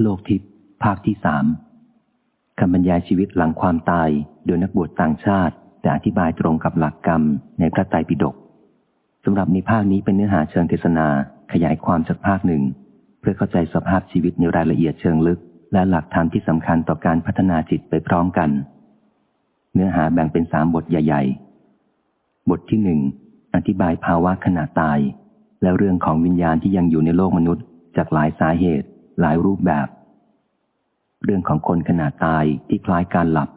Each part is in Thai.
โลกทิพย์ภาคที่สามคำบรรยายชีวิตหลังความตาย โดยนักบวชต่างชาติ แต่อธิบายตรงกับหลักกรรมในพระไตรปิฎกสำหรับในภาคนี้เป็นเนื้อหาเชิงเทศนาขยายความจากภาคหนึ่ง เพื่อเข้าใจสภาพชีวิตในรายละเอียดเชิงลึก และหลักธรรมที่สำคัญต่อการพัฒนาจิตไปพร้อมกัน เนื้อหาแบ่งเป็นสามบทใหญ่ ๆ บทที่หนึ่งอธิบายภาวะขณะตาย และเรื่องของวิญญาณที่ยังอยู่ในโลกมนุษย์จากหลายสาเหตุ หลายรูปแบบ เรื่องของคนขณะตายที่คล้ายการหลับ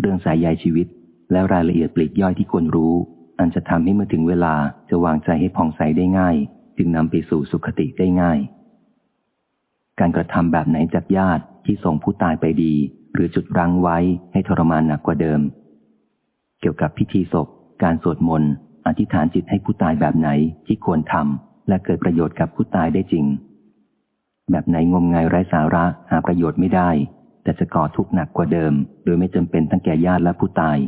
เรื่องสายใยชีวิต และรายละเอียดปลีกย่อยที่ควรรู้ อันจะทำให้เมื่อถึงเวลาจะวางใจให้ผ่องใสได้ง่าย จึงนำไปสู่สุขติได้ง่าย การกระทำแบบไหนจากญาติที่ส่งผู้ตายไปดี หรือจุดรั้งไว้ให้ทรมานหนักกว่าเดิม เกี่ยวกับพิธีศพ การสวดมนต์อธิษฐานจิตให้ผู้ตายแบบไหนที่ควรทำและเกิดประโยชน์กับผู้ตายได้จริง แบบไหนงมงายไร้สาระหาประโยชน์ไม่ได้ แต่จะก่อทุกข์หนักกว่าเดิม โดยไม่จำเป็นทั้งแก่ญาติและผู้ตาย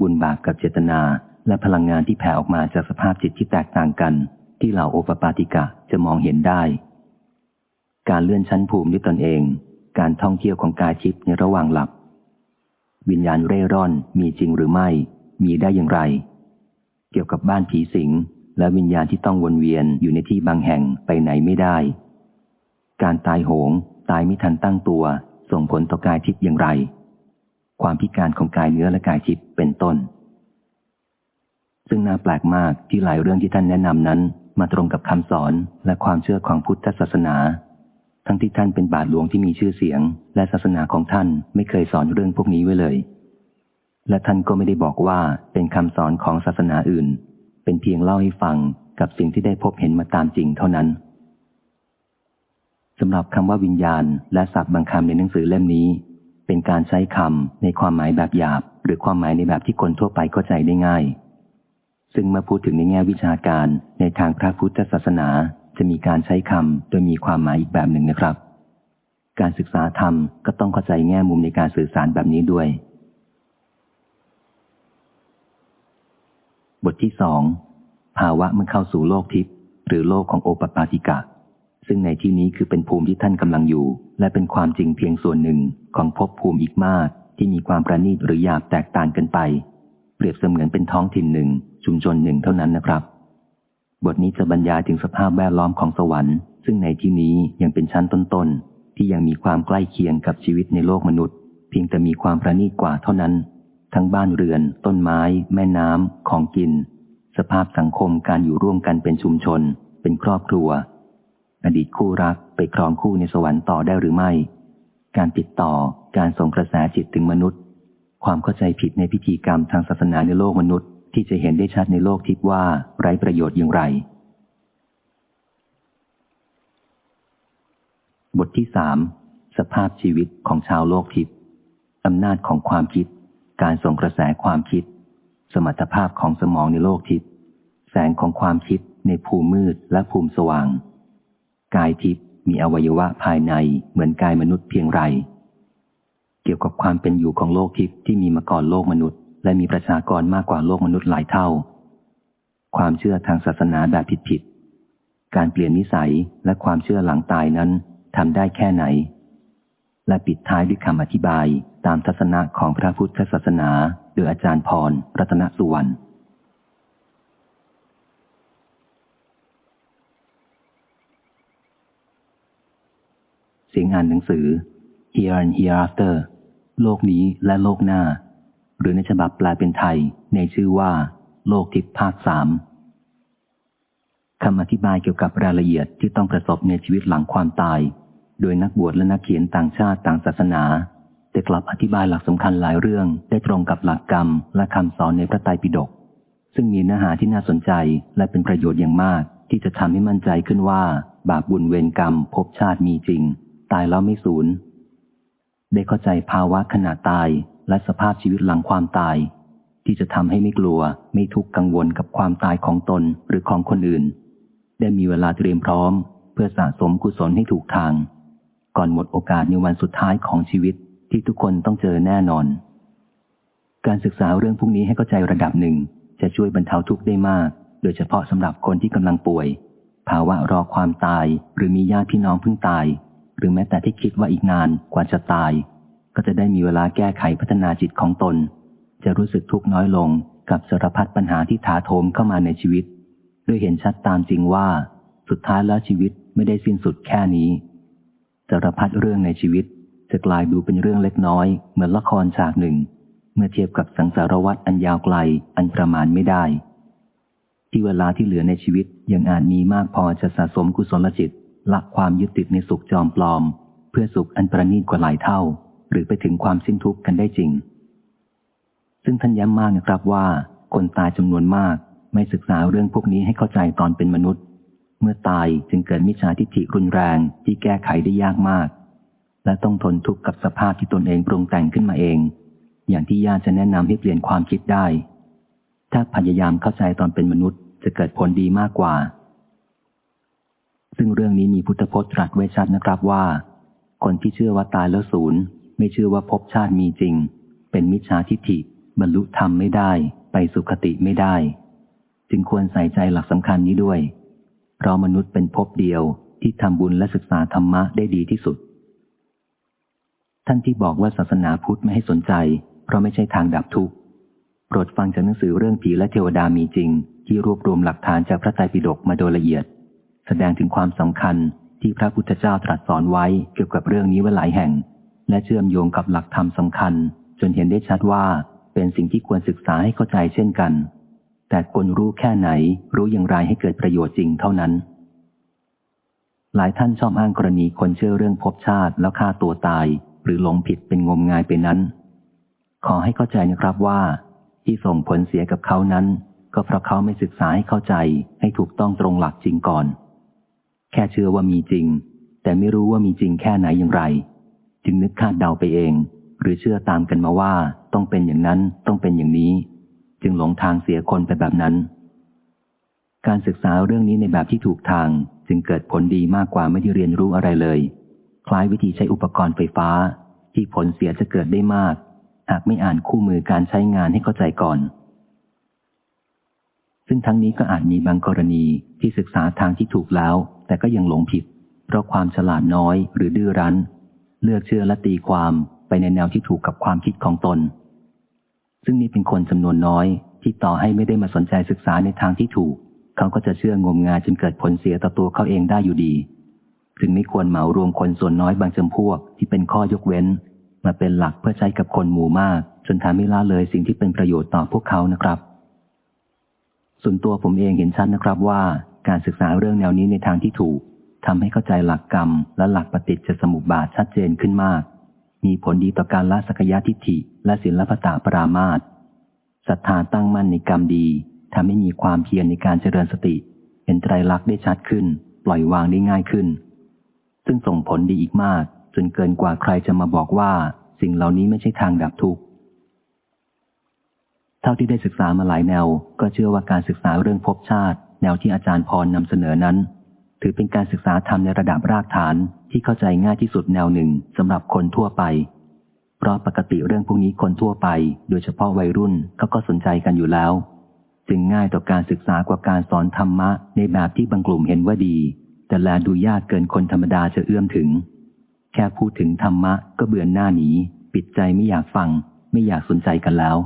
บุญบาปกับเจตนาและพลังงานที่แผ่ออกมาจากสภาพจิตที่แตกต่างกัน ที่เหล่าโอปปาติกะจะมองเห็นได้ การเลื่อนชั้นภูมิด้วยตนเอง การท่องเที่ยวของกายทิพย์ในระหว่างหลับ วิญญาณเร่ร่อนมีจริงหรือไม่ มีได้อย่างไร เกี่ยวกับบ้านผีสิง และวิญญาณที่ต้องวนเวียนอยู่ในที่บางแห่งไปไหนไม่ได้ การตายโหง ตายไม่ทันตั้งตัว ส่งผลต่อกายทิพย์อย่างไร ความพิการของกายเนื้อและกายทิพย์เป็นต้น ซึ่งน่าแปลกมากที่หลายเรื่องที่ท่านแนะนำนั้น มาตรงกับคำสอนและความเชื่อของพุทธศาสนา ทั้งที่ท่านเป็นบาทหลวงที่มีชื่อเสียง และศาสนาของท่านไม่เคยสอนเรื่องพวกนี้ไว้เลยและท่านก็ไม่ได้บอกว่าเป็นคำสอนของศาสนาอื่น เป็นเพียงเล่าให้ฟังกับสิ่งที่ได้พบเห็นมาตามจริงเท่านั้นสำหรับคำว่าวิญญาณ และศัพท์บางคำในหนังสือเล่มนี้ เป็นการใช้คำในความหมายแบบหยาบ หรือความหมายในแบบที่คนทั่วไปเข้าใจได้ง่าย ซึ่งเมื่อพูดถึงในแง่วิชาการในทางพระพุทธศาสนา จะมีการใช้คำโดยมีความหมายอีกแบบหนึ่งนะครับ การศึกษาธรรมก็ต้องเข้าใจแง่มุมในการสื่อสารแบบนี้ด้วย บทที่สองภาวะมื่อเข้าสู่โลกทิพย์หรือโลกของโอปปาติกะ ซึ่งในที่นี้คือเป็นภูมิที่ท่านกำลังอยู่ และเป็นความจริงเพียงส่วนหนึ่งของภพภูมิอีกมาก ที่มีความประณีตหรือหยาบแตกต่างกันไป เปรียบเสมือนเป็นท้องถิ่นหนึ่ง ชุมชนหนึ่งเท่านั้นนะครับ บทนี้จะบรรยายถึงสภาพแวดล้อมของสวรรค์ ซึ่งในที่นี้ยังเป็นชั้นต้นๆที่ยังมีความใกล้เคียงกับชีวิตในโลกมนุษย์ เพียงแต่มีความประณีตกว่าเท่านั้น ทั้งบ้านเรือน ต้นไม้ แม่น้ำ ของกิน สภาพสังคมการอยู่ร่วมกันเป็นชุมชน เป็นครอบครัว อดีตคู่รักไปครองคู่ในสวรรค์ต่อได้หรือไม่ การติดต่อการส่งกระแสจิตถึงมนุษย์ ความเข้าใจผิดในพิธีกรรมทางศาสนาในโลกมนุษย์ ที่จะเห็นได้ชัดในโลกทิพว่าไร้ประโยชน์อย่างไร บทที่สามสภาพชีวิตของชาวโลกทิพย์อำนาจของความคิด การส่งกระแสความคิด สมรรถภาพของสมองในโลกทิพย์แสงของความคิดในภูมิมืดและภูมิสว่าง กายทิพย์มีอวัยวะภายในเหมือนกายมนุษย์เพียงไร เกี่ยวกับความเป็นอยู่ของโลกทิพย์ที่มีมาก่อนโลกมนุษย์ และมีประชากรมากกว่าโลกมนุษย์หลายเท่า ความเชื่อทางศาสนาแบบผิดๆการเปลี่ยนนิสัยและความเชื่อหลังตายนั้นทำได้แค่ไหน และปิดท้ายด้วยคำอธิบาย ตามทัศนะของพระพุทธศาสนา โดยอาจารย์พร รัตนสุวรรณเสียงอ่านหนังสือ Here and Hereafter โลกนี้และโลกหน้า หรือในฉบับแปลเป็นไทย ในชื่อว่า โลกทิพย์ภาคสามคำอธิบายเกี่ยวกับรายละเอียดที่ต้องประสบในชีวิตหลังความตาย โดยนักบวชและนักเขียนต่างชาติต่างศาสนา แต่กลับอธิบายหลักสำคัญหลายเรื่องได้ตรงกับหลักกรรม และคำสอนในพระไตรปิฎกซึ่งมีเนื้อหาที่น่าสนใจและเป็นประโยชน์อย่างมาก ที่จะทำให้มั่นใจขึ้นว่า บาปบุญเวรกรรมภพชาติมีจริง ตายแล้วไม่สูญ ได้เข้าใจภาวะขณะตายและสภาพชีวิตหลังความตาย ที่จะทำให้ไม่กลัว ไม่ทุกข์กังวลกับความตายของตนหรือของคนอื่น ได้มีเวลาเตรียมพร้อม เพื่อสะสมกุศลให้ถูกทาง ก่อนหมดโอกาสในวันสุดท้ายของชีวิต ที่ทุกคนต้องเจอแน่นอน การศึกษาเรื่องพวกนี้ให้เข้าใจระดับหนึ่ง จะช่วยบรรเทาทุกข์ได้มาก โดยเฉพาะสำหรับคนที่กำลังป่วยภภาวะรอความตาย หรือมีญาติพี่น้องเพิ่งตาย หรือแม้แต่ที่คิดว่าอีกนานกว่าจะตาย ก็จะได้มีเวลาแก้ไขพัฒนาจิตของตน จะรู้สึกทุกข์น้อยลงกับสารพัดปัญหาที่ถาโถมเข้ามาในชีวิตด้วยเห็นชัดตามจริงว่า สุดท้ายแล้วชีวิตไม่ได้สิ้นสุดแค่นี้สารพัดเรื่องในชีวิต จะกลายดูเป็นเรื่องเล็กน้อย เหมือนละครฉากหนึ่ง เมื่อเทียบกับสังสารวัตรอันยาวไกลอันประมาณไม่ได้ ที่เวลาที่เหลือในชีวิตยังอาจมีมากพอจะสะสมกุศลจิตละความยึดติดในสุขจอมปลอม เพื่อสุขอันประณีตกว่าหลายเท่า หรือไปถึงความสิ้นทุกข์กันได้จริง ซึ่งท่านย้ำมากนะครับว่า คนตายจำนวนมากไม่ศึกษาเรื่องพวกนี้ให้เข้าใจตอนเป็นมนุษย์ เมื่อตายจึงเกิดมิจฉาทิฏฐิรุนแรงที่แก้ไขได้ยากมาก และต้องทนทุกข์กับสภาพที่ตนเองปรุงแต่งขึ้นมาเอง อย่างที่ญาติจะแนะนำให้เปลี่ยนความคิดได้ ถ้าพยายามเข้าใจตอนเป็นมนุษย์จะเกิดผลดีมากกว่า ซึ่งเรื่องนี้มีพุทธพจน์ตรัสไว้ชัดนะครับว่า คนที่เชื่อว่าตายแล้วศูนย์ไม่เชื่อว่าภพชาติมีจริง เป็นมิจฉาทิฏฐิ บรรลุธรรมไม่ได้ ไปสุคติไม่ได้ จึงควรใส่ใจหลักสำคัญนี้ด้วย เพราะมนุษย์เป็นภพเดียวที่ทำบุญและศึกษาธรรมะได้ดีที่สุด ท่านที่บอกว่าศาสนาพุทธไม่ให้สนใจ เพราะไม่ใช่ทางดับทุกข์โปรดฟังจากหนังสือเรื่องผีและเทวดามีจริง ที่รวบรวมหลักฐานจากพระไตรปิฎกมาโดยละเอียด แสดงถึงความสำคัญที่พระพุทธเจ้าตรัสสอนไว้เกี่ยวกับเรื่องนี้ไว้หลายแห่ง และเชื่อมโยงกับหลักธรรมสำคัญ จนเห็นได้ชัดว่าเป็นสิ่งที่ควรศึกษาให้เข้าใจเช่นกัน แต่ควรรู้แค่ไหนรู้อย่างไรให้เกิดประโยชน์จริงเท่านั้น หลายท่านชอบอ้างกรณีคนเชื่อเรื่องภพชาติแล้วฆ่าตัวตาย หรือหลงผิดเป็นงมงายไปนั้น ขอให้เข้าใจนะครับว่าที่ส่งผลเสียกับเขานั้น ก็เพราะเขาไม่ศึกษาให้เข้าใจให้ถูกต้องตรงหลักจริงก่อน แค่เชื่อว่ามีจริง แต่ไม่รู้ว่ามีจริงแค่ไหนอย่างไร จึงนึกคาดเดาไปเอง หรือเชื่อตามกันมาว่าต้องเป็นอย่างนั้นต้องเป็นอย่างนี้ จึงหลงทางเสียคนไปแบบนั้น การศึกษาเรื่องนี้ในแบบที่ถูกทางจึงเกิดผลดีมากกว่าไม่ได้เรียนรู้อะไรเลย ล้ายวิธีใช้อุปกรณ์ไฟฟ้า ที่ผลเสียจะเกิดได้มาก หากไม่อ่านคู่มือการใช้งานให้เข้าใจก่อน ซึ่งทั้งนี้ก็อาจมีบางกรณีที่ศึกษาทางที่ถูกแล้ว แต่ก็ยังหลงผิด เพราะความฉลาดน้อยหรือดื้อรั้น เลือกเชื่อและตีความไปในแนวที่ถูกกับความคิดของตน ซึ่งนี่เป็นคนจำนวนน้อย ที่ต่อให้ไม่ได้มาสนใจศึกษาในทางที่ถูก เขาก็จะเชื่องมงายจนเกิดผลเสียต่อตัวเขาเองได้อยู่ดี ถึงไม่ควรเหมารวมคนส่วนน้อยบางจำพวกที่เป็นข้อยกเว้น มาเป็นหลักเพื่อใช้กับคนหมู่มาก จนทำให้ละเลยสิ่งที่เป็นประโยชน์ต่อพวกเขานะครับ ส่วนตัวผมเองเห็นชัดนะครับว่าการศึกษาเรื่องแนวนี้ในทางที่ถูกทำให้เข้าใจหลักกรรม และหลักปฏิจจสมุปบาทชัดเจนขึ้นมาก มีผลดีต่อการละสักยะทิฏฐิ และศิลปตาปรามาตศรัทธาตั้งมั่นในกรรมดีทำให้มีความเพียรในการเจริญสติ เห็นไตรลักษณ์ได้ชัดขึ้น ปล่อยวางได้ง่ายขึ้น ซึ่งส่งผลดีอีกมาก จนเกินกว่าใครจะมาบอกว่า สิ่งเหล่านี้ไม่ใช่ทางดับทุกข์เท่าที่ได้ศึกษามาหลายแนว ก็เชื่อว่าการศึกษาเรื่องภพชาติ แนวที่อาจารย์พรนำเสนอนั้น ถือเป็นการศึกษาธรรมในระดับรากฐานที่เข้าใจง่ายที่สุดแนวหนึ่งสำหรับคนทั่วไป เพราะปกติเรื่องพวกนี้คนทั่วไป โดยเฉพาะวัยรุ่นเขาก็สนใจกันอยู่แล้ว จึงง่ายต่อการศึกษากว่าการสอนธรรมะในแบบที่บางกลุ่มเห็นว่าดี แต่แลดูยากเกินคนธรรมดาจะเอื้อมถึง แค่พูดถึงธรรมะก็เบื่อหน้าหนี ปิดใจไม่อยากฟัง ไม่อยากสนใจกันแล้ว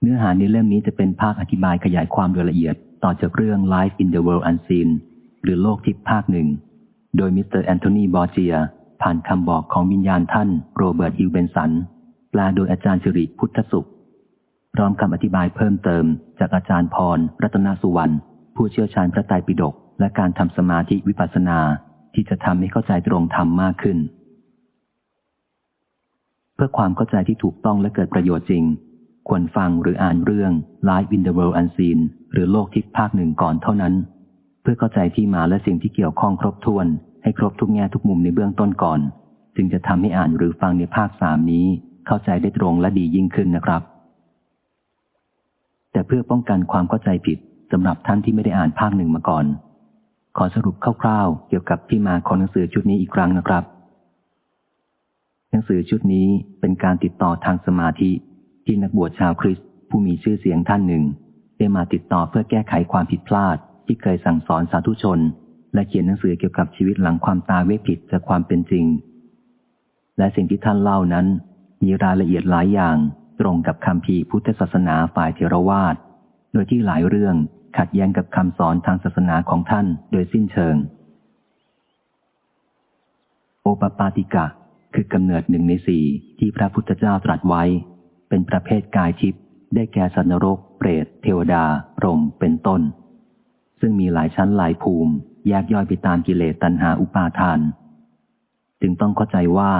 เนื้อหาในเล่มนี้จะเป็นภาคอธิบายขยายความโดยละเอียดต่อจากเรื่อง Life in the World Unseen หรือโลกทิพย์ภาคหนึ่ง โดยมิสเตอร์แอนโทนีบอร์เจีย ผ่านคำบอกของวิญญาณท่านโรเบิร์ตฮิวเบนสันแปลโดยอาจารย์สิริพุทธสุข พร้อมคำอธิบายเพิ่มเติมจากอาจารย์พรรัตนสุวรรณ ผู้เชี่ยวชาญพระไตรปิฎกและการทำสมาธิวิปัสสนาที่จะทำให้เข้าใจตรงธรรมมากขึ้น เพื่อความเข้าใจที่ถูกต้องและเกิดประโยชน์จริง ควรฟังหรืออ่านเรื่อง Life in the World Unseen หรือโลกทิพย์ภาคหนึ่งก่อนเท่านั้น เพื่อเข้าใจที่มาและสิ่งที่เกี่ยวข้องครบถ้วน ให้ครบทุกแง่ทุกมุมในเบื้องต้นก่อน จึงจะทำให้อ่านหรือฟังในภาคสามนี้ เข้าใจได้ตรงและดียิ่งขึ้นนะครับ แต่เพื่อป้องกันความเข้าใจผิด สำหรับท่านที่ไม่ได้อ่านภาคหนึ่งมาก่อน ขอสรุปคร่าวๆ เกี่ยวกับที่มาของหนังสือชุดนี้อีกครั้งนะครับ หนังสือชุดนี้เป็นการติดต่อทางสมาธิที่นักบวชชาวคริสต์ผู้มีชื่อเสียงท่านหนึ่ง ได้มาติดต่อเพื่อแก้ไขความผิดพลาด ที่เคยสั่งสอนสาธุชน และเขียนหนังสือเกี่ยวกับชีวิตหลังความตายไว้ผิดจากความเป็นจริง และสิ่งที่ท่านเล่านั้น มีรายละเอียดหลายอย่างตรงกับคำพีพุทธศาสนาฝ่ายเทรวาสโดยที่หลายเรื่อง ขัดแย้งกับคำสอนทางศาสนาของท่านโดยสิ้นเชิง โอปปาติกะ คือกำเนิดหนึ่งในสี่ที่พระพุทธเจ้าตรัสไว้ เป็นประเภทกายทิพย์ได้แก่สัตว์นรก เปรต เทวดาพรหมเป็นต้น ซึ่งมีหลายชั้นหลายภูมิ แยกย่อยไปตามกิเลสตัณหาอุปาทาน จึงต้องเข้าใจว่า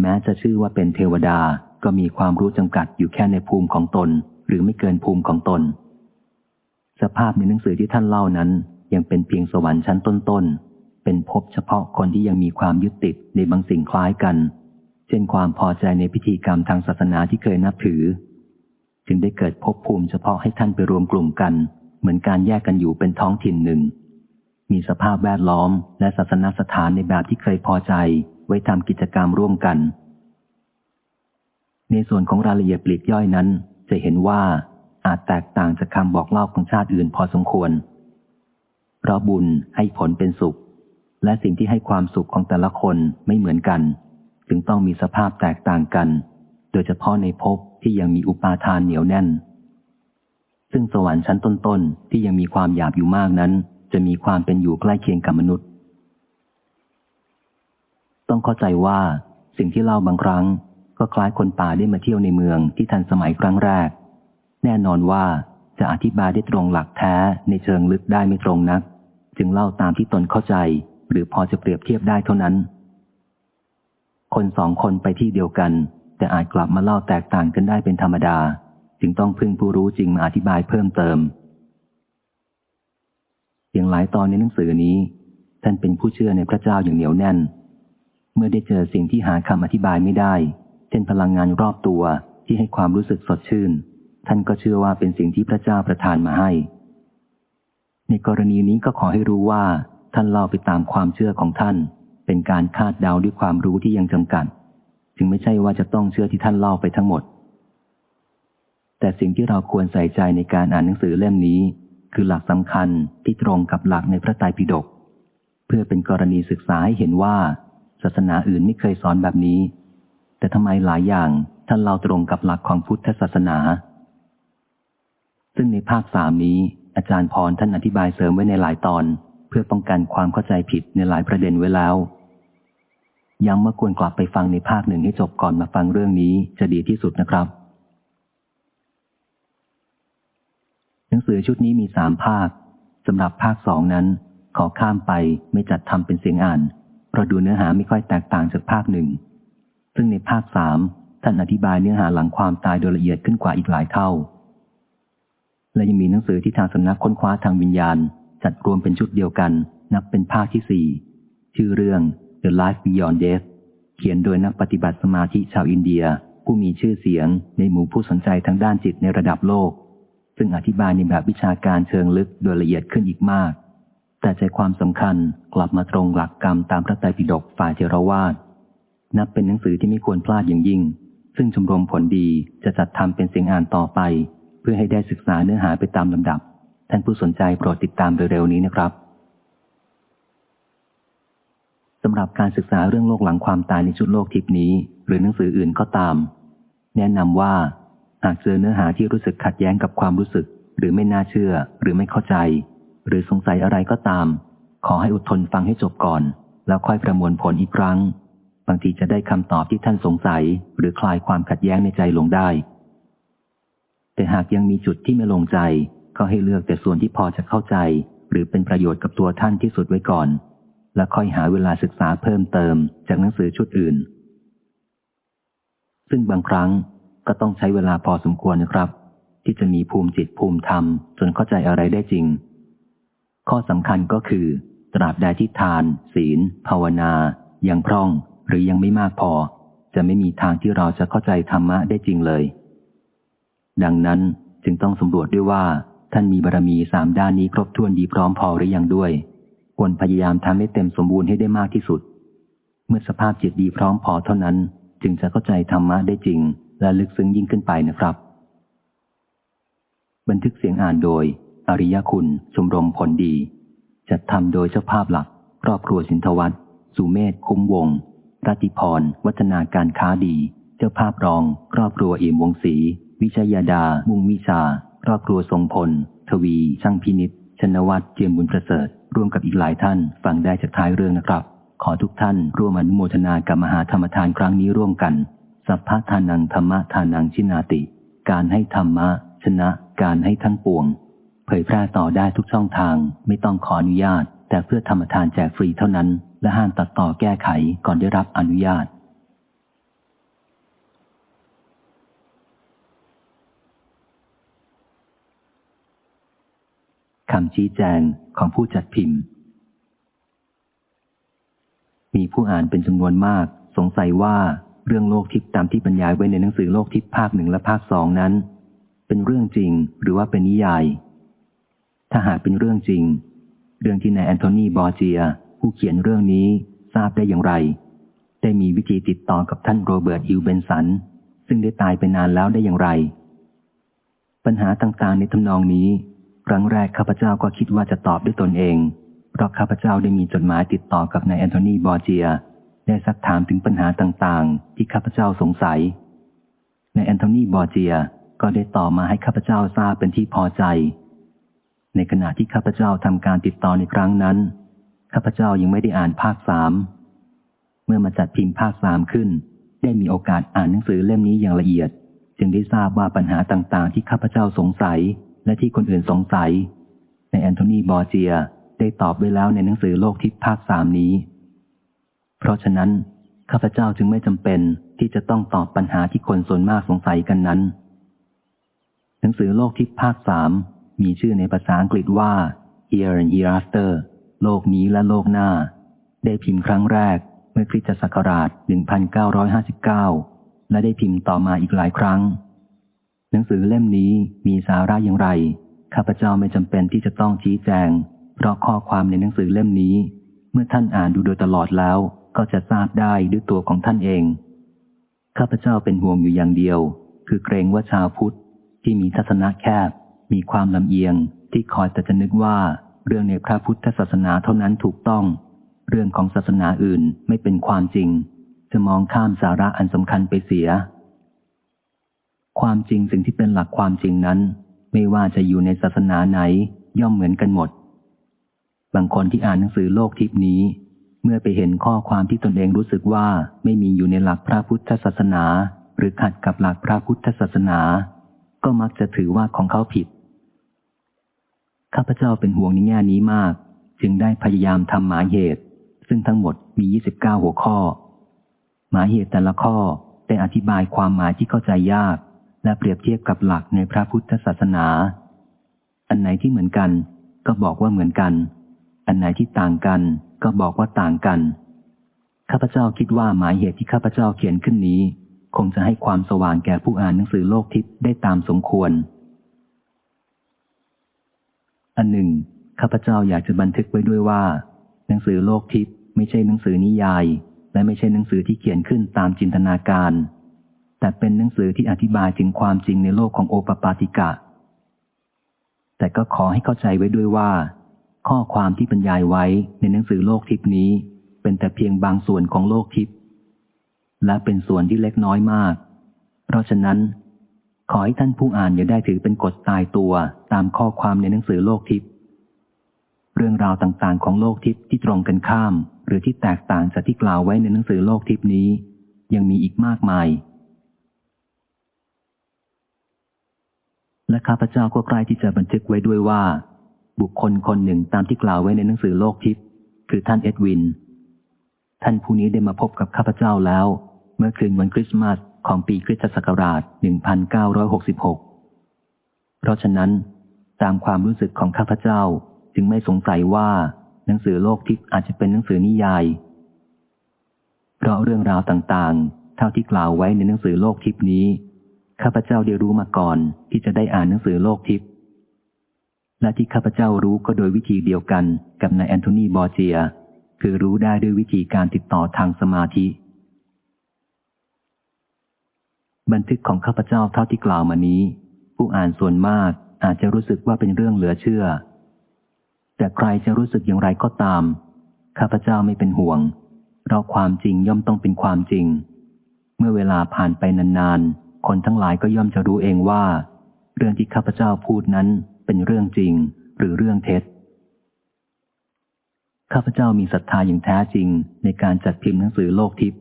แม้จะชื่อว่าเป็นเทวดาก็มีความรู้จำกัดอยู่แค่ในภูมิของตน หรือไม่เกินภูมิของตน สภาพในหนังสือที่ท่านเล่านั้น ยังเป็นเพียงสวรรค์ชั้นต้นๆ เป็นพบเฉพาะคนที่ยังมีความยึดติดในบางสิ่งคล้ายกัน เช่นความพอใจในพิธีกรรมทางศาสนาที่เคยนับถือ จึงได้เกิดภพภูมิเฉพาะให้ท่านไปรวมกลุ่มกัน เหมือนการแยกกันอยู่เป็นท้องถิ่นหนึ่ง มีสภาพแวดล้อมและศาสนาสถานในแบบที่เคยพอใจไว้ทำกิจกรรมร่วมกัน ในส่วนของรายละเอียดปลีกย่อยนั้น จะเห็นว่า อาจแตกต่างจากคำบอกเล่าของชาติอื่นพอสมควร เพราะบุญให้ผลเป็นสุข และสิ่งที่ให้ความสุขของแต่ละคนไม่เหมือนกัน จึงต้องมีสภาพแตกต่างกัน โดยเฉพาะในภพที่ยังมีอุปาทานเหนียวแน่น ซึ่งสวรรค์ชั้นต้นๆที่ยังมีความหยาบอยู่มากนั้น จะมีความเป็นอยู่ใกล้เคียงกับมนุษย์ ต้องเข้าใจว่าสิ่งที่เล่าบางครั้ง ก็คล้ายคนป่าได้มาเที่ยวในเมืองที่ทันสมัยครั้งแรก แน่นอนว่าจะอธิบายได้ตรงหลักแท้ในเชิงลึกได้ไม่ตรงนัก จึงเล่าตามที่ตนเข้าใจ หรือพอจะเปรียบเทียบได้เท่านั้น คนสองคนไปที่เดียวกัน แต่อาจกลับมาเล่าแตกต่างกันได้เป็นธรรมดา จึงต้องพึ่งผู้รู้จริงมาอธิบายเพิ่มเติม อย่างหลายตอนในหนังสือนี้ ท่านเป็นผู้เชื่อในพระเจ้าอย่างเหนียวแน่น เมื่อได้เจอสิ่งที่หาคำอธิบายไม่ได้ เช่นพลังงานรอบตัวที่ให้ความรู้สึกสดชื่น ท่านก็เชื่อว่าเป็นสิ่งที่พระเจ้าประทานมาให้ ในกรณีนี้ก็ขอให้รู้ว่า ท่านเล่าไปตามความเชื่อของท่าน เป็นการคาดเดาด้วยความรู้ที่ยังจำกัด จึงไม่ใช่ว่าจะต้องเชื่อที่ท่านเล่าไปทั้งหมด แต่สิ่งที่เราควรใส่ใจในการอ่านหนังสือเล่มนี้ คือหลักสำคัญที่ตรงกับหลักในพระไตรปิฎกเพื่อเป็นกรณีศึกษาให้เห็นว่า ศาสนาอื่นไม่เคยสอนแบบนี้ แต่ทำไมหลายอย่างท่านเล่าตรงกับหลักของพุทธศาสนา ซึ่งในภาคสามนี้ อาจารย์พรท่านอธิบายเสริมไว้ในหลายตอน เพื่อป้องกันความเข้าใจผิดในหลายประเด็นไว้แล้ว ย้ำว่าควรกลับไปฟังในภาคหนึ่งให้จบก่อนมาฟังเรื่องนี้จะดีที่สุดนะครับ หนังสือชุดนี้มีสามภาคสำหรับภาคสองนั้น ขอข้ามไปไม่จัดทำเป็นเสียงอ่านเพราะดูเนื้อหาไม่ค่อยแตกต่างจากภาคหนึ่งซึ่งในภาคสามท่านอธิบายเนื้อหาหลังความตายโดยละเอียดขึ้นกว่าอีกหลายเท่า และยังมีหนังสือที่ทางสำนักค้นคว้าทางวิญญาณ จัดรวมเป็นชุดเดียวกัน นับเป็นภาคที่สี่ชื่อเรื่อง The Life Beyond Death เขียนโดยนักปฏิบัติสมาธิชาวอินเดีย ผู้มีชื่อเสียงในหมู่ผู้สนใจทางด้านจิตในระดับโลก ซึ่งอธิบายในแบบวิชาการเชิงลึกโดยละเอียดขึ้นอีกมาก แต่ใจความสำคัญกลับมาตรงหลักกรรมตามพระไตรปิฎกฝ่ายเทรวาสนับเป็นหนังสือที่ไม่ควรพลาดอย่างยิ่ง ซึ่งชมรมผลดีจะจัดทำเป็นเสียงอ่านต่อไป เพื่อให้ได้ศึกษาเนื้อหาไปตามลำดับ ท่านผู้สนใจโปรดติดตามเร็วๆนี้นะครับสำหรับการศึกษาเรื่องโลกหลังความตายในชุดโลกทิพนี้ หรือหนังสืออื่นก็ตาม แนะนำว่าหากเจอเนื้อหาที่รู้สึกขัดแย้งกับความรู้สึก หรือไม่น่าเชื่อ หรือไม่เข้าใจ หรือสงสัยอะไรก็ตาม ขอให้อดทนฟังให้จบก่อน แล้วค่อยประมวลผลอีกครั้ง บางทีจะได้คำตอบที่ท่านสงสัย หรือคลายความขัดแย้งในใจลงได้ แต่หากยังมีจุดที่ไม่ลงใจ ก็ให้เลือกแต่ส่วนที่พอจะเข้าใจ หรือเป็นประโยชน์กับตัวท่านที่สุดไว้ก่อน และค่อยหาเวลาศึกษาเพิ่มเติมจากหนังสือชุดอื่น ซึ่งบางครั้งก็ต้องใช้เวลาพอสมควรนะครับ ที่จะมีภูมิจิตภูมิธรรม จนเข้าใจอะไรได้จริง ข้อสำคัญก็คือ ตราบใดที่ทาน ศีล ภาวนา ยังพร่อง หรือยังไม่มากพอ จะไม่มีทางที่เราจะเข้าใจธรรมะได้จริงเลย ดังนั้นจึงต้องสำรวจด้วยว่า ท่านมีบารมีสามด้านนี้ครบถ้วนดีพร้อมพอหรือยังด้วย ควรพยายามทำให้เต็มสมบูรณ์ให้ได้มากที่สุด เมื่อสภาพจิตดีพร้อมพอเท่านั้น จึงจะเข้าใจธรรมะได้จริง และลึกซึ้งยิ่งขึ้นไปนะครับ บันทึกเสียงอ่านโดย อริยคุณ ชมรมผลดี จัดทำโดยเจ้าภาพหลัก ครอบครัวสินทวัตสุเมธคุ้มวงรัติพร วัฒนาการค้าดี เจ้าภาพรอง ครอบครัวเอี่ยมวงศรี วิชยาดา มุงวิชาครอบครัวทรงพล ทวี ช่างพินิษชนวัตรเจียมบุญประเสริฐ ร่วมกับอีกหลายท่าน ฟังได้จากท้ายเรื่องนะครับ ขอทุกท่าน ร่วมอนุโมทนากับมหาธรรมทานครั้งนี้ร่วมกัน สัพพะทานังธรรมะทานังชินาติ การให้ธรรมะ ชนะ การให้ทั้งปวง เผยแพร่ต่อได้ทุกช่องทาง ไม่ต้องขออนุญาต แต่เพื่อธรรมทานแจกฟรีเท่านั้น และห้ามตัดต่อแก้ไขก่อนได้รับอนุญาต คำชี้แจงของผู้จัดพิมพ์ มีผู้อ่านเป็นจำนวนมาก สงสัยว่าเรื่องโลกทิพย์ตามที่บรรยายไว้ในหนังสือโลกทิพย์ภาคหนึ่งและภาคสองนั้น เป็นเรื่องจริงหรือว่าเป็นนิยาย ถ้าหากเป็นเรื่องจริง เรื่องที่นายแอนโทนีบอร์เจีย ผู้เขียนเรื่องนี้ทราบได้อย่างไร ได้มีวิธีติดต่อกับท่านโรเบิร์ตฮิวเบนสัน ซึ่งได้ตายไปนานแล้วได้อย่างไร ปัญหาต่างๆในทำนองนี้ ครั้งแรกข้าพเจ้าก็คิดว่าจะตอบด้วยตนเอง เพราะข้าพเจ้าได้มีจดหมายติดต่อกับนายแอนโทนีบอร์เจีย ได้ซักถามถึงปัญหาต่างๆ ที่ข้าพเจ้าสงสัยนายแอนโทนีบอร์เจียก็ได้ต่อมาให้ข้าพเจ้าทราบเป็นที่พอใจ ในขณะที่ข้าพเจ้าทำการติดต่อในครั้งนั้น ข้าพเจ้ายังไม่ได้อ่านภาคสาม เมื่อมาจัดพิมพ์ภาคสามขึ้น ได้มีโอกาสอ่านหนังสือเล่มนี้อย่างละเอียด จึงได้ทราบว่าปัญหาต่างๆ ที่ข้าพเจ้าสงสัย และที่คนอื่นสงสัย ในแอนโทนีบอร์เจียได้ตอบไว้แล้วในหนังสือโลกทิพย์ภาคสามนี้ เพราะฉะนั้น ข้าพเจ้าจึงไม่จำเป็นที่จะต้องตอบปัญหาที่คนส่วนมากสงสัยกันนั้น หนังสือโลกทิพย์ภาคสามมีชื่อในภาษาอังกฤษว่า Here and Hereafter โลกนี้และโลกหน้า ได้พิมพ์ครั้งแรกเมื่อคริสตศักราช 1959 และได้พิมพ์ต่อมาอีกหลายครั้ง หนังสือเล่มนี้มีสาระอย่างไร ข้าพเจ้าไม่จำเป็นที่จะต้องชี้แจง เพราะข้อความในหนังสือเล่มนี้ เมื่อท่านอ่านดูโดยตลอดแล้ว ก็จะทราบได้ด้วยตัวของท่านเอง ข้าพเจ้าเป็นห่วงอยู่อย่างเดียว คือเกรงว่าชาวพุทธที่มีทัศนะแคบ มีความลำเอียงที่คอยแต่จะนึกว่าเรื่องในพระพุทธศาสนาเท่านั้นถูกต้อง เรื่องของศาสนาอื่นไม่เป็นความจริง จะมองข้ามสาระอันสำคัญไปเสีย ความจริงสิ่งที่เป็นหลักความจริงนั้น ไม่ว่าจะอยู่ในศาสนาไหนย่อมเหมือนกันหมด บางคนที่อ่านหนังสือโลกทิพนี้ เมื่อไปเห็นข้อความที่ตนเองรู้สึกว่าไม่มีอยู่ในหลักพระพุทธศาสนา หรือขัดกับหลักพระพุทธศาสนา ก็มักจะถือว่าของเขาผิดข้าพเจ้าเป็นห่วงในแง่นี้มาก จึงได้พยายามทำหมายเหตุ ซึ่งทั้งหมดมี 29 หัวข้อ หมายเหตุแต่ละข้อได้อธิบายความหมายที่เข้าใจยาก และเปรียบเทียบกับหลักในพระพุทธศาสนา อันไหนที่เหมือนกัน ก็บอกว่าเหมือนกัน อันไหนที่ต่างกัน ก็บอกว่าต่างกัน ข้าพเจ้าคิดว่าหมายเหตุที่ข้าพเจ้าเขียนขึ้นนี้ คงจะให้ความสว่างแก่ผู้อ่านหนังสือโลกทิพย์ได้ตามสมควร อันหนึ่งข้าพเจ้าอยากจะบันทึกไว้ด้วยว่า หนังสือโลกทิพย์ไม่ใช่หนังสือนิยาย และไม่ใช่หนังสือที่เขียนขึ้นตามจินตนาการ แต่เป็นหนังสือที่อธิบายถึงความจริงในโลกของโอปปาติกะ แต่ก็ขอให้เข้าใจไว้ด้วยว่า ข้อความที่บรรยายไว้ในหนังสือโลกทิพนี้ เป็นแต่เพียงบางส่วนของโลกทิพและเป็นส่วนที่เล็กน้อยมาก เพราะฉะนั้น ขอให้ท่านผู้อ่านอย่าได้ถือเป็นกฎตายตัวตามข้อความในหนังสือโลกทิพเรื่องราวต่างๆ ของโลกทิพที่ตรงกันข้าม หรือที่แตกต่างจากที่กล่าวไว้ในหนังสือโลกทิพนี้ ยังมีอีกมากมาย และข้าพเจ้าก็ใกล้ที่จะบันทึกไว้ด้วยว่า บุคคลคนหนึ่งตามที่กล่าวไว้ในหนังสือโลกทิพย์คือท่านเอ็ดวิน ท่านผู้นี้ได้มาพบกับข้าพเจ้าแล้ว เมื่อคืนวันคริสต์มาสของปีคริสตศักราช 1966 เพราะฉะนั้น ตามความรู้สึกของข้าพเจ้าจึงไม่สงสัยว่าหนังสือโลกทิพย์อาจจะเป็นหนังสือนิยาย เพราะเรื่องราวต่างๆ เท่าที่กล่าวไว้ในหนังสือโลกทิพย์นี้ ข้าพเจ้าได้รู้มาก่อนที่จะได้อ่านหนังสือโลกทิพย์และที่ข้าพเจ้ารู้ก็โดยวิธีเดียวกันกับนายแอนโทนีบอร์เจีย คือรู้ได้ด้วยวิธีการติดต่อทางสมาธิ บันทึกของข้าพเจ้าเท่าที่กล่าวมานี้ ผู้อ่านส่วนมากอาจจะรู้สึกว่าเป็นเรื่องเหลือเชื่อ แต่ใครจะรู้สึกอย่างไรก็ตาม ข้าพเจ้าไม่เป็นห่วง เพราะความจริงย่อมต้องเป็นความจริง เมื่อเวลาผ่านไปนานๆ คนทั้งหลายก็ย่อมจะรู้เองว่า เรื่องที่ข้าพเจ้าพูดนั้นเป็นเรื่องจริงหรือเรื่องเท็จ ข้าพเจ้ามีศรัทธาอย่างแท้จริงในการจัดพิมพ์หนังสือโลกทิพย์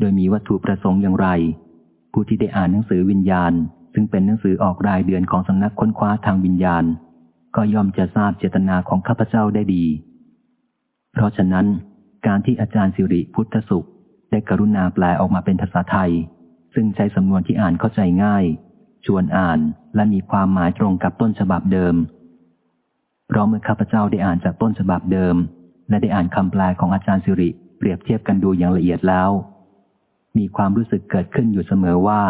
โดยมีวัตถุประสงค์อย่างไร ผู้ที่ได้อ่านหนังสือวิญญาณ ซึ่งเป็นหนังสือออกรายเดือนของสำนักค้นคว้าทางวิญญาณ ก็ย่อมจะทราบเจตนาของข้าพเจ้าได้ดี เพราะฉะนั้น การที่อาจารย์สิริพุทธสุข ได้กรุณาแปลออกมาเป็นภาษาไทย ซึ่งใช้สำนวนที่อ่านเข้าใจง่าย ชวนอ่านและมีความหมายตรงกับต้นฉบับเดิม เพราะเมื่อข้าพเจ้าได้อ่านจากต้นฉบับเดิม และได้อ่านคำแปลของอาจารย์สิริ เปรียบเทียบกันดูอย่างละเอียดแล้ว มีความรู้สึกเกิดขึ้นอยู่เสมอว่า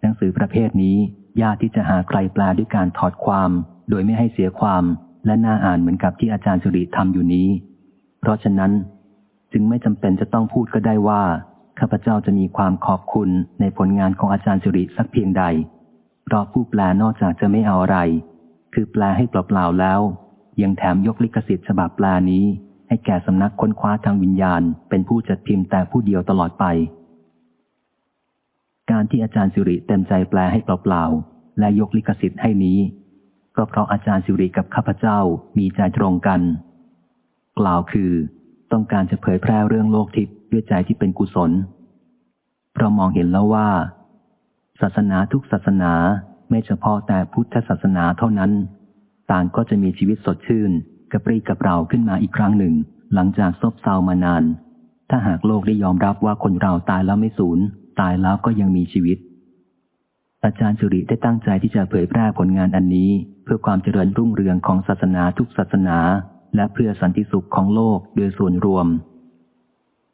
หนังสือประเภทนี้ยากที่จะหาใครแปลด้วยการถอดความ โดยไม่ให้เสียความและน่าอ่านเหมือนกับที่อาจารย์สิริทำอยู่นี้ เพราะฉะนั้นจึงไม่จำเป็นจะต้องพูดก็ได้ว่า ข้าพเจ้าจะมีความขอบคุณในผลงานของอาจารย์สิริสักเพียงใด เพราะผู้แปลนอกจากจะไม่เอาอะไร คือแปลให้เปล่าๆแล้ว ยังแถมยกลิขสิทธิ์ฉบับแปลนี้ ให้แก่สำนักค้นคว้าทางวิญญาณ เป็นผู้จัดพิมพ์แต่ผู้เดียวตลอดไป การที่อาจารย์สิริเต็มใจแปลให้เปล่าๆและยกลิขสิทธิ์ให้นี้ ก็เพราะอาจารย์สิริกับข้าพเจ้ามีใจตรงกัน กล่าวคือ ต้องการจะเผยแพร่เรื่องโลกทิพย์ด้วยใจที่เป็นกุศล เพราะมองเห็นแล้วว่า ศาสนาทุกศาสนาไม่เฉพาะแต่พุทธศาสนาเท่านั้น ต่างก็จะมีชีวิตสดชื่นกระปรี้กระเปร่าขึ้นมาอีกครั้งหนึ่ง หลังจากซบเซามานาน ถ้าหากโลกได้ยอมรับว่าคนเราตายแล้วไม่สูญตายแล้วก็ยังมีชีวิต อาจารย์สุริได้ตั้งใจที่จะเผยแพร่ผลงานอันนี้ เพื่อความเจริญรุ่งเรืองของศาสนาทุกศาสนา และเพื่อสันติสุขของโลกโดยส่วนรวม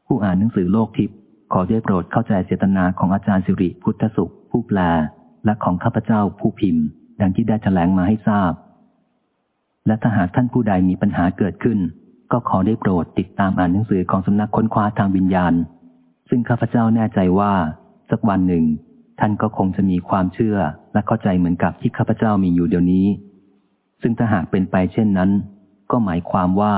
ผู้อ่านหนังสือโลกทิพย์ขอได้โปรดเข้าใจเจตนาของอาจารย์สิริพุทธสุข ผู้แปลและของข้าพเจ้าผู้พิมพ์ ดังที่ได้แถลงมาให้ทราบ และถ้าหากท่านผู้ใดมีปัญหาเกิดขึ้น ก็ขอได้โปรดติดตามอ่านหนังสือของสำนักค้นคว้าทางวิญญาณ ซึ่งข้าพเจ้าแน่ใจว่า สักวันหนึ่ง ท่านก็คงจะมีความเชื่อและเข้าใจเหมือนกับที่ข้าพเจ้ามีอยู่เดี๋ยวนี้ ซึ่งถ้าหากเป็นไปเช่นนั้น ก็หมายความว่า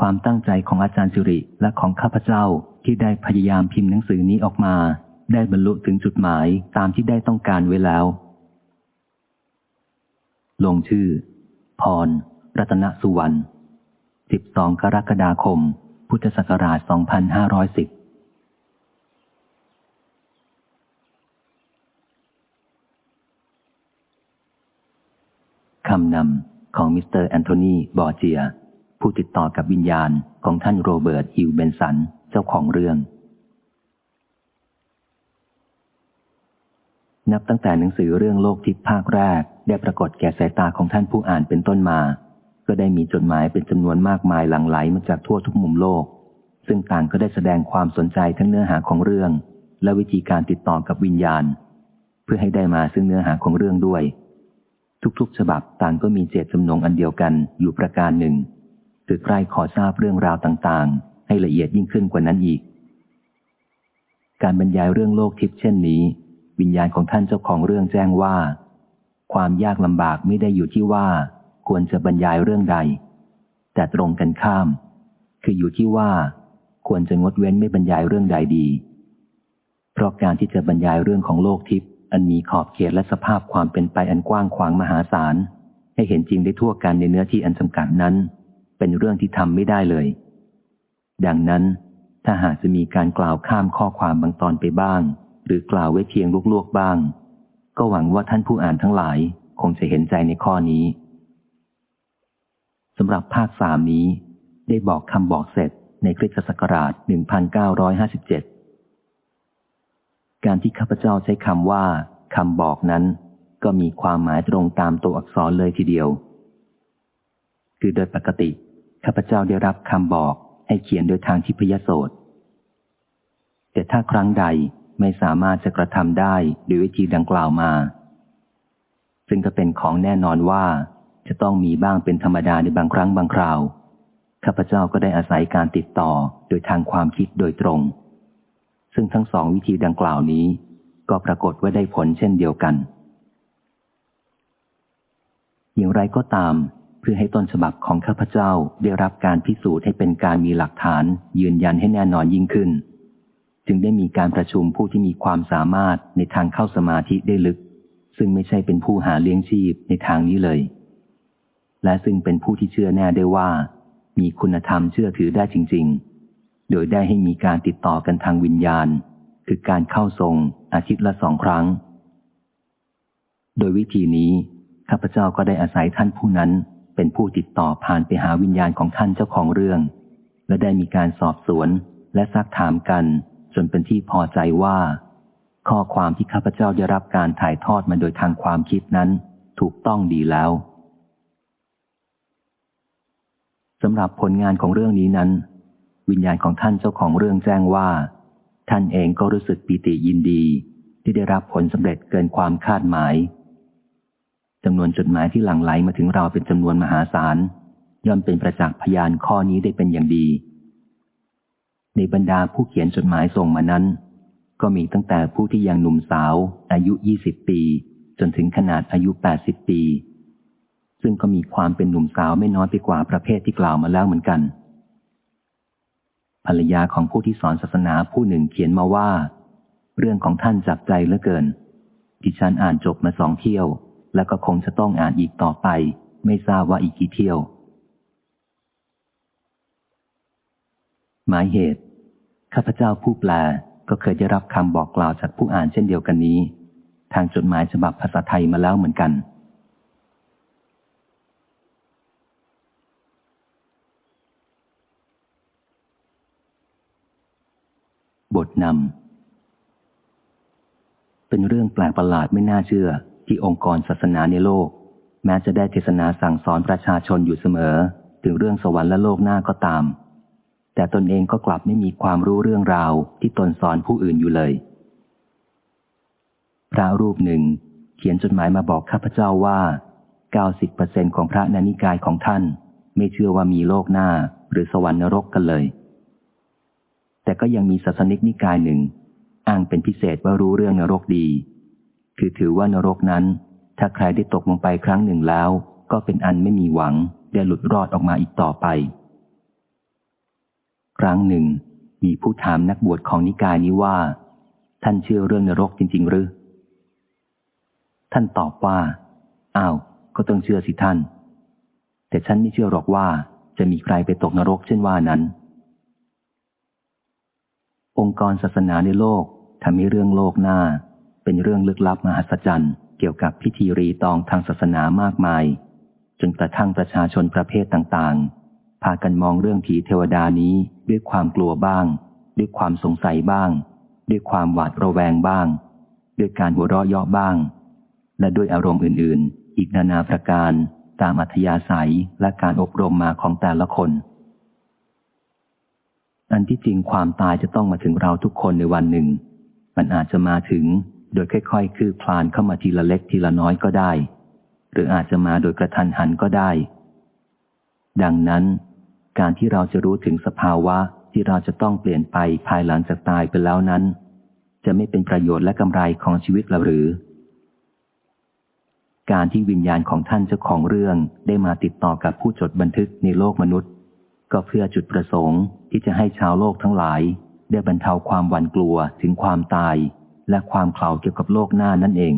ความตั้งใจของอาจารย์สิริและของข้าพเจ้าที่ได้พยายามพิมพ์หนังสือนี้ออกมา ได้บรรลุถึงจุดหมายตามที่ได้ต้องการไว้แล้ว ลงชื่อ พร รัตนสุวรรณ 12 กรกฎาคม พุทธศักราช 2510คำนำ ของมิสเตอร์แอนโทนีบอร์เจีย ผู้ติดต่อกับวิญญาณของท่านโรเบิร์ตฮิวเบนสัน เจ้าของเรื่อง นับตั้งแต่หนังสือเรื่องโลกทิพย์ภาคแรก ได้ปรากฏแก่สายตาของท่านผู้อ่านเป็นต้นมา ก็ได้มีจดหมายเป็นจำนวนมากมายหลั่งไหลมาจากทั่วทุกมุมโลก ซึ่งต่างก็ได้แสดงความสนใจทั้งเนื้อหาของเรื่อง และวิธีการติดต่อกับวิญญาณ เพื่อให้ได้มาซึ่งเนื้อหาของเรื่องด้วย ทุกๆ ฉบับต่างก็มีเจตจำนงอันเดียวกันอยู่ประการหนึ่ง คือใครขอทราบเรื่องราวต่างๆ ให้ละเอียดยิ่งขึ้นกว่านั้นอีก การบรรยายเรื่องโลกทิพย์เช่นนี้ วิญญาณของท่านเจ้าของเรื่องแจ้งว่า ความยากลำบากไม่ได้อยู่ที่ว่า ควรจะบรรยายเรื่องใด แต่ตรงกันข้าม คืออยู่ที่ว่า ควรจะงดเว้นไม่บรรยายเรื่องใดดี เพราะการที่จะบรรยายเรื่องของโลกทิพย์ อันมีขอบเขตและสภาพความเป็นไปอันกว้างขวางมหาศาล ให้เห็นจริงได้ทั่วกันในเนื้อที่อันจำกัดนั้น เป็นเรื่องที่ทำไม่ได้เลย ดังนั้น ถ้าหากจะมีการกล่าวข้ามข้อความบางตอนไปบ้าง หรือกล่าวไว้เพียงลวกๆบ้าง ก็หวังว่าท่านผู้อ่านทั้งหลาย คงจะเห็นใจในข้อนี้สำหรับภาคสามนี้ ได้บอกคำบอกเสร็จในคริสตศักราช 1957 การที่ข้าพเจ้าใช้คำว่าคำบอกนั้น ก็มีความหมายตรงตามตัวอักษรเลยทีเดียว คือโดยปกติข้าพเจ้าได้รับคำบอกให้เขียนโดยทางทิพยโสตแต่ถ้าครั้งใดไม่สามารถจะกระทำได้ด้วยวิธีดังกล่าวมา ซึ่งก็เป็นของแน่นอนว่าจะต้องมีบ้างเป็นธรรมดาในบางครั้งบางคราว ข้าพเจ้าก็ได้อาศัยการติดต่อโดยทางความคิดโดยตรง ซึ่งทั้งสองวิธีดังกล่าวนี้ ก็ปรากฏว่าได้ผลเช่นเดียวกัน อย่างไรก็ตาม เพื่อให้ต้นฉบับของข้าพเจ้าได้รับการพิสูจน์ให้เป็นการมีหลักฐาน ยืนยันให้แน่นอนยิ่งขึ้น จึงได้มีการประชุมผู้ที่มีความสามารถในทางเข้าสมาธิได้ลึก ซึ่งไม่ใช่เป็นผู้หาเลี้ยงชีพในทางนี้เลย และซึ่งเป็นผู้ที่เชื่อแน่ได้ว่า มีคุณธรรมเชื่อถือได้จริง ๆ โดยได้ให้มีการติดต่อกันทางวิญญาณ คือการเข้าทรงอาทิตย์ละสองครั้ง โดยวิธีนี้ข้าพเจ้าก็ได้อาศัยท่านผู้นั้น เป็นผู้ติดต่อผ่านไปหาวิญญาณของท่านเจ้าของเรื่อง และได้มีการสอบสวนและซักถามกัน จนเป็นที่พอใจว่า ข้อความที่ข้าพเจ้าได้รับการถ่ายทอดมาโดยทางความคิดนั้น ถูกต้องดีแล้วสำหรับผลงานของเรื่องนี้นั้น วิญญาณของท่านเจ้าของเรื่องแจ้งว่า ท่านเองก็รู้สึกปีติยินดี ที่ได้รับผลสำเร็จเกินความคาดหมายจำนวนจดหมายที่หลั่งไหลมาถึงเราเป็นจำนวนมหาศาลย่อมเป็นประจักษ์พยานข้อนี้ได้เป็นอย่างดี ในบรรดาผู้เขียนจดหมายส่งมานั้น ก็มีตั้งแต่ผู้ที่ยังหนุ่มสาว อายุ 20 ปี จนถึงขนาดอายุ 80 ปี ซึ่งก็มีความเป็นหนุ่มสาวไม่น้อยไปกว่าประเภทที่กล่าวมาแล้วเหมือนกัน ภรรยาของผู้ที่สอนศาสนาผู้หนึ่งเขียนมาว่า เรื่องของท่านจับใจเหลือเกิน ดิฉันอ่านจบมาสองเที่ยว แล้วก็คงจะต้องอ่านอีกต่อไป ไม่ทราบว่าอีกกี่เที่ยว หมายเหตุ ข้าพเจ้าผู้แปลก็เคยได้รับคำบอกกล่าวจากผู้อ่านเช่นเดียวกันนี้ ทางจดหมายฉบับภาษาไทยมาแล้วเหมือนกัน บทนำ เป็นเรื่องแปลกประหลาดไม่น่าเชื่อ ที่องค์กรศาสนาในโลก แม้จะได้เทศนาสั่งสอนประชาชนอยู่เสมอ ถึงเรื่องสวรรค์และโลกหน้าก็ตาม แต่ตนเองก็กลับไม่มีความรู้เรื่องราวที่ตนสอนผู้อื่นอยู่เลย พระรูปหนึ่ง เขียนจดหมายมาบอกข้าพเจ้าว่า 90%ของพระนานิกายของท่าน ไม่เชื่อว่ามีโลกหน้าหรือสวรรค์นรกกันเลย แต่ก็ยังมีศาสนิกนิกายหนึ่ง อ้างเป็นพิเศษว่ารู้เรื่องนรกดี คือถือว่านรกนั้น ถ้าใครได้ตกลงไปครั้งหนึ่งแล้ว ก็เป็นอันไม่มีหวังได้หลุดรอดออกมาอีกต่อไป ครั้งหนึ่ง มีผู้ถามนักบวชของนิกายนี้ว่า ท่านเชื่อเรื่องนรกจริง ๆ หรือ ท่านตอบว่า อ้าว ก็ต้องเชื่อสิท่าน แต่ฉันไม่เชื่อหรอกว่าจะมีใครไปตกนรกเช่นว่านั้น องค์กรศาสนาในโลกทำให้เรื่องโลกหน้า เป็นเรื่องลึกลับมหัศจรรย์เกี่ยวกับพิธีรีตองทางศาสนามากมาย จนกระทั่งประชาชนประเภทต่างๆ พากันมองเรื่องผีเทวดานี้ด้วยความกลัวบ้าง ด้วยความสงสัยบ้าง ด้วยความหวาดระแวงบ้าง ด้วยการหัวเราะเยาะบ้าง และด้วยอารมณ์อื่น ๆ อีกนานาประการตามอัธยาศัยและการอบรมมาของแต่ละคน อันที่จริงความตายจะต้องมาถึงเราทุกคนในวันหนึ่ง มันอาจจะมาถึงโดยค่อยๆ คืบคลานเข้ามาทีละเล็กทีละน้อยก็ได้ หรืออาจจะมาโดยกระทันหันก็ได้ ดังนั้น การที่เราจะรู้ถึงสภาวะที่เราจะต้องเปลี่ยนไปภายหลังจากตายไปแล้วนั้น จะไม่เป็นประโยชน์และกำไรของชีวิตเราหรือ การที่วิญญาณของท่านเจ้าของเรื่องได้มาติดต่อกับผู้จดบันทึกในโลกมนุษย์ ก็เพื่อจุดประสงค์ที่จะให้ชาวโลกทั้งหลาย ได้บรรเทาความหวั่นกลัวถึงความตาย และความเขลาเกี่ยวกับโลกหน้านั่นเอง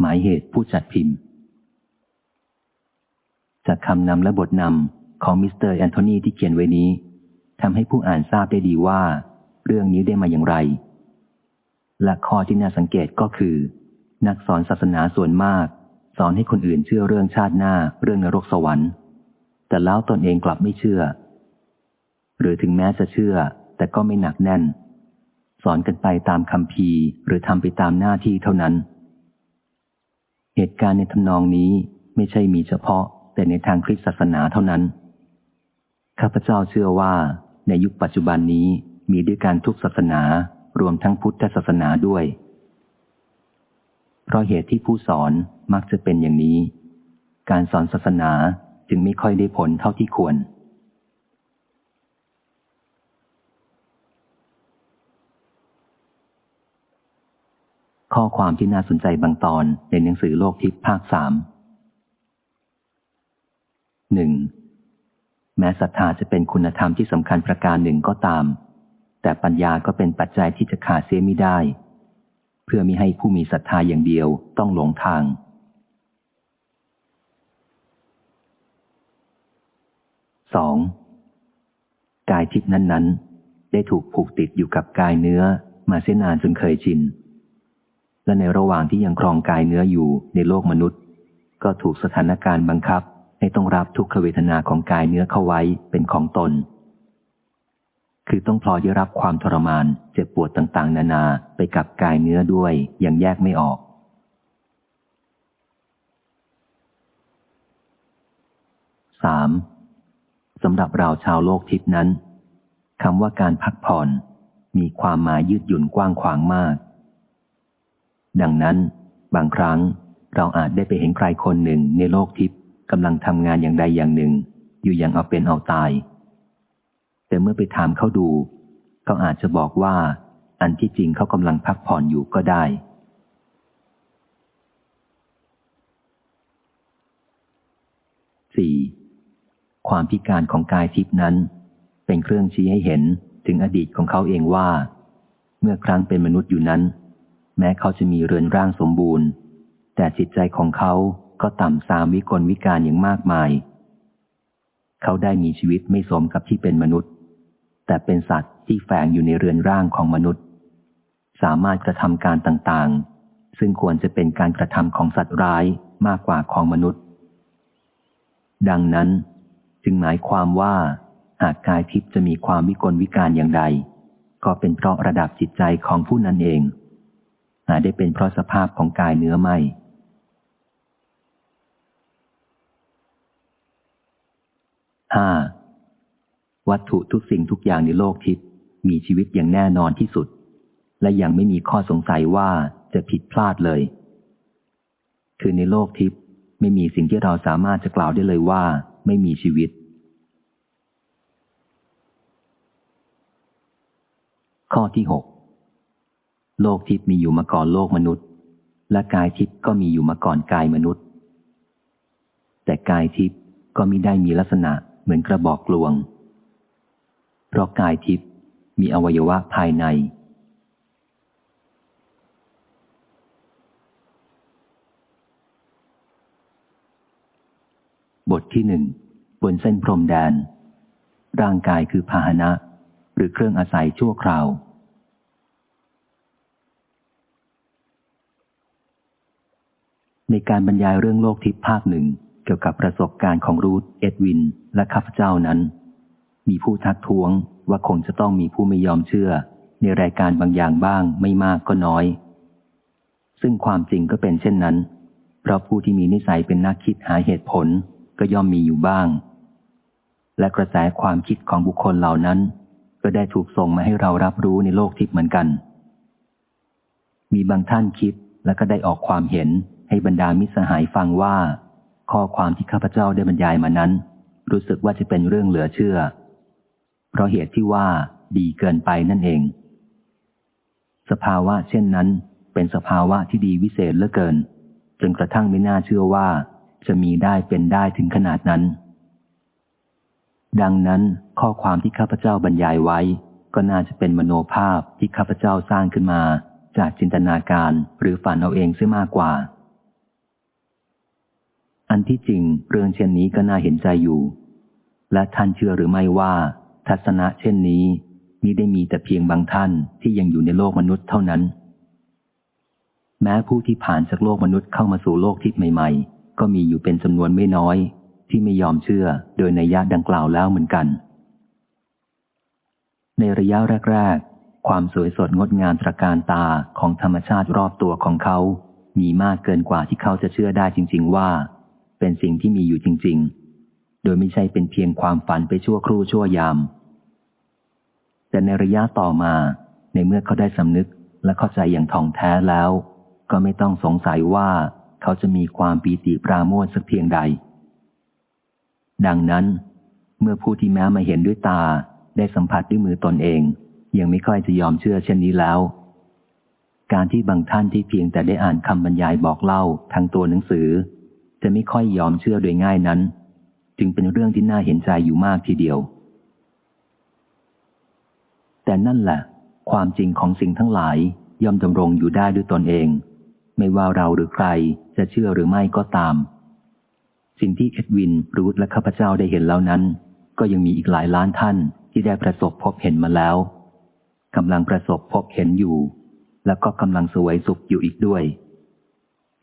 หมายเหตุผู้จัดพิมพ์ จากคำนำและบทนำของมิสเตอร์แอนโทนีที่เขียนไว้นี้ทำให้ผู้อ่านทราบได้ดีว่า เรื่องนี้ได้มาอย่างไร และข้อที่น่าสังเกตก็คือ นักสอนศาสนาส่วนมาก สอนให้คนอื่นเชื่อเรื่องชาติหน้า เรื่องนรกสวรรค์ แต่แล้วตนเองกลับไม่เชื่อ หรือถึงแม้จะเชื่อ แต่ก็ไม่หนักแน่น สอนกันไปตามคำพีหรือทำไปตามหน้าที่เท่านั้น เหตุการณ์ในทำนองนี้ไม่ใช่มีเฉพาะ แต่ในทางคริสตศาสนาเท่านั้น ข้าพเจ้าเชื่อว่า ในยุคปัจจุบันนี้มีด้วยการทุกศาสนารวมทั้งพุทธศาสนาด้วย เพราะเหตุที่ผู้สอนมักจะเป็นอย่างนี้ การสอนศาสนาจึงไม่ค่อยได้ผลเท่าที่ควร ข้อความที่น่าสนใจบางตอนในหนังสือโลกทิพย์ภาคสามหนึ่งแม้ศรัทธาจะเป็นคุณธรรมที่สำคัญประการหนึ่งก็ตาม แต่ปัญญาก็เป็นปัจจัยที่จะขาดเสียไม่ได้ เพื่อมิให้ผู้มีศรัทธาอย่างเดียวต้องหลงทางสองกายทิพนั้นๆ ได้ถูกผูกติดอยู่กับกายเนื้อมาเส้นนานจนเคยชิน และในระหว่างที่ยังครองกายเนื้ออยู่ในโลกมนุษย์ ก็ถูกสถานการณ์บังคับให้ต้องรับทุกขเวทนาของกายเนื้อเข้าไว้เป็นของตน คือต้องพลอยได้รับความทรมาน เจ็บปวดต่างๆ นานาไปกับกายเนื้อด้วยยังแยกไม่ออกสามสำหรับเราชาวโลกทิพนั้นคำว่าการพักผ่อน มีความหมายยืดหยุ่นกว้างขวางมาก ดังนั้น บางครั้งเราอาจได้ไปเห็นใครคนหนึ่งในโลกทิพย์กำลังทำงานอย่างใดอย่างหนึ่ง อยู่อย่างเอาเป็นเอาตาย แต่เมื่อไปถามเขาดู เขาอาจจะบอกว่า อันที่จริงเขากำลังพักผ่อนอยู่ก็ได้สี่ความพิการของกายทิพนั้น เป็นเครื่องชี้ให้เห็นถึงอดีตของเขาเองว่า เมื่อครั้งเป็นมนุษย์อยู่นั้น แม้เขาจะมีเรือนร่างสมบูรณ์ แต่จิตใจของเขาก็ต่ำสามวิกลวิการอย่างมากมาย เขาได้มีชีวิตไม่สมกับที่เป็นมนุษย์ แต่เป็นสัตว์ที่แฝงอยู่ในเรือนร่างของมนุษย์ สามารถกระทำการต่างๆ ซึ่งควรจะเป็นการกระทำของสัตว์ร้ายมากกว่าของมนุษย์ ดังนั้น จึงหมายความว่า หากกายทิพย์จะมีความวิกลวิการอย่างใด ก็เป็นเพราะระดับจิตใจของผู้นั้นเองหาได้เป็นเพราะสภาพของกายเนื้อไม่ห้า วัตถุทุกสิ่งทุกอย่างในโลกทิพย์มีชีวิตอย่างแน่นอนที่สุด และยังไม่มีข้อสงสัยว่าจะผิดพลาดเลย คือในโลกทิพย์ไม่มีสิ่งที่เราสามารถจะกล่าวได้เลยว่า ไม่มีชีวิต ข้อที่หกโลกทิพย์มีอยู่มาก่อนโลกมนุษย์ และกายทิพย์ก็มีอยู่มาก่อนกายมนุษย์ แต่กายทิพย์ก็มิได้มีลักษณะเหมือนกระบอกกลวง เพราะกายทิพย์มีอวัยวะภายใน บทที่หนึ่งบนเส้นพรมแดน ร่างกายคือพาหนะ หรือเครื่องอาศัยชั่วคราว ในการบรรยายเรื่องโลกทิพย์ภาคหนึ่งเกี่ยวกับประสบการณ์ของรูธเอ็ดวิน และข้าพเจ้านั้น มีผู้ทักท้วงว่าคงจะต้องมีผู้ไม่ยอมเชื่อ ในรายการบางอย่างบ้างไม่มากก็น้อย ซึ่งความจริงก็เป็นเช่นนั้น เพราะผู้ที่มีนิสัยเป็นนักคิดหาเหตุผลก็ย่อมมีอยู่บ้าง และกระแสความคิดของบุคคลเหล่านั้น ก็ได้ถูกส่งมาให้เรารับรู้ในโลกทิพย์เหมือนกัน มีบางท่านคิดและก็ได้ออกความเห็นให้บรรดามิสหายฟังว่า ข้อความที่ข้าพเจ้าได้บรรยายมานั้น รู้สึกว่าจะเป็นเรื่องเหลือเชื่อ ราะเหตุที่ว่าดีเกินไปนั่นเอง สภาวะเช่นนั้น เป็นสภาวะที่ดีวิเศษเหลือเกิน จนกระทั่งไม่น่าเชื่อว่าจะมีได้เป็นได้ถึงขนาดนั้น ดังนั้นข้อความที่ข้าพเจ้าบรรยายไว้ ก็น่าจะเป็นมโนภาพที่ข้าพเจ้าสร้างขึ้นมา จากจินตนาการหรือฝันเอาเองเสียมากกว่า อันที่จริงเรื่องเช่นนี้ก็น่าเห็นใจอยู่ และท่านเชื่อหรือไม่ว่า ทัศนะเช่นนี้มิได้มีแต่เพียงบางท่านที่ยังอยู่ในโลกมนุษย์เท่านั้น แม้ผู้ที่ผ่านจากโลกมนุษย์เข้ามาสู่โลกทิพย์ใหม่ๆ ก็มีอยู่เป็นจำนวนไม่น้อย ที่ไม่ยอมเชื่อโดยในยะดังกล่าวแล้วเหมือนกัน ในระยะแรก ๆ ความสวยสดงดงามตระการตาของธรรมชาติรอบตัวของเขา มีมากเกินกว่าที่เขาจะเชื่อได้จริง ๆ ว่า เป็นสิ่งที่มีอยู่จริง ๆ โดยไม่ใช่เป็นเพียงความฝันไปชั่วครู่ชั่วยาม แต่ในระยะต่อมาในเมื่อเขาได้สำนึกและเข้าใจอย่างท่องแท้แล้ว ก็ไม่ต้องสงสัยว่าเขาจะมีความปีติปราโมทสักเพียงใด ดังนั้น เมื่อผู้ที่แม้มาเห็นด้วยตาได้สัมผัสด้วยมือตนเอง ยังไม่ค่อยจะยอมเชื่อเช่นนี้แล้ว การที่บางท่านที่เพียงแต่ได้อ่านคำบรรยายบอกเล่าทางตัวหนังสือ จะไม่ค่อยยอมเชื่อโดยง่ายนั้น จึงเป็นเรื่องที่น่าเห็นใจอยู่มากทีเดียว แต่นั่นแหละ ความจริงของสิ่งทั้งหลายย่อมดำรงอยู่ได้ด้วยตนเอง ไม่ว่าเราหรือใครจะเชื่อหรือไม่ก็ตาม สิ่งที่เอ็ดวินรูทและข้าพเจ้าได้เห็นแล้วนั้น ก็ยังมีอีกหลายล้านท่านที่ได้ประสบพบเห็นมาแล้วกำลังประสบพบเห็นอยู่ แล้วก็กำลังสวยสุขอยู่อีกด้วย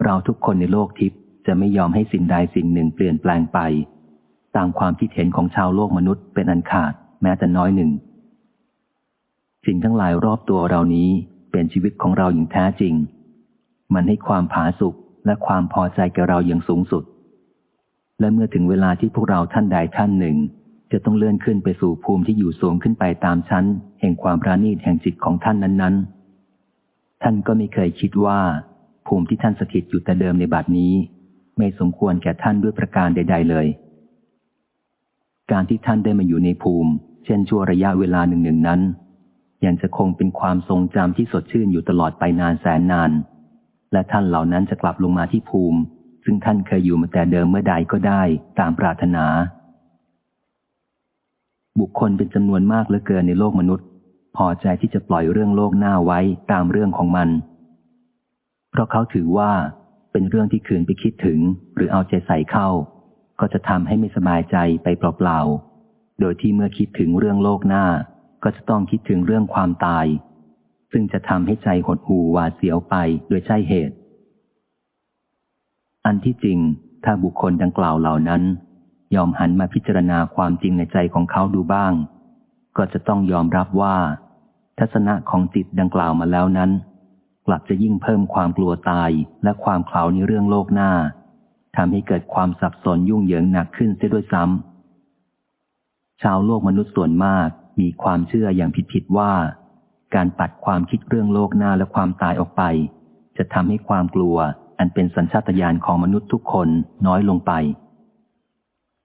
เราทุกคนในโลกทิพย์จะไม่ยอมให้สิ่งใดสิ่งหนึ่งเปลี่ยนแปลงไป ตามความคิดเห็นของชาวโลกมนุษย์เป็นอันขาดแม้แต่น้อยหนึ่ง สิ่งทั้งหลายรอบตัวเรานี้เป็นชีวิตของเราอย่างแท้จริง มันให้ความผาสุกและความพอใจแก่เราอย่างสูงสุด และเมื่อถึงเวลาที่พวกเราท่านใดท่านหนึ่ง จะต้องเลื่อนขึ้นไปสู่ภูมิที่อยู่สูงขึ้นไปตามชั้น แห่งความราณีตแห่งจิตของท่านนั้นๆ ท่านก็ไม่เคยคิดว่า ภูมิที่ท่านสถิตอยู่แต่เดิมในบัดนี้ ไม่สมควรแก่ท่านด้วยประการใด ๆ เลย การที่ท่านได้มาอยู่ในภูมิ เช่นชั่วระยะเวลาหนึ่งๆนั้น ยังจะคงเป็นความทรงจำที่สดชื่นอยู่ตลอดไปนานแสนนาน และท่านเหล่านั้นจะกลับลงมาที่ภูมิ ซึ่งท่านเคยอยู่มาแต่เดิมเมื่อใดก็ได้ตามปรารถนา บุคคลเป็นจำนวนมากเหลือเกินในโลกมนุษย์ พอใจที่จะปล่อยเรื่องโลกหน้าไว้ตามเรื่องของมัน เพราะเขาถือว่าเป็นเรื่องที่คืนไปคิดถึง หรือเอาใจใส่เข้า ก็จะทำให้ไม่สบายใจไปเปล่าๆโดยที่เมื่อคิดถึงเรื่องโลกหน้า ก็จะต้องคิดถึงเรื่องความตาย ซึ่งจะทำให้ใจหดหู่หวาเสียวไปโดยใช่เหตุ อันที่จริง ถ้าบุคคลดังกล่าวเหล่านั้น ยอมหันมาพิจารณาความจริงในใจของเขาดูบ้าง ก็จะต้องยอมรับว่า ทัศนะของจิตดังกล่าวมาแล้วนั้น กลับจะยิ่งเพิ่มความกลัวตายและความเข่าในเรื่องโลกหน้าทำให้เกิดความสับสนยุ่งเหยิงหนักขึ้นเสียด้วยซ้ำชาวโลกมนุษย์ส่วนมาก มีความเชื่ออย่างผิดๆว่า การปัดความคิดเรื่องโลกหน้าและความตายออกไป จะทำให้ความกลัวอันเป็นสัญชาตญาณของมนุษย์ทุกคนน้อยลงไป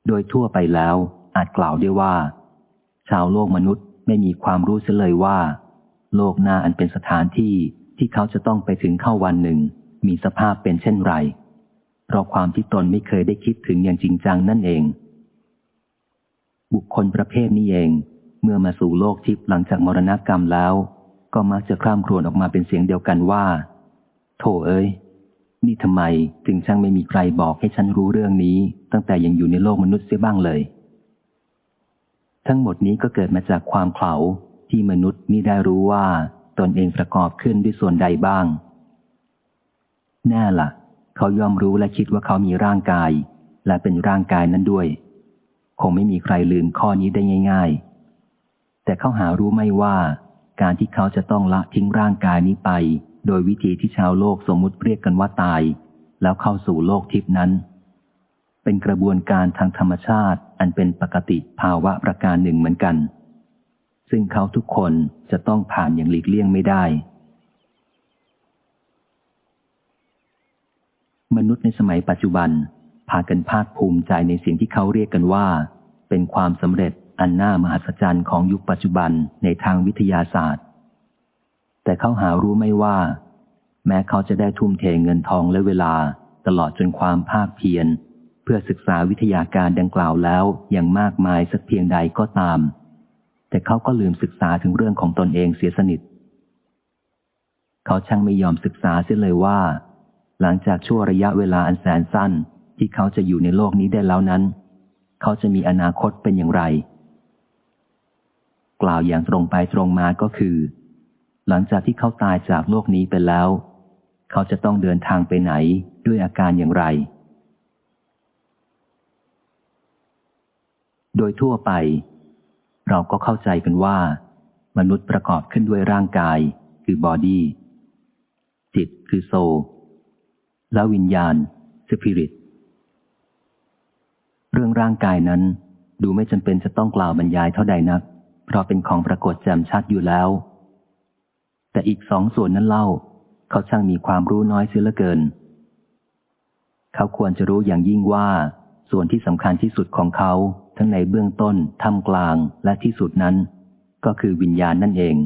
โดยทั่วไปแล้วอาจกล่าวได้ว่า ชาวโลกมนุษย์ไม่มีความรู้เสียเลยว่า โลกหน้าอันเป็นสถานที่ที่เขาจะต้องไปถึงเข้าวันหนึ่ง มีสภาพเป็นเช่นไร เพราะความที่ตนไม่เคยได้คิดถึงอย่างจริงจังนั่นเอง บุคคลประเภทนี้เอง เมื่อมาสู่โลกทิพย์หลังจากมรณกรรมแล้ว ก็มักจะคร่ำครวญออกมาเป็นเสียงเดียวกันว่าโถเอ้ย นี่ทำไมถึงช่างไม่มีใครบอกให้ฉันรู้เรื่องนี้ ตั้งแต่ยังอยู่ในโลกมนุษย์เสียบ้างเลย ทั้งหมดนี้ก็เกิดมาจากความเข่าที่มนุษย์มิได้รู้ว่าตนเองประกอบขึ้นด้วยส่วนใดบ้าง แน่ละ่ะ เขายอมรู้และคิดว่าเขามีร่างกาย และเป็นร่างกายนั้นด้วย คงไม่มีใครลืมข้อนี้ได้ง่าย ๆ แต่เขาหารู้ไม่ว่า การที่เขาจะต้องละทิ้งร่างกายนี้ไป โดยวิธีที่ชาวโลกสมมุติเรียกกันว่าตาย แล้วเข้าสู่โลกทิพนั้น เป็นกระบวนการทางธรรมชาติอันเป็นปกติภาวะประการหนึ่งเหมือนกัน ซึ่งเขาทุกคนจะต้องผ่านอย่างหลีกเลี่ยงไม่ได้ มนุษย์ในสมัยปัจจุบันพากันภาคภูมิใจในสิ่งที่เขาเรียกกันว่า เป็นความสำเร็จ อันน่ามหัศจรรย์ของยุคปัจจุบันในทางวิทยาศาสตร์ แต่เขาหารู้ไม่ว่า แม้เขาจะได้ทุ่มเทเงินทองและเวลาตลอดจนความภาคเพียรเพื่อศึกษาวิทยาการดังกล่าวแล้วอย่างมากมายสักเพียงใดก็ตาม แต่เขาก็ลืมศึกษาถึงเรื่องของตนเองเสียสนิท เขาช่างไม่ยอมศึกษาเสียเลยว่า หลังจากช่วระยะเวลาอันแสนสั้นที่เขาจะอยู่ในโลกนี้ได้แล้วนั้น เขาจะมีอนาคตเป็นอย่างไร กล่าวอย่างตรงไปตรงมาก็คือ หลังจากที่เขาตายจากโลกนี้ไปแล้ว เขาจะต้องเดินทางไปไหนด้วยอาการอย่างไร โดยทั่วไป เราก็เข้าใจกันว่า มนุษย์ประกอบขึ้นด้วยร่างกาย คือบอดี้จิตคือโซและวิญญาณสปิริตเรื่องร่างกายนั้นดูไม่จำเป็นจะต้องกล่าวบรรยายเท่าใดนัก เพราะเป็นของปรากฏแจ่มชัดอยู่แล้ว แต่อีกสองส่วนนั้นเล่า เขาช่างมีความรู้น้อยเสียเหลือเกิน เขาควรจะรู้อย่างยิ่งว่า ส่วนที่สำคัญที่สุดของเขา ทั้งในเบื้องต้นท่ามกลางและที่สุดนั้น ก็คือวิญญาณนั่นเอง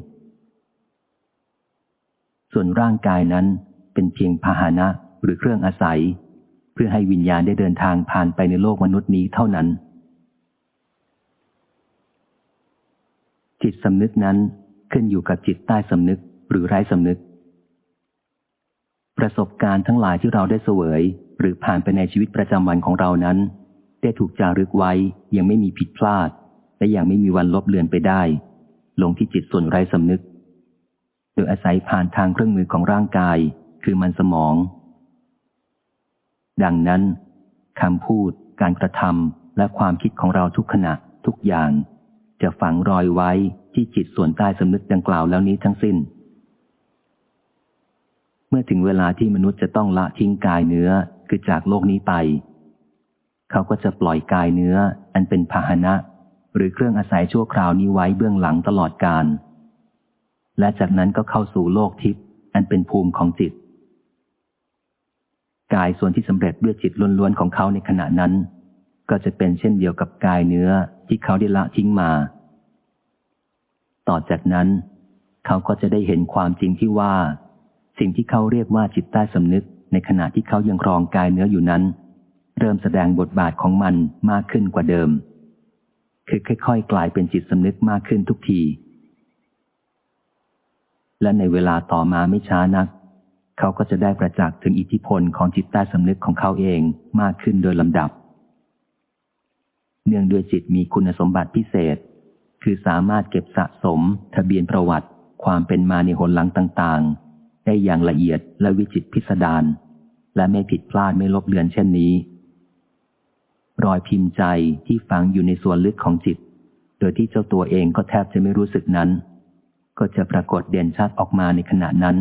ส่วนร่างกายนั้นเป็นเพียงพาหนะหรือเครื่องอาศัย เพื่อให้วิญญาณได้เดินทางผ่านไปในโลกมนุษย์นี้เท่านั้น จิตสำนึกนั้นขึ้นอยู่กับจิตใต้สำนึกหรือไร้สำนึก ประสบการณ์ทั้งหลายที่เราได้เสวย หรือผ่านไปในชีวิตประจำวันของเรานั้น ได้ถูกจารึกไว้ยังไม่มีผิดพลาด และยังไม่มีวันลบเลือนไปได้ ลงที่จิตส่วนไร้สำนึก โดยอาศัยผ่านทางเครื่องมือของร่างกาย คือมันสมอง ดังนั้นคำพูด การกระทำและความคิดของเราทุกขณะทุกอย่าง จะฝังรอยไว้ที่จิตส่วนใต้สำนึกดังกล่าวแล้วนี้ทั้งสิ้น เมื่อถึงเวลาที่มนุษย์จะต้องละทิ้งกายเนื้อคือจากโลกนี้ไป เขาก็จะปล่อยกายเนื้ออันเป็นพาหนะ หรือเครื่องอาศัยชั่วคราวนี้ไว้เบื้องหลังตลอดกาลและจากนั้นก็เข้าสู่โลกทิพย์อันเป็นภูมิของจิต กายส่วนที่สำเร็จด้วยจิตล้วนๆของเขาในขณะนั้น ก็จะเป็นเช่นเดียวกับกายเนื้อที่เขาได้ละทิ้งมา ต่อจากนั้น เขาก็จะได้เห็นความจริงที่ว่า สิ่งที่เขาเรียกว่าจิตใต้สำนึก ในขณะที่เขายังครองกายเนื้ออยู่นั้น เริ่มแสดงบทบาทของมันมากขึ้นกว่าเดิม คือค่อยๆ กลายเป็นจิตสำนึกมากขึ้นทุกที และในเวลาต่อมาไม่ช้านัก เขาก็จะได้ประจักษ์ถึงอิทธิพลของจิตใต้สำนึกของเขาเองมากขึ้นโดยลำดับ เนื่องด้วยจิตมีคุณสมบัติพิเศษ คือสามารถเก็บสะสม ทะเบียนประวัติ ความเป็นมาในหนหลังต่างๆ ได้อย่างละเอียดและวิจิตพิสดารและไม่ผิดพลาดไม่ลบเลือนเช่นนี้ รอยพิมพ์ใจที่ฝังอยู่ในส่วนลึกของจิต โดยที่เจ้าตัวเองก็แทบจะไม่รู้สึกนั้น ก็จะปรากฏเด่นชัดออกมาในขณะนั้น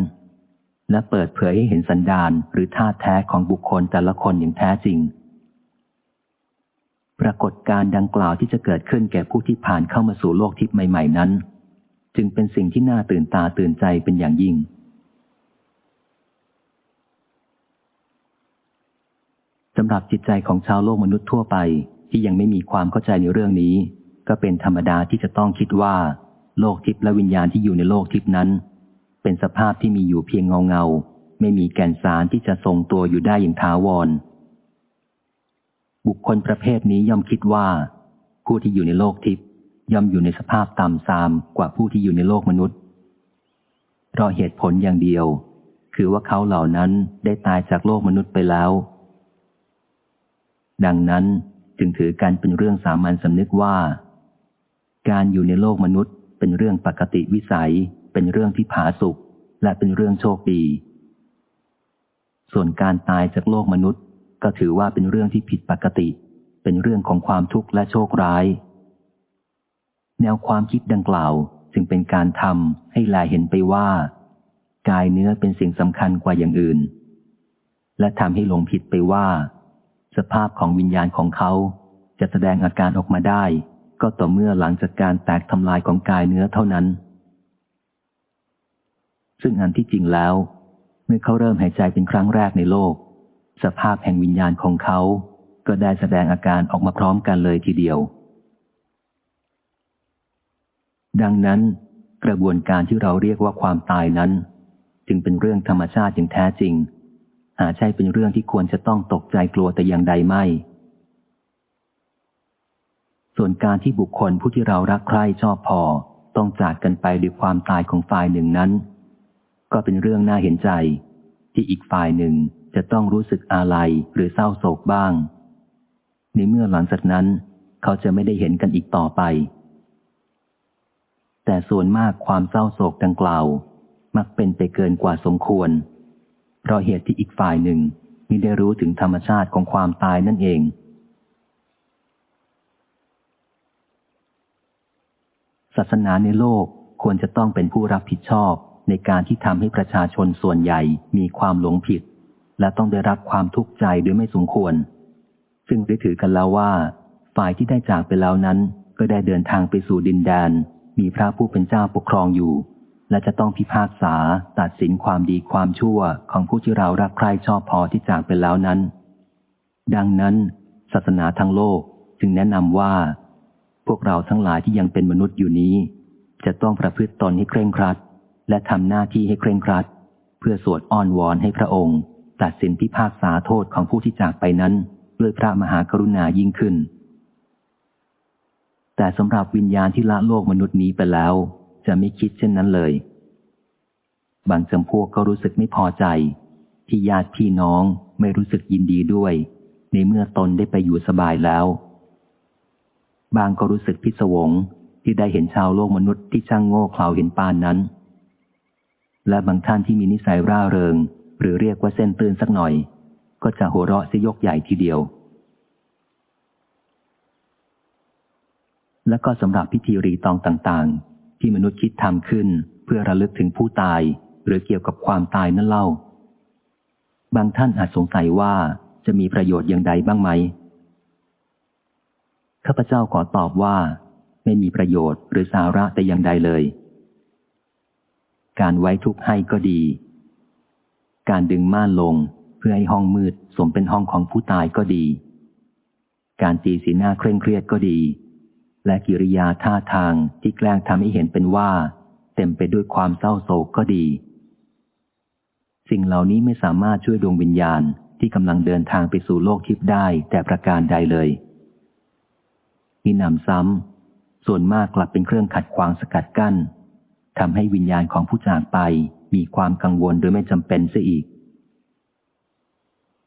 และเปิดเผยให้เห็นสันดานหรือท่าแท้ของบุคคลแต่ละคนอย่างแท้จริง ปรากฏการดังกล่าวที่จะเกิดขึ้นแก่ผู้ที่ผ่านเข้ามาสู่โลกทิพย์ใหม่ ๆ นั้น จึงเป็นสิ่งที่น่าตื่นตาตื่นใจเป็นอย่างยิ่ง สำหรับจิตใจของชาวโลกมนุษย์ทั่วไปที่ยังไม่มีความเข้าใจในเรื่องนี้ ก็เป็นธรรมดาที่จะต้องคิดว่า โลกทิพย์และวิญญาณที่อยู่ในโลกทิพย์นั้น เป็นสภาพที่มีอยู่เพียงเงาเงาไม่มีแก่นสารที่จะทรงตัวอยู่ได้อย่างท้าวร บุคคลประเภทนี้ย่อมคิดว่า ผู้ที่อยู่ในโลกทิพย์ย่อมอยู่ในสภาพต่ำทรามกว่าผู้ที่อยู่ในโลกมนุษย์เพราะเหตุผลอย่างเดียว คือว่าเขาเหล่านั้นได้ตายจากโลกมนุษย์ไปแล้ว ดังนั้นจึงถือการเป็นเรื่องสามัญสำนึกว่า การอยู่ในโลกมนุษย์เป็นเรื่องปกติวิสัย เป็นเรื่องที่ผาสุกและเป็นเรื่องโชคดี ส่วนการตายจากโลกมนุษย์ ก็ถือว่าเป็นเรื่องที่ผิดปกติ เป็นเรื่องของความทุกข์และโชคร้าย แนวความคิดดังกล่าวจึงเป็นการทำให้ลายเห็นไปว่า กายเนื้อเป็นสิ่งสำคัญกว่าอย่างอื่น และทำให้หลงผิดไปว่า สภาพของวิญญาณของเขาจะแสดงอาการออกมาได้ ก็ต่อเมื่อหลังจากการแตกทำลายของกายเนื้อเท่านั้น ซึ่งอันที่จริงแล้ว เมื่อเขาเริ่มหายใจเป็นครั้งแรกในโลก สภาพแห่งวิญญาณของเขา ก็ได้แสดงอาการออกมาพร้อมกันเลยทีเดียว ดังนั้น กระบวนการที่เราเรียกว่าความตายนั้น จึงเป็นเรื่องธรรมชาติอย่างแท้จริงหาใช่เป็นเรื่องที่ควรจะต้องตกใจกลัวแต่อย่างใดไม่ ส่วนการที่บุคคลผู้ที่เรารักใคร่ชอบพอต้องจากกันไปด้วยความตายของฝ่ายหนึ่งนั้น ก็เป็นเรื่องน่าเห็นใจที่อีกฝ่ายหนึ่ง จะต้องรู้สึกอาลัยหรือเศร้าโศกบ้าง ในเมื่อหลังจากนั้นเขาจะไม่ได้เห็นกันอีกต่อไป แต่ส่วนมากความเศร้าโศกดังกล่าว มักเป็นไปเกินกว่าสมควร เพราะเหตุที่อีกฝ่ายหนึ่งมิได้รู้ถึงธรรมชาติของความตายนั่นเองศาสนาในโลกควรจะต้องเป็นผู้รับผิดชอบในการที่ทำให้ประชาชนส่วนใหญ่มีความหลงผิด และต้องได้รับความทุกข์ใจโดยไม่สมควร ซึ่งได้ถือกันแล้วว่า ฝ่ายที่ได้จากไปแล้วนั้น ก็ได้เดินทางไปสู่ดินแดน มีพระผู้เป็นเจ้าปกครองอยู่ และจะต้องพิพากษาตัดสินความดีความชั่วของผู้ที่เรารักใคร่ชอบพอที่จากไปแล้วนั้น ดังนั้น ศาสนาทั้งโลกจึงแนะนำว่า พวกเราทั้งหลายที่ยังเป็นมนุษย์อยู่นี้ จะต้องประพฤติตนให้เคร่งครัด และทำหน้าที่ให้เคร่งครัด เพื่อสวดอ้อนวอนให้พระองค์ ตัดสินพิพากษาโทษของผู้ที่จากไปนั้น ด้วยพระมหากรุณายิ่งขึ้น แต่สำหรับวิญญาณที่ละโลกมนุษย์นี้ไปแล้ว จะไม่คิดเช่นนั้นเลย บางจำพวกก็รู้สึกไม่พอใจ ที่ญาติพี่น้องไม่รู้สึกยินดีด้วย ในเมื่อตนได้ไปอยู่สบายแล้ว บางก็รู้สึกพิศวงที่ได้เห็นชาวโลกมนุษย์ที่ช่างโง่เขลาเห็นปานนั้น และบางท่านที่มีนิสัยร่าเริง หรือเรียกว่าเส้นตื่นสักหน่อย ก็จะหัวเราะเสยกใหญ่ทีเดียว และก็สำหรับพิธีรีตองต่างๆ ที่มนุษย์คิดทำขึ้นเพื่อระลึกถึงผู้ตาย หรือเกี่ยวกับความตายนั่นเล่า บางท่านอาจสงสัยว่าจะมีประโยชน์อย่างใดบ้างไหมข้าพเจ้าขอตอบว่า ไม่มีประโยชน์หรือสาระแต่อย่างใดเลย การไว้ทุกข์ให้ก็ดี การดึงม่านลงเพื่อให้ห้องมืดสมเป็นห้องของผู้ตายก็ดี การตีสีหน้าเคร่งเครียดก็ดี และกิริยาท่าทางที่แกล้งทำให้เห็นเป็นว่า เต็มไปด้วยความเศร้าโศกก็ดี สิ่งเหล่านี้ไม่สามารถช่วยดวงวิญญาณที่กำลังเดินทางไปสู่โลกทิพย์ได้แต่ประการใดเลยมีนำซ้ำส่วนมากกลับเป็นเครื่องขัดขวางสกัดกั้นทำให้วิญญาณของผู้จากไป มีความกังวลโดยไม่จำเป็นเสียอีก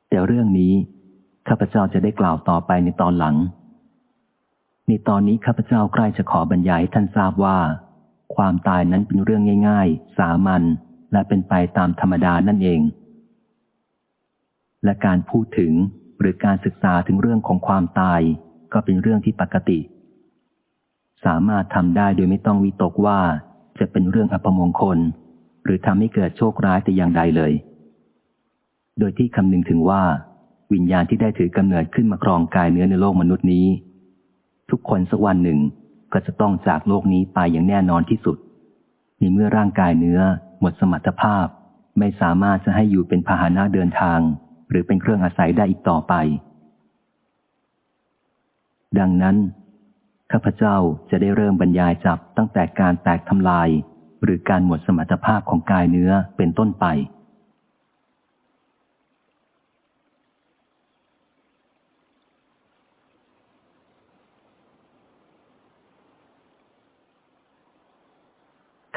แต่เรื่องนี้ข้าพเจ้าจะได้กล่าวต่อไปในตอนหลัง ในตอนนี้ข้าพเจ้าใกล้จะขอบรรยายให้ท่านทราบว่า ความตายนั้นเป็นเรื่องง่าย ๆ สามัญและเป็นไปตามธรรมดานั่นเอง และการพูดถึงหรือการศึกษาถึงเรื่องของความตาย ก็เป็นเรื่องที่ปกติ สามารถทำได้โดยไม่ต้องวิตกว่าจะเป็นเรื่องอัปมงคล หรือทำให้เกิดโชคร้ายแต่อย่างใดเลย โดยที่คำนึงถึงว่า วิญญาณที่ได้ถือกำเนิดขึ้นมาครองกายเนื้อในโลกมนุษย์นี้ ทุกคนสักวันหนึ่งก็จะต้องจากโลกนี้ไปอย่างแน่นอนที่สุดในเมื่อร่างกายเนื้อ หมดสมรรถภาพ ไม่สามารถจะให้อยู่เป็นพาหนะเดินทาง หรือเป็นเครื่องอาศัยได้อีกต่อไป ดังนั้นข้าพเจ้าจะได้เริ่มบรรยายจับตั้งแต่การแตกทำลาย หรือการหมดสมรรถภาพของกายเนื้อเป็นต้นไป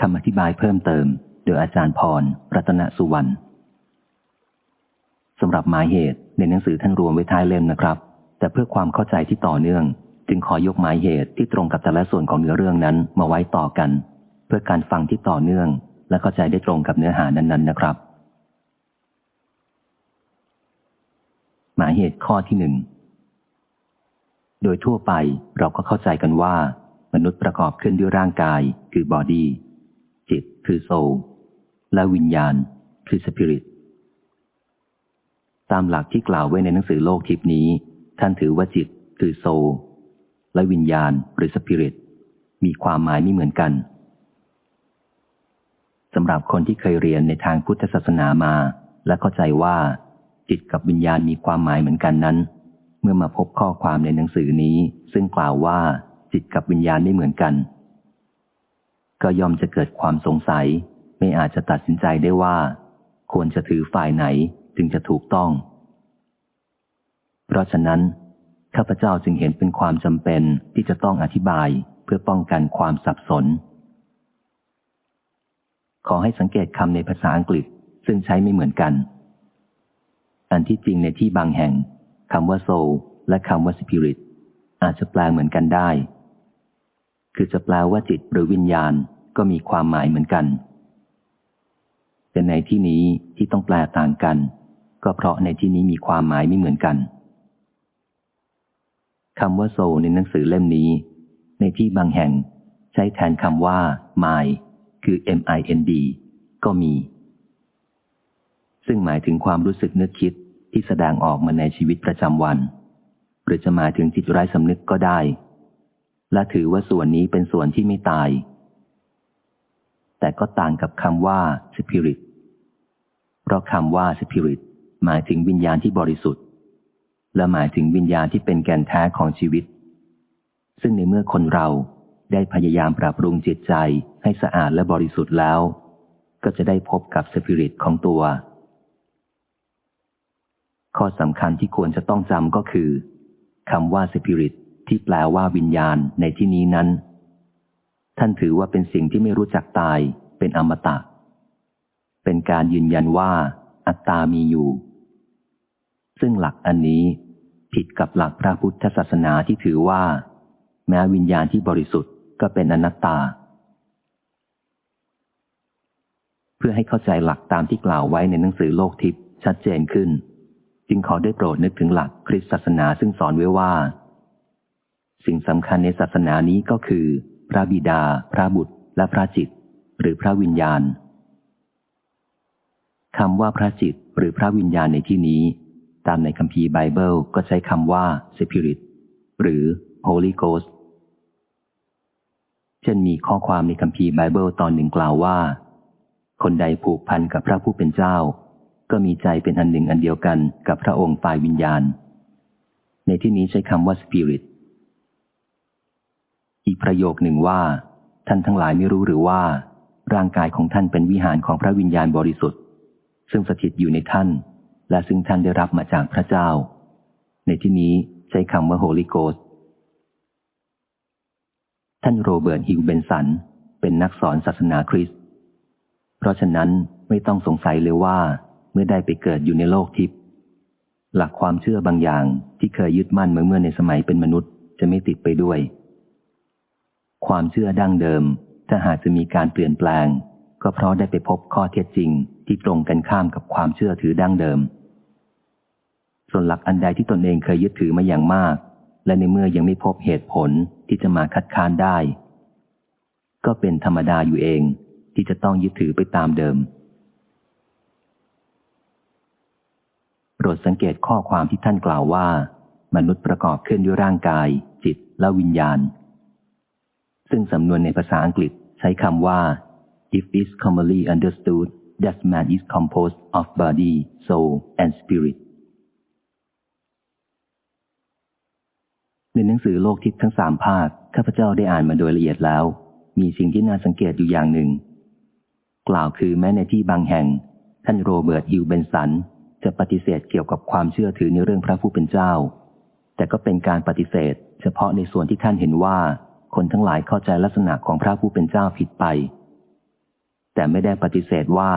คำอธิบายเพิ่มเติม โดยอาจารย์พร รัตนสุวรรณสำหรับหมายเหตุในหนังสือท่านรวมไว้ท้ายเล่มนะครับ แต่เพื่อความเข้าใจที่ต่อเนื่อง จึงขอยกหมายเหตุที่ตรงกับแต่ละส่วนของเนื้อเรื่องนั้นมาไว้ต่อกัน พื่อการฟังที่ต่อเนื่อง และเข้าใจได้ตรงกับเนื้อหานั้นๆนะครับ หมายเหตุข้อที่หนึ่งโดยทั่วไปเราก็เข้าใจกันว่า มนุษย์ประกอบขึ้นด้วยร่างกายคือบอดี้จิตคือโซลและวิญญาณคือสปิริตตามหลักที่กล่าวไว้ในหนังสือโลกทิพนี้ ท่านถือว่าจิตคือโซลและวิญญาณหรือสปิริตมีความหมายไม่เหมือนกัน สำหรับคนที่เคยเรียนในทางพุทธศาสนามา และเข้าใจว่า จิตกับวิญญาณมีความหมายเหมือนกันนั้น เมื่อมาพบข้อความในหนังสือนี้ ซึ่งกล่าวว่า จิตกับวิญญาณไม่เหมือนกัน ก็ย่อมจะเกิดความสงสัย ไม่อาจจะตัดสินใจได้ว่า ควรจะถือฝ่ายไหนจึงจะถูกต้อง เพราะฉะนั้นข้าพเจ้าจึงเห็นเป็นความจำเป็นที่จะต้องอธิบายเพื่อป้องกันความสับสน ขอให้สังเกตคำในภาษาอังกฤษซึ่งใช้ไม่เหมือนกัน อันที่จริงในที่บางแห่งคำว่าโซและคำว่าสปิริตอาจจะแปลเหมือนกันได้ คือจะแปลว่าจิตหรือวิญญาณก็มีความหมายเหมือนกัน แต่ในที่นี้ที่ต้องแปลต่างกัน ก็เพราะในที่นี้มีความหมายไม่เหมือนกันคำว่าโซในหนังสือเล่มนี้ ในที่บางแห่งใช้แทนคำว่า mind คือ mind ก็มี ซึ่งหมายถึงความรู้สึกนึกคิดที่แสดงออกมาในชีวิตประจำวัน หรือจะหมายถึงจิตไร้สำนึกก็ได้ และถือว่าส่วนนี้เป็นส่วนที่ไม่ตาย แต่ก็ต่างกับคำว่า spirit เพราะคำว่า spirit หมายถึงวิญญาณที่บริสุทธิ์ และหมายถึงวิญญาณที่เป็นแก่นแท้ของชีวิต ซึ่งในเมื่อคนเรา ได้พยายามปรับปรุงจิตใจให้สะอาดและบริสุทธิ์แล้ว ก็จะได้พบกับสปิริตของตัว ข้อสำคัญที่ควรจะต้องจำก็คือคำว่าสปิริตที่แปลว่าวิญญาณในที่นี้นั้น ท่านถือว่าเป็นสิ่งที่ไม่รู้จักตาย เป็นอมตะ เป็นการยืนยันว่า อัตตามีอยู่ ซึ่งหลักอันนี้ผิดกับหลักพระพุทธศาสนาที่ถือว่า แม้วิญญาณที่บริสุทธิ์ ก็เป็นอนัตตา เพื่อให้เข้าใจหลักตามที่กล่าวไว้ในหนังสือโลกทิพย์ชัดเจนขึ้น จึงขอได้โปรดนึกถึงหลักคริสตศาสนาซึ่งสอนไว้ว่า สิ่งสำคัญในศาสนานี้ก็คือ พระบิดา พระบุตร และพระจิต หรือพระวิญญาณคำว่าพระจิตหรือพระวิญญาณในที่นี้ ตามในคัมภีร์ไบเบิลก็ใช้คำว่า Spirit หรือ Holy Ghost เช่นมีข้อความในคัมภีร์ไบเบิลตอนหนึ่งกล่าวว่า คนใดผูกพันกับพระผู้เป็นเจ้า ก็มีใจเป็นอันหนึ่งอันเดียวกันกับพระองค์ฝ่ายวิญญาณ ในที่นี้ใช้คำว่า Spirit อีกประโยคหนึ่งว่า ท่านทั้งหลายไม่รู้หรือว่า ร่างกายของท่านเป็นวิหารของพระวิญญาณบริสุทธิ์ ซึ่งสถิตอยู่ในท่าน และซึ่งท่านได้รับมาจากพระเจ้า ในที่นี้ใช้คำว่า Holy Ghost ท่านโรเบิร์ตฮิวเบนสัน เป็นนักสอนศาสนาคริสต์ เพราะฉะนั้นไม่ต้องสงสัยเลยว่าเมื่อได้ไปเกิดอยู่ในโลกทิพย์หลักความเชื่อบางอย่างที่เคยยึดมั่นเมื่อเมื่อในสมัยเป็นมนุษย์จะไม่ติดไปด้วย ความเชื่อดั้งเดิม ถ้าหากจะมีการเปลี่ยนแปลง ก็เพราะได้ไปพบข้อเท็จจริงที่ตรงกันข้ามกับความเชื่อถือดั้งเดิม ส่วนหลักอันใดที่ตนเองเคยยึดถือมาอย่างมาก และในเมื่อยังไม่พบเหตุผลที่จะมาคัดค้านได้ ก็เป็นธรรมดาอยู่เองที่จะต้องยึดถือไปตามเดิม โปรดสังเกตข้อความที่ท่านกล่าวว่า มนุษย์ประกอบขึ้นด้วยร่างกาย จิตและวิญญาณ ซึ่งสำนวนในภาษาอังกฤษใช้คำว่า if is commonly understood that man is composed of body, soul, and spirit ในหนังสือโลกทิพย์ทั้งสามภาคข้าพเจ้าได้อ่านมาโดยละเอียดแล้ว มีสิ่งที่น่าสังเกตอยู่อย่างหนึ่ง กล่าวคือแม้ในที่บางแห่ง ท่านโรเบิร์ตฮิวเบนสัน จะปฏิเสธเกี่ยวกับความเชื่อถือในเรื่องพระผู้เป็นเจ้า แต่ก็เป็นการปฏิเสธ เฉพาะในส่วนที่ท่านเห็นว่า คนทั้งหลายเข้าใจลักษณะของพระผู้เป็นเจ้าผิดไป แต่ไม่ได้ปฏิเสธว่า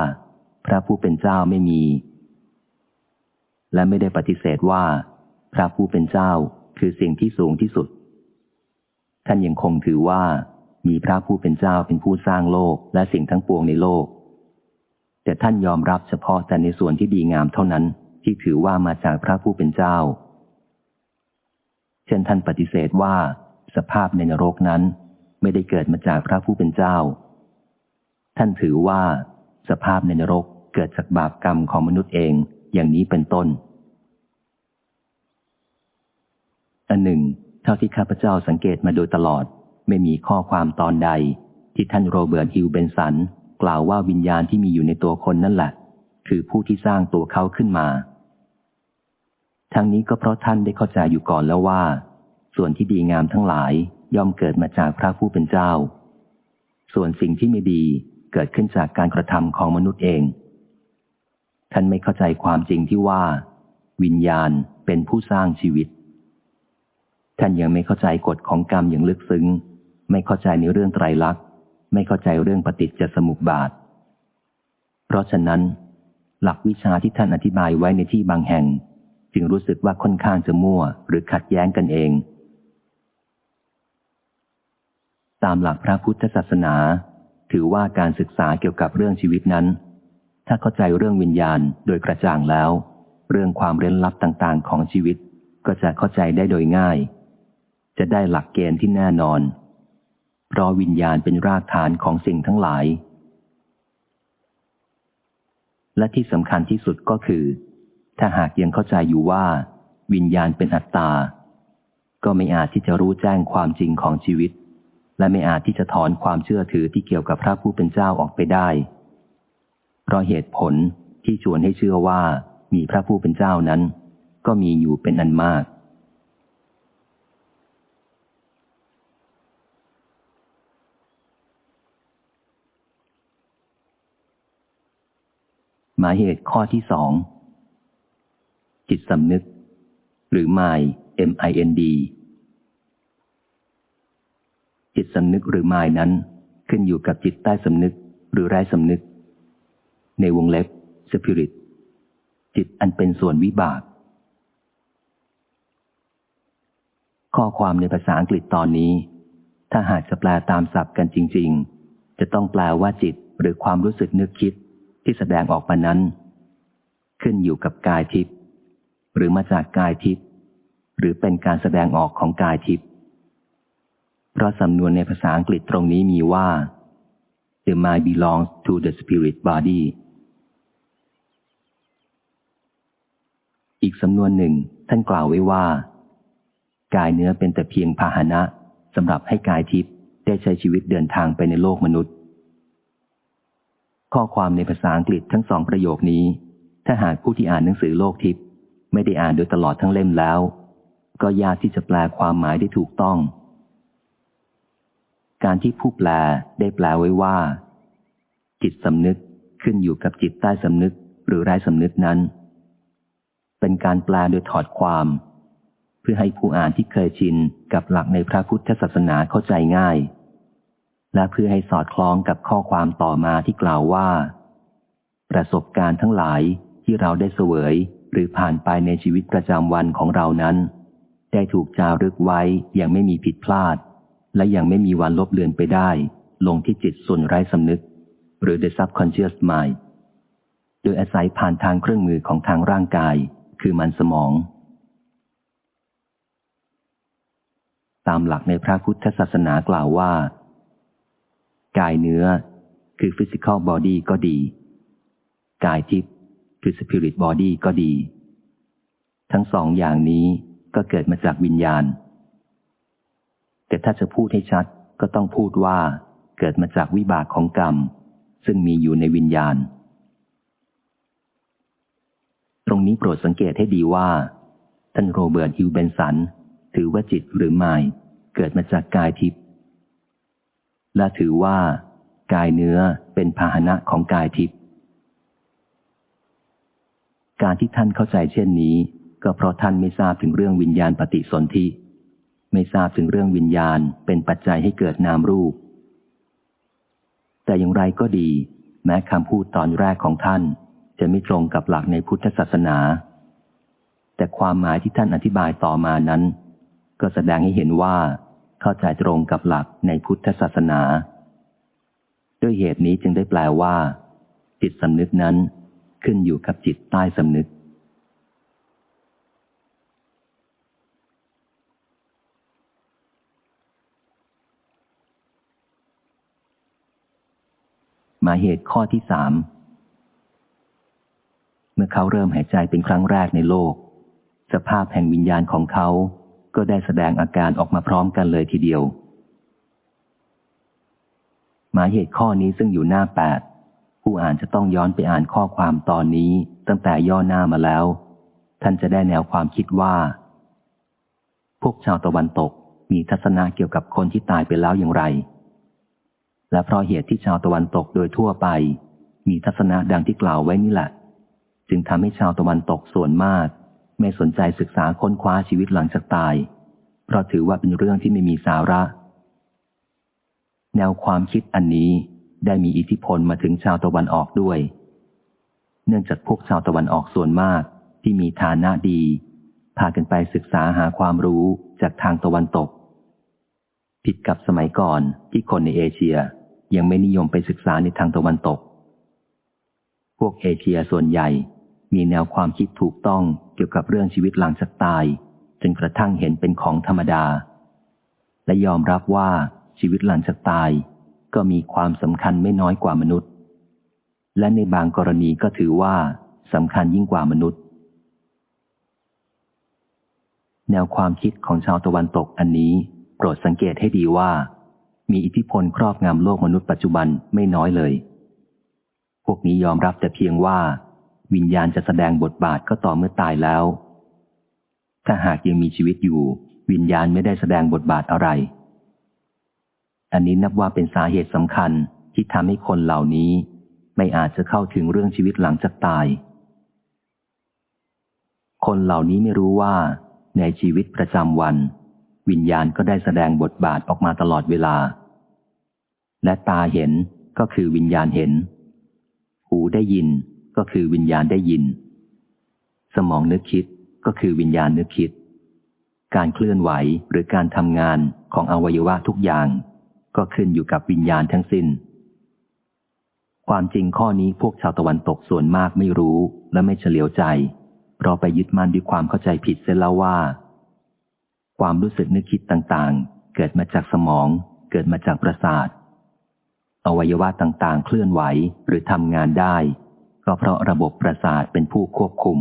พระผู้เป็นเจ้าไม่มี และไม่ได้ปฏิเสธว่า พระผู้เป็นเจ้า คือสิ่งที่สูงที่สุด ท่านยังคงถือว่ามีพระผู้เป็นเจ้าเป็นผู้สร้างโลกและสิ่งทั้งปวงในโลก แต่ท่านยอมรับเฉพาะแต่ในส่วนที่ดีงามเท่านั้นที่ถือว่ามาจากพระผู้เป็นเจ้า เช่นท่านปฏิเสธว่า สภาพในนรกนั้นไม่ได้เกิดมาจากพระผู้เป็นเจ้า ท่านถือว่า สภาพในนรกเกิดจากบาปกรรมของมนุษย์เองอย่างนี้เป็นต้น อันหนึ่ง เท่าที่ข้าพเจ้าสังเกตมาโดยตลอด ไม่มีข้อความตอนใด ที่ท่านโรเบิร์ตฮิวเบนสัน กล่าวว่าวิญญาณที่มีอยู่ในตัวคนนั่นแหละ คือผู้ที่สร้างตัวเขาขึ้นมา ทั้งนี้ก็เพราะท่านได้เข้าใจอยู่ก่อนแล้วว่า ส่วนที่ดีงามทั้งหลายย่อมเกิดมาจากพระผู้เป็นเจ้า ส่วนสิ่งที่ไม่ดีเกิดขึ้นจากการกระทำของมนุษย์เอง ท่านไม่เข้าใจความจริงที่ว่า วิญญาณเป็นผู้สร้างชีวิต ท่านยังไม่เข้าใจกฎของกรรมอย่างลึกซึ้ง ไม่เข้าใจในเรื่องไตรลักษณ์ไม่เข้าใจเรื่องปฏิจจสมุปบาท เพราะฉะนั้น หลักวิชาที่ท่านอธิบายไว้ในที่บางแห่ง จึงรู้สึกว่าค่อนข้างจะมั่วหรือขัดแย้งกันเอง ตามหลักพระพุทธศาสนา ถือว่าการศึกษาเกี่ยวกับเรื่องชีวิตนั้น ถ้าเข้าใจเรื่องวิญญาณโดยกระจ่างแล้ว เรื่องความเร้นลับต่างๆ ของชีวิตก็จะเข้าใจได้โดยง่าย จะได้หลักเกณฑ์ที่แน่นอน เพราะวิญญาณเป็นรากฐานของสิ่งทั้งหลาย และที่สำคัญที่สุดก็คือ ถ้าหากยังเข้าใจอยู่ว่า วิญญาณเป็นอัตตา ก็ไม่อาจที่จะรู้แจ้งความจริงของชีวิต และไม่อาจที่จะถอนความเชื่อถือที่เกี่ยวกับพระผู้เป็นเจ้าออกไปได้ เพราะเหตุผลที่ชวนให้เชื่อว่ามีพระผู้เป็นเจ้านั้น ก็มีอยู่เป็นอันมาก หมายเหตุข้อที่สองจิตสำนึก หรือ mind M I N D จิตสำนึกหรือ mind นั้น ขึ้นอยู่กับจิตใต้สำนึก หรือไร้สำนึก ในวงเล็บ spirit จิตอันเป็นส่วนวิบาก ข้อความในภาษาอังกฤษตอนนี้ ถ้าหากจะแปลตามศัพท์กันจริง ๆ จะต้องแปลว่าจิตหรือความรู้สึกนึกคิด ที่แสดงออกมานั้น ขึ้นอยู่กับกายทิพย์หรือมาจากกายทิพย์หรือเป็นการแสดงออกของกายทิพย์เพราะสำนวนในภาษาอังกฤษตรงนี้มีว่า the mind belongs to the spirit body อีกสำนวนหนึ่งท่านกล่าวไว้ว่า กายเนื้อเป็นแต่เพียงพาหนะสำหรับให้กายทิพย์ได้ใช้ชีวิตเดินทางไปในโลกมนุษย์ ข้อความในภาษาอังกฤษทั้งสองประโยคนี้ ถ้าหากผู้ที่อ่านหนังสือโลกทิพย์ไม่ได้อ่านโดยตลอดทั้งเล่มแล้ว ก็ยากที่จะแปลความหมายได้ถูกต้อง การที่ผู้แปลได้แปลไว้ว่า จิตสำนึกขึ้นอยู่กับจิตใต้สำนึกหรือไร้สำนึกนั้น เป็นการแปลโดยถอดความ เพื่อให้ผู้อ่านที่เคยชินกับหลักในพระพุทธศาสนาเข้าใจง่าย และเพื่อให้สอดคล้องกับข้อความต่อมาที่กล่าวว่า ประสบการณ์ทั้งหลายที่เราได้เสวย หรือผ่านไปในชีวิตประจำวันของเรานั้น ได้ถูกจารึกไว้อย่างไม่มีผิดพลาด และยังไม่มีวันลบเลือนไปได้ ลงที่จิตส่วนไร้สำนึก หรือ the subconscious mind โดยอาศัยผ่านทางเครื่องมือของทางร่างกาย คือมันสมอง ตามหลักในพระพุทธศาสนากล่าวว่า กายเนื้อ คือ physical body ก็ดี กายทิพย์คือ spirit body ก็ดี ทั้งสองอย่างนี้ก็เกิดมาจากวิญญาณ แต่ถ้าจะพูดให้ชัดก็ต้องพูดว่าเกิดมาจากวิบากของกรรม ซึ่งมีอยู่ในวิญญาณ ตรงนี้โปรดสังเกตให้ดีว่า ท่านโรเบิร์ตฮิวเบนสัน ถือว่าจิตหรือไมายเกิดมาจากกายทิพย์ และถือว่า กายเนื้อเป็นพาหนะของกายทิพย์การที่ท่านเข้าใจเช่นนี้ ก็เพราะท่านไม่ทราบถึงเรื่องวิญญาณปฏิสนธิไม่ทราบถึงเรื่องวิญญาณเป็นปัจจัยให้เกิดนามรูป แต่อย่างไรก็ดี แม้คำพูดตอนแรกของท่าน จะไม่ตรงกับหลักในพุทธศาสนา แต่ความหมายที่ท่านอธิบายต่อมานั้น ก็แสดงให้เห็นว่า เข้าใจตรงกับหลักในพุทธศาสนา ด้วยเหตุนี้จึงได้แปลว่า จิตสำนึกนั้นขึ้นอยู่กับจิตใต้สำนึก หมายเหตุข้อที่สาม เมื่อเขาเริ่มหายใจเป็นครั้งแรกในโลก สภาพแห่งวิญญาณของเขา ก็ได้แสดงอาการออกมาพร้อมกันเลยทีเดียว หมายเหตุข้อนี้ซึ่งอยู่หน้าแปดผู้อ่านจะต้องย้อนไปอ่านข้อความตอนนี้ตั้งแต่ย่อหน้ามาแล้ว ท่านจะได้แนวความคิดว่า พวกชาวตะวันตกมีทัศนะเกี่ยวกับคนที่ตายไปแล้วอย่างไร และเพราะเหตุที่ชาวตะวันตกโดยทั่วไป มีทัศนะดังที่กล่าวไว้นี่แหละ จึงทำให้ชาวตะวันตกส่วนมาก ไม่สนใจศึกษาค้นคว้าชีวิตหลังจากตาย เพราะถือว่าเป็นเรื่องที่ไม่มีสาระ แนวความคิดอันนี้ได้มีอิทธิพลมาถึงชาวตะวันออกด้วย เนื่องจากพวกชาวตะวันออกส่วนมากที่มีฐานะดี พากันไปศึกษาหาความรู้จากทางตะวันตก ผิดกับสมัยก่อนที่คนในเอเชียยังไม่นิยมไปศึกษาในทางตะวันตก พวกเอเชียส่วนใหญ่ มีแนวความคิดถูกต้องเกี่ยวกับเรื่องชีวิตหลังจากตาย จนกระทั่งเห็นเป็นของธรรมดา และยอมรับว่าชีวิตหลังจากตาย ก็มีความสำคัญไม่น้อยกว่ามนุษย์ และในบางกรณีก็ถือว่าสำคัญยิ่งกว่ามนุษย์ แนวความคิดของชาวตะวันตกอันนี้ โปรดสังเกตให้ดีว่า มีอิทธิพลครอบงำโลกมนุษย์ปัจจุบันไม่น้อยเลย พวกนี้ยอมรับแต่เพียงว่า วิญญาณจะแสดงบทบาทก็ต่อเมื่อตายแล้ว ถ้าหากยังมีชีวิตอยู่ วิญญาณไม่ได้แสดงบทบาทอะไร อันนี้นับว่าเป็นสาเหตุสำคัญที่ทำให้คนเหล่านี้ ไม่อาจจะเข้าถึงเรื่องชีวิตหลังจากตาย คนเหล่านี้ไม่รู้ว่า ในชีวิตประจำวัน วิญญาณก็ได้แสดงบทบาทออกมาตลอดเวลา และตาเห็นก็คือวิญญาณเห็น หูได้ยิน ก็คือวิญญาณได้ยิน สมองนึกคิดก็คือวิญญาณนึกคิด การเคลื่อนไหวหรือการทำงานของอวัยวะทุกอย่าง ก็ขึ้นอยู่กับวิญญาณทั้งสิน้น ความจริงข้อนี้พวกชาวตะวันตกส่วนมากไม่รู้และไม่เฉลียวใจ เพราะไปยึดมั่นด้วยความเข้าใจผิดเสียแล้วว่า ความรู้สึกนึกคิดต่างๆ เกิดมาจากสมองเกิดมาจากประสาทอวัยวะต่างๆ เคลื่อนไหวหรือทำงานได้ ก็เพราะระบบประสาทเป็นผู้ควบคุม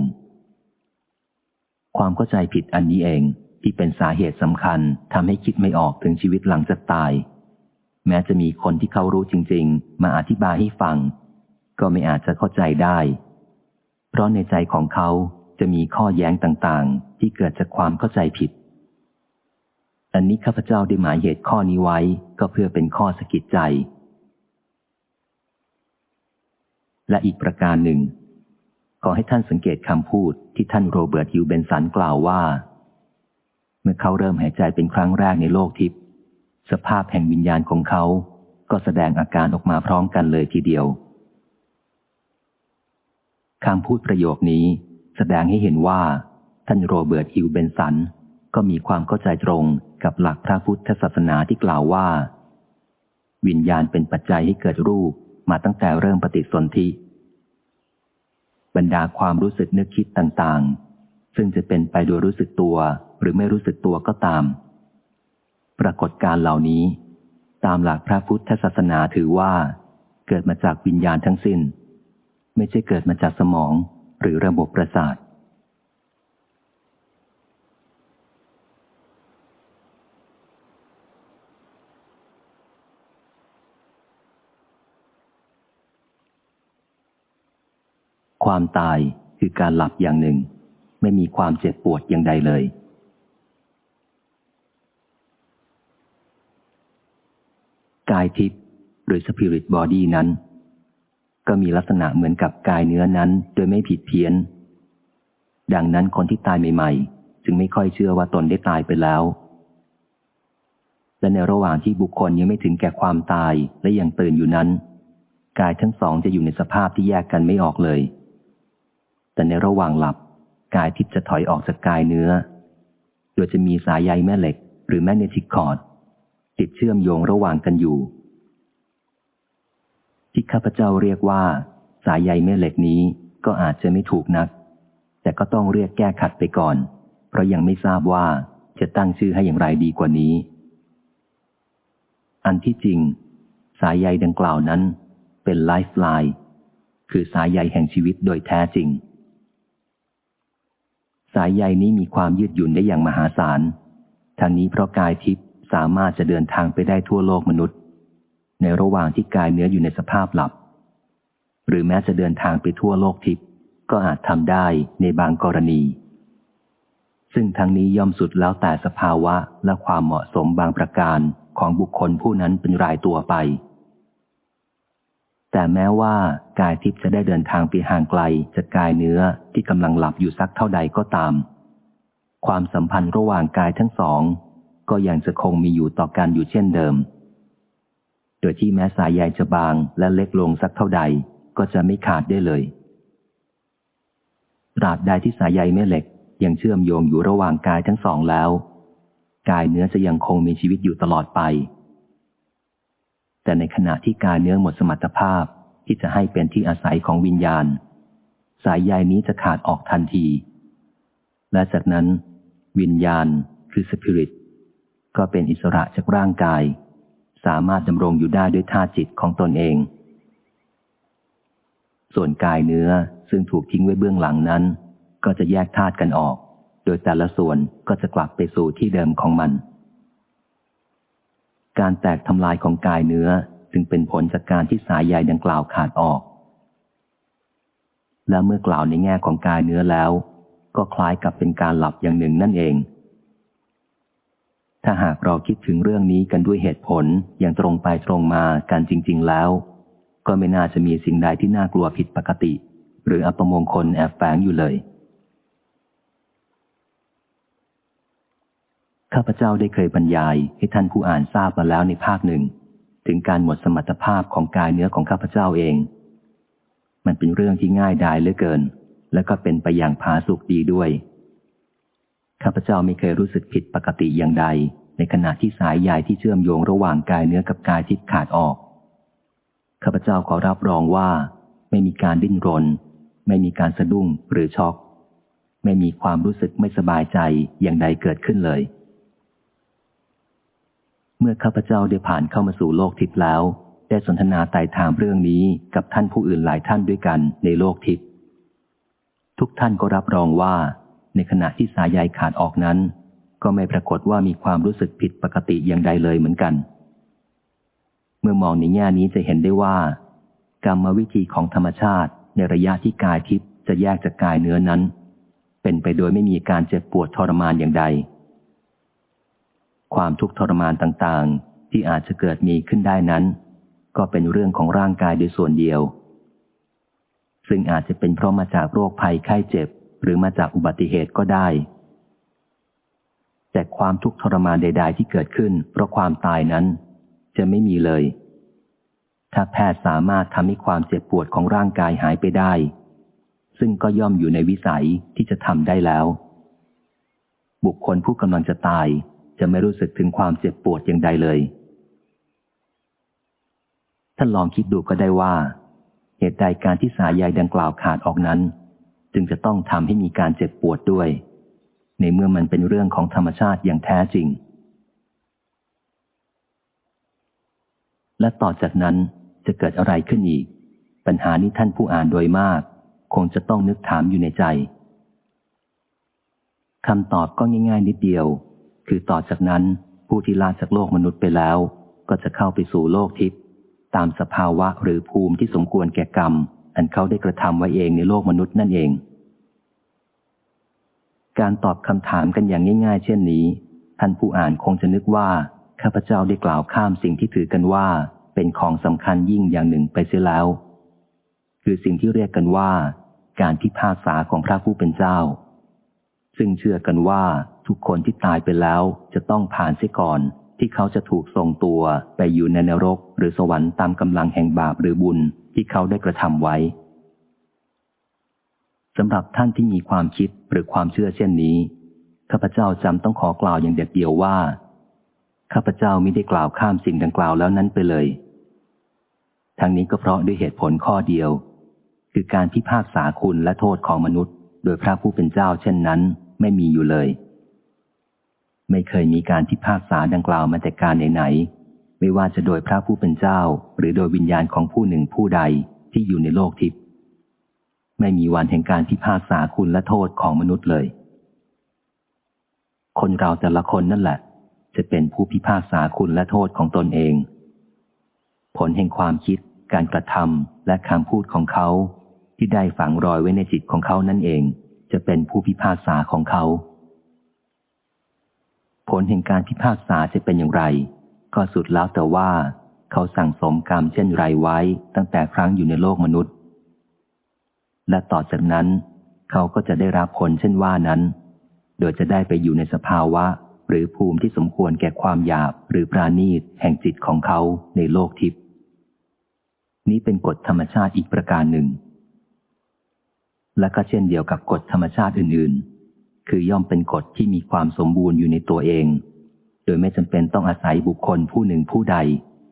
ความเข้าใจผิดอันนี้เองที่เป็นสาเหตุสำคัญทำให้คิดไม่ออกถึงชีวิตหลังจากตาย แม้จะมีคนที่เขารู้จริง ๆ มาอธิบายให้ฟัง ก็ไม่อาจจะเข้าใจได้ เพราะในใจของเขาจะมีข้อแย้งต่างๆ ที่เกิดจากความเข้าใจผิด อันนี้ข้าพเจ้าได้หมายเหตุข้อนี้ไว้ก็เพื่อเป็นข้อสกิดใจ และอีกประการหนึ่ง ขอให้ท่านสังเกตคำพูดที่ท่านโรเบิร์ตฮิวเบนสันกล่าวว่า เมื่อเขาเริ่มหายใจเป็นครั้งแรกในโลกทิพย์สภาพแห่งวิญญาณของเขาก็แสดงอาการออกมาพร้อมกันเลยทีเดียวคำพูดประโยคนี้แสดงให้เห็นว่า ท่านโรเบิร์ตฮิวเบนสันก็มีความเข้าใจตรงกับหลักพระพุทธศาสนาที่กล่าวว่า วิญญาณเป็นปัจจัยให้เกิดรูป มาตั้งแต่เริ่มปฏิสนธิบรรดาความรู้สึกนึกคิดต่างๆ ซึ่งจะเป็นไปโดยรู้สึกตัวหรือไม่รู้สึกตัวก็ตาม ปรากฏการเหล่านี้ ตามหลักพระพุทธศาสนาถือว่า เกิดมาจากวิญญาณทั้งสิน้น ไม่ใช่เกิดมาจากสมองหรือระบบประสาท ความตายคือการหลับอย่างหนึ่ง ไม่มีความเจ็บปวดอย่างใดเลย กายทิพย์หรือ spirit body นั้น ก็มีลักษณะเหมือนกับกายเนื้อนั้นโดยไม่ผิดเพี้ยน ดังนั้นคนที่ตายใหม่ ๆ จึงไม่ค่อยเชื่อว่าตนได้ตายไปแล้ว และในระหว่างที่บุคคลยังไม่ถึงแก่ความตายและยังตื่นอยู่นั้นกายทั้งสองจะอยู่ในสภาพที่แยกกันไม่ออกเลย แต่ในระหว่างหลับ กายทิพย์จะถอยออกจากกายเนื้อ โดยจะมีสายใยแม่เหล็ก หรือแมกเนติกคอร์ดติดเชื่อมโยงระหว่างกันอยู่ ที่ข้าพเจ้าเรียกว่า สายใยแม่เหล็กนี้ก็อาจจะไม่ถูกนัก แต่ก็ต้องเรียกแก้ขัดไปก่อน เพราะยังไม่ทราบว่าจะตั้งชื่อให้อย่างไรดีกว่านี้ อันที่จริง สายใยดังกล่าวนั้น เป็นไลฟ์ไลน์คือสายใยแห่งชีวิตโดยแท้จริง สายใยนี้มีความยืดหยุ่นได้อย่างมหาศาลทางนี้เพราะกายทิพย์สามารถจะเดินทางไปได้ทั่วโลกมนุษย์ ในระหว่างที่กายเนื้ออยู่ในสภาพหลับ หรือแม้จะเดินทางไปทั่วโลกทิพย์ก็อาจทำได้ในบางกรณี ซึ่งทั้งนี้ย่อมสุดแล้วแต่สภาวะและความเหมาะสมบางประการของบุคคลผู้นั้นเป็นรายตัวไป แต่แม้ว่ากายทิพย์จะได้เดินทางไปห่างไกลจากกายเนื้อที่กำลังหลับอยู่สักเท่าใดก็ตาม ความสัมพันธ์ระหว่างกายทั้งสอง ก็ยังจะคงมีอยู่ต่อกันอยู่เช่นเดิม โดยที่แม้สายใยจะบางและเล็กลงสักเท่าใดก็จะไม่ขาดได้เลยตราบใดที่สายใยแม่เหล็ก ยังเชื่อมโยงอยู่ระหว่างกายทั้งสองแล้ว กายเนื้อจะยังคงมีชีวิตอยู่ตลอดไป แต่ในขณะที่กายเนื้อหมดสมรรถภาพที่จะให้เป็นที่อาศัยของวิญญาณ สายใยนี้จะขาดออกทันที และจากนั้น วิญญาณคือสปิริตก็เป็นอิสระจากร่างกาย สามารถดำรงอยู่ได้ด้วยท่าจิตของตนเอง ส่วนกายเนื้อซึ่งถูกทิ้งไว้เบื้องหลังนั้น ก็จะแยกธาตุกันออก โดยแต่ละส่วนก็จะกลับไปสู่ที่เดิมของมัน การแตกทำลายของกายเนื้อจึงเป็นผลจากการที่สายใยดังกล่าวขาดออก และเมื่อกล่าวในแง่ของกายเนื้อแล้ว ก็คล้ายกับเป็นการหลับอย่างหนึ่งนั่นเอง ถ้าหากเราคิดถึงเรื่องนี้กันด้วยเหตุผลอย่างตรงไปตรงมากันจริง ๆแล้ว ก็ไม่น่าจะมีสิ่งใดที่น่ากลัวผิดปกติ หรืออัปมงคลแอบแฝงอยู่เลย ข้าพเจ้าได้เคยบรรยายให้ท่านผู้อ่านทราบมาแล้วในภาคหนึ่ง ถึงการหมดสมรรถภาพของกายเนื้อของข้าพเจ้าเอง มันเป็นเรื่องที่ง่ายดายเหลือเกิน และก็เป็นไปอย่างผาสุกดีด้วย ข้าพเจ้าไม่เคยรู้สึกผิดปกติอย่างใด ในขณะที่สายใยที่เชื่อมโยงระหว่างกายเนื้อกับกายทิพย์ขาดออก ข้าพเจ้าขอรับรองว่า ไม่มีการดิ้นรน ไม่มีการสะดุ้งหรือช็อก ไม่มีความรู้สึกไม่สบายใจอย่างใดเกิดขึ้นเลย เมื่อข้าพเจ้าได้ผ่านเข้ามาสู่โลกทิพย์แล้ว ได้สนทนาไต่ถามเรื่องนี้กับท่านผู้อื่นหลายท่านด้วยกันในโลกทิพย์ทุกท่านก็รับรองว่า ในขณะที่สายใยขาดออกนั้น ก็ไม่ปรากฏว่ามีความรู้สึกผิดปกติอย่างใดเลยเหมือนกัน เมื่อมองในแง่นี้จะเห็นได้ว่า กรรมวิธีของธรรมชาติในระยะที่กายทิพย์จะแยกจากกายเนื้อนั้น เป็นไปโดยไม่มีการเจ็บปวดทรมานอย่างใด ความทุกข์ทรมานต่างๆ ที่อาจจะเกิดมีขึ้นได้นั้น ก็เป็นเรื่องของร่างกายโดยส่วนเดียว ซึ่งอาจจะเป็นเพราะมาจากโรคภัยไข้เจ็บ หรือมาจากอุบัติเหตุก็ได้ แต่ความทุกข์ทรมานใด ๆ ที่เกิดขึ้น เพราะความตายนั้น จะไม่มีเลย ถ้าแพทย์สามารถทำให้ความเจ็บปวดของร่างกายหายไปได้ ซึ่งก็ย่อมอยู่ในวิสัยที่จะทำได้แล้วบุคคลผู้กำลังจะตาย จะไม่รู้สึกถึงความเจ็บปวดอย่างใดเลย ท่านลองคิดดูก็ได้ว่า เหตุใดการที่สายใยดังกล่าวขาดออกนั้น จึงจะต้องทำให้มีการเจ็บปวดด้วย ในเมื่อมันเป็นเรื่องของธรรมชาติอย่างแท้จริง และต่อจากนั้นจะเกิดอะไรขึ้นอีก ปัญหานี้ท่านผู้อ่านโดยมาก คงจะต้องนึกถามอยู่ในใจคำตอบก็ง่าย ๆ นิดเดียว คือต่อจากนั้นผู้ที่ลาจากโลกมนุษย์ไปแล้ว ก็จะเข้าไปสู่โลกทิพย์ตามสภาวะหรือภูมิที่สมควรแก่กรรม อันเขาได้กระทำไว้เองในโลกมนุษย์นั่นเอง การตอบคำถามกันอย่างง่าย ๆ เช่นนี้ ท่านผู้อ่านคงจะนึกว่า ข้าพเจ้าได้กล่าวข้ามสิ่งที่ถือกันว่า เป็นของสำคัญยิ่งอย่างหนึ่งไปเสียแล้ว คือสิ่งที่เรียกกันว่า การพิพากษาของพระผู้เป็นเจ้า ซึ่งเชื่อกันว่าทุกคนที่ตายไปแล้วจะต้องผ่านเสียก่อน ที่เขาจะถูกส่งตัวไปอยู่ในนรก หรือสวรรค์ตามกำลังแห่งบาปหรือบุญที่เขาได้กระทำไว้สำหรับท่านที่มีความคิดหรือความเชื่อเช่นนี้ข้าพเจ้าจำต้องขอกล่าวอย่างเด็ดเดียวว่าข้าพเจ้าไม่ได้กล่าวข้ามสิ่งดังกล่าวแล้วนั้นไปเลย ทั้งนี้ก็เพราะด้วยเหตุผลข้อเดียว คือการพิพากษาคุณและโทษของมนุษย์ โดยพระผู้เป็นเจ้าเช่นนั้น ไม่มีอยู่เลย ไม่เคยมีการพิพากษาดังกล่าวมาแต่การไหนๆไม่ว่าจะโดยพระผู้เป็นเจ้า หรือโดยวิญญาณของผู้หนึ่งผู้ใดที่อยู่ในโลกทิพย์ไม่มีวันแห่งการพิพากษาคุณและโทษของมนุษย์เลย คนเราแต่ละคนนั่นแหละ จะเป็นผู้พิพากษาคุณและโทษของตนเอง ผลแห่งความคิด การกระทำและคำพูดของเขา ที่ได้ฝังรอยไว้ในจิตของเขานั่นเอง จะเป็นผู้พิพากษาของเขา ผลแห่งการพิพากษาจะเป็นอย่างไร ก็สุดแล้วแต่ว่า เขาสั่งสมกรรมเช่นไรไว้ตั้งแต่ครั้งอยู่ในโลกมนุษย์ และต่อจากนั้น เขาก็จะได้รับผลเช่นว่านั้น โดยจะได้ไปอยู่ในสภาวะหรือภูมิที่สมควรแก่ความหยาบหรือปราณีตแห่งจิตของเขาในโลกทิพย์นี้เป็นกฎธรรมชาติอีกประการหนึ่ง และก็เช่นเดียวกับกฎธรรมชาติอื่นๆ คือย่อมเป็นกฎที่มีความสมบูรณ์อยู่ในตัวเอง โดยไม่จำเป็นต้องอาศัยบุคคลผู้หนึ่งผู้ใด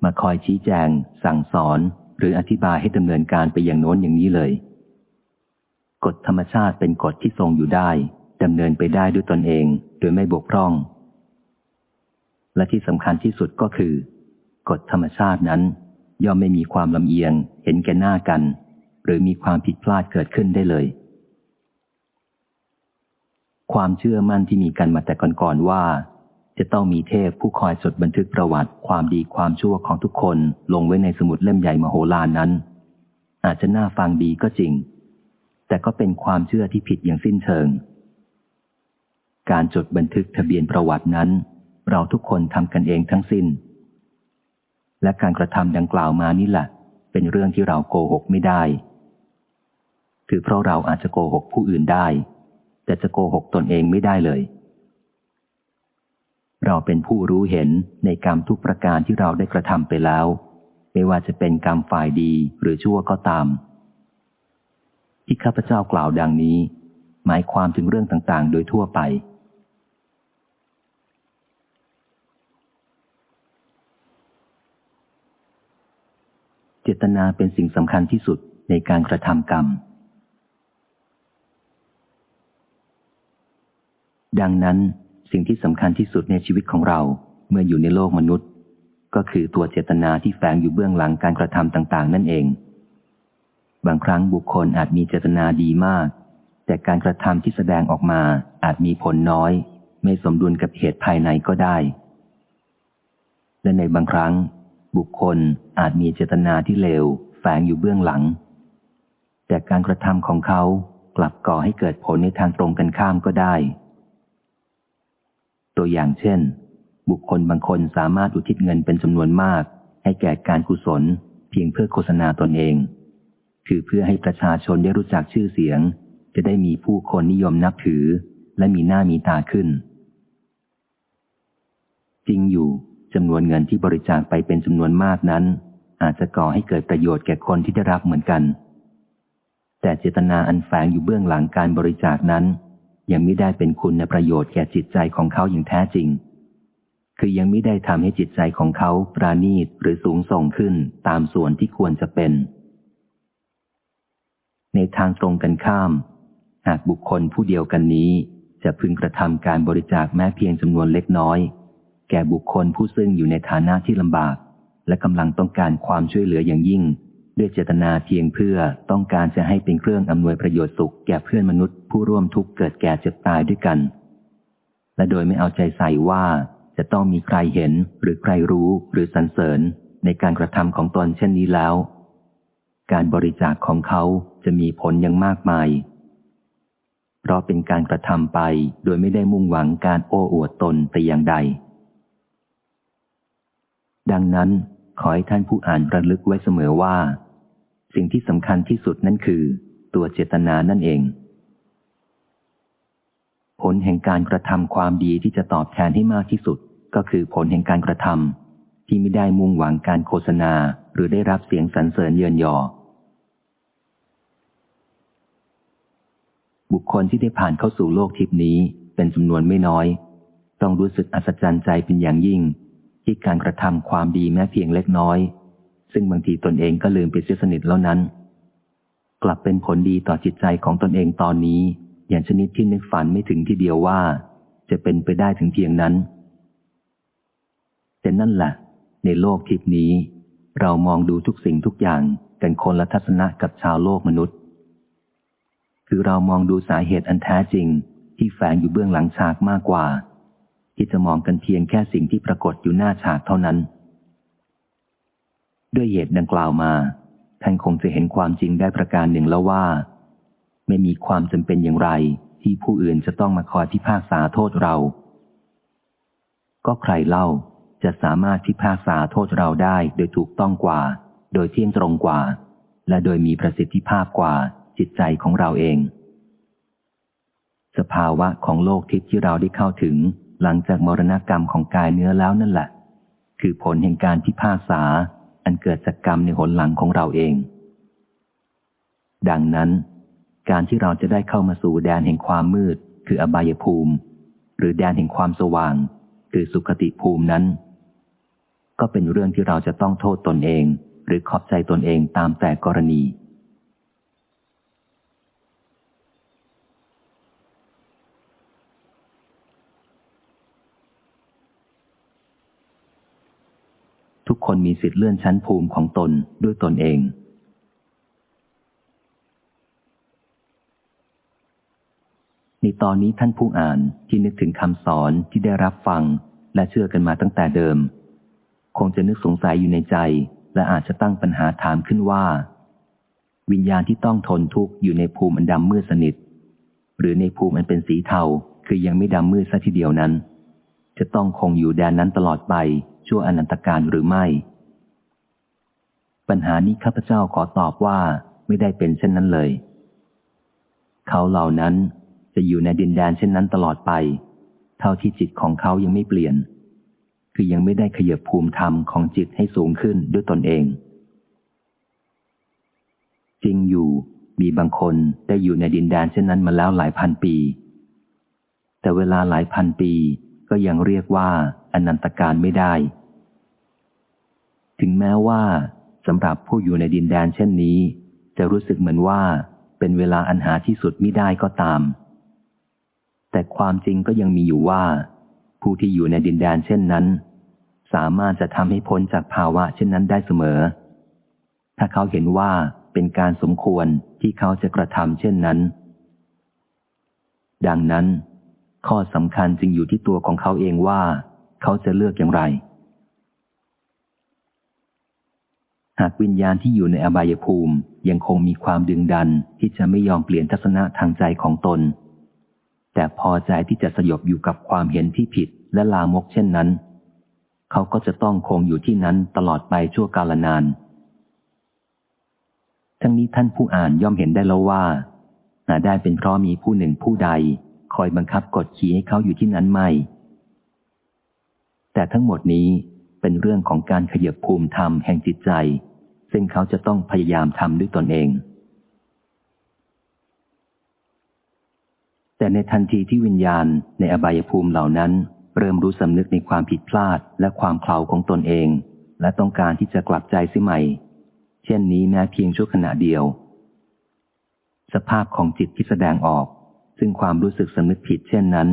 มาคอยชี้แจง สั่งสอน หรืออธิบายให้ดำเนินการไปอย่างโน้นอย่างนี้เลย กฎธรรมชาติเป็นกฎที่ทรงอยู่ได้ดำเนินไปได้ด้วยตนเอง โดยไม่บกพร่อง และที่สำคัญที่สุดก็คือ กฎธรรมชาตินั้น ย่อมไม่มีความลำเอียง เห็นแก่หน้ากัน หรือมีความผิดพลาดเกิดขึ้นได้เลย ความเชื่อมั่นที่มีกันมาแต่ก่อนๆว่า จะต้องมีเทพผู้คอยจดบันทึกประวัติความดีความชั่วของทุกคนลงไว้ในสมุดเล่มใหญ่มโหฬารนั้น อาจจะน่าฟังดีก็จริง แต่ก็เป็นความเชื่อที่ผิดอย่างสิ้นเชิง การจดบันทึกทะเบียนประวัตินั้น เราทุกคนทำกันเองทั้งสิ้น และการกระทำดังกล่าวมานี่แหละ เป็นเรื่องที่เราโกหกไม่ได้ คือเพราะเราอาจจะโกหกผู้อื่นได้ แต่จะโกหกตนเองไม่ได้เลย เราเป็นผู้รู้เห็นในกรรมทุกประการที่เราได้กระทำไปแล้ว ไม่ว่าจะเป็นกรรมฝ่ายดีหรือชั่วก็ตาม ที่ข้าพเจ้ากล่าวดังนี้ หมายความถึงเรื่องต่างๆ โดยทั่วไปเจตนาเป็นสิ่งสำคัญที่สุดในการกระทำกรรม ดังนั้นสิ่งที่สำคัญที่สุดในชีวิตของเราเมื่ออยู่ในโลกมนุษย์ ก็คือตัวเจตนาที่แฝงอยู่เบื้องหลังการกระทำต่าง ๆ นั่นเอง บางครั้งบุคคลอาจมีเจตนาดีมาก แต่การกระทำที่แสดงออกมาอาจมีผลน้อย ไม่สมดุลกับเหตุภายในก็ได้ และในบางครั้ง บุคคลอาจมีเจตนาที่เลวแฝงอยู่เบื้องหลัง แต่การกระทำของเขากลับก่อให้เกิดผลในทางตรงกันข้ามก็ได้ ตัวอย่างเช่น บุคคลบางคนสามารถอุทิศเงินเป็นจำนวนมาก ให้แก่การกุศล เพียงเพื่อโฆษณาตนเอง คือเพื่อให้ประชาชนได้รู้จักชื่อเสียง จะได้มีผู้คนนิยมนับถือ และมีหน้ามีตาขึ้น จริงอยู่จำนวนเงินที่บริจาคไปเป็นจำนวนมากนั้น อาจจะก่อให้เกิดประโยชน์แก่คนที่ได้รับเหมือนกัน แต่เจตนาอันแฝงอยู่เบื้องหลังการบริจาคนั้น ยังไม่ได้เป็นคุณในประโยชน์แก่จิตใจของเขาอย่างแท้จริง คือยังไม่ได้ทำให้จิตใจของเขาปราณีตหรือสูงส่งขึ้นตามส่วนที่ควรจะเป็น ในทางตรงกันข้าม หากบุคคลผู้เดียวกันนี้จะพึงกระทำการบริจาคแม้เพียงจำนวนเล็กน้อย แก่บุคคลผู้ซึ่งอยู่ในฐานะที่ลำบาก และกำลังต้องการความช่วยเหลืออย่างยิ่ง ด้วยเจตนาเพียงเพื่อต้องการจะให้เป็นเครื่องอำนวยประโยชน์สุขแก่เพื่อนมนุษย์ผู้ร่วมทุกข์เกิดแก่เจ็บตายด้วยกัน และโดยไม่เอาใจใส่ว่าจะต้องมีใครเห็นหรือใครรู้หรือสรรเสริญในการกระทำของตนเช่นนี้แล้ว การบริจาคของเขาจะมีผลอย่างมากมาย เพราะเป็นการกระทำไปโดยไม่ได้มุ่งหวังการโอ้อวดตนแต่อย่างใด ดังนั้นขอให้ท่านผู้อ่านระลึกไว้เสมอว่า สิ่งที่สำคัญที่สุดนั่นคือ ตัวเจตนานั่นเอง ผลแห่งการกระทำความดีที่จะตอบแทนให้มากที่สุด ก็คือผลแห่งการกระทำที่ไม่ได้มุ่งหวังการโฆษณาหรือได้รับเสียงสรรเสริญเยินยอ บุคคลที่ได้ผ่านเข้าสู่โลกทิพนี้เป็นจำนวนไม่น้อย ต้องรู้สึกอัศจรรย์ใจเป็นอย่างยิ่ง ที่การกระทำความดีแม้เพียงเล็กน้อย ซึ่งบางทีตนเองก็ลืมไปเสียสนิทแล้วนั้น กลับเป็นผลดีต่อจิตใจของตนเองตอนนี้ อย่างชนิดที่นึกฝันไม่ถึงทีเดียวว่า จะเป็นไปได้ถึงเพียงนั้น แต่นั่นแหละในโลกทิพนี้ เรามองดูทุกสิ่งทุกอย่างกันคนละทัศนะกับชาวโลกมนุษย์ คือเรามองดูสาเหตุอันแท้จริงที่แฝงอยู่เบื้องหลังฉากมากกว่า ที่จะมองกันเพียงแค่สิ่งที่ปรากฏอยู่หน้าฉากเท่านั้น ด้วยเหตุดังกล่าวมา ท่านคงจะเห็นความจริงได้ประการหนึ่งแล้วว่า ไม่มีความจำเป็นอย่างไร ที่ผู้อื่นจะต้องมาคอยพิพากษาโทษเรา ก็ใครเล่าจะสามารถพิพากษาโทษเราได้โดยถูกต้องกว่า โดยเที่ยงตรงกว่า และโดยมีประสิทธิภาพกว่าจิตใจของเราเอง สภาวะของโลกทิพย์ที่เราได้เข้าถึง หลังจากมรณกรรมของกายเนื้อแล้วนั่นแหละ คือผลแห่งการพิพากษา อันเกิดจากกรรมในหนหลังของเราเอง ดังนั้น การที่เราจะได้เข้ามาสู่แดนแห่งความมืด คืออบายภูมิ หรือแดนแห่งความสว่าง คือสุขติภูมินั้น ก็เป็นเรื่องที่เราจะต้องโทษตนเอง หรือขอบใจตนเองตามแต่กรณี คนมีสิทธิ์เลื่อนชั้นภูมิของตนด้วยตนเอง ในตอนนี้ท่านผู้อ่านที่นึกถึงคำสอนที่ได้รับฟังและเชื่อกันมาตั้งแต่เดิม คงจะนึกสงสัยอยู่ในใจ และอาจจะตั้งปัญหาถามขึ้นว่า วิญญาณที่ต้องทนทุกข์อยู่ในภูมิอันดำมืดสนิท หรือในภูมิอันเป็นสีเทาคือยังไม่ดำมืดซะทีเดียวนั้น จะต้องคงอยู่แดนนั้นตลอดไป ชั่วอนันตการหรือไม่ ปัญหานี้ข้าพเจ้าขอตอบว่าไม่ได้เป็นเช่นนั้นเลย เขาเหล่านั้นจะอยู่ในดินแดนเช่นนั้นตลอดไป เท่าที่จิตของเขายังไม่เปลี่ยน คือยังไม่ได้ขยับภูมิธรรมของจิตให้สูงขึ้นด้วยตนเอง จริงอยู่มีบางคนได้อยู่ในดินแดนเช่นนั้นมาแล้วหลายพันปี แต่เวลาหลายพันปีก็ยังเรียกว่าอนันตการไม่ได้ ถึงแม้ว่าสำหรับผู้อยู่ในดินแดนเช่นนี้ จะรู้สึกเหมือนว่าเป็นเวลาอันหาที่สุดไม่ได้ก็ตาม แต่ความจริงก็ยังมีอยู่ว่า ผู้ที่อยู่ในดินแดนเช่นนั้น สามารถจะทำให้พ้นจากภาวะเช่นนั้นได้เสมอ ถ้าเขาเห็นว่าเป็นการสมควรที่เขาจะกระทำเช่นนั้น ดังนั้น ข้อสำคัญจึงอยู่ที่ตัวของเขาเองว่า เขาจะเลือกอย่างไร หากวิญญาณที่อยู่ในอบายภูมิยังคงมีความดึงดันที่จะไม่ยอมเปลี่ยนทัศนะทางใจของตน แต่พอใจที่จะสยบอยู่กับความเห็นที่ผิดและลามกเช่นนั้น เขาก็จะต้องคงอยู่ที่นั้นตลอดไปชั่วกาลนาน ทั้งนี้ท่านผู้อ่านย่อมเห็นได้แล้วว่าหาได้เป็นเพราะมีผู้หนึ่งผู้ใด คอยบังคับกดขี่ให้เขาอยู่ที่นั้นไม่ แต่ทั้งหมดนี้เป็นเรื่องของการขยับภูมิธรรมแห่งจิตใจ ซึ่งเขาจะต้องพยายามทำด้วยตนเอง แต่ในทันทีที่วิญญาณในอบายภูมิเหล่านั้น เริ่มรู้สำนึกในความผิดพลาดและความเคลาของตนเอง และต้องการที่จะกลับใจเสียใหม่ เช่นนี้แม้เพียงชั่วขณะเดียว สภาพของจิตที่แสดงออก ซึ่งความรู้สึกสำนึกผิดเช่นนั้น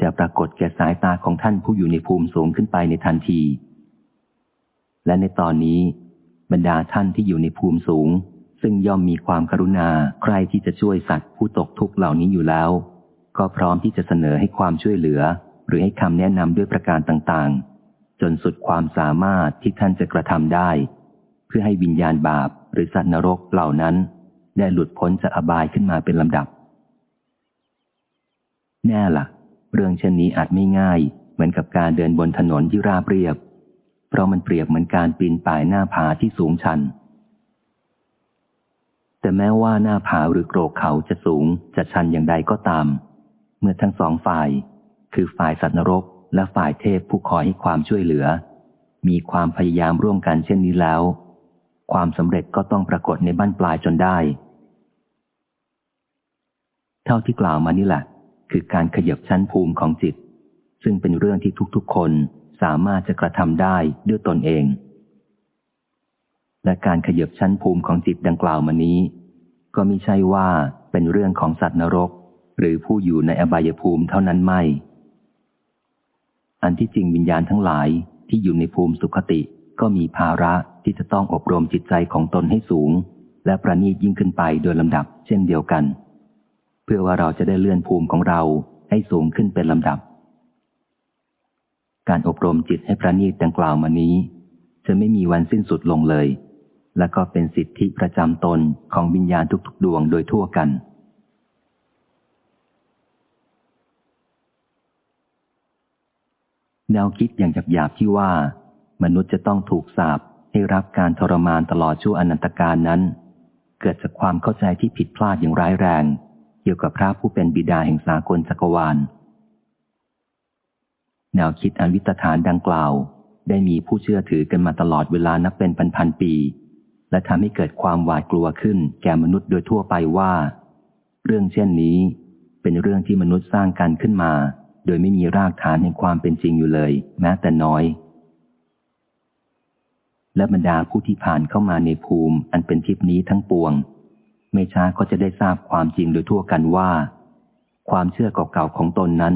จะปรากฏแก่สายตาของท่านผู้อยู่ในภูมิสูงขึ้นไปในทันที และในตอนนี้ บรรดาท่านที่อยู่ในภูมิสูง ซึ่งย่อมมีความกรุณาใครที่จะช่วยสัตว์ผู้ตกทุกข์เหล่านี้อยู่แล้ว ก็พร้อมที่จะเสนอให้ความช่วยเหลือ หรือให้คำแนะนำด้วยประการต่างๆ จนสุดความสามารถที่ท่านจะกระทำได้ เพื่อให้วิญญาณบาปหรือสัตว์นรกเหล่านั้น ได้หลุดพ้นจากอบายขึ้นมาเป็นลำดับ แน่ละ่ะ เรื่องเช่นนี้อาจไม่ง่าย เหมือนกับการเดินบนถนนที่ราบเรียบ เพราะมันเปรียบเหมือนการปีนป่ายหน้าผาที่สูงชัน แต่แม้ว่าหน้าผาหรือโกรกเขาจะสูงจะชันอย่างใดก็ตาม เมื่อทั้งสองฝ่าย คือฝ่ายสัตว์นรก และฝ่ายเทพผู้คอยให้ความช่วยเหลือ มีความพยายามร่วมกันเช่นนี้แล้ว ความสำเร็จก็ต้องปรากฏในบ้านปลายจนได้ เท่าที่กล่าวมานี่แหละ คือการขยับชั้นภูมิของจิต ซึ่งเป็นเรื่องที่ทุกๆคน สามารถจะกระทำได้ด้วยตนเอง และการขยับชั้นภูมิของจิตดังกล่าวมานี้ ก็ไม่ใช่ว่าเป็นเรื่องของสัตว์นรก หรือผู้อยู่ในอบายภูมิเท่านั้นไม่ อันที่จริงวิญญาณทั้งหลายที่อยู่ในภูมิสุขติก็มีภาระที่จะต้องอบรมจิตใจของตนให้สูง และประณีตยิ่งขึ้นไปโดยลำดับเช่นเดียวกัน เพื่อว่าเราจะได้เลื่อนภูมิของเราให้สูงขึ้นเป็นลำดับ การอบรมจิตให้ประณีตดังกล่าวมานี้ จะไม่มีวันสิ้นสุดลงเลย และก็เป็นสิทธิประจำตนของวิญญาณทุกๆ ดวงโดยทั่วกัน แนวคิดอย่างหยาบๆที่ว่า มนุษย์จะต้องถูกสาปให้รับการทรมานตลอดชั่วอนันตการนั้น เกิดจากความเข้าใจที่ผิดพลาดอย่างร้ายแรง เกี่ยวกับพระผู้เป็นบิดาแห่งสากลจักรวาล แนวคิดอันวิตฐานดังกล่าว ได้มีผู้เชื่อถือกันมาตลอดเวลานับเป็นพันๆปี และทำให้เกิดความหวาดกลัวขึ้นแก่มนุษย์โดยทั่วไปว่า เรื่องเช่นนี้เป็นเรื่องที่มนุษย์สร้างกันขึ้นมา โดยไม่มีรากฐานแห่งความเป็นจริงอยู่เลย แม้แต่น้อย และบรรดาผู้ที่ผ่านเข้ามาในภูมิอันเป็นทิพนี้ทั้งปวง ไม่ช้าก็จะได้ทราบความจริงโดยทั่วกันว่า ความเชื่อเก่าๆของตนนั้น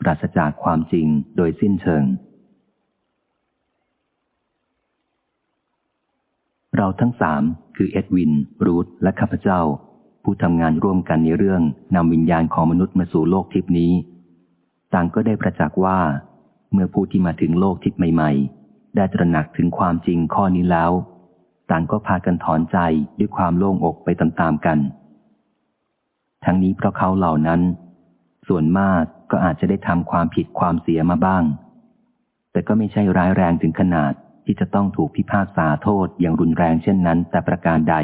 ปราศจากความจริงโดยสิ้นเชิง เราทั้งสามคือเอ็ดวิน รูธและข้าพเจ้า ผู้ทำงานร่วมกันในเรื่องนำวิญญาณของมนุษย์มาสู่โลกทิพนี้ ต่างก็ได้ประจักษ์ว่า เมื่อผู้ที่มาถึงโลกทิพใหม่ ๆ ได้ตระหนักถึงความจริงข้อนี้แล้ว ต่างก็พากันถอนใจด้วยความโล่งอกไปตามๆกัน ทั้งนี้เพราะเขาเหล่านั้น ส่วนมากก็อาจจะได้ทำความผิดความเสียมาบ้าง แต่ก็ไม่ใช่ร้ายแรงถึงขนาดที่จะต้องถูกพิพากษาโทษอย่างรุนแรงเช่นนั้นแต่ประการใด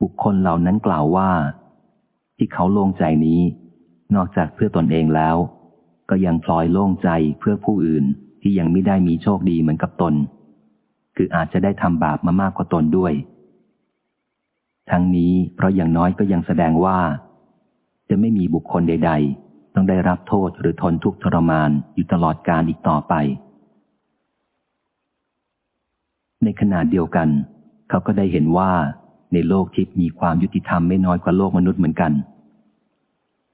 บุคคลเหล่านั้นกล่าวว่า ที่เขาโล่งใจนี้ นอกจากเพื่อตนเองแล้ว ก็ยังพลอยโล่งใจเพื่อผู้อื่นที่ยังไม่ได้มีโชคดีเหมือนกับตน คืออาจจะได้ทำบาปมามากกว่าตนด้วย ทั้งนี้เพราะอย่างน้อยก็ยังแสดงว่า จะไม่มีบุคคลใด ๆ ต้องได้รับโทษหรือทนทุกข์ทรมานอยู่ตลอดกาลอีกต่อไป ในขณะเดียวกัน เขาก็ได้เห็นว่าในโลกทิพย์มีความยุติธรรมไม่น้อยกว่าโลกมนุษย์เหมือนกัน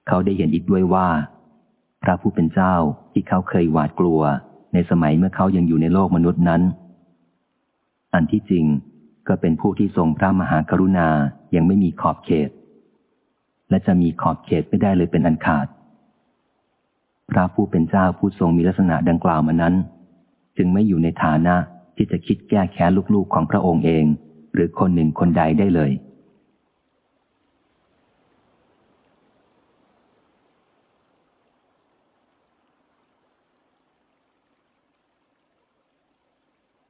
เขาได้เห็นอีกด้วยว่า พระผู้เป็นเจ้าที่เขาเคยหวาดกลัว ในสมัยเมื่อเขายังอยู่ในโลกมนุษย์นั้น อันที่จริงก็เป็นผู้ที่ทรงพระมหากรุณายังไม่มีขอบเขต และจะมีขอบเขตไม่ได้เลยเป็นอันขาด พระผู้เป็นเจ้าผู้ทรงมีลักษณะดังกล่าวมานั้น จึงไม่อยู่ในฐานะที่จะคิดแก้แค้นลูกๆของพระองค์เอง หรือคนหนึ่งคนใดได้เลย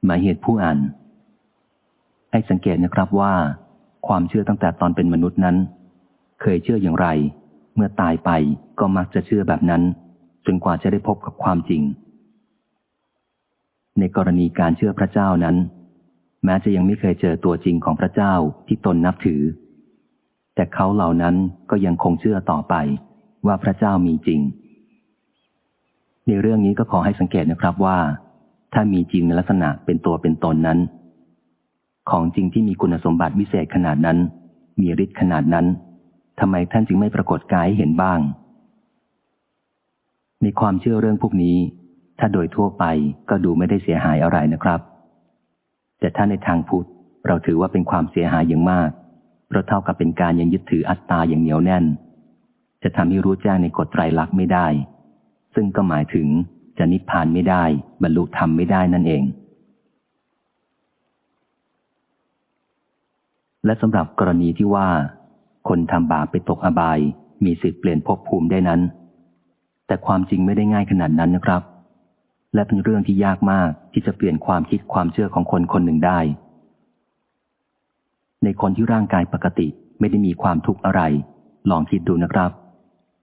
หมายเหตุผู้อ่านให้สังเกตนะครับว่า ความเชื่อตั้งแต่ตอนเป็นมนุษย์นั้น เคยเชื่ออย่างไร เมื่อตายไปก็มักจะเชื่อแบบนั้น จนกว่าจะได้พบกับความจริง ในกรณีการเชื่อพระเจ้านั้น แม้จะยังไม่เคยเจอตัวจริงของพระเจ้าที่ตนนับถือ แต่เขาเหล่านั้นก็ยังคงเชื่อต่อไปว่าพระเจ้ามีจริง ในเรื่องนี้ก็ขอให้สังเกตนะครับว่า ถ้ามีจริงในลักษณะเป็นตัวเป็นตนนั้น ของจริงที่มีคุณสมบัติวิเศษขนาดนั้น มีฤทธิ์ขนาดนั้น ทำไมท่านจึงไม่ปรากฏกายให้เห็นบ้าง ในความเชื่อเรื่องพวกนี้ ถ้าโดยทั่วไปก็ดูไม่ได้เสียหายอะไรนะครับ แต่ถ้าในทางพุทธเราถือว่าเป็นความเสียหายอย่างมาก เพราะเท่ากับเป็นการยังยึดถืออัตตาอย่างเหนียวแน่น จะทำให้รู้แจ้งในกฎไตรลักษณ์ไม่ได้ ซึ่งก็หมายถึงจะนิพพานไม่ได้ บรรลุธรรมไม่ได้นั่นเอง และสำหรับกรณีที่ว่า คนทำบาปไปตกอบาย มีสิทธิ์เปลี่ยนภพภูมิได้นั้น แต่ความจริงไม่ได้ง่ายขนาดนั้นนะครับ และเป็นเรื่องที่ยากมากที่จะเปลี่ยนความคิดความเชื่อของคนคนหนึ่งได้ ในคนที่ร่างกายปกติไม่ได้มีความทุกข์อะไร ลองคิดดูนะครับ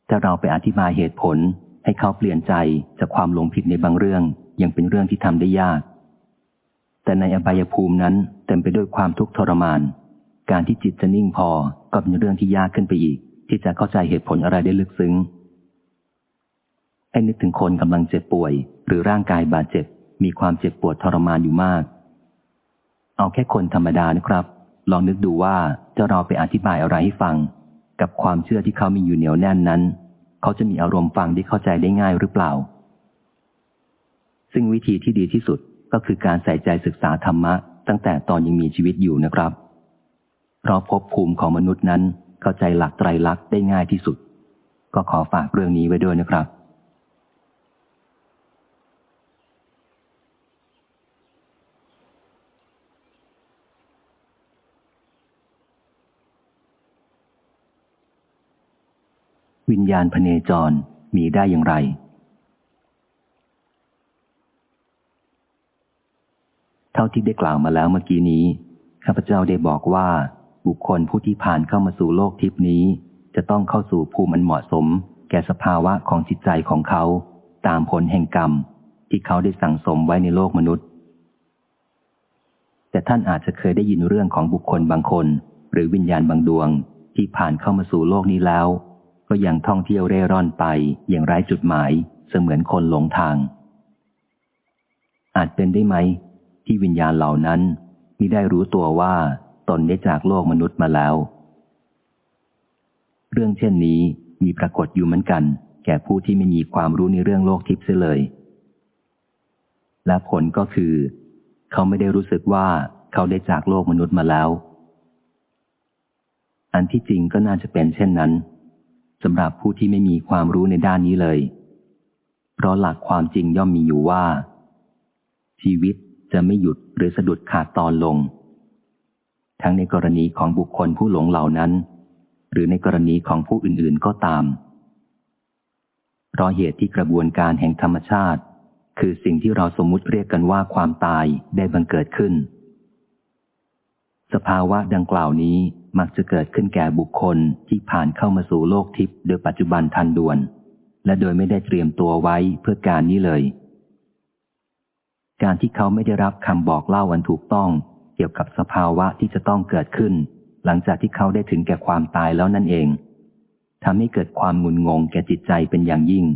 ถ้าเราไปอธิบายเหตุผลให้เขาเปลี่ยนใจจากความหลงผิดในบางเรื่อง ยังเป็นเรื่องที่ทำได้ยาก แต่ในอบายภูมินั้นเต็มไปด้วยความทุกข์ทรมาน การที่จิตจะนิ่งพอ ก็เป็นเรื่องที่ยากขึ้นไปอีก ที่จะเข้าใจเหตุผลอะไรได้ลึกซึ้งให้นึกถึงคนกำลังเจ็บป่วย หรือร่างกายบาดเจ็บ มีความเจ็บปวดทรมานอยู่มาก เอาแค่คนธรรมดานะครับ ลองนึกดูว่าจะเราไปอธิบายอะไรให้ฟัง กับความเชื่อที่เขามีอยู่เหนียวแน่นนั้น เขาจะมีอารมณ์ฟังที่เข้าใจได้ง่ายหรือเปล่า ซึ่งวิธีที่ดีที่สุดก็คือการใส่ใจศึกษาธรรมะ ตั้งแต่ตอนยังมีชีวิตอยู่นะครับ เพราะพบภูมิของมนุษย์นั้นเข้าใจหลักไตรลักษณ์ได้ง่ายที่สุด ก็ขอฝากเรื่องนี้ไว้ด้วยนะครับ วิญญาณพเนจรมีได้อย่างไรเท่าที่ได้กล่าวมาแล้วเมื่อกี้นี้ ข้าพเจ้าได้บอกว่า บุคคลผู้ที่ผ่านเข้ามาสู่โลกทิพนี้ จะต้องเข้าสู่ภูมิอันเหมาะสม แก่สภาวะของจิตใจของเขา ตามผลแห่งกรรม ที่เขาได้สั่งสมไว้ในโลกมนุษย์ แต่ท่านอาจจะเคยได้ยินเรื่องของบุคคลบางคน หรือวิญญาณบางดวง ที่ผ่านเข้ามาสู่โลกนี้แล้ว ก็ยังท่องเที่ยวเร่ร่อนไปอย่างไร้จุดหมายเสมือนคนหลงทาง อาจเป็นได้ไหม ที่วิญญาณเหล่านั้นมิได้รู้ตัวว่า ตนได้จากโลกมนุษย์มาแล้ว เรื่องเช่นนี้มีปรากฏอยู่เหมือนกัน แก่ผู้ที่ไม่มีความรู้ในเรื่องโลกทิพย์เสียเลย และผลก็คือ เขาไม่ได้รู้สึกว่าเขาได้จากโลกมนุษย์มาแล้ว อันที่จริงก็น่าจะเป็นเช่นนั้นสำหรับผู้ที่ไม่มีความรู้ในด้านนี้เลย เพราะหลักความจริงย่อมมีอยู่ว่า ชีวิตจะไม่หยุดหรือสะดุดขาดตอนลง ทั้งในกรณีของบุคคลผู้หลงเหล่านั้น หรือในกรณีของผู้อื่นๆก็ตาม เพราะเหตุที่กระบวนการแห่งธรรมชาติ คือสิ่งที่เราสมมุติเรียกกันว่าความตายได้บังเกิดขึ้น สภาวะดังกล่าวนี้มักจะเกิดขึ้นแก่บุคคลที่ผ่านเข้ามาสู่โลกทิพย์โดยปัจจุบันทันด่วน และโดยไม่ได้เตรียมตัวไว้เพื่อการนี้เลย การที่เขาไม่ได้รับคำบอกเล่าอันถูกต้อง เกี่ยวกับสภาวะที่จะต้องเกิดขึ้น หลังจากที่เขาได้ถึงแก่ความตายแล้วนั่นเองทำให้เกิดความงุนงงแก่จิตใจเป็นอย่างยิ่ง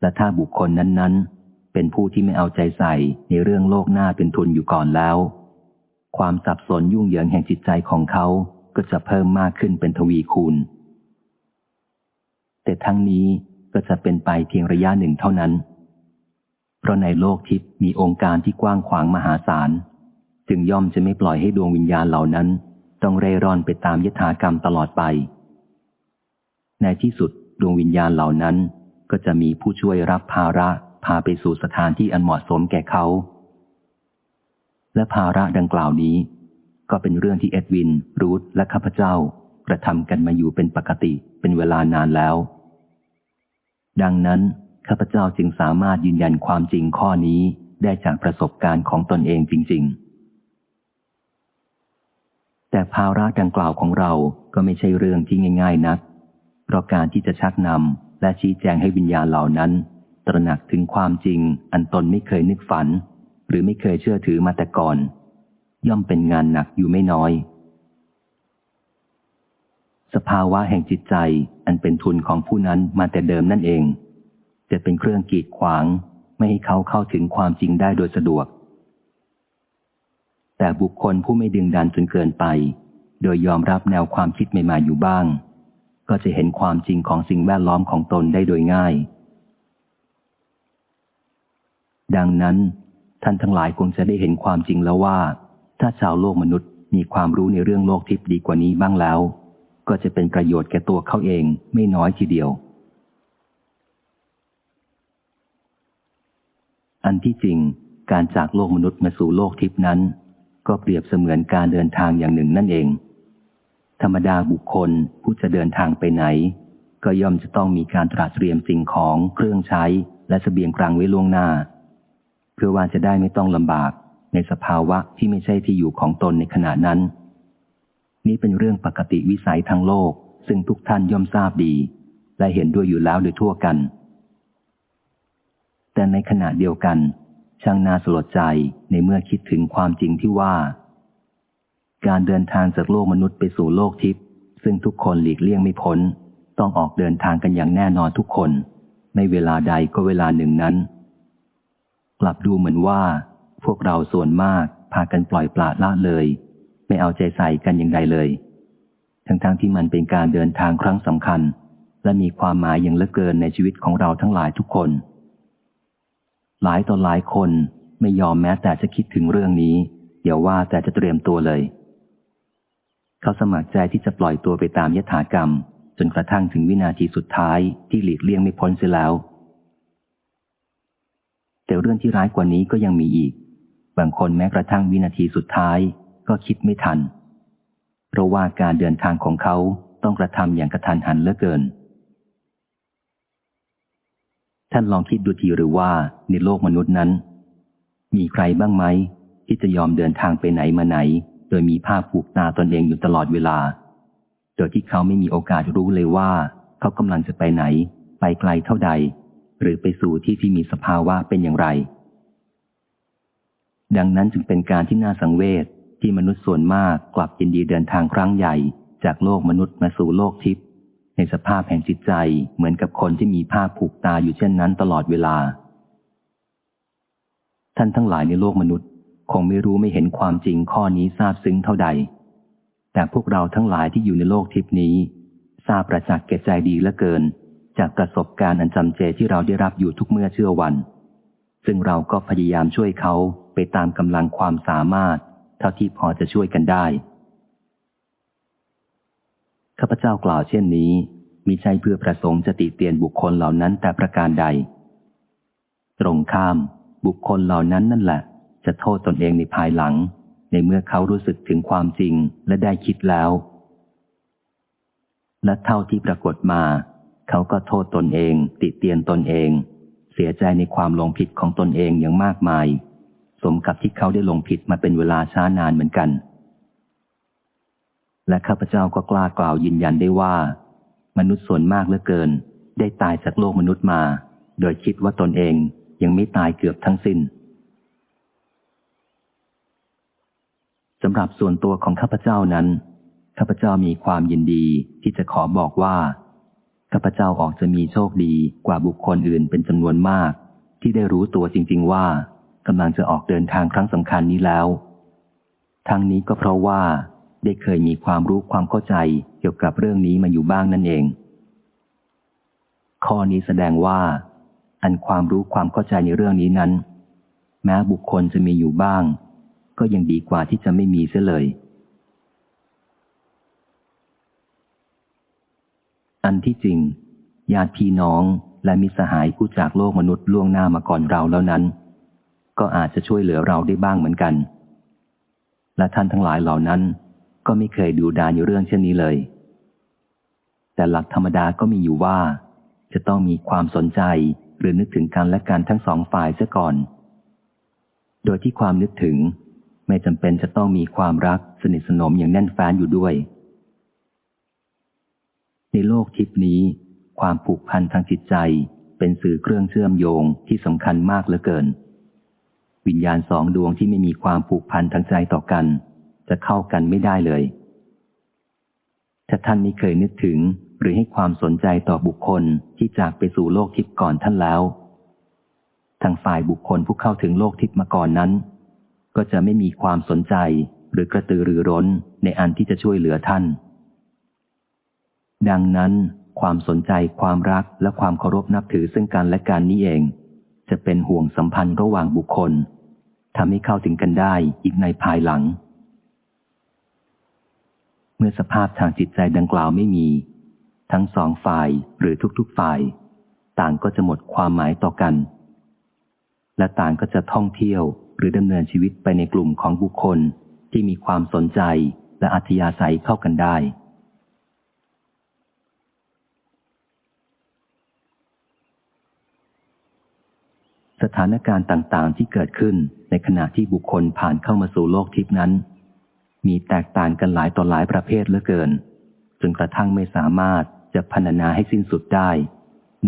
และถ้าบุคคลนั้นๆ เป็นผู้ที่ไม่เอาใจใส่ในเรื่องโลกหน้าเป็นทุนอยู่ก่อนแล้ว ความสับสนยุ่งเหยิงแห่งจิตใจของเขาก็จะเพิ่มมากขึ้นเป็นทวีคูณ แต่ทั้งนี้ก็จะเป็นไปเพียงระยะหนึ่งเท่านั้น เพราะในโลกทิพย์มีองค์การที่กว้างขวางมหาศาล จึงย่อมจะไม่ปล่อยให้ดวงวิญญาณเหล่านั้น ต้องเร่ร่อนไปตามยถากรรมตลอดไป ในที่สุดดวงวิญญาณเหล่านั้น ก็จะมีผู้ช่วยรับภาระพาไปสู่สถานที่อันเหมาะสมแก่เขา และภาระดังกล่าวนี้ ก็เป็นเรื่องที่เอ็ดวิน รูธและข้าพเจ้ากระทำกันมาอยู่เป็นปกติเป็นเวลานานแล้ว ดังนั้น ข้าพเจ้าจึงสามารถยืนยันความจริงข้อนี้ได้จากประสบการณ์ของตนเองจริง ๆ แต่ภาระดังกล่าวของเราก็ไม่ใช่เรื่องที่ง่าย ๆ นัก เพราะการที่จะชักนำและชี้แจงให้วิญญาณเหล่านั้น ตระหนักถึงความจริงอันตนไม่เคยนึกฝัน หรือไม่เคยเชื่อถือมาแต่ก่อน ย่อมเป็นงานหนักอยู่ไม่น้อย สภาวะแห่งจิตใจอันเป็นทุนของผู้นั้นมาแต่เดิมนั่นเอง จะเป็นเครื่องกีดขวาง ไม่ให้เขาเข้าถึงความจริงได้โดยสะดวก แต่บุคคลผู้ไม่ดึงดันจนเกินไป โดยยอมรับแนวความคิดใหม่ๆอยู่บ้าง ก็จะเห็นความจริงของสิ่งแวดล้อมของตนได้โดยง่าย ดังนั้น ท่านทั้งหลายคงจะได้เห็นความจริงแล้วว่า ถ้าชาวโลกมนุษย์มีความรู้ในเรื่องโลกทิพย์ดีกว่านี้บ้างแล้ว ก็จะเป็นประโยชน์แก่ตัวเขาเองไม่น้อยทีเดียว อันที่จริงการจากโลกมนุษย์มาสู่โลกทิพนั้น ก็เปรียบเสมือนการเดินทางอย่างหนึ่งนั่นเอง ธรรมดาบุคคลผู้จะเดินทางไปไหน ก็ย่อมจะต้องมีการตระเตรียมสิ่งของเครื่องใช้และสเสบียงกลางไว้ล่วงหน้า เพื่อว่าจะได้ไม่ต้องลำบากในสภาวะที่ไม่ใช่ที่อยู่ของตนในขณะนั้น นี้เป็นเรื่องปกติวิสัยทางโลกซึ่งทุกท่านย่อมทราบดี และเห็นด้วยอยู่แล้วโดยทั่วกัน แต่ในขณะเดียวกัน ช่างน่าสลดใจในเมื่อคิดถึงความจริงที่ว่า การเดินทางจากโลกมนุษย์ไปสู่โลกทิพย์ซึ่งทุกคนหลีกเลี่ยงไม่พ้น ต้องออกเดินทางกันอย่างแน่นอนทุกคนในเวลาใดก็เวลาหนึ่งนั้น กลับดูเหมือนว่า พวกเราส่วนมากพากันปล่อยปละละเลย ไม่เอาใจใส่กันอย่างใดเลย ทั้งๆทที่มันเป็นการเดินทางครั้งสำคัญ และมีความหมายอย่างเหลือเกินในชีวิตของเราทั้งหลายทุกคน หลายต่อหลายคนไม่ยอมแม้แต่จะคิดถึงเรื่องนี้อย่าว่าแต่จะเตรียมตัวเลย เขาสมัครใจที่จะปล่อยตัวไปตามยถากรรม จนกระทั่งถึงวินาทีสุดท้ายที่หลีกเลี่ยงไม่พ้นเสียแล้ว แต่เรื่องที่ร้ายกว่านี้ก็ยังมีอีก บางคนแม้กระทั่งวินาทีสุดท้ายก็คิดไม่ทัน เพราะว่าการเดินทางของเขาต้องกระทำอย่างกระทันหันเหลือเกิน ท่านลองคิดดูทีหรือว่าในโลกมนุษย์นั้น มีใครบ้างไหม ที่จะยอมเดินทางไปไหนมาไหน โดยมีผ้าผูกตาตนเองอยู่ตลอดเวลา โดยที่เขาไม่มีโอกาสรู้เลยว่า เขากำลังจะไปไหน ไปไกลเท่าใด หรือไปสู่ที่ที่มีสภาวะเป็นอย่างไร ดังนั้นจึงเป็นการที่น่าสังเวชที่มนุษย์ส่วนมากกลับยินดีเดินทางครั้งใหญ่ จากโลกมนุษย์มาสู่โลกทิพย์ ในสภาพแห่งจิตใจเหมือนกับคนที่มีผ้าผูกตาอยู่เช่นนั้นตลอดเวลา ท่านทั้งหลายในโลกมนุษย์ คงไม่รู้ไม่เห็นความจริงข้อนี้ทราบซึ้งเท่าใด แต่พวกเราทั้งหลายที่อยู่ในโลกทิพนี้ ทราบประจักษ์แก่ใจดีเหลือเกิน จากประสบการณ์อันจำเจที่เราได้รับอยู่ทุกเมื่อเชื่อวัน ซึ่งเราก็พยายามช่วยเขาไปตามกำลังความสามารถ เท่าที่พอจะช่วยกันได้ ข้าพเจ้ากล่าวเช่นนี้มิใช่เพื่อประสงค์จะติเตียนบุคคลเหล่านั้นแต่ประการใด ตรงข้ามบุคคลเหล่านั้นนั่นแหละ จะโทษตนเองในภายหลัง ในเมื่อเขารู้สึกถึงความจริงและได้คิดแล้ว และเท่าที่ปรากฏมา เขาก็โทษตนเอง ติเตียนตนเอง เสียใจในความลงผิดของตนเองอย่างมากมาย สมกับที่เขาได้ลงผิดมาเป็นเวลาช้านานเหมือนกัน และข้าพเจ้าก็กล้ากล่าวยืนยันได้ว่า มนุษย์ส่วนมากเหลือเกิน ได้ตายจากโลกมนุษย์มา โดยคิดว่าตนเองยังไม่ตายเกือบทั้งสิน้นสำหรับส่วนตัวของข้าพเจ้านั้นข้าพเจ้ามีความยินดีที่จะขอบอกว่าข้าพเจ้าออกจะมีโชคดีกว่าบุคคลอื่นเป็นจำนวนมาก ที่ได้รู้ตัวจริง ๆ ว่ากำลังจะออกเดินทางครั้งสำคัญนี้แล้ว ทั้งนี้ก็เพราะว่า ได้เคยมีความรู้ความเข้าใจเกี่ยวกับเรื่องนี้มาอยู่บ้างนั่นเอง ข้อนี้แสดงว่า อันความรู้ความเข้าใจในเรื่องนี้นั้น แม้บุคคลจะมีอยู่บ้าง ก็ยังดีกว่าที่จะไม่มีเสียเลย อันที่จริงญาติพี่น้องและมิสหายผู้จากโลกมนุษย์ล่วงหน้ามาก่อนเราแล้วนั้น ก็อาจจะช่วยเหลือเราได้บ้างเหมือนกัน และท่านทั้งหลายเหล่านั้น ก็ไม่เคยดูดานอยู่เรื่องเช่นนี้เลย แต่หลักธรรมดาก็มีอยู่ว่า จะต้องมีความสนใจหรือนึกถึงกันและกันทั้งสองฝ่ายเสียก่อน โดยที่ความนึกถึงไม่จำเป็นจะต้องมีความรักสนิทสนมอย่างแน่นแฟ้นอยู่ด้วย ในโลกทิพนี้ ความผูกพันทางจิตใจเป็นสื่อเครื่องเชื่อมโยงที่สำคัญมากเหลือเกิน วิญญาณสองดวงที่ไม่มีความผูกพันทางใจต่อกัน จะเข้ากันไม่ได้เลย ถ้าท่านไม่เคยนึกถึงหรือให้ความสนใจต่อบุคคลที่จากไปสู่โลกทิพย์ก่อนท่านแล้ว ทางฝ่ายบุคคลผู้เข้าถึงโลกทิพย์มาก่อนนั้น ก็จะไม่มีความสนใจหรือกระตือรือร้นในอันที่จะช่วยเหลือท่าน ดังนั้นความสนใจความรักและความเคารพนับถือซึ่งกันและกันนี้เอง จะเป็นห่วงสัมพันธ์ระหว่างบุคคลทำให้เข้าถึงกันได้อีกในภายหลัง มื่อสภาพทางจิตใจดังกล่าวไม่มี ทั้งสองฝ่ายหรือทุกๆฝ่าย ต่างก็จะหมดความหมายต่อกัน และต่างก็จะท่องเที่ยวหรือดำเนินชีวิตไปในกลุ่มของบุคคลที่มีความสนใจและอัธยาศัยเข้ากันได้ สถานการณ์ต่างๆที่เกิดขึ้นในขณะที่บุคคลผ่านเข้ามาสู่โลกทิพนั้น มีแตกต่างกันหลายต่อหลายประเภทเหลือเกิน จนกระทั่งไม่สามารถจะพรรณนาให้สิ้นสุดได้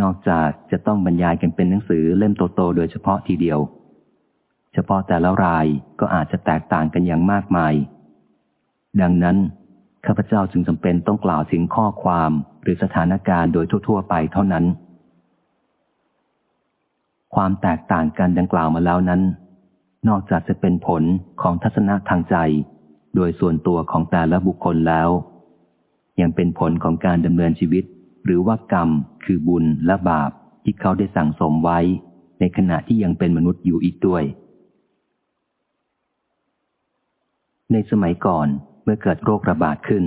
นอกจากจะต้องบรรยายกันเป็นหนังสือเล่มโตๆโดยเฉพาะทีเดียว เฉพาะแต่ละรายก็อาจจะแตกต่างกันอย่างมากมาย ดังนั้นข้าพเจ้าจึงจำเป็นต้องกล่าวถึงข้อความหรือสถานการณ์โดยทั่ว ๆ ไปเท่านั้น ความแตกต่างกันดังกล่าวมาแล้วนั้น นอกจากจะเป็นผลของทัศนะทางใจ โดยส่วนตัวของแต่ละบุคคลแล้ว ยังเป็นผลของการดำเนินชีวิต หรือว่ากรรมคือบุญและบาปที่เขาได้สั่งสมไว้ ในขณะที่ยังเป็นมนุษย์อยู่อีกด้วย ในสมัยก่อนเมื่อเกิดโรคระบาดขึ้น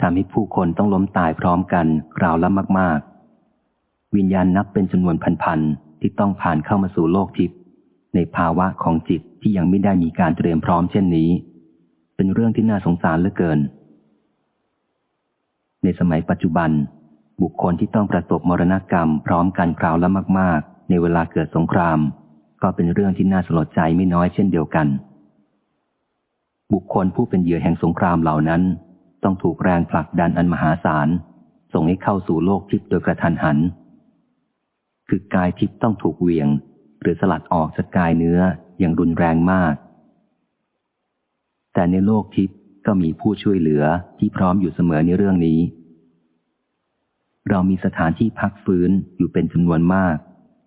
ทำให้ผู้คนต้องล้มตายพร้อมกันราวละมาก ๆ วิญญาณนับเป็นจำนวนพันๆที่ต้องผ่านเข้ามาสู่โลกทิพย์ในภาวะของจิตที่ยังไม่ได้มีการเตรียมพร้อมเช่นนี้ เป็นเรื่องที่น่าสงสารเหลือเกิน ในสมัยปัจจุบัน บุคคลที่ต้องประสบมรณกรรมพร้อมกันคราวละมาก ๆ ในเวลาเกิดสงคราม ก็เป็นเรื่องที่น่าสลดใจไม่น้อยเช่นเดียวกัน บุคคลผู้เป็นเหยื่อแห่งสงครามเหล่านั้น ต้องถูกแรงผลักดันอันมหาศาลส่งให้เข้าสู่โลกทิพย์โดยกระทันหัน คือกายทิพย์ต้องถูกเหวี่ยง หรือสลัดออกจากกายเนื้ออย่างรุนแรงมาก แต่ในโลกทิพย์ก็มีผู้ช่วยเหลือที่พร้อมอยู่เสมอในเรื่องนี้ เรามีสถานที่พักฟื้นอยู่เป็นจำนวนมาก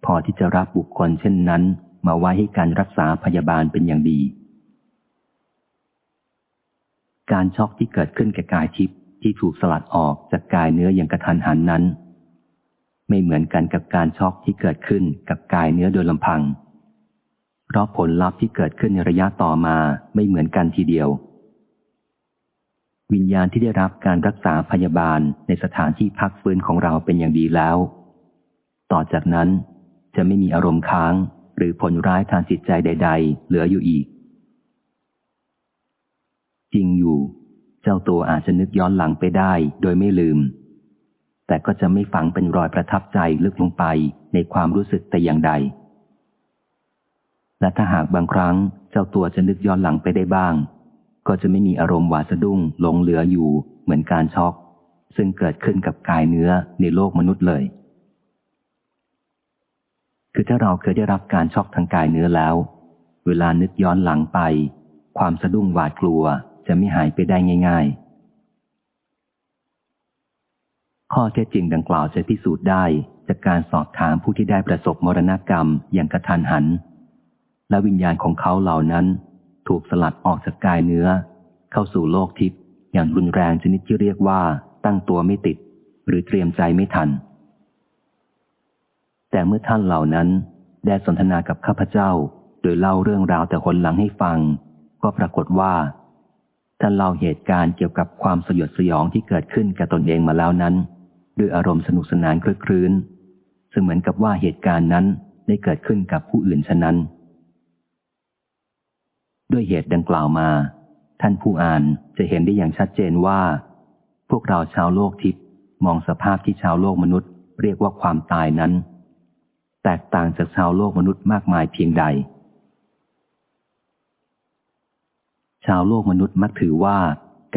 พอที่จะรับบุคคลเช่นนั้น มาไว้ให้การรักษาพยาบาลเป็นอย่างดี การช็อกที่เกิดขึ้นแก่กายทิพย์ที่ถูกสลัดออกจากกายเนื้ออย่างกระทันหันนั้น ไม่เหมือนกันกับการช็อกที่เกิดขึ้นกับกายเนื้อโดยลำพัง เพราะผลลัพธ์ที่เกิดขึ้นในระยะต่อมาไม่เหมือนกันทีเดียว วิญญาณที่ได้รับการรักษาพยาบาลในสถานที่พักฟื้นของเราเป็นอย่างดีแล้ว ต่อจากนั้นจะไม่มีอารมณ์ค้าง หรือผลร้ายทางจิตใจใด ๆ เหลืออยู่อีก จริงอยู่ เจ้าตัวอาจจะนึกย้อนหลังไปได้โดยไม่ลืมแแต่ก็จะไม่ฝังเป็นรอยประทับใจลึกลงไปในความรู้สึกแต่อย่างใด และถ้าหากบางครั้งเจ้าตัวจะนึกย้อนหลังไปได้บ้าง ก็จะไม่มีอารมณ์หวาดสะดุ้งหลงเหลืออยู่เหมือนการช็อก ซึ่งเกิดขึ้นกับกายเนื้อในโลกมนุษย์เลย คือถ้าเราเคยได้รับการช็อกทางกายเนื้อแล้ว เวลานึกย้อนหลังไป ความสะดุ้งหวาดกลัวจะไม่หายไปได้ง่าย ๆ ข้อเท็จจริงดังกล่าวจะพิสูจน์ได้จากการสอบถามผู้ที่ได้ประสบมรณกรรมอย่างกระทันหัน และวิญญาณของเขาเหล่านั้น ถูกสลัดออกจากกายเนื้อ เข้าสู่โลกทิพย์อย่างรุนแรงชนิดที่เรียกว่าตั้งตัวไม่ติด หรือเตรียมใจไม่ทัน แต่เมื่อท่านเหล่านั้นได้สนทนากับข้าพเจ้า โดยเล่าเรื่องราวแต่คนหลังให้ฟัง ก็ปรากฏว่า ท่านเล่าเหตุการณ์เกี่ยวกับความสยดสยองที่เกิดขึ้นกับตนเองมาแล้วนั้น ด้วยอารมณ์สนุกสนานคลื้นซึ่งเหมือนกับว่าเหตุการณ์นั้นได้เกิดขึ้นกับผู้อื่นฉะนั้น ด้วยเหตุดังกล่าวมา ท่านผู้อ่านจะเห็นได้อย่างชัดเจนว่า พวกเราชาวโลกทิพย์มองสภาพที่ชาวโลกมนุษย์ เรียกว่าความตายนั้น แตกต่างจากชาวโลกมนุษย์มากมายเพียงใด ชาวโลกมนุษย์มักถือว่า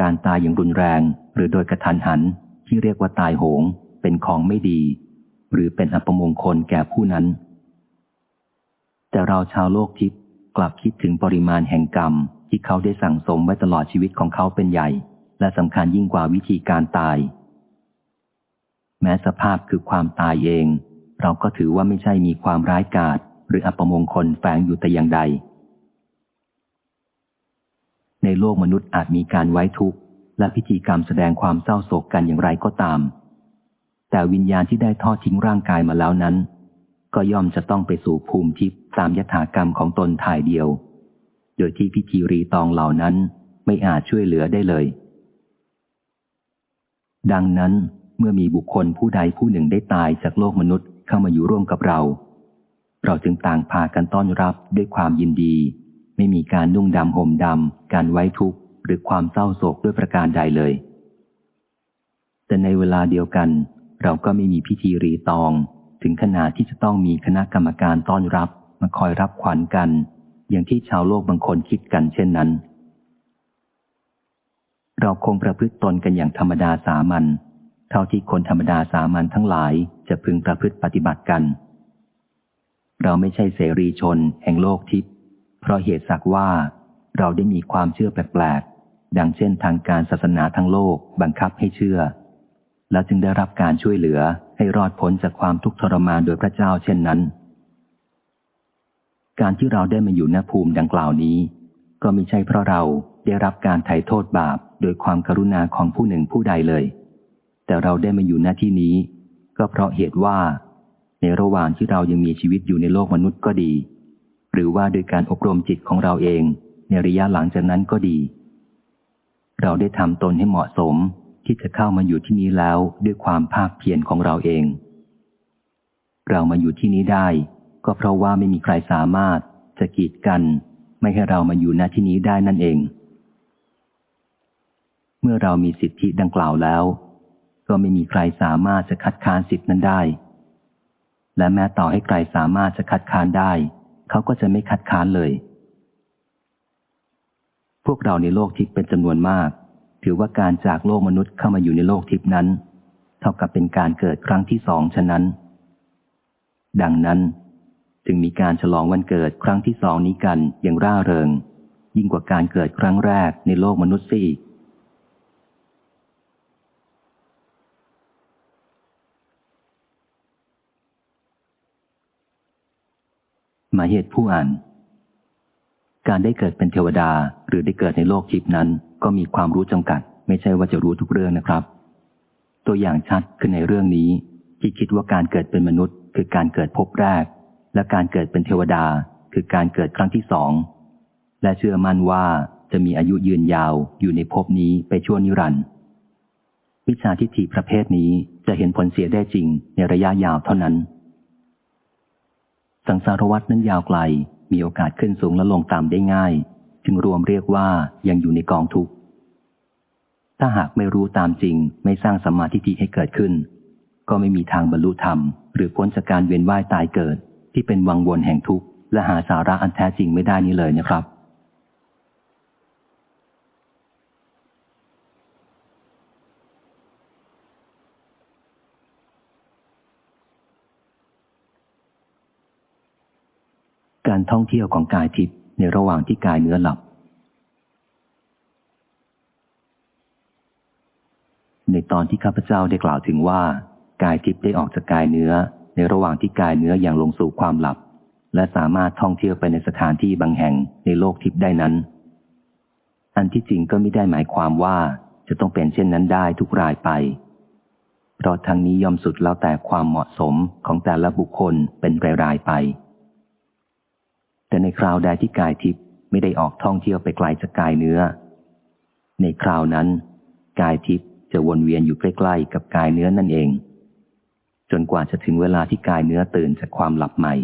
การตายอย่างรุนแรง หรือโดยกระทันหันที่เรียกว่าตายโหง เป็นของไม่ดี หรือเป็นอัปมงคลแก่ผู้นั้น แต่เราชาวโลกทิพย์ กลับคิดถึงปริมาณแห่งกรรมที่เขาได้สั่งสมไว้ตลอดชีวิตของเขาเป็นใหญ่ และสำคัญยิ่งกว่าวิธีการตาย แม้สภาพคือความตายเอง เราก็ถือว่าไม่ใช่มีความร้ายกาจหรืออัปมงคลแฝงอยู่แต่อย่างใด ในโลกมนุษย์อาจมีการไว้ทุกข์ และพิธีกรรมแสดงความเศร้าโศกกันอย่างไรก็ตาม แต่วิญญาณที่ได้ทอดทิ้งร่างกายมาแล้วนั้น ก็ย่อมจะต้องไปสู่ภูมิทิพย์ตามยถากรรมของตนถ่ายเดียว โดยที่พิธีรีตองเหล่านั้นไม่อาจช่วยเหลือได้เลย ดังนั้นเมื่อมีบุคคลผู้ใดผู้หนึ่งได้ตายจากโลกมนุษย์เข้ามาอยู่ร่วมกับเรา เราจึงต่างพากันต้อนรับด้วยความยินดี ไม่มีการนุ่งดำห่มดำการไว้ทุกข์หรือความเศร้าโศกด้วยประการใดเลย แต่ในเวลาเดียวกัน เราก็ไม่มีพิธีรีตอง ถึงขนาดที่จะต้องมีคณะกรรมการต้อนรับมาคอยรับขวัญกัน อย่างที่ชาวโลกบางคนคิดกันเช่นนั้น เราคงประพฤติตนกันอย่างธรรมดาสามัญเท่าที่คนธรรมดาสามัญทั้งหลายจะพึงประพฤติปฏิบัติกัน เราไม่ใช่เสรีชนแห่งโลกทิพย์เพราะเหตุสักว่าเราได้มีความเชื่อแปลกๆ ดังเช่นทางการศาสนาทั้งโลกบังคับให้เชื่อ แล้วจึงได้รับการช่วยเหลือให้รอดพ้นจากความทุกข์ทรมานโดยพระเจ้าเช่นนั้น การที่เราได้มาอยู่ณภูมิดังกล่าวนี้ ก็ไม่ใช่เพราะเราได้รับการไถ่โทษบาปโดยความกรุณาของผู้หนึ่งผู้ใดเลย แต่เราได้มาอยู่ณที่นี้ ก็เพราะเหตุว่า ในระหว่างที่เรายังมีชีวิตอยู่ในโลกมนุษย์ก็ดี หรือว่าโดยการอบรมจิตของเราเอง ในระยะหลังจากนั้นก็ดี เราได้ทำตนให้เหมาะสม ที่จะเข้ามาอยู่ที่นี้แล้วด้วยความภาคเพียรของเราเอง เรามาอยู่ที่นี้ได้ ก็เพราะว่าไม่มีใครสามารถจะกีดกัน ไม่ให้เรามาอยู่ณที่นี้ได้นั่นเอง เมื่อเรามีสิทธิดังกล่าวแล้ว ก็ไม่มีใครสามารถจะคัดค้านสิทธินั้นได้ และแม้ต่อให้ใครสามารถจะคัดค้านได้ เขาก็จะไม่คัดค้านเลย พวกเราในโลกทิพย์เป็นจำนวนมาก ถือว่าการจากโลกมนุษย์เข้ามาอยู่ในโลกทิพนั้น เท่ากับเป็นการเกิดครั้งที่สองฉะนั้น ดังนั้น จึงมีการฉลองวันเกิดครั้งที่สองนี้กันอย่างร่าเริง ยิ่งกว่าการเกิดครั้งแรกในโลกมนุษย์สิมาเหตุผู้อ่าน การได้เกิดเป็นเทวดาหรือได้เกิดในโลกทิพนั้น ก็มีความรู้จำกัด ไม่ใช่ว่าจะรู้ทุกเรื่องนะครับ ตัวอย่างชัดคือในเรื่องนี้ ที่คิดว่าการเกิดเป็นมนุษย์ คือการเกิดพบแรก และการเกิดเป็นเทวดา คือการเกิดครั้งที่สองและเชื่อมั่นว่าจะมีอายุยืนยาวอยู่ในภพนี้ไปชั่วนิรันดร์วิชาทิฏฐิประเภทนี้จะเห็นผลเสียได้จริงในระยะยาวเท่านั้น สังสารวัตนั้นยาวไกล มีโอกาสขึ้นสูงและลงต่ำได้ง่าย จึงรวมเรียกว่ายังอยู่ในกองทุกข์ ถ้าหากไม่รู้ตามจริง ไม่สร้างสมาธิให้เกิดขึ้น ก็ไม่มีทางบรรลุธรรม หรือพ้นจากการเวียนว่ายตายเกิด ที่เป็นวังวนแห่งทุกข์และหาสาระอันแท้จริงไม่ได้นี้เลยนะครับ การท่องเที่ยวของกายทิพย์ในระหว่างที่กายเนื้อหลับ ในตอนที่ข้าพเจ้าได้กล่าวถึงว่า กายทิพย์ได้ออกจากกายเนื้อ ในระหว่างที่กายเนื้ออย่างลงสู่ความหลับ และสามารถท่องเที่ยวไปในสถานที่บางแห่งในโลกทิพย์ได้นั้น อันที่จริงก็ไม่ได้หมายความว่าจะต้องเป็นเช่นนั้นได้ทุกรายไป เพราะทั้งนี้ย่อมสุดแล้วแต่ความเหมาะสมของแต่ละบุคคลเป็นรายๆไป แต่ในคราวใดที่กายทิพย์ไม่ได้ออกท่องเที่ยวไปไกลจากกายเนื้อ ในคราวนั้น กายทิพย์จะวนเวียนอยู่ใกล้ๆกับกายเนื้อนั่นเอง จนกว่าจะถึงเวลาที่กายเนื้อตื่นจากความหลับใหม่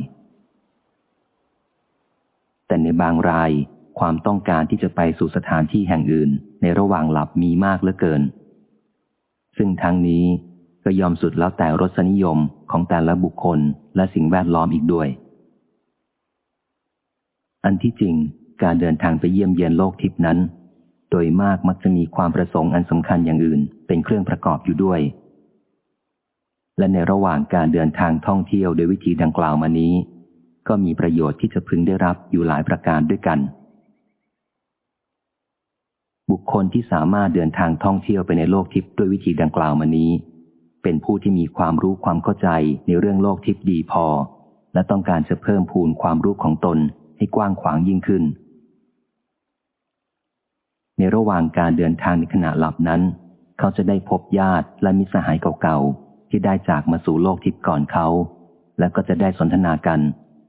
แต่ในบางรายความต้องการที่จะไปสู่สถานที่แห่งอื่น ในระหว่างหลับมีมากเหลือเกิน ซึ่งทั้งนี้ก็ยอมสุดแล้วแต่รสนิยมของแต่ละบุคคลและสิ่งแวดล้อมอีกด้วย อันที่จริงการเดินทางไปเยี่ยมเยียนโลกทิพนั้น โดยมากมักจะมีความประสงค์อันสำคัญอย่างอื่น เป็นเครื่องประกอบอยู่ด้วย และในระหว่างการเดินทางท่องเที่ยวโดยวิธีดังกล่าวมานี้ ก็มีประโยชน์ที่จะพึงได้รับอยู่หลายประการด้วยกัน บุคคลที่สามารถเดินทางท่องเที่ยวไปในโลกทิพด้วยวิธีดังกล่าวมานี้ เป็นผู้ที่มีความรู้ความเข้าใจในเรื่องโลกทิพดีพอ และต้องการจะเพิ่มพูนความรู้ของตน ให้กว้างขวางยิ่งขึ้น ในระหว่างการเดินทางในขณะหลับนั้น เขาจะได้พบญาติและมิตรสหายเก่าๆ ที่ได้จากมาสู่โลกทิพย์ก่อนเขา แล้วก็จะได้สนทนากัน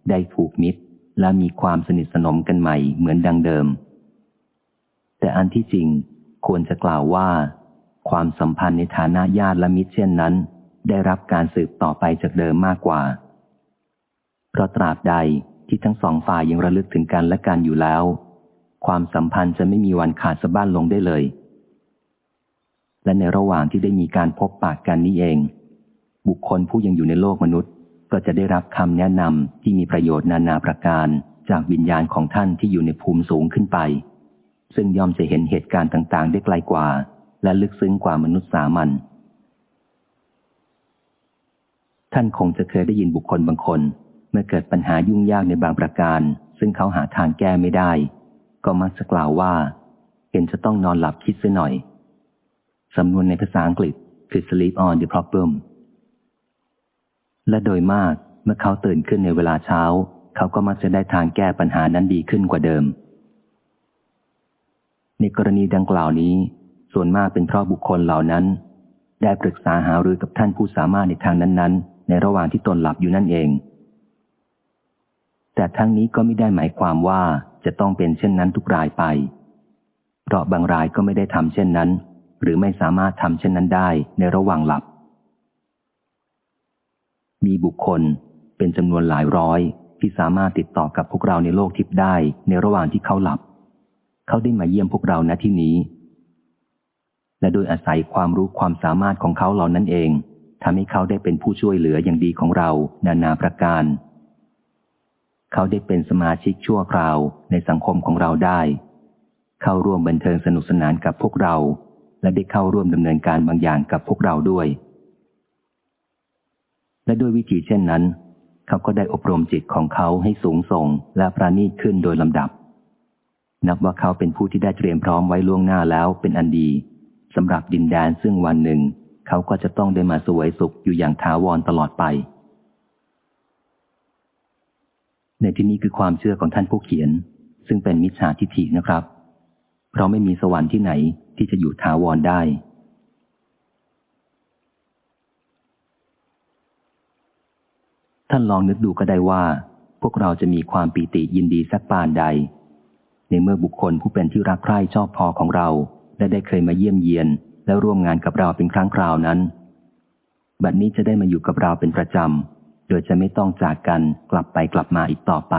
ได้ผูกมิตร และมีความสนิทสนมกันใหม่เหมือนดังเดิม แต่อันที่จริงควรจะกล่าวว่า ความสัมพันธ์ในฐานะญาติและมิตรเช่นนั้น ได้รับการสืบต่อไปจากเดิมมากกว่า เพราะตราบใด ที่ทั้งสองฝ่ายยังระลึกถึงกันและกันอยู่แล้ว ความสัมพันธ์จะไม่มีวันขาดสะบั้นลงได้เลย และในระหว่างที่ได้มีการพบปากกันนี้เอง บุคคลผู้ยังอยู่ในโลกมนุษย์ ก็จะได้รับคำแนะนำที่มีประโยชน์นานาประการจากวิญญาณของท่านที่อยู่ในภูมิสูงขึ้นไป ซึ่งย่อมจะเห็นเหตุการณ์ต่างๆ ได้ไกลกว่า และลึกซึ้งกว่ามนุษย์สามัญท่านคงจะเคยได้ยินบุคคลบางคน เมื่อเกิดปัญหายุ่งยากในบางประการ ซึ่งเขาหาทางแก้ไม่ได้ ก็มักจะกล่าวว่า เห็นจะต้องนอนหลับคิดซะหน่อย สำนวนในภาษาอังกฤษคือ sleep on the problem และโดยมากเมื่อเขาตื่นขึ้นในเวลาเช้า เขาก็มักจะได้ทางแก้ปัญหานั้นดีขึ้นกว่าเดิม ในกรณีดังกล่าวนี้ ส่วนมากเป็นเพราะบุคคลเหล่านั้น ได้ปรึกษาหารือกับท่านผู้สามารถในทางนั้น ๆ ในระหว่างที่ตนหลับอยู่นั่นเอง แต่ทั้งนี้ก็ไม่ได้หมายความว่าจะต้องเป็นเช่นนั้นทุกรายไป เพราะบางรายก็ไม่ได้ทำเช่นนั้น หรือไม่สามารถทำเช่นนั้นได้ในระหว่างหลับ มีบุคคลเป็นจำนวนหลายร้อยที่สามารถติดต่อกับพวกเราในโลกทิพย์ได้ในระหว่างที่เขาหลับ เขาได้มาเยี่ยมพวกเราณที่นี้ และโดยอาศัยความรู้ความสามารถของเขาเหล่านั้นเองทำให้เขาได้เป็นผู้ช่วยเหลืออย่างดีของเรานานาประการ เขาได้เป็นสมาชิกชั่วคราวในสังคมของเราได้ เข้าร่วมบันเทิงสนุกสนานกับพวกเรา และได้เข้าร่วมดำเนินการบางอย่างกับพวกเราด้วย และด้วยวิธีเช่นนั้น เขาก็ได้อบรมจิตของเขาให้สูงส่งและประณีตขึ้นโดยลำดับ นับว่าเขาเป็นผู้ที่ได้เตรียมพร้อมไว้ล่วงหน้าแล้วเป็นอันดีสำหรับดินแดนซึ่งวันหนึ่ง เขาก็จะต้องได้มาสวยสุขอยู่อย่างถาวรตลอดไป ในที่นี้คือความเชื่อของท่านผู้เขียน ซึ่งเป็นมิจฉาทิฏฐินะครับ เพราะไม่มีสวรรค์ที่ไหนที่จะอยู่ถาวรได้ ท่านลองนึกดูก็ได้ว่า พวกเราจะมีความปีติยินดีสักปานใด ในเมื่อบุคคลผู้เป็นที่รักใคร่ชอบพอของเราและได้เคยมาเยี่ยมเยียน และร่วมงานกับเราเป็นครั้งคราวนั้น บัดนี้จะได้มาอยู่กับเราเป็นประจำ โดยจะไม่ต้องจากกันกลับไปกลับมาอีกต่อไป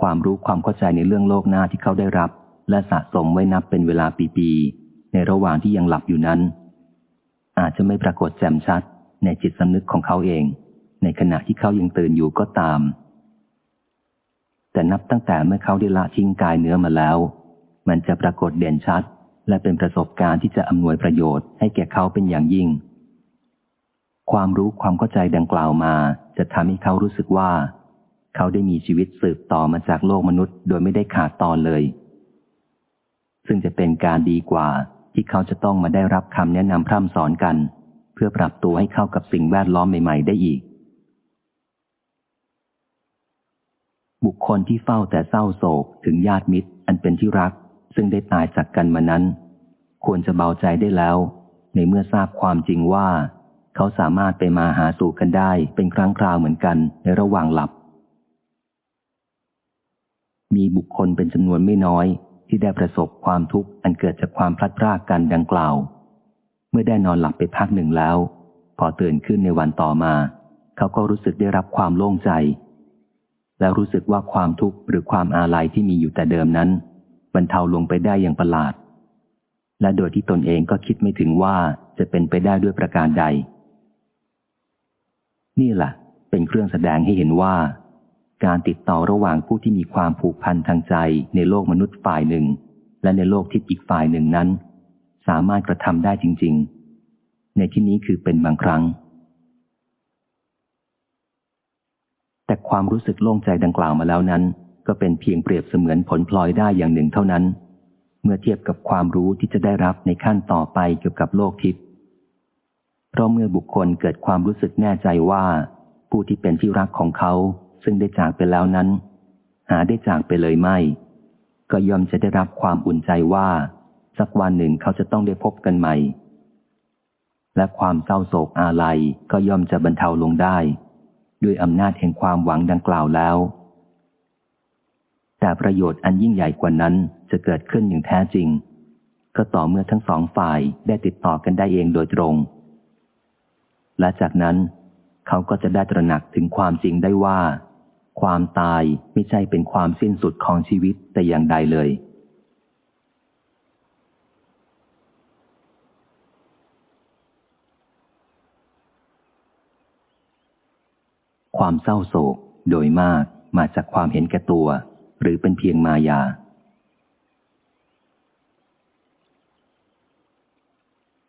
ความรู้ความเข้าใจในเรื่องโลกหน้าที่เขาได้รับ และสะสมไว้นับเป็นเวลาปีๆในระหว่างที่ยังหลับอยู่นั้น อาจจะไม่ปรากฏแจ่มชัด ในจิตสำนึกของเขาเอง ในขณะที่เขายังตื่นอยู่ก็ตาม แต่นับตั้งแต่เมื่อเขาได้ละทิ้งกายเนื้อมาแล้ว มันจะปรากฏเด่นชัด และเป็นประสบการณ์ที่จะอำนวยประโยชน์ให้แก่เขาเป็นอย่างยิ่ง ความรู้ความเข้าใจดังกล่าวมา จะทำให้เขารู้สึกว่า เขาได้มีชีวิตสืบต่อมาจากโลกมนุษย์ โดยไม่ได้ขาดตอนเลย ซึ่งจะเป็นการดีกว่าที่เขาจะต้องมาได้รับคำแนะนำพร่ำสอนกัน เพื่อปรับตัวให้เข้ากับสิ่งแวดล้อมใหม่ ๆ ได้อีก บุคคลที่เฝ้าแต่เศร้าโศกถึงญาติมิตร อันเป็นที่รัก ซึ่งได้ตายจากกันมานั้น ควรจะเบาใจได้แล้ว ในเมื่อทราบความจริงว่า เขาสามารถไปมาหาสู่กันได้เป็นครั้งคราวเหมือนกันในระหว่างหลับ มีบุคคลเป็นจำนวนไม่น้อยที่ได้ประสบความทุกข์อันเกิดจากความพลัดพรากกันดังกล่าว เมื่อได้นอนหลับไปพักหนึ่งแล้ว พอตื่นขึ้นในวันต่อมา เขาก็รู้สึกได้รับความโล่งใจ แล้วรู้สึกว่าความทุกข์หรือความอาลัยที่มีอยู่แต่เดิมนั้นบรรเทาลงไปได้อย่างประหลาด และโดยที่ตนเองก็คิดไม่ถึงว่าจะเป็นไปได้ด้วยประการใด นี่แหละเป็นเครื่องแสดงให้เห็นว่า การติดต่อระหว่างผู้ที่มีความผูกพันทางใจในโลกมนุษย์ฝ่ายหนึ่ง และในโลกทิพย์อีกฝ่ายหนึ่งนั้น สามารถกระทำได้จริง ๆ ในที่นี้คือเป็นบางครั้ง แต่ความรู้สึกโล่งใจดังกล่าวมาแล้วนั้น ก็เป็นเพียงเปรียบเสมือนผลพลอยได้อย่างหนึ่งเท่านั้น เมื่อเทียบกับความรู้ที่จะได้รับในขั้นต่อไปเกี่ยวกับโลกทิพย์ เพราะเมื่อบุคคลเกิดความรู้สึกแน่ใจว่า ผู้ที่เป็นที่รักของเขา ซึ่งได้จากไปแล้วนั้น หาได้จากไปเลยไม่ ก็ย่อมจะได้รับความอุ่นใจว่า สักวันหนึ่งเขาจะต้องได้พบกันใหม่ และความเศร้าโศกอาลัยก็ย่อมจะบรรเทาลงได้ ด้วยอำนาจแห่งความหวังดังกล่าวแล้ว แต่ประโยชน์อันยิ่งใหญ่กว่านั้นจะเกิดขึ้นอย่างแท้จริง ก็ต่อเมื่อทั้งสองฝ่ายได้ติดต่อกันได้เองโดยตรง และจากนั้นเขาก็จะได้ตระหนักถึงความจริงได้ว่า ความตายไม่ใช่เป็นความสิ้นสุดของชีวิตแต่อย่างใดเลย ความเศร้าโศกโดยมากมาจากความเห็นแก่ตัว หรือเป็นเพียงมายา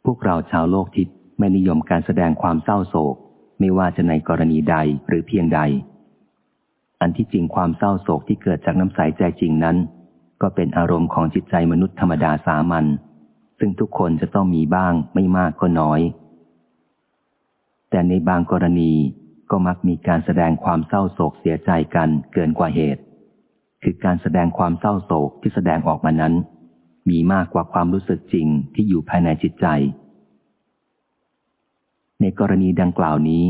พวกเราชาวโลกทิศ ไม่นิยมการแสดงความเศร้าโศก ไม่ว่าจะในกรณีใดหรือเพียงใด อันที่จริงความเศร้าโศกที่เกิดจากน้ำใสใจจริงนั้น ก็เป็นอารมณ์ของจิตใจมนุษย์ธรรมดาสามัญซึ่งทุกคนจะต้องมีบ้างไม่มากก็น้อย แต่ในบางกรณีก็มักมีการแสดงความเศร้าโศกเสียใจกันเกินกว่าเหตุ คือการแสดงความเศร้าโศกที่แสดงออกมานั้น มีมากกว่าความรู้สึกจริงที่อยู่ภายในจิตใจ ในกรณีดังกล่าวนี้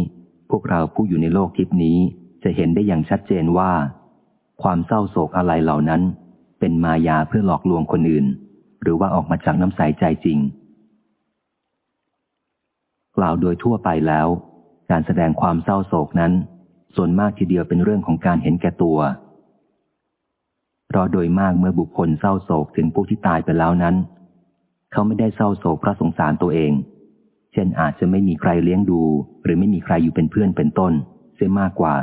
พวกเราผู้อยู่ในโลกทิพนี้จะเห็นได้อย่างชัดเจนว่า ความเศร้าโศกอะไรเหล่านั้น เป็นมายาเพื่อหลอกลวงคนอื่น หรือว่าออกมาจากน้ำใสใจจริง กล่าวโดยทั่วไปแล้ว การแสดงความเศร้าโศกนั้น ส่วนมากทีเดียวเป็นเรื่องของการเห็นแก่ตัวเพราะโดยมากเมื่อบุคคลเศร้าโศกถึงผู้ที่ตายไปแล้วนั้น เขาไม่ได้เศร้าโศกเพราะสงสารตัวเอง ช่นอาจจะไม่มีใครเลี้ยงดู หรือไม่มีใครอยู่เป็นเพื่อนเป็นต้น เสียมากกว่า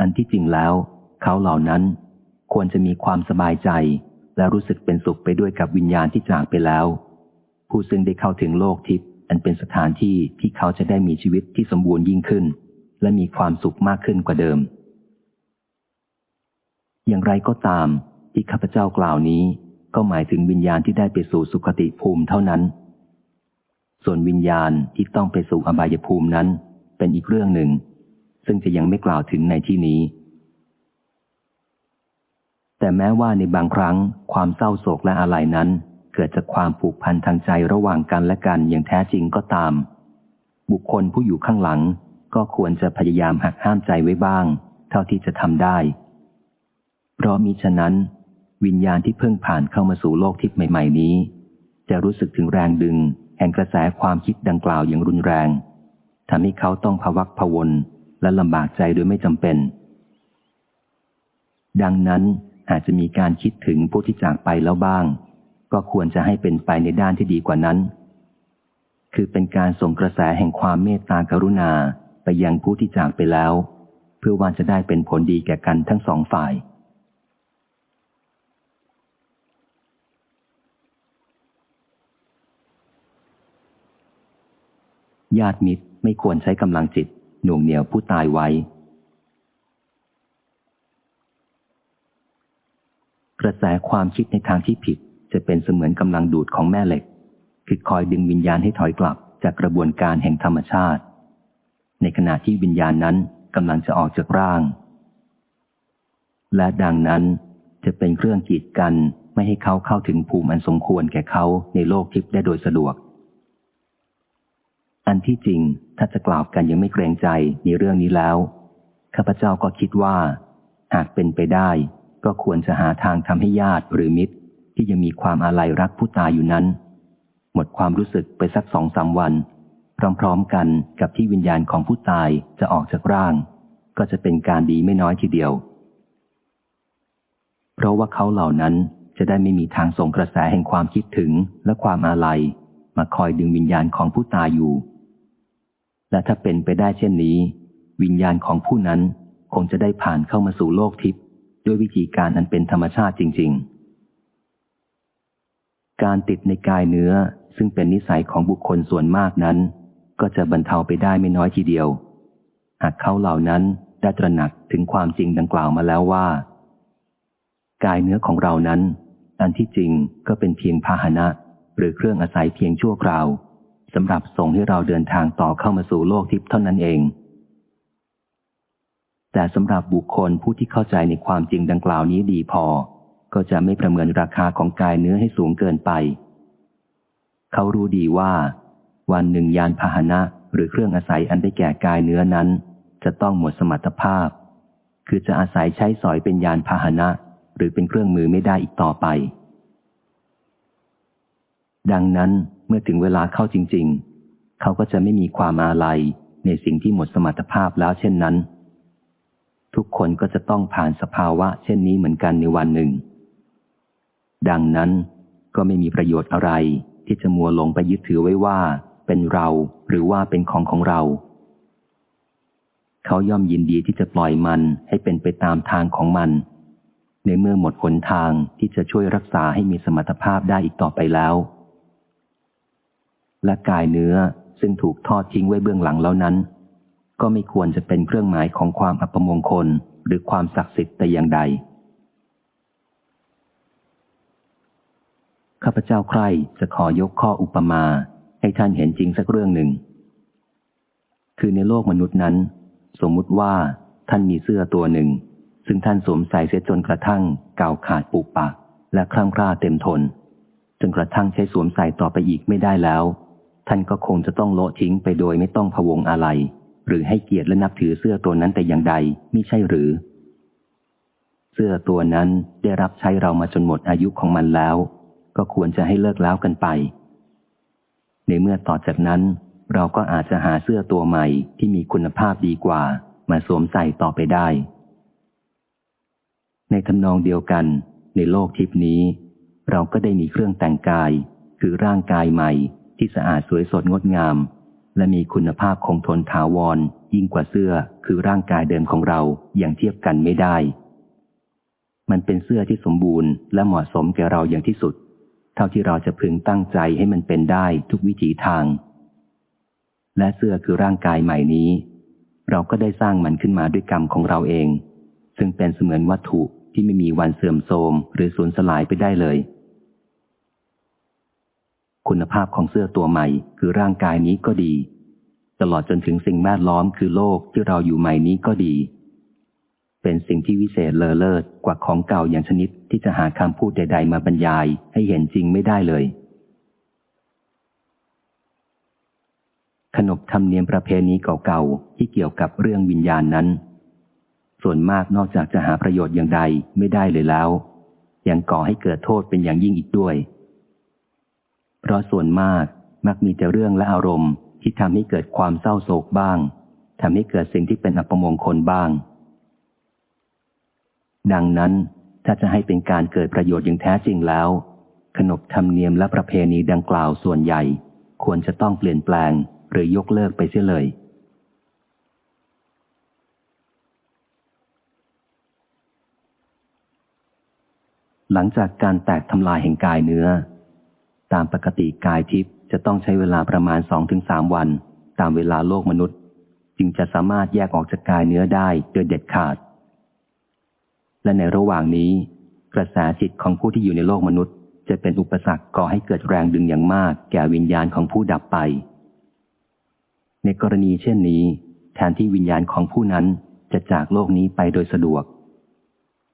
อันที่จริงแล้ว เขาเหล่านั้น ควรจะมีความสบายใจ และรู้สึกเป็นสุขไปด้วยกับวิญญาณที่จากไปแล้ว ผู้ซึ่งได้เข้าถึงโลกทิพย์อันเป็นสถานที่ที่เขาจะได้มีชีวิตที่สมบูรณ์ยิ่งขึ้น และมีความสุขมากขึ้นกว่าเดิม อย่างไรก็ตามที่ข้าพเจ้ากล่าวนี้ก็หมายถึงวิญญาณที่ได้ไปสู่สุคติภูมิเท่านั้น ส่วนวิญญาณที่ต้องไปสู่อบายภูมินั้น เป็นอีกเรื่องหนึ่ง ซึ่งจะยังไม่กล่าวถึงในที่นี้ แต่แม้ว่าในบางครั้งความเศร้าโศกและอะไรนั้น เกิดจากความผูกพันทางใจระหว่างกันและกันอย่างแท้จริงก็ตาม บุคคลผู้อยู่ข้างหลัง ก็ควรจะพยายามหักห้ามใจไว้บ้าง เท่าที่จะทำได้ เพราะมิฉะนั้น วิญญาณที่เพิ่งผ่านเข้ามาสู่โลกทิพย์ใหม่ ๆ นี้ จะรู้สึกถึงแรงดึง แห่งกระแสความคิดดังกล่าวอย่างรุนแรงทำให้เขาต้องภวักพวนและลำบากใจโดยไม่จำเป็น ดังนั้นอาจจะมีการคิดถึงผู้ที่จากไปแล้วบ้าง ก็ควรจะให้เป็นไปในด้านที่ดีกว่านั้น คือเป็นการส่งกระแสแห่งความเมตตากรุณาไปยังผู้ที่จากไปแล้ว เพื่อว่าจะได้เป็นผลดีแก่กันทั้งสองฝ่าย ญาติมิตรไม่ควรใช้กำลังจิตหน่วงเหนียวผู้ตายไว้ กระแสความคิดในทางที่ผิดจะเป็นเสมือนกำลังดูดของแม่เหล็ก คือคอยดึงวิญญาณให้ถอยกลับจากกระบวนการแห่งธรรมชาติ ในขณะที่วิญญาณนั้นกำลังจะออกจากร่าง และดังนั้นจะเป็นเครื่องกีดกันไม่ให้เขาเข้าถึงภูมิอันสมควรแก่เขาในโลกทิพย์ได้โดยสะดวก อันที่จริงถ้าจะกล่าวกันยังไม่เกรงใจในเรื่องนี้แล้ว ข้าพเจ้าก็คิดว่า หากเป็นไปได้ ก็ควรจะหาทางทำให้ญาติหรือมิตร ที่ยังมีความอาลัยรักผู้ตายอยู่นั้น หมดความรู้สึกไปสักสองสามวัน พร้อมๆกันกับที่วิญญาณของผู้ตายจะออกจากร่าง ก็จะเป็นการดีไม่น้อยทีเดียว เพราะว่าเขาเหล่านั้นจะได้ไม่มีทางส่งกระแสแห่งความคิดถึงและความอาลัย มาคอยดึงวิญญาณของผู้ตายอยู่ และถ้าเป็นไปได้เช่นนี้ วิญญาณของผู้นั้นคงจะได้ผ่านเข้ามาสู่โลกทิพย์ด้วยวิธีการอันเป็นธรรมชาติจริง ๆ การติดในกายเนื้อซึ่งเป็นนิสัยของบุคคลส่วนมากนั้น ก็จะบรรเทาไปได้ไม่น้อยทีเดียว หากเขาเหล่านั้นได้ตระหนักถึงความจริงดังกล่าวมาแล้วว่า กายเนื้อของเรานั้น อันที่จริงก็เป็นเพียงพาหนะ หรือเครื่องอาศัยเพียงชั่วคราว สำหรับส่งให้เราเดินทางต่อเข้ามาสู่โลกทิพย์เท่านั้นเอง แต่สำหรับบุคคลผู้ที่เข้าใจในความจริงดังกล่าวนี้ดีพอ ก็จะไม่ประเมินราคาของกายเนื้อให้สูงเกินไป เขารู้ดีว่า วันหนึ่งยานพาหนะหรือเครื่องอาศัยอันได้แก่กายเนื้อนั้น จะต้องหมดสมรรถภาพ คือจะอาศัยใช้สอยเป็นยานพาหนะ หรือเป็นเครื่องมือไม่ได้อีกต่อไป ดังนั้น เมื่อถึงเวลาเข้าจริง ๆ เขาก็จะไม่มีความอาลัยในสิ่งที่หมดสมรรถภาพแล้วเช่นนั้น ทุกคนก็จะต้องผ่านสภาวะเช่นนี้เหมือนกันในวันหนึ่ง ดังนั้นก็ไม่มีประโยชน์อะไรที่จะมัวลงไปยึดถือไว้ว่า เป็นเราหรือว่าเป็นของของเรา เขาย่อมยินดีที่จะปล่อยมันให้เป็นไปตามทางของมัน ในเมื่อหมดหนทางที่จะช่วยรักษาให้มีสมรรถภาพได้อีกต่อไปแล้ว และกายเนื้อซึ่งถูกทอดทิ้งไว้เบื้องหลังแล้วนั้น ก็ไม่ควรจะเป็นเครื่องหมายของความอัปมงคลหรือความศักดิ์สิทธิ์แต่อย่างใด ข้าพเจ้าใครจะขอยกข้ออุปมาให้ท่านเห็นจริงสักเรื่องหนึ่ง คือในโลกมนุษย์นั้น สมมุติว่าท่านมีเสื้อตัวหนึ่ง ซึ่งท่านสวมใส่เสียจนกระทั่งเก่าขาดปุปากและคลั่งคล้าเต็มทน จนกระทั่งใช้สวมใส่ต่อไปอีกไม่ได้แล้ว ท่านก็คงจะต้องโละทิ้งไปโดยไม่ต้องพวงอะไร หรือให้เกียรติและนับถือเสื้อตัวนั้นแต่อย่างใดมิใช่หรือ เสื้อตัวนั้นได้รับใช้เรามาจนหมดอายุของมันแล้ว ก็ควรจะให้เลิกแล้วกันไป ในเมื่อต่อจากนั้น เราก็อาจจะหาเสื้อตัวใหม่ที่มีคุณภาพดีกว่า มาสวมใส่ต่อไปได้ ในทำนองเดียวกัน ในโลกทิพนี้ เราก็ได้มีเครื่องแต่งกาย คือร่างกายใหม่ ที่สะอาดสวยสดงดงาม และมีคุณภาพคงทนถาวร ยิ่งกว่าเสื้อคือร่างกายเดิมของเราอย่างเทียบกันไม่ได้ มันเป็นเสื้อที่สมบูรณ์และเหมาะสมแก่เราอย่างที่สุด เท่าที่เราจะพึงตั้งใจให้มันเป็นได้ทุกวิถีทาง และเสื้อคือร่างกายใหม่นี้ เราก็ได้สร้างมันขึ้นมาด้วยกรรมของเราเอง ซึ่งเป็นเสมือนวัตถุที่ไม่มีวันเสื่อมโทรมหรือสูญสลายไปได้เลย คุณภาพของเสื้อตัวใหม่คือร่างกายนี้ก็ดี ตลอดจนถึงสิ่งแวดล้อมคือโลกที่เราอยู่ใหม่นี้ก็ดี เป็นสิ่งที่วิเศษเลอเลิศกว่าของเก่าอย่างชนิดที่จะหาคำพูดใด ๆ มาบรรยายให้เห็นจริงไม่ได้เลย ขนบธรรมเนียมประเพณีเก่าๆที่เกี่ยวกับเรื่องวิญญาณนั้น ส่วนมากนอกจากจะหาประโยชน์อย่างใดไม่ได้เลยแล้ว ยังก่อให้เกิดโทษเป็นอย่างยิ่งอีกด้วย เพราะส่วนมากมักมีแต่เรื่องและอารมณ์ที่ทำให้เกิดความเศร้าโศกบ้างทำให้เกิดสิ่งที่เป็นอัปมงคลบ้าง ดังนั้นถ้าจะให้เป็นการเกิดประโยชน์อย่างแท้จริงแล้ว ขนบธรรมเนียมและประเพณีดังกล่าวส่วนใหญ่ ควรจะต้องเปลี่ยนแปลงหรือยกเลิกไปเสียเลย หลังจากการแตกทำลายแห่งกายเนื้อ ตามปกติกายทิพย์จะต้องใช้เวลาประมาณสองถึงสามวัน ตามเวลาโลกมนุษย์ จึงจะสามารถแยกออกจากกายเนื้อได้โดยเด็ดขาด และในระหว่างนี้ กระแสจิตของผู้ที่อยู่ในโลกมนุษย์ จะเป็นอุปสรรคก่อให้เกิดแรงดึงอย่างมาก แก่วิญญาณของผู้ดับไป ในกรณีเช่นนี้ แทนที่วิญญาณของผู้นั้นจะจากโลกนี้ไปโดยสะดวก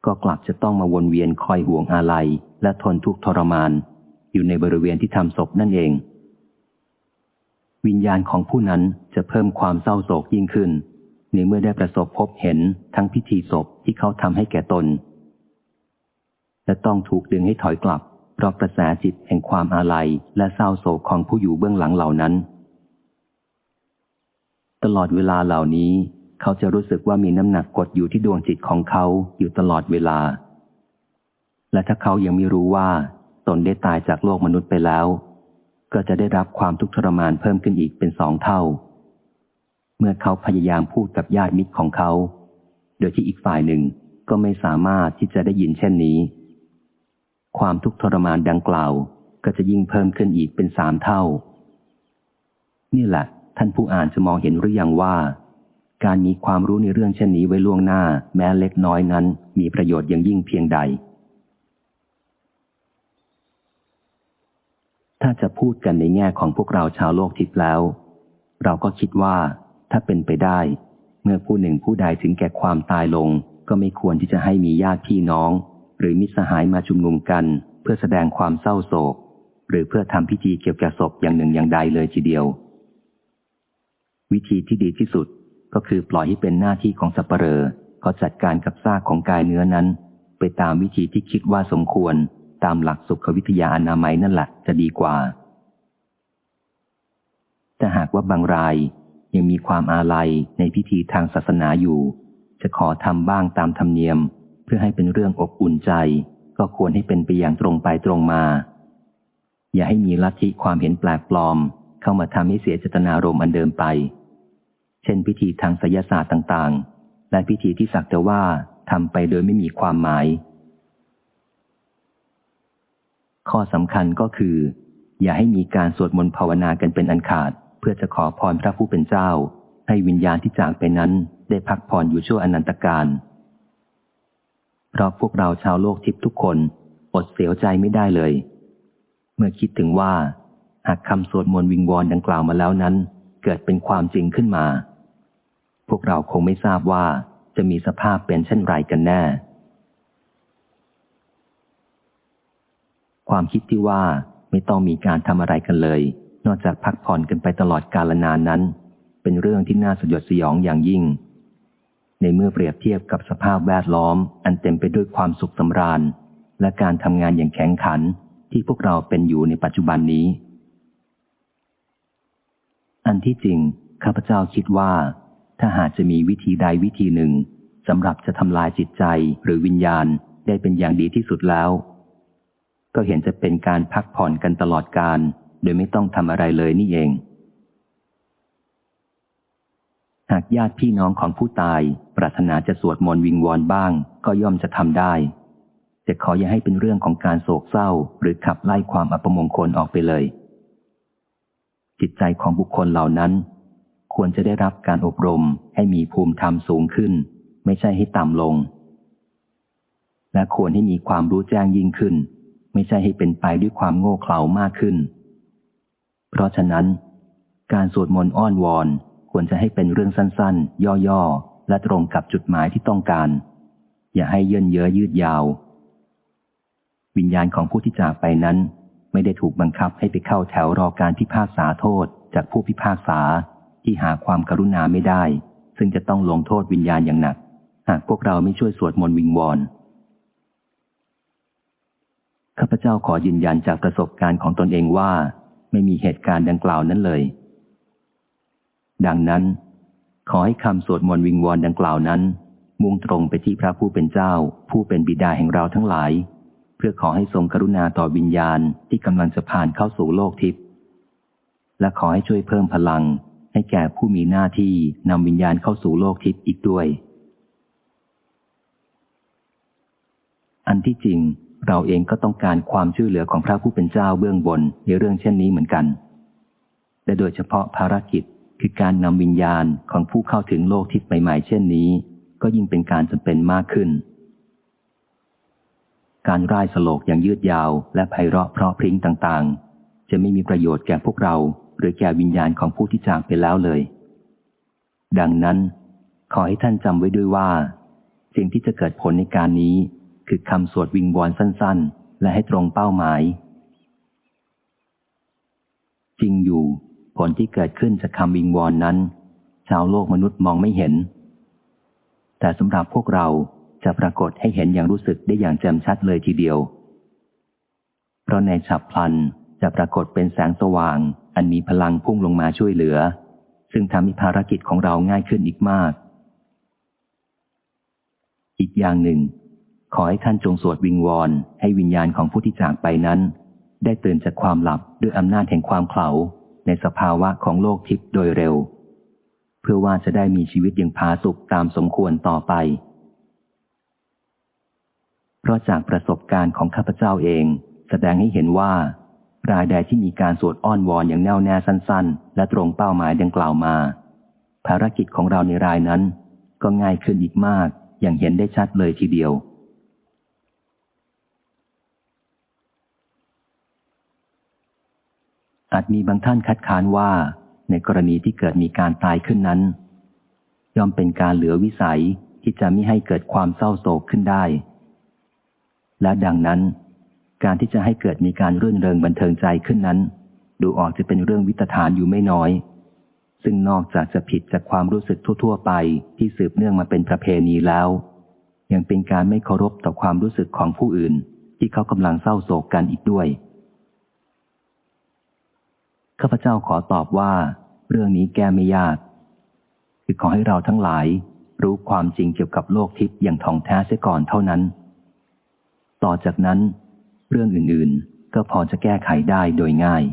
ก็กลับจะต้องมาวนเวียนคอยห่วงอาลัยและทนทุกข์ทรมาน อยู่ในบริเวณที่ทำศพนั่นเอง วิญญาณของผู้นั้นจะเพิ่มความเศร้าโศกยิ่งขึ้น ในเมื่อได้ประสบพบเห็นทั้งพิธีศพที่เขาทำให้แก่ตน และต้องถูกดึงให้ถอยกลับเพราะกระแสจิตแห่งความอาลัยและเศร้าโศกของผู้อยู่เบื้องหลังเหล่านั้น ตลอดเวลาเหล่านี้เขาจะรู้สึกว่ามีน้ำหนักกดอยู่ที่ดวงจิตของเขาอยู่ตลอดเวลา และถ้าเขายังไม่รู้ว่า นได้ตายจากโลกมนุษย์ไปแล้ว ก็จะได้รับความทุกข์ทรมานเพิ่มขึ้นอีกเป็นสองเท่า เมื่อเขาพยายามพูดกับญาติมิตรของเขา โดยที่อีกฝ่ายหนึ่งก็ไม่สามารถที่จะได้ยินเช่นนี้ ความทุกข์ทรมานดังกล่าว ก็จะยิ่งเพิ่มขึ้นอีกเป็นสามเท่า นี่แหละ ท่านผู้อ่านจะมองเห็นหรือยังว่า การมีความรู้ในเรื่องเช่นนี้ไว้ล่วงหน้า แม้เล็กน้อยนั้น มีประโยชน์อย่างยิ่งเพียงใด ถ้าจะพูดกันในแง่ของพวกเราชาวโลกทิพย์แล้ว เราก็คิดว่าถ้าเป็นไปได้ เมื่อผู้หนึ่งผู้ใดถึงแก่ความตายลง ก็ไม่ควรที่จะให้มีญาติพี่น้อง หรือมิตรสหายมาชุมนุมกัน เพื่อแสดงความเศร้าโศก หรือเพื่อทำพิธีเกี่ยวกับศพอย่างหนึ่งอย่างใดเลยทีเดียว วิธีที่ดีที่สุดก็คือปล่อยให้เป็นหน้าที่ของสัปเหร่อเขาจัดการกับซากของกายเนื้อนั้น ไปตามวิธีที่คิดว่าสมควร ตามหลักสุขวิทยาอนามัยนั่นแหละจะดีกว่า แต่หากว่าบางรายยังมีความอาลัยในพิธีทางศาสนาอยู่ จะขอทำบ้างตามธรรมเนียม เพื่อให้เป็นเรื่องอบอุ่นใจ ก็ควรให้เป็นไปอย่างตรงไปตรงมา อย่าให้มีลัทธิความเห็นแปลกปลอม เข้ามาทำให้เสียเจตนารมณ์อันเดิมไป เช่น พิธีทางศยศาสตร์ต่างๆ และพิธีที่สักแต่ว่าทำไปโดยไม่มีความหมาย ข้อสำคัญก็คือ อย่าให้มีการสวดมนต์ภาวนากันเป็นอันขาด เพื่อจะขอพรพระผู้เป็นเจ้า ให้วิญญาณที่จากไปนั้นได้พักผ่อนอยู่ชั่วอนันตการเพราะพวกเราชาวโลกทิพย์ทุกคนอดเสียวใจไม่ได้เลย เมื่อคิดถึงว่า หากคำสวดมนต์วิงวอนดังกล่าวมาแล้วนั้น เกิดเป็นความจริงขึ้นมา พวกเราคงไม่ทราบว่าจะมีสภาพเป็นเช่นไรกันแน่ ความคิดที่ว่าไม่ต้องมีการทำอะไรกันเลย นอกจากพักผ่อนกันไปตลอดกาลนานนั้น เป็นเรื่องที่น่าสยดสยองอย่างยิ่ง ในเมื่อเปรียบเทียบกับสภาพแวดล้อม อันเต็มไปด้วยความสุขสำราญ และการทำงานอย่างแข็งขันที่พวกเราเป็นอยู่ในปัจจุบันนี้ อันที่จริง ข้าพเจ้าคิดว่า ถ้าหากจะมีวิธีใดวิธีหนึ่งสำหรับจะทำลายจิตใจหรือวิญญาณได้เป็นอย่างดีที่สุดแล้ว ก็เห็นจะเป็นการพักผ่อนกันตลอดการ โดยไม่ต้องทำอะไรเลยนี่เอง หากญาติพี่น้องของผู้ตายปรารถนาจะสวดมนต์วิงวอนบ้าง ก็ย่อมจะทำได้ แต่ขออย่าให้เป็นเรื่องของการโศกเศร้า หรือขับไล่ความอัปมงคลออกไปเลย จิตใจของบุคคลเหล่านั้น ควรจะได้รับการอบรมให้มีภูมิธรรมสูงขึ้น ไม่ใช่ให้ต่ำลง และควรให้มีความรู้แจ้งยิ่งขึ้น ไม่ใช่ให้เป็นไปด้วยความโง่เขลามากขึ้น เพราะฉะนั้น การสวดมนต์อ้อนวอนควรจะให้เป็นเรื่องสั้นๆ ย่อๆ และตรงกับจุดหมายที่ต้องการ อย่าให้เยินเย้อยืดยาว วิญญาณของผู้ที่จากไปนั้น ไม่ได้ถูกบังคับให้ไปเข้าแถวรอการพิพากษาโทษจากผู้พิพากษาที่หาความกรุณาไม่ได้ ซึ่งจะต้องลงโทษวิญญาณอย่างหนัก หากพวกเราไม่ช่วยสวดมนต์วิงวอน ข้าพเจ้าขอยืนยันจากประสบการณ์ของตนเองว่า ไม่มีเหตุการณ์ดังกล่าวนั้นเลย ดังนั้น ขอให้คำสวดมนต์วิงวอนดังกล่าวนั้น มุ่งตรงไปที่พระผู้เป็นเจ้า ผู้เป็นบิดาแห่งเราทั้งหลาย เพื่อขอให้ทรงกรุณาต่อวิญญาณที่กำลังจะผ่านเข้าสู่โลกทิพย์และขอให้ช่วยเพิ่มพลัง ให้แก่ผู้มีหน้าที่นำวิญญาณเข้าสู่โลกทิพย์อีกด้วย อันที่จริง เราเองก็ต้องการความช่วยเหลือของพระผู้เป็นเจ้าเบื้องบนในเรื่องเช่นนี้เหมือนกัน และโดยเฉพาะภารกิจคือการนำวิญญาณของผู้เข้าถึงโลกทิพย์ใหม่ ๆ เช่นนี้ ก็ยิ่งเป็นการจำเป็นมากขึ้น การร่ายสโลกอย่างยืดยาวและไพเราะเพราะพริ้งต่างๆ จะไม่มีประโยชน์แก่พวกเรา หรือแก่วิญญาณของผู้ที่จากไปแล้วเลย ดังนั้น ขอให้ท่านจำไว้ด้วยว่า สิ่งที่จะเกิดผลในการนี้ คือคำสวดวิงวอนสั้นๆ และให้ตรงเป้าหมาย จริงอยู่ ผลที่เกิดขึ้นจากคำวิงวอนนั้น ชาวโลกมนุษย์มองไม่เห็น แต่สำหรับพวกเราจะปรากฏให้เห็นอย่างรู้สึกได้อย่างแจ่มชัดเลยทีเดียว เพราะในฉับพลันจะปรากฏเป็นแสงสว่าง อันมีพลังพุ่งลงมาช่วยเหลือ ซึ่งทำให้ภารกิจของเราง่ายขึ้นอีกมาก อีกอย่างหนึ่ง ขอให้ท่านจงสวดวิงวอนให้วิญญาณของผู้ที่จากไปนั้น ได้ตื่นจากความหลับด้วยอำนาจแห่งความเขลาในสภาวะของโลกทิพย์โดยเร็ว เพื่อว่าจะได้มีชีวิตอย่างผาสุกตามสมควรต่อไป เพราะจากประสบการณ์ของข้าพเจ้าเอง แสดงให้เห็นว่ารายใดที่มีการสวดอ้อนวอนอย่างแน่วแน่สั้น ๆ และตรงเป้าหมายดังกล่าวมา ภารกิจของเราในรายนั้น ก็ง่ายขึ้นอีกมากอย่างเห็นได้ชัดเลยทีเดียว อาจมีบางท่านคัดค้านว่า ในกรณีที่เกิดมีการตายขึ้นนั้น ย่อมเป็นการเหลือวิสัยที่จะไม่ให้เกิดความเศร้าโศกขึ้นได้ และดังนั้น การที่จะให้เกิดมีการรื่นเริงบันเทิงใจขึ้นนั้น ดูออกจะเป็นเรื่องวิตฐานอยู่ไม่น้อย ซึ่งนอกจากจะผิดจากความรู้สึกทั่ว ๆ ไปที่สืบเนื่องมาเป็นประเพณีแล้ว ยังเป็นการไม่เคารพต่อความรู้สึกของผู้อื่น ที่เขากำลังเศร้าโศกกันอีกด้วย ข้าพเจ้าขอตอบว่า เรื่องนี้แก้ไม่ยาก คือขอให้เราทั้งหลายรู้ความจริงเกี่ยวกับโลกทิพย์อย่างท่องแท้เสียก่อนเท่านั้น ต่อจากนั้น เรื่องอื่นๆ ก็พอจะแก้ไขได้โดยง่าย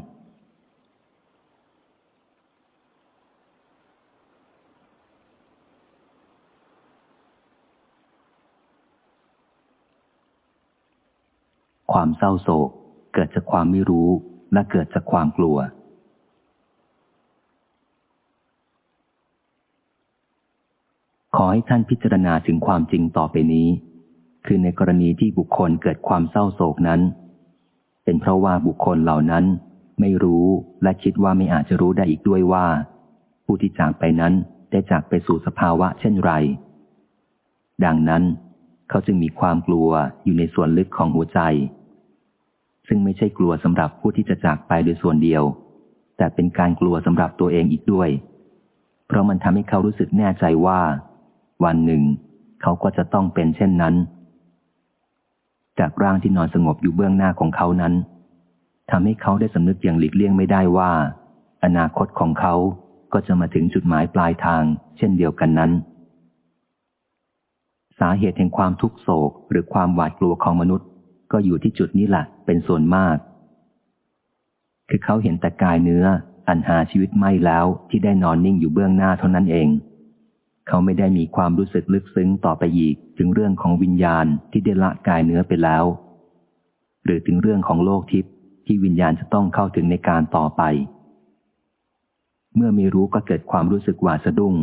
ความเศร้าโศกเกิดจากความไม่รู้และเกิดจากความกลัว ขอให้ท่านพิจารณาถึงความจริงต่อไปนี้ คือในกรณีที่บุคคลเกิดความเศร้าโศกนั้น เป็นเพราะว่าบุคคลเหล่านั้นไม่รู้และคิดว่าไม่อาจจะรู้ได้อีกด้วยว่า ผู้ที่จากไปนั้นได้จากไปสู่สภาวะเช่นไร ดังนั้น เขาจึงมีความกลัวอยู่ในส่วนลึกของหัวใจ ซึ่งไม่ใช่กลัวสำหรับผู้ที่จะจากไปโดยส่วนเดียว แต่เป็นการกลัวสำหรับตัวเองอีกด้วย เพราะมันทำให้เขารู้สึกแน่ใจว่า วันหนึ่ง เขาก็จะต้องเป็นเช่นนั้น จากร่างที่นอนสงบอยู่เบื้องหน้าของเขานั้นทำให้เขาได้สำนึกอย่างหลีกเลี่ยงไม่ได้ว่า อนาคตของเขาก็จะมาถึงจุดหมายปลายทาง เช่นเดียวกันนั้น สาเหตุแห่งความทุกโศกหรือความหวาดกลัวของมนุษย์ ก็อยู่ที่จุดนี้แหละเป็นส่วนมาก คือเขาเห็นแต่กายเนื้ออันหาชีวิตไม่แล้วที่ได้นอนนิ่งอยู่เบื้องหน้าเท่านั้นเอง เขาไม่ได้มีความรู้สึกลึกซึ้งต่อไปอีก ถึงเรื่องของวิญญาณที่ได้ละกายเนื้อไปแล้ว หรือถึงเรื่องของโลกทิพย์ที่วิญญาณจะต้องเข้าถึงในการต่อไป เมื่อมีรู้ก็เกิดความรู้สึกหวาดสะดุ้ง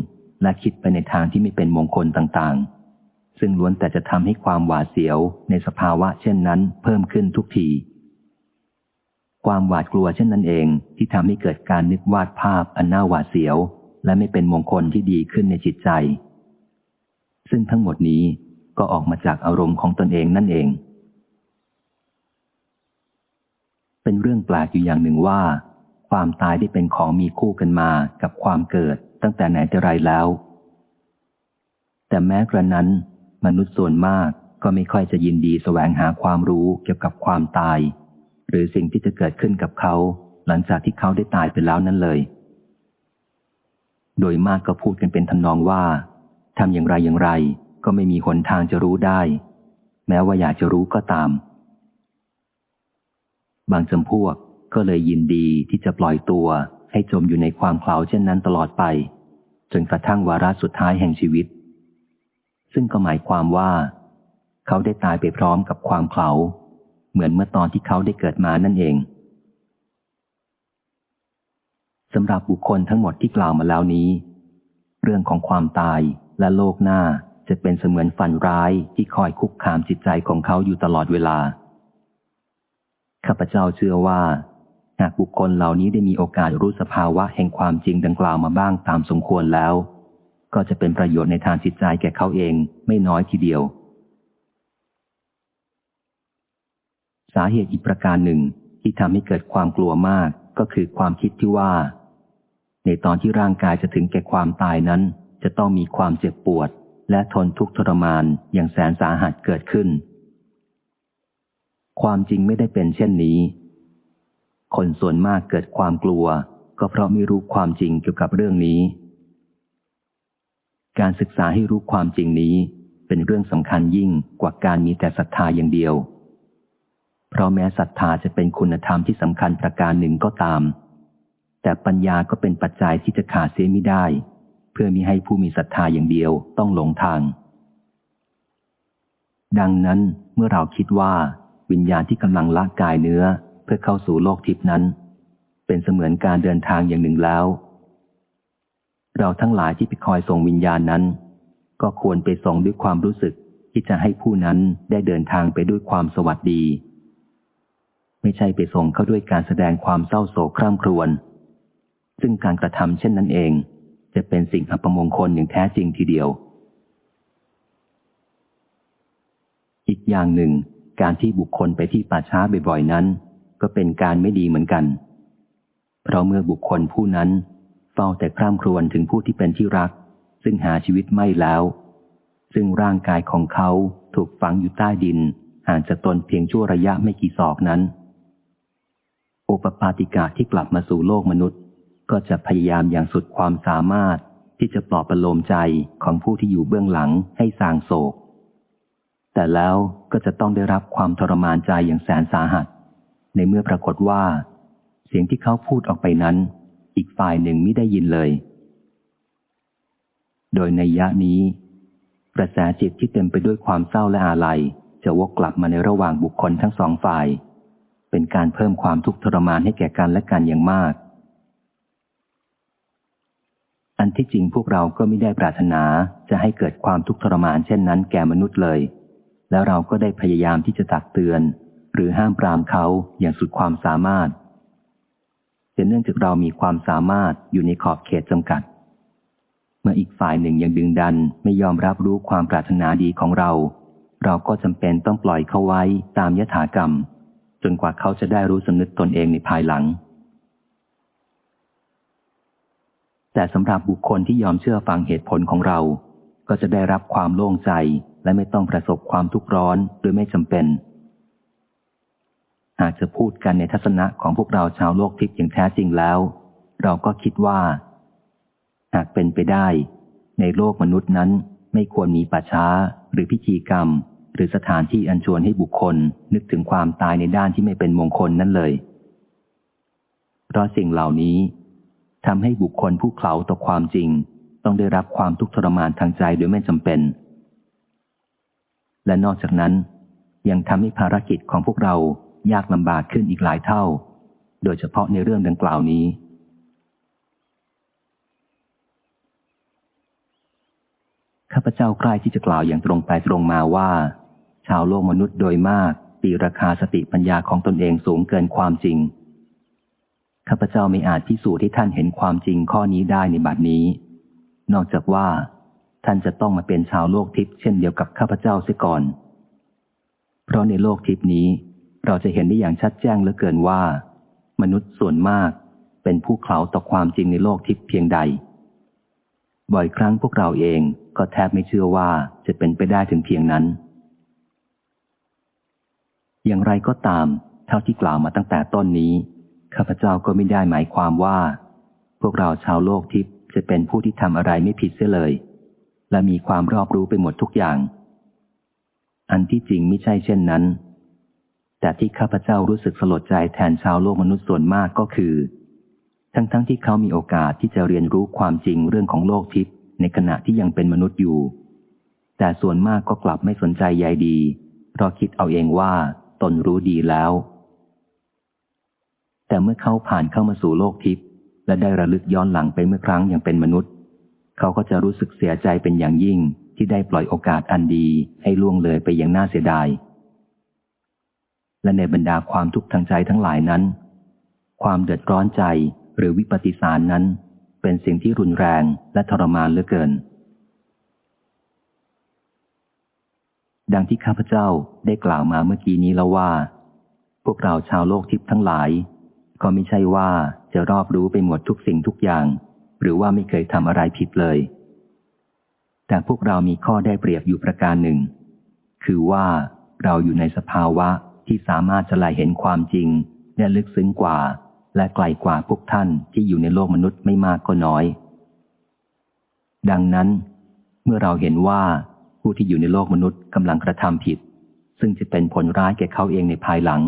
และคิดไปในทางที่ไม่เป็นมงคลต่างๆ ซึ่งล้วนแต่จะทำให้ความหวาดเสียวในสภาวะเช่นนั้น เพิ่มขึ้นทุกทีความหวาดกลัวเช่นนั้นเองที่ทำให้เกิดการนึกวาดภาพอันน่าหวาดเสียว และไม่เป็นมงคลที่ดีขึ้นในจิตใจ ซึ่งทั้งหมดนี้ก็ออกมาจากอารมณ์ของตนเองนั่นเอง เป็นเรื่องแปลกอยู่อย่างหนึ่งว่า ความตายได้เป็นของมีคู่กันมากับความเกิดตั้งแต่ไหนแต่ไรแล้ว แต่แม้กระนั้น มนุษย์ส่วนมากก็ไม่ค่อยจะยินดีแสวงหาความรู้เกี่ยวกับความตาย หรือสิ่งที่จะเกิดขึ้นกับเขา หลังจากที่เขาได้ตายไปแล้วนั่นเลย โดยมากก็พูดกันเป็นทำนองว่าทำอย่างไรอย่างไร ก็ไม่มีหนทางจะรู้ได้ แม้ว่าอยากจะรู้ก็ตาม บางจำพวกก็เลยยินดีที่จะปล่อยตัวให้จมอยู่ในความเคลาเช่นนั้นตลอดไป จนกระทั่งวาระสุดท้ายแห่งชีวิต ซึ่งก็หมายความว่า เขาได้ตายไปพร้อมกับความเคลาเหมือนเมื่อตอนที่เขาได้เกิดมานั่นเอง สำหรับบุคคลทั้งหมดที่กล่าวมาแล้วนี้ เรื่องของความตายและโลกหน้าจะเป็นเสมือนฝันร้ายที่คอยคุกคามจิตใจของเขาอยู่ตลอดเวลา ข้าพเจ้าเชื่อว่า หากบุคคลเหล่านี้ได้มีโอกาสรู้สภาวะแห่งความจริงดังกล่าวมาบ้างตามสมควรแล้ว ก็จะเป็นประโยชน์ในทางจิตใจแก่เขาเองไม่น้อยทีเดียว สาเหตุอีกประการหนึ่งที่ทำให้เกิดความกลัวมากก็คือความคิดที่ว่า ในตอนที่ร่างกายจะถึงแก่ความตายนั้น จะต้องมีความเจ็บปวด และทนทุกข์ทรมานอย่างแสนสาหัสเกิดขึ้น ความจริงไม่ได้เป็นเช่นนี้ คนส่วนมากเกิดความกลัว ก็เพราะไม่รู้ความจริงเกี่ยวกับเรื่องนี้ การศึกษาให้รู้ความจริงนี้เป็นเรื่องสำคัญยิ่งกว่าการมีแต่ศรัทธาอย่างเดียว เพราะแม้ศรัทธาจะเป็นคุณธรรมที่สำคัญประการหนึ่งก็ตาม แต่ปัญญาก็เป็นปัจจัยที่จะขาดเสียไม่ได้ เพื่อมีให้ผู้มีศรัทธาอย่างเดียวต้องหลงทาง ดังนั้นเมื่อเราคิดว่า วิญญาณที่กำลังละกายเนื้อเพื่อเข้าสู่โลกทิพนั้น เป็นเสมือนการเดินทางอย่างหนึ่งแล้ว เราทั้งหลายที่ไปคอยส่งวิญญาณนั้น ก็ควรไปส่งด้วยความรู้สึกที่จะให้ผู้นั้นได้เดินทางไปด้วยความสวัสดี ไม่ใช่ไปส่งเขาด้วยการแสดงความเศร้าโศกคร่ำครวญ ซึ่งการกระทำเช่นนั้นเอง จะเป็นสิ่งอัปมงคลอย่างแท้จริงทีเดียว อีกอย่างหนึ่ง การที่บุคคลไปที่ป่าช้าบ่อยๆนั้น ก็เป็นการไม่ดีเหมือนกัน เพราะเมื่อบุคคลผู้นั้นเฝ้าแต่คร่ำครวญถึงผู้ที่เป็นที่รัก ซึ่งหาชีวิตไม่แล้ว ซึ่งร่างกายของเขาถูกฝังอยู่ใต้ดินห่างจากตนเพียงชั่วระยะไม่กี่ศอกนั้น โอปปาติกาที่กลับมาสู่โลกมนุษย์ ก็จะพยายามอย่างสุดความสามารถที่จะปลอบประโลมใจของผู้ที่อยู่เบื้องหลังให้สางโศก แต่แล้วก็จะต้องได้รับความทรมานใจอย่างแสนสาหัส ในเมื่อปรากฏว่า เสียงที่เขาพูดออกไปนั้น อีกฝ่ายหนึ่งไม่ได้ยินเลย โดยในยะนี้ กระแสจิตที่เต็มไปด้วยความเศร้าและอาลัย จะวกกลับมาในระหว่างบุคคลทั้งสองฝ่าย เป็นการเพิ่มความทุกข์ทรมานให้แก่กันและกันอย่างมาก อันที่จริงพวกเราก็ไม่ได้ปรารถนาจะให้เกิดความทุกข์ทรมานเช่นนั้นแก่มนุษย์เลย แล้วเราก็ได้พยายามที่จะตักเตือน หรือห้ามปรามเขาอย่างสุดความสามารถแต่เนื่องจากเรามีความสามารถอยู่ในขอบเขตจำกัด เมื่ออีกฝ่ายหนึ่งยังดึงดันไม่ยอมรับรู้ความปรารถนาดีของเรา เราก็จำเป็นต้องปล่อยเขาไว้ตามยถากรรม จนกว่าเขาจะได้รู้สำนึกตนเองในภายหลัง แต่สำหรับบุคคลที่ยอมเชื่อฟังเหตุผลของเรา ก็จะได้รับความโล่งใจและไม่ต้องประสบความทุกข์ร้อนโดยไม่จำเป็น หากจะพูดกันในทัศนะของพวกเราชาวโลกทิพย์อย่างแท้จริงแล้ว เราก็คิดว่า หากเป็นไปได้ ในโลกมนุษย์นั้นไม่ควรมีป่าช้า หรือพิธีกรรม หรือสถานที่อันชวนให้บุคคลนึกถึงความตายในด้านที่ไม่เป็นมงคลนั่นเลย เพราะสิ่งเหล่านี้ ทำให้บุคคลผู้เขาต่อความจริง ต้องได้รับความทุกข์ทรมานทางใจโดยไม่จำเป็น และนอกจากนั้น ยังทำให้ภารกิจของพวกเรายากลำบากขึ้นอีกหลายเท่า โดยเฉพาะในเรื่องดังกล่าวนี้ ข้าพเจ้าใกล้ที่จะกล่าวอย่างตรงไปตรงมาว่า ชาวโลกมนุษย์โดยมากตีราคาสติปัญญาของตนเองสูงเกินความจริง ข้าพเจ้าไม่อาจพิสูจน์ให้ท่านเห็นความจริงข้อนี้ได้ในบัดนี้ นอกจากว่าท่านจะต้องมาเป็นชาวโลกทิพย์เช่นเดียวกับข้าพเจ้าเสียก่อน เพราะในโลกทิพย์นี้ เราจะเห็นได้อย่างชัดแจ้งเหลือเกินว่า มนุษย์ส่วนมากเป็นผู้เขาต่อความจริงในโลกทิพย์เพียงใด บ่อยครั้งพวกเราเองก็แทบไม่เชื่อว่าจะเป็นไปได้ถึงเพียงนั้น อย่างไรก็ตาม เท่าที่กล่าวมาตั้งแต่ต้นนี้ ข้าพเจ้าก็ไม่ได้หมายความว่า พวกเราชาวโลกทิพย์จะเป็นผู้ที่ทำอะไรไม่ผิดเสียเลย และมีความรอบรู้ไปหมดทุกอย่าง อันที่จริงไม่ใช่เช่นนั้น แต่ที่ข้าพเจ้ารู้สึกสลดใจแทนชาวโลกมนุษย์ส่วนมากก็คือ ทั้งๆทที่เขามีโอกาสที่จะเรียนรู้ความจริงเรื่องของโลกทิพย์ในขณะที่ยังเป็นมนุษย์อยู่ แต่ส่วนมากก็กลับไม่สนใจใยดี เพราะคิดเอาเองว่าตนรู้ดีแล้ว แต่เมื่อเขาผ่านเข้ามาสู่โลกทิพย์และได้ระลึกย้อนหลังไปเมื่อครั้งยังเป็นมนุษย์ เขาก็จะรู้สึกเสียใจเป็นอย่างยิ่งที่ได้ปล่อยโอกาสอันดีให้ล่วงเลยไปอย่างน่าเสียดาย และในบรรดาความทุกข์ทางใจทั้งหลายนั้น ความเดือดร้อนใจหรือวิปฏิสารนั้น เป็นสิ่งที่รุนแรงและทรมานเหลือเกิน ดังที่ข้าพเจ้าได้กล่าวมาเมื่อกี้นี้แล้วว่า พวกเราชาวโลกทิพย์ทั้งหลาย ก็ไม่ใช่ว่าจะรอบรู้ไปหมดทุกสิ่งทุกอย่าง หรือว่าไม่เคยทำอะไรผิดเลย แต่พวกเรามีข้อได้เปรียบอยู่ประการหนึ่ง คือว่าเราอยู่ในสภาวะที่สามารถจะลายเห็นความจริงและลึกซึ้งกว่า และไกลกว่าพวกท่านที่อยู่ในโลกมนุษย์ไม่มากก็น้อย ดังนั้น เมื่อเราเห็นว่าผู้ที่อยู่ในโลกมนุษย์กำลังกระทำผิด ซึ่งจะเป็นผลร้ายแก่เขาเองในภายหลัง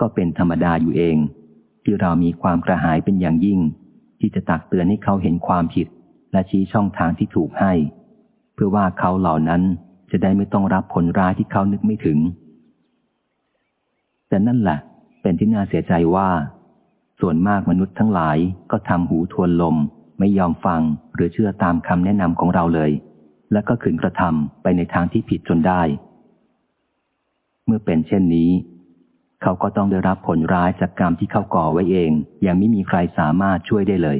ก็เป็นธรรมดาอยู่เอง ที่เรามีความกระหายเป็นอย่างยิ่ง ที่จะตักเตือนให้เขาเห็นความผิด และชี้ช่องทางที่ถูกให้ เพื่อว่าเขาเหล่านั้นจะได้ไม่ต้องรับผลร้ายที่เขานึกไม่ถึง แต่นั่นแหละเป็นที่น่าเสียใจว่า ส่วนมากมนุษย์ทั้งหลายก็ทำหูทวนลม ไม่ยอมฟังหรือเชื่อตามคำแนะนำของเราเลย และก็ขืนกระทำไปในทางที่ผิดจนได้ เมื่อเป็นเช่นนี้ เขาก็ต้องได้รับผลร้ายจากกรรมที่เขาก่อไว้เอง ยังไม่มีใครสามารถช่วยได้เลย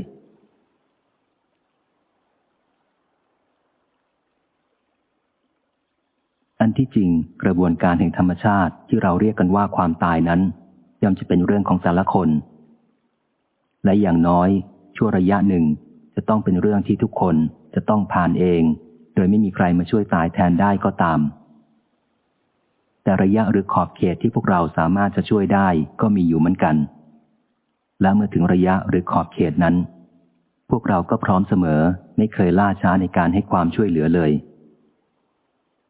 อันที่จริงกระบวนการแห่งธรรมชาติที่เราเรียกกันว่าความตายนั้นย่อมจะเป็นเรื่องของแต่ละคน และอย่างน้อยชั่วระยะหนึ่งจะต้องเป็นเรื่องที่ทุกคนจะต้องผ่านเอง โดยไม่มีใครมาช่วยตายแทนได้ก็ตาม แต่ระยะหรือขอบเขตที่พวกเราสามารถจะช่วยได้ก็มีอยู่เหมือนกัน และเมื่อถึงระยะหรือขอบเขตนั้น พวกเราก็พร้อมเสมอไม่เคยล่าช้าในการให้ความช่วยเหลือเลย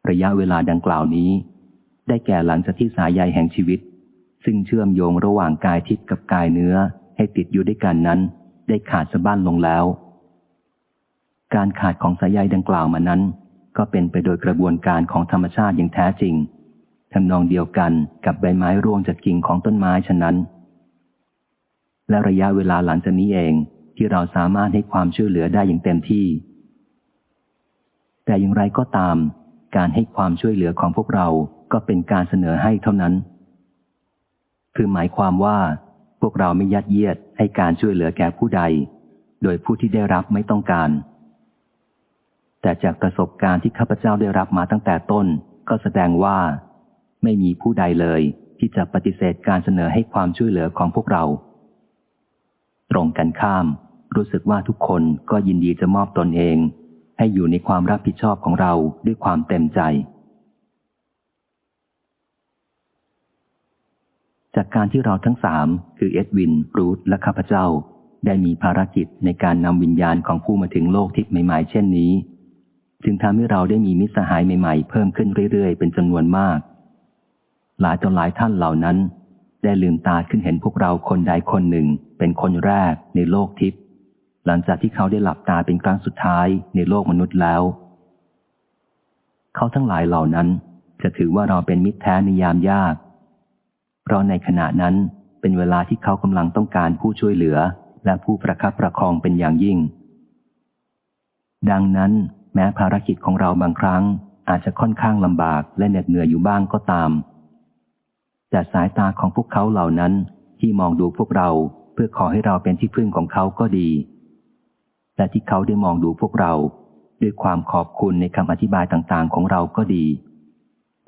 ระยะเวลาดังกล่าวนี้ ได้แก่หลังจากที่สายใยแห่งชีวิต ซึ่งเชื่อมโยงระหว่างกายทิพย์กับกายเนื้อให้ติดอยู่ด้วยกันนั้น ได้ขาดสะบั้นลงแล้ว การขาดของสายใยดังกล่าวมานั้น ก็เป็นไปโดยกระบวนการของธรรมชาติอย่างแท้จริง ทำนองเดียวกันกับใบไม้ร่วงจากกิ่งของต้นไม้ฉะนั้น และระยะเวลาหลังจากนี้เองที่เราสามารถให้ความช่วยเหลือได้อย่างเต็มที่ แต่อย่างไรก็ตาม การให้ความช่วยเหลือของพวกเราก็เป็นการเสนอให้เท่านั้น คือหมายความว่าพวกเราไม่ยัดเยียดให้การช่วยเหลือแก่ผู้ใด โดยผู้ที่ได้รับไม่ต้องการ แต่จากประสบการณ์ที่ข้าพเจ้าได้รับมาตั้งแต่ต้น ก็แสดงว่า ไม่มีผู้ใดเลย ที่จะปฏิเสธการเสนอให้ความช่วยเหลือของพวกเรา ตรงกันข้าม รู้สึกว่าทุกคนก็ยินดีจะมอบตนเอง ให้อยู่ในความรับผิดชอบของเราด้วยความเต็มใจ จากการที่เราทั้งสามคือเอ็ดวินรูธและข้าพเจ้า ได้มีภารกิจในการนำวิญญาณของผู้มาถึงโลกทิพย์ใหม่ๆเช่นนี้จึงทำให้เราได้มีมิตรสหายใหม่ๆ เพิ่มขึ้นเรื่อยๆ เป็นจำนวนมาก หลายต่อหลายท่านเหล่านั้น ได้ลืมตาขึ้นเห็นพวกเราคนใดคนหนึ่ง เป็นคนแรกในโลกทิพย์หลังจากที่เขาได้หลับตาเป็นครั้งสุดท้ายในโลกมนุษย์แล้ว เขาทั้งหลายเหล่านั้น จะถือว่าเราเป็นมิตรแท้ในยามยาก เพราะในขณะนั้นเป็นเวลาที่เขากำลังต้องการผู้ช่วยเหลือ และผู้ประคับประคองเป็นอย่างยิ่ง ดังนั้นแม้ภารกิจของเราบางครั้งอาจจะค่อนข้างลำบากและเหน็ดเหนื่อยอยู่บ้างก็ตาม แต่สายตาของพวกเขาเหล่านั้นที่มองดูพวกเราเพื่อขอให้เราเป็นที่พึ่งของเขาก็ดี และที่เขาได้มองดูพวกเรา ด้วยความขอบคุณในคำอธิบายต่างๆ ของเราก็ดี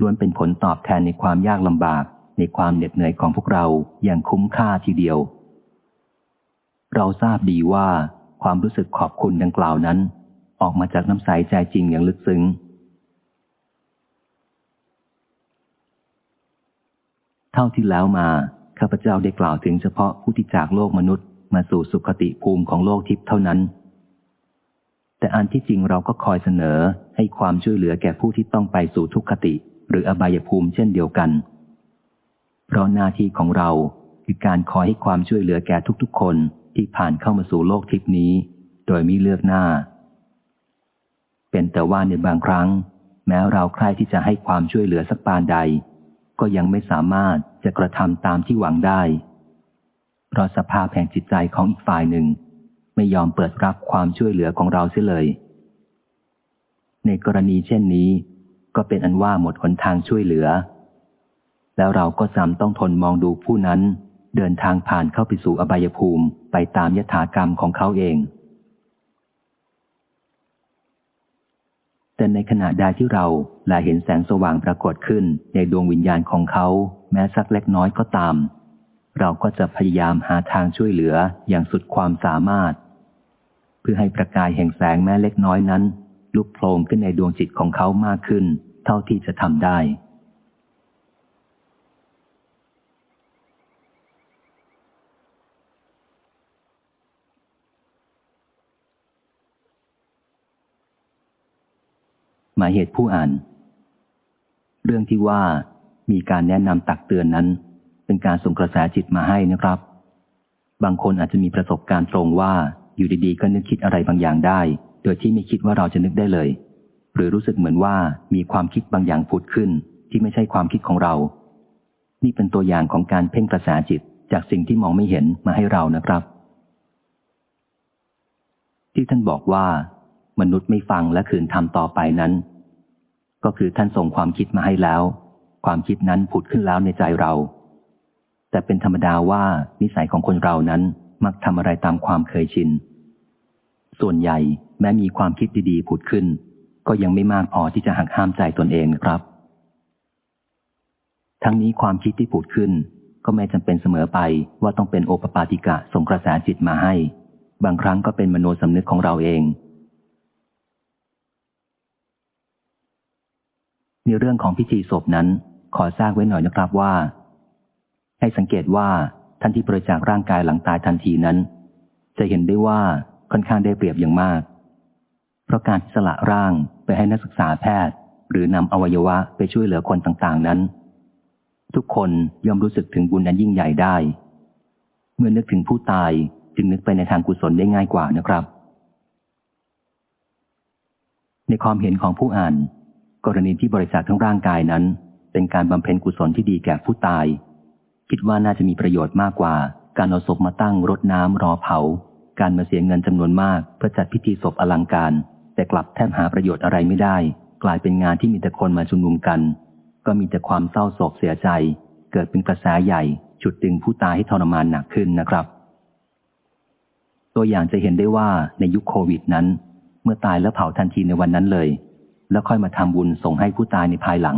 ล้วนเป็นผลตอบแทนในความยากลำบากในความเหน็ดเหนื่อยของพวกเราอย่างคุ้มค่าทีเดียว เราทราบดีว่าความรู้สึกขอบคุณดังกล่าวนั้น ออกมาจากน้ำใสใจจริงอย่างลึกซึ้ง เท่าที่แล้วมาข้าพเจ้าได้กล่าวถึงเฉพาะผู้ที่จากโลกมนุษย์ มาสู่สุคติภูมิของโลกทิพย์เท่านั้น แต่อันที่จริงเราก็คอยเสนอให้ความช่วยเหลือแก่ผู้ที่ต้องไปสู่ทุกขติ หรืออบายภูมิเช่นเดียวกัน เพราะหน้าที่ของเราคือการคอยให้ความช่วยเหลือแก่ทุกๆ คนที่ผ่านเข้ามาสู่โลกทิพนี้ โดยม่เลือกหน้า เป็นแต่ว่าในบางครั้ง แม้เราใครที่จะให้ความช่วยเหลือสักปานใด ก็ยังไม่สามารถจะกระทำตามที่หวังได้ เพราะสภาพแห่งจิตใจของอีกฝ่ายหนึ่ง ไม่ยอมเปิดรับความช่วยเหลือของเราเสียเลย ในกรณีเช่นนี้ ก็เป็นอันว่าหมดหนทางช่วยเหลือ แล้วเราก็จำต้องทนมองดูผู้นั้น เดินทางผ่านเข้าไปสู่อบายภูมิไปตามยถากรรมของเขาเอง แต่ในขณะใดที่เราแลเห็นแสงสว่างปรากฏขึ้นในดวงวิญญาณของเขา แม้สักเล็กน้อยก็ตาม เราก็จะพยายามหาทางช่วยเหลืออย่างสุดความสามารถ เพื่อให้ประกายแห่งแสงแม้เล็กน้อยนั้น ลุกโผล่ขึ้นในดวงจิตของเขามากขึ้น เท่าที่จะทำได้ หมายเหตุผู้อ่าน เรื่องที่ว่ามีการแนะนำตักเตือนนั้น เป็นการส่งกระแสจิตมาให้นะครับ บางคนอาจจะมีประสบการณ์ตรงว่าอยู่ดีๆ ก็นึกคิดอะไรบางอย่างได้ โดยที่ไม่คิดว่าเราจะนึกได้เลย หรือรู้สึกเหมือนว่ามีความคิดบางอย่างผุดขึ้น ที่ไม่ใช่ความคิดของเรา นี่เป็นตัวอย่างของการเพ่งกระแสจิตจากสิ่งที่มองไม่เห็นมาให้เรานะครับ ที่ท่านบอกว่า มนุษย์ไม่ฟังและขืนทำต่อไปนั้น ก็คือท่านส่งความคิดมาให้แล้ว ความคิดนั้นผุดขึ้นแล้วในใจเรา แต่เป็นธรรมดาว่านิสัยของคนเรานั้นมักทำอะไรตามความเคยชิน ส่วนใหญ่แม้มีความคิดดีๆผุดขึ้น ก็ยังไม่มากพอที่จะหักห้ามใจตนเองครับ ทั้งนี้ความคิดที่ผุดขึ้น ก็ไม่จำเป็นเสมอไปว่าต้องเป็นโอปปาติกะส่งกระแสจิตมาให้ บางครั้งก็เป็นมโนสำนึกของเราเอง ในเรื่องของพิธีศพนั้น ขอทราบไว้หน่อยนะครับว่า ให้สังเกตว่าท่านที่บริจาคร่างกายหลังตายทันทีนั้น จะเห็นได้ว่าค่อนข้างได้เปรียบอย่างมาก เพราะการสละร่างไปให้นักศึกษาแพทย์ หรือนำอวัยวะไปช่วยเหลือคนต่างๆนั้น ทุกคนย่อมรู้สึกถึงบุญนั้นยิ่งใหญ่ได้ เมื่อนึกถึงผู้ตายจึงนึกไปในทางกุศลได้ง่ายกว่านะครับ ในความเห็นของผู้อ่าน กรณีที่บริจาคทั้งร่างกายนั้น เป็นการบำเพ็ญกุศลที่ดีแก่ผู้ตาย คิดว่าน่าจะมีประโยชน์มากกว่า การเอาศพมาตั้งรดน้ำรอเผา การมาเสียเงินจำนวนมากเพื่อจัดพิธีศพอลังการ แต่กลับแทบหาประโยชน์อะไรไม่ได้ กลายเป็นงานที่มีแต่คนมาชุมนุมกัน ก็มีแต่ความเศร้าโศกเสียใจ เกิดเป็นกระแสใหญ่ฉุดดึงผู้ตายให้ทรมานหนักขึ้นนะครับ ตัวอย่างจะเห็นได้ว่าในยุคโควิดนั้น เมื่อตายแล้วเผาทันทีในวันนั้นเลย แล้วค่อยมาทำบุญส่งให้ผู้ตายในภายหลัง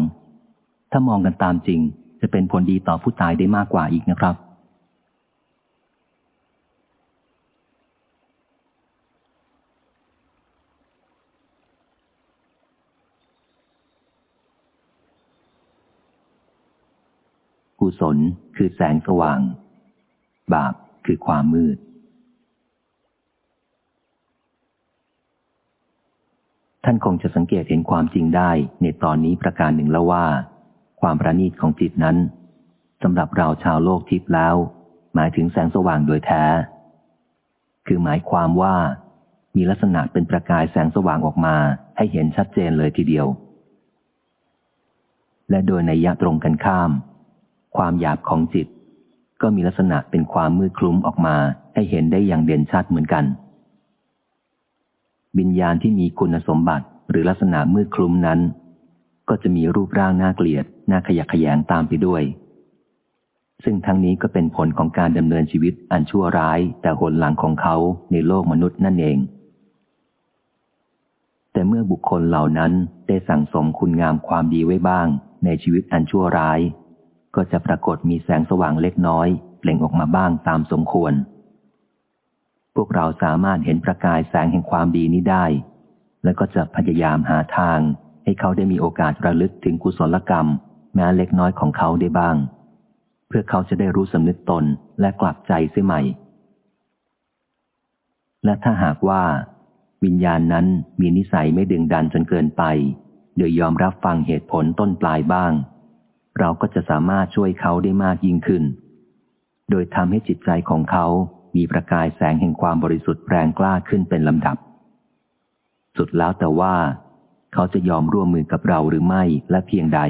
ถ้ามองกันตามจริง จะเป็นผลดีต่อผู้ตายได้มากกว่าอีกนะครับ กุศลคือแสงสว่าง บาปคือความมืด ท่านคงจะสังเกตเห็นความจริงได้ในตอนนี้ประการหนึ่งแล้วว่า ความประณีตของจิตนั้นสำหรับเราชาวโลกทิพย์แล้ว หมายถึงแสงสว่างโดยแท้ คือหมายความว่า มีลักษณะเป็นประกายแสงสว่างออกมาให้เห็นชัดเจนเลยทีเดียว และโดยในยะตรงกันข้าม ความหยาบของจิต ก็มีลักษณะเป็นความมืดคลุ้มออกมาให้เห็นได้อย่างเด่นชัดเหมือนกัน วิญญาณที่มีคุณสมบัติหรือลักษณะมืดคลุมนั้น ก็จะมีรูปร่างน่าเกลียดน่าขยะขยงตามไปด้วย ซึ่งทั้งนี้ก็เป็นผลของการดำเนินชีวิตอันชั่วร้ายแต่หนหลังของเขาในโลกมนุษย์นั่นเอง แต่เมื่อบุคคลเหล่านั้นได้สั่งสมคุณงามความดีไว้บ้าง ในชีวิตอันชั่วร้าย ก็จะปรากฏมีแสงสว่างเล็กน้อยเปล่งออกมาบ้างตามสมควร พวกเราสามารถเห็นประกายแสงแห่งความดีนี้ได้ และก็จะพยายามหาทาง ให้เขาได้มีโอกาสระลึกถึงกุศลกรรม แม้เล็กน้อยของเขาได้บ้าง เพื่อเขาจะได้รู้สำนึกตนและกลับใจเสียใหม่ และถ้าหากว่า วิญญาณนั้นมีนิสัยไม่ดึงดันจนเกินไป โดยยอมรับฟังเหตุผลต้นปลายบ้าง เราก็จะสามารถช่วยเขาได้มากยิ่งขึ้น โดยทำให้จิตใจของเขา มีประกายแสงแห่งความบริสุทธิ์แรงกล้าขึ้นเป็นลำดับ สุดแล้วแต่ว่า เขาจะยอมร่วมมือกับเราหรือไม่และเพียงใด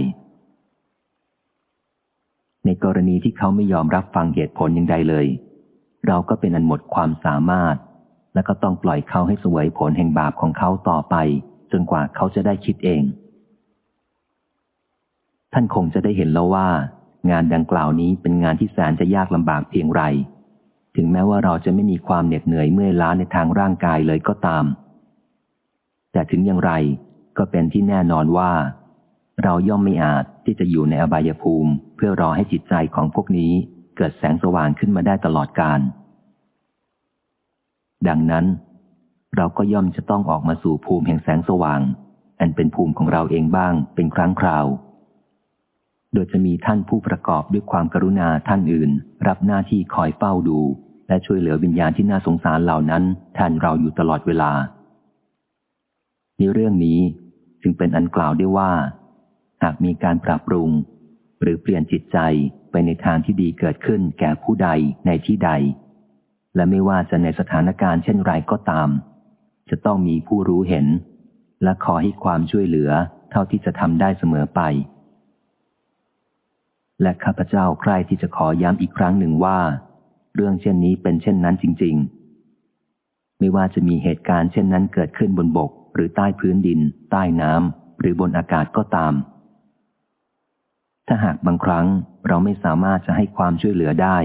ในกรณีที่เขาไม่ยอมรับฟังเหตุผลอย่างใดเลย เราก็เป็นอันหมดความสามารถ และก็ต้องปล่อยเขาให้สวยผลแห่งบาปของเขาต่อไป จนกว่าเขาจะได้คิดเอง ท่านคงจะได้เห็นแล้วว่า งานดังกล่าวนี้เป็นงานที่แสนจะยากลำบากเพียงไร ถึงแม้ว่าเราจะไม่มีความเหน็ดเหนื่อยเมื่อยล้าในทางร่างกายเลยก็ตาม แต่ถึงอย่างไรก็เป็นที่แน่นอนว่า เราย่อมไม่อาจที่จะอยู่ในอบายภูมิ เพื่อรอให้จิตใจของพวกนี้เกิดแสงสว่างขึ้นมาได้ตลอดกาลดังนั้น เราก็ย่อมจะต้องออกมาสู่ภูมิแห่งแสงสว่าง อันเป็นภูมิของเราเองบ้างเป็นครั้งคราว โดยจะมีท่านผู้ประกอบด้วยความกรุณาท่านอื่น รับหน้าที่คอยเฝ้าดู และช่วยเหลือวิญญาณที่น่าสงสารเหล่านั้นแทนเราอยู่ตลอดเวลา ในเรื่องนี้จึงเป็นอันกล่าวได้ว่า หากมีการปรับปรุง หรือเปลี่ยนจิตใจไปในทางที่ดีเกิดขึ้นแก่ผู้ใดในที่ใด และไม่ว่าจะในสถานการณ์เช่นไรก็ตาม จะต้องมีผู้รู้เห็น และขอให้ความช่วยเหลือเท่าที่จะทำได้เสมอไป และข้าพเจ้าใคร่ที่จะขอย้ำอีกครั้งหนึ่งว่า เรื่องเช่นนี้เป็นเช่นนั้นจริง ๆ ไม่ว่าจะมีเหตุการณ์เช่นนั้นเกิดขึ้นบนบก หรือใต้พื้นดิน ใต้น้ำหรือบนอากาศก็ตาม ถ้าหากบางครั้งเราไม่สามารถจะให้ความช่วยเหลือได้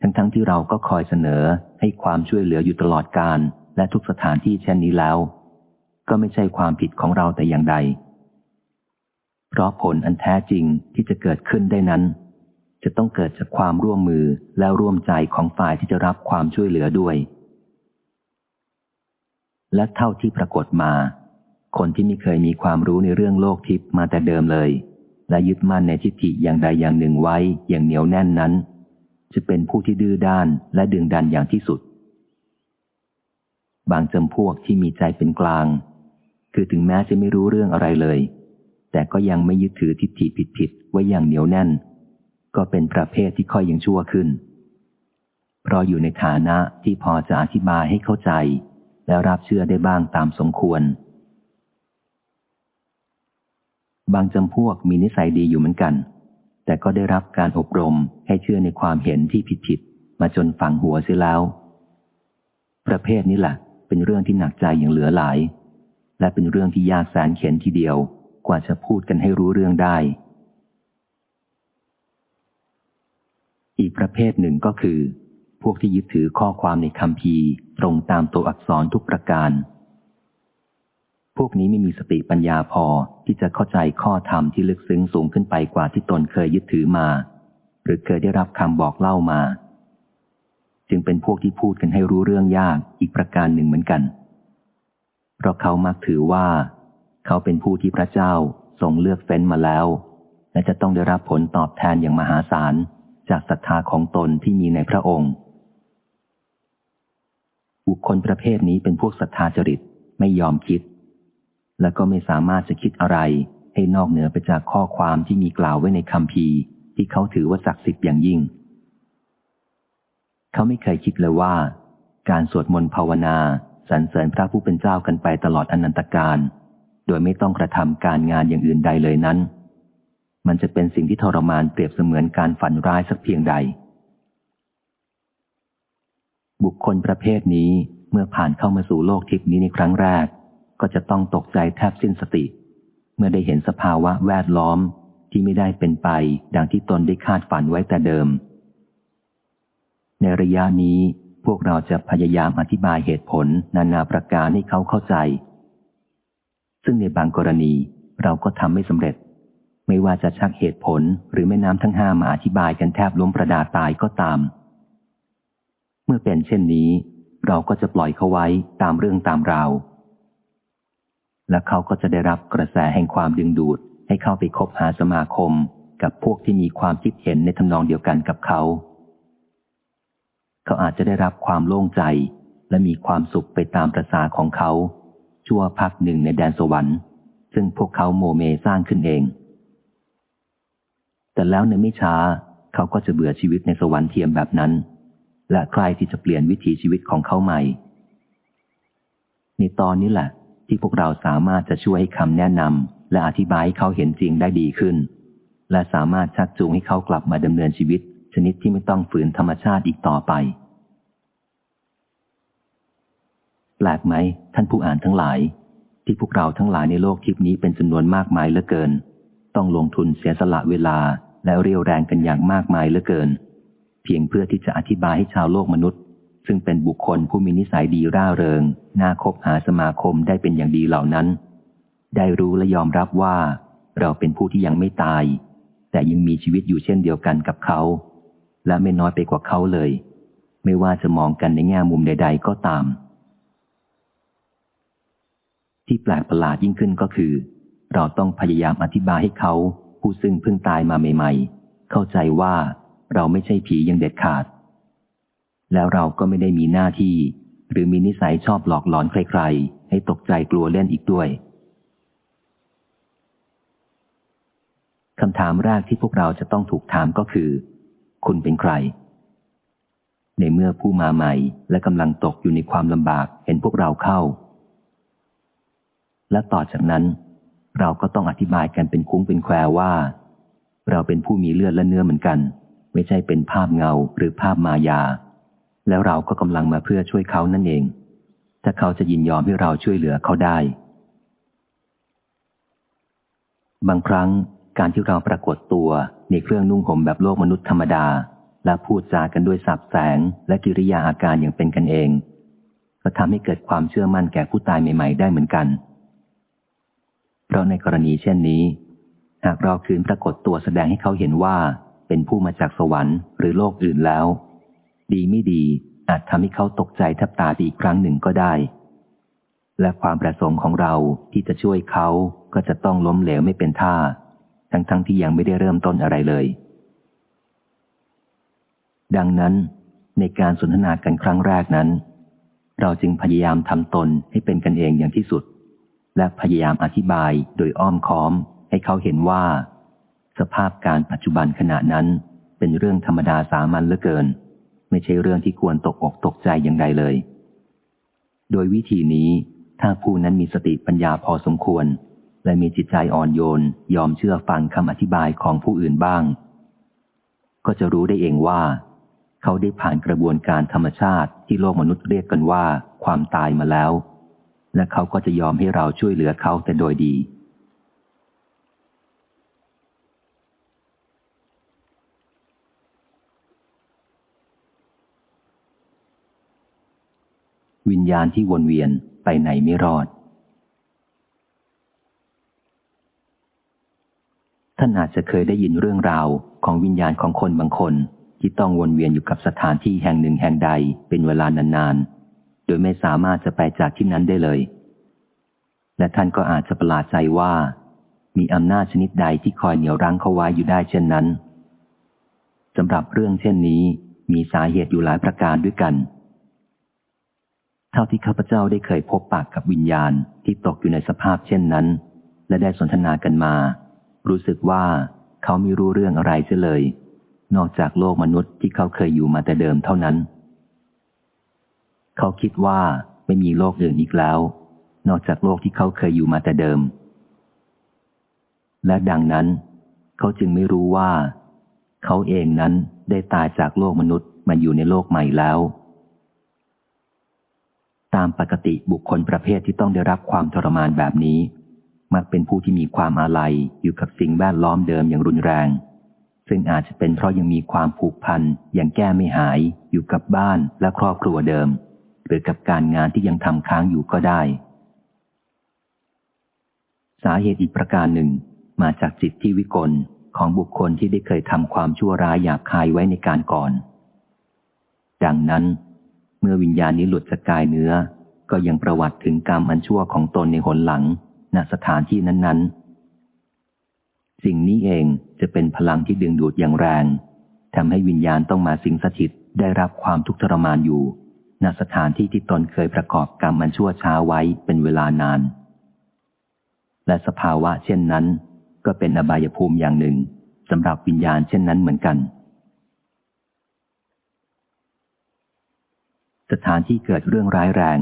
ทั้งๆทที่เราก็คอยเสนอให้ความช่วยเหลืออยู่ตลอดการและทุกสถานที่เช่นนี้แล้ว ก็ไม่ใช่ความผิดของเราแต่อย่างใด เพราะผลอันแท้จริงที่จะเกิดขึ้นได้นั้น จะต้องเกิดจากความร่วมมือและร่วมใจของฝ่ายที่จะรับความช่วยเหลือด้วย และเท่าที่ปรากฏมา คนที่ไม่เคยมีความรู้ในเรื่องโลกทิพย์มาแต่เดิมเลย และยึดมั่นในทิฏฐิอย่างใดอย่างหนึ่งไว้อย่างเหนียวแน่นนั้น จะเป็นผู้ที่ดื้อด้านและดึงดันอย่างที่สุด บางจำพวกที่มีใจเป็นกลาง คือถึงแม้จะไม่รู้เรื่องอะไรเลย แต่ก็ยังไม่ยึดถือทิฏฐิผิดๆไว้อย่างเหนียวแน่น ก็เป็นประเภทที่ค่อยยังชั่วขึ้น เพราะอยู่ในฐานะที่พอจะอธิบายให้เข้าใจ และรับเชื่อได้บ้างตามสมควร บางจำพวกมีนิสัยดีอยู่เหมือนกัน แต่ก็ได้รับการอบรมให้เชื่อในความเห็นที่ผิดๆมาจนฝังหัวเสียแล้ว ประเภทนี้แหละเป็นเรื่องที่หนักใจอย่างเหลือหลาย และเป็นเรื่องที่ยากแสนเข็นทีเดียว กว่าจะพูดกันให้รู้เรื่องได้ อีกประเภทหนึ่งก็คือ พวกที่ยึดถือข้อความในคำพีตรงตามตัวอักษรทุกประการ พวกนี้ไม่มีสติปัญญาพอที่จะเข้าใจข้อธรรมที่ลึกซึ้งสูงขึ้นไปกว่าที่ตนเคยยึดถือมา หรือเคยได้รับคำบอกเล่ามา จึงเป็นพวกที่พูดกันให้รู้เรื่องยากอีกประการหนึ่งเหมือนกัน เพราะเขามักถือว่า เขาเป็นผู้ที่พระเจ้าทรงเลือกเฟ้นมาแล้ว และจะต้องได้รับผลตอบแทนอย่างมหาศาล จากศรัทธาของตนที่มีในพระองค์ บุคคลประเภทนี้เป็นพวกศรัทธาจริตไม่ยอมคิด และก็ไม่สามารถจะคิดอะไรให้นอกเหนือไปจากข้อความที่มีกล่าวไว้ในคำพีที่เขาถือว่าศักดิ์สิทธิ์อย่างยิ่ง เขาไม่เคยคิดเลยว่า การสวดมนต์ภาวนาสรรเสริญพระผู้เป็นเจ้ากันไปตลอดอนันตการ โดยไม่ต้องกระทำการงานอย่างอื่นใดเลยนั้น มันจะเป็นสิ่งที่ทรมานเปรียบเสมือนการฝันร้ายสักเพียงใด บุคคลประเภทนี้เมื่อผ่านเข้ามาสู่โลกทิพนี้ในครั้งแรก ก็จะต้องตกใจแทบสิ้นสติ เมื่อได้เห็นสภาวะแวดล้อมที่ไม่ได้เป็นไป ดังที่ตนได้คาดฝันไว้แต่เดิม ในระยะนี้พวกเราจะพยายามอธิบายเหตุผลนานาประการให้เขาเข้าใจ ซึ่งในบางกรณีเราก็ทำไม่สำเร็จ ไม่ว่าจะชักเหตุผลหรือแม่น้ำทั้งห้ามาอธิบายกันแทบล้มประดาตายก็ตาม เมื่อเป็นเช่นนี้ เราก็จะปล่อยเขาไว้ตามเรื่องตามราว และเขาก็จะได้รับกระแสแห่งความดึงดูดให้เข้าไปคบหาสมาคมกับพวกที่มีความคิดเห็นในทำนองเดียวกันกับเขา เขาอาจจะได้รับความโล่งใจและมีความสุขไปตามประสาของเขา ชั่วพักหนึ่งในแดนสวรรค์ ซึ่งพวกเขาโมเมสร้างขึ้นเอง แต่แล้วในไม่ช้าเขาก็จะเบื่อชีวิตในสวรรค์เทียมแบบนั้น และใครที่จะเปลี่ยนวิถีชีวิตของเขาใหม่ ในตอนนี้แหละที่พวกเราสามารถจะช่วยให้คำแนะนำและอธิบายให้เขาเห็นจริงได้ดีขึ้น และสามารถชักจูงให้เขากลับมาดำเนินชีวิต ชนิดที่ไม่ต้องฝืนธรรมชาติอีกต่อไป แปลกไหม ท่านผู้อ่านทั้งหลาย ที่พวกเราทั้งหลายในโลกทิพนี้เป็นจำนวนมากมายเหลือเกิน ต้องลงทุนเสียสละเวลาและเรียวแรงกันอย่างมากมายเหลือเกิน เพียงเพื่อที่จะอธิบายให้ชาวโลกมนุษย์ ซึ่งเป็นบุคคลผู้มีนิสัยดีร่าเริง น่าคบหาสมาคมได้เป็นอย่างดีเหล่านั้น ได้รู้และยอมรับว่า เราเป็นผู้ที่ยังไม่ตาย แต่ยังมีชีวิตอยู่เช่นเดียวกันกับเขา และไม่น้อยไปกว่าเขาเลย ไม่ว่าจะมองกันในแง่มุมใด ๆ ก็ตาม ที่แปลกประหลาดยิ่งขึ้นก็คือ เราต้องพยายามอธิบายให้เขา ผู้ซึ่งเพิ่งตายมาใหม่ๆ เข้าใจว่าเราไม่ใช่ผียังเด็ดขาด แล้วเราก็ไม่ได้มีหน้าที่ หรือมีนิสัยชอบหลอกหลอนใครๆ ให้ตกใจกลัวเล่นอีกด้วยคำถามแรกที่พวกเราจะต้องถูกถามก็คือ คุณเป็นใคร ในเมื่อผู้มาใหม่และกำลังตกอยู่ในความลำบากเห็นพวกเราเข้า และต่อจากนั้น เราก็ต้องอธิบายกันเป็นคุ้งเป็นแควว่า เราเป็นผู้มีเลือดและเนื้อเหมือนกัน ไม่ใช่เป็นภาพเงาหรือภาพมายา แล้วเราก็กำลังมาเพื่อช่วยเขานั่นเอง ถ้าเขาจะยินยอมให้เราช่วยเหลือเขาได้ บางครั้งการที่เราปรากฏตัวในเครื่องนุ่งห่มแบบโลกมนุษย์ธรรมดา และพูดจากันด้วยสับแสง และกิริยาอาการอย่างเป็นกันเองก็ทำให้เกิดความเชื่อมั่นแก่ผู้ตายใหม่ ๆ ได้เหมือนกัน เพราะในกรณีเช่นนี้ หากเราคืนปรากฏตัวแสดงให้เขาเห็นว่า เป็นผู้มาจากสวรรค์หรือโลกอื่นแล้ว ดีไม่ดีอาจทำให้เขาตกใจแทบตาอีกครั้งหนึ่งก็ได้ และความประสงค์ของเราที่จะช่วยเขาก็จะต้องล้มเหลวไม่เป็นท่า ทั้งๆทที่ยังไม่ได้เริ่มต้นอะไรเลย ดังนั้น ในการสนทนากันครั้งแรกนั้น เราจึงพยายามทำตนให้เป็นกันเองอย่างที่สุด และพยายามอธิบายโดยอ้อมค้อมให้เขาเห็นว่า สภาพการปัจจุบันขณะนั้นเป็นเรื่องธรรมดาสามัญเหลือเกิน ไม่ใช่เรื่องที่ควรตกอกตกใจอย่างใดเลย โดยวิธีนี้ถ้าผู้นั้นมีสติปัญญาพอสมควร และมีจิตใจอ่อนโยนยอมเชื่อฟังคำอธิบายของผู้อื่นบ้าง ก็จะรู้ได้เองว่า เขาได้ผ่านกระบวนการธรรมชาติที่โลกมนุษย์เรียกกันว่า ความตายมาแล้ว และเขาก็จะยอมให้เราช่วยเหลือเขาแต่โดยดี วิญญาณที่วนเวียนไปไหนไม่รอด ท่านอาจจะเคยได้ยินเรื่องราวของวิญญาณของคนบางคน ที่ต้องวนเวียนอยู่กับสถานที่แห่งหนึ่งแห่งใดเป็นเวลานานๆ โดยไม่สามารถจะไปจากที่นั้นได้เลย และท่านก็อาจจะประหลาดใจว่า มีอำนาจชนิดใดที่คอยเหนี่ยวรั้งเขาไว้อยู่ได้เช่นนั้นสำหรับเรื่องเช่นนี้มีสาเหตุอยู่หลายประการด้วยกัน เท่าที่ข้าพเจ้าได้เคยพบปากกับวิญญาณที่ตกอยู่ในสภาพเช่นนั้น และได้สนทนากันมา รู้สึกว่าเขาไม่รู้เรื่องอะไรเสียเลย นอกจากโลกมนุษย์ที่เขาเคยอยู่มาแต่เดิมเท่านั้น เขาคิดว่าไม่มีโลกอื่นอีกแล้ว นอกจากโลกที่เขาเคยอยู่มาแต่เดิม และดังนั้น เขาจึงไม่รู้ว่า เขาเองนั้นได้ตายจากโลกมนุษย์มาอยู่ในโลกใหม่แล้ว ตามปกติบุคคลประเภทที่ต้องได้รับความทรมานแบบนี้ มักเป็นผู้ที่มีความอาลัยอยู่กับสิ่งแวดล้อมเดิมอย่างรุนแรง ซึ่งอาจจะเป็นเพราะยังมีความผูกพันอย่างแก้ไม่หายอยู่กับบ้านและครอบครัวเดิม หรือกับการงานที่ยังทำค้างอยู่ก็ได้ สาเหตุอีกประการหนึ่ง มาจากจิตที่วิกลของบุคคลที่ได้เคยทำความชั่วร้ายหยาบคายไว้ในการก่อน ดังนั้น เมื่อวิญญาณนี้หลุดจากกายเนื้อ ก็ยังประวัติถึงกรรมอันชั่วของตนในหนหลังณสถานที่นั้นๆ สิ่งนี้เองจะเป็นพลังที่ดึงดูดอย่างแรงทำให้วิญญาณต้องมาสิงสถิตได้รับความทุกข์ทรมานอยู่ ณสถานที่ที่ตนเคยประกอบกรรมอันชั่วช้าไว้เป็นเวลานาน และสภาวะเช่นนั้น ก็เป็นอบายภูมิอย่างหนึ่งสำหรับวิญญาณเช่นนั้นเหมือนกัน สถานที่เกิดเรื่องร้ายแรง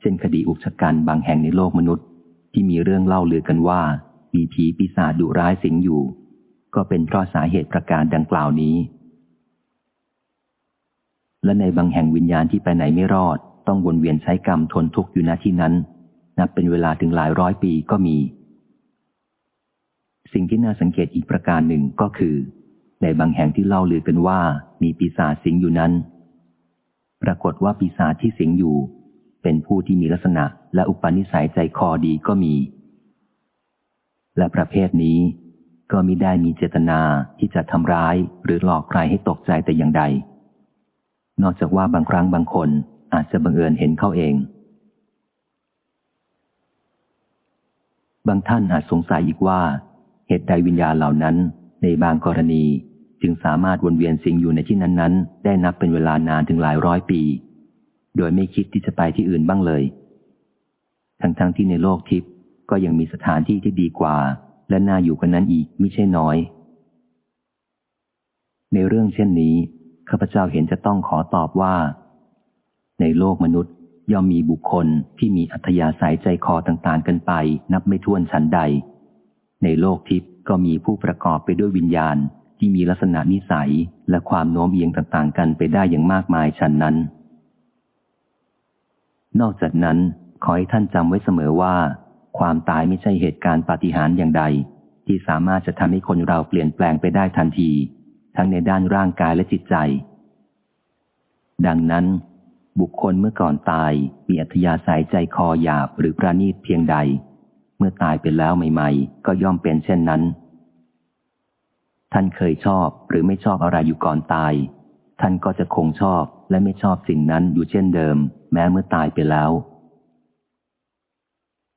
เช่นคดีอุกชะกันบางแห่งในโลกมนุษย์ ที่มีเรื่องเล่าลือกันว่า มีผีปีศาจดุร้ายสิงอยู่ ก็เป็นเพราะสาเหตุประการดังกล่าวนี้ และในบางแห่งวิญญาณที่ไปไหนไม่รอด ต้องวนเวียนใช้กรรมทนทุกข์อยู่ณที่นั้น นับเป็นเวลาถึงหลายร้อยปีก็มี สิ่งที่น่าสังเกตอีกประการหนึ่งก็คือ ในบางแห่งที่เล่าลือกันว่ามีปีศาจสิงอยู่นั้น ปรากฏว่าปีศาจที่สิงอยู่ เป็นผู้ที่มีลักษณะและอุปนิสัยใจคอดีก็มี และประเภทนี้ก็มิได้มีเจตนาที่จะทำร้ายหรือหลอกใครให้ตกใจแต่อย่างใด นอกจากว่าบางครั้งบางคนอาจจะบังเอิญเห็นเขาเอง บางท่านอาจสงสัยอีกว่า เหตุใดวิญญาณเหล่านั้น ในบางกรณีจึงสามารถวนเวียนสิงอยู่ในที่นั้นๆ ได้นับเป็นเวลานานถึงหลายร้อยปี โดยไม่คิดที่จะไปที่อื่นบ้างเลย ทั้งๆทที่ในโลกทิพย์ก็ยังมีสถานที่ที่ดีกว่า และน่าอยู่กันนั้นอีกไม่ใช่น้อย ในเรื่องเช่นนี้ ข้าพเจ้าเห็นจะต้องขอตอบว่า ในโลกมนุษย์ย่อมมีบุคคลที่มีอัธยาศัยใจคอต่างๆ กันไป นับไม่ถ้วนชั้นใด ในโลกทิพย์ก็มีผู้ประกอบไปด้วยวิญญาณที่มีลักษณะนิสัยและความโน้มเอียงต่างๆ กันไปได้อย่างมากมายฉันนั้น นอกจากนั้นขอให้ท่านจำไว้เสมอว่า ความตายไม่ใช่เหตุการณ์ปาฏิหาริย์อย่างใด ที่สามารถจะทำให้คนเราเปลี่ยนแปลงไปได้ทันที ทั้งในด้านร่างกายและจิตใจ ดังนั้น บุคคลเมื่อก่อนตายมีอัธยาศัยใจคอหยาบหรือประณีตเพียงใด เมื่อตายไปแล้วใหม่ ๆ ก็ย่อมเป็นเช่นนั้น ท่านเคยชอบหรือไม่ชอบอะไรอยู่ก่อนตาย ท่านก็จะคงชอบและไม่ชอบสิ่งนั้นอยู่เช่นเดิม แม้เมื่อตายไปแล้ว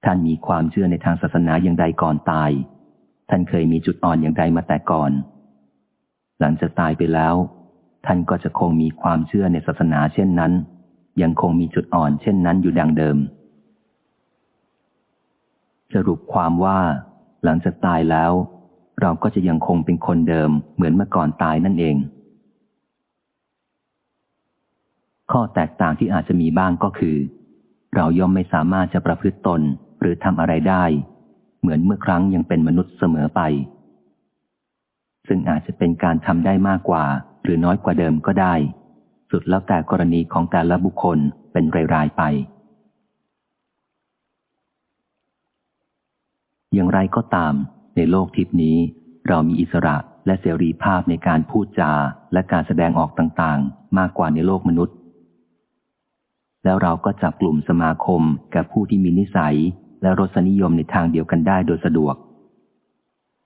ท่านมีความเชื่อในทางศาสนาอย่างใดก่อนตาย ท่านเคยมีจุดอ่อนอย่างใดมาแต่ก่อน หลังจากตายไปแล้ว ท่านก็จะคงมีความเชื่อในศาสนาเช่นนั้น ยังคงมีจุดอ่อนเช่นนั้นอยู่ดังเดิม สรุปความว่า หลังจากตายแล้ว เราก็จะยังคงเป็นคนเดิมเหมือนเมื่อก่อนตายนั่นเอง ข้อแตกต่างที่อาจจะมีบ้างก็คือ เราย่อมไม่สามารถจะประพฤติตนหรือทำอะไรได้ เหมือนเมื่อครั้งยังเป็นมนุษย์เสมอไป ซึ่งอาจจะเป็นการทำได้มากกว่า หรือน้อยกว่าเดิมก็ได้ สุดแล้วแต่กรณีของแต่ละบุคคลเป็นรายๆไป อย่างไรก็ตาม ในโลกทิพนี้ เรามีอิสระและเสรีภาพในการพูดจาและการแสดงออกต่างๆ มากกว่าในโลกมนุษย์ แล้วเราก็จับกลุ่มสมาคมกับผู้ที่มีนิสัยและรสนิยมในทางเดียวกันได้โดยสะดวก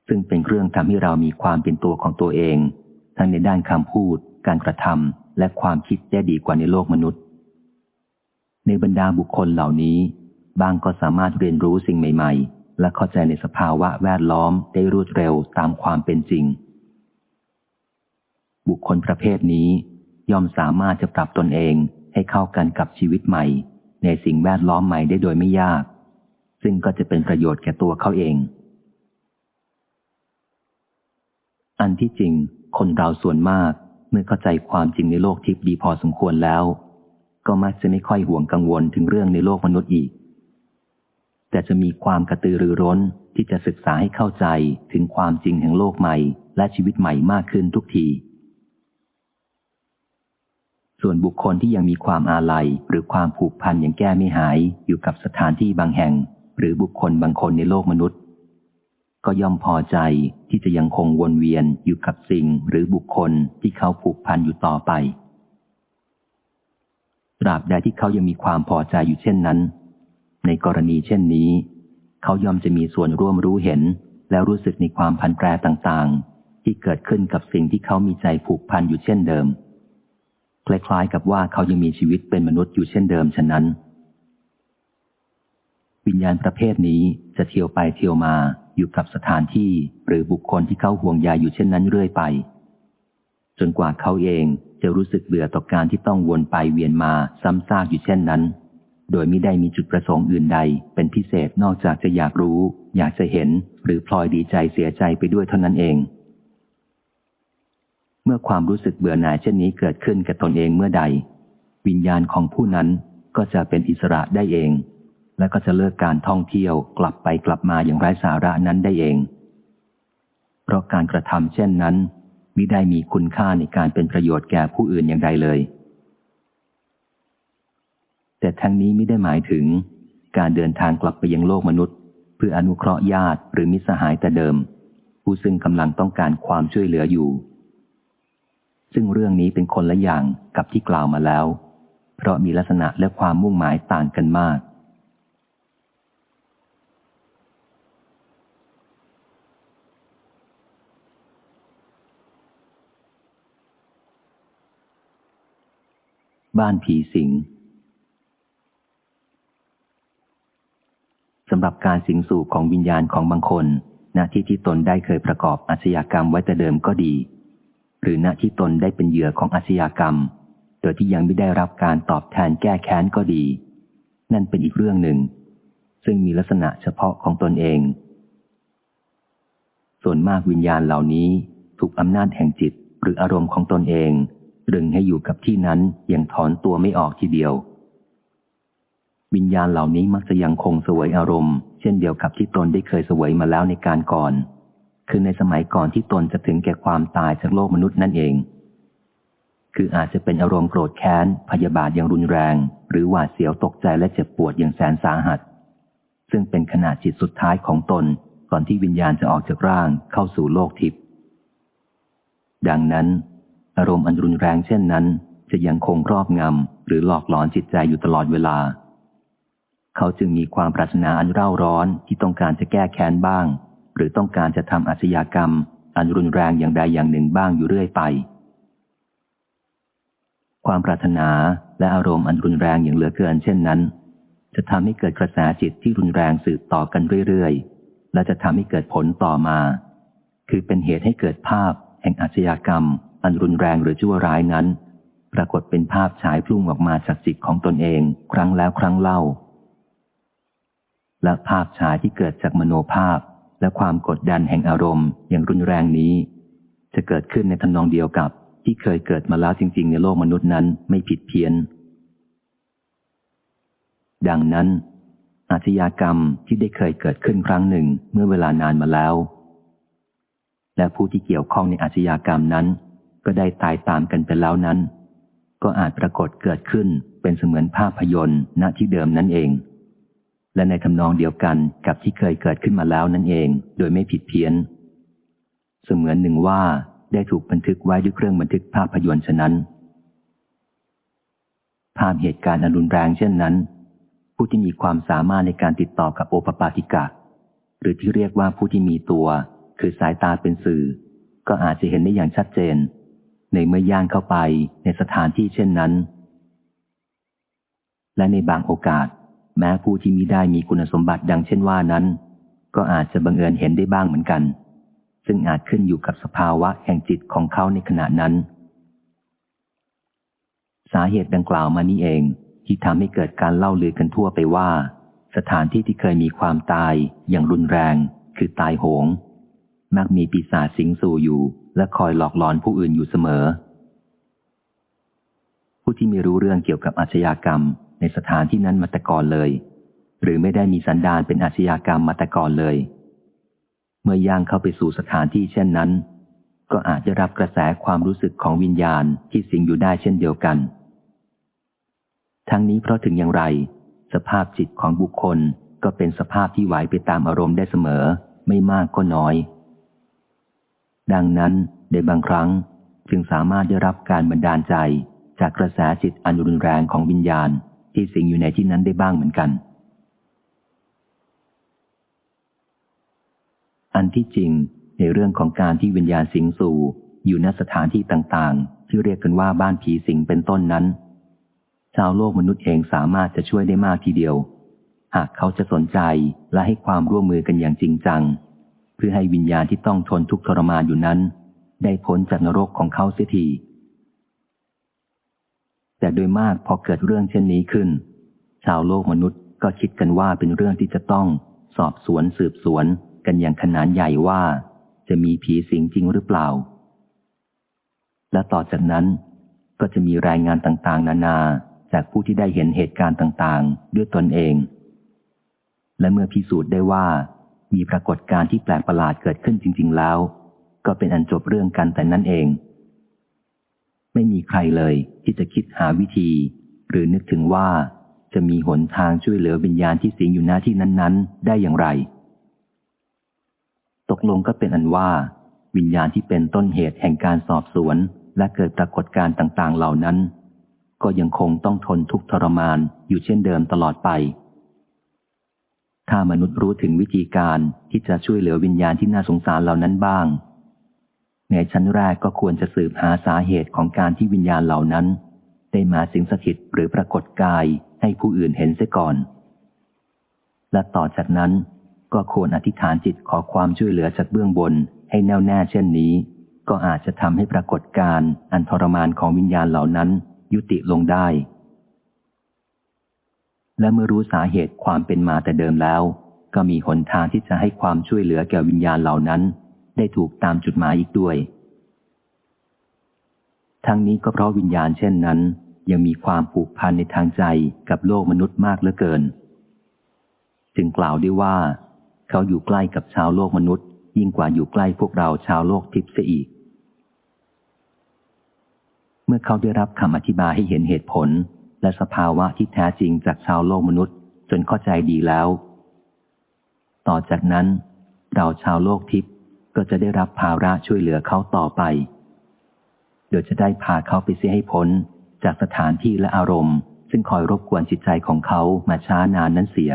ซึ่งเป็นเครื่องทำให้เรามีความเป็นตัวของตัวเอง ทั้งในด้านคำพูด การกระทำและความคิดได้ดีกว่าในโลกมนุษย์ ในบรรดาบุคคลเหล่านี้บางก็สามารถเรียนรู้สิ่งใหม่ ๆ และเข้าใจในสภาวะแวดล้อมได้รวดเร็วตามความเป็นจริง บุคคลประเภทนี้ย่อมสามารถจะปรับตนเองให้เข้ากันกับชีวิตใหม่ ในสิ่งแวดล้อมใหม่ได้โดยไม่ยาก ซึ่งก็จะเป็นประโยชน์แก่ตัวเขาเอง อันที่จริง คนเราส่วนมาก เมื่อเข้าใจความจริงในโลกทิพย์ดีพอสมควรแล้ว ก็มักจะไม่ค่อยห่วงกังวลถึงเรื่องในโลกมนุษย์อีก แต่จะมีความกระตือรือร้นที่จะศึกษาให้เข้าใจถึงความจริงแห่งโลกใหม่ และชีวิตใหม่มากขึ้นทุกที ส่วนบุคคลที่ยังมีความอาลัยหรือความผูกพันยังแก้ไม่หายอยู่กับสถานที่บางแห่ง หรือบุคคลบางคนในโลกมนุษย์ ก็ย่อมพอใจที่จะยังคงวนเวียนอยู่กับสิ่งหรือบุคคลที่เขาผูกพันอยู่ต่อไป ตราบใดที่เขายังมีความพอใจอยู่เช่นนั้น ในกรณีเช่นนี้ เขายอมจะมีส่วนร่วมรู้เห็น แล้วรู้สึกในความพันแปรต่างๆ ที่เกิดขึ้นกับสิ่งที่เขามีใจผูกพันอยู่เช่นเดิม คล้ายๆกับว่าเขายังมีชีวิตเป็นมนุษย์อยู่เช่นเดิมฉะนั้น วิญญาณประเภทนี้จะเที่ยวไปเที่ยวมา อยู่กับสถานที่หรือบุคคลที่เขาห่วงใยอยู่เช่นนั้นเรื่อยไป จนกว่าเขาเองจะรู้สึกเบื่อต่อการที่ต้องวนไปเวียนมาซ้ำซากอยู่เช่นนั้น โดยไม่ได้มีจุดประสงค์อื่นใด เป็นพิเศษนอกจากจะอยากรู้ อยากจะเห็น หรือพลอยดีใจเสียใจไปด้วยเท่านั้นเอง เมื่อความรู้สึกเบื่อหน่ายเช่นนี้เกิดขึ้นกับตนเองเมื่อใด วิญญาณของผู้นั้นก็จะเป็นอิสระได้เอง และก็จะเลิกการท่องเที่ยวกลับไปกลับมาอย่างไร้สาระนั้นได้เอง เพราะการกระทำเช่นนั้นมิได้มีคุณค่าในการเป็นประโยชน์แก่ผู้อื่นอย่างใดเลย แต่ทั้งนี้ไม่ได้หมายถึง การเดินทางกลับไปยังโลกมนุษย์ เพื่ออนุเคราะห์ญาติหรือมิสหายแต่เดิม ผู้ซึ่งกำลังต้องการความช่วยเหลืออยู่ ซึ่งเรื่องนี้เป็นคนละอย่างกับที่กล่าวมาแล้ว เพราะมีลักษณะและความมุ่งหมายต่างกันมาก บ้านผีสิงสำหรับการสิงสู่ของวิญญาณของบางคนณที่ที่ตนได้เคยประกอบอาชญากรรมไว้แต่เดิมก็ดี หรือณที่ตนได้เป็นเหยื่อของอาชญากรรม โดยที่ยังไม่ได้รับการตอบแทนแก้แค้นก็ดี นั่นเป็นอีกเรื่องหนึ่ง ซึ่งมีลักษณะเฉพาะของตนเอง ส่วนมากวิญญาณเหล่านี้ถูกอำนาจแห่งจิตหรืออารมณ์ของตนเอง รึงให้อยู่กับที่นั้นยังถอนตัวไม่ออกทีเดียว วิญญาณเหล่านี้มักจะยังคงสวยอารมณ์ เช่นเดียวกับที่ตนได้เคยสวยมาแล้วในการก่อน คือในสมัยก่อนที่ตนจะถึงแก่ความตายจากโลกมนุษย์นั่นเอง คืออาจจะเป็นอารมณ์โกรธแค้น พยาบาทอย่างรุนแรง หรือหวาดเสียวตกใจและเจ็บปวดอย่างแสนสาหัส ซึ่งเป็นขนาดจิตสุดท้ายของตนก่อนที่วิญญาณจะออกจากร่างเข้าสู่โลกทิพย์ดังนั้น อารมณ์อันรุนแรงเช่นนั้น จะยังคงครอบงำหรือหลอกหลอนจิตใจอยู่ตลอดเวลา เขาจึงมีความปรารถนาอันเร่าร้อนที่ต้องการจะแก้แค้นบ้าง หรือต้องการจะทำอาชญากรรม อันรุนแรงอย่างใดอย่างหนึ่งบ้างอยู่เรื่อยไป ความปรารถนาและอารมณ์อันรุนแรงอย่างเหลือเกินเช่นนั้น จะทำให้เกิดกระแสจิตที่รุนแรงสืบต่อกันเรื่อยๆและจะทำให้เกิดผลต่อมา คือเป็นเหตุให้เกิดภาพแห่งอาชญากรรม อันรุนแรงหรือชั่วร้ายนั้น ปรากฏเป็นภาพฉายพุ่งออกมาจากจิตของตนเอง ครั้งแล้วครั้งเล่า และภาพฉายที่เกิดจากมโนภาพและความกดดันแห่งอารมณ์อย่างรุนแรงนี้ จะเกิดขึ้นในทำนองเดียวกับที่เคยเกิดมาแล้วจริง ๆ ในโลกมนุษย์นั้นไม่ผิดเพี้ยน ดังนั้น อาชญากรรมที่ได้เคยเกิดขึ้นครั้งหนึ่งเมื่อเวลานานมาแล้ว และผู้ที่เกี่ยวข้องในอาชญากรรมนั้น ก็ได้ตายตามกันไปแล้วนั้น ก็อาจปรากฏเกิดขึ้นเป็นเสมือนภาพยนตร์ณที่เดิมนั่นเอง และในทำนองเดียวกันกับที่เคยเกิดขึ้นมาแล้วนั่นเอง โดยไม่ผิดเพี้ยน เสมือนหนึ่งว่าได้ถูกบันทึกไว้ด้วยเครื่องบันทึกภาพยนตร์ฉะนั้น ภาพเหตุการณ์อรุนแรงเช่นนั้น ผู้ที่มีความสามารถในการติดต่อกับโอปปาติกะ หรือที่เรียกว่าผู้ที่มีตัว คือสายตาเป็นสื่อ ก็อาจจะเห็นได้อย่างชัดเจน ในเมื่อย่างเข้าไปในสถานที่เช่นนั้น และในบางโอกาส แม้ผู้ที่มีได้มีคุณสมบัติดังเช่นว่านั้น ก็อาจจะบังเอิญเห็นได้บ้างเหมือนกัน ซึ่งอาจขึ้นอยู่กับสภาวะแห่งจิตของเขาในขณะนั้น สาเหตุดังกล่าวมานี้เองที่ทำให้เกิดการเล่าลือกันทั่วไปว่า สถานที่ที่เคยมีความตายอย่างรุนแรง คือตายโหง มักมีปีศาจสิงสู่อยู่ และคอยหลอกหลอนผู้อื่นอยู่เสมอ ผู้ที่ไม่รู้เรื่องเกี่ยวกับอาชญากรรมในสถานที่นั้นมาแต่ก่อนเลย หรือไม่ได้มีสันดานเป็นอาชญากรรมมาแต่ก่อนเลย เมื่อย่างเข้าไปสู่สถานที่เช่นนั้น ก็อาจจะรับกระแสความรู้สึกของวิญญาณที่สิงอยู่ได้เช่นเดียวกัน ทั้งนี้เพราะถึงอย่างไร สภาพจิตของบุคคลก็เป็นสภาพที่ไหวไปตามอารมณ์ได้เสมอ ไม่มากก็น้อย ดังนั้นในบางครั้งจึงสามารถได้รับการบันดาลใจ จากกระแสจิตอันรุนแรงของวิญญาณที่สิงอยู่ในที่นั้นได้บ้างเหมือนกัน อันที่จริงในเรื่องของการที่วิญญาณสิงสู่อยู่ณสถานที่ต่างๆ ที่เรียกกันว่าบ้านผีสิงเป็นต้นนั้น ชาวโลกมนุษย์เองสามารถจะช่วยได้มากทีเดียว หากเขาจะสนใจและให้ความร่วมมือกันอย่างจริงจัง เพื่อให้วิญญาณที่ต้องทนทุกข์ทรมานอยู่นั้น ได้พ้นจากนรกของเขาเสียทีแต่โดยมากพอเกิดเรื่องเช่นนี้ขึ้น ชาวโลกมนุษย์ก็คิดกันว่าเป็นเรื่องที่จะต้องสอบสวนสืบสวนกันอย่างขนาดใหญ่ว่า จะมีผีสิงจริงหรือเปล่า และต่อจากนั้นก็จะมีรายงานต่างๆ นานาจากผู้ที่ได้เห็นเหตุการณ์ต่างๆ ด้วยตนเอง และเมื่อพิสูจน์ได้ว่า มีปรากฏการณ์ที่แปลกประหลาดเกิดขึ้นจริง ๆ แล้ว ก็เป็นอันจบเรื่องกันแต่นั่นเอง ไม่มีใครเลยที่จะคิดหาวิธี หรือนึกถึงว่าจะมีหนทางช่วยเหลือวิญญาณที่สิงอยู่หน้าที่นั้น ๆ ได้อย่างไร ตกลงก็เป็นอันว่า วิญญาณที่เป็นต้นเหตุแห่งการสอบสวน และเกิดปรากฏการณ์ต่าง ๆ เหล่านั้น ก็ยังคงต้องทนทุกข์ทรมานอยู่เช่นเดิมตลอดไป ถ้ามนุษย์รู้ถึงวิธีการที่จะช่วยเหลือวิญญาณที่น่าสงสารเหล่านั้นบ้าง ในชั้นแรกก็ควรจะสืบหาสาเหตุของการที่วิญญาณเหล่านั้น ได้มาสิงสถิตหรือปรากฏกายให้ผู้อื่นเห็นเสียก่อน และต่อจากนั้นก็ควรอธิษฐานจิตขอความช่วยเหลือจากเบื้องบนให้แน่วแน่เช่นนี้ ก็อาจจะทำให้ปรากฏการอันทรมานของวิญญาณเหล่านั้น ยุติลงได้ และเมื่อรู้สาเหตุความเป็นมาแต่เดิมแล้ว ก็มีหนทางที่จะให้ความช่วยเหลือแก่วิญญาณเหล่านั้น ได้ถูกตามจุดหมายอีกด้วย ทั้งนี้ก็เพราะวิญญาณเช่นนั้น ยังมีความผูกพันในทางใจกับโลกมนุษย์มากเหลือเกิน จึงกล่าวได้ว่า เขาอยู่ใกล้กับชาวโลกมนุษย์ ยิ่งกว่าอยู่ใกล้พวกเราชาวโลกทิพย์เสียอีก เมื่อเขาได้รับคำอธิบายให้เห็นเหตุผล และสภาวะที่แท้จริงจากชาวโลกมนุษย์ จนเข้าใจดีแล้ว ต่อจากนั้น เราชาวโลกทิพย์ก็จะได้รับภาระช่วยเหลือเขาต่อไป โดยจะได้พาเขาไปเสียให้พ้นจากสถานที่และอารมณ์ ซึ่งคอยรบกวนจิตใจของเขามาช้านานนั้นเสีย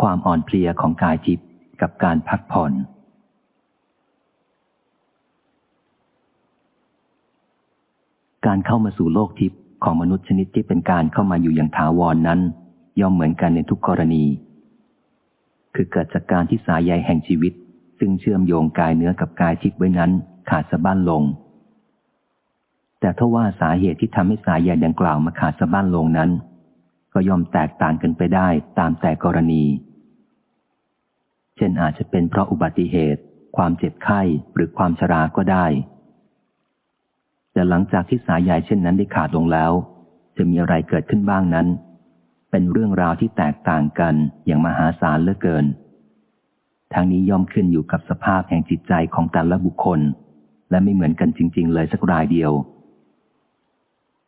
ความอ่อนเพลียของกายทิพย์กับการพักผ่อน การเข้ามาสู่โลกทิพย์ของมนุษย์ชนิดที่เป็นการเข้ามาอยู่อย่างถาวรนนั้น ย่อมเหมือนกันในทุกกรณี คือเกิดจากการที่สายใยแห่งชีวิต ซึ่งเชื่อมโยงกายเนื้อกับกายทิพย์ไว้นั้น ขาดสะบั้นลง แต่ถ้าว่าสาเหตุที่ทำให้สายใยดังกล่าวมาขาดสะบั้นลงนั้น ก็ย่อมแตกต่างกันไปได้ตามแต่กรณี เช่นอาจจะเป็นเพราะอุบัติเหตุ ความเจ็บไข้หรือความชราก็ได้ แต่หลังจากที่สายใยเช่นนั้นได้ขาดลงแล้ว จะมีอะไรเกิดขึ้นบ้างนั้น เป็นเรื่องราวที่แตกต่างกันอย่างมหาศาลเหลือเกินทางนี้ย่อมขึ้นอยู่กับสภาพแห่งจิตใจของแต่ละบุคคล และไม่เหมือนกันจริง ๆ เลยสักรายเดียว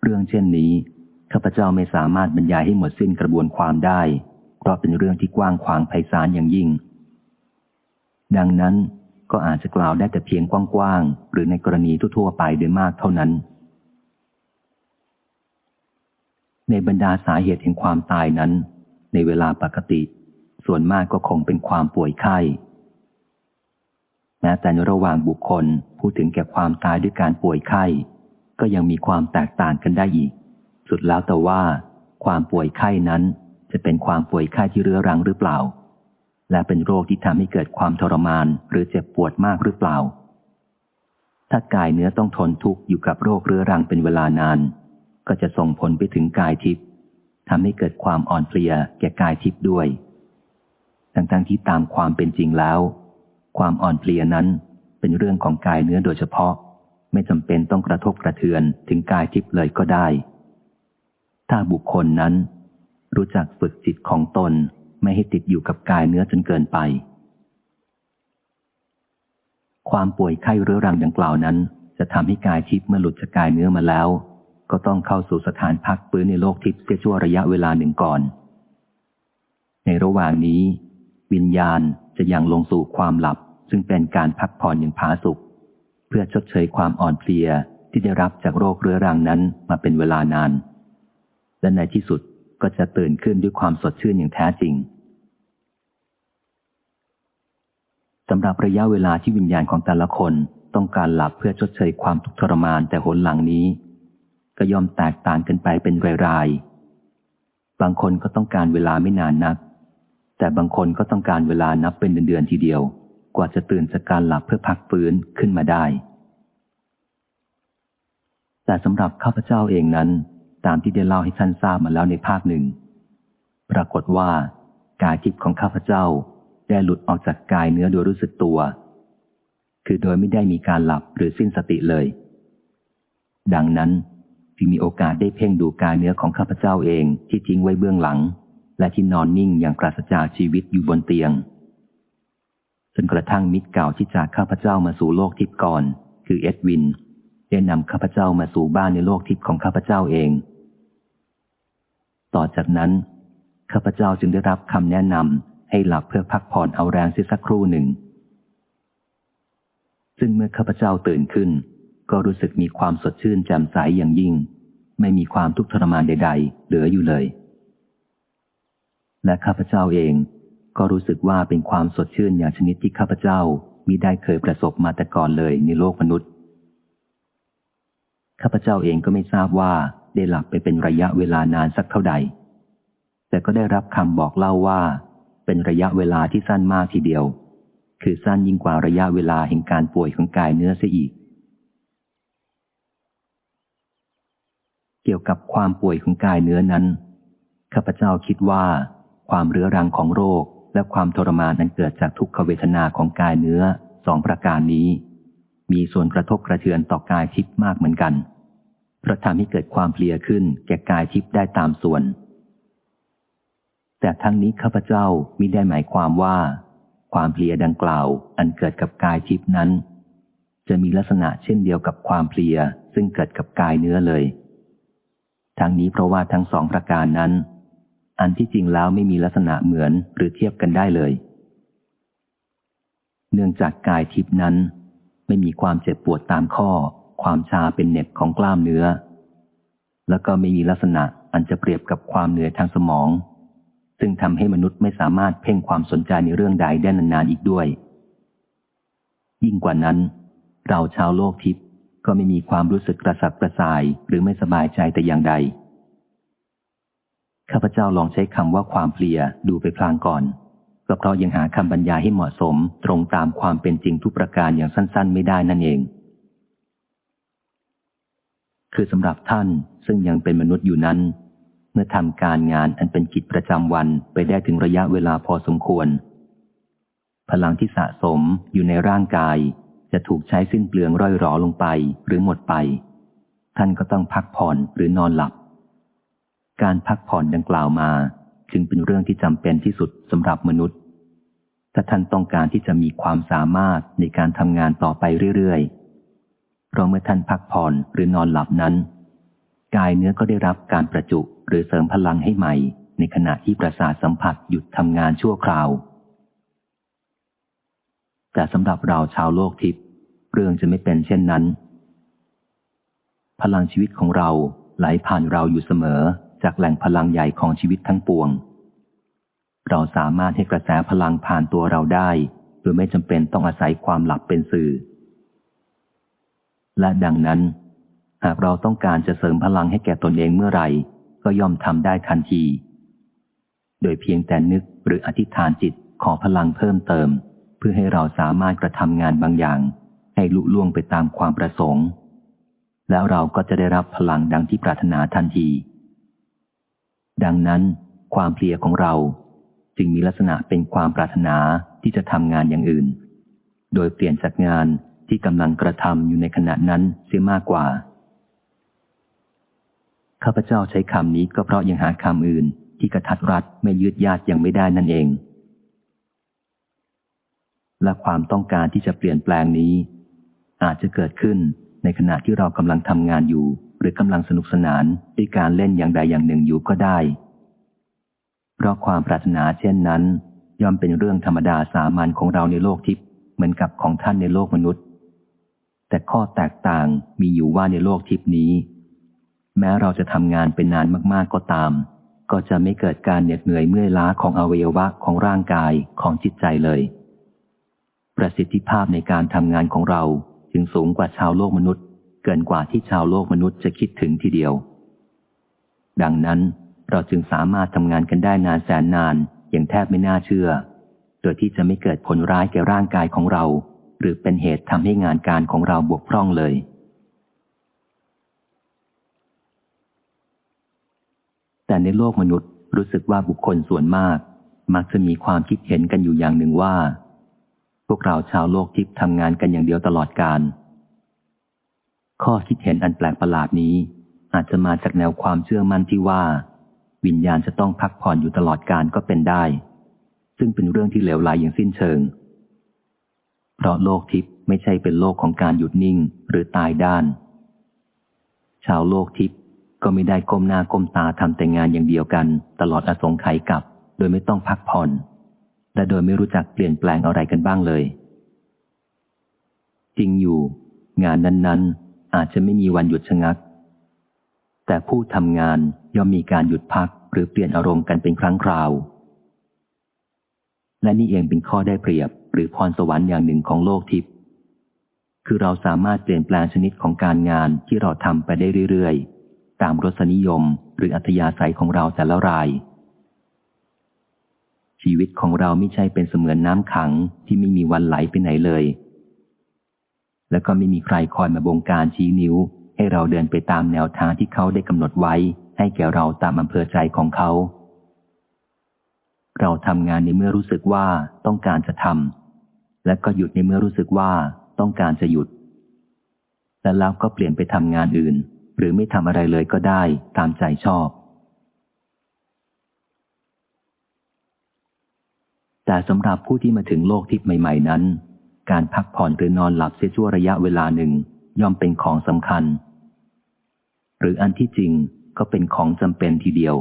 เรื่องเช่นนี้ ข้าพเจ้าไม่สามารถบรรยายให้หมดสิ้นกระบวนความได้ เพราะเป็นเรื่องที่กว้างขวางไพศาลอย่างยิ่ง ดังนั้นก็อาจจะกล่าวได้แต่เพียงกว้างๆหรือในกรณีทั่วๆไปโดยมากเท่านั้น ในบรรดาสาเหตุแห่งความตายนั้น ในเวลาปกติ ส่วนมากก็คงเป็นความป่วยไข้แม้แต่ในระหว่างบุคคลพูดถึงแก่ความตายด้วยการป่วยไข้ ก็ยังมีความแตกต่างกันได้อีก สุดแล้วแต่ว่า ความป่วยไข้นั้นจะเป็นความป่วยไข้ที่เรื้อรังหรือเปล่า และเป็นโรคที่ทำให้เกิดความทรมานหรือเจ็บปวดมากหรือเปล่า ถ้ากายเนื้อต้องทนทุกข์อยู่กับโรคเรื้อรังเป็นเวลานาน ก็จะส่งผลไปถึงกายทิพย์ทำให้เกิดความอ่อนเพลียแก่กายทิพย์ด้วย ทั้งๆที่ตามความเป็นจริงแล้ว ความอ่อนเพลียนั้นเป็นเรื่องของกายเนื้อโดยเฉพาะ ไม่จำเป็นต้องกระทบกระเทือนถึงกายทิพย์เลยก็ได้ ถ้าบุคคลนั้น รู้จักฝึกจิตของตนไม่ให้ติดอยู่กับกายเนื้อจนเกินไป ความป่วยไข้เรื้อรังดังกล่าวนั้น จะทำให้กายทิพย์เมื่อหลุดจากกายเนื้อมาแล้ว ก็ต้องเข้าสู่สถานพักฟื้นในโลกทิพย์เสียชั่วระยะเวลาหนึ่งก่อน ในระหว่างนี้ วิญญาณจะยังลงสู่ความหลับ ซึ่งเป็นการพักผ่อนอย่างผาสุกเพื่อชดเชยความอ่อนเพลียที่ได้รับจากโรคเรื้อรังนั้นมาเป็นเวลานาน และในที่สุดก็จะตื่นขึ้นด้วยความสดชื่นอย่างแท้จริงสำหรับระยะเวลาที่วิญญาณของแต่ละคนต้องการหลับเพื่อชดเชยความทุกข์ทรมานแต่หนหลังนี้ ก็ย่อมแตกต่างกันไปเป็นรายๆ บางคนก็ต้องการเวลาไม่นานนัก แต่บางคนก็ต้องการเวลานับเป็นเดือนๆทีเดียว กว่าจะตื่นจากการหลับเพื่อพักฟื้นขึ้นมาได้ แต่สำหรับข้าพเจ้าเองนั้น ตามที่ได้เล่าให้ท่านทราบมาแล้วในภาคหนึ่ง ปรากฏว่ากายทิพย์ของข้าพเจ้าได้หลุดออกจากกายเนื้อโดยรู้สึกตัว คือโดยไม่ได้มีการหลับหรือสิ้นสติเลย ดังนั้นจึงมีโอกาสได้เพ่งดูกายเนื้อของข้าพเจ้าเองที่ทิ้งไว้เบื้องหลัง และที่นอนนิ่งอย่างปราศจากชีวิตอยู่บนเตียง จนกระทั่งมิตรเก่าที่จากข้าพเจ้ามาสู่โลกทิพย์ก่อน คือเอ็ดวิน ได้นำข้าพเจ้ามาสู่บ้านในโลกทิพย์ของข้าพเจ้าเอง ต่อจากนั้นข้าพเจ้าจึงได้รับคำแนะนำให้หลับเพื่อพักผ่อนเอาแรงสิสักครู่หนึ่ง ซึ่งเมื่อข้าพเจ้าตื่นขึ้น ก็รู้สึกมีความสดชื่นแจ่มใสอย่างยิ่ง ไม่มีความทุกข์ทรมานใด ๆ เหลืออยู่เลย และข้าพเจ้าเองก็รู้สึกว่าเป็นความสดชื่นอย่างชนิดที่ข้าพเจ้ามิได้เคยประสบมาแต่ก่อนเลยในโลกมนุษย์ ข้าพเจ้าเองก็ไม่ทราบว่าได้หลับไปเป็นระยะเวลานานสักเท่าใด แต่ก็ได้รับคำบอกเล่าว่า เป็นระยะเวลาที่สั้นมากทีเดียว คือสั้นยิ่งกว่าระยะเวลาแห่งการป่วยของกายเนื้อเสียอีก เกี่ยวกับความป่วยของกายเนื้อนั้น ข้าพเจ้าคิดว่า ความเรื้อรังของโรคและความทรมานนั้นเกิดจากทุกขเวทนาของกายเนื้อสองประการนี้ มีส่วนกระทบกระเทือนต่อกายทิพย์มากเหมือนกัน เพราะทำให้เกิดความเพลียขึ้นแก่กายทิพย์ได้ตามส่วน แต่ทั้งนี้ข้าพเจ้ามิได้หมายความว่า ความเพลียดังกล่าว อันเกิดกับกายทิพย์นั้น จะมีลักษณะเช่นเดียวกับความเพลียซึ่งเกิดกับกายเนื้อเลย ทั้งนี้เพราะว่าทั้งสองประการนั้น อันที่จริงแล้วไม่มีลักษณะเหมือนหรือเทียบกันได้เลย เนื่องจากกายทิพนั้น ไม่มีความเจ็บปวดตามข้อ ความชาเป็นเน็บของกล้ามเนื้อ แล้วก็ไม่มีลักษณะอันจะเปรียบกับความเหนื่อยทางสมอง ซึ่งทำให้มนุษย์ไม่สามารถเพ่งความสนใจในเรื่องใดได้นานๆอีกด้วย ยิ่งกว่านั้น เราชาวโลกทิพย์ก็ไม่มีความรู้สึกกระสับกระส่ายหรือไม่สบายใจแต่อย่างใดข้าพเจ้าลองใช้คำว่าความเพลียดูไปพลางก่อน ก็เพราะยังหาคำบรรยายให้เหมาะสมตรงตามความเป็นจริงทุกประการอย่างสั้น ๆ ไม่ได้นั่นเอง คือสำหรับท่านซึ่งยังเป็นมนุษย์อยู่นั้น เมื่อทำการงานอันเป็นกิจประจำวันไปได้ถึงระยะเวลาพอสมควร พลังที่สะสมอยู่ในร่างกาย จะถูกใช้สิ้นเปลืองร่อยหรอลงไปหรือหมดไป ท่านก็ต้องพักผ่อนหรือนอนหลับ การพักผ่อนดังกล่าวมา จึงเป็นเรื่องที่จำเป็นที่สุดสำหรับมนุษย์ ถ้าท่านต้องการที่จะมีความสามารถในการทำงานต่อไปเรื่อยๆ เพราะเมื่อท่านพักผ่อนหรือนอนหลับนั้น กายเนื้อก็ได้รับการประจุหรือเสริมพลังให้ใหม่ ในขณะที่ประสาทสัมผัสหยุดทำงานชั่วคราว แต่สำหรับเราชาวโลกทิพย์เรื่องจะไม่เป็นเช่นนั้น พลังชีวิตของเราไหลผ่านเราอยู่เสมอ จากแหล่งพลังใหญ่ของชีวิตทั้งปวง เราสามารถให้กระแสพลังผ่านตัวเราได้ โดยไม่จำเป็นต้องอาศัยความหลับเป็นสื่อ และดังนั้น หากเราต้องการจะเสริมพลังให้แก่ตนเองเมื่อไหร่ ก็ย่อมทำได้ทันที โดยเพียงแต่นึกหรืออธิษฐานจิตขอพลังเพิ่มเติม เพื่อให้เราสามารถกระทำงานบางอย่าง ให้ลุล่วงไปตามความประสงค์ แล้วเราก็จะได้รับพลังดังที่ปรารถนาทันที ดังนั้น ความเพลียของเราจึงมีลักษณะเป็นความปรารถนาที่จะทำงานอย่างอื่น โดยเปลี่ยนจากงานที่กำลังกระทำอยู่ในขณะนั้นเสียมากกว่า ข้าพเจ้าใช้คำนี้ก็เพราะยังหาคำอื่น ที่กระทัดรัดไม่ยืดยาดยังไม่ได้นั่นเอง และความต้องการที่จะเปลี่ยนแปลงนี้ อาจจะเกิดขึ้นในขณะที่เรากำลังทำงานอยู่ หรือกำลังสนุกสนานด้วยการเล่นอย่างใดอย่างหนึ่งอยู่ก็ได้ เพราะความปรารถนาเช่นนั้น ย่อมเป็นเรื่องธรรมดาสามัญของเราในโลกทิพย์เหมือนกับของท่านในโลกมนุษย์ แต่ข้อแตกต่างมีอยู่ว่าในโลกทิพย์นี้ แม้เราจะทำงานเป็นนานมากๆก็ตาม ก็จะไม่เกิดการเหน็ดเหนื่อยเมื่อยล้าของอวัยวะของร่างกายของจิตใจเลย ประสิทธิภาพในการทำงานของเราจึงสูงกว่าชาวโลกมนุษย์ เกินกว่าที่ชาวโลกมนุษย์จะคิดถึงทีเดียว ดังนั้นเราจึงสามารถทำงานกันได้นานแสนนานอย่างแทบไม่น่าเชื่อ โดยที่จะไม่เกิดผลร้ายแก่ร่างกายของเรา หรือเป็นเหตุทำให้งานการของเราบกพร่องเลย แต่ในโลกมนุษย์รู้สึกว่าบุคคลส่วนมาก มักจะมีความคิดเห็นกันอยู่อย่างหนึ่งว่า พวกเราชาวโลกทิพย์ทำงานกันอย่างเดียวตลอดการ ข้อคิดเห็นอันแปลกประหลาดนี้ อาจจะมาจากแนวความเชื่อมั่นที่ว่า วิญญาณจะต้องพักผ่อนอยู่ตลอดการก็เป็นได้ ซึ่งเป็นเรื่องที่เหลวไหลอย่างสิ้นเชิง เพราะโลกทิพย์ไม่ใช่เป็นโลกของการหยุดนิ่งหรือตายด้าน ชาวโลกทิพย์ก็ไม่ได้ก้มหน้าก้มตาทำแต่งานอย่างเดียวกัน ตลอดอสงไขยกับ โดยไม่ต้องพักผ่อนและโดยไม่รู้จักเปลี่ยนแปลงอะไรกันบ้างเลย จริงอยู่ งานนั้นๆ อาจจะไม่มีวันหยุดชะงัก แต่ผู้ทำงานย่อมมีการหยุดพักหรือเปลี่ยนอารมณ์กันเป็นครั้งคราว และนี่เองเป็นข้อได้เปรียบหรือพรสวรรค์อย่างหนึ่งของโลกทิพย์คือเราสามารถเปลี่ยนแปลงชนิดของการงานที่เราทำไปได้เรื่อยๆ ตามรสนิยมหรืออัธยาศัยของเราแต่ละราย ชีวิตของเราไม่ใช่เป็นเสมือนน้ำขังที่ไม่มีวันไหลไปไหนเลย และก็ไม่มีใครคอยมาบงการชี้นิ้ว ให้เราเดินไปตามแนวทางที่เขาได้กำหนดไว้ ให้แก่เราตามอำเภอใจของเขา เราทำงานในเมื่อรู้สึกว่าต้องการจะทำและก็หยุดในเมื่อรู้สึกว่าต้องการจะหยุด และแล้วก็เปลี่ยนไปทำงานอื่น หรือไม่ทำอะไรเลยก็ได้ตามใจชอบ แต่สำหรับผู้ที่มาถึงโลกทิพย์ใหม่ ๆ นั้น การพักผ่อนหรือนอนหลับเสียชั่วระยะเวลาหนึ่ง ย่อมเป็นของสำคัญ หรืออันที่จริงก็เป็นของจำเป็นทีเดียว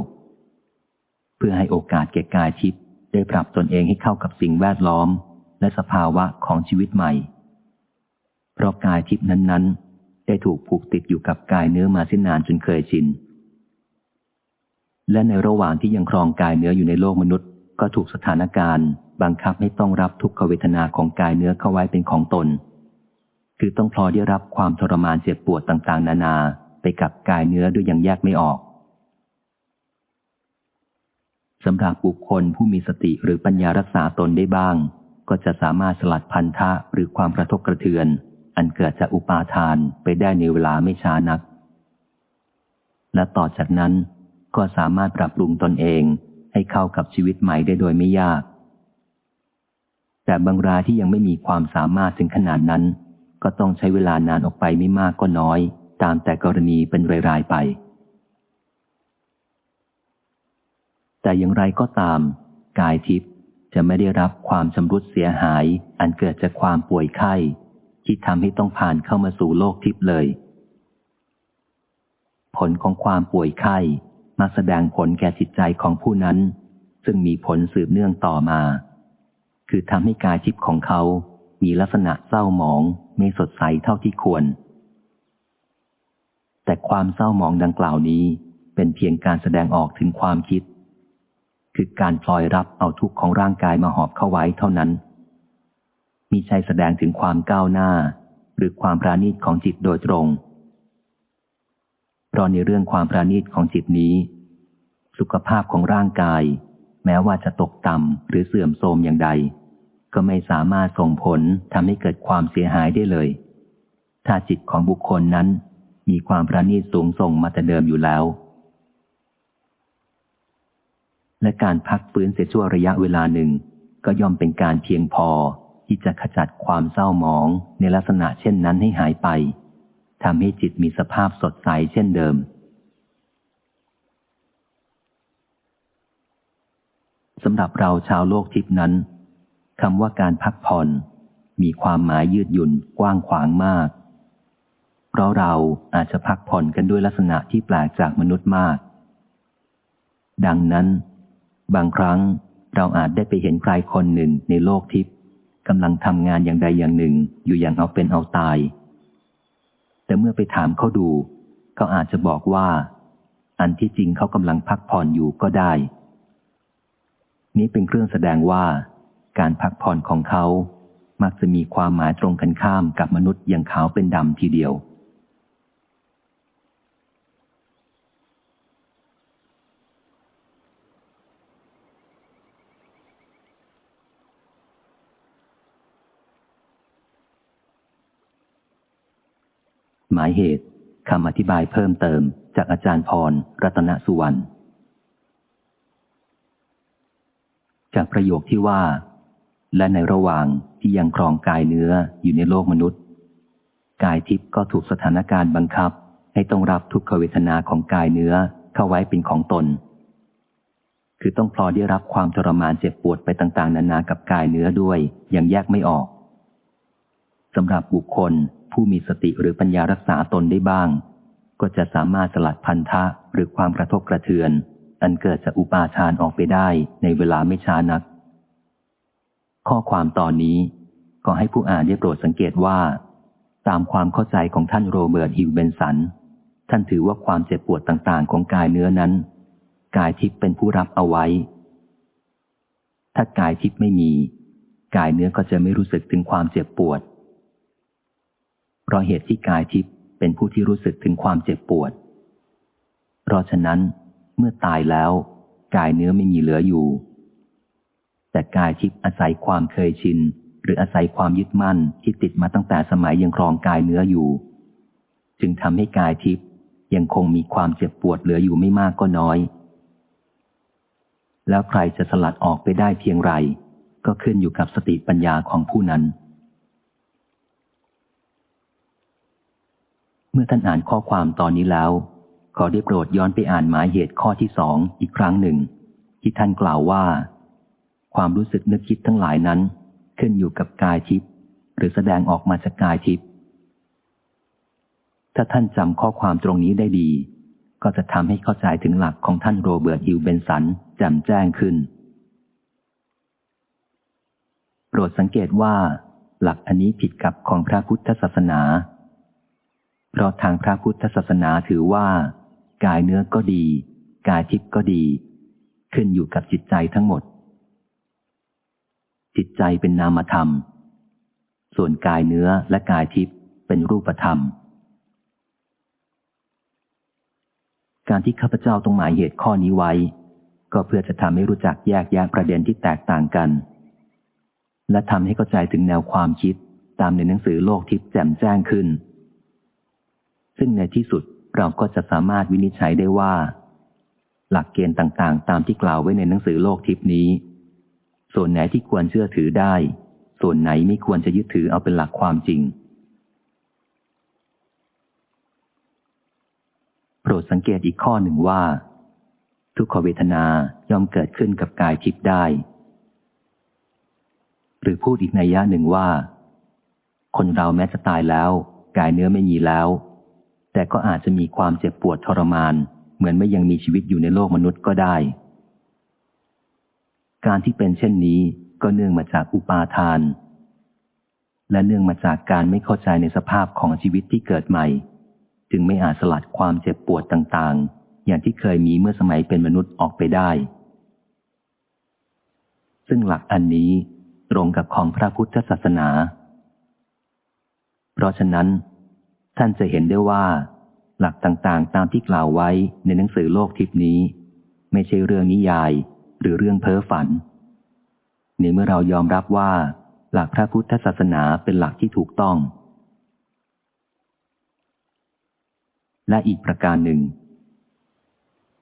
เพื่อให้โอกาสแก่กายทิพย์ได้ปรับตนเองให้เข้ากับสิ่งแวดล้อม และสภาวะของชีวิตใหม่ เพราะกายทิพนั้นๆ ได้ถูกผูกติดอยู่กับกายเนื้อมาเส้นนานจนเคยชินและในระหว่างที่ยังครองกายเนื้ออยู่ในโลกมนุษย์ ก็ถูกสถานการณ์ บังคับให้ต้องรับทุกขเวทนาของกายเนื้อเข้าไว้เป็นของตน คือต้องพลอยได้รับความทรมานเจ็บปวดต่างๆ นานาไปกับกายเนื้อด้วยอยังแยกไม่ออกสำหรับบุคคลผู้มีสติหรือปัญญารักษาตนได้บ้าง ก็จะสามารถสลัดพันธะหรือความกระทบกระเทือน อันเกิดจากอุปาทานไปได้ในเวลาไม่ช้านัก และต่อจากนั้นก็สามารถปรับปรุงตนเองให้เข้ากับชีวิตใหม่ได้โดยไม่ยาก แต่บางรายที่ยังไม่มีความสามารถถึงขนาดนั้น ก็ต้องใช้เวลานานออกไปไม่มากก็น้อย ตามแต่กรณีเป็นรายๆไป แต่อย่างไรก็ตาม กายทิพย์จะไม่ได้รับความชำรุดเสียหาย อันเกิดจากความป่วยไข้ ที่ทำให้ต้องผ่านเข้ามาสู่โลกทิพย์เลย ผลของความป่วยไข้มาแสดงผลแก่จิตใจของผู้นั้น ซึ่งมีผลสืบเนื่องต่อมา คือทำให้กายทิพย์ของเขา มีลักษณะเศร้าหมองไม่สดใสเท่าที่ควร แต่ความเศร้าหมองดังกล่าวนี้ เป็นเพียงการแสดงออกถึงความคิด คือการพลอยรับเอาทุกข์ของร่างกายมาหอบเข้าไว้เท่านั้น มีใช่แสดงถึงความก้าวหน้า หรือความปราณีตของจิตโดยตรง เพราะในเรื่องความปราณีตของจิตนี้ สุขภาพของร่างกาย แม้ว่าจะตกต่ำหรือเสื่อมโทรมอย่างใด ก็ไม่สามารถส่งผลทำให้เกิดความเสียหายได้เลย ถ้าจิตของบุคคลนั้น มีความประณีตสูงส่งมาแต่เดิมอยู่แล้ว และการพักฟื้นเสียชั่วระยะเวลาหนึ่ง ก็ย่อมเป็นการเพียงพอที่จะขจัดความเศร้าหมองในลักษณะเช่นนั้นให้หายไปทำให้จิตมีสภาพสดใสเช่นเดิม สำหรับเราชาวโลกทิพนั้นคำว่าการพักผ่อน มีความหมายยืดหยุ่นกว้างขวางมาก เพราะเราอาจจะพักผ่อนกันด้วยลักษณะที่แปลกจากมนุษย์มาก ดังนั้น บางครั้งเราอาจได้ไปเห็นใครคนหนึ่งในโลกทิพย์กำลังทำงานอย่างใดอย่างหนึ่งอยู่อย่างเอาเป็นเอาตาย แต่เมื่อไปถามเขาดู เขาอาจจะบอกว่า อันที่จริงเขากำลังพักผ่อนอยู่ก็ได้ นี้เป็นเครื่องแสดงว่า การพักผ่อนของเขา มักจะมีความหมายตรงกันข้ามกับมนุษย์อย่างขาวเป็นดำทีเดียว หมายเหตุคำอธิบายเพิ่มเติมจากอาจารย์พร รัตนสุวรรณ จากประโยคที่ว่า และในระหว่างที่ยังครองกายเนื้ออยู่ในโลกมนุษย์ กายทิพย์ก็ถูกสถานการณ์บังคับ ให้ต้องรับทุกขเวทนาของกายเนื้อเข้าไว้เป็นของตน คือต้องพลอได้รับความทรมานเจ็บปวดไปต่างๆ นานากับกายเนื้อด้วยยังแยกไม่ออกสำหรับบุคคลผู้มีสติหรือปัญญารักษาตนได้บ้าง ก็จะสามารถสลัดพันธะหรือความกระทบกระเทือน อันเกิดจากอุปาทานออกไปได้ในเวลาไม่ช้านัก ข้อความตอนนี้ก็ให้ผู้อ่านได้โปรดสังเกตว่า ตามความเข้าใจของท่านโรเบิร์ตฮิวเบนสัน ท่านถือว่าความเจ็บปวดต่างๆ ของกายเนื้อนั้น กายทิพย์เป็นผู้รับเอาไว้ ถ้ากายทิพย์ไม่มี กายเนื้อก็จะไม่รู้สึกถึงความเจ็บปวด เพราะเหตุที่กายทิพย์เป็นผู้ที่รู้สึกถึงความเจ็บปวด เพราะฉะนั้น เมื่อตายแล้ว กายเนื้อไม่มีเหลืออยู่ แต่กายทิพย์อาศัยความเคยชิน หรืออาศัยความยึดมั่นที่ติดมาตั้งแต่สมัยยังครองกายเนื้ออยู่ จึงทำให้กายทิพย์ยังคงมีความเจ็บปวดเหลืออยู่ไม่มากก็น้อย แล้วใครจะสลัดออกไปได้เพียงไร ก็ขึ้นอยู่กับสติปัญญาของผู้นั้น เมื่อท่านอ่านข้อความตอนนี้แล้ว ขอได้โปรดย้อนไปอ่านหมายเหตุข้อที่สองอีกครั้งหนึ่ง ที่ท่านกล่าวว่า ความรู้สึกนึกคิดทั้งหลายนั้น ขึ้นอยู่กับกายทิพย์หรือแสดงออกมาจากกายทิพย์ถ้าท่านจำข้อความตรงนี้ได้ดี ก็จะทำให้เข้าใจถึงหลักของท่านโรเบิร์ตฮิวเบนสันแจ่มแจ้งขึ้น โปรดสังเกตว่า หลักอันนี้ผิดกับของพระพุทธศาสนา เพราะทางพระพุทธศาสนาถือว่า กายเนื้อก็ดี กายทิพย์ก็ดี ขึ้นอยู่กับจิตใจทั้งหมด จิตใจเป็นนามธรรม ส่วนกายเนื้อและกายทิพย์เป็นรูปธรรม การที่ข้าพเจ้าต้องหมายเหตุข้อนี้ไว้ ก็เพื่อจะทำให้รู้จักแยกแยะประเด็นที่แตกต่างกัน และทำให้เข้าใจถึงแนวความคิดตามในหนังสือโลกทิพย์แจ่มแจ้งขึ้น ซึ่งในที่สุด เราก็จะสามารถวินิจฉัยได้ว่า หลักเกณฑ์ต่างๆ ตามที่กล่าวไว้ในหนังสือโลกทิพนี้ ส่วนไหนที่ควรเชื่อถือได้ ส่วนไหนไม่ควรจะยึดถือเอาเป็นหลักความจริง โปรดสังเกตอีกข้อหนึ่งว่า ทุกขเวทนาย่อมเกิดขึ้นกับกายทิพย์ได้ หรือพูดอีกในยะหนึ่งว่า คนเราแม้จะตายแล้ว กายเนื้อไม่มีแล้ว แต่ก็อาจจะมีความเจ็บปวดทรมาน เหมือนไม่ยังมีชีวิตอยู่ในโลกมนุษย์ก็ได้ การที่เป็นเช่นนี้ก็เนื่องมาจากอุปาทาน และเนื่องมาจากการไม่เข้าใจในสภาพของชีวิตที่เกิดใหม่ จึงไม่อาจสลัดความเจ็บปวดต่างๆ อย่างที่เคยมีเมื่อสมัยเป็นมนุษย์ออกไปได้ ซึ่งหลักอันนี้ตรงกับของพระพุทธศาสนา เพราะฉะนั้น ท่านจะเห็นได้ว่า หลักต่างๆ ตามที่กล่าวไว้ในหนังสือโลกทิพนี้ ไม่ใช่เรื่องนิยาย หรือเรื่องเพ้อฝันในเมื่อเรายอมรับว่า หลักพระพุทธศาสนาเป็นหลักที่ถูกต้อง และอีกประการหนึ่ง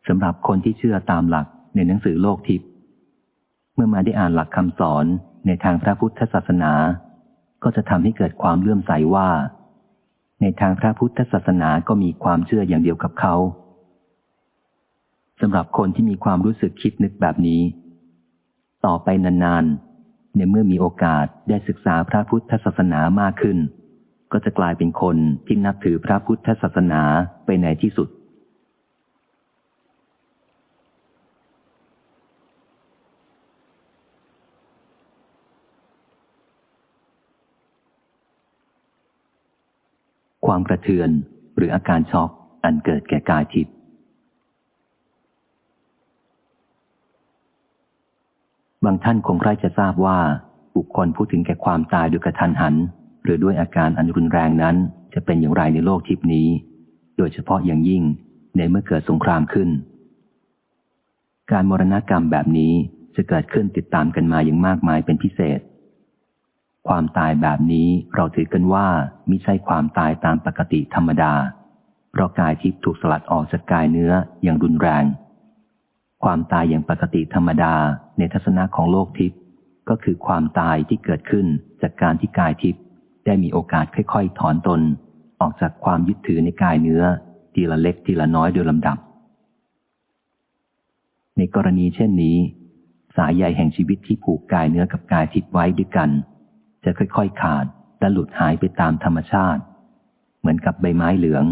สำหรับคนที่เชื่อตามหลักในหนังสือโลกทิพย์เมื่อมาได้อ่านหลักคำสอนในทางพระพุทธศาสนา ก็จะทำให้เกิดความเลื่อมใสว่า ในทางพระพุทธศาสนาก็มีความเชื่ออย่างเดียวกับเขาสำหรับคนที่มีความรู้สึกคิดนึกแบบนี้ ต่อไปนานๆ ในเมื่อมีโอกาสได้ศึกษาพระพุทธศาสนามากขึ้น ก็จะกลายเป็นคนที่นับถือพระพุทธศาสนาไปในที่สุด ความกระเทือน หรืออาการช็อกอันเกิดแก่กายทิพย์บางท่านคงใครจะทราบว่าบุคคลพูดถึงแก่ความตายโดยกระทันหัน หรือด้วยอาการอันรุนแรงนั้น จะเป็นอย่างไรในโลกทิพนี้ โดยเฉพาะอย่างยิ่งในเมื่อเกิดสงครามขึ้น การมรณกรรมแบบนี้จะเกิดขึ้นติดตามกันมาอย่างมากมายเป็นพิเศษ ความตายแบบนี้เราถือกันว่ามิใช่ความตายตามปกติธรรมดา เพราะกายทิพย์ถูกสลัดออกจากกายเนื้ออย่างรุนแรง ความตายอย่างปกติธรรมดาในทัศนะของโลกทิพย์ก็คือความตายที่เกิดขึ้นจากการที่กายทิพย์ได้มีโอกาสค่อย ๆ ถอนตน ออกจากความยึดถือในกายเนื้อ ทีละเล็กทีละน้อยโดยลำดับ ในกรณีเช่นนี้ สายใยแห่งชีวิตที่ผูกกายเนื้อกับกายทิพย์ไว้ด้วยกัน จะค่อยๆขาดและหลุดหายไปตามธรรมชาติ เหมือนกับใบไม้เหลือง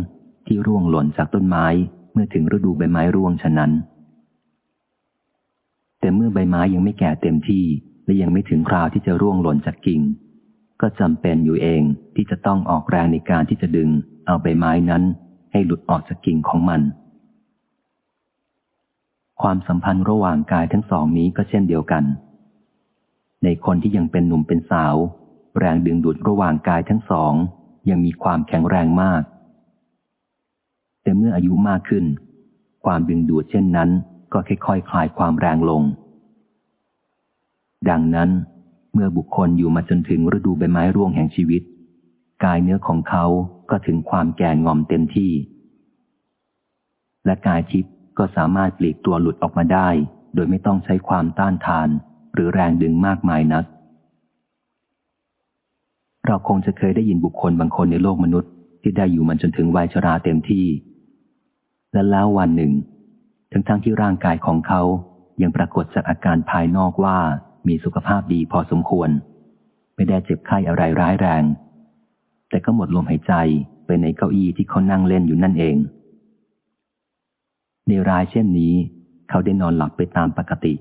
ที่ร่วงหล่นจากต้นไม้เมื่อถึงฤดูใบไม้ร่วงฉะนั้น แต่เมื่อใบไม้ยังไม่แก่เต็มที่และยังไม่ถึงคราวที่จะร่วงหล่นจากกิ่ง ก็จำเป็นอยู่เองที่จะต้องออกแรงในการที่จะดึง เอาใบไม้นั้น ให้หลุดออกจากกิ่งของมัน ความสัมพันธ์ระหว่างกายทั้งสองนี้ก็เช่นเดียวกัน ในคนที่ยังเป็นหนุ่มเป็นสาว แรงดึงดูดระหว่างกายทั้งสอง ยังมีความแข็งแรงมาก แต่เมื่ออายุมากขึ้น ความดึงดูดเช่นนั้น ก็ค่อยๆคคลายความแรงลง ดังนั้น เมื่อบุคคลอยู่มาจนถึงฤดูใบไม้ร่วงแห่งชีวิต กายเนื้อของเขาก็ถึงความแก่งอมเต็มที่ และกายทิพย์ก็สามารถปลีกตัวหลุดออกมาได้ โดยไม่ต้องใช้ความต้านทาน หรือแรงดึงมากมายนัก เราคงจะเคยได้ยินบุคคลบางคนในโลกมนุษย์ ที่ได้อยู่มันจนถึงวัยชราเต็มที่ และแล้ววันหนึ่ง ทั้งๆทที่ร่างกายของเขายังปรากฏจากอาการภายนอกว่ามีสุขภาพดีพอสมควร ไม่ได้เจ็บไข้อะไรร้ายแรง แต่ก็หมดลมหายใจไปในเก้าอี้ที่เขานั่งเล่นอยู่นั่นเอง ในรายเช่นนี้ เขาได้นอนหลับไปตามปกติ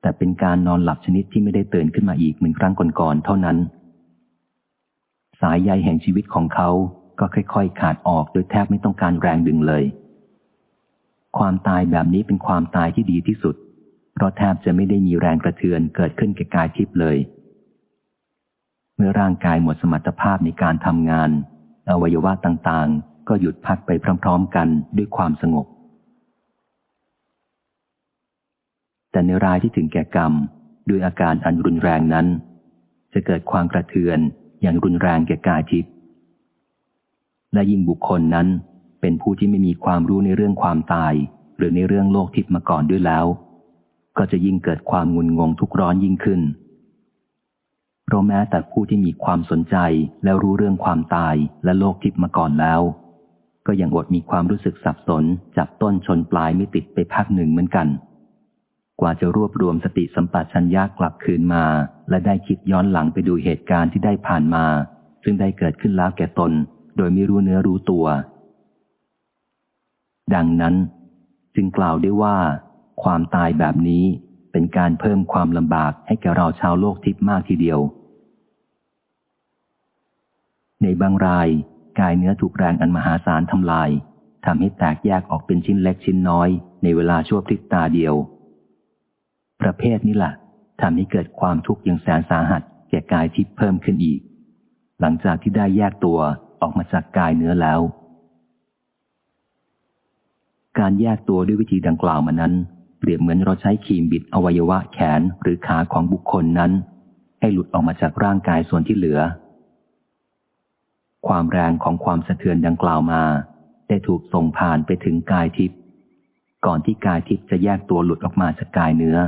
แต่เป็นการนอนหลับชนิดที่ไม่ได้ตื่นขึ้นมาอีกเหมือนครั้งก่อนๆเท่านั้นายใยแห่งชีวิตของเขาก็ค่อยๆ ขาดออกโดยแทบไม่ต้องการแรงดึงเลย ความตายแบบนี้เป็นความตายที่ดีที่สุด เพราะแทบจะไม่ได้มีแรงกระเทือนเกิดขึ้นแก่กายทิพย์เลย เมื่อร่างกายหมดสมรรถภาพในการทำงาน อวัยวะต่างๆ ก็หยุดพักไปพร้อมๆ กันด้วยความสงบ แต่ในรายที่ถึงแก่กรรมด้วยอาการอันรุนแรงนั้น จะเกิดความกระเทือน อย่างรุนแรงแก่กายทิพย์และยิ่งบุคคลนั้นเป็นผู้ที่ไม่มีความรู้ในเรื่องความตาย หรือในเรื่องโลกทิพย์มาก่อนด้วยแล้ว ก็จะยิ่งเกิดความงุนงงทุกร้อนยิ่งขึ้นเพราะแม้แต่ผู้ที่มีความสนใจและรู้เรื่องความตายและโลกทิพย์มาก่อนแล้ว ก็ยังอดมีความรู้สึกสับสนจับต้นชนปลายไม่ติดไปพักหนึ่งเหมือนกัน กว่าจะรวบรวมสติสัมปชัญญะกลับคืนมา และได้คิดย้อนหลังไปดูเหตุการณ์ที่ได้ผ่านมา ซึ่งได้เกิดขึ้นแล้วแก่ตน โดยไม่รู้เนื้อรู้ตัว ดังนั้น จึงกล่าวได้ว่า ความตายแบบนี้เป็นการเพิ่มความลำบากให้แก่เราชาวโลกทิพย์มากทีเดียว ในบางรายกายเนื้อถูกแรงอันมหาศาลทำลายทำให้แตกแยกออกเป็นชิ้นเล็กชิ้นน้อย ในเวลาชั่วพริบตาเดียว ประเภทนี้แหละ ทำให้เกิดความทุกข์ย่างแสนสาหัสแก่กายทิพย์เพิ่มขึ้นอีก หลังจากที่ได้แยกตัวออกมาจากกายเนื้อแล้ว การแยกตัวด้วยวิธีดังกล่าวมานั้น เปรียบเหมือนเราใช้ครีมบิดอวัยวะแขนหรือขาของบุคคลนั้น ให้หลุดออกมาจากร่างกายส่วนที่เหลือ ความแรงของความสะเทือนดังกล่าวมา ได้ถูกส่งผ่านไปถึงกายทิพย์ก่อนที่กายทิพย์จะแยกตัวหลุดออกมาจากกายเนื้อ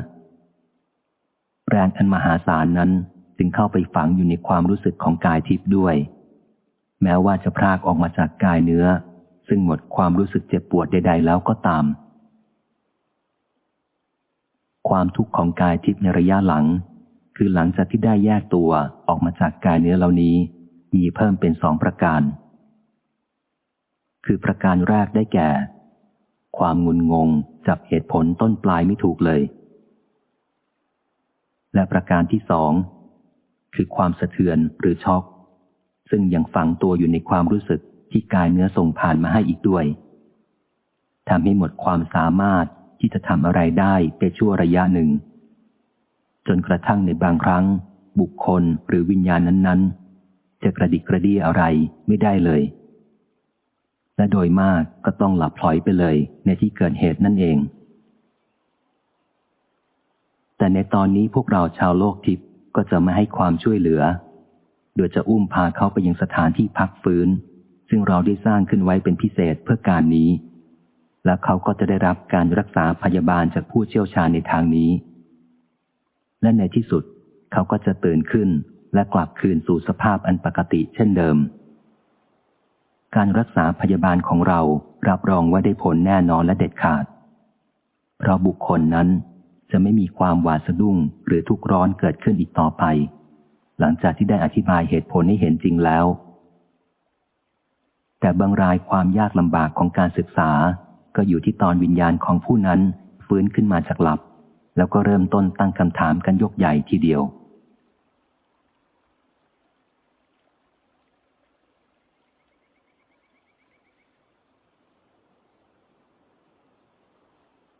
แรงอันมหาศาลนั้นจึงเข้าไปฝังอยู่ในความรู้สึกของกายทิพย์ด้วย แม้ว่าจะพรากออกมาจากกายเนื้อ ซึ่งหมดความรู้สึกเจ็บปวดใด ๆ แล้วก็ตาม ความทุกข์ของกายทิพย์ในระยะหลัง คือหลังจากที่ได้แยกตัวออกมาจากกายเนื้อเหล่านี้ มีเพิ่มเป็นสองประการ คือประการแรกได้แก่ ความงุนงงจับเหตุผลต้นปลายไม่ถูกเลย และประการที่สองคือความสะเทือนหรือช็อก ซึ่งยังฝังตัวอยู่ในความรู้สึกที่กายเนื้อส่งผ่านมาให้อีกด้วยทำให้หมดความสามารถที่จะทำอะไรได้ไปชั่วระยะหนึ่ง จนกระทั่งในบางครั้ง บุคคลหรือวิญญาณนั้นๆ จะกระดิกกระดี้อะไรไม่ได้เลย และโดยมากก็ต้องหลับพลอยไปเลยในที่เกิดเหตุนั่นเอง แต่ในตอนนี้พวกเราชาวโลกทิพย์ก็จะไม่ให้ความช่วยเหลือ โดยจะอุ้มพาเขาไปยังสถานที่พักฟื้น ซึ่งเราได้สร้างขึ้นไว้เป็นพิเศษเพื่อการนี้ และเขาก็จะได้รับการรักษาพยาบาลจากผู้เชี่ยวชาญในทางนี้ และในที่สุดเขาก็จะตื่นขึ้นและกลับคืนสู่สภาพอันปกติเช่นเดิม การรักษาพยาบาลของเรารับรองว่าได้ผลแน่นอนและเด็ดขาด เพราะบุคคลนั้น จะไม่มีความหวาดสะดุ้งหรือทุกข์ร้อนเกิดขึ้นอีกต่อไป หลังจากที่ได้อธิบายเหตุผลให้เห็นจริงแล้ว แต่บางรายความยากลำบากของการศึกษา ก็อยู่ที่ตอนวิญญาณของผู้นั้นฟื้นขึ้นมาจากหลับ แล้วก็เริ่มต้นตั้งคำถามกันยกใหญ่ทีเดียว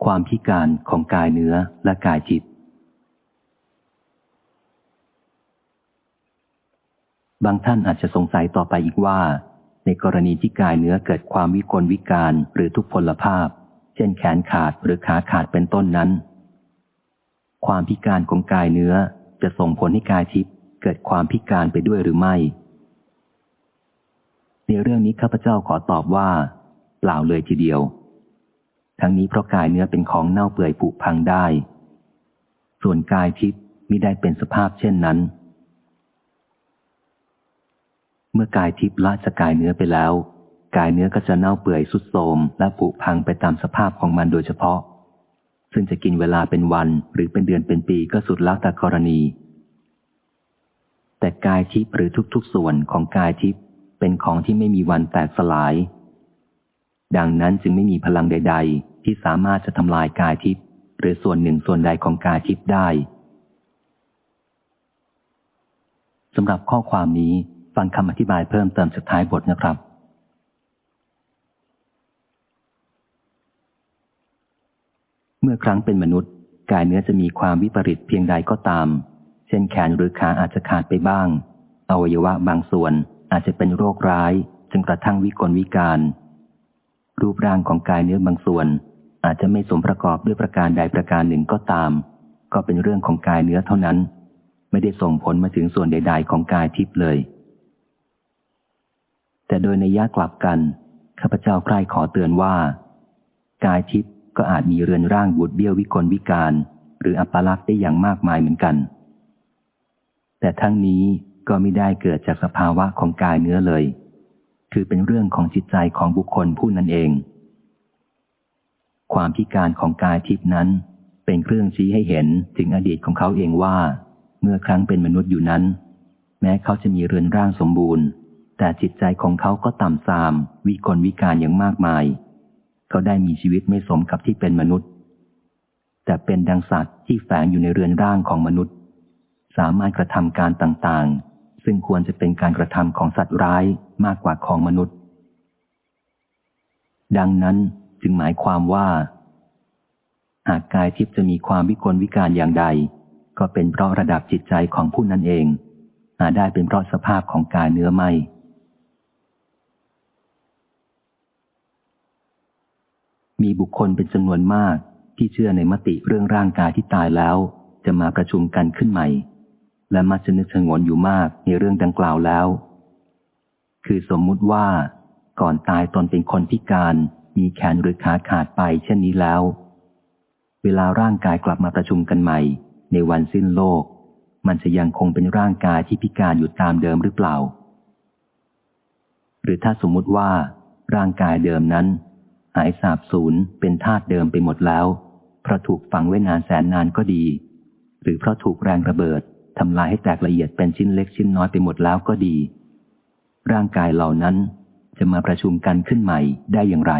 ความพิการของกายเนื้อและกายจิต บางท่านอาจจะสงสัยต่อไปอีกว่า ในกรณีที่กายเนื้อเกิดความวิกลวิการหรือทุกพลภาพ เช่นแขนขาดหรือขาขาดเป็นต้นนั้น ความพิการของกายเนื้อจะส่งผลให้กายทิพย์เกิดความพิการไปด้วยหรือไม่ ในเรื่องนี้ข้าพเจ้าขอตอบว่า เปล่าเลยทีเดียว ทั้งนี้เพราะกายเนื้อเป็นของเน่าเปื่อยผุพังได้ ส่วนกายทิพย์มิได้เป็นสภาพเช่นนั้น เมื่อกายทิพย์ละจากกายเนื้อไปแล้ว กายเนื้อก็จะเน่าเปื่อยสุดโทมและผุพังไปตามสภาพของมันโดยเฉพาะ ซึ่งจะกินเวลาเป็นวันหรือเป็นเดือนเป็นปีก็สุดแล้วแต่กรณี แต่กายทิพย์หรือทุกๆ ส่วนของกายทิพย์เป็นของที่ไม่มีวันแตกสลาย ดังนั้นจึงไม่มีพลังใด ๆ ที่สามารถจะทำลายกายทิพย์หรือส่วนหนึ่งส่วนใดของกายทิพย์ได้สำหรับข้อความนี้ฟังคำอธิบายเพิ่มเติมจากท้ายบทนะครับ เมื่อครั้งเป็นมนุษย์ กายเนื้อจะมีความวิปริตเพียงใดก็ตาม เช่นแขนหรือขาอาจจะขาดไปบ้าง อวัยวะบางส่วนอาจจะเป็นโรคร้าย จึงกระทั่งวิกลวิการ รูปร่างของกายเนื้อบางส่วน อาจจะไม่สมประกอบด้วยประการใดประการหนึ่งก็ตาม ก็เป็นเรื่องของกายเนื้อเท่านั้น ไม่ได้ส่งผลมาถึงส่วนใด ๆ ของกายทิพย์เลย แต่โดยในยะกลับกันข้าพเจ้าใคร่ขอเตือนว่า กายทิพย์ก็อาจมีเรือนร่างบูดเบี้ยววิกลวิการ หรืออัปลักษณ์ได้อย่างมากมายเหมือนกัน แต่ทั้งนี้ก็ไม่ได้เกิดจากสภาวะของกายเนื้อเลย คือเป็นเรื่องของจิตใจของบุคคลผู้นั้นเอง ความพิการของกายทิพนั้น เป็นเครื่องชี้ให้เห็นถึงอดีตของเขาเองว่า เมื่อครั้งเป็นมนุษย์อยู่นั้น แม้เขาจะมีเรือนร่างสมบูรณ์ แต่จิตใจของเขาก็ต่ำทราม วิกลวิการอย่างมากมาย เขาได้มีชีวิตไม่สมกับที่เป็นมนุษย์ แต่เป็นดังสัตว์ที่แฝงอยู่ในเรือนร่างของมนุษย์ สามารถกระทำการต่าง ซึ่งควรจะเป็นการกระทำของสัตว์ร้ายมากกว่าของมนุษย์ ดังนั้นจึงหมายความว่า หากกายทิพย์จะมีความวิกลวิการอย่างใด ก็เป็นเพราะระดับจิตใจของผู้นั้นเองอาจได้เป็นเพราะสภาพของกายเนื้อไม่มีบุคคลเป็นจำนวนมากที่เชื่อในมติเรื่องร่างกายที่ตายแล้ว จะมาประชุมกันขึ้นใหม่ และมักจะนึกชงนอยู่มากในเรื่องดังกล่าวแล้ว คือสมมุติว่าก่อนตายตนเป็นคนพิการ มีแขนหรือขาขาดไปเช่นนี้แล้ว เวลาร่างกายกลับมาประชุมกันใหม่ ในวันสิ้นโลก มันจะยังคงเป็นร่างกายที่พิการอยู่ตามเดิมหรือเปล่า หรือถ้าสมมุติว่า ร่างกายเดิมนั้น หายสาบสูญเป็นธาตุเดิมไปหมดแล้วเพราะถูกฝังไว้นานแสนนานก็ดี หรือเพราะถูกแรงระเบิด ทำลายให้แตกละเอียดเป็นชิ้นเล็กชิ้นน้อยไปหมดแล้วก็ดี ร่างกายเหล่านั้นจะมาประชุมกันขึ้นใหม่ได้อย่างไร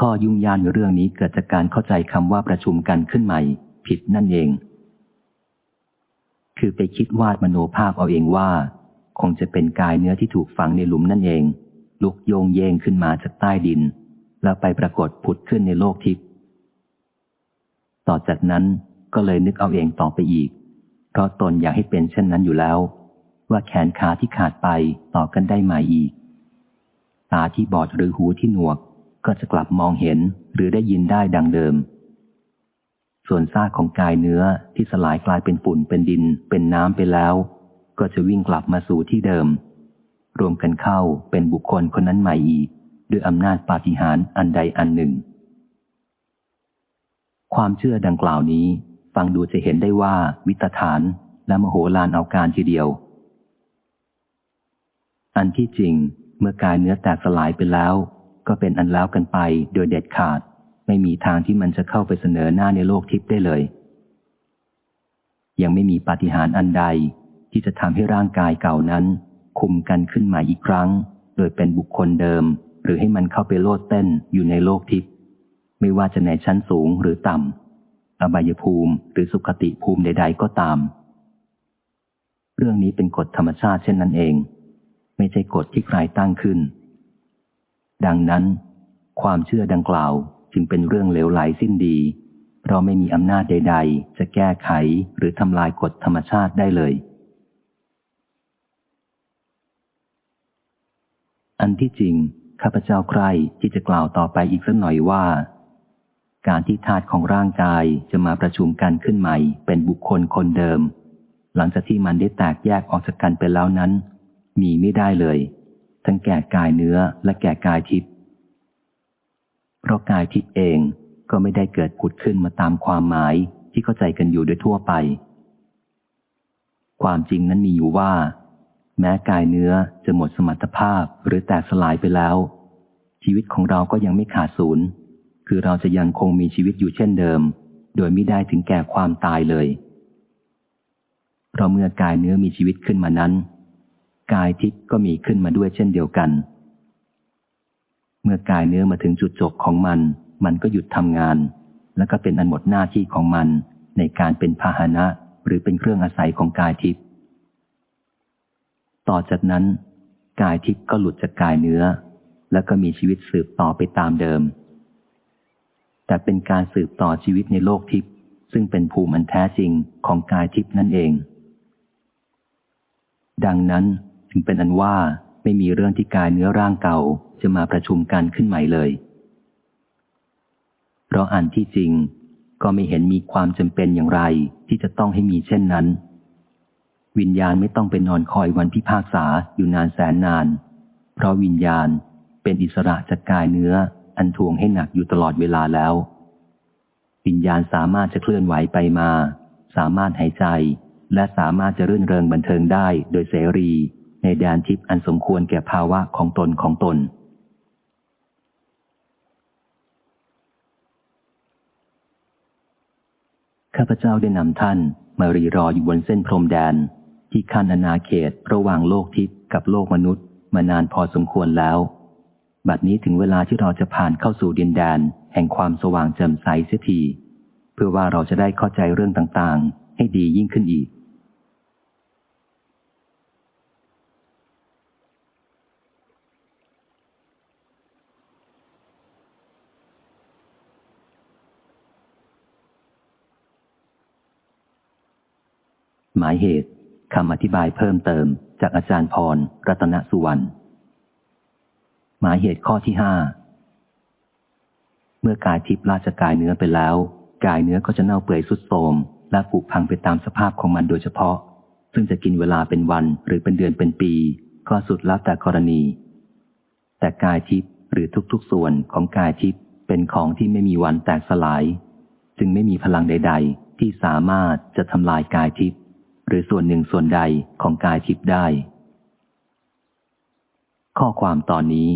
ข้อยุ่งยากในเรื่องนี้เกิดจากการเข้าใจคำว่าประชุมกันขึ้นใหม่ ผิดนั่นเอง คือไปคิดวาดมโนภาพเอาเองว่า คงจะเป็นกายเนื้อที่ถูกฝังในหลุมนั่นเอง ลุกโยงเยงขึ้นมาจากใต้ดิน แล้วไปปรากฏผุดขึ้นในโลกทิพย์ต่อจากนั้น ก็เลยนึกเอาเองต่อไปอีก เพราะตนอยากให้เป็นเช่นนั้นอยู่แล้ว ว่าแขนขาที่ขาดไปต่อกันได้ใหม่อีก ตาที่บอดหรือหูที่หนวก ก็จะกลับมองเห็นหรือได้ยินได้ดังเดิม ส่วนซากของกายเนื้อที่สลายกลายเป็นฝุ่นเป็นดิน เป็นน้ำไปแล้ว ก็จะวิ่งกลับมาสู่ที่เดิม รวมกันเข้าเป็นบุคคลคนนั้นใหม่อีกโด้วยอำนาจปาฏิหาริย์อันใดอันหนึ่งความเชื่อดังกล่าวนี้ ฟังดูจะเห็นได้ว่าวิตฐานและมโหฬารเอาการทีเดียว อันที่จริงเมื่อกายเนื้อแตกสลายไปแล้ว ก็เป็นอันแล้วกันไปโดยเด็ดขาด ไม่มีทางที่มันจะเข้าไปเสนอหน้าในโลกทิพย์ได้เลย ยังไม่มีปาฏิหาริย์อันใดที่จะทำให้ร่างกายเก่านั้น คุมกันขึ้นมาอีกครั้ง โดยเป็นบุคคลเดิม หรือให้มันเข้าไปโลดเต้นอยู่ในโลกทิพย์ไม่ว่าจะในชั้นสูงหรือต่ำ อบายภูมิ หรือสุขติภูมิใด ๆ ก็ตาม เรื่องนี้เป็นกฎธรรมชาติเช่นนั้นเอง ไม่ใช่กฎที่ใครตั้งขึ้น ดังนั้น ความเชื่อดังกล่าวจึงเป็นเรื่องเหลวไหลสิ้นดี เพราะไม่มีอำนาจใด ๆ จะแก้ไขหรือทำลายกฎธรรมชาติได้เลย อันที่จริงข้าพเจ้าใครที่จะกล่าวต่อไปอีกสักหน่อยว่า การที่ธาตุของร่างกายจะมาประชุมกันขึ้นใหม่ เป็นบุคคลคนเดิม หลังจากที่มันได้แตกแยกออกจากกันไปแล้วนั้น มีไม่ได้เลย ทั้งแก่กายเนื้อและแก่กายทิพย์เพราะกายทิพย์เองก็ไม่ได้เกิดผุดขึ้นมาตามความหมายที่เข้าใจกันอยู่โดยทั่วไป ความจริงนั้นมีอยู่ว่า แม้กายเนื้อจะหมดสมรรถภาพหรือแตกสลายไปแล้ว ชีวิตของเราก็ยังไม่ขาดศูนย์ คือเราจะยังคงมีชีวิตอยู่เช่นเดิม โดยไม่ได้ถึงแก่ความตายเลย เพราะเมื่อกายเนื้อมีชีวิตขึ้นมานั้น กายทิพย์ก็มีขึ้นมาด้วยเช่นเดียวกัน เมื่อกายเนื้อมาถึงจุดจบของมัน มันก็หยุดทำงาน แล้วก็เป็นอันหมดหน้าที่ของมันในการเป็นพาหนะหรือเป็นเครื่องอาศัยของกายทิพย์ต่อจากนั้น กายทิพย์ก็หลุดจากกายเนื้อ แล้วก็มีชีวิตสืบต่อไปตามเดิม แต่เป็นการสืบต่อชีวิตในโลกทิพย์ซึ่งเป็นภูมิอันแท้จริงของกายทิพย์นั่นเอง ดังนั้นจึงเป็นอันว่าไม่มีเรื่องที่กายเนื้อร่างเก่าจะมาประชุมกันขึ้นใหม่เลย เพราะอันที่จริงก็ไม่เห็นมีความจำเป็นอย่างไรที่จะต้องให้มีเช่นนั้น วิญญาณไม่ต้องไปนอนคอยวันพิพากษาอยู่นานแสนนาน เพราะวิญญาณเป็นอิสระจากกายเนื้อ อันทวงให้หนักอยู่ตลอดเวลาแล้ว วิญญาณสามารถจะเคลื่อนไหวไปมา สามารถหายใจ และสามารถจะรื่นเริงบันเทิงได้โดยเสรี ในแดนทิพย์อันสมควรแก่ภาวะของตนของตนข้าพเจ้าได้นำท่านมารีรออยู่บนเส้นพรมแดน ที่คันอนาเขตระหว่างโลกทิพย์กับโลกมนุษย์ มานานพอสมควรแล้ว บัดนี้ถึงเวลาที่เราจะผ่านเข้าสู่ดินแดน แห่งความสว่างแจ่มใสเสียที เพื่อว่าเราจะได้เข้าใจเรื่องต่างๆ ให้ดียิ่งขึ้นอีก หมายเหตุคำอธิบายเพิ่มเติมจากอาจารย์พร รัตนสุวรรณ หมายเหตุข้อที่ห้าเมื่อกายทิพย์ราชกายเนื้อไปแล้ว กายเนื้อก็จะเน่าเปื่อยสุดโทมและผุพังไปตามสภาพของมันโดยเฉพาะ ซึ่งจะกินเวลาเป็นวันหรือเป็นเดือนเป็นปี ก็สุดแล้วแต่กรณี แต่กายทิพย์หรือทุกๆส่วนของกายทิพย์เป็นของที่ไม่มีวันแตกสลาย จึงไม่มีพลังใด ๆ ที่สามารถจะทำลายกายทิพย์หรือส่วนหนึ่งส่วนใดของกายทิพย์ได้ ข้อความตอนนี้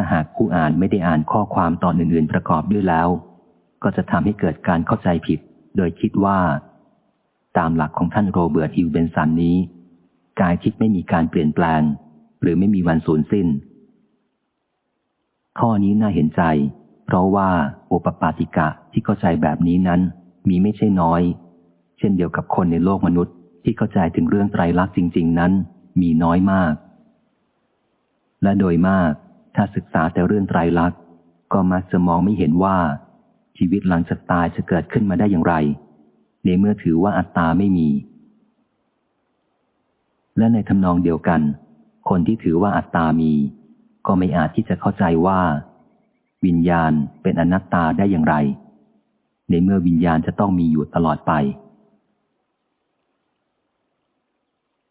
ถ้าหากผู้อ่านไม่ได้อ่านข้อความตอนอื่น ๆ ประกอบด้วยแล้ว ก็จะทำให้เกิดการเข้าใจผิด โดยคิดว่า ตามหลักของท่านโรเบิร์ตฮิวเบนสันนี้ กายทิพย์ไม่มีการเปลี่ยนแปลง หรือไม่มีวันสูญสิ้น ข้อนี้น่าเห็นใจ เพราะว่าโอปปาติกะที่เข้าใจแบบนี้นั้น มีไม่ใช่น้อย เช่นเดียวกับคนในโลกมนุษย์ที่เข้าใจถึงเรื่องไตรลักษณ์จริง ๆ นั้น มีน้อยมาก และโดยมาก ถ้าศึกษาแต่เรื่องไตรลักษณ์ก็มักจะมองไม่เห็นว่า ชีวิตหลังจากตายจะเกิดขึ้นมาได้อย่างไร ในเมื่อถือว่าอัตตาไม่มี และในทำนองเดียวกัน คนที่ถือว่าอัตตามี ก็ไม่อาจที่จะเข้าใจว่า วิญญาณเป็นอนัตตาได้อย่างไร ในเมื่อวิญญาณจะต้องมีอยู่ตลอดไป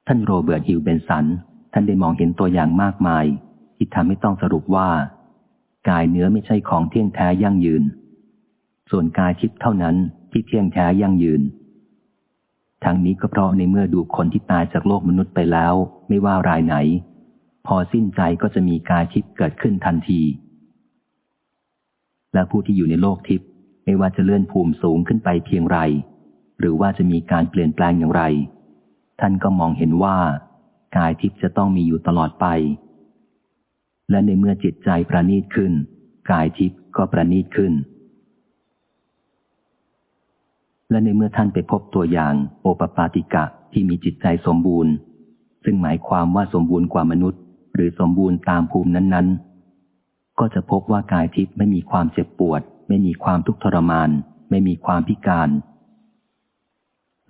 ท่านโรเบิร์ตฮิวเบนสันท่านได้มองเห็นตัวอย่างมากมาย ที่ทำให้ต้องสรุปว่า กายเนื้อไม่ใช่ของเที่ยงแท้ยั่งยืน ส่วนกายทิพย์เท่านั้นที่เที่ยงแท้ยั่งยืนทั้งนี้ก็เพราะในเมื่อดูคนที่ตายจากโลกมนุษย์ไปแล้ว ไม่ว่ารายไหน พอสิ้นใจก็จะมีกายทิพย์เกิดขึ้นทันที และผู้ที่อยู่ในโลกทิพย์ไม่ว่าจะเลื่อนภูมิสูงขึ้นไปเพียงไร หรือว่าจะมีการเปลี่ยนแปลงอย่างไร ท่านก็มองเห็นว่า กายทิพย์จะต้องมีอยู่ตลอดไป และในเมื่อจิตใจประณีตขึ้น กายทิพย์ก็ประณีตขึ้น และในเมื่อท่านไปพบตัวอย่างโอปปาติกะที่มีจิตใจสมบูรณ์ ซึ่งหมายความว่าสมบูรณ์กว่ามนุษย์ หรือสมบูรณ์ตามภูมินั้นๆ ก็จะพบว่ากายทิพย์ไม่มีความเจ็บปวด ไม่มีความทุกข์ทรมาน ไม่มีความพิการ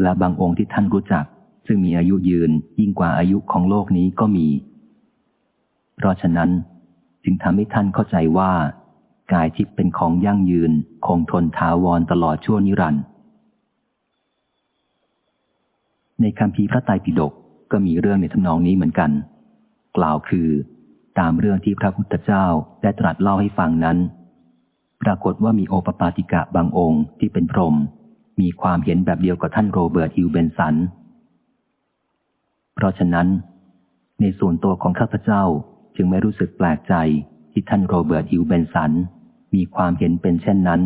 และบางองค์ที่ท่านรู้จัก ซึ่งมีอายุยืนยิ่งกว่าอายุของโลกนี้ก็มี เพราะฉะนั้นจึงทำให้ท่านเข้าใจว่า กายทิพย์เป็นของยั่งยืนคงทนถาวรตลอดชั่วนิรันดร์ในคัมภีร์พระไตรปิฎกก็มีเรื่องในทำนองนี้เหมือนกัน กล่าวคือ ตามเรื่องที่พระพุทธเจ้าได้ตรัสเล่าให้ฟังนั้น ปรากฏว่ามีโอปปาติกะบางองค์ที่เป็นพรหมมีความเห็นแบบเดียวกับท่านโรเบิร์ตฮิวเบนสัน เพราะฉะนั้น ในส่วนตัวของข้าพเจ้า จึงไม่รู้สึกแปลกใจที่ท่านโรเบิร์ตฮิวเบนสัน มีความเห็นเป็นเช่นนั้น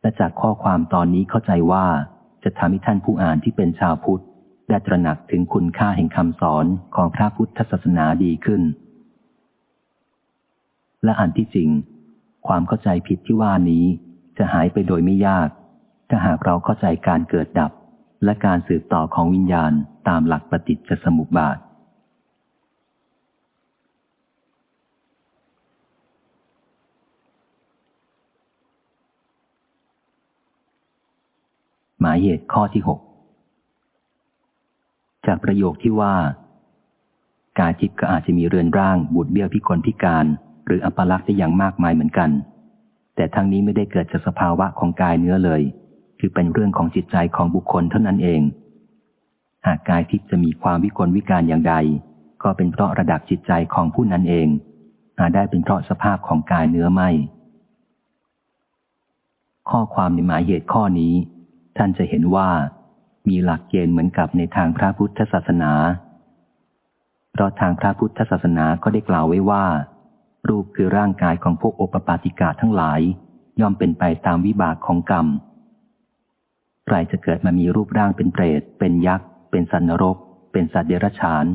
และจากข้อความตอนนี้เข้าใจว่าจะทำให้ท่านผู้อ่านที่เป็นชาวพุทธ ได้ตระหนักถึงคุณค่าแห่งคำสอนของพระพุทธศาสนาดีขึ้น และอันที่จริง ความเข้าใจผิดที่ว่านี้จะหายไปโดยไม่ยาก ถ้าหากเราเข้าใจการเกิดดับ และการสืบต่อของวิญญาณตามหลักปฏิจจสมุปบาท หมายเหตุข้อที่หกจากประโยคที่ว่า กายทิพย์ก็อาจจะมีเรือนร่าง บูดเบี้ยวพิกลพิการ หรืออัปลักษณ์ได้อย่างมากมายเหมือนกัน แต่ทั้งนี้ไม่ได้เกิดจากสภาวะของกายเนื้อเลย คือเป็นเรื่องของจิตใจของบุคคลเท่านั้นเอง หากกายทิพย์จะมีความวิกลวิการอย่างใด ก็เป็นเพราะระดับจิตใจของผู้นั้นเองอาจได้เป็นเพราะสภาพของกายเนื้อไม่ ข้อความในหมายเหตุข้อนี้ ท่านจะเห็นว่ามีหลักเกณฑ์เหมือนกับในทางพระพุทธศาสนา เพราะทางพระพุทธศาสนาก็ได้กล่าวไว้ว่า รูปคือร่างกายของพวกโอปปาติกาทั้งหลาย ย่อมเป็นไปตามวิบากของกรรมใครจะเกิดมามีรูปร่างเป็นเปรต เป็นยักษ์ เป็นสันนรก เป็นสัตว์เดรัจฉาน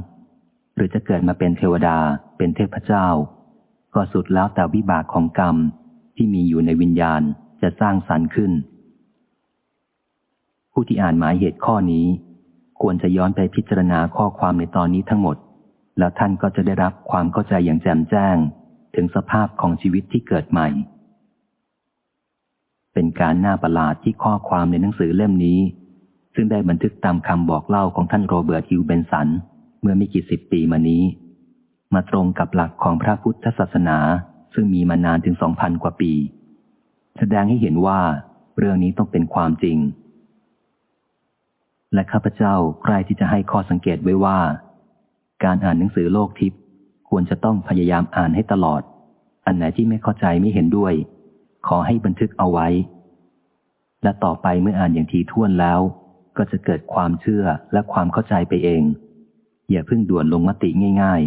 หรือจะเกิดมาเป็นเทวดา เป็นเทพเจ้า ก็สุดแล้วแต่วิบากของกรรมที่มีอยู่ในวิญญาณจะสร้างสรรค์ขึ้น ผู้ที่อ่านหมายเหตุข้อนี้ ควรจะย้อนไปพิจารณาข้อความในตอนนี้ทั้งหมด แล้วท่านก็จะได้รับความเข้าใจอย่างแจ่มแจ้ง ถึงสภาพของชีวิตที่เกิดใหม่ เป็นการน่าประหลาดที่ข้อความในหนังสือเล่มนี้ ซึ่งได้บันทึกตามคำบอกเล่าของท่านโรเบิร์ตฮิวเบนสัน เมื่อไม่กี่สิบปีมานี้ มาตรงกับหลักของพระพุทธศาสนา ซึ่งมีมานานถึงสองพันกว่าปี แสดงให้เห็นว่าเรื่องนี้ต้องเป็นความจริง และข้าพเจ้าใครที่จะให้ข้อสังเกตไว้ว่า การอ่านหนังสือโลกทิพย์ควรจะต้องพยายามอ่านให้ตลอด อันไหนที่ไม่เข้าใจไม่เห็นด้วย ขอให้บันทึกเอาไว้ และต่อไปเมื่ออ่านอย่างทีท่วนแล้ว ก็จะเกิดความเชื่อและความเข้าใจไปเอง อย่าเพิ่งด่วนลงมติง่าย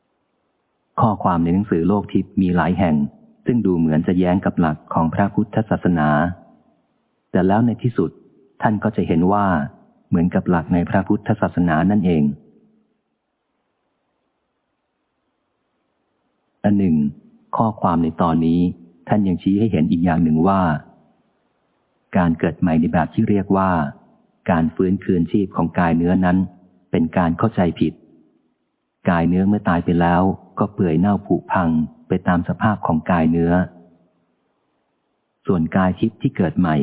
ๆ ข้อความในหนังสือโลกทิพย์มีหลายแห่ง ซึ่งดูเหมือนจะแย้งกับหลักของพระพุทธศาสนา แต่แล้วในที่สุด ท่านก็จะเห็นว่าเหมือนกับหลักในพระพุทธศาสนานั่นเอง อันหนึ่ง ข้อความในตอนนี้ท่านยังชี้ให้เห็นอีกอย่างหนึ่งว่า การเกิดใหม่ในแบบที่เรียกว่า การฟื้นคืนชีพของกายเนื้อนั้น เป็นการเข้าใจผิด กายเนื้อเมื่อตายไปแล้วก็เปื่อยเน่าผุพังไปตามสภาพของกายเนื้อ ส่วนกายทิพย์ที่เกิดใหม่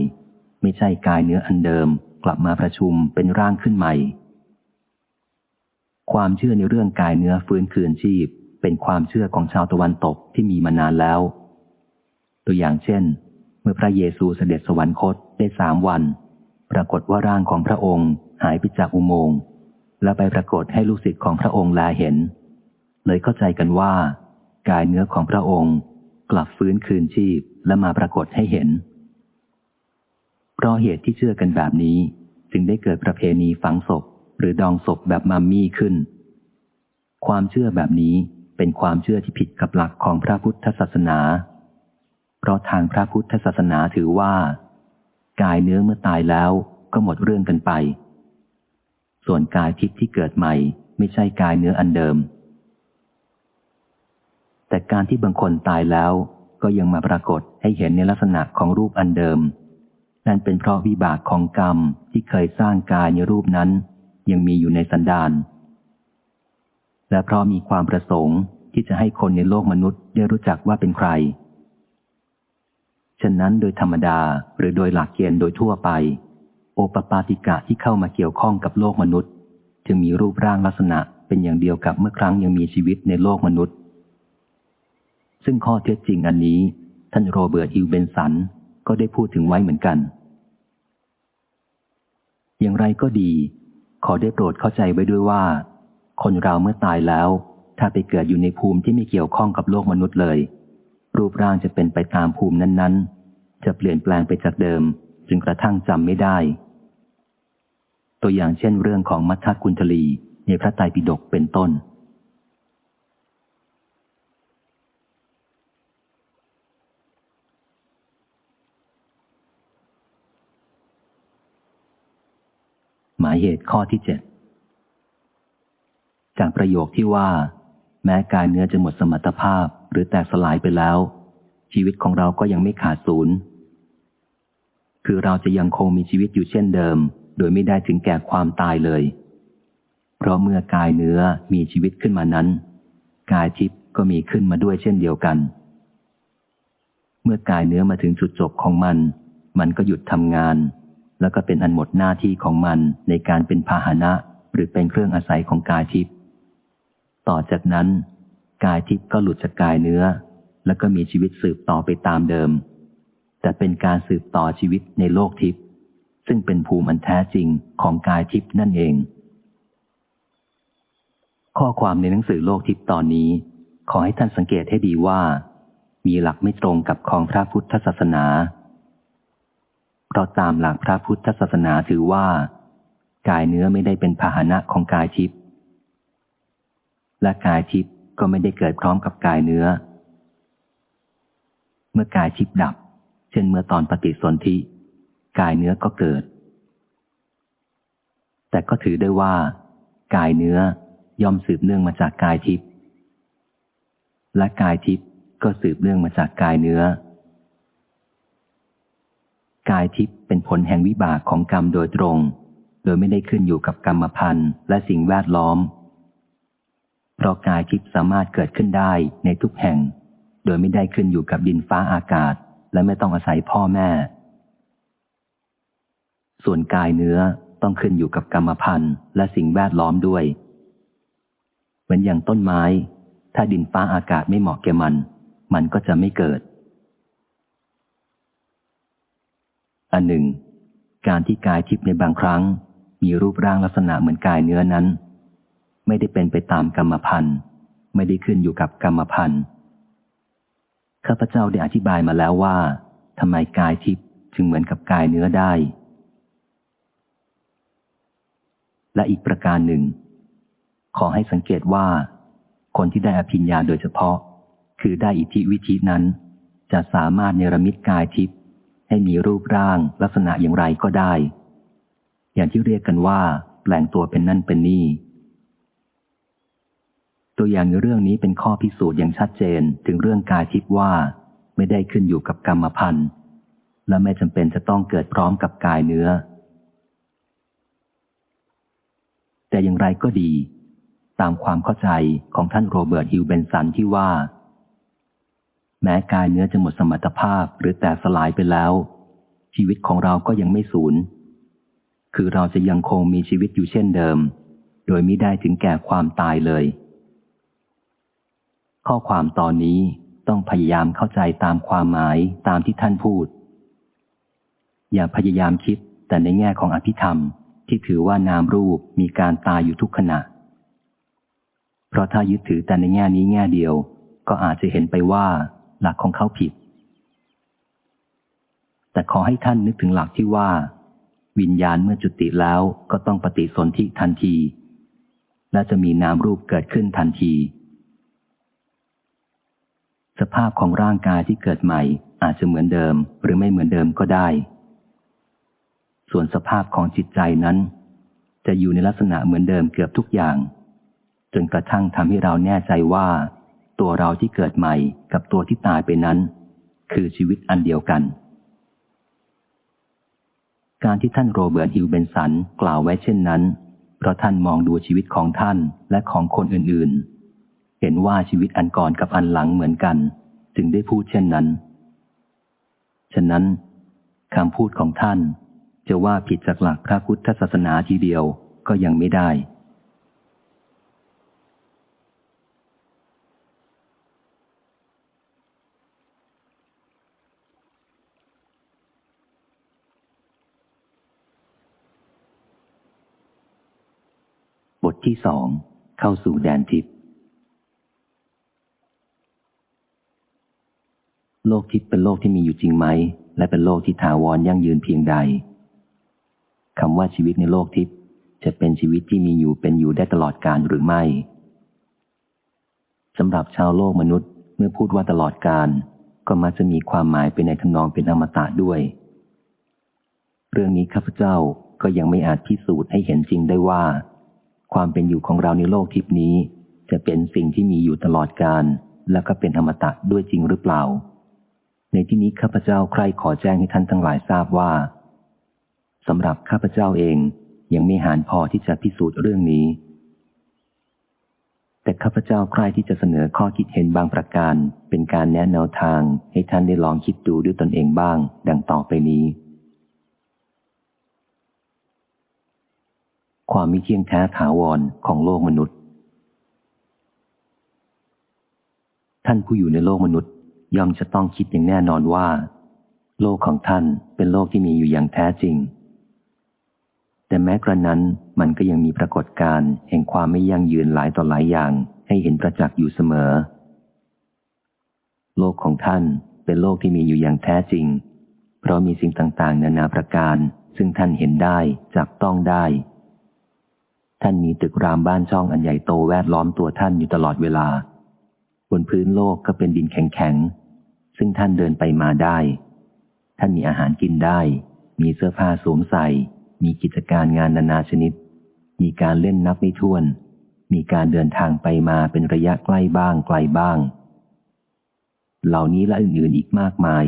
ไม่ใช่กายเนื้ออันเดิมกลับมาประชุมเป็นร่างขึ้นใหม่ ความเชื่อในเรื่องกายเนื้อฟื้นคืนชีพ เป็นความเชื่อของชาวตะวันตกที่มีมานานแล้ว ตัวอย่างเช่น เมื่อพระเยซูเสด็จสวรรคตได้สามวัน ปรากฏว่าร่างของพระองค์หายไปจากอุโมงค์และไปปรากฏให้ลูกศิษย์ของพระองค์แลเห็น เลยเข้าใจกันว่า กายเนื้อของพระองค์ กลับฟื้นคืนชีพและมาปรากฏให้เห็น เพราะเหตุที่เชื่อกันแบบนี้ จึงได้เกิดประเพณีฝังศพ หรือดองศพแบบมัมมี่ขึ้น ความเชื่อแบบนี้เป็นความเชื่อที่ผิดกับหลักของพระพุทธศาสนา เพราะทางพระพุทธศาสนาถือว่า กายเนื้อเมื่อตายแล้วก็หมดเรื่องกันไป ส่วนกายทิพย์ที่เกิดใหม่ ไม่ใช่กายเนื้ออันเดิม แต่การที่บางคนตายแล้วก็ยังมาปรากฏให้เห็นในลักษณะของรูปอันเดิม นั่นเป็นเพราะวิบากของกรรมที่เคยสร้างกายในรูปนั้น ยังมีอยู่ในสันดานและเพราะมีความประสงค์ที่จะให้คนในโลกมนุษย์ได้รู้จักว่าเป็นใคร ฉะนั้นโดยธรรมดาหรือโดยหลักเกณฑ์โดยทั่วไป โอปปาติกะที่เข้ามาเกี่ยวข้องกับโลกมนุษย์ จึงมีรูปร่างลักษณะเป็นอย่างเดียวกับเมื่อครั้งยังมีชีวิตในโลกมนุษย์ ซึ่งข้อเท็จจริงอันนี้ ท่านโรเบิร์ตฮิวเบนสันก็ได้พูดถึงไว้เหมือนกัน อย่างไรก็ดี ขอได้โปรดเข้าใจไว้ด้วยว่า คนเราเมื่อตายแล้ว ถ้าไปเกิดอยู่ในภูมิที่ไม่เกี่ยวข้องกับโลกมนุษย์เลย รูปร่างจะเป็นไปตามภูมินั้นๆ จะเปลี่ยนแปลงไปจากเดิมจึงกระทั่งจำไม่ได้ ตัวอย่างเช่นเรื่องของมัทธกุลทลีในพระไตรปิฎกเป็นต้น มายเหตุข้อที่เจ็ดจากประโยคที่ว่า แม้กายเนื้อจะหมดสมรรถภาพหรือแตกสลายไปแล้ว ชีวิตของเราก็ยังไม่ขาดศูนย์ คือเราจะยังคงมีชีวิตอยู่เช่นเดิม โดยไม่ได้ถึงแก่ความตายเลย เพราะเมื่อกายเนื้อมีชีวิตขึ้นมานั้น กายทิพย์ก็มีขึ้นมาด้วยเช่นเดียวกัน เมื่อกายเนื้อมาถึงจุดจบของมัน มันก็หยุดทำงาน แล้วก็เป็นอันหมดหน้าที่ของมันในการเป็นพาหนะ หรือเป็นเครื่องอาศัยของกายทิพย์ต่อจากนั้น กายทิพย์ก็หลุดจากกายเนื้อ แล้วก็มีชีวิตสืบต่อไปตามเดิม แต่เป็นการสืบต่อชีวิตในโลกทิพย์ซึ่งเป็นภูมิอันแท้จริงของกายทิพย์นั่นเอง ข้อความในหนังสือโลกทิพย์ตอนนี้ ขอให้ท่านสังเกตให้ดีว่า มีหลักไม่ตรงกับของพระพุทธศาสนา เพราะตามหลักพระพุทธศาสนาถือว่า กายเนื้อไม่ได้เป็นพาหนะของกายทิพย์และกายทิพย์ก็ไม่ได้เกิดพร้อมกับกายเนื้อ เมื่อกายทิพย์ดับ เช่นเมื่อตอนปฏิสนธิกายเนื้อก็เกิด แต่ก็ถือได้ว่า กายเนื้อย่อมสืบเนื่องมาจากกายทิพย์และกายทิพย์ก็สืบเนื่องมาจากกายเนื้อ กายทิพย์เป็นผลแห่งวิบากของกรรมโดยตรง โดยไม่ได้ขึ้นอยู่กับกรรมพันธ์และสิ่งแวดล้อม เพราะกายทิพย์สามารถเกิดขึ้นได้ในทุกแห่ง โดยไม่ได้ขึ้นอยู่กับดินฟ้าอากาศ และไม่ต้องอาศัยพ่อแม่ ส่วนกายเนื้อต้องขึ้นอยู่กับกรรมพันธุ์และสิ่งแวดล้อมด้วย เหมือนอย่างต้นไม้ ถ้าดินฟ้าอากาศไม่เหมาะแก่มัน มันก็จะไม่เกิด อันหนึ่ง การที่กายทิพย์ในบางครั้ง มีรูปร่างลักษณะเหมือนกายเนื้อนั้น ไม่ได้เป็นไปตามกรรมพันธ์ไม่ได้ขึ้นอยู่กับกรรมพันธ์ข้าพเจ้าได้อธิบายมาแล้วว่าทำไมกายทิพย์จึงเหมือนกับกายเนื้อได้ และอีกประการหนึ่ง ขอให้สังเกตว่า คนที่ได้อภิญญาโดยเฉพาะ คือได้อิทธิวิธีนั้น จะสามารถเนรมิตกายทิพย์ ให้มีรูปร่างลักษณะอย่างไรก็ได้ อย่างที่เรียกกันว่าแปลงตัวเป็นนั่นเป็นนี่ ตัวอย่างในเรื่องนี้เป็นข้อพิสูจน์อย่างชัดเจนถึงเรื่องกายทิพย์ว่า ไม่ได้ขึ้นอยู่กับกรรมพันธ์และไม่จำเป็นจะต้องเกิดพร้อมกับกายเนื้อ แต่อย่างไรก็ดี ตามความเข้าใจของท่านโรเบิร์ตฮิวเบนสันที่ว่า แม้กายเนื้อจะหมดสมรรถภาพหรือแตกสลายไปแล้ว ชีวิตของเราก็ยังไม่สูญ คือเราจะยังคงมีชีวิตอยู่เช่นเดิม โดยไม่ได้ถึงแก่ความตายเลย ข้อความตอนนี้ต้องพยายามเข้าใจตามความหมายตามที่ท่านพูด อย่าพยายามคิดแต่ในแง่ของอภิธรรมที่ถือว่านามรูปมีการตายอยู่ทุกขณะ เพราะถ้ายึดถือแต่ในแง่นี้แง่เดียว ก็อาจจะเห็นไปว่า หลักของเขาผิด แต่ขอให้ท่านนึกถึงหลักที่ว่า วิญญาณเมื่อจุติแล้วก็ต้องปฏิสนธิทันที และจะมีนามรูปเกิดขึ้นทันที สภาพของร่างกายที่เกิดใหม่อาจจะเหมือนเดิมหรือไม่เหมือนเดิมก็ได้ ส่วนสภาพของจิตใจนั้น จะอยู่ในลักษณะเหมือนเดิมเกือบทุกอย่าง จนกระทั่งทำให้เราแน่ใจว่า ตัวเราที่เกิดใหม่กับตัวที่ตายไปนั้น คือชีวิตอันเดียวกัน การที่ท่านโรเบิร์ตฮิวเบนสันกล่าวไว้เช่นนั้น เพราะท่านมองดูชีวิตของท่านและของคนอื่นๆ เห็นว่าชีวิตอันก่อนกับอันหลังเหมือนกัน จึงได้พูดเช่นนั้น ฉะนั้นคำพูดของท่านจะว่าผิดจากหลักพระพุทธศาสนาทีเดียวก็ยังไม่ได้บ ที่สองเข้าสู่แดนทิพย์โลกทิพย์เป็นโลกที่มีอยู่จริงไหม และเป็นโลกที่ถาวรยั่งยืนเพียงใดคำว่าชีวิตในโลกทิพย์จะเป็นชีวิตที่มีอยู่เป็นอยู่ได้ตลอดกาลหรือไม่สำหรับชาวโลกมนุษย์เมื่อพูดว่าตลอดกาลก็มักจะมีความหมายเป็นในทำนองเป็นอมตะด้วย เรื่องนี้ข้าพเจ้าก็ยังไม่อาจพิสูจน์ให้เห็นจริงได้ว่า ความเป็นอยู่ของเราในโลกทิพนี้ จะเป็นสิ่งที่มีอยู่ตลอดกาลและก็เป็นอมตะด้วยจริงหรือเปล่า ในที่นี้ข้าพเจ้าใคร่ขอแจ้งให้ท่านทั้งหลายทราบว่าสำหรับข้าพเจ้าเองยังไม่หานพอที่จะพิสูจน์เรื่องนี้ แต่ข้าพเจ้าใคร่ที่จะเสนอข้อคิดเห็นบางประการ เป็นการแนะแนวทางให้ท่านได้ลองคิดดูด้วยตนเองบ้าง ดังต่อไปนี้ ความไม่เที่ยงแท้ถาวรของโลกมนุษย์ ท่านผู้อยู่ในโลกมนุษย์ย่อมจะต้องคิดอย่างแน่นอนว่า โลกของท่านเป็นโลกที่มีอยู่อย่างแท้จริง แต่แม้กระนั้นมันก็ยังมีปรากฏการณ์แห่งความไม่ยั่งยืนหลายต่อหลายอย่างให้เห็นประจักษ์อยู่เสมอ โลกของท่านเป็นโลกที่มีอยู่อย่างแท้จริง เพราะมีสิ่งต่างๆ นานาประการ ซึ่งท่านเห็นได้จับต้องได้ ท่านมีตึกรามบ้านช่องอันใหญ่โตแวดล้อมตัวท่านอยู่ตลอดเวลา บนพื้นโลกก็เป็นดินแข็งๆ ซึ่งท่านเดินไปมาได้ ท่านมีอาหารกินได้ มีเสื้อผ้าสวมใส่ มีกิจการงานนานาชนิด มีการเล่นนับไม่ถ้วน มีการเดินทางไปมาเป็นระยะใกล้บ้างไกลบ้าง เหล่านี้และอื่นๆอีกมากมาย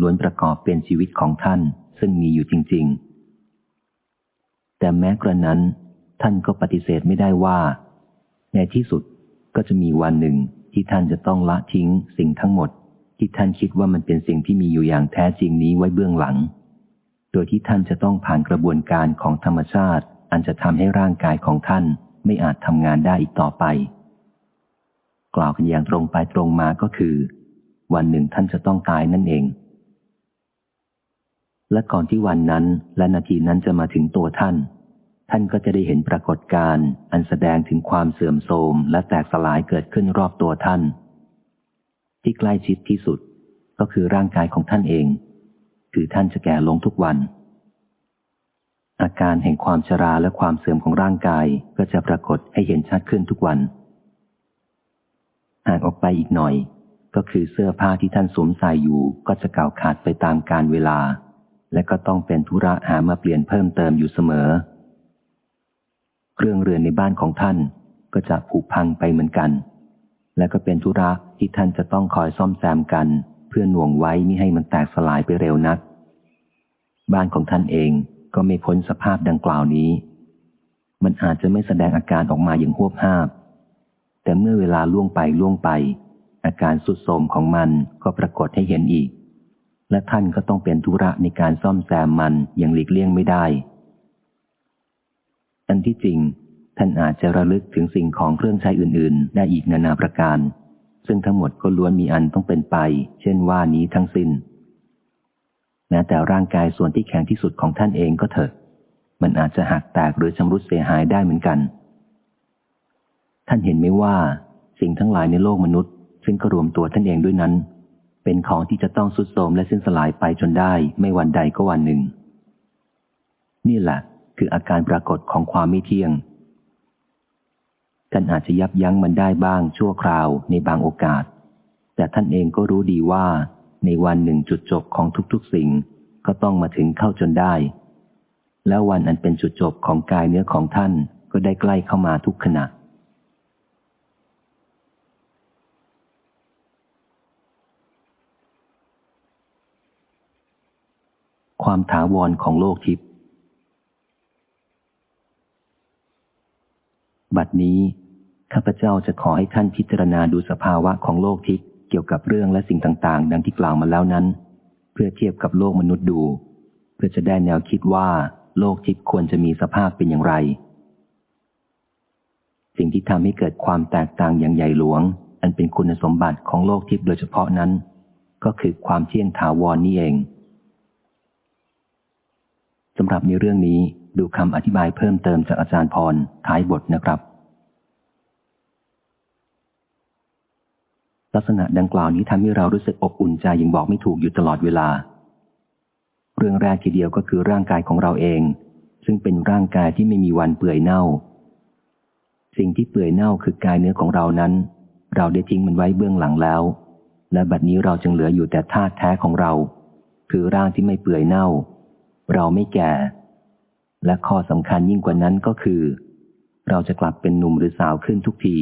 ล้วนประกอบเป็นชีวิตของท่านซึ่งมีอยู่จริง ๆ แต่แม้กระนั้น ท่านก็ปฏิเสธไม่ได้ว่า ในที่สุดก็จะมีวันหนึ่งที่ท่านจะต้องละทิ้งสิ่งทั้งหมด ที่ท่านคิดว่ามันเป็นสิ่งที่มีอยู่อย่างแท้จริงนี้ไว้เบื้องหลัง โดยที่ท่านจะต้องผ่านกระบวนการของธรรมชาติ อันจะทำให้ร่างกายของท่านไม่อาจทำงานได้อีกต่อไป กล่าวกันอย่างตรงไปตรงมาก็คือ วันหนึ่งท่านจะต้องตายนั่นเอง และก่อนที่วันนั้นและนาทีนั้นจะมาถึงตัวท่าน ท่านก็จะได้เห็นปรากฏการณ์อันแสดงถึงความเสื่อมโทรมและแตกสลายเกิดขึ้นรอบตัวท่าน ที่ใกล้ชิดที่สุดก็คือร่างกายของท่านเอง คือท่านจะแก่ลงทุกวัน อาการแห่งความชราและความเสื่อมของร่างกายก็จะปรากฏให้เห็นชัดขึ้นทุกวันห่างออกไปอีกหน่อย ก็คือเสื้อผ้าที่ท่านสวมใส่อยู่ก็จะเก่าขาดไปตามกาลเวลา และก็ต้องเป็นธุระหามาเปลี่ยนเพิ่มเติมอยู่เสมอ เครื่องเรือนในบ้านของท่าน ก็จะผุพังไปเหมือนกัน และก็เป็นธุระที่ท่านจะต้องคอยซ่อมแซมกัน เพื่อหน่วงไว้ไม่ให้มันแตกสลายไปเร็วนัก บ้านของท่านเองก็ไม่พ้นสภาพดังกล่าวนี้ มันอาจจะไม่แสดงอาการออกมาอย่างหวบห้าบ แต่เมื่อเวลาล่วงไปล่วงไป อาการสุดโทมของมันก็ปรากฏให้เห็นอีก และท่านก็ต้องเป็นธุระในการซ่อมแซมมันอย่างหลีกเลี่ยงไม่ได้ อันที่จริง ท่านอาจจะระลึกถึงสิ่งของเครื่องใช้อื่น ๆ ได้อีกนานาประการ ซึ่งทั้งหมดก็ล้วนมีอันต้องเป็นไป เช่นว่านี้ทั้งสิน้นแม้แต่ร่างกายส่วนที่แข็งที่สุดของท่านเองก็เถอะ มันอาจจะหักแตกหรือชำรุดเสียหายได้เหมือนกัน ท่านเห็นไหมว่า สิ่งทั้งหลายในโลกมนุษย์ ซึ่งก็รวมตัวท่านเองด้วยนั้น เป็นของที่จะต้องสุดโทมและสิ้นสลายไปจนได้ไม่วันใดก็วันหนึ่ง นี่แหละ คืออาการปรากฏของความไม่เที่ยง ท่านอาจจะยับยั้งมันได้บ้างชั่วคราวในบางโอกาส แต่ท่านเองก็รู้ดีว่า ในวันหนึ่งจุดจบของทุกๆสิ่งก็ต้องมาถึงเข้าจนได้ แล้ววันอันเป็นจุดจบของกายเนื้อของท่านก็ได้ใกล้เข้ามาทุกขณะความถาวรของโลกทิพย์ บัดนี้ข้าพเจ้าจะขอให้ท่านพิจารณาดูสภาวะของโลกทิพย์เกี่ยวกับเรื่องและสิ่งต่างๆ ดังที่กล่าวมาแล้วนั้น เพื่อเทียบกับโลกมนุษย์ดู เพื่อจะได้แนวคิดว่า โลกทิพย์ควรจะมีสภาพเป็นอย่างไร สิ่งที่ทำให้เกิดความแตกต่างอย่างใหญ่หลวง อันเป็นคุณสมบัติของโลกทิพย์โดยเฉพาะนั้น ก็คือความเที่ยงถาวรนนี่เองสำหรับในเรื่องนี้ ดูคำอธิบายเพิ่มเติมจากอาจารย์พรท้ายบทนะครับ ลักษณะดังกล่าวนี้ทำให้เรารู้สึกอบอุ่นใจยังบอกไม่ถูกอยู่ตลอดเวลา เรื่องแรกทีเดียวก็คือร่างกายของเราเอง ซึ่งเป็นร่างกายที่ไม่มีวันเปื่อยเน่า สิ่งที่เปื่อยเน่าคือกายเนื้อของเรานั้น เราได้ทิ้งมันไว้เบื้องหลังแล้ว และบัดนี้เราจึงเหลืออยู่แต่ธาตุแท้ของเรา คือร่างที่ไม่เปื่อยเน่า เราไม่แก่ และข้อสำคัญยิ่งกว่านั้นก็คือ เราจะกลับเป็นหนุ่มหรือสาวขึ้นทุกที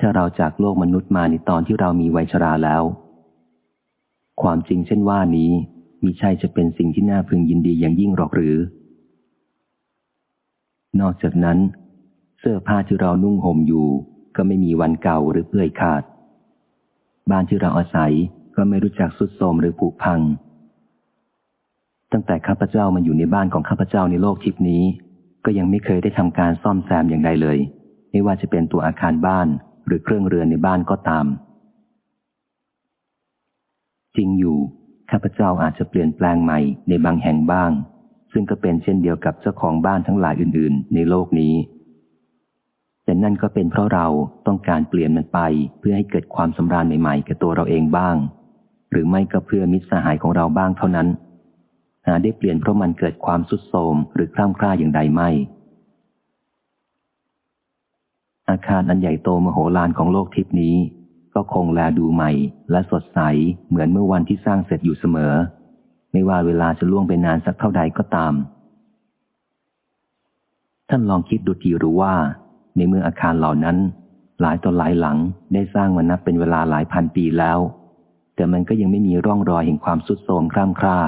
ถ้าเราจากโลกมนุษย์มาในตอนที่เรามีวัยชราแล้ว ความจริงเช่นว่านี้มิใช่จะเป็นสิ่งที่น่าพึงยินดีอย่างยิ่งหรอกหรือ นอกจากนั้น เสื้อผ้าที่เรานุ่งห่มอยู่ ก็ไม่มีวันเก่าหรือเปื่อยขาด บ้านที่เราอาศัยก็ไม่รู้จักสุดโทมหรือผุพัง ตั้งแต่ข้าพเจ้ามาอยู่ในบ้านของข้าพเจ้าในโลกทิพนี้ ก็ยังไม่เคยได้ทำการซ่อมแซมอย่างใดเลย ไม่ว่าจะเป็นตัวอาคารบ้านหรือเครื่องเรือนในบ้านก็ตาม จริงอยู่ ข้าพเจ้าอาจจะเปลี่ยนแปลงใหม่ในบางแห่งบ้าง ซึ่งก็เป็นเช่นเดียวกับเจ้าของบ้านทั้งหลายอื่น ๆ ในโลกนี้ แต่นั่นก็เป็นเพราะเราต้องการเปลี่ยนมันไปเพื่อให้เกิดความสำราญใหม่ๆกับตัวเราเองบ้าง หรือไม่ก็เพื่อมิตรสหายของเราบ้างเท่านั้น หาได้เปลี่ยนเพราะมันเกิดความสุดโทมหรือคล่ำคล้าอย่างใดไม่ อาคารอันใหญ่โตมโหฬารของโลกทิพนี้ ก็คงแลดูใหม่และสดใสเหมือนเมื่อวันที่สร้างเสร็จอยู่เสมอ ไม่ว่าเวลาจะล่วงไปนานสักเท่าใดก็ตาม ท่านลองคิดดูทีรู้ว่า ในเมื่ออาคารเหล่านั้น หลายต่อหลายหลังได้สร้างมานับเป็นเวลาหลายพันปีแล้ว แต่มันก็ยังไม่มีร่องรอยแห่งความสุดโทมคล่ำคล้า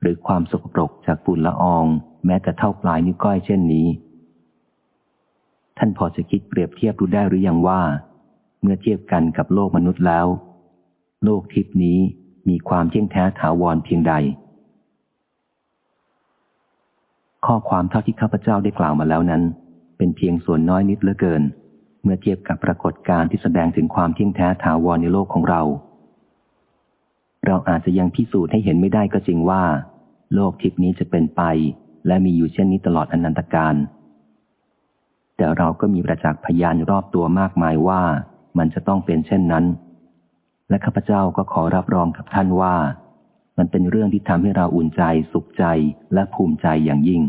หรือความสกปรกจากฝุ่นละออง แม้แต่เท่าปลายนิ้วก้อยเช่นนี้ ท่านพอจะคิดเปรียบเทียบดูได้หรือยังว่า เมื่อเทียบกันกับโลกมนุษย์แล้ว โลกทิพนี้มีความเที่ยงแท้ถาวรเพียงใด ข้อความเท่าที่ข้าพเจ้าได้กล่าวมาแล้วนั้น เป็นเพียงส่วนน้อยนิดเหลือเกิน เมื่อเทียบกับปรากฏการณ์ที่แสดงถึงความเที่ยงแท้ถาวรในโลกของเราเราอาจจะยังพิสูจน์ให้เห็นไม่ได้ก็จริงว่า โลกทิพนี้จะเป็นไป และมีอยู่เช่นนี้ตลอดอนันตการ แต่เราก็มีประจักษ์พยานรอบตัวมากมายว่ามันจะต้องเป็นเช่นนั้น และข้าพเจ้าก็ขอรับรองกับท่านว่า มันเป็นเรื่องที่ทำให้เราอุ่นใจ สุขใจและภูมิใจอย่างยิ่ง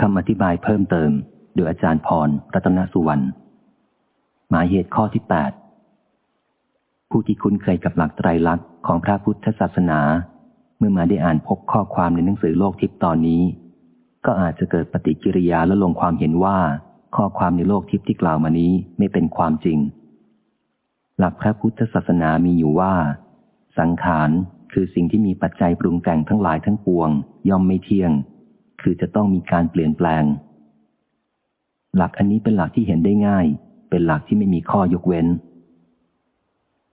คำอธิบายเพิ่มเติม โดยอาจารย์พร รัตนสุวรรณ หมายเหตุข้อที่แปดผู้ที่คุ้นเคยกับหลักไตรลักษณ์ของพระพุทธศาสนา เมื่อมาได้อ่านพบข้อความในหนังสือโลกทิพย์ตอนนี้ ก็อาจจะเกิดปฏิกิริยาและลงความเห็นว่า ข้อความในโลกทิพย์ที่กล่าวมานี้ไม่เป็นความจริง หลักพระพุทธศาสนามีอยู่ว่า สังขารคือสิ่งที่มีปัจจัยปรุงแต่งทั้งหลายทั้งปวง ย่อมไม่เที่ยง คือจะต้องมีการเปลี่ยนแปลง หลักอันนี้เป็นหลักที่เห็นได้ง่าย เป็นหลักที่ไม่มีข้อยกเว้น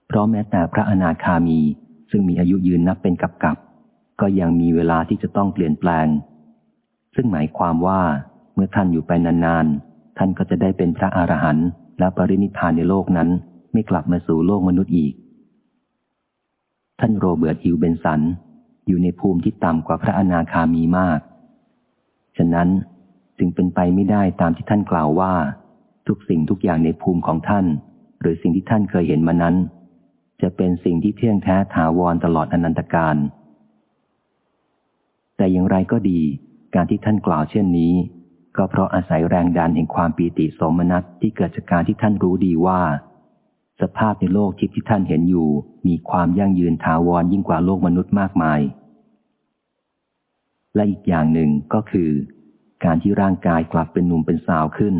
เพราะแม้แต่พระอนาคามี ซึ่งมีอายุยืนนับเป็นกับกับ ก็ยังมีเวลาที่จะต้องเปลี่ยนแปลง ซึ่งหมายความว่าเมื่อท่านอยู่ไปนานๆ ท่านก็จะได้เป็นพระอรหันต์และปรินิพานในโลกนั้น ไม่กลับมาสู่โลกมนุษย์อีก ท่านโรเบิร์ตฮิวเบนสัน อยู่ในภูมิที่ต่ำกว่าพระอนาคามีมาก ฉะนั้น จึงเป็นไปไม่ได้ตามที่ท่านกล่าวว่า ทุกสิ่งทุกอย่างในภูมิของท่าน หรือสิ่งที่ท่านเคยเห็นมานั้น จะเป็นสิ่งที่เที่ยงแท้ถาวรตลอดอนันตการ แต่อย่างไรก็ดี การที่ท่านกล่าวเช่นนี้ ก็เพราะอาศัยแรงดันแห่งความปีติสมนัตที่เกิดจากการที่ท่านรู้ดีว่า สภาพในโลกทิพย์ที่ท่านเห็นอยู่ มีความยั่งยืนถาวรยิ่งกว่าโลกมนุษย์มากมาย และอีกอย่างหนึ่งก็คือ การที่ร่างกายกลับเป็นหนุ่มเป็นสาวขึ้น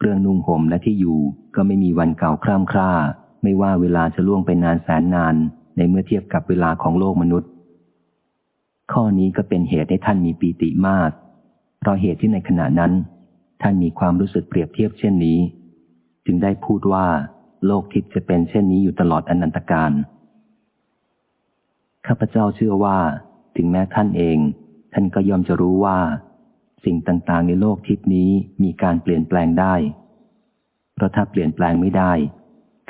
เรื่องนุ่งห่มและที่อยู่ก็ไม่มีวันเก่าคร่ำคร่า ไม่ว่าเวลาจะล่วงไปนานแสนนาน ในเมื่อเทียบกับเวลาของโลกมนุษย์ ข้อนี้ก็เป็นเหตุให้ท่านมีปีติมาก เพราะเหตุที่ในขณะนั้น ท่านมีความรู้สึกเปรียบเทียบเช่นนี้ จึงได้พูดว่า โลกทิพย์จะเป็นเช่นนี้อยู่ตลอดอนันตการข้าพเจ้าเชื่อว่า ถึงแม้ท่านเอง ท่านก็ยอมจะรู้ว่า สิ่งต่างๆ ในโลกทิพนี้มีการเปลี่ยนแปลงได้ เพราะถ้าเปลี่ยนแปลงไม่ได้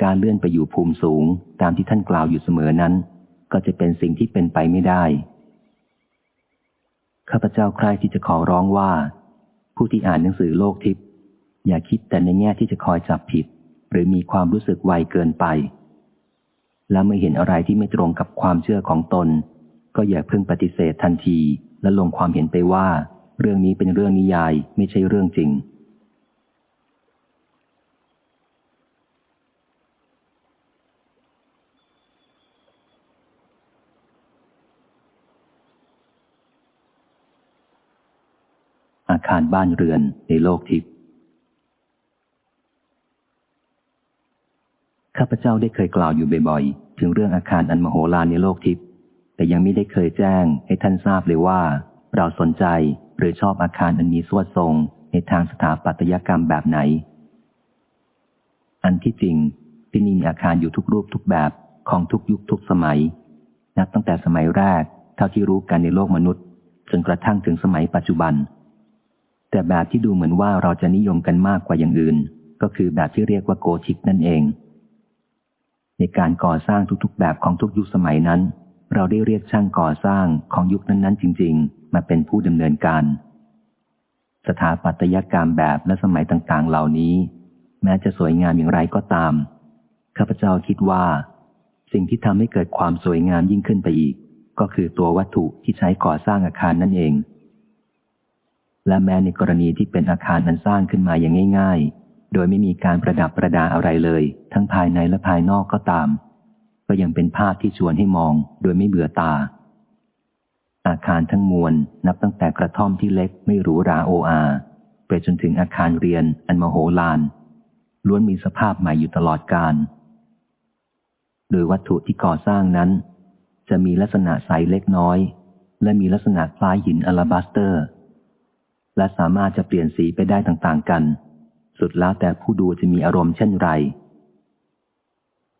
การเลื่อนไปอยู่ภูมิสูงตามที่ท่านกล่าวอยู่เสมอนั้น ก็จะเป็นสิ่งที่เป็นไปไม่ได้ ข้าพเจ้าใครที่จะขอร้องว่า ผู้ที่อ่านหนังสือโลกทิพย์อย่าคิดแต่ในแง่ที่จะคอยจับผิด หรือมีความรู้สึกไวเกินไป และเมื่อเห็นอะไรที่ไม่ตรงกับความเชื่อของตน ก็อย่าเพิ่งปฏิเสธทันทีและลงความเห็นไปว่า เรื่องนี้เป็นเรื่องนิยายไม่ใช่เรื่องจริง อาคารบ้านเรือนในโลกทิพย์ข้าพเจ้าได้เคยกล่าวอยู่บ่อยๆ ถึงเรื่องอาคารอันมโหฬารในโลกทิพย์แต่ยังไม่ได้เคยแจ้งให้ท่านทราบเลยว่า เราสนใจ หรือชอบอาคารอันมีสวดทรงในทางสถาปัตยกรรมแบบไหน อันที่จริงที่นี่มีอาคารอยู่ทุกรูปทุกแบบของทุกยุคทุกสมัย นับตั้งแต่สมัยแรกเท่าที่รู้กันในโลกมนุษย์ จนกระทั่งถึงสมัยปัจจุบัน แต่แบบที่ดูเหมือนว่าเราจะนิยมกันมากกว่าอย่างอื่น ก็คือแบบที่เรียกว่าโกธิกนั่นเอง ในการก่อสร้างทุกๆแบบของทุกยุคสมัยนั้น เราได้เรียกช่างก่อสร้างของยุคนั้นๆ จริง ๆ มาเป็นผู้ดำเนินการ สถาปัตยกรรมแบบและสมัยต่างๆ เหล่านี้ แม้จะสวยงามอย่างไรก็ตาม ข้าพเจ้าคิดว่า สิ่งที่ทำให้เกิดความสวยงามยิ่งขึ้นไปอีก ก็คือตัววัตถุที่ใช้ก่อสร้างอาคารนั่นเอง และแม้ในกรณีที่เป็นอาคารอันสร้างขึ้นมาอย่างง่าย ๆ โดยไม่มีการประดับประดาอะไรเลย ทั้งภายในและภายนอกก็ตาม ก็ยังเป็นภาพที่ชวนให้มองโดยไม่เบื่อตา อาคารทั้งมวลนับตั้งแต่กระท่อมที่เล็กไม่หรูหราโออาไปจนถึงอาคารเรียนอันมโหฬารล้วนมีสภาพใหม่อยู่ตลอดกาลโดยวัตถุที่ก่อสร้างนั้น จะมีลักษณะใสเล็กน้อย และมีลักษณะคล้ายหินอลาบัสเตอร์ และสามารถจะเปลี่ยนสีไปได้ต่างๆกัน สุดแล้วแต่ผู้ดูจะมีอารมณ์เช่นไร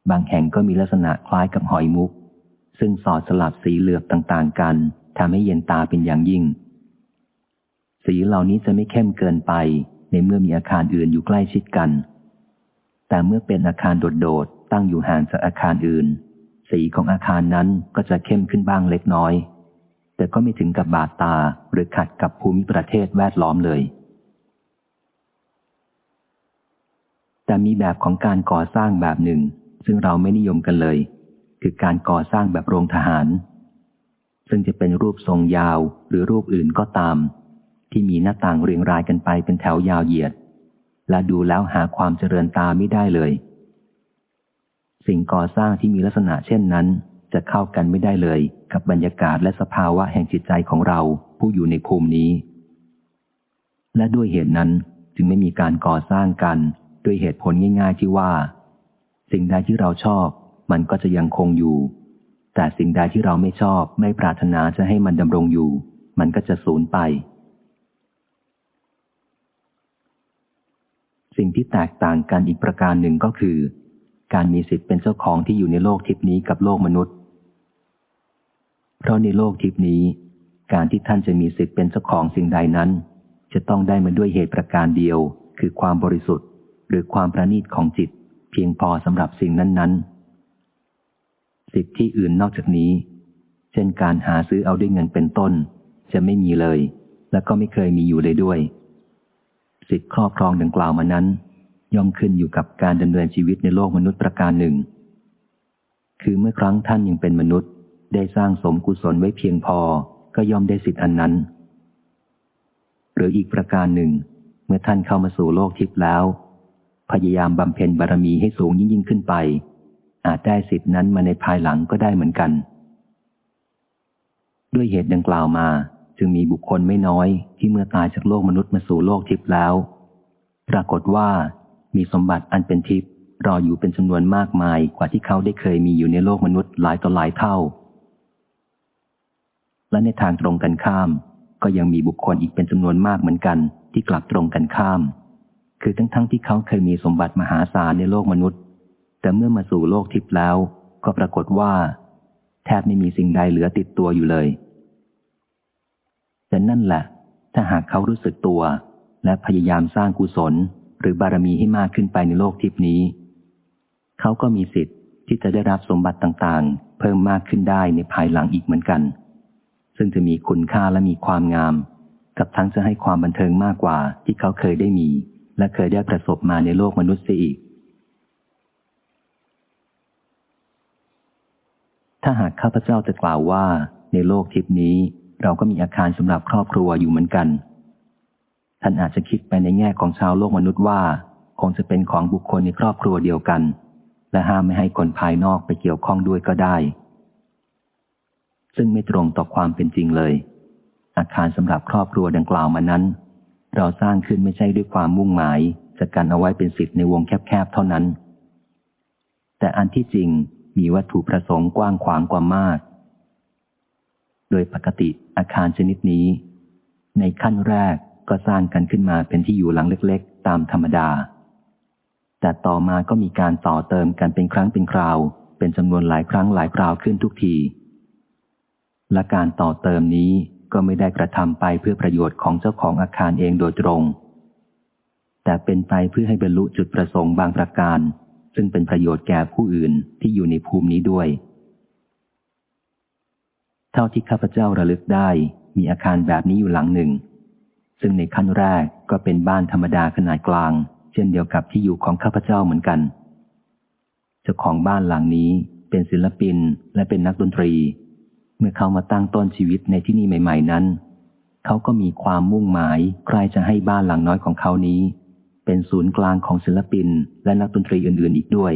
บางแห่งก็มีลักษณะคล้ายกับหอยมุก ซึ่งสอดสลับสีเหลือบต่างๆ กันทำให้เย็นตาเป็นอย่างยิ่ง สีเหล่านี้จะไม่เข้มเกินไป ในเมื่อมีอาคารอื่นอยู่ใกล้ชิดกัน แต่เมื่อเป็นอาคารโดดๆตั้งอยู่ห่างจากอาคารอื่น สีของอาคารนั้นก็จะเข้มขึ้นบ้างเล็กน้อย แต่ก็ไม่ถึงกับบาดตาหรือขัดกับภูมิประเทศแวดล้อมเลยแต่มีแบบของการก่อสร้างแบบหนึ่ง ซึ่งเราไม่นิยมกันเลย คือการก่อสร้างแบบโรงทหาร ซึ่งจะเป็นรูปทรงยาวหรือรูปอื่นก็ตาม ที่มีหน้าต่างเรียงรายกันไปเป็นแถวยาวเหยียด และดูแล้วหาความเจริญตาไม่ได้เลย สิ่งก่อสร้างที่มีลักษณะเช่นนั้น จะเข้ากันไม่ได้เลยกับบรรยากาศและสภาวะแห่งจิตใจของเราผู้อยู่ในภูมินี้ และด้วยเหตุนั้นจึงไม่มีการก่อสร้างกันด้วยเหตุผลง่าย ๆ ที่ว่า สิ่งใดที่เราชอบ มันก็จะยังคงอยู่ แต่สิ่งใดที่เราไม่ชอบไม่ปรารถนาจะให้มันดำรงอยู่ มันก็จะสูญไป สิ่งที่แตกต่างกันอีกประการหนึ่งก็คือ การมีสิทธิ์เป็นเจ้าของที่อยู่ในโลกทิพนี้กับโลกมนุษย์ เพราะในโลกทิพนี้ การที่ท่านจะมีสิทธิ์เป็นเจ้าของสิ่งใดนั้น จะต้องได้มาด้วยเหตุประการเดียว คือความบริสุทธิ์ หรือความประณีตของจิต เพียงพอสำหรับสิ่งนั้น ๆ สิทธิอื่นนอกจากนี้ เช่นการหาซื้อเอาด้วยเงินเป็นต้น จะไม่มีเลย และก็ไม่เคยมีอยู่เลยด้วย สิทธิครอบครองดังกล่าวมานั้น ย่อมขึ้นอยู่กับการดำเนินชีวิตในโลกมนุษย์ประการหนึ่ง คือเมื่อครั้งท่านยังเป็นมนุษย์ ได้สร้างสมกุศลไว้เพียงพอก็ย่อมได้สิทธิอันนั้น หรืออีกประการหนึ่ง เมื่อท่านเข้ามาสู่โลกทิพย์แล้ว พยายามบำเพ็ญบารมีให้สูงยิ่งยิ่งขึ้นไป อาจได้สิทธินั้นมาในภายหลังก็ได้เหมือนกัน ด้วยเหตุดังกล่าวมาจึงมีบุคคลไม่น้อยที่เมื่อตายจากโลกมนุษย์มาสู่โลกทิพย์แล้ว ปรากฏว่ามีสมบัติอันเป็นทิพย์รออยู่เป็นจำนวนมากมายกว่าที่เขาได้เคยมีอยู่ในโลกมนุษย์หลายต่อหลายเท่า และในทางตรงกันข้าม ก็ยังมีบุคคลอีกเป็นจำนวนมากเหมือนกันที่กลับตรงกันข้าม คือทั้งๆทที่เขาเคยมีสมบัติมหาศาลในโลกมนุษย์ แต่เมื่อมาสู่โลกทิพย์แล้ว ก็ปรากฏว่า แทบไม่มีสิ่งใดเหลือติดตัวอยู่เลย แต่นั่นแหละ ถ้าหากเขารู้สึกตัว และพยายามสร้างกุศล หรือบารมีให้มากขึ้นไปในโลกทิพย์นี้ เขาก็มีสิทธิ์ที่จะได้รับสมบัติต่างๆ เพิ่มมากขึ้นได้ในภายหลังอีกเหมือนกัน ซึ่งจะมีคุณค่าและมีความงาม กับทั้งจะให้ความบันเทิงมากกว่าที่เขาเคยได้มี และเคยได้ประสบมาในโลกมนุษย์เสียอีก ถ้าหากข้าพเจ้าจะกล่าวว่าในโลกทิพนี้ เราก็มีอาคารสำหรับครอบครัวอยู่เหมือนกัน ท่านอาจจะคิดไปในแง่ของชาวโลกมนุษย์ว่า คงจะเป็นของบุคคลในครอบครัวเดียวกัน และห้ามไม่ให้คนภายนอกไปเกี่ยวข้องด้วยก็ได้ ซึ่งไม่ตรงต่อความเป็นจริงเลย อาคารสำหรับครอบครัวดังกล่าวมานั้น เราสร้างขึ้นไม่ใช่ด้วยความมุ่งหมายจะกันเอาไว้เป็นสิทธิ์ในวงแคบๆเท่านั้น แต่อันที่จริงมีวัตถุประสงค์กว้างขวางกว่ามาก โดยปกติอาคารชนิดนี้ ในขั้นแรกก็สร้างกันขึ้นมาเป็นที่อยู่หลังเล็กๆ ตามธรรมดา แต่ต่อมาก็มีการต่อเติมกันเป็นครั้งเป็นคราว เป็นจำนวนหลายครั้งหลายคราวขึ้นทุกที และการต่อเติมนี้ ก็ไม่ได้กระทำไปเพื่อประโยชน์ของเจ้าของอาคารเองโดยตรง แต่เป็นไปเพื่อให้บรรลุจุดประสงค์บางประการ ซึ่งเป็นประโยชน์แก่ผู้อื่นที่อยู่ในภูมินี้ด้วย เท่าที่ข้าพเจ้าระลึกได้มีอาคารแบบนี้อยู่หลังหนึ่ง ซึ่งในขั้นแรกก็เป็นบ้านธรรมดาขนาดกลาง เช่นเดียวกับที่อยู่ของข้าพเจ้าเหมือนกันเจ้าของบ้านหลังนี้เป็นศิลปินและเป็นนักดนตรี เมื่อเขามาตั้งต้นชีวิตในที่นี่ใหม่ ๆ นั้น เขาก็มีความมุ่งหมายใครจะให้บ้านหลังน้อยของเขานี้ เป็นศูนย์กลางของศิลปิน และนักดนตรีอื่นๆ อีกด้วย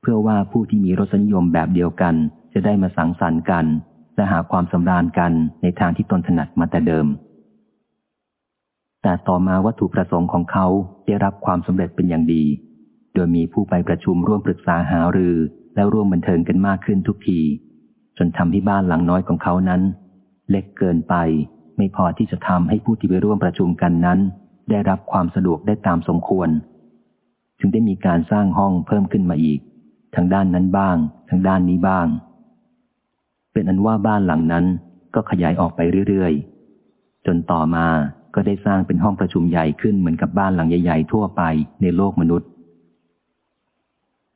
เพื่อว่าผู้ที่มีรสนิยมแบบเดียวกัน จะได้มาสังสรรค์กัน และหาความสำราญกันในทางที่ตนถนัดมาแต่เดิม แต่ต่อมาวัตถุประสงค์ของเขาได้รับความสำเร็จเป็นอย่างดี โดยมีผู้ไปประชุมร่วมปรึกษาหารือ และร่วมบันเทิงกันมากขึ้นทุกที จนทำให้บ้านหลังน้อยของเขานั้น เล็กเกินไป ไม่พอที่จะทำให้ผู้ที่ไปร่วมประชุมกันนั้น ได้รับความสะดวกได้ตามสมควร จึงได้มีการสร้างห้องเพิ่มขึ้นมาอีก ทางด้านนั้นบ้าง ทางด้านนี้บ้าง เป็นอันว่าบ้านหลังนั้นก็ขยายออกไปเรื่อยๆ จนต่อมาก็ได้สร้างเป็นห้องประชุมใหญ่ขึ้นเหมือนกับบ้านหลังใหญ่ๆทั่วไปในโลกมนุษย์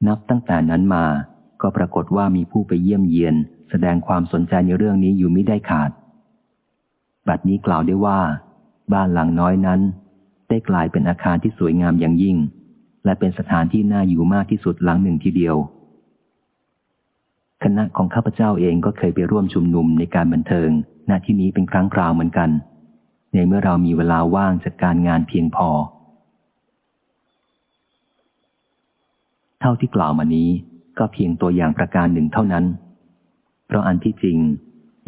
นับตั้งแต่นั้นมาก็ปรากฏว่ามีผู้ไปเยี่ยมเยียน แสดงความสนใจในเรื่องนี้อยู่ไม่ได้ขาด บัดนี้กล่าวได้ว่า บ้านหลังน้อยนั้น ได้กลายเป็นอาคารที่สวยงามอย่างยิ่ง และเป็นสถานที่น่าอยู่มากที่สุดหลังหนึ่งทีเดียว คณะของข้าพเจ้าเองก็เคยไปร่วมชุมนุมในการบันเทิงณที่นี้เป็นครั้งคราวเหมือนกัน ในเมื่อเรามีเวลาว่างจากการงานเพียงพอ เท่าที่กล่าวมานี้ก็เพียงตัวอย่างประการหนึ่งเท่านั้น เพราะอันที่จริง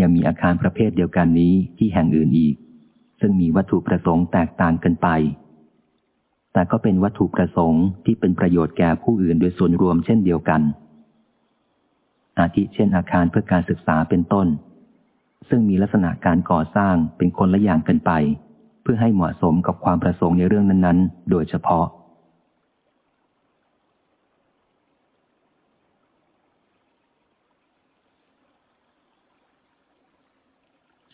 ยังมีอาคารประเภทเดียวกันนี้ที่แห่งอื่นอีก ซึ่งมีวัตถุประสงค์แตกต่างกันไป แต่ก็เป็นวัตถุประสงค์ที่เป็นประโยชน์แก่ผู้อื่นโดยส่วนรวมเช่นเดียวกัน อาทิเช่นอาคารเพื่อการศึกษาเป็นต้น ซึ่งมีลักษณะการก่อสร้างเป็นคนละอย่างกันไป เพื่อให้เหมาะสมกับความประสงค์ในเรื่องนั้นๆ โดยเฉพาะ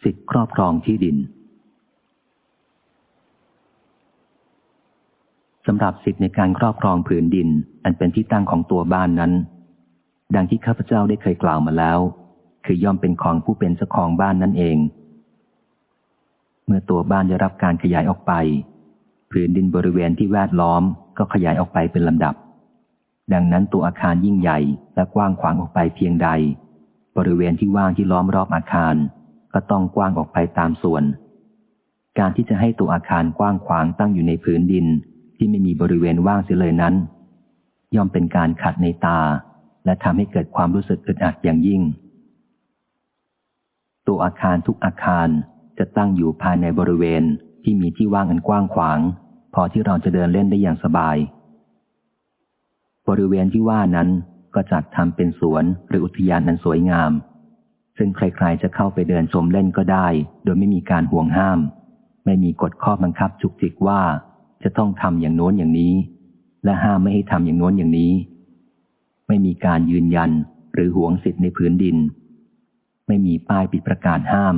สิทธิครอบครองที่ดินสำหรับสิทธิในการครอบครองผืนดิน อันเป็นที่ตั้งของตัวบ้านนั้น ดังที่ข้าพเจ้าได้เคยกล่าวมาแล้ว คือย่อมเป็นของผู้เป็นเจ้าของบ้านนั่นเอง เมื่อตัวบ้านได้รับการขยายออกไป ผืนดินบริเวณที่แวดล้อมก็ขยายออกไปเป็นลำดับ ดังนั้นตัวอาคารยิ่งใหญ่และกว้างขวางออกไปเพียงใด บริเวณที่ว่างที่ล้อมรอบอาคาร ก็ต้องกว้างออกไปตามส่วน การที่จะให้ตัวอาคารกว้างขวางตั้งอยู่ในผืนดิน ที่ไม่มีบริเวณว่างเสียเลยนั้น ย่อมเป็นการขัดในตา และทำให้เกิดความรู้สึกอึดอัดอย่างยิ่ง ตัวอาคารทุกอาคารจะตั้งอยู่ภายในบริเวณที่มีที่ว่างอันกว้างขวาง พอที่เราจะเดินเล่นได้อย่างสบาย บริเวณที่ว่านั้นก็จัดทำเป็นสวนหรืออุทยานอันสวยงาม ซึ่งใครๆจะเข้าไปเดินชมเล่นก็ได้ โดยไม่มีการห่วงห้าม ไม่มีกฎข้อบังคับจุกจิกว่า จะต้องทำอย่างโน้นอย่างนี้ และห้ามไม่ให้ทำอย่างโน้นอย่างนี้ ไม่มีการยืนยันหรือห่วงสิทธิ์ในพื้นดิน ไม่มีป้ายปิดประกาศห้าม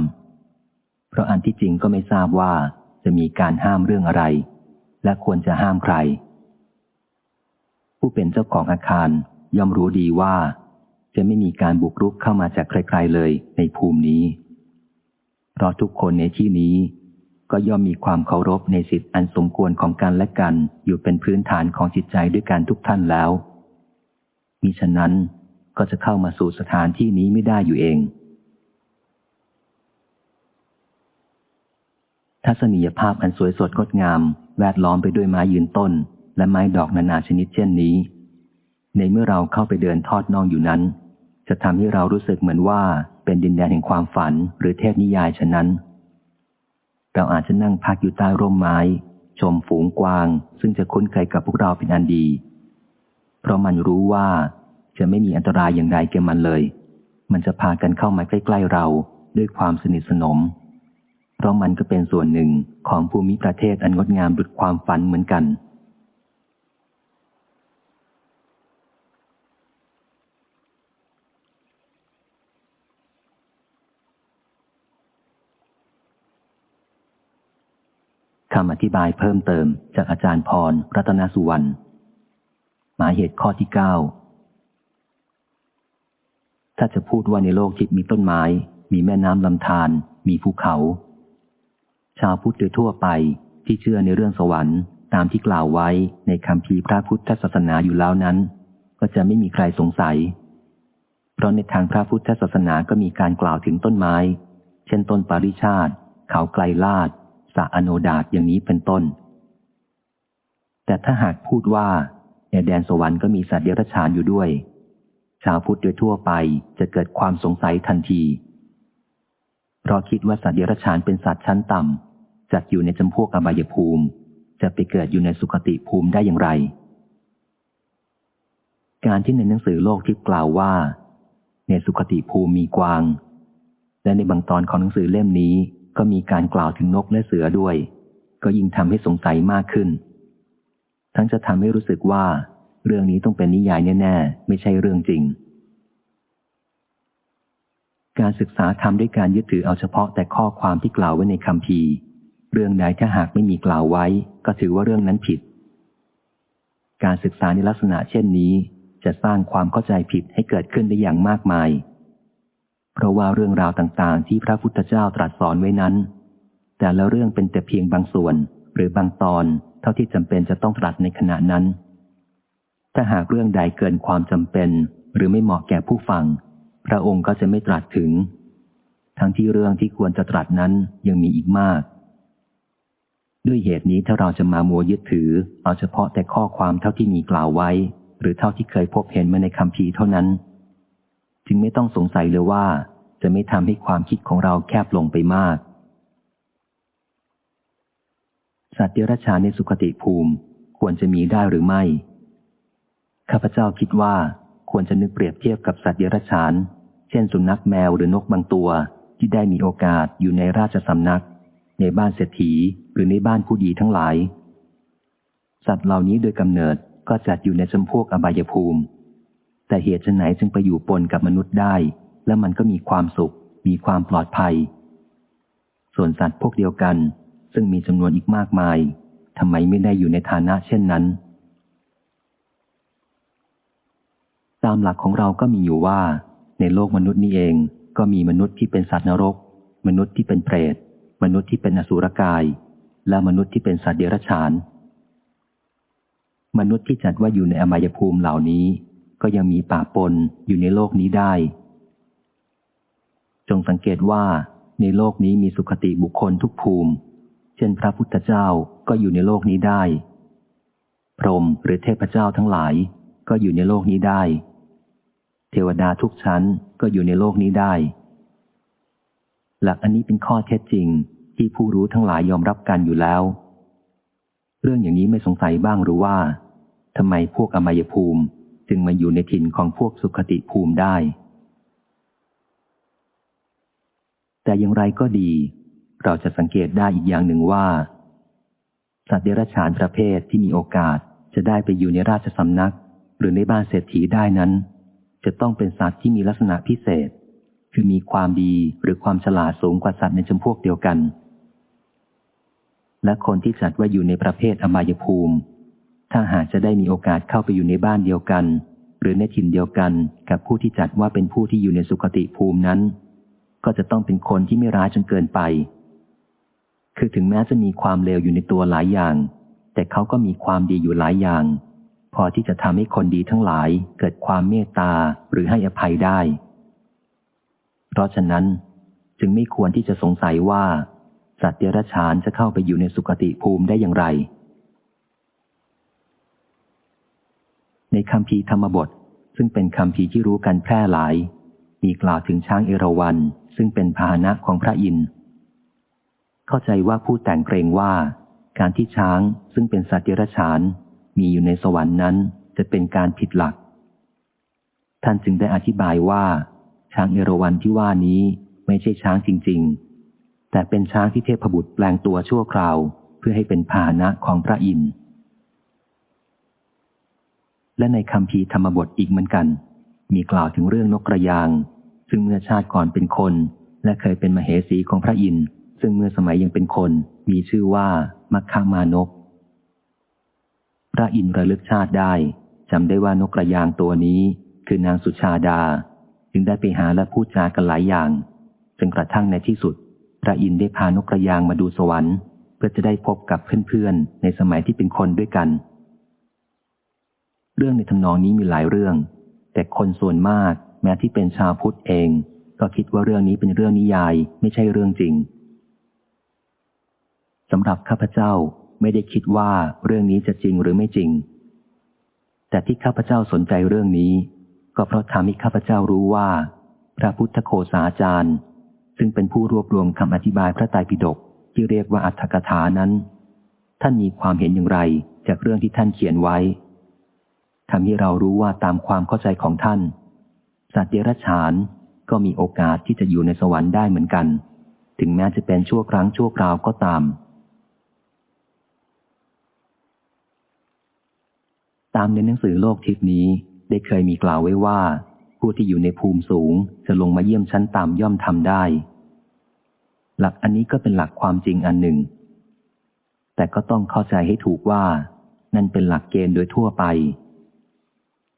เพราะอันที่จริงก็ไม่ทราบว่าจะมีการห้ามเรื่องอะไร และควรจะห้ามใคร ผู้เป็นเจ้าของอาคารย่อมรู้ดีว่า จะไม่มีการบุกรุกเข้ามาจากใครๆเลยในภูมินี้ เพราะทุกคนในที่นี้ ก็ย่อมมีความเคารพในสิทธิอันสมควรของกันและกันอยู่เป็นพื้นฐานของจิตใจด้วยกันทุกท่านแล้วมิฉะนั้นก็จะเข้ามาสู่สถานที่นี้ไม่ได้อยู่เอง ทัศนียภาพอันสวยสดงดงาม แวดล้อมไปด้วยไม้ยืนต้น และไม้ดอกนานาชนิดเช่นนี้ ในเมื่อเราเข้าไปเดินทอดน่องอยู่นั้น จะทำให้เรารู้สึกเหมือนว่าเป็นดินแดนแห่งความฝันหรือเทพนิยายฉะนั้น เราอาจจะนั่งพักอยู่ใต้ร่มไม้ ชมฝูงกวาง ซึ่งจะคุ้นเคยกับพวกเราเป็นอันดี เพราะมันรู้ว่าจะไม่มีอันตรายอย่างใดแก่มันเลย มันจะพากันเข้ามาใกล้ๆเราด้วยความสนิทสนม เพราะมันก็เป็นส่วนหนึ่งของภูมิประเทศอันงดงามดุจความฝันเหมือนกัน คำอธิบายเพิ่มเติมจากอาจารย์พรรัตนสุวรรณหมายเหตุข้อที่เก้าถ้าจะพูดว่าในโลกทิศมีต้นไม้ มีแม่น้ำลำธารมีภูเขา ชาวพุทธโดยทั่วไปที่เชื่อในเรื่องสวรรค์ตามที่กล่าวไว้ในคำพีพระพุทธศาสนาอยู่แล้วนั้น ก็จะไม่มีใครสงสัย เพราะในทางพระพุทธศาสนาก็มีการกล่าวถึงต้นไม้ เช่นต้นปาริชาติ เขาไกลลาด สะอโนดาตอย่างนี้เป็นต้น แต่ถ้าหากพูดว่า ในแดนสวรรค์ก็มีสัตว์เดรัจฉานอยู่ด้วย ชาวพุทธโดยทั่วไปจะเกิดความสงสัยทันที เพราะคิดว่าสัตว์เดรัจฉานเป็นสัตว์ชั้นต่ำจัดอยู่ในจำพวกอบายภูมิ จะไปเกิดอยู่ในสุคติภูมิได้อย่างไร การที่ในหนังสือโลกที่กล่าวว่า ในสุคติภูมิมีกวาง และในบางตอนของหนังสือเล่มนี้ ก็มีการกล่าวถึงนกและเสือด้วย ก็ยิ่งทำให้สงสัยมากขึ้น ทั้งจะทำให้รู้สึกว่า เรื่องนี้ต้องเป็นนิยายแน่ ๆ ไม่ใช่เรื่องจริง การศึกษาทำด้วยการยึดถือเอาเฉพาะแต่ข้อความที่กล่าวไว้ในคำพีเรื่องใดถ้าหากไม่มีกล่าวไว้ ก็ถือว่าเรื่องนั้นผิด การศึกษาในลักษณะเช่นนี้ จะสร้างความเข้าใจผิดให้เกิดขึ้นได้อย่างมากมาย ราะว่าเรื่องราวต่างๆ ที่พระพุทธเจ้าตรัสสอนไว้นั้น แต่ละเรื่องเป็นแต่เพียงบางส่วน หรือบางตอนเท่าที่จำเป็นจะต้องตรัสในขณะนั้น ถ้าหากเรื่องใดเกินความจำเป็น หรือไม่เหมาะแก่ผู้ฟัง พระองค์ก็จะไม่ตรัสถึง ทั้งที่เรื่องที่ควรจะตรัสนั้นยังมีอีกมาก ด้วยเหตุนี้ถ้าเราจะมามัวยึดถือ เอาเฉพาะแต่ข้อความเท่าที่มีกล่าวไว้ หรือเท่าที่เคยพบเห็นมาในคำพีเท่านั้น จึงไม่ต้องสงสัยเลยว่า จะไม่ทำให้ความคิดของเราแคบลงไปมาก สัตว์เดรัจฉานในสุขติภูมิควรจะมีได้หรือไม่ ข้าพเจ้าคิดว่าควรจะนึกเปรียบเทียบกับสัตว์เดรัจฉาน เช่นสุนัขแมวหรือนกบางตัวที่ได้มีโอกาสอยู่ในราชสำนัก ในบ้านเศรษฐีหรือในบ้านผู้ดีทั้งหลาย สัตว์เหล่านี้โดยกำเนิดก็จัดอยู่ในจำพวกอบายภูมิ แต่เหตุไหนจึงไปอยู่ปนกับมนุษย์ได้ และมันก็มีความสุข มีความปลอดภัย ส่วนสัตว์พวกเดียวกัน ซึ่งมีจำนวนอีกมากมายทำไมไม่ได้อยู่ในฐานะเช่นนั้น ตามหลักของเราก็มีอยู่ว่า ในโลกมนุษย์นี้เองก็มีมนุษย์ที่เป็นสัตว์นรก มนุษย์ที่เป็นเปรต มนุษย์ที่เป็นอสุรกาย และมนุษย์ที่เป็นสัตว์เดรัจฉาน มนุษย์ที่จัดว่าอยู่ในอมายภูมิเหล่านี้ ก็ยังมีป่าปนอยู่ในโลกนี้ได้ จงสังเกตว่าในโลกนี้มีสุขติบุคคลทุกภูมิ เช่นพระพุทธเจ้าก็อยู่ในโลกนี้ได้ พรหมหรือเทพเจ้าทั้งหลายก็อยู่ในโลกนี้ได้ เทวดาทุกชั้นก็อยู่ในโลกนี้ได้ หลักอันนี้เป็นข้อเท็จจริงที่ผู้รู้ทั้งหลายยอมรับกันอยู่แล้ว เรื่องอย่างนี้ไม่สงสัยบ้างหรือว่าทำไมพวกอมายภูมิจึงมาอยู่ในถิ่นของพวกสุขติภูมิได้ แต่อย่างไรก็ดี เราจะสังเกตได้อีกอย่างหนึ่งว่า สัตว์เดรัจฉานประเภทที่มีโอกาสจะได้ไปอยู่ในราชสำนัก หรือในบ้านเศรษฐีได้นั้น จะต้องเป็นสัตว์ที่มีลักษณะพิเศษ คือมีความดีหรือความฉลาดสูงกว่าสัตว์ในจำพวกเดียวกัน และคนที่จัดว่าอยู่ในประเภทอบายภูมิ ถ้าหากจะได้มีโอกาสเข้าไปอยู่ในบ้านเดียวกัน หรือในถิ่นเดียวกันกับผู้ที่จัดว่าเป็นผู้ที่อยู่ในสุคติภูมินั้น ก็จะต้องเป็นคนที่ไม่ร้ายจนเกินไป คือถึงแม้จะมีความเลวอยู่ในตัวหลายอย่าง แต่เขาก็มีความดีอยู่หลายอย่าง พอที่จะทำให้คนดีทั้งหลายเกิดความเมตตาหรือให้อภัยได้ เพราะฉะนั้นจึงไม่ควรที่จะสงสัยว่า สัตว์เดรัจฉานจะเข้าไปอยู่ในสุคติภูมิได้อย่างไร ในคำพีธรรมบทซึ่งเป็นคำพีที่รู้กันแพร่หลาย มีกล่าวถึงช้างเอราวัณ ซึ่งเป็นพาหนะของพระอินทร์เข้าใจว่าผู้แต่งเกรงว่า การที่ช้างซึ่งเป็นสัตว์เดรัจฉาน มีอยู่ในสวรรค์นั้นจะเป็นการผิดหลัก ท่านจึงได้อธิบายว่า ช้างเอราวัณที่ว่านี้ไม่ใช่ช้างจริง ๆ แต่เป็นช้างที่เทพบุตรแปลงตัวชั่วคราว เพื่อให้เป็นพาหนะของพระอินทร์และในคำพีธรรมบทอีกเหมือนกัน มีกล่าวถึงเรื่องนกกระยาง ซึ่งเมื่อชาติก่อนเป็นคน และเคยเป็นมเหสีของพระอินทร์ซึ่งเมื่อสมัยยังเป็นคนมีชื่อว่ามัคคามานก พระอินทร์ระลึกชาติได้จำได้ว่านกกระยางตัวนี้คือนางสุชาดา จึงได้ไปหาและพูดจากันหลายอย่างจนกระทั่งในที่สุด พระอินทร์ได้พานกกระยางมาดูสวรรค์ เพื่อจะได้พบกับเพื่อนๆในสมัยที่เป็นคนด้วยกัน เรื่องในทำนองนี้มีหลายเรื่อง แต่คนส่วนมาก แม้ที่เป็นชาวพุทธเอง ก็คิดว่าเรื่องนี้เป็นเรื่องนิยายไม่ใช่เรื่องจริงสำหรับข้าพเจ้าไม่ได้คิดว่าเรื่องนี้จะจริงหรือไม่จริง แต่ที่ข้าพเจ้าสนใจเรื่องนี้ ก็เพราะทำให้ข้าพเจ้ารู้ว่า พระพุทธโคสาจารย์ ซึ่งเป็นผู้รวบรวมคำอธิบายพระไตรปิฎกที่เรียกว่าอัตถกถานั้น ท่านมีความเห็นอย่างไรจากเรื่องที่ท่านเขียนไว้ทำให้เรารู้ว่าตามความเข้าใจของท่าน สัตว์เดรัจฉานก็มีโอกาสที่จะอยู่ในสวรรค์ได้เหมือนกัน ถึงแม้จะเป็นชั่วครั้งชั่วคราวก็ตาม ตามในหนังสือโลกทิพนี้ได้เคยมีกล่าวไว้ว่า ผู้ที่อยู่ในภูมิสูงจะลงมาเยี่ยมชั้นต่ำย่อมทำได้ หลักอันนี้ก็เป็นหลักความจริงอันหนึ่ง แต่ก็ต้องเข้าใจให้ถูกว่า นั่นเป็นหลักเกณฑ์โดยทั่วไป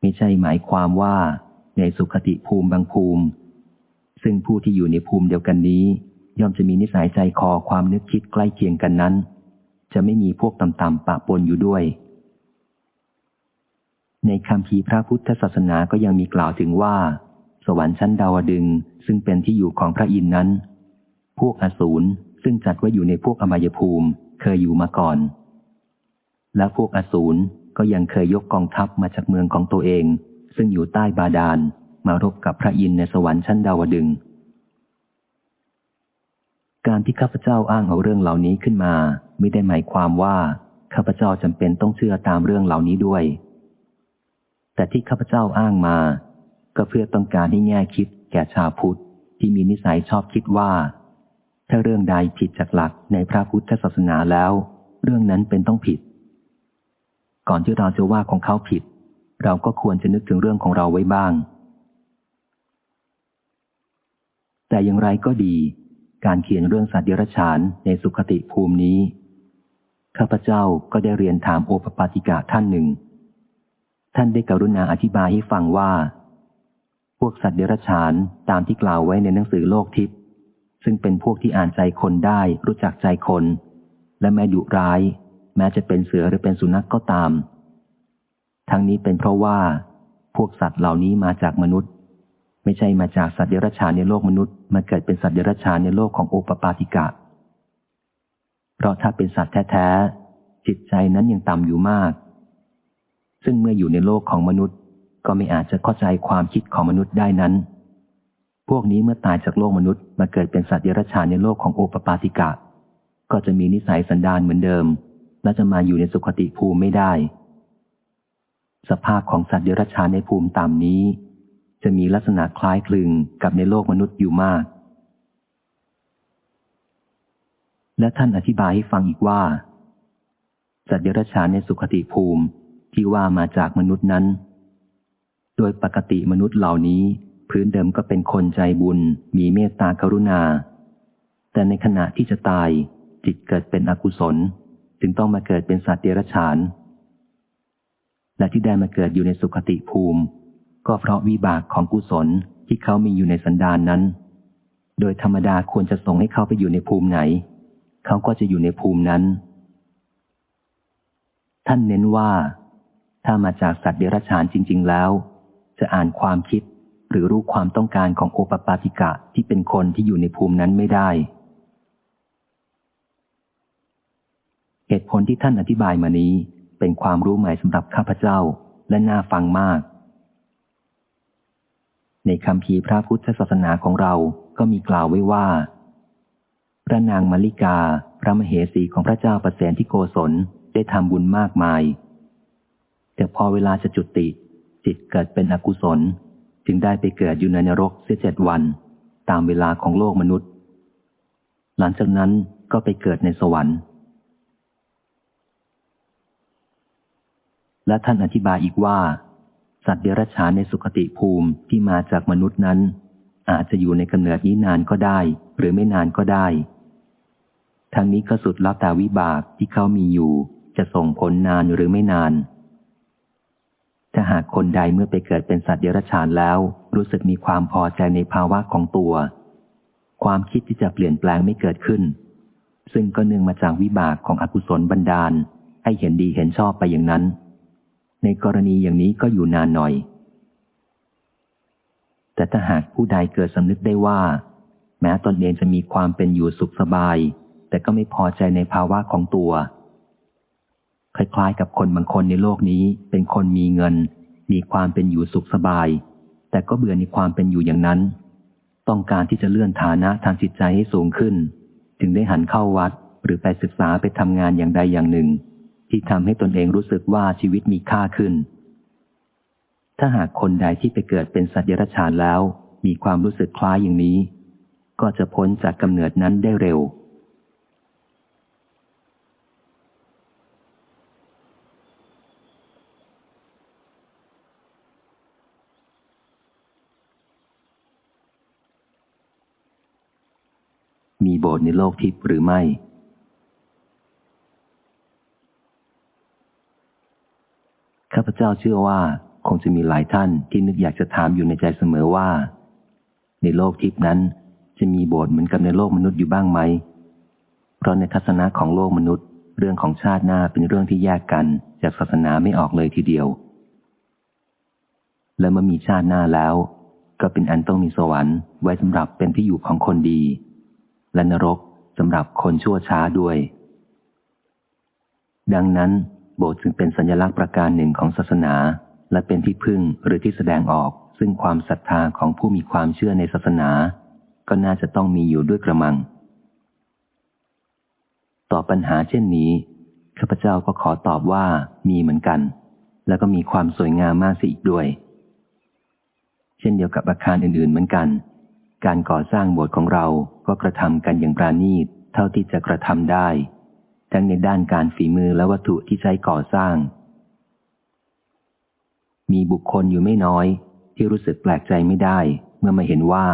ไม่ใช่หมายความว่า ในสุขติภูมิบางภูมิ ซึ่งผู้ที่อยู่ในภูมิเดียวกันนี้ ย่อมจะมีนิสัยใจคอความนึกคิดใกล้เคียงกันนั้น จะไม่มีพวกต่ำๆปะปนอยู่ด้วย ในคำพีพระพุทธศาสนาก็ยังมีกล่าวถึงว่า สวรรค์ชั้นดาวดึงซึ่งเป็นที่อยู่ของพระอินทร์นั้น พวกอสูรซึ่งจัดว่าอยู่ในพวกอมายภูมิเคยอยู่มาก่อน และพวกอสูรก็ยังเคยยกกองทัพมาจากเมืองของตัวเอง ซึ่งอยู่ใต้บาดาลมารบกับพระอินในสวรรค์ชั้นดาวดึง การที่ข้าพเจ้าอ้างเอาเรื่องเหล่านี้ขึ้นมา ไม่ได้หมายความว่าข้าพเจ้าจำเป็นต้องเชื่อตามเรื่องเหล่านี้ด้วย แต่ที่ข้าพเจ้าอ้างมา ก็เพื่อต้องการให้แง่คิดแก่ชาวพุทธที่มีนิสัยชอบคิดว่า ถ้าเรื่องใดผิดจากหลักในพระพุทธศาสนาแล้ว เรื่องนั้นเป็นต้องผิด ก่อนที่เราจะว่าของเขาผิด เราก็ควรจะนึกถึงเรื่องของเราไว้บ้าง แต่อย่างไรก็ดี การเขียนเรื่องสัตว์เดรัจฉานในสุขติภูมินี้ ข้าพเจ้าก็ได้เรียนถามโอปปาติกาท่านหนึ่ง ท่านได้กรุณาอธิบายให้ฟังว่า พวกสัตว์เดรัจฉานตามที่กล่าวไว้ในหนังสือโลกทิพย์ซึ่งเป็นพวกที่อ่านใจคนได้ รู้จักใจคน และแม้ดุร้าย แม้จะเป็นเสือหรือเป็นสุนัขกก็ตาม ทั้งนี้เป็นเพราะว่า พวกสัตว์เหล่านี้มาจากมนุษย์ ไม่ใช่มาจากสัตว์เดรัจฉานในโลกมนุษย์ มาเกิดเป็นสัตว์เดรัจฉานในโลกของโอปปาติกะ เพราะถ้าเป็นสัตว์แท้ๆจิตใจนั้นยังต่ำอยู่มาก ซึ่งเมื่ออยู่ในโลกของมนุษย์ ก็ไม่อาจจะเข้าใจความคิดของมนุษย์ได้นั้น พวกนี้เมื่อตายจากโลกมนุษย์ มาเกิดเป็นสัตว์เดรัจฉานในโลกของโอปปาติกะ ก็จะมีนิสัยสันดานเหมือนเดิม และจะมาอยู่ในสุขติภูมิไม่ได้ สภาพของสัตว์เดรัจฉานในภูมิต่ำนี้ จะมีลักษณะคล้ายคลึงกับในโลกมนุษย์อยู่มาก และท่านอธิบายให้ฟังอีกว่า สัตว์เดรัจฉานในสุขติภูมิที่ว่ามาจากมนุษย์นั้น โดยปกติมนุษย์เหล่านี้พื้นเดิมก็เป็นคนใจบุญ มีเมตตากรุณา แต่ในขณะที่จะตายจิตเกิดเป็นอกุศล จึงต้องมาเกิดเป็นสัตว์เดรัจฉาน และที่ได้มาเกิดอยู่ในสุขติภูมิ ก็เพราะวิบากของกุศลที่เขามีอยู่ในสันดานนั้น โดยธรรมดาควรจะส่งให้เขาไปอยู่ในภูมิไหน เขาก็จะอยู่ในภูมินั้น ท่านเน้นว่า ถ้ามาจากสัตว์เดรัจฉานจริง ๆ แล้ว จะอ่านความคิดหรือรู้ความต้องการของโอปปาติกะที่เป็นคนที่อยู่ในภูมินั้นไม่ได้ เหตุผลที่ท่านอธิบายมานี้ เป็นความรู้ใหม่สำหรับข้าพเจ้าและน่าฟังมาก ในคำพีพระพุทธศาสนาของเราก็มีกล่าวไว้ว่า พระนางมาริกา พระมเหสีของพระเจ้าประเสนที่โกศลได้ทำบุญมากมาย แต่พอเวลาจะจุติ จิตเกิดเป็นอกุศล จึงได้ไปเกิดอยู่ในนรกเสียเจ็ดวัน ตามเวลาของโลกมนุษย์ หลังจากนั้นก็ไปเกิดในสวรรค์ และท่านอธิบายอีกว่า สัตว์เดรัจฉานในสุขติภูมิที่มาจากมนุษย์นั้น อาจจะอยู่ในกำเนิดนี้นานก็ได้ หรือไม่นานก็ได้ ทั้งนี้ก็สุดแล้วแต่วิบากที่เขามีอยู่ จะส่งผลนานหรือไม่นาน ถ้าหากคนใดเมื่อไปเกิดเป็นสัตว์เดรัจฉานแล้ว รู้สึกมีความพอใจในภาวะของตัว ความคิดที่จะเปลี่ยนแปลงไม่เกิดขึ้น ซึ่งก็เนื่องมาจากวิบากของอกุศลบันดาล ให้เห็นดีเห็นชอบไปอย่างนั้น ในกรณีอย่างนี้ก็อยู่นานหน่อย แต่ถ้าหากผู้ใดเกิดสำนึกได้ว่า แม้ตนเองจะมีความเป็นอยู่สุขสบาย แต่ก็ไม่พอใจในภาวะของตัว คล้ายๆ กับคนบางคนในโลกนี้ เป็นคนมีเงิน มีความเป็นอยู่สุขสบาย แต่ก็เบื่อในความเป็นอยู่อย่างนั้น ต้องการที่จะเลื่อนฐานะทางจิตใจให้สูงขึ้น จึงได้หันเข้าวัดหรือไปศึกษาไปทำงานอย่างใดอย่างหนึ่ง ที่ทำให้ตนเองรู้สึกว่าชีวิตมีค่าขึ้น ถ้าหากคนใดที่ไปเกิดเป็นสัตว์เดรัจฉานแล้ว มีความรู้สึกคล้ายอย่างนี้ ก็จะพ้นจากกำเนิดนั้นได้เร็ว มีโบสถ์ในโลกทิพย์หรือไม่าพเจ้าเชื่อว่าคงจะมีหลายท่านที่นึกอยากจะถามอยู่ในใจเสมอว่า ในโลกทิพนั้น จะมีโบสถ์เหมือนกับในโลกมนุษย์อยู่บ้างไหม เพราะในทัศนะของโลกมนุษย์ เรื่องของชาติหน้าเป็นเรื่องที่แยกกันจากศาสนาไม่ออกเลยทีเดียว และเมื่อมีชาติหน้าแล้ว ก็เป็นอันต้องมีสวรรค์ไว้สำหรับเป็นที่อยู่ของคนดี และนรกสำหรับคนชั่วช้าด้วย ดังนั้น โบสถ์จึงเป็นสัญลักษณ์ประการหนึ่งของศาสนา และเป็นที่พึ่งหรือที่แสดงออก ซึ่งความศรัทธาของผู้มีความเชื่อในศาสนา ก็น่าจะต้องมีอยู่ด้วยกระมัง ต่อปัญหาเช่นนี้ข้าพเจ้าก็ขอตอบว่ามีเหมือนกัน แล้วก็มีความสวยงามมากสิอีกด้วย เช่นเดียวกับอาคารอื่นๆเหมือนกัน การก่อสร้างโบสถ์ของเราก็กระทำกันอย่างปราณีตเท่าที่จะกระทำได้ ทั้งในด้านการฝีมือและวัตถุที่ใช้ก่อสร้าง มีบุคคลอยู่ไม่น้อย ที่รู้สึกแปลกใจไม่ได้ เมื่อมาเห็นว่า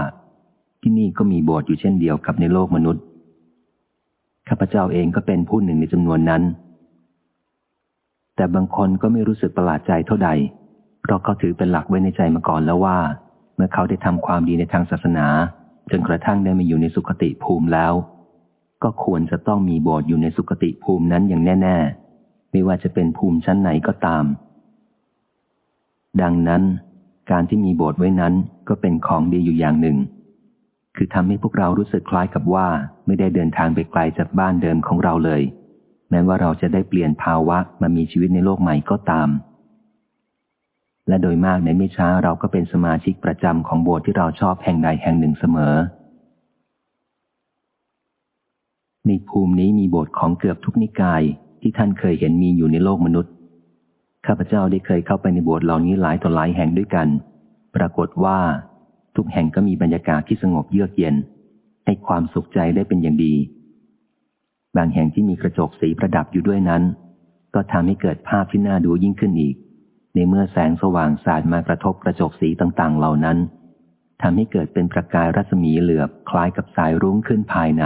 ที่นี่ก็มีโบสถ์อยู่เช่นเดียวกับในโลกมนุษย์ข้าพเจ้าเองก็เป็นผู้หนึ่งในจำนวนนั้น แต่บางคนก็ไม่รู้สึกประหลาดใจเท่าใด เพราะเขาถือเป็นหลักไว้ในใจมาก่อนแล้วว่า เมื่อเขาได้ทำความดีในทางศาสนา จนกระทั่งได้มาอยู่ในสุคติภูมิแล้ว ก็ควรจะต้องมีโบสถ์อยู่ในสุคติภูมินั้นอย่างแน่ ๆ ไม่ว่าจะเป็นภูมิชั้นไหนก็ตาม ดังนั้น การที่มีโบสถ์ไว้นั้นก็เป็นของดีอยู่อย่างหนึ่ง คือทำให้พวกเรารู้สึกคล้ายกับว่าไม่ได้เดินทางไปไกลจากบ้านเดิมของเราเลย แม้ว่าเราจะได้เปลี่ยนภาวะมามีชีวิตในโลกใหม่ก็ตาม และโดยมากในไม่ช้าเราก็เป็นสมาชิกประจำของโบสถ์ที่เราชอบแห่งใดแห่งหนึ่งเสมอ ในภูมินี้มีโบสถ์ของเกือบทุกนิกายที่ท่านเคยเห็นมีอยู่ในโลกมนุษย์ ข้าพเจ้าได้เคยเข้าไปในโบสถ์เหล่านี้หลายต่อหลายแห่งด้วยกัน ปรากฏว่า ทุกแห่งก็มีบรรยากาศที่สงบเยือกเย็น ให้ความสุขใจได้เป็นอย่างดี บางแห่งที่มีกระจกสีประดับอยู่ด้วยนั้น ก็ทำให้เกิดภาพที่น่าดูยิ่งขึ้นอีก ในเมื่อแสงสว่างสาดมากระทบกระจกสีต่างๆ เหล่านั้นทำให้เกิดเป็นประกายรัศมีเหลือบคล้ายกับสายรุ้งขึ้นภายใน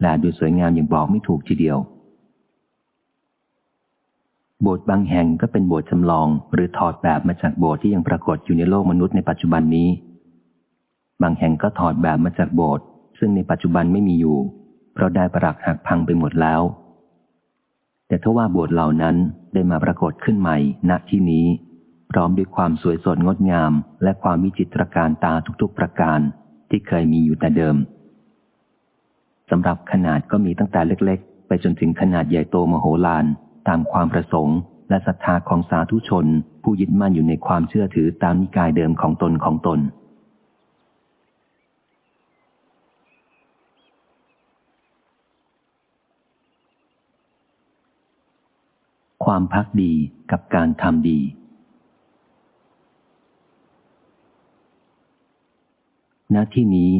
และดูสวยงามอย่างบอกไม่ถูกทีเดียว โบสถ์บางแห่งก็เป็นโบสถ์จำลอง หรือถอดแบบมาจากโบสถ์ที่ยังปรากฏอยู่ในโลกมนุษย์ในปัจจุบันนี้ บางแห่งก็ถอดแบบมาจากโบสถ์ซึ่งในปัจจุบันไม่มีอยู่ เพราะได้ปรักหักพังไปหมดแล้ว แต่ถ้าว่าโบสถ์เหล่านั้นได้มาปรากฏขึ้นใหม่ ณที่นี้ พร้อมด้วยความสวยสดงดงาม และความวิจิตรการตาทุกๆประการที่เคยมีอยู่แต่เดิม สำหรับขนาดก็มีตั้งแต่เล็กๆ ไปจนถึงขนาดใหญ่โตมโหฬารตามความประสงค์ และศรัทธาของสาธุชน ผู้ยึดมั่นอยู่ในความเชื่อถือตามนิกายเดิมของตนของตน ความพักดีกับการทำดีณที่นี้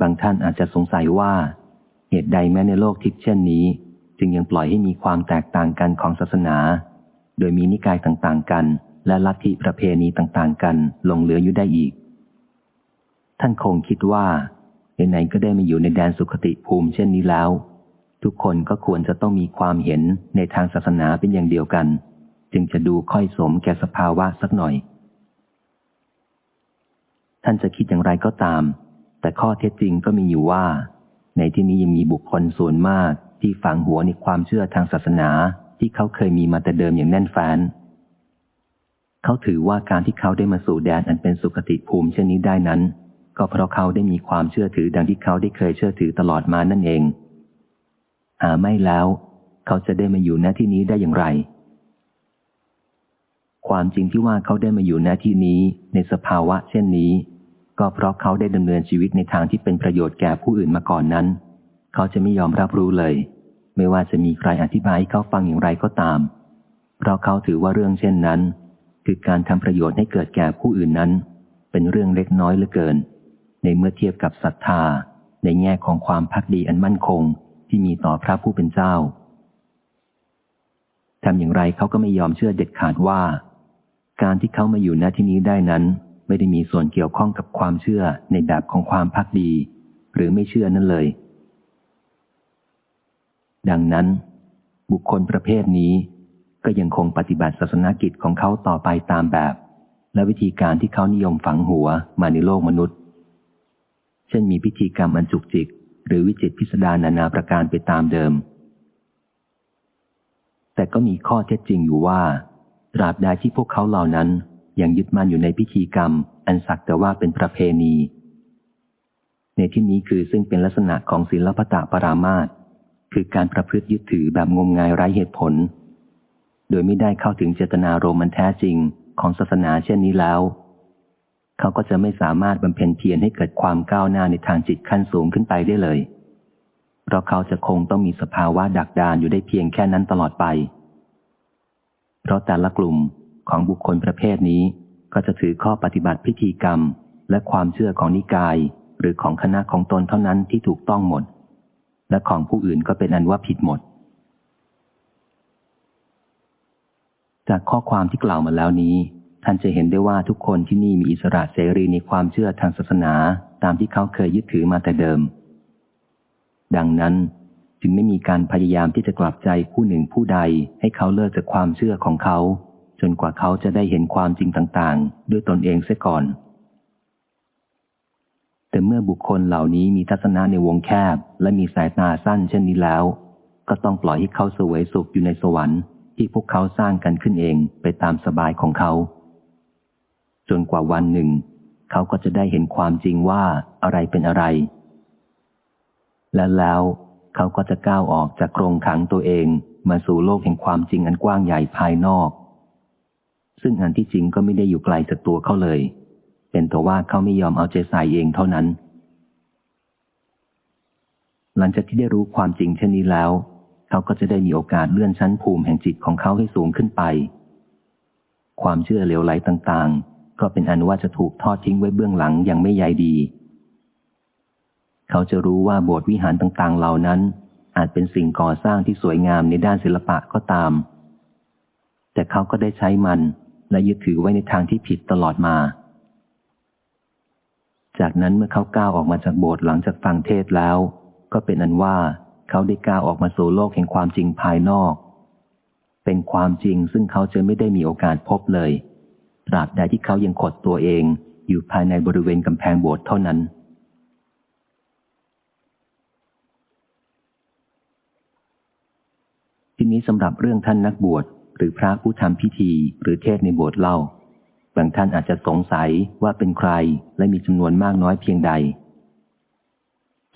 บางท่านอาจจะสงสัยว่า เหตุใดแม้ในโลกทิพย์เช่นนี้ จึงยังปล่อยให้มีความแตกต่างกันของศาสนา โดยมีนิกายต่างๆกัน และลัทธิประเพณีต่างๆกันลงเหลืออยู่ได้อีก ท่านคงคิดว่าไหนๆก็ได้มาอยู่ในแดนสุขติภูมิเช่นนี้แล้ว ทุกคนก็ควรจะต้องมีความเห็นในทางศาสนาเป็นอย่างเดียวกัน จึงจะดูค่อยสมแก่สภาวะสักหน่อย ท่านจะคิดอย่างไรก็ตาม แต่ข้อเท็จจริงก็มีอยู่ว่า ในที่นี้ยังมีบุคคลส่วนมากที่ฝังหัวในความเชื่อทางศาสนาที่เขาเคยมีมาแต่เดิมอย่างแน่นแฟ้น เขาถือว่าการที่เขาได้มาสู่แดนอันเป็นสุขติภูมิเช่นนี้ได้นั้น ก็เพราะเขาได้มีความเชื่อถือดังที่เขาได้เคยเชื่อถือตลอดมานั่นเอง หาไม่แล้ว เขาจะได้มาอยู่หน้าที่นี้ได้อย่างไร ความจริงที่ว่าเขาได้มาอยู่หน้าที่นี้ในสภาวะเช่นนี้ ก็เพราะเขาได้ดำเนินชีวิตในทางที่เป็นประโยชน์แก่ผู้อื่นมาก่อนนั้น เขาจะไม่ยอมรับรู้เลย ไม่ว่าจะมีใครอธิบายให้เขาฟังอย่างไรก็ตาม เพราะเขาถือว่าเรื่องเช่นนั้น คือการทำประโยชน์ให้เกิดแก่ผู้อื่นนั้น เป็นเรื่องเล็กน้อยเหลือเกิน ในเมื่อเทียบกับศรัทธา ในแง่ของความพักดีอันมั่นคงที่มีต่อพระผู้เป็นเจ้าทำอย่างไรเขาก็ไม่ยอมเชื่อเด็ดขาดว่า การที่เขามาอยู่ณที่นี้ได้นั้น ไม่ได้มีส่วนเกี่ยวข้องกับความเชื่อในแบบของความพักดี หรือไม่เชื่อนั่นเลย ดังนั้น บุคคลประเภทนี้ ก็ยังคงปฏิบัติศาสนกิจของเขาต่อไปตามแบบ และวิธีการที่เขานิยมฝังหัวมาในโลกมนุษย์ เช่นมีพิธีกรรมอันจุกจิก หรือวิจิตพิสดารนานาประการไปตามเดิม แต่ก็มีข้อเท็จจริงอยู่ว่า ตราบใดที่พวกเขาเหล่านั้น ยังยึดมั่นอยู่ในพิธีกรรม อันสักแต่ว่าเป็นประเพณี ในที่นี้คือซึ่งเป็นลักษณะของศิลปตะปรามาตคือการประพฤติยึดถือแบบงมงายไร้เหตุผล โดยไม่ได้เข้าถึงเจตนารมณ์มันแท้จริงของศาสนาเช่นนี้แล้ว เขาก็จะไม่สามารถบำเพ็ญเพียรให้เกิดความก้าวหน้าในทางจิตขั้นสูงขึ้นไปได้เลย เพราะเขาจะคงต้องมีสภาวะดักดานอยู่ได้เพียงแค่นั้นตลอดไป เพราะแต่ละกลุ่ม ของบุคคลประเภทนี้ ก็จะถือข้อปฏิบัติพิธีกรรม และความเชื่อของนิกาย หรือของคณะของตนเท่านั้นที่ถูกต้องหมด และของผู้อื่นก็เป็นอันว่าผิดหมด จากข้อความที่กล่าวมาแล้วนี้ ท่านจะเห็นได้ว่าทุกคนที่นี่มีอิสระเสรีในความเชื่อทางศาสนาตามที่เขาเคยยึดถือมาแต่เดิม ดังนั้นจึงไม่มีการพยายามที่จะกลับใจผู้หนึ่งผู้ใดให้เขาเลิกจากความเชื่อของเขา จนกว่าเขาจะได้เห็นความจริงต่างๆ ด้วยตนเองเสียก่อน แต่เมื่อบุคคลเหล่านี้มีทัศนะในวงแคบ และมีสายตาสั้นเช่นนี้แล้ว ก็ต้องปล่อยให้เขาสวยสุขอยู่ในสวรรค์ที่พวกเขาสร้างกันขึ้นเองไปตามสบายของเขา จนกว่าวันหนึ่ง เขาก็จะได้เห็นความจริงว่าอะไรเป็นอะไร และแล้วเขาก็จะก้าวออกจากกรงขังตัวเองมาสู่โลกแห่งความจริงอันกว้างใหญ่ภายนอก ซึ่งอันที่จริงก็ไม่ได้อยู่ไกลจากตัวเขาเลย เป็นแต่ว่าเขาไม่ยอมเอาใจใส่เองเท่านั้น หลังจากที่ได้รู้ความจริงเช่นนี้แล้ว เขาก็จะได้มีโอกาสเลื่อนชั้นภูมิแห่งจิตของเขาให้สูงขึ้นไป ความเชื่อเหลวไหลต่างๆ ก็เป็นอันว่าจะถูกทอดทิ้งไว้เบื้องหลังอย่างไม่ใยดี เขาจะรู้ว่าโบสถ์วิหารต่างๆ เหล่านั้น อาจเป็นสิ่งก่อสร้างที่สวยงามในด้านศิลปะก็ตามแต่เขาก็ได้ใช้มัน และยึดถือไว้ในทางที่ผิดตลอดมา จากนั้นเมื่อเขาก้าวออกมาจากโบสถ์หลังจากฟังเทศแล้ว ก็เป็นอันว่าเขาได้ก้าวออกมาสู่โลกแห่งความจริงภายนอก เป็นความจริงซึ่งเขาจะไม่ได้มีโอกาสพบเลยตราบใดที่เขายังขดตัวเองอยู่ภายในบริเวณกำแพงโบสถ์เท่านั้น ทีนี้สำหรับเรื่องท่านนักบวช หรือพระผู้ทำพิธี หรือเทศในโบสถ์เล่า บางท่านอาจจะสงสัยว่าเป็นใครและมีจำนวนมากน้อยเพียงใด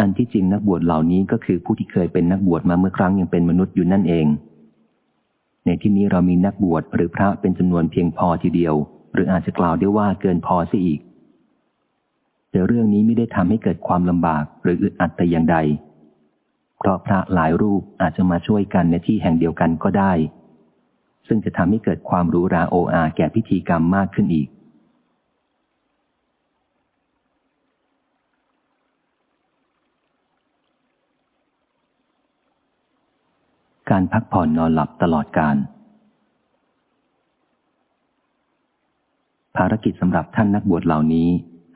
อันที่จริงนักบวชเหล่านี้ก็คือผู้ที่เคยเป็นนักบวชมาเมื่อครั้งยังเป็นมนุษย์อยู่นั่นเอง ในที่นี้เรามีนักบวชหรือพระเป็นจำนวนเพียงพอทีเดียว หรืออาจจะกล่าวได้ว่าเกินพอซะอีก แต่เรื่องนี้ไม่ได้ทำให้เกิดความลำบากหรืออึดอัดแต่อย่างใดเพราะพระหลายรูปอาจจะมาช่วยกันในที่แห่งเดียวกันก็ได้ ซึ่งจะทำให้เกิดความรู้ราโออาแก่พิธีกรรมมากขึ้นอีก การพักผ่อนนอนหลับตลอดการภารกิจสำหรับท่านนักบวชเหล่านี้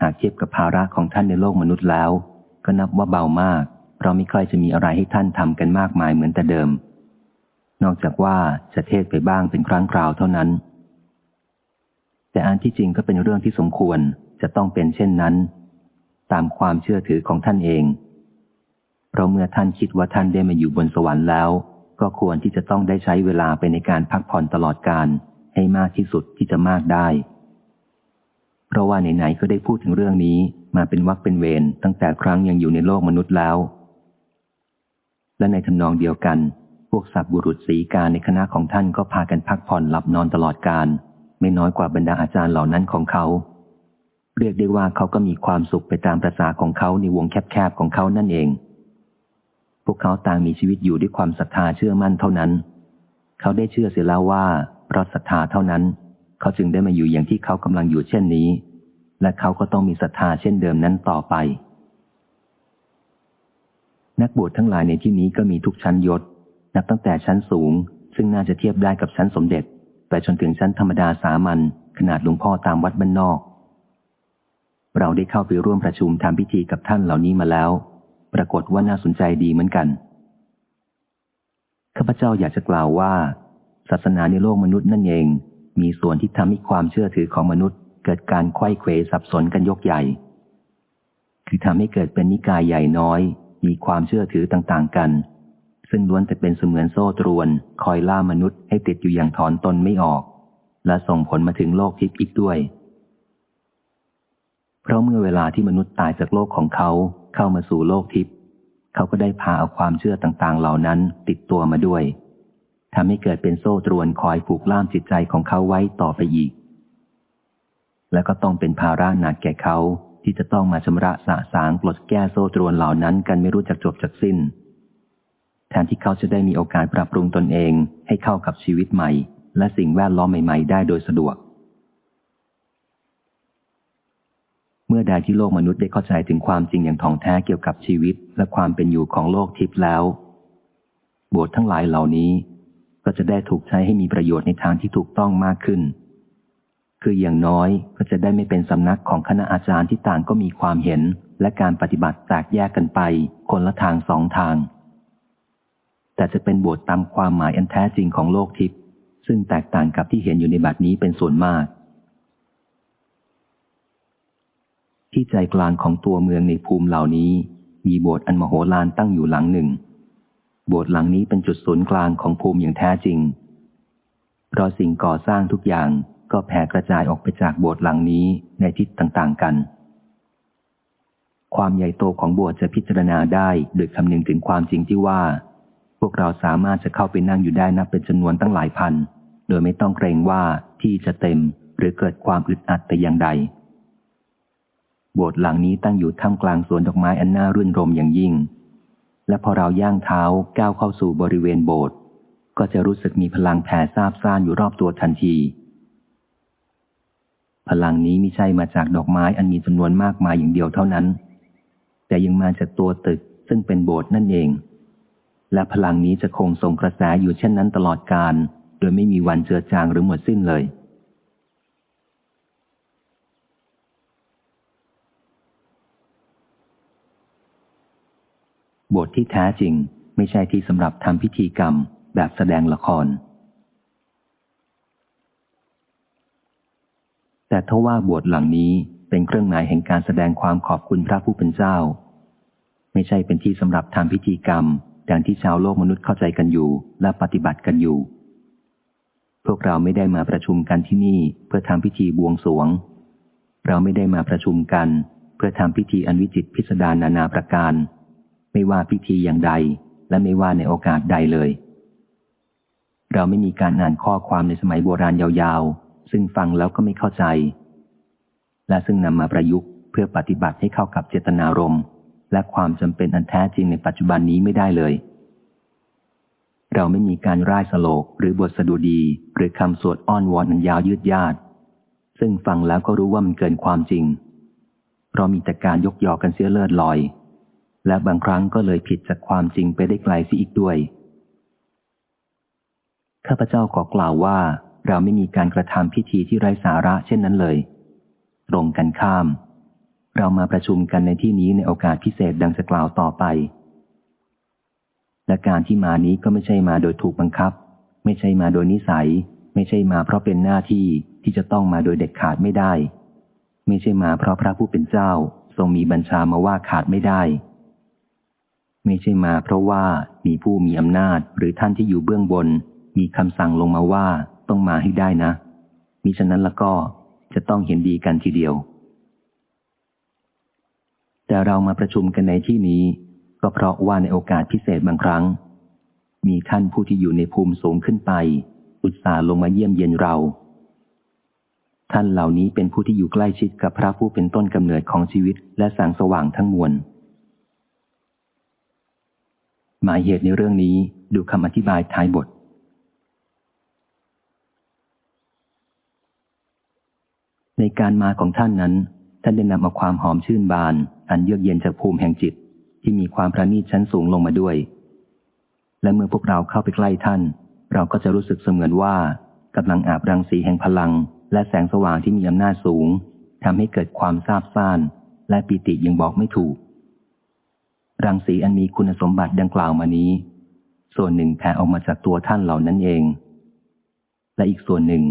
หากเทียบกับภาระของท่านในโลกมนุษย์แล้ว ก็นับว่าเบามาก เพราะไม่ค่อยจะมีอะไรให้ท่านทำกันมากมายเหมือนแต่เดิม นอกจากว่าจะเทศไปบ้างเป็นครั้งคราวเท่านั้น แต่อันที่จริงก็เป็นเรื่องที่สมควรจะต้องเป็นเช่นนั้น ตามความเชื่อถือของท่านเอง เพราะเมื่อท่านคิดว่าท่านได้มาอยู่บนสวรรค์แล้ว ก็ควรที่จะต้องได้ใช้เวลาไปในการพักผ่อนตลอดการให้มากที่สุดที่จะมากได้ เพราะว่าไหนๆก็ได้พูดถึงเรื่องนี้มาเป็นวักเป็นเวรตั้งแต่ครั้งยังอยู่ในโลกมนุษย์แล้ว และในทำนองเดียวกัน วกสัตว์บุรุษสีการในคณะของท่านก็พากันพักผ่อนหลับนอนตลอดการ ไม่น้อยกว่าบรรดาอาจารย์เหล่านั้นของเขา เรียกได้ว่าเขาก็มีความสุขไปตามประษาของเขาในวงแคบๆของเขานั่นเอง พวกเขาต่างมีชีวิตอยู่ด้วยความศรัทธาเชื่อมั่นเท่านั้น เขาได้เชื่อเสียแล้วว่าเพราะศรัทธาเท่านั้น เขาจึงได้มาอยู่อย่างที่เขากำลังอยู่เช่นนี้ และเขาก็ต้องมีศรัทธาเช่นเดิมนั้นต่อไปนักบวชทั้งหลายในที่นี้ก็มีทุกชั้นยศ นับตั้งแต่ชั้นสูง ซึ่งน่าจะเทียบได้กับชั้นสมเด็จ ไปจนถึงชั้นธรรมดาสามัญขนาดหลวงพ่อตามวัดบ้านนอก เราได้เข้าไปร่วมประชุมทำพิธีกับท่านเหล่านี้มาแล้ว ปรากฏว่าน่าสนใจดีเหมือนกันข้าพเจ้าอยากจะกล่าวว่า ศาสนาในโลกมนุษย์นั่นเอง มีส่วนที่ทำให้ความเชื่อถือของมนุษย์เกิดการไข้เขวสับสนกันยกใหญ่ คือทำให้เกิดเป็นนิกายใหญ่น้อย มีความเชื่อถือต่างๆกัน ซึ่งล้วนแต่เป็นเสมือนโซ่ตรวน คอยล่ามนุษย์ให้ติดอยู่อย่างถอนตนไม่ออก และส่งผลมาถึงโลกทิพย์อีกด้วย เพราะเมื่อเวลาที่มนุษย์ตายจากโลกของเขาเข้ามาสู่โลกทิพย์เขาก็ได้พาเอาความเชื่อต่างๆ เหล่านั้นติดตัวมาด้วยทำให้เกิดเป็นโซ่ตรวนคอยผูกล่ามจิตใจของเขาไว้ต่อไปอีก และก็ต้องเป็นภาระหนักแก่เขาที่จะต้องมาชำระสะสางปลดแก้โซ่ตรวนเหล่านั้นกันไม่รู้จักจบจากสิ้น แทนที่เขาจะได้มีโอกาสปรับปรุงตนเองให้เข้ากับชีวิตใหม่ และสิ่งแวดล้อมใหม่ๆ ได้โดยสะดวก เมื่อใดที่โลกมนุษย์ได้เข้าใจถึงความจริงอย่างท่องแท้เกี่ยวกับชีวิต และความเป็นอยู่ของโลกทิพย์แล้ว บททั้งหลายเหล่านี้ ก็จะได้ถูกใช้ให้มีประโยชน์ในทางที่ถูกต้องมากขึ้น คืออย่างน้อยก็จะได้ไม่เป็นสำนักของคณะอาจารย์ที่ต่างก็มีความเห็น และการปฏิบัติแตกแยกกันไป คนละทางสองทาง แต่จะเป็นบทตามความหมายอันแท้จริงของโลกทิพย์ซึ่งแตกต่างกับที่เห็นอยู่ในบัดนี้เป็นส่วนมาก ที่ใจกลางของตัวเมืองในภูมิเหล่านี้ มีโบสถ์อันมโหฬารตั้งอยู่หลังหนึ่ง โบสถ์หลังนี้เป็นจุดศูนย์กลางของภูมิอย่างแท้จริง เพราะสิ่งก่อสร้างทุกอย่างก็แผ่กระจายออกไปจากโบสถ์หลังนี้ในทิศต่างๆกัน ความใหญ่โตของโบสถ์จะพิจารณาได้โดยคำนึงถึงความจริงที่ว่า พวกเราสามารถจะเข้าไปนั่งอยู่ได้นับเป็นจำนวนตั้งหลายพัน โดยไม่ต้องเกรงว่าที่จะเต็มหรือเกิดความอึดอัดแต่อย่างใด โบสถ์หลังนี้ตั้งอยู่ท่ามกลางสวนดอกไม้อันน่ารื่นรมอย่างยิ่ง และพอเราย่างเท้าก้าวเข้าสู่บริเวณโบสถ์ก็จะรู้สึกมีพลังแผ่ซาบซ่านอยู่รอบตัวทันที พลังนี้ไม่ใช่มาจากดอกไม้อันมีจำนวนมากมายอย่างเดียวเท่านั้น แต่ยังมาจากตัวตึกซึ่งเป็นโบสถ์นั่นเอง และพลังนี้จะคงส่งกระแสอยู่เช่นนั้นตลอดการ โดยไม่มีวันเจือจางหรือหมดสิ้นเลยบสถ์ที่แท้จริงไม่ใช่ที่สำหรับทำพิธีกรรมแบบแสดงละคร แต่ทว่าบวชหลังนี้เป็นเครื่องหมายแห่งการแสดงความขอบคุณพระผู้เป็นเจ้า ไม่ใช่เป็นที่สำหรับทำพิธีกรรม ดังที่ชาวโลกมนุษย์เข้าใจกันอยู่ และปฏิบัติกันอยู่ พวกเราไม่ได้มาประชุมกันที่นี่เพื่อทำพิธีบวงสรวง เราไม่ได้มาประชุมกัน เพื่อทำพิธีอันวิจิตพิสดารนานาประการ ไม่ว่าพิธีอย่างใด และไม่ว่าในโอกาสใดเลย เราไม่มีการอ่านข้อความในสมัยโบราณยาวๆ ซึ่งฟังแล้วก็ไม่เข้าใจ และซึ่งนำมาประยุกต์เพื่อปฏิบัติให้เข้ากับเจตนารมณ์ และความจำเป็นอันแท้จริงในปัจจุบันนี้ไม่ได้เลย เราไม่มีการร่ายสโลกหรือบทสดุดี หรือคำสวดอ้อนวอนอันยาวยืดยาดซึ่งฟังแล้วก็รู้ว่ามันเกินความจริง เพราะมีแต่การยกยอกันเสียเลิศลอย และบางครั้งก็เลยผิดจากความจริงไปได้ไกลสิอีกด้วย ข้าพเจ้าขอกล่าวว่าเราไม่มีการกระทำพิธีที่ไร้สาระเช่นนั้นเลย ตรงกันข้าม เรามาประชุมกันในที่นี้ในโอกาสพิเศษดังจะกล่าวต่อไป และการที่มานี้ก็ไม่ใช่มาโดยถูกบังคับ ไม่ใช่มาโดยนิสัย ไม่ใช่มาเพราะเป็นหน้าที่ที่จะต้องมาโดยเด็ดขาดไม่ได้ ไม่ใช่มาเพราะพระผู้เป็นเจ้า ทรงมีบัญชามาว่าขาดไม่ได้ ไม่ใช่มาเพราะว่ามีผู้มีอำนาจหรือท่านที่อยู่เบื้องบน มีคำสั่งลงมาว่าต้องมาให้ได้นะมิฉะนั้นแล้วก็จะต้องเห็นดีกันทีเดียว แต่เรามาประชุมกันในที่นี้ ก็เพราะว่าในโอกาสพิเศษบางครั้ง มีท่านผู้ที่อยู่ในภูมิสูงขึ้นไป อุตส่าห์ลงมาเยี่ยมเยียนเรา ท่านเหล่านี้เป็นผู้ที่อยู่ใกล้ชิดกับพระผู้เป็นต้นกำเนิดของชีวิตและแสงสว่างทั้งมวลหมายเหตุในเรื่องนี้ดูคำอธิบายท้ายบท ในการมาของท่านนั้น ท่านได้นำเอาความหอมชื่นบาน อันเยือกเย็นจากภูมิแห่งจิตที่มีความประณีตชั้นสูงลงมาด้วย และเมื่อพวกเราเข้าไปใกล้ท่าน เราก็จะรู้สึกเสมือนว่ากำลังอาบรังสีแห่งพลัง และแสงสว่างที่มีอำนาจสูงทำให้เกิดความซาบซ่าน และปิติยังบอกไม่ถูก รังสีอันมีคุณสมบัติดังกล่าวมานี้ ส่วนหนึ่งแผ่ออกมาจากตัวท่านเหล่านั้นเอง และอีกส่วนหนึ่ง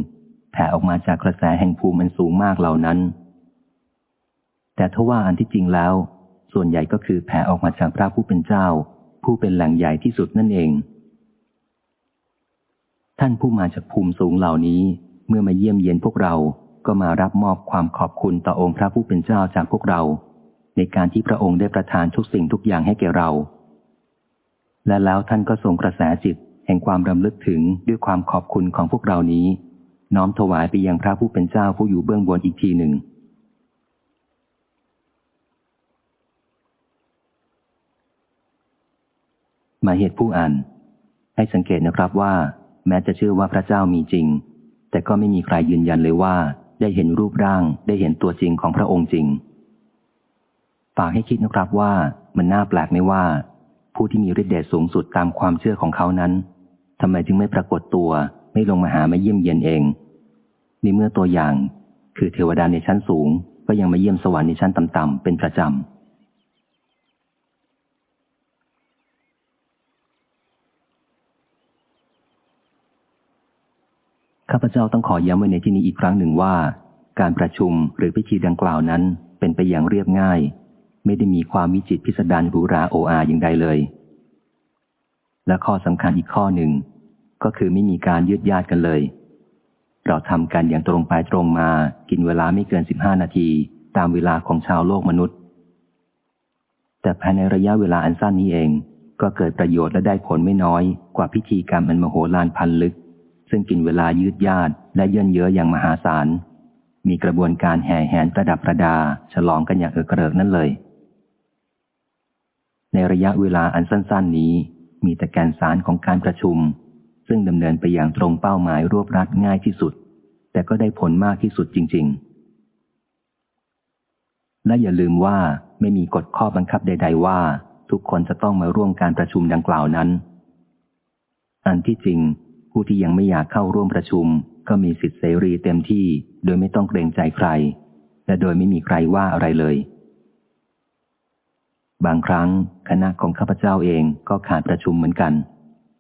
แผ่ออกมาจากกระแสแห่งภูมิมันสูงมากเหล่านั้น แต่ทว่าอันที่จริงแล้ว ส่วนใหญ่ก็คือแผ่ออกมาจากพระผู้เป็นเจ้า ผู้เป็นแหล่งใหญ่ที่สุดนั่นเอง ท่านผู้มาจากภูมิสูงเหล่านี้ เมื่อมาเยี่ยมเยียนพวกเราก็มารับมอบความขอบคุณต่อองค์พระผู้เป็นเจ้าจากพวกเรา ในการที่พระองค์ได้ประทานทุกสิ่งทุกอย่างให้แก่เรา และแล้วท่านก็ทรงกระแสจิตแห่งความรำลึกถึงด้วยความขอบคุณของพวกเรานี้ น้อมถวายไปยังพระผู้เป็นเจ้าผู้อยู่เบื้องบนอีกทีหนึ่ง มาเหตุผู้อ่าน ให้สังเกตนะครับว่า แม้จะเชื่อว่าพระเจ้ามีจริง แต่ก็ไม่มีใครยืนยันเลยว่า ได้เห็นรูปร่าง ได้เห็นตัวจริงของพระองค์จริง ฝากให้คิดนะครับว่ามันน่าแปลกไหมว่า ผู้ที่มีฤทธิ์เดชสูงสุดตามความเชื่อของเขานั้นทำไมจึงไม่ปรากฏตัว ไม่ลงมาหามาเยี่ยมเยียนเองในเมื่อตัวอย่าง คือเทวดาในชั้นสูง ก็ยังมาเยี่ยมสวรรค์ในชั้นต่ำๆเป็นประจำ ข้าพเจ้าต้องขอย้ำไว้ในที่นี้อีกครั้งหนึ่งว่า การประชุมหรือพิธีดังกล่าวนั้นเป็นไปอย่างเรียบง่าย ไม่ได้มีความวิจิตพิสดารหรูหราโออาอย่างใดเลย และข้อสำคัญอีกข้อหนึ่ง ก็คือไม่มีการยืดยาดกันเลย เราทำกันอย่างตรงไปตรงมากินเวลาไม่เกินสิบห้านาที ตามเวลาของชาวโลกมนุษย์ แต่ภายในระยะเวลาอันสั้นนี้เอง ก็เกิดประโยชน์และได้ผลไม่น้อยกว่าพิธีกรรมอันมโหฬารพันลึก ซึ่งกินเวลายืดยาดและเยินเยอะอย่างมหาศาล มีกระบวนการแห่แหนประดับประดา ฉลองกันอย่างเอกระเริกนั่นเลย ในระยะเวลาอันสั้น ๆ นี้ มีแต่แกนสารของการประชุม ซึ่งดำเนินไปอย่างตรงเป้าหมายรวบรัดง่ายที่สุด แต่ก็ได้ผลมากที่สุดจริง ๆ และอย่าลืมว่าไม่มีกฎข้อบังคับใด ๆ ว่า ทุกคนจะต้องมาร่วมการประชุมดังกล่าวนั้น อันที่จริง ผู้ที่ยังไม่อยากเข้าร่วมประชุม ก็มีสิทธิเสรีเต็มที่ โดยไม่ต้องเกรงใจใคร และโดยไม่มีใครว่าอะไรเลย บางครั้งคณะของข้าพเจ้าเองก็ขาดประชุมเหมือนกัน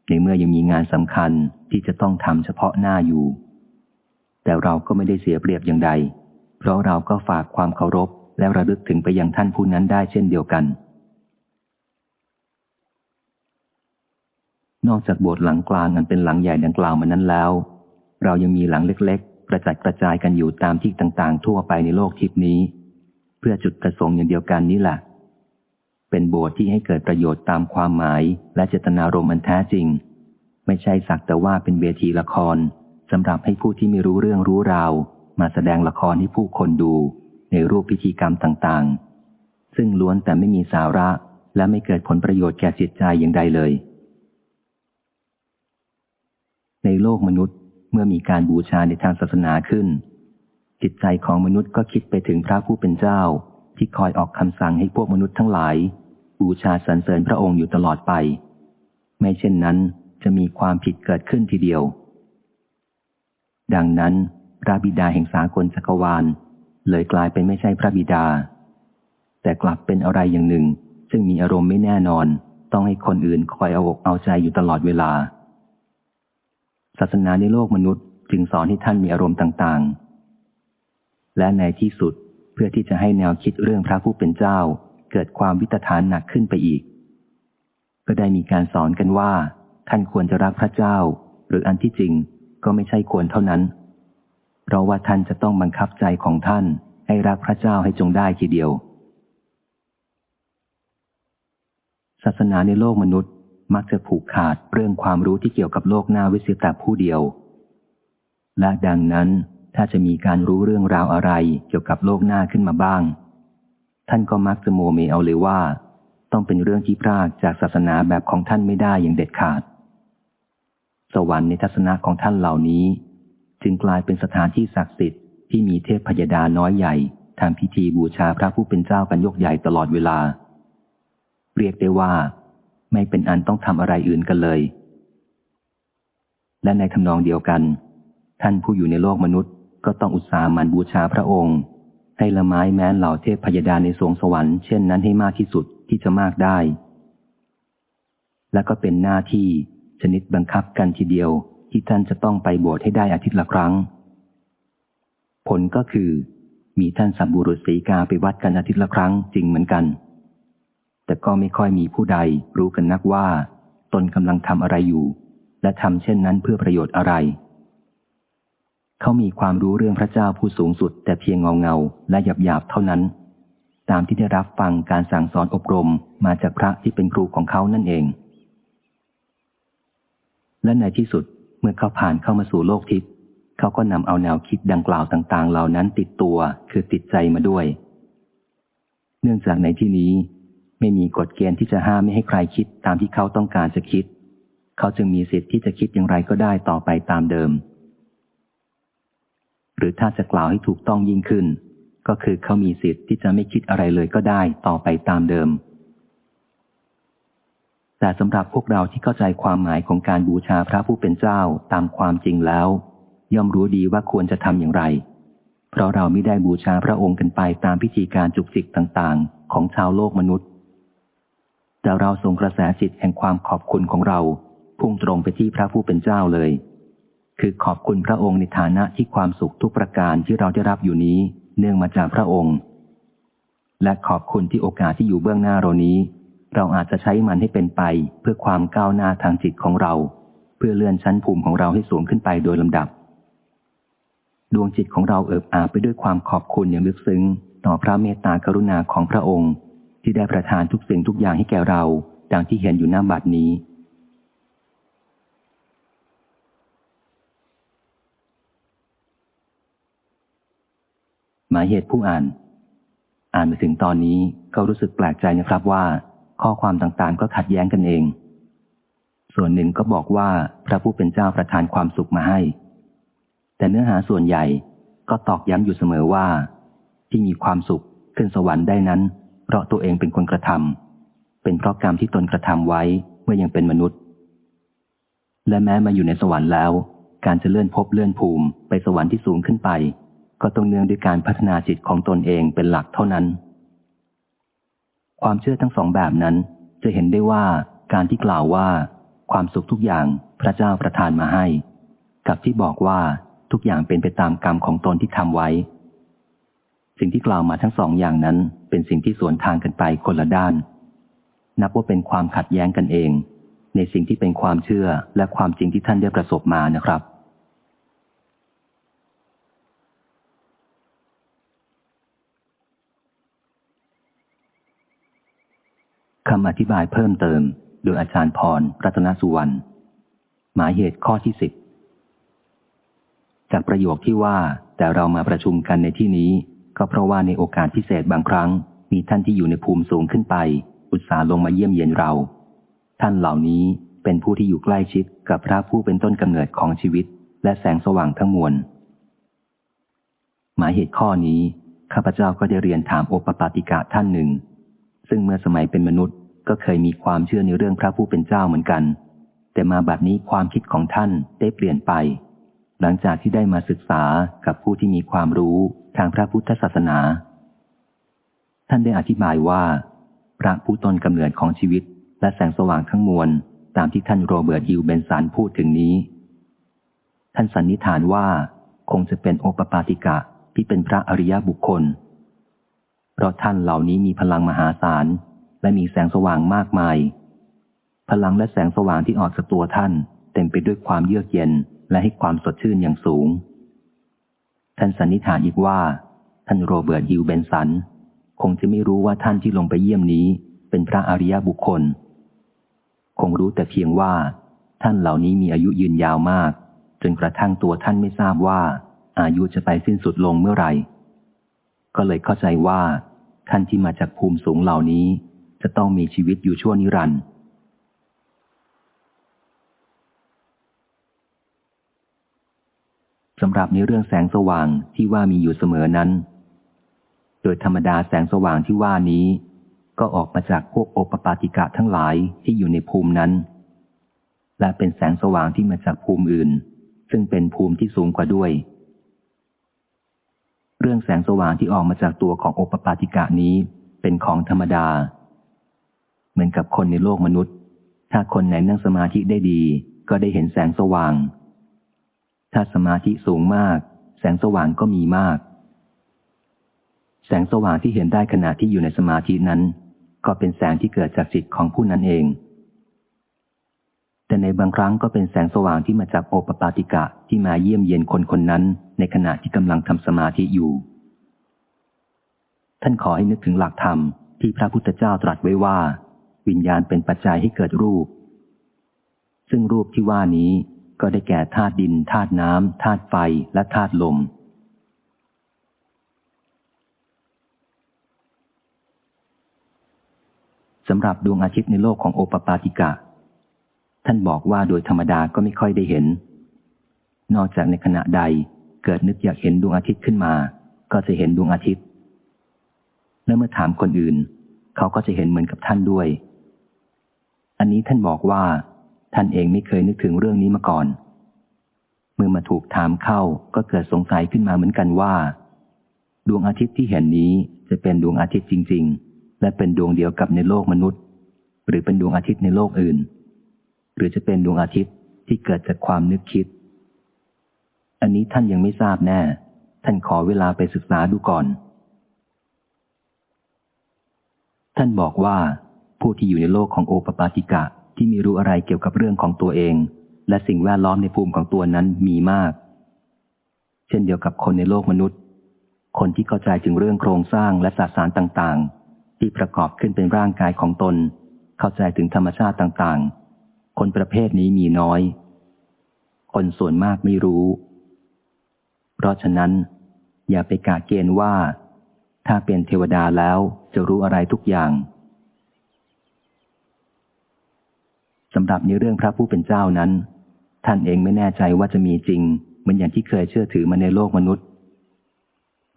ในเมื่อยังมีงานสำคัญที่จะต้องทำเฉพาะหน้าอยู่ แต่เราก็ไม่ได้เสียเปรียบอย่างใด เพราะเราก็ฝากความเคารพและระลึกถึงไปยังท่านผู้นั้นได้เช่นเดียวกัน นอกจากโบสถ์หลังกลางอันเป็นหลังใหญ่ดังกล่าวมานั้นแล้ว เรายังมีหลังเล็ก ๆ กระจัดกระจายกันอยู่ตามที่ต่างๆ ทั่วไปในโลกทิพนี้ เพื่อจุดประสงค์อย่างเดียวกันนี้แหละ เป็นโบสถ์ที่ให้เกิดประโยชน์ตามความหมาย และเจตนารมณ์อันแท้จริง ไม่ใช่สักแต่ว่าเป็นเวทีละครสำหรับให้ผู้ที่ไม่รู้เรื่องรู้ราว มาแสดงละครให้ผู้คนดู ในรูปพิธีกรรมต่างๆ ซึ่งล้วนแต่ไม่มีสาระและไม่เกิดผลประโยชน์แก่จิตใจอย่างใดเลย ในโลกมนุษย์เมื่อมีการบูชาในทางศาสนาขึ้น จิตใจของมนุษย์ก็คิดไปถึงพระผู้เป็นเจ้า ที่คอยออกคำสั่งให้พวกมนุษย์ทั้งหลาย บูชาสรรเสริญพระองค์อยู่ตลอดไป ไม่เช่นนั้นจะมีความผิดเกิดขึ้นทีเดียว ดังนั้น พระบิดาแห่งสากลจักรวาล เลยกลายเป็นไม่ใช่พระบิดา แต่กลับเป็นอะไรอย่างหนึ่ง ซึ่งมีอารมณ์ไม่แน่นอน ต้องให้คนอื่นคอยเอาอกเอาใจอยู่ตลอดเวลา ศาสนาในโลกมนุษย์จึงสอนให้ท่านมีอารมณ์ต่างๆ และในที่สุดเพื่อที่จะให้แนวคิดเรื่องพระผู้เป็นเจ้า เกิดความวิตฐานหนักขึ้นไปอีก ก็ได้มีการสอนกันว่า ท่านควรจะรักพระเจ้า หรืออันที่จริงก็ไม่ใช่ควรเท่านั้น เพราะว่าท่านจะต้องบังคับใจของท่านให้รักพระเจ้าให้จงได้ทีเดียว ศาสนาในโลกมนุษย์ มักจะผูกขาดเรื่องความรู้ที่เกี่ยวกับโลกหน้าวิสิตาผู้เดียว และดังนั้นถ้าจะมีการรู้เรื่องราวอะไรเกี่ยวกับโลกหน้าขึ้นมาบ้าง ท่านก็มักจะโมเมเอาเลยว่า ต้องเป็นเรื่องที่พรากจากศาสนาแบบของท่านไม่ได้อย่างเด็ดขาด สวรรค์ในทัศนะของท่านเหล่านี้ จึงกลายเป็นสถานที่ศักดิ์สิทธิ์ที่มีเทพพยดาน้อยใหญ่ทำพิธีบูชาพระผู้เป็นเจ้ากันยกใหญ่ตลอดเวลา เรียกได้ว่า ไม่เป็นอันต้องทำอะไรอื่นกันเลย และในทำนองเดียวกัน ท่านผู้อยู่ในโลกมนุษย์ ก็ต้องอุตส่าห์มันบูชาพระองค์ ให้ละไม้แม้นเหล่าเทพพยดาในสวงสวรรค์เช่นนั้นให้มากที่สุดที่จะมากได้ และก็เป็นหน้าที่ชนิดบังคับกันทีเดียวที่ท่านจะต้องไปบสถ์ให้ได้อาทิตย์ละครั้ง ผลก็คือ มีท่านสัมบุรุษสีกาไปวัดกันอาทิตย์ละครั้งจริงเหมือนกัน แต่ก็ไม่ค่อยมีผู้ใดรู้กันนักว่า ตนกำลังทำอะไรอยู่ และทำเช่นนั้นเพื่อประโยชน์อะไร เขามีความรู้เรื่องพระเจ้าผู้สูงสุด แต่เพียงเงาเงาและหยาบหยาบเท่านั้น ตามที่ได้รับฟังการสั่งสอนอบรมมาจากพระที่เป็นครูของเขานั่นเอง และในที่สุดเมื่อเขาผ่านเข้ามาสู่โลกทิพย์เขาก็นำเอาแนวคิดดังกล่าวต่าง ๆ เหล่านั้นติดตัวคือติดใจมาด้วย เนื่องจากในที่นี้ ไม่มีกฎเกณฑ์ที่จะห้ามไม่ให้ใครคิดตามที่เขาต้องการจะคิด เขาจึงมีสิทธิ์ที่จะคิดอย่างไรก็ได้ต่อไปตามเดิม หรือถ้าจะกล่าวให้ถูกต้องยิ่งขึ้น ก็คือเขามีสิทธิ์ที่จะไม่คิดอะไรเลยก็ได้ต่อไปตามเดิม แต่สำหรับพวกเราที่เข้าใจความหมายของการบูชาพระผู้เป็นเจ้าตามความจริงแล้ว ย่อมรู้ดีว่าควรจะทำอย่างไร เพราะเราไม่ได้บูชาพระองค์กันไปตามพิธีการจุกจิกต่าง ๆ ของชาวโลกมนุษย์ แต่เราส่งกระแสจิตแห่งความขอบคุณของเรา พุ่งตรงไปที่พระผู้เป็นเจ้าเลย คือขอบคุณพระองค์ในฐานะที่ความสุขทุกประการที่เราได้รับอยู่นี้ เนื่องมาจากพระองค์ และขอบคุณที่โอกาสที่อยู่เบื้องหน้าเรานี้ เราอาจจะใช้มันให้เป็นไป เพื่อความก้าวหน้าทางจิตของเรา เพื่อเลื่อนชั้นภูมิของเราให้สูงขึ้นไปโดยลำดับ ดวงจิตของเราเอิบอาบไปด้วยความขอบคุณอย่างลึกซึ้ง ต่อพระเมตตากรุณาของพระองค์ ที่ได้ประทานทุกสิ่งทุกอย่างให้แก่เราดังที่เห็นอยู่หน้าบัดนี้ หมายเหตุผู้อ่าน อ่านมาถึงตอนนี้ก็รู้สึกแปลกใจนะครับว่า ข้อความต่างๆ ก็ขัดแย้งกันเอง ส่วนหนึ่งก็บอกว่าพระผู้เป็นเจ้าประทานความสุขมาให้ แต่เนื้อหาส่วนใหญ่ก็ตอกย้ำอยู่เสมอว่า ที่มีความสุขขึ้นสวรรค์ได้นั้น เพราะตัวเองเป็นคนกระทำเป็นเพราะกรรมที่ตนกระทำไว้เมื่อยังเป็นมนุษย์ และแม้มาอยู่ในสวรรค์แล้ว การจะเลื่อนพบเลื่อนภูมิไปสวรรค์ที่สูงขึ้นไป ก็ต้องเนื่องด้วยการพัฒนาจิตของตนเองเป็นหลักเท่านั้น ความเชื่อทั้งสองแบบนั้นจะเห็นได้ว่าการที่กล่าวว่า ความสุขทุกอย่างพระเจ้าประทานมาให้ กับที่บอกว่าทุกอย่างเป็นไปตามกรรมของตนที่ทำไว้ สิ่งที่กล่าวมาทั้งสองอย่างนั้น เป็นสิ่งที่สวนทางกันไปคนละด้าน นับว่าเป็นความขัดแย้งกันเอง ในสิ่งที่เป็นความเชื่อและความจริงที่ท่านได้ประสบมานะครับ คำอธิบายเพิ่มเติม โดยอาจารย์พร รัตนสุวรรณ หมายเหตุข้อที่สิบจากประโยคที่ว่าแต่เรามาประชุมกันในที่นี้ ก็เพราะว่าในโอกาสพิเศษบางครั้ง มีท่านที่อยู่ในภูมิสูงขึ้นไป อุตส่าห์ลงมาเยี่ยมเยียนเรา ท่านเหล่านี้เป็นผู้ที่อยู่ใกล้ชิดกับพระผู้เป็นต้นกำเนิดของชีวิต และแสงสว่างทั้งมวล หมายเหตุข้อนี้ ข้าพเจ้าก็ได้เรียนถามโอปปาติกะท่านหนึ่ง ซึ่งเมื่อสมัยเป็นมนุษย์ก็เคยมีความเชื่อในเรื่องพระผู้เป็นเจ้าเหมือนกัน แต่มาบัดนี้ความคิดของท่านได้เปลี่ยนไป หลังจากที่ได้มาศึกษากับผู้ที่มีความรู้ ทางพระพุทธศาสนา ท่านได้อธิบายว่า พระผู้ตนกำเนิดของชีวิต และแสงสว่างทั้งมวล ตามที่ท่านโรเบิร์ตยิวเบนสันพูดถึงนี้ ท่านสันนิษฐานว่าคงจะเป็นโอปปาติกะที่เป็นพระอริยบุคคล เพราะท่านเหล่านี้มีพลังมหาศาล และมีแสงสว่างมากมาย พลังและแสงสว่างที่ออกจากตัวท่าน เต็มไปด้วยความเยือกเย็นและให้ความสดชื่นอย่างสูง ท่านสันนิษฐานอีกว่า ท่านโรเบิร์ตยิวเบนสัน คงจะไม่รู้ว่าท่านที่ลงไปเยี่ยมนี้เป็นพระอริยบุคคล คงรู้แต่เพียงว่า ท่านเหล่านี้มีอายุยืนยาวมาก จนกระทั่งตัวท่านไม่ทราบว่า อายุจะไปสิ้นสุดลงเมื่อไหร่ ก็เลยเข้าใจว่า ท่านที่มาจากภูมิสูงเหล่านี้ จะต้องมีชีวิตอยู่ชั่วนิรันดร์ สำหรับในเรื่องแสงสว่างที่ว่ามีอยู่เสมอนั้น โดยธรรมดาแสงสว่างที่ว่านี้ ก็ออกมาจากพวกโอปปาติกะทั้งหลายที่อยู่ในภูมินั้น และเป็นแสงสว่างที่มาจากภูมิอื่น ซึ่งเป็นภูมิที่สูงกว่าด้วย เรื่องแสงสว่างที่ออกมาจากตัวของโอปปาติกะนี้เป็นของธรรมดา เหมือนกับคนในโลกมนุษย์ ถ้าคนไหนนั่งสมาธิได้ดี ก็ได้เห็นแสงสว่าง ถ้าสมาธิสูงมาก แสงสว่างก็มีมาก แสงสว่างที่เห็นได้ขณะที่อยู่ในสมาธินั้น ก็เป็นแสงที่เกิดจากจิตของผู้นั้นเอง แต่ในบางครั้งก็เป็นแสงสว่างที่มาจากโอปปาติกะที่มาเยี่ยมเยียนคนคนนั้น ในขณะที่กำลังทำสมาธิอยู่ ท่านขอให้นึกถึงหลักธรรมที่พระพุทธเจ้าตรัสไว้ว่า วิญญาณเป็นปัจจัยให้เกิดรูป ซึ่งรูปที่ว่านี้ ก็ได้แก่ธาตุดินธาตุน้ำธาตุไฟและธาตุลม สำหรับดวงอาทิตย์ในโลกของโอปปาติกะ ท่านบอกว่าโดยธรรมดาก็ไม่ค่อยได้เห็น นอกจากในขณะใดเกิดนึกอยากเห็นดวงอาทิตย์ขึ้นมา ก็จะเห็นดวงอาทิตย์ และเมื่อถามคนอื่น เขาก็จะเห็นเหมือนกับท่านด้วย อันนี้ท่านบอกว่า ท่านเองไม่เคยนึกถึงเรื่องนี้มาก่อน เมื่อมาถูกถามเข้าก็เกิดสงสัยขึ้นมาเหมือนกันว่า ดวงอาทิตย์ที่เห็นนี้จะเป็นดวงอาทิตย์จริง ๆ และเป็นดวงเดียวกับในโลกมนุษย์ หรือเป็นดวงอาทิตย์ในโลกอื่น หรือจะเป็นดวงอาทิตย์ที่เกิดจากความนึกคิด อันนี้ท่านยังไม่ทราบแน่ ท่านขอเวลาไปศึกษาดูก่อน ท่านบอกว่าผู้ที่อยู่ในโลกของโอปปาติกะ ที่มีรู้อะไรเกี่ยวกับเรื่องของตัวเอง และสิ่งแวดล้อมในภูมิของตัวนั้นมีมาก เช่นเดียวกับคนในโลกมนุษย์ คนที่เข้าใจถึงเรื่องโครงสร้างและสสารต่างๆ ที่ประกอบขึ้นเป็นร่างกายของตน เข้าใจถึงธรรมชาติต่างๆ คนประเภทนี้มีน้อย คนส่วนมากไม่รู้ เพราะฉะนั้น อย่าไปกาเกณฑ์ว่า ถ้าเป็นเทวดาแล้วจะรู้อะไรทุกอย่าง สำหรับในเรื่องพระผู้เป็นเจ้านั้น ท่านเองไม่แน่ใจว่าจะมีจริง เหมือนอย่างที่เคยเชื่อถือมาในโลกมนุษย์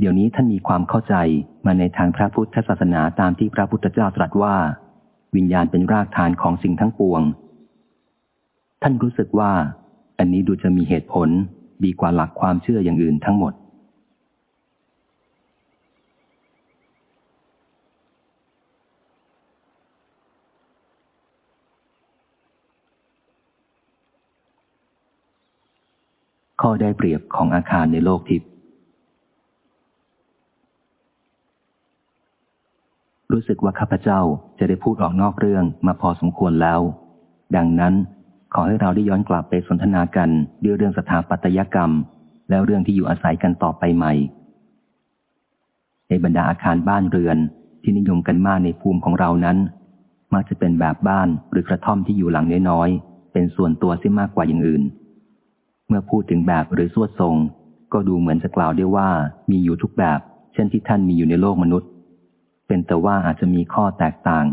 เดี๋ยวนี้ท่านมีความเข้าใจมาในทางพระพุทธศาสนาตามที่พระพุทธเจ้าตรัสว่า วิญญาณเป็นรากฐานของสิ่งทั้งปวง ท่านรู้สึกว่า อันนี้ดูจะมีเหตุผลดีกว่าหลักความเชื่ออย่างอื่นทั้งหมด อได้เปรียบของอาคารในโลกทิพย์รู้สึกว่าข้าพเจ้าจะได้พูดออกนอกเรื่องมาพอสมควรแล้ว ดังนั้นขอให้เราได้ย้อนกลับไปสนทนากันด้วยเรื่องสถาปัตยกรรม แล้วเรื่องที่อยู่อาศัยกันต่อไปใหม่ ในบรรดาอาคารบ้านเรือนที่นิยมกันมากในภูมิของเรานั้น มักจะเป็นแบบบ้านหรือกระท่อมที่อยู่หลังน้อยๆเป็นส่วนตัวเสียมากกว่าอย่างอื่น เมื่อพูดถึงแบบหรือสวดทรง ก็ดูเหมือนจะกล่าวได้ว่ามีอยู่ทุกแบบ เช่นที่ท่านมีอยู่ในโลกมนุษย์ เป็นแต่ว่าอาจจะมีข้อแตกต่าง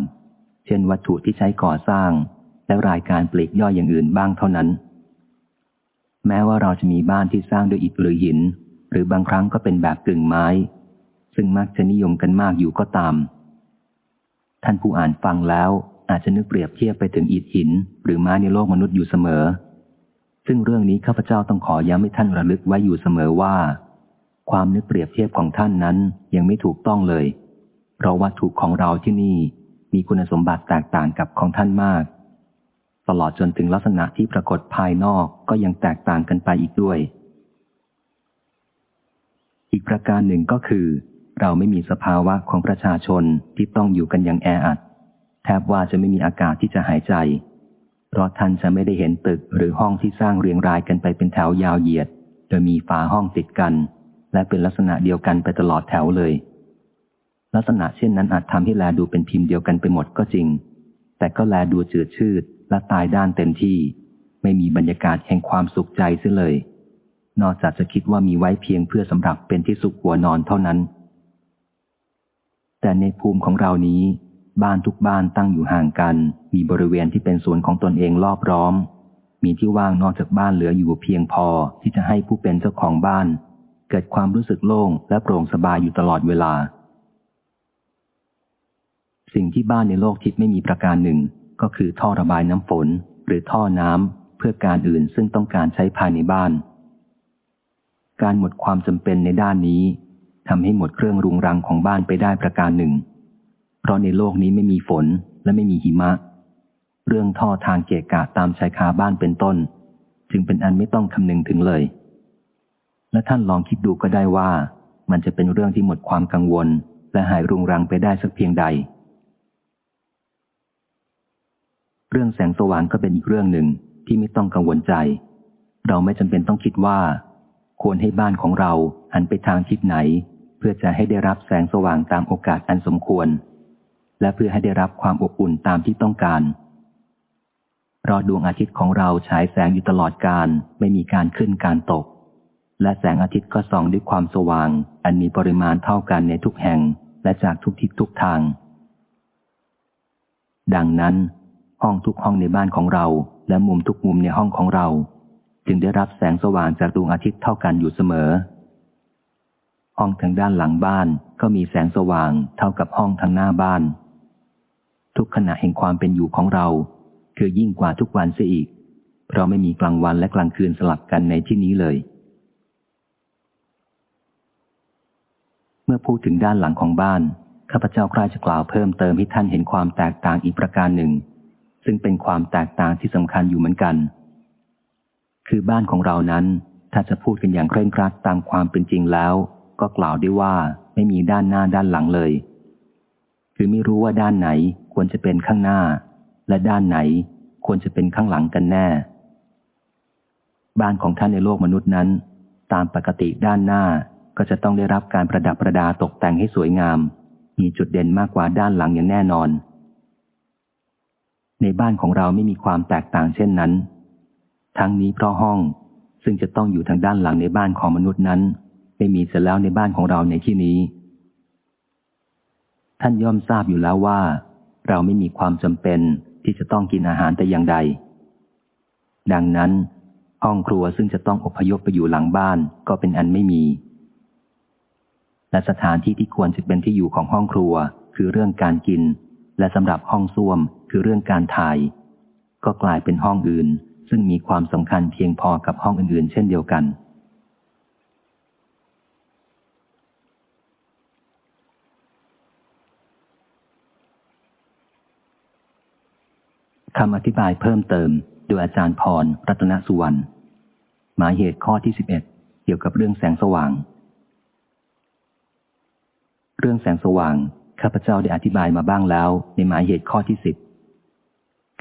เช่นวัตถุที่ใช้ก่อสร้าง และรายการปลีกย่อยอย่างอื่นบ้างเท่านั้น แม้ว่าเราจะมีบ้านที่สร้างด้วยอิฐหรือหิน หรือบางครั้งก็เป็นแบบกึ่งไม้ ซึ่งมักจะนิยมกันมากอยู่ก็ตาม ท่านผู้อ่านฟังแล้วอาจจะนึกเปรียบเทียบไปถึงอิฐหิน หรือไม้ในโลกมนุษย์อยู่เสมอ ซึ่งเรื่องนี้ข้าพเจ้าต้องขอย้ำให้ท่านระลึกไว้อยู่เสมอว่า ความนึกเปรียบเทียบของท่านนั้นยังไม่ถูกต้องเลย เพราะวัตถุของเราที่นี่มีคุณสมบัติแตกต่างกับของท่านมาก ตลอดจนถึงลักษณะที่ปรากฏภายนอกก็ยังแตกต่างกันไปอีกด้วย อีกประการหนึ่งก็คือ เราไม่มีสภาวะของประชาชนที่ต้องอยู่กันอย่างแออัด แทบว่าจะไม่มีอากาศที่จะหายใจ เพราะท่านจะไม่ได้เห็นตึกหรือห้องที่สร้างเรียงรายกันไปเป็นแถวยาวเหยียด โดยมีฝาห้องติดกัน และเป็นลักษณะเดียวกันไปตลอดแถวเลย ลักษณะเช่นนั้นอาจทำให้แลดูเป็นพิมพ์เดียวกันไปหมดก็จริง แต่ก็แลดูจืดชืดและตายด้านเต็มที่ ไม่มีบรรยากาศแห่งความสุขใจเสียเลย นอกจากจะคิดว่ามีไว้เพียงเพื่อสำหรับเป็นที่สุขหัวนอนเท่านั้น แต่ในภูมิของเรานี้ บ้านทุกบ้านตั้งอยู่ห่างกัน มีบริเวณที่เป็นสวนของตนเองรอบร้อม มีที่ว่างนอกจากบ้านเหลืออยู่เพียงพอที่จะให้ผู้เป็นเจ้าของบ้าน เกิดความรู้สึกโล่งและโปร่งสบายอยู่ตลอดเวลา สิ่งที่บ้านในโลกทิพย์ไม่มีประการหนึ่ง ก็คือท่อระบายน้ำฝน หรือท่อน้ำเพื่อการอื่นซึ่งต้องการใช้ภายในบ้าน การหมดความจำเป็นในด้านนี้ทำให้หมดเครื่องรุงรังของบ้านไปได้ประการหนึ่ง เพราะในโลกนี้ไม่มีฝนและไม่มีหิมะ เรื่องท่อทางเกะกะตามชายคาบ้านเป็นต้น จึงเป็นอันไม่ต้องคำนึงถึงเลย และท่านลองคิดดูก็ได้ว่า มันจะเป็นเรื่องที่หมดความกังวล และหายรุงรังไปได้สักเพียงใด เรื่องแสงสว่างก็เป็นอีกเรื่องหนึ่งที่ไม่ต้องกังวลใจ เราไม่จำเป็นต้องคิดว่า ควรให้บ้านของเราหันไปทางทิศไหน เพื่อจะให้ได้รับแสงสว่างตามโอกาสอันสมควร และเพื่อให้ได้รับความอบอุ่นตามที่ต้องการเพราะดวงอาทิตย์ของเราฉายแสงอยู่ตลอดการไม่มีการขึ้นการตก และแสงอาทิตย์ก็ส่องด้วยความสว่าง อันมีปริมาณเท่ากันในทุกแห่งและจากทุกทิศทุกทาง ดังนั้น ห้องทุกห้องในบ้านของเรา และมุมทุกมุมในห้องของเรา จึงได้รับแสงสว่างจากดวงอาทิตย์เท่ากันอยู่เสมอ ห้องทางด้านหลังบ้านก็มีแสงสว่างเท่ากับห้องทางหน้าบ้าน ทุกขณะแห่งความเป็นอยู่ของเรา คือยิ่งกว่าทุกวันเสียอีก เพราะไม่มีกลางวันและกลางคืนสลับกันในที่นี้เลย เมื่อพูดถึงด้านหลังของบ้านข้าพเจ้าใคร่จะกล่าวเพิ่มเติมให้ท่านเห็นความแตกต่างอีกประการหนึ่ง ซึ่งเป็นความแตกต่างที่สำคัญอยู่เหมือนกัน คือบ้านของเรานั้นถ้าจะพูดกันอย่างเคร่งครัดตามความเป็นจริงแล้ว ก็กล่าวได้ว่าไม่มีด้านหน้าด้านหลังเลย คือไม่รู้ว่าด้านไหน ควรจะเป็นข้างหน้า และด้านไหนควรจะเป็นข้างหลังกันแน่ บ้านของท่านในโลกมนุษย์นั้น ตามปกติด้านหน้าก็จะต้องได้รับการประดับประดาตกแต่งให้สวยงาม มีจุดเด่นมากกว่าด้านหลังอย่างแน่นอน ในบ้านของเราไม่มีความแตกต่างเช่นนั้น ทั้งนี้เพราะห้องซึ่งจะต้องอยู่ทางด้านหลังในบ้านของมนุษย์นั้น ไม่มีเสียแล้วในบ้านของเราในที่นี้ ท่านย่อมทราบอยู่แล้วว่า เราไม่มีความจำเป็นที่จะต้องกินอาหารแต่อย่างใด ดังนั้น ห้องครัวซึ่งจะต้องอพยพไปอยู่หลังบ้านก็เป็นอันไม่มี และสถานที่ที่ควรจะเป็นที่อยู่ของห้องครัว คือเรื่องการกิน และสำหรับห้องส้วมคือเรื่องการถ่าย ก็กลายเป็นห้องอื่น ซึ่งมีความสำคัญเพียงพอกับห้องอื่นๆ เช่นเดียวกัน คำอธิบายเพิ่มเติม โดยอาจารย์พร รัตนสุวรรณ หมายเหตุข้อที่ 11 เกี่ยวกับเรื่องแสงสว่าง เรื่องแสงสว่าง ข้าพเจ้าได้อธิบายมาบ้างแล้ว ในหมายเหตุข้อที่สิบ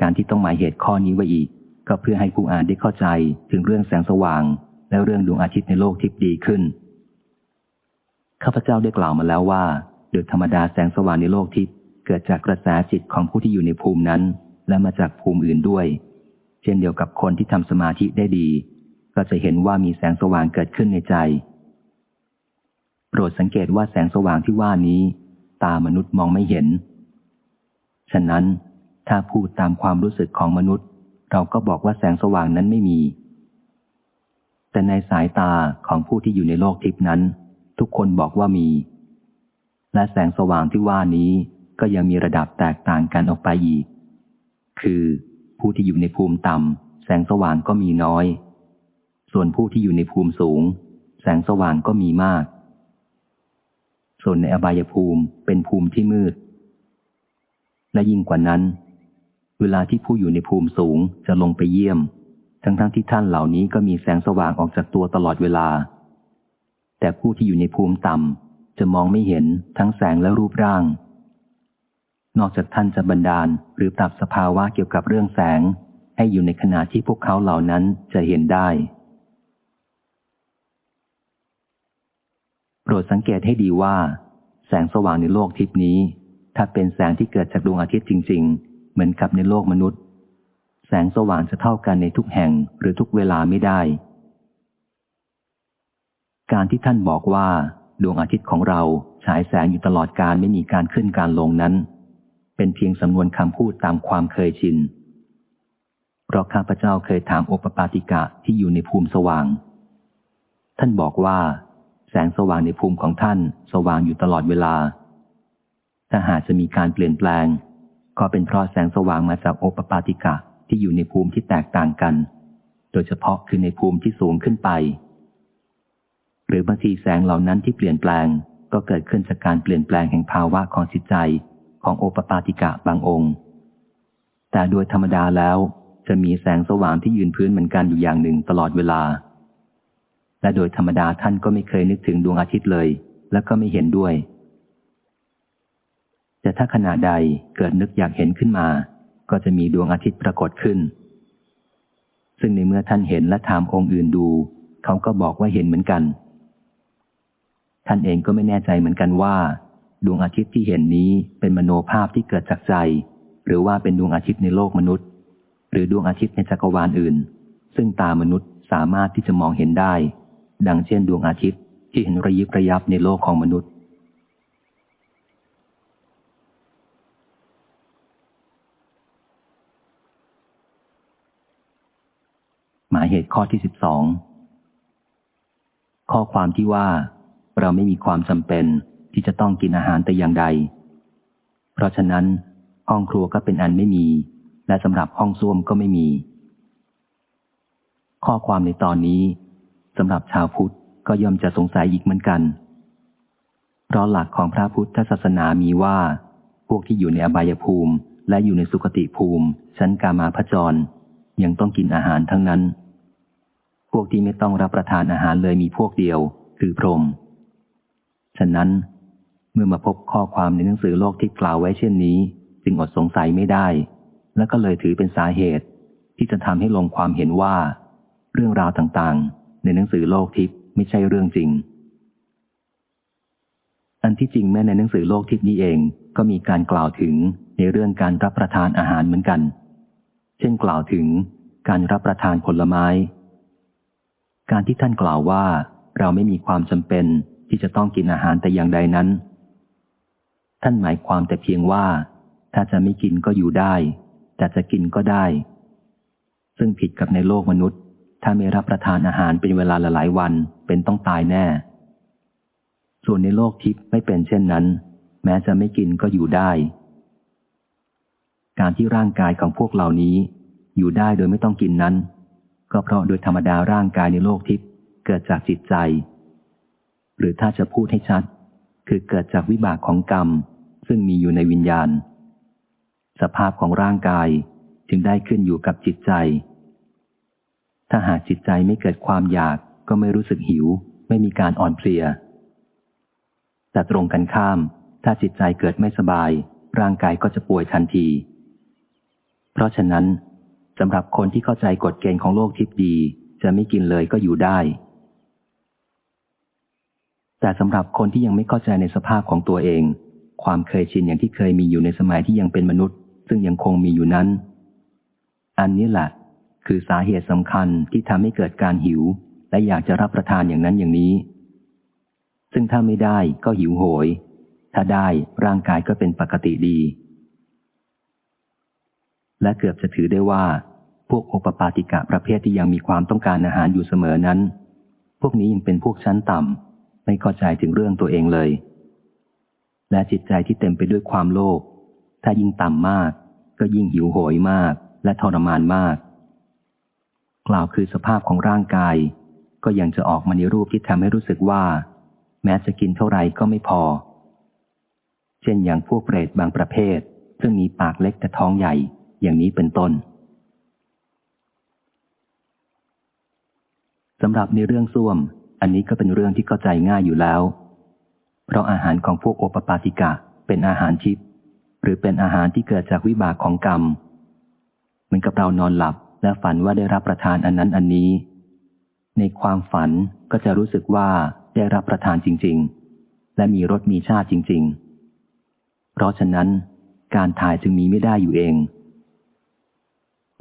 การที่ต้องหมายเหตุข้อนี้ไว้อีก ก็เพื่อให้ผู้อ่านได้เข้าใจถึงเรื่องแสงสว่าง และเรื่องดวงอาทิตย์ในโลกทิพย์ดีขึ้น ข้าพเจ้าได้กล่าวมาแล้วว่า โดยธรรมดาแสงสว่างในโลกทิพย์เกิดจากกระแสจิตของผู้ที่อยู่ในภูมินั้น และมาจากภูมิอื่นด้วย เช่นเดียวกับคนที่ทำสมาธิได้ดี ก็จะเห็นว่ามีแสงสว่างเกิดขึ้นในใจ โปรดสังเกตว่าแสงสว่างที่ว่านี้ ตามนุษย์มองไม่เห็น ฉะนั้นถ้าพูดตามความรู้สึกของมนุษย์ เราก็บอกว่าแสงสว่างนั้นไม่มี แต่ในสายตาของผู้ที่อยู่ในโลกทิพนั้น ทุกคนบอกว่ามี และแสงสว่างที่ว่านี้ก็ยังมีระดับแตกต่างกันออกไปอีก คือผู้ที่อยู่ในภูมิต่ำแสงสว่างก็มีน้อย ส่วนผู้ที่อยู่ในภูมิสูง แสงสว่างก็มีมาก ส่วนในอบายภูมิเป็นภูมิที่มืด และยิ่งกว่านั้น เวลาที่ผู้อยู่ในภูมิสูงจะลงไปเยี่ยม ทั้งๆทที่ท่านเหล่านี้ก็มีแสงสว่างออกจากตัวตลอดเวลา แต่ผู้ที่อยู่ในภูมิต่ำจะมองไม่เห็นทั้งแสงและรูปร่าง นอกจากท่านจะบันดาลหรือปรับสภาวะเกี่ยวกับเรื่องแสง ให้อยู่ในขณะที่พวกเขาเหล่านั้นจะเห็นได้ โปรดสังเกตให้ดีว่า แสงสว่างในโลกทิพนี้ ถ้าเป็นแสงที่เกิดจากดวงอาทิตย์จริง ๆ เหมือนกับในโลกมนุษย์ แสงสว่างจะเท่ากันในทุกแห่งหรือทุกเวลาไม่ได้ การที่ท่านบอกว่า ดวงอาทิตย์ของเราฉายแสงอยู่ตลอดการไม่มีการขึ้นการลงนั้น เป็นเพียงสำนวนคำพูดตามความเคยชิน เพราะข้าพเจ้าเคยถามโอปปาติกะที่อยู่ในภูมิสว่าง ท่านบอกว่า แสงสว่างในภูมิของท่านสว่างอยู่ตลอดเวลา ถ้าหากจะมีการเปลี่ยนแปลง ก็เป็นเพราะแสงสว่างมาจากโอปปาติกะที่อยู่ในภูมิที่แตกต่างกัน โดยเฉพาะคือในภูมิที่สูงขึ้นไป หรือบางทีแสงเหล่านั้นที่เปลี่ยนแปลงก็เกิดขึ้นจากการเปลี่ยนแปลงแห่งภาวะของจิตใจ ของโอปปาติกะบางองค์ แต่โดยธรรมดาแล้วจะมีแสงสว่างที่ยืนพื้นเหมือนกันอยู่อย่างหนึ่งตลอดเวลา และโดยธรรมดาท่านก็ไม่เคยนึกถึงดวงอาทิตย์เลย และก็ไม่เห็นด้วย แต่ถ้าขณะใดเกิดนึกอยากเห็นขึ้นมา ก็จะมีดวงอาทิตย์ปรากฏขึ้น ซึ่งในเมื่อท่านเห็นและถามองค์อื่นดู เขาก็บอกว่าเห็นเหมือนกัน ท่านเองก็ไม่แน่ใจเหมือนกันว่า ดวงอาทิตย์ที่เห็นนี้เป็นมโนภาพที่เกิดจากใจ หรือว่าเป็นดวงอาทิตย์ในโลกมนุษย์ หรือดวงอาทิตย์ในจักรวาลอื่น ซึ่งตามนุษย์สามารถที่จะมองเห็นได้ ดังเช่นดวงอาทิตย์ที่เห็นระยิบระยับในโลกของมนุษย์ หมายเหตุข้อที่สิบสองข้อความที่ว่า เราไม่มีความจำเป็น ที่จะต้องกินอาหารแต่อย่างใด เพราะฉะนั้นห้องครัวก็เป็นอันไม่มี และสำหรับห้องส้วมก็ไม่มี ข้อความในตอนนี้สำหรับชาวพุทธก็ย่อมจะสงสัยอีกเหมือนกัน เพราะหลักของพระพุทธศาสนามีว่า พวกที่อยู่ในอบายภูมิ และอยู่ในสุคติภูมิ ชั้นกามาพจร ยังต้องกินอาหารทั้งนั้น พวกที่ไม่ต้องรับประทานอาหารเลยมีพวกเดียว คือพรหมฉะนั้น เมื่อมาพบข้อความในหนังสือโลกที่กล่าวไว้เช่นนี้ จึงอดสงสัยไม่ได้ และก็เลยถือเป็นสาเหตุ ที่จะทำให้ลงความเห็นว่า เรื่องราวต่างๆ ในหนังสือโลกทิพย์ไม่ใช่เรื่องจริง อันที่จริงแม้ในหนังสือโลกทิพย์นี้เองก็มีการกล่าวถึงในเรื่องการรับประทานอาหารเหมือนกัน เช่นกล่าวถึงการรับประทานผลไม้ การที่ท่านกล่าวว่า เราไม่มีความจำเป็นที่จะต้องกินอาหารแต่อย่างใดนั้น ท่านหมายความแต่เพียงว่า ถ้าจะไม่กินก็อยู่ได้ แต่จะกินก็ได้ ซึ่งผิดกับในโลกมนุษย์ ถ้าไม่รับประทานอาหารเป็นเวลาหลายวันเป็นต้องตายแน่ ส่วนในโลกทิพย์ไม่เป็นเช่นนั้น แม้จะไม่กินก็อยู่ได้ การที่ร่างกายของพวกเหล่านี้ อยู่ได้โดยไม่ต้องกินนั้น ก็เพราะโดยธรรมดาร่างกายในโลกทิพย์เกิดจากจิตใจ หรือถ้าจะพูดให้ชัด คือเกิดจากวิบากของกรรม ซึ่งมีอยู่ในวิญญาณ สภาพของร่างกายจึงได้ขึ้นอยู่กับจิตใจ ถ้าหากจิตใจไม่เกิดความอยากก็ไม่รู้สึกหิว ไม่มีการอ่อนเพลีย แต่ตรงกันข้าม ถ้าจิตใจเกิดไม่สบาย ร่างกายก็จะป่วยทันที เพราะฉะนั้นสำหรับคนที่เข้าใจกฎเกณฑ์ของโลกทิพย์ดี จะไม่กินเลยก็อยู่ได้ แต่สำหรับคนที่ยังไม่เข้าใจในสภาพของตัวเอง ความเคยชินอย่างที่เคยมีอยู่ในสมัยที่ยังเป็นมนุษย์ ซึ่งยังคงมีอยู่นั้น อันนี้แหละคือสาเหตุสำคัญที่ทำให้เกิดการหิว และอยากจะรับประทานอย่างนั้นอย่างนี้ ซึ่งถ้าไม่ได้ก็หิวโหย ถ้าได้ร่างกายก็เป็นปกติดี และเกือบจะถือได้ว่า พวกโอปปาติกะประเภทที่ยังมีความต้องการอาหารอยู่เสมอนั้น พวกนี้ยังเป็นพวกชั้นต่ำไม่เข้าใจถึงเรื่องตัวเองเลย และจิตใจที่เต็มไปด้วยความโลภ ถ้ายิ่งต่ำมาก ก็ยิ่งหิวโหยมาก และทรมานมาก กล่าวคือสภาพของร่างกาย ก็ยังจะออกมาในรูปที่ทำให้รู้สึกว่า แม้จะกินเท่าไรก็ไม่พอ เช่นอย่างพวกเปรตบางประเภท ซึ่งมีปากเล็กแต่ท้องใหญ่ อย่างนี้เป็นต้นสำหรับในเรื่องส้วม อันนี้ก็เป็นเรื่องที่เข้าใจง่ายอยู่แล้ว เพราะอาหารของพวกโอปปาติกะเป็นอาหารทิพย์หรือเป็นอาหารที่เกิดจากวิบากของกรรม เหมือนกับเรานอนหลับและฝันว่าได้รับประทานอันนั้นอันนี้ ในความฝันก็จะรู้สึกว่าได้รับประทานจริง ๆ และมีรสมีชาติจริง ๆ เพราะฉะนั้น การถ่ายจึงมีไม่ได้อยู่เอง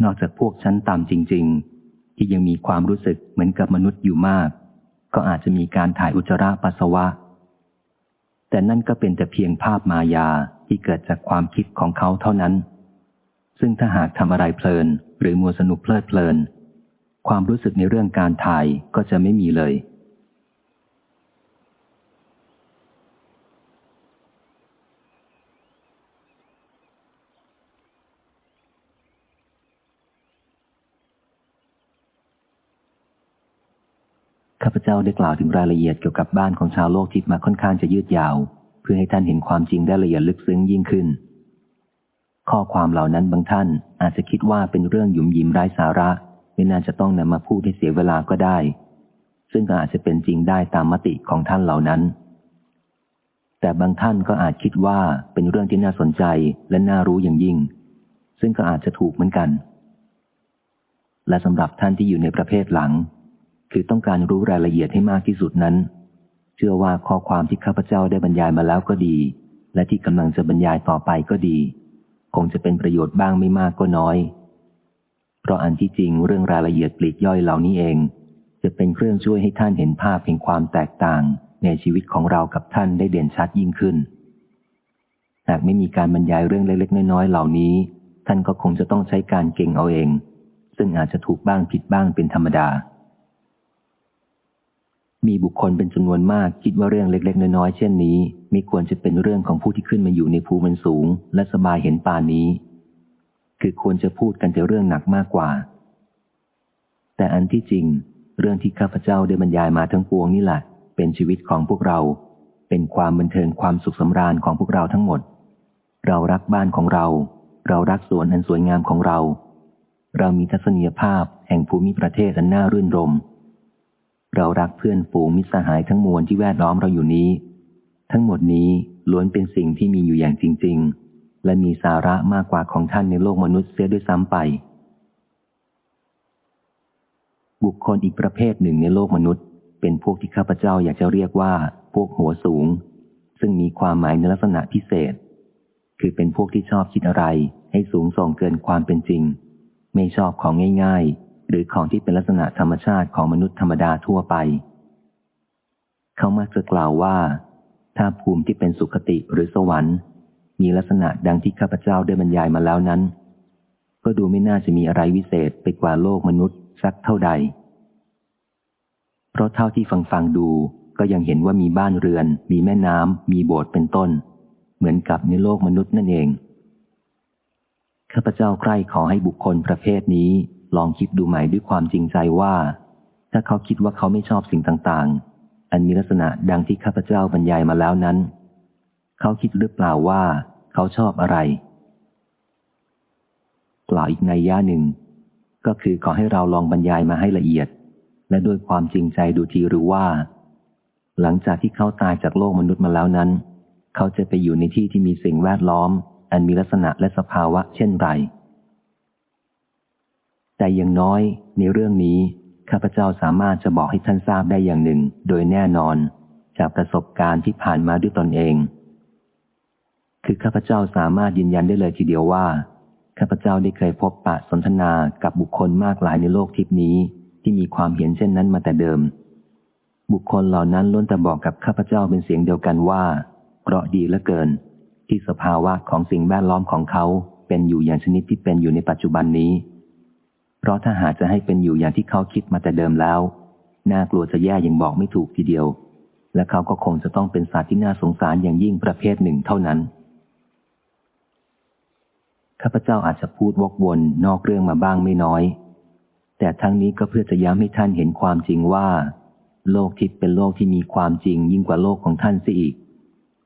นอกจากพวกชั้นต่ำจริง ๆ ที่ยังมีความรู้สึกเหมือนกับมนุษย์อยู่มาก ก็อาจจะมีการถ่ายอุจจาระปัสสาวะ แต่นั่นก็เป็นแต่เพียงภาพมายาที่เกิดจากความคิดของเขาเท่านั้น ซึ่งถ้าหากทำอะไรเพลิน หรือมัวสนุกเพลิดเพลิน ความรู้สึกในเรื่องการถ่ายก็จะไม่มีเลย ข้าพเจ้าได้กล่าวถึงรายละเอียดเกี่ยวกับบ้านของชาวโลกทิพย์มาค่อนข้างจะยืดยาว เพื่อให้ท่านเห็นความจริงได้ละเอียดลึกซึ้งยิ่งขึ้น ข้อความเหล่านั้นบางท่านอาจจะคิดว่าเป็นเรื่องหยุมยิ้มไร้สาระ ไม่น่าจะต้องนำมาพูดให้เสียเวลาก็ได้ ซึ่งก็อาจจะเป็นจริงได้ตามมติของท่านเหล่านั้น แต่บางท่านก็อาจคิดว่าเป็นเรื่องที่น่าสนใจและน่ารู้อย่างยิ่ง ซึ่งก็อาจจะถูกเหมือนกัน และสำหรับท่านที่อยู่ในประเภทหลัง คือต้องการรู้รายละเอียดให้มากที่สุดนั้น เชื่อว่าข้อความที่ข้าพเจ้าได้บรรยายมาแล้วก็ดี และที่กำลังจะบรรยายต่อไปก็ดี คงจะเป็นประโยชน์บ้างไม่มากก็น้อย เพราะอันที่จริงเรื่องรายละเอียดปลีกย่อยเหล่านี้เอง จะเป็นเครื่องช่วยให้ท่านเห็นภาพแห่งความแตกต่าง ในชีวิตของเรากับท่านได้เด่นชัดยิ่งขึ้น หากไม่มีการบรรยายเรื่องเล็กๆน้อยๆเหล่านี้ ท่านก็คงจะต้องใช้การเก่งเอาเอง ซึ่งอาจจะถูกบ้างผิดบ้างเป็นธรรมดา มีบุคคลเป็นจำนวนมากคิดว่าเรื่องเล็ก ๆ น้อยๆเช่นนี้ไม่ควรจะเป็นเรื่องของผู้ที่ขึ้นมาอยู่ในภูมิสูง และสบายเห็นป่านนี้ คือควรจะพูดกันแต่เรื่องหนักมากกว่า แต่อันที่จริง เรื่องที่ข้าพเจ้าได้บรรยายมาทั้งปวงนี่แหละเป็นชีวิตของพวกเรา เป็นความบันเทิงความสุขสำราญของพวกเราทั้งหมด เรารักบ้านของเรา เรารักสวนอันสวยงามของเรา เรามีทัศนียภาพแห่งภูมิประเทศอันน่ารื่นรม เรารักเพื่อนฝูงมิตรสหายทั้งมวลที่แวดล้อมเราอยู่นี้ ทั้งหมดนี้ล้วนเป็นสิ่งที่มีอยู่อย่างจริง ๆ และมีสาระมากกว่าของท่านในโลกมนุษย์เสียด้วยซ้ำไป บุคคลอีกประเภทหนึ่งในโลกมนุษย์ เป็นพวกที่ข้าพเจ้าอยากจะเรียกว่า พวกหัวสูง ซึ่งมีความหมายในลักษณะพิเศษ คือเป็นพวกที่ชอบคิดอะไรให้สูงส่งเกินความเป็นจริง ไม่ชอบของง่าย หรือของที่เป็นลักษณะธรรมชาติของมนุษย์ธรรมดาทั่วไป เขามักจะกล่าวว่า ถ้าภูมิที่เป็นสุขติหรือสวรรค์ มีลักษณะดังที่ข้าพเจ้าได้บรรยายมาแล้วนั้น ก็ดูไม่น่าจะมีอะไรวิเศษไปกว่าโลกมนุษย์สักเท่าใด เพราะเท่าที่ฟังฟังดูก็ยังเห็นว่ามีบ้านเรือน มีแม่น้ำมีโบสถ์เป็นต้น เหมือนกับในโลกมนุษย์นั่นเองข้าพเจ้าใกล้ขอให้บุคคลประเภทนี้ ลองคิดดูใหม่ด้วยความจริงใจว่า ถ้าเขาคิดว่าเขาไม่ชอบสิ่งต่างๆ อันมีลักษณะดังที่ข้าพเจ้าบรรยายมาแล้วนั้น เขาคิดหรือเปล่าว่า เขาชอบอะไร กล่าวอีกในย่าหนึ่ง ก็คือขอให้เราลองบรรยายมาให้ละเอียด และด้วยความจริงใจดูทีหรือว่า หลังจากที่เขาตายจากโลกมนุษย์มาแล้วนั้น เขาจะไปอยู่ในที่ที่มีสิ่งแวดล้อม อันมีลักษณะและสภาวะเช่นไร แต่อย่างน้อยในเรื่องนี้ ข้าพเจ้าสามารถจะบอกให้ท่านทราบได้อย่างหนึ่ง โดยแน่นอน จากประสบการณ์ที่ผ่านมาด้วยตนเอง คือข้าพเจ้าสามารถยืนยันได้เลยทีเดียวว่า ข้าพเจ้าได้เคยพบปะสนทนากับบุคคลมากหลายในโลกทิพนี้ ที่มีความเห็นเช่นนั้นมาแต่เดิม บุคคลเหล่านั้นล้วนแต่บอกกับข้าพเจ้าเป็นเสียงเดียวกันว่าเพราะดีเหลือเกิน ที่สภาวะของสิ่งแวดล้อมของเขาเป็นอยู่อย่างชนิดที่เป็นอยู่ในปัจจุบันนี้ เพราะถ้าหากจะให้เป็นอยู่อย่างที่เขาคิดมาแต่เดิมแล้ว น่ากลัวจะแย่อยังบอกไม่ถูกทีเดียว และเขาก็คงจะต้องเป็นสัตว์ที่น่าสงสารอย่างยิ่งประเภทหนึ่งเท่านั้น ข้าพเจ้าอาจจะพูดวกวนนอกเรื่องมาบ้างไม่น้อย แต่ทั้งนี้ก็เพื่อจะย้ำให้ท่านเห็นความจริงว่า โลกทิพย์เป็นโลกที่มีความจริงยิ่งกว่าโลกของท่านเสียอีก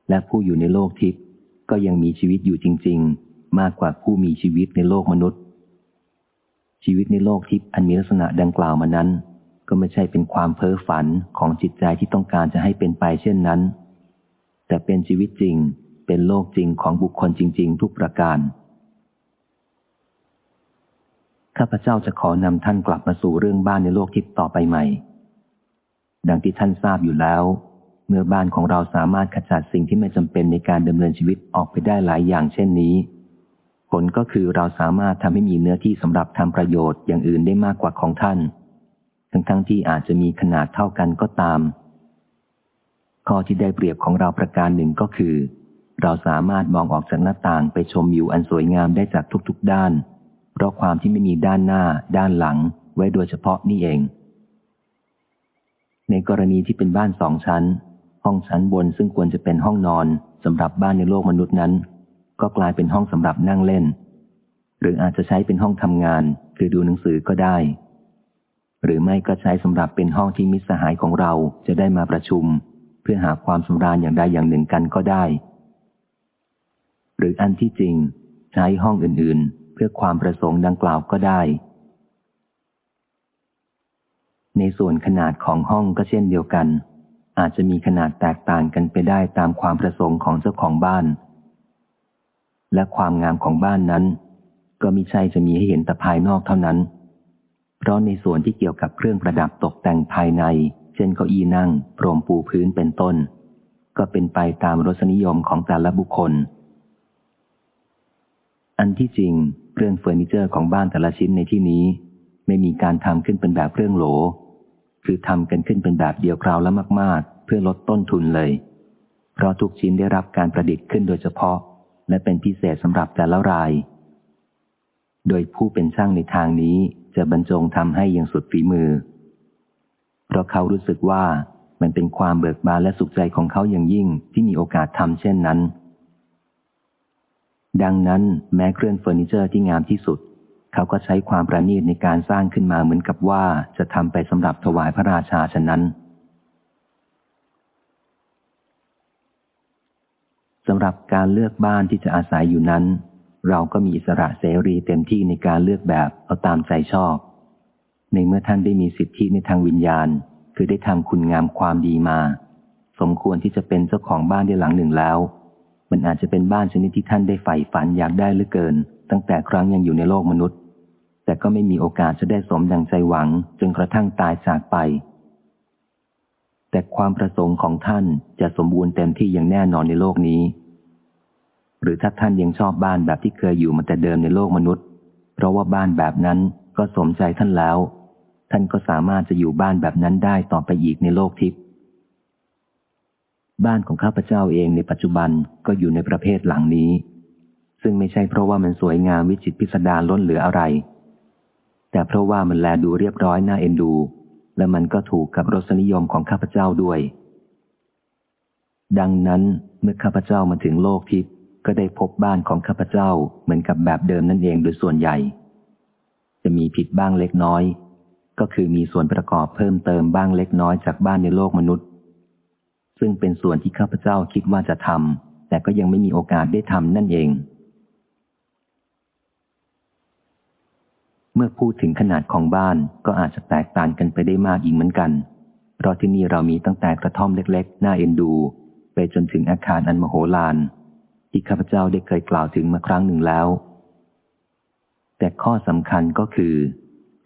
และผู้อยู่ในโลกทิพย์ก็ยังมีชีวิตอยู่จริง ๆ มากกว่าผู้มีชีวิตในโลกมนุษย์ ชีวิตในโลกทิพย์อันมีลักษณะดังกล่าวมานั้น ก็ไม่ใช่เป็นความเพ้อฝันของจิตใจที่ต้องการจะให้เป็นไปเช่นนั้น แต่เป็นชีวิตจริง เป็นโลกจริงของบุคคลจริง ๆ ทุกประการ ข้าพเจ้าจะขอนำท่านกลับมาสู่เรื่องบ้านในโลกทิพย์ต่อไปใหม่ ดังที่ท่านทราบอยู่แล้ว เมื่อบ้านของเราสามารถขจัดสิ่งที่ไม่จำเป็นในการดำเนินชีวิตออกไปได้หลายอย่างเช่นนี้ ผลก็คือเราสามารถทำให้มีเนื้อที่สำหรับทำประโยชน์อย่างอื่นได้มากกว่าของท่าน ทั้งๆทที่อาจจะมีขนาดเท่ากันก็ตาม ข้อที่ได้เปรียบของเราประการหนึ่งก็คือ เราสามารถมองออกจากหน้าต่างไปชมวิวอันสวยงามได้จากทุกๆด้าน เพราะความที่ไม่มีด้านหน้า ด้านหลัง ไว้โดยเฉพาะนี่เอง ในกรณีที่เป็นบ้านสองชั้น ห้องชั้นบนซึ่งควรจะเป็นห้องนอนสำหรับบ้านในโลกมนุษย์นั้น ก็กลายเป็นห้องสำหรับนั่งเล่น หรืออาจจะใช้เป็นห้องทำงาน คือดูหนังสือก็ได้ หรือไม่ก็ใช้สำหรับเป็นห้องที่มิตรสหายของเราจะได้มาประชุม เพื่อหาความสำราญอย่างใดอย่างหนึ่งกันก็ได้ หรืออันที่จริง ใช้ห้องอื่นๆ เพื่อความประสงค์ดังกล่าวก็ได้ ในส่วนขนาดของห้องก็เช่นเดียวกันอาจจะมีขนาดแตกต่างกันไปได้ตามความประสงค์ของเจ้าของบ้าน และความงามของบ้านนั้น ก็มิใช่จะมีให้เห็นแต่ภายนอกเท่านั้น เพราะในส่วนที่เกี่ยวกับเครื่องประดับตกแต่งภายใน เช่นเก้าอี้นั่งพรมปูพื้นเป็นต้น ก็เป็นไปตามรสนิยมของแต่ละบุคคล อันที่จริงเครื่องเฟอร์นิเจอร์ของบ้านแต่ละชิ้นในที่นี้ ไม่มีการทำขึ้นเป็นแบบเครื่องโหล คือทำกันขึ้นเป็นแบบเดียวคราวและมาก ๆ เพื่อลดต้นทุนเลย เพราะทุกชิ้นได้รับการประดิษฐ์ขึ้นโดยเฉพาะ และเป็นพิเศษสำหรับแต่ละราย โดยผู้เป็นช่างในทางนี้จะบรรจงทำให้อย่างสุดฝีมือ เพราะเขารู้สึกว่ามันเป็นความเบิกบานและสุขใจของเขาอย่างยิ่งที่มีโอกาสทำเช่นนั้น ดังนั้นแม้เครื่องเฟอร์นิเจอร์ที่งามที่สุด เขาก็ใช้ความประณีตในการสร้างขึ้นมาเหมือนกับว่าจะทำไปสำหรับถวายพระราชาฉะนั้น สำหรับการเลือกบ้านที่จะอาศัยอยู่นั้น เราก็มีอิสระเสรีเต็มที่ในการเลือกแบบเอาตามใจชอบ ในเมื่อท่านได้มีสิทธิในทางวิญญาณ คือได้ทำคุณงามความดีมา สมควรที่จะเป็นเจ้าของบ้านได้หลังหนึ่งแล้ว มันอาจจะเป็นบ้านชนิดที่ท่านได้ใฝ่ฝันอยากได้เหลือเกิน ตั้งแต่ครั้งยังอยู่ในโลกมนุษย์ แต่ก็ไม่มีโอกาสจะได้สมดังใจหวังจนกระทั่งตายจากไป แต่ความประสงค์ของท่านจะสมบูรณ์เต็มที่อย่างแน่นอนในโลกนี้ หรือถ้าท่านยังชอบบ้านแบบที่เคยอยู่มาแต่เดิมในโลกมนุษย์ เพราะว่าบ้านแบบนั้นก็สมใจท่านแล้ว ท่านก็สามารถจะอยู่บ้านแบบนั้นได้ต่อไปอีกในโลกทิพย์บ้านของข้าพเจ้าเองในปัจจุบันก็อยู่ในประเภทหลังนี้ ซึ่งไม่ใช่เพราะว่ามันสวยงามวิจิตพิสดารล้นเหลืออะไร แต่เพราะว่ามันแลดูเรียบร้อยน่าเอ็นดู และมันก็ถูกกับรสนิยมของข้าพเจ้าด้วย ดังนั้นเมื่อข้าพเจ้ามาถึงโลกทิพย์ก็ได้พบบ้านของข้าพเจ้าเหมือนกับแบบเดิมนั่นเองโดยส่วนใหญ่ จะมีผิดบ้างเล็กน้อย ก็คือมีส่วนประกอบเพิ่มเติมบ้างเล็กน้อยจากบ้านในโลกมนุษย์ ซึ่งเป็นส่วนที่ข้าพเจ้าคิดว่าจะทำแต่ก็ยังไม่มีโอกาสได้ทำนั่นเอง เมื่อพูดถึงขนาดของบ้านก็อาจจะแตกต่างกันไปได้มากอีกเหมือนกัน เพราะที่นี่เรามีตั้งแต่กระท่อมเล็กๆ น่าเอ็นดู ไปจนถึงอาคารอันมโหฬารที่ข้าพเจ้าได้เคยกล่าวถึงมาครั้งหนึ่งแล้ว แต่ข้อสำคัญก็คือ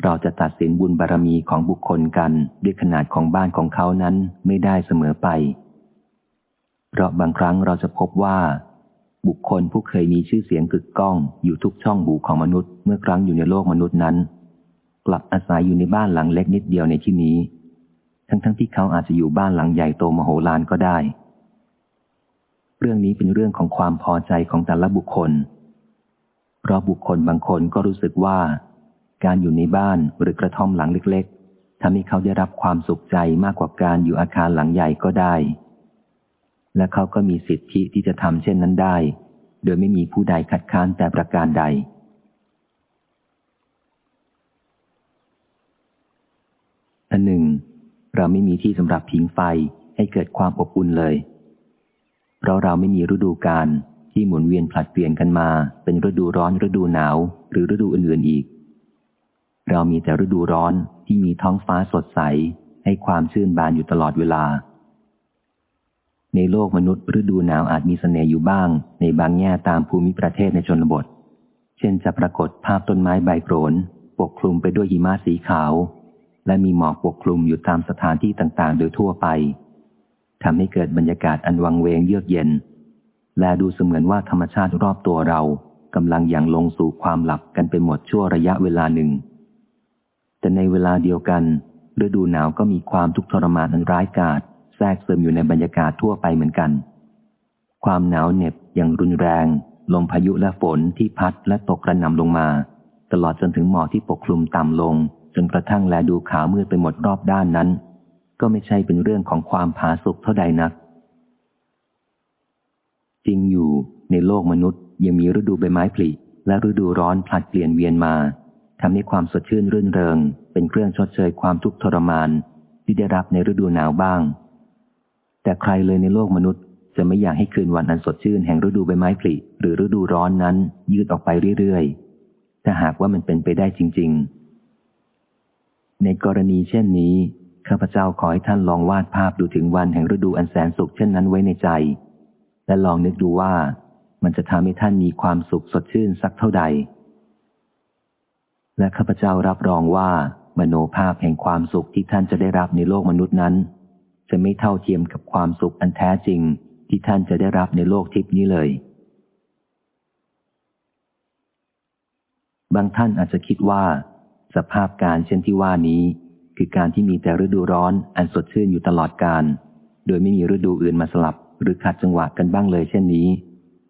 เราจะตัดสินบุญบารรมีของบุคคลกันด้วยขนาดของบ้านของเขานั้นไม่ได้เสมอไป เพราะบางครั้งเราจะพบว่า บุคคลผู้เคยมีชื่อเสียงกึกก้อง อยู่ทุกช่องหูของมนุษย์เมื่อครั้งอยู่ในโลกมนุษย์นั้น กลับอาศัยอยู่ในบ้านหลังเล็กนิดเดียวในที่นี้ ทั้งๆทที่เขาอาจจะอยู่บ้านหลังใหญ่โตมโหฬารก็ได้ เรื่องนี้เป็นเรื่องของความพอใจของแต่ละบุคคล เพราะบุคคลบางคนก็รู้สึกว่า การอยู่ในบ้านหรือกระท่อมหลังเล็ก ๆทำให้เขาได้รับความสุขใจมากกว่าการอยู่อาคารหลังใหญ่ก็ได้ และเขาก็มีสิทธิที่จะทำเช่นนั้นได้ โดยไม่มีผู้ใดคัดค้านแต่ประการใด อันหนึ่ง เราไม่มีที่สำหรับผิงไฟให้เกิดความอบอุ่นเลย เพราะเราไม่มีฤดูกาลที่หมุนเวียนผลัดเปลี่ยนกันมา เป็นฤดูร้อนฤดูหนาว หรือฤดูอื่นๆอีก เรามีแต่ฤดูร้อนที่มีท้องฟ้าสดใส ให้ความชื่นบานอยู่ตลอดเวลา ในโลกมนุษย์ฤดูหนาวอาจมีสเสน่ห์อยู่บ้าง ในบางแง่ตามภูมิประเทศในชนบท เช่นจะปรากฏภาพต้นไม้ใบโปรนปกคลุมไปด้วยหิมะสีขาว และมีหมอกปกคลุมอยู่ตามสถานที่ต่างๆ โดยทั่วไปทำให้เกิดบรรยากาศอันวังเวงเยือกเย็น และดูเสมือนว่าธรรมชาติรอบตัวเรากำลังอย่างลงสู่ความหลับกันไปหมดชั่วระยะเวลาหนึ่ง แต่ในเวลาเดียวกันฤดูหนาวก็มีความทุกข์ทรมานอันร้ายกาจ ทรกซึมอยู่ในบรรยากาศทั่วไปเหมือนกัน ความหนาวเหน็บอย่างรุนแรง ลมพายุและฝนที่พัดและตกกระหน่ำลงมา ตลอดจนถึงหมอกที่ปกคลุมต่ำลง จนกระทั่งแลดูขาวมืดไปหมดรอบด้านนั้น ก็ไม่ใช่เป็นเรื่องของความผาสุกเท่าใดนัก จริงอยู่ในโลกมนุษย์ยังมีฤดูใบไม้ผลิและฤดูร้อนผลัดเปลี่ยนเวียนมาทำให้ความสดชื่นรื่นเริง เป็นเครื่องชดเชยความทุกข์ทรมาน ที่ได้รับในฤดูหนาวบ้าง แต่ใครเลยในโลกมนุษย์ จะไม่อยากให้คืนวันอันสดชื่นแห่งฤดูใบไม้ผลิหรือฤดูร้อนนั้น ยืดออกไปเรื่อยๆ ถ้าหากว่ามันเป็นไปได้จริง ๆ ในกรณีเช่นนี้ข้าพเจ้าขอให้ท่านลองวาดภาพดูถึงวันแห่งฤดูอันแสนสุขเช่นนั้นไว้ในใจ และลองนึกดูว่ามันจะทำให้ท่านมีความสุขสดชื่นสักเท่าใด และข้าพเจ้ารับรองว่ามโนภาพแห่งความสุขที่ท่านจะได้รับในโลกมนุษย์นั้น จะไม่เท่าเทียมกับความสุขอันแท้จริงที่ท่านจะได้รับในโลกทิพนี้เลย บางท่านอาจจะคิดว่า สภาพการเช่นที่ว่านี้ คือการที่มีแต่ฤดูร้อนอันสดชื่นอยู่ตลอดการ โดยไม่มีฤดูอื่นมาสลับ หรือขัดจังหวะกันบ้างเลย เช่นนี้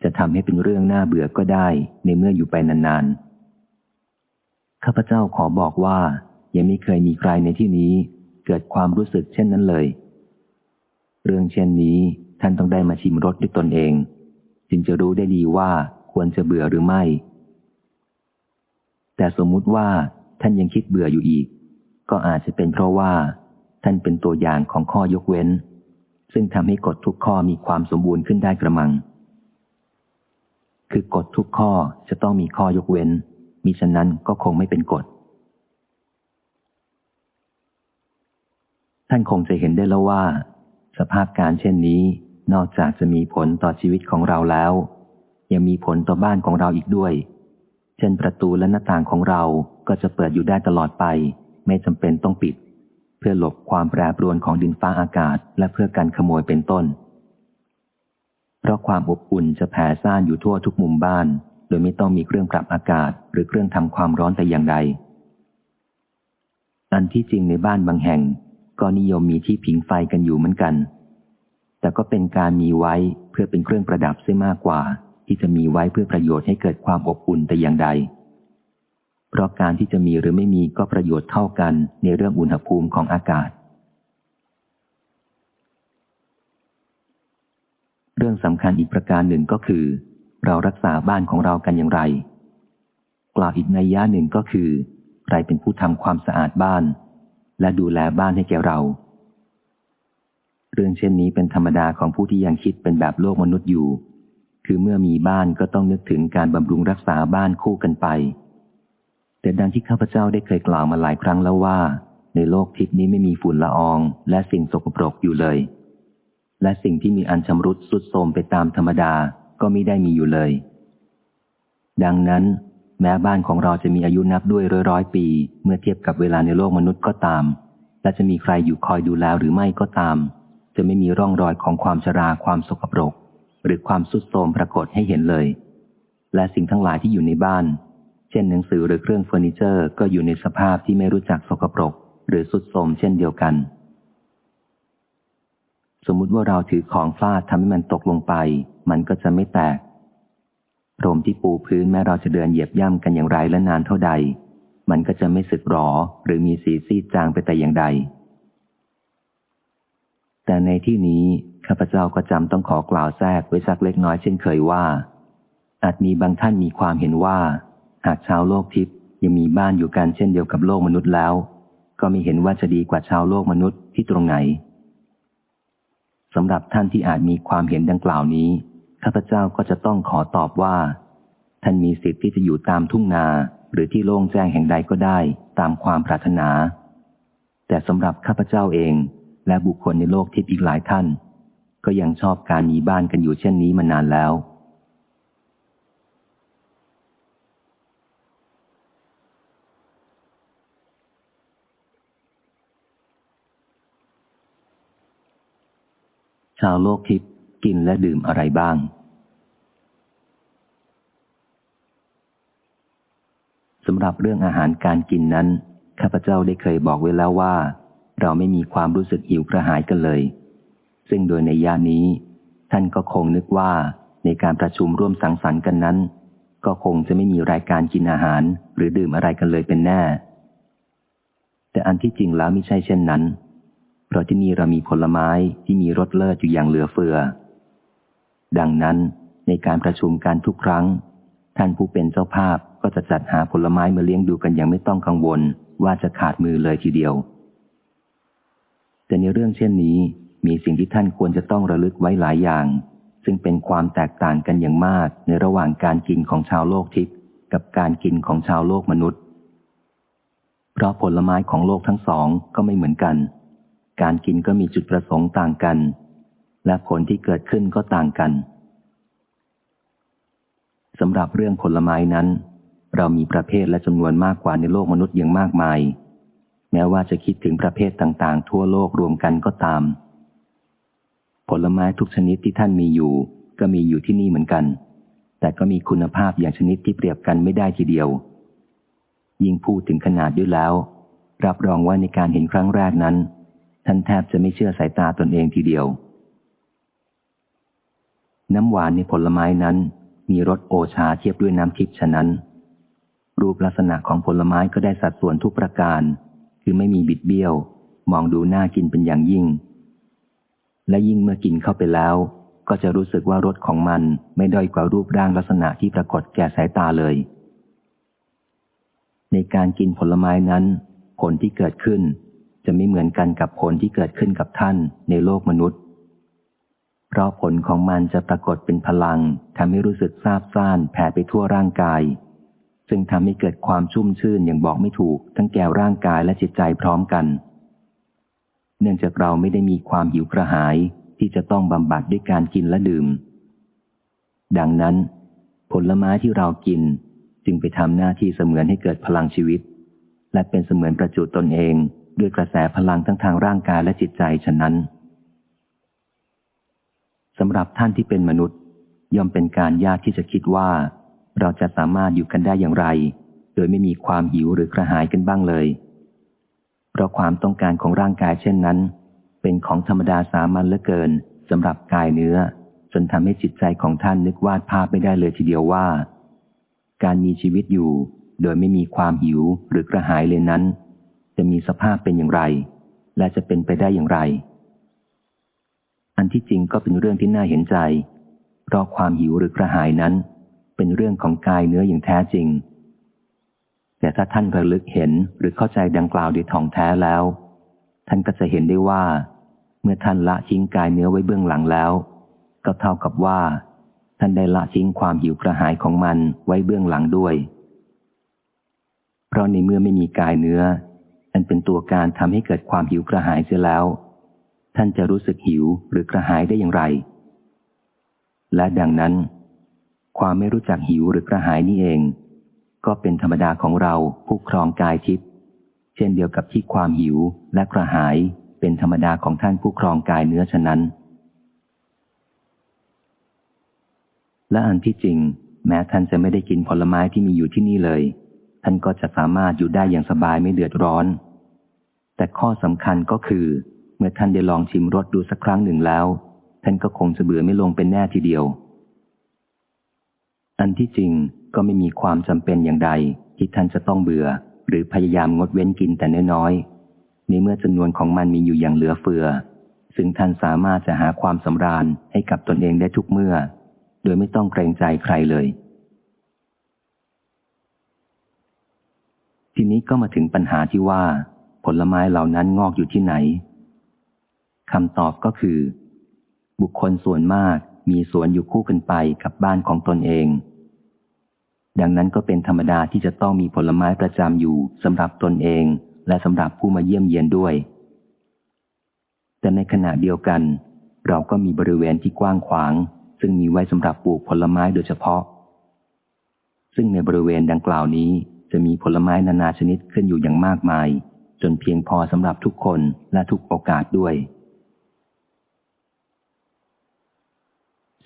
จะทำให้เป็นเรื่องน่าเบื่อก็ได้ ในเมื่ออยู่ไปนานๆข้าพเจ้าขอบอกว่า ยังไม่เคยมีใครในที่นี้ เกิดความรู้สึกเช่นนั้นเลย เรื่องเช่นนี้ท่านต้องได้มาชิมรสด้วยตนเอง จึงจะรู้ได้ดีว่าควรจะเบื่อหรือไม่ แต่สมมุติว่าท่านยังคิดเบื่ออยู่อีก ก็อาจจะเป็นเพราะว่า ท่านเป็นตัวอย่างของข้อยกเว้น ซึ่งทำให้กฎทุกข้อมีความสมบูรณ์ขึ้นได้กระมัง คือกฎทุกข้อจะต้องมีข้อยกเว้น มิฉะนั้นก็คงไม่เป็นกฎท่านคงจะเห็นได้แล้วว่า สภาพการเช่นนี้นอกจากจะมีผลต่อชีวิตของเราแล้ว ยังมีผลต่อบ้านของเราอีกด้วย เช่นประตูและหน้าต่างของเราก็จะเปิดอยู่ได้ตลอดไป ไม่จำเป็นต้องปิด เพื่อหลบความแปรปรวนของดินฟ้าอากาศ และเพื่อการขโมยเป็นต้น เพราะความอบอุ่นจะแผ่ซ่านอยู่ทั่วทุกมุมบ้าน โดยไม่ต้องมีเครื่องปรับอากาศ หรือเครื่องทำความร้อนแต่อย่างใดอันที่จริงในบ้านบางแห่ง ก็นิยมมีที่ผิงไฟกันอยู่เหมือนกัน แต่ก็เป็นการมีไว้เพื่อเป็นเครื่องประดับเสียมากกว่า ที่จะมีไว้เพื่อประโยชน์ให้เกิดความอบอุ่นแต่อย่างใด เพราะการที่จะมีหรือไม่มีก็ประโยชน์เท่ากันในเรื่องอุณหภูมิของอากาศ เรื่องสำคัญอีกประการหนึ่งก็คือ เรารักษาบ้านของเรากันอย่างไร กล่าวอีกในย่าหนึ่งก็คือ ใครเป็นผู้ทำความสะอาดบ้าน และดูแลบ้านให้แก่เรา เรื่องเช่นนี้เป็นธรรมดาของผู้ที่ยังคิดเป็นแบบโลกมนุษย์อยู่ คือเมื่อมีบ้านก็ต้องนึกถึงการบำรุงรักษาบ้านคู่กันไป แต่ดังที่ข้าพเจ้าได้เคยกล่าวมาหลายครั้งแล้วว่า ในโลกทิพนี้ไม่มีฝุ่นละออง และสิ่งสกปรกอยู่เลย และสิ่งที่มีอันชำรุดสุดโทมไปตามธรรมดาก็ไม่ได้มีอยู่เลย ดังนั้น แม้บ้านของเราจะมีอายุนับด้วยร้อยร้อยปี เมื่อเทียบกับเวลาในโลกมนุษย์ก็ตาม และจะมีใครอยู่คอยดูแลหรือไม่ก็ตาม จะไม่มีร่องรอยของความชราความสกปรก หรือความสุดโทมปรากฏให้เห็นเลย และสิ่งทั้งหลายที่อยู่ในบ้าน เช่นหนังสือหรือเครื่องเฟอร์นิเจอร์ก็อยู่ในสภาพที่ไม่รู้จักสกปรก หรือสุดโทมเช่นเดียวกัน สมมุติว่าเราถือของฟาดทำให้มันตกลงไป มันก็จะไม่แตก พรมที่ปูพื้นแม้เราจะเดินเหยียบย่ำกันอย่างไรและนานเท่าใด มันก็จะไม่สึกหรอหรือมีสีซีดจางไปแต่อย่างใด แต่ในที่นี้ข้าพเจ้าก็จำต้องขอกล่าวแทรกไว้สักเล็กน้อยเช่นเคยว่า อาจมีบางท่านมีความเห็นว่า หากชาวโลกทิพย์ยังมีบ้านอยู่กันเช่นเดียวกับโลกมนุษย์แล้ว ก็ไม่เห็นว่าจะดีกว่าชาวโลกมนุษย์ที่ตรงไหนสำหรับท่านที่อาจมีความเห็นดังกล่าวนี้ ข้าพเจ้าก็จะต้องขอตอบว่า ท่านมีสิทธิ์ที่จะอยู่ตามทุ่งนาหรือที่โล่งแจ้งแห่งใดก็ได้ตามความปรารถนา แต่สำหรับข้าพเจ้าเองและบุคคลในโลกที่อีกหลายท่าน ก็ยังชอบการมีบ้านกันอยู่เช่นนี้มานานแล้ว ชาวโลกทิพย์ กินและดื่มอะไรบ้าง สำหรับเรื่องอาหารการกินนั้น ข้าพเจ้าได้เคยบอกไว้แล้วว่า เราไม่มีความรู้สึกหิวกระหายกันเลย ซึ่งโดยในยานี้ ท่านก็คงนึกว่าในการประชุมร่วมสังสรรค์กันนั้น ก็คงจะไม่มีรายการกินอาหารหรือดื่มอะไรกันเลยเป็นแน่ แต่อันที่จริงแล้วไม่ใช่เช่นนั้น เพราะที่นี่เรามีผลไม้ที่มีรสเลิศอยู่อย่างเหลือเฟือ ดังนั้นในการประชุมการทุกครั้ง ท่านผู้เป็นเจ้าภาพก็จะจัดหาผลไม้มาเลี้ยงดูกันอย่างไม่ต้องกังวลว่าจะขาดมือเลยทีเดียว แต่ในเรื่องเช่นนี้มีสิ่งที่ท่านควรจะต้องระลึกไว้หลายอย่าง ซึ่งเป็นความแตกต่างกันอย่างมากในระหว่างการกินของชาวโลกทิพย์กับการกินของชาวโลกมนุษย์ เพราะผลไม้ของโลกทั้งสองก็ไม่เหมือนกัน การกินก็มีจุดประสงค์ต่างกัน และผลที่เกิดขึ้นก็ต่างกันสำหรับเรื่องผลไม้นั้น เรามีประเภทและจำนวนมากกว่าในโลกมนุษย์อย่างมากมาย แม้ว่าจะคิดถึงประเภทต่างๆ ทั่วโลกรวมกันก็ตาม ผลไม้ทุกชนิดที่ท่านมีอยู่ ก็มีอยู่ที่นี่เหมือนกัน แต่ก็มีคุณภาพอย่างชนิดที่เปรียบกันไม่ได้ทีเดียว ยิ่งพูดถึงขนาดด้วยแล้ว รับรองว่าในการเห็นครั้งแรกนั้น ท่านแทบจะไม่เชื่อสายตาตนเองทีเดียว น้ำหวานในผลไม้นั้น มีรสโอชาเทียบด้วยน้ำทิพย์ฉะนั้น รูปลักษณะของผลไม้ก็ได้สัดส่วนทุกประการ คือไม่มีบิดเบี้ยว มองดูน่ากินเป็นอย่างยิ่ง และยิ่งเมื่อกินเข้าไปแล้ว ก็จะรู้สึกว่ารสของมันไม่ด้อยกว่ารูปร่างลักษณะที่ปรากฏแก่สายตาเลย ในการกินผลไม้นั้น ผลที่เกิดขึ้น จะไม่เหมือนกันกับผลที่เกิดขึ้นกับท่านในโลกมนุษย์ เพราะผลของมันจะปรากฏเป็นพลังทำให้รู้สึกซาบซ่านแผ่ไปทั่วร่างกาย ซึ่งทำให้เกิดความชุ่มชื่นอย่างบอกไม่ถูก ทั้งแก่ร่างกายและจิตใจพร้อมกัน เนื่องจากเราไม่ได้มีความหิวกระหายที่จะต้องบำบัดด้วยการกินและดื่ม ดังนั้น ผลไม้ที่เรากินจึงไปทำหน้าที่เสมือนให้เกิดพลังชีวิต และเป็นเสมือนประจุตนเองด้วยกระแสพลังทั้งทางร่างกายและจิตใจฉะนั้น สำหรับท่านที่เป็นมนุษย์ ย่อมเป็นการยากที่จะคิดว่า เราจะสามารถอยู่กันได้อย่างไร โดยไม่มีความหิวหรือกระหายกันบ้างเลย เพราะความต้องการของร่างกายเช่นนั้น เป็นของธรรมดาสามัญเหลือเกินสำหรับกายเนื้อ จนทำให้จิตใจของท่านนึกวาดภาพไม่ได้เลยทีเดียวว่า การมีชีวิตอยู่ โดยไม่มีความหิวหรือกระหายเลยนั้น จะมีสภาพเป็นอย่างไร และจะเป็นไปได้อย่างไร อันที่จริงก็เป็นเรื่องที่น่าเห็นใจ เพราะความหิวหรือกระหายนั้น เป็นเรื่องของกายเนื้ออย่างแท้จริง แต่ถ้าท่านระลึกเห็นหรือเข้าใจดังกล่าวด้วยท่องแท้แล้ว ท่านก็จะเห็นได้ว่า เมื่อท่านละทิ้งกายเนื้อไว้เบื้องหลังแล้ว ก็เท่ากับว่า ท่านได้ละทิ้งความหิวกระหายของมันไว้เบื้องหลังด้วย เพราะในเมื่อไม่มีกายเนื้ออันเป็นตัวการทำให้เกิดความหิวกระหายเสียแล้ว ท่านจะรู้สึกหิวหรือกระหายได้อย่างไร และดังนั้น ความไม่รู้จักหิวหรือกระหายนี่เอง ก็เป็นธรรมดาของเราผู้ครองกายทิพย์เช่นเดียวกับที่ความหิวและกระหายเป็นธรรมดาของท่านผู้ครองกายเนื้อฉะนั้น และอันที่จริง แม้ท่านจะไม่ได้กินผลไม้ที่มีอยู่ที่นี่เลย ท่านก็จะสามารถอยู่ได้อย่างสบายไม่เดือดร้อน แต่ข้อสำคัญก็คือ มื่อท่านได้ลองชิมรสดูสักครั้งหนึ่งแล้ว ท่านก็คงจะเบื่อไม่ลงเป็นแน่ทีเดียว อันที่จริงก็ไม่มีความจำเป็นอย่างใด ที่ท่านจะต้องเบื่อ หรือพยายามงดเว้นกินแต่น้อยๆในเมื่อจำนวนของมันมีอยู่อย่างเหลือเฟือ ซึ่งท่านสามารถจะหาความสำราญให้กับตนเองได้ทุกเมื่อ โดยไม่ต้องเกรงใจใครเลย ทีนี้ก็มาถึงปัญหาที่ว่า ผลไม้เหล่านั้นงอกอยู่ที่ไหน คำตอบก็คือ บุคคลส่วนมากมีสวนอยู่คู่กันไปกับบ้านของตนเอง ดังนั้นก็เป็นธรรมดาที่จะต้องมีผลไม้ประจำอยู่สำหรับตนเอง และสำหรับผู้มาเยี่ยมเยียนด้วย แต่ในขณะเดียวกัน เราก็มีบริเวณที่กว้างขวาง ซึ่งมีไว้สำหรับปลูกผลไม้โดยเฉพาะ ซึ่งในบริเวณดังกล่าวนี้จะมีผลไม้นานาชนิดขึ้นอยู่อย่างมากมาย จนเพียงพอสำหรับทุกคนและทุกโอกาสด้วย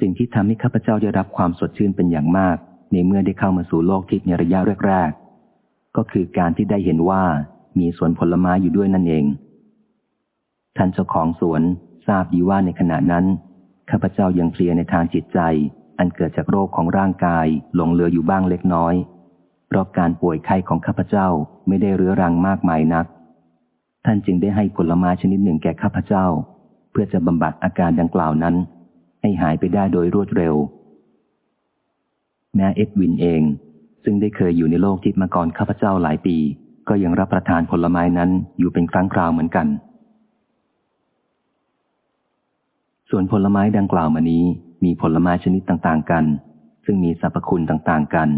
สิ่งที่ทำให้ข้าพเจ้าได้รับความสดชื่นเป็นอย่างมาก ในเมื่อได้เข้ามาสู่โลกทิพย์ในระยะแรกๆ ก็คือการที่ได้เห็นว่ามีสวนผลไม้อยู่ด้วยนั่นเอง ท่านเจ้าของสวนทราบดีว่าในขณะนั้นข้าพเจ้ายังเพลียในทางจิตใจ อันเกิดจากโรคของร่างกายหลงเหลืออยู่บ้างเล็กน้อย เพราะการป่วยไข้ของข้าพเจ้าไม่ได้เรื้อรังมากมายนัก ท่านจึงได้ให้ผลไม้ชนิดหนึ่งแก่ข้าพเจ้า เพื่อจะบำบัดอาการดังกล่าวนั้น ให้หายไปได้โดยรวดเร็ว แม้เอ็ดวินเอง ซึ่งได้เคยอยู่ในโลกทิพย์มาก่อนข้าพเจ้าหลายปี ก็ยังรับประทานผลไม้นั้นอยู่เป็นครั้งคราวเหมือนกัน ส่วนผลไม้ดังกล่าวมานี้มีผลไม้ชนิดต่างๆกัน ซึ่งมีสรรพคุณต่างๆกัน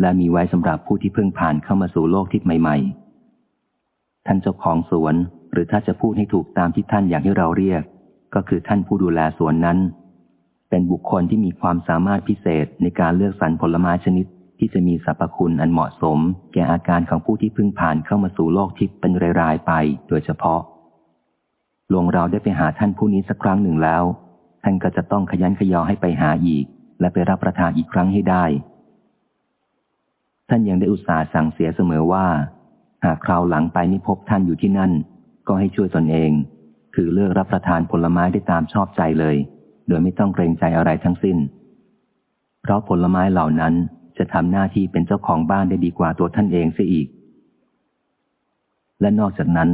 และมีไว้สำหรับผู้ที่เพิ่งผ่านเข้ามาสู่โลกทิพย์ใหม่ ๆ ท่านเจ้าของสวนหรือถ้าจะพูดให้ถูกตามที่ท่านอยากให้เราเรียก ก็คือท่านผู้ดูแลสวนนั้น เป็นบุคคลที่มีความสามารถพิเศษในการเลือกสรรผลไม้ชนิด ที่จะมีสรรพคุณอันเหมาะสม แก่อาการของผู้ที่เพิ่งผ่านเข้ามาสู่โลกทิพย์เป็นรายๆไปโดยเฉพาะหลวงเราได้ไปหาท่านผู้นี้สักครั้งหนึ่งแล้ว ท่านก็จะต้องขยันขยอให้ไปหาอีก และไปรับประทานอีกครั้งให้ได้ ท่านยังได้อุตส่าห์สั่งเสียเสมอว่า หากคราวหลังไปไม่พบท่านอยู่ที่นั่น ก็ให้ช่วยตนเอง คือเลือกรับประทานผลไม้ได้ตามชอบใจเลย โดยไม่ต้องเกรงใจอะไรทั้งสิ้น เพราะผลไม้เหล่านั้นจะทำหน้าที่เป็นเจ้าของบ้านได้ดีกว่าตัวท่านเองเสียอีก และนอกจากนั้น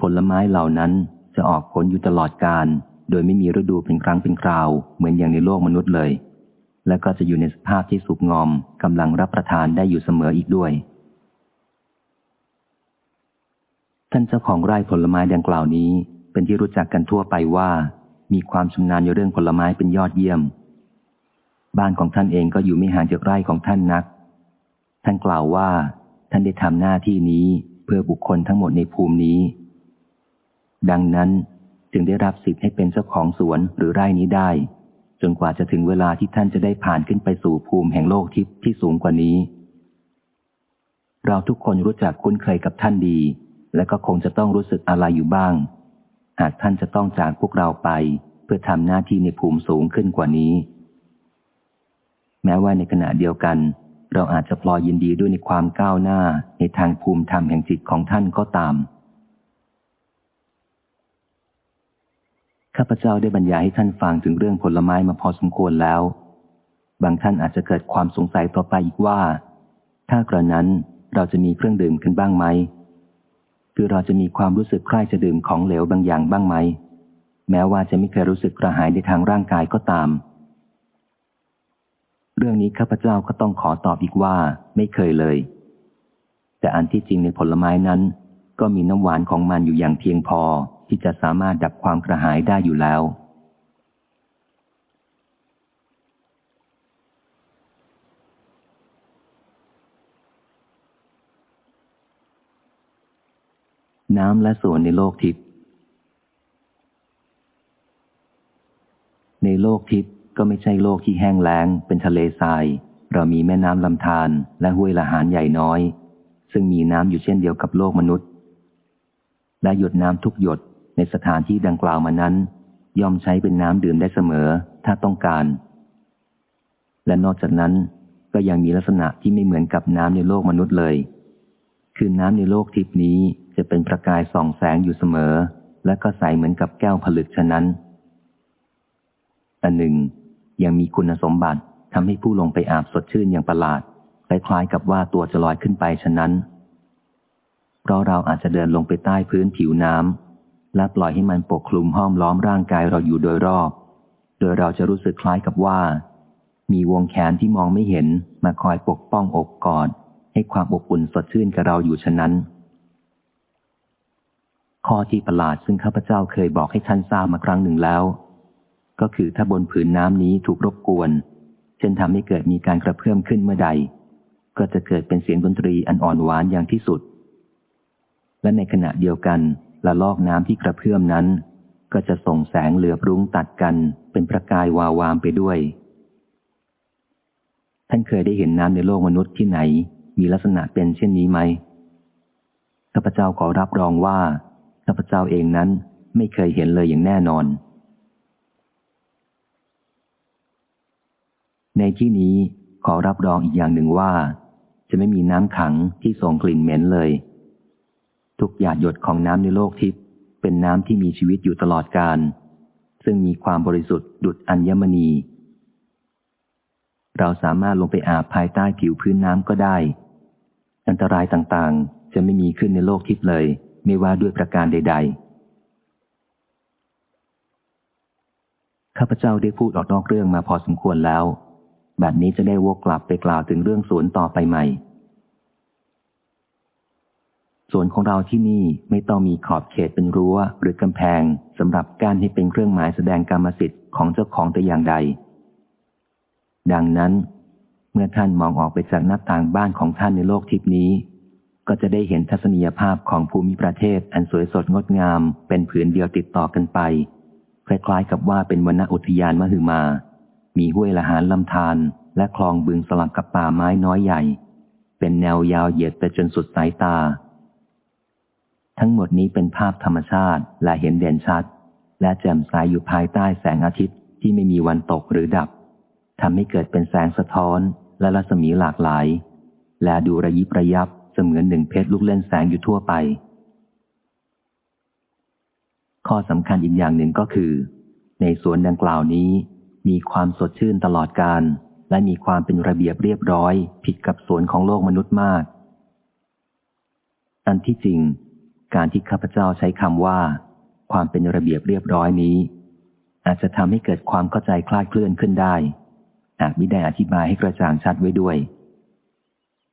ผลไม้เหล่านั้นจะออกผลอยู่ตลอดการ โดยไม่มีฤดูเป็นครั้งเป็นคราว เหมือนอย่างในโลกมนุษย์เลย และก็จะอยู่ในสภาพที่สุกงอมกำลังรับประทานได้อยู่เสมออีกด้วย ท่านเจ้าของไร่ผลไม้ดังกล่าวนี้ เป็นที่รู้จักกันทั่วไปว่า มีความชำนาญในเรื่องผลไม้เป็นยอดเยี่ยม บ้านของท่านเองก็อยู่ไม่ห่างจากไร่ของท่านนัก ท่านกล่าวว่า ท่านได้ทำหน้าที่นี้เพื่อบุคคลทั้งหมดในภูมินี้ ดังนั้นจึงได้รับสิทธิ์ให้เป็นเจ้าของสวนหรือไร่นี้ได้ จนกว่าจะถึงเวลาที่ท่านจะได้ผ่านขึ้นไปสู่ภูมิแห่งโลกทิพย์ที่สูงกว่านี้ เราทุกคนรู้จักคุ้นเคยกับท่านดี และก็คงจะต้องรู้สึกอะไรอยู่บ้าง หากท่านจะต้องจากพวกเราไป เพื่อทำหน้าที่ในภูมิสูงขึ้นกว่านี้ แม้ว่าในขณะเดียวกัน เราอาจจะพลอยยินดีด้วยในความก้าวหน้าในทางภูมิธรรมแห่งจิตของท่านก็ตามข้าพเจ้าได้บรรยายให้ท่านฟังถึงเรื่องผลไม้มาพอสมควรแล้ว บางท่านอาจจะเกิดความสงสัยต่อไปอีกว่า ถ้ากระนั้นเราจะมีเครื่องดื่มกันบ้างไหม คือเราจะมีความรู้สึกใคร่จะดื่มของเหลวบางอย่างบ้างไหม แม้ว่าจะไม่เคยรู้สึกกระหายในทางร่างกายก็ตาม เรื่องนี้ข้าพเจ้าก็ต้องขอตอบอีกว่าไม่เคยเลย แต่อันที่จริงในผลไม้นั้น ก็มีน้ำหวานของมันอยู่อย่างเพียงพอที่จะสามารถดับความกระหายได้อยู่แล้ว น้ำและส่วนในโลกทิพย์ในโลกทิพย์ก็ไม่ใช่โลกที่แห้งแล้ง เป็นทะเลทราย เรามีแม่น้ำลำธารและห้วยละหารใหญ่น้อย ซึ่งมีน้ำอยู่เช่นเดียวกับโลกมนุษย์ และหยดน้ำทุกหยดในสถานที่ดังกล่าวมานั้น ย่อมใช้เป็นน้ำดื่มได้เสมอถ้าต้องการ และนอกจากนั้นก็ยังมีลักษณะที่ไม่เหมือนกับน้ำในโลกมนุษย์เลย คือน้ำในโลกทิพนี้ จะเป็นประกายส่องแสงอยู่เสมอ และก็ใสเหมือนกับแก้วผลึกฉะนั้นอันหนึ่ง ยังมีคุณสมบัติทำให้ผู้ลงไปอาบสดชื่นอย่างประหลาดคล้ายๆกับว่าตัวจะลอยขึ้นไปฉะนั้น เพราะเราอาจจะเดินลงไปใต้พื้นผิวน้ำและปล่อยให้มันปกคลุมห้อมล้อมร่างกายเราอยู่โดยรอบ โดยเราจะรู้สึกคล้ายกับว่า มีวงแขนที่มองไม่เห็นมาคอยปกป้องอกกอด ให้ความอบอุ่นสดชื่นกับเราอยู่ฉะนั้น ข้อที่ประหลาดซึ่งข้าพเจ้าเคยบอกให้ท่านทราบมาครั้งหนึ่งแล้ว ก็คือถ้าบนผืนน้ำนี้ถูกรบกวน เช่นทำให้เกิดมีการกระเพื่อมขึ้นเมื่อใด ก็จะเกิดเป็นเสียงดนตรีอันอ่อนหวานอย่างที่สุด และในขณะเดียวกันละลอกน้ำที่กระเพื่อมนั้น ก็จะส่งแสงเหลือบรุ้งตัดกันเป็นประกายวาวามไปด้วย ท่านเคยได้เห็นน้ำในโลกมนุษย์ที่ไหน มีลักษณะเป็นเช่นนี้ไหมข้าพเจ้าขอรับรองว่า ข้าพเจ้าเองนั้นไม่เคยเห็นเลยอย่างแน่นอน ในที่นี้ขอรับรองอีกอย่างหนึ่งว่า จะไม่มีน้ำขังที่ส่งกลิ่นเหม็นเลย ทุกหยาดหยดของน้ำในโลกทิพย์เป็นน้ำที่มีชีวิตอยู่ตลอดกาลซึ่งมีความบริสุทธิ์ดุจอัญมณี เราสามารถลงไปอาบภายใต้ผิวพื้นน้ำก็ได้ อันตรายต่างๆ จะไม่มีขึ้นในโลกทิพย์เลย ไม่ว่าด้วยประการใด ๆ ข้าพเจ้าได้พูดออกนอกเรื่องมาพอสมควรแล้ว แบบนี้จะได้วกกลับไปกล่าวถึงเรื่องสวนต่อไปใหม่สวนของเราที่นี่ไม่ต้องมีขอบเขตเป็นรั้วหรือกำแพงสำหรับการให้เป็นเครื่องหมายแสดงกรรมสิทธิ์ของเจ้าของแต่อย่างใด ดังนั้น เมื่อท่านมองออกไปจากหน้าต่างบ้านของท่านในโลกทิพนี้ ก็จะได้เห็นทัศนียภาพของภูมิประเทศอันสวยสดงดงาม เป็นผืนเดียวติดต่อกันไป คล้ายๆกับว่าเป็นวนอุทยานมหึมา มีห้วยละหารลำธารและคลองบึงสลับกับป่าไม้น้อยใหญ่ เป็นแนวยาวเหยียดไปจนสุดสายตา ทั้งหมดนี้เป็นภาพธรรมชาติและเห็นเด่นชัด และแจ่มใสยอยู่ภายใต้แสงอาทิตย์ที่ไม่มีวันตกหรือดับทำให้เกิดเป็นแสงสะท้อนและรัศมีหลากหลาย และดูระยิบระยับ เสมือนหนึ่งเพชรลูกเล่นแสงอยู่ทั่วไป ข้อสำคัญอีกอย่างหนึ่งก็คือ ในสวนดังกล่าวนี้ มีความสดชื่นตลอดการ และมีความเป็นระเบียบเรียบร้อย ผิดกับสวนของโลกมนุษย์มาก อันที่จริง การที่ข้าพเจ้าใช้คำว่า ความเป็นระเบียบเรียบร้อยนี้ อาจจะทำให้เกิดความเข้าใจคลาดเคลื่อนขึ้นได้อาจมิได้อธิบายให้กระจ่างชัดไว้ด้วย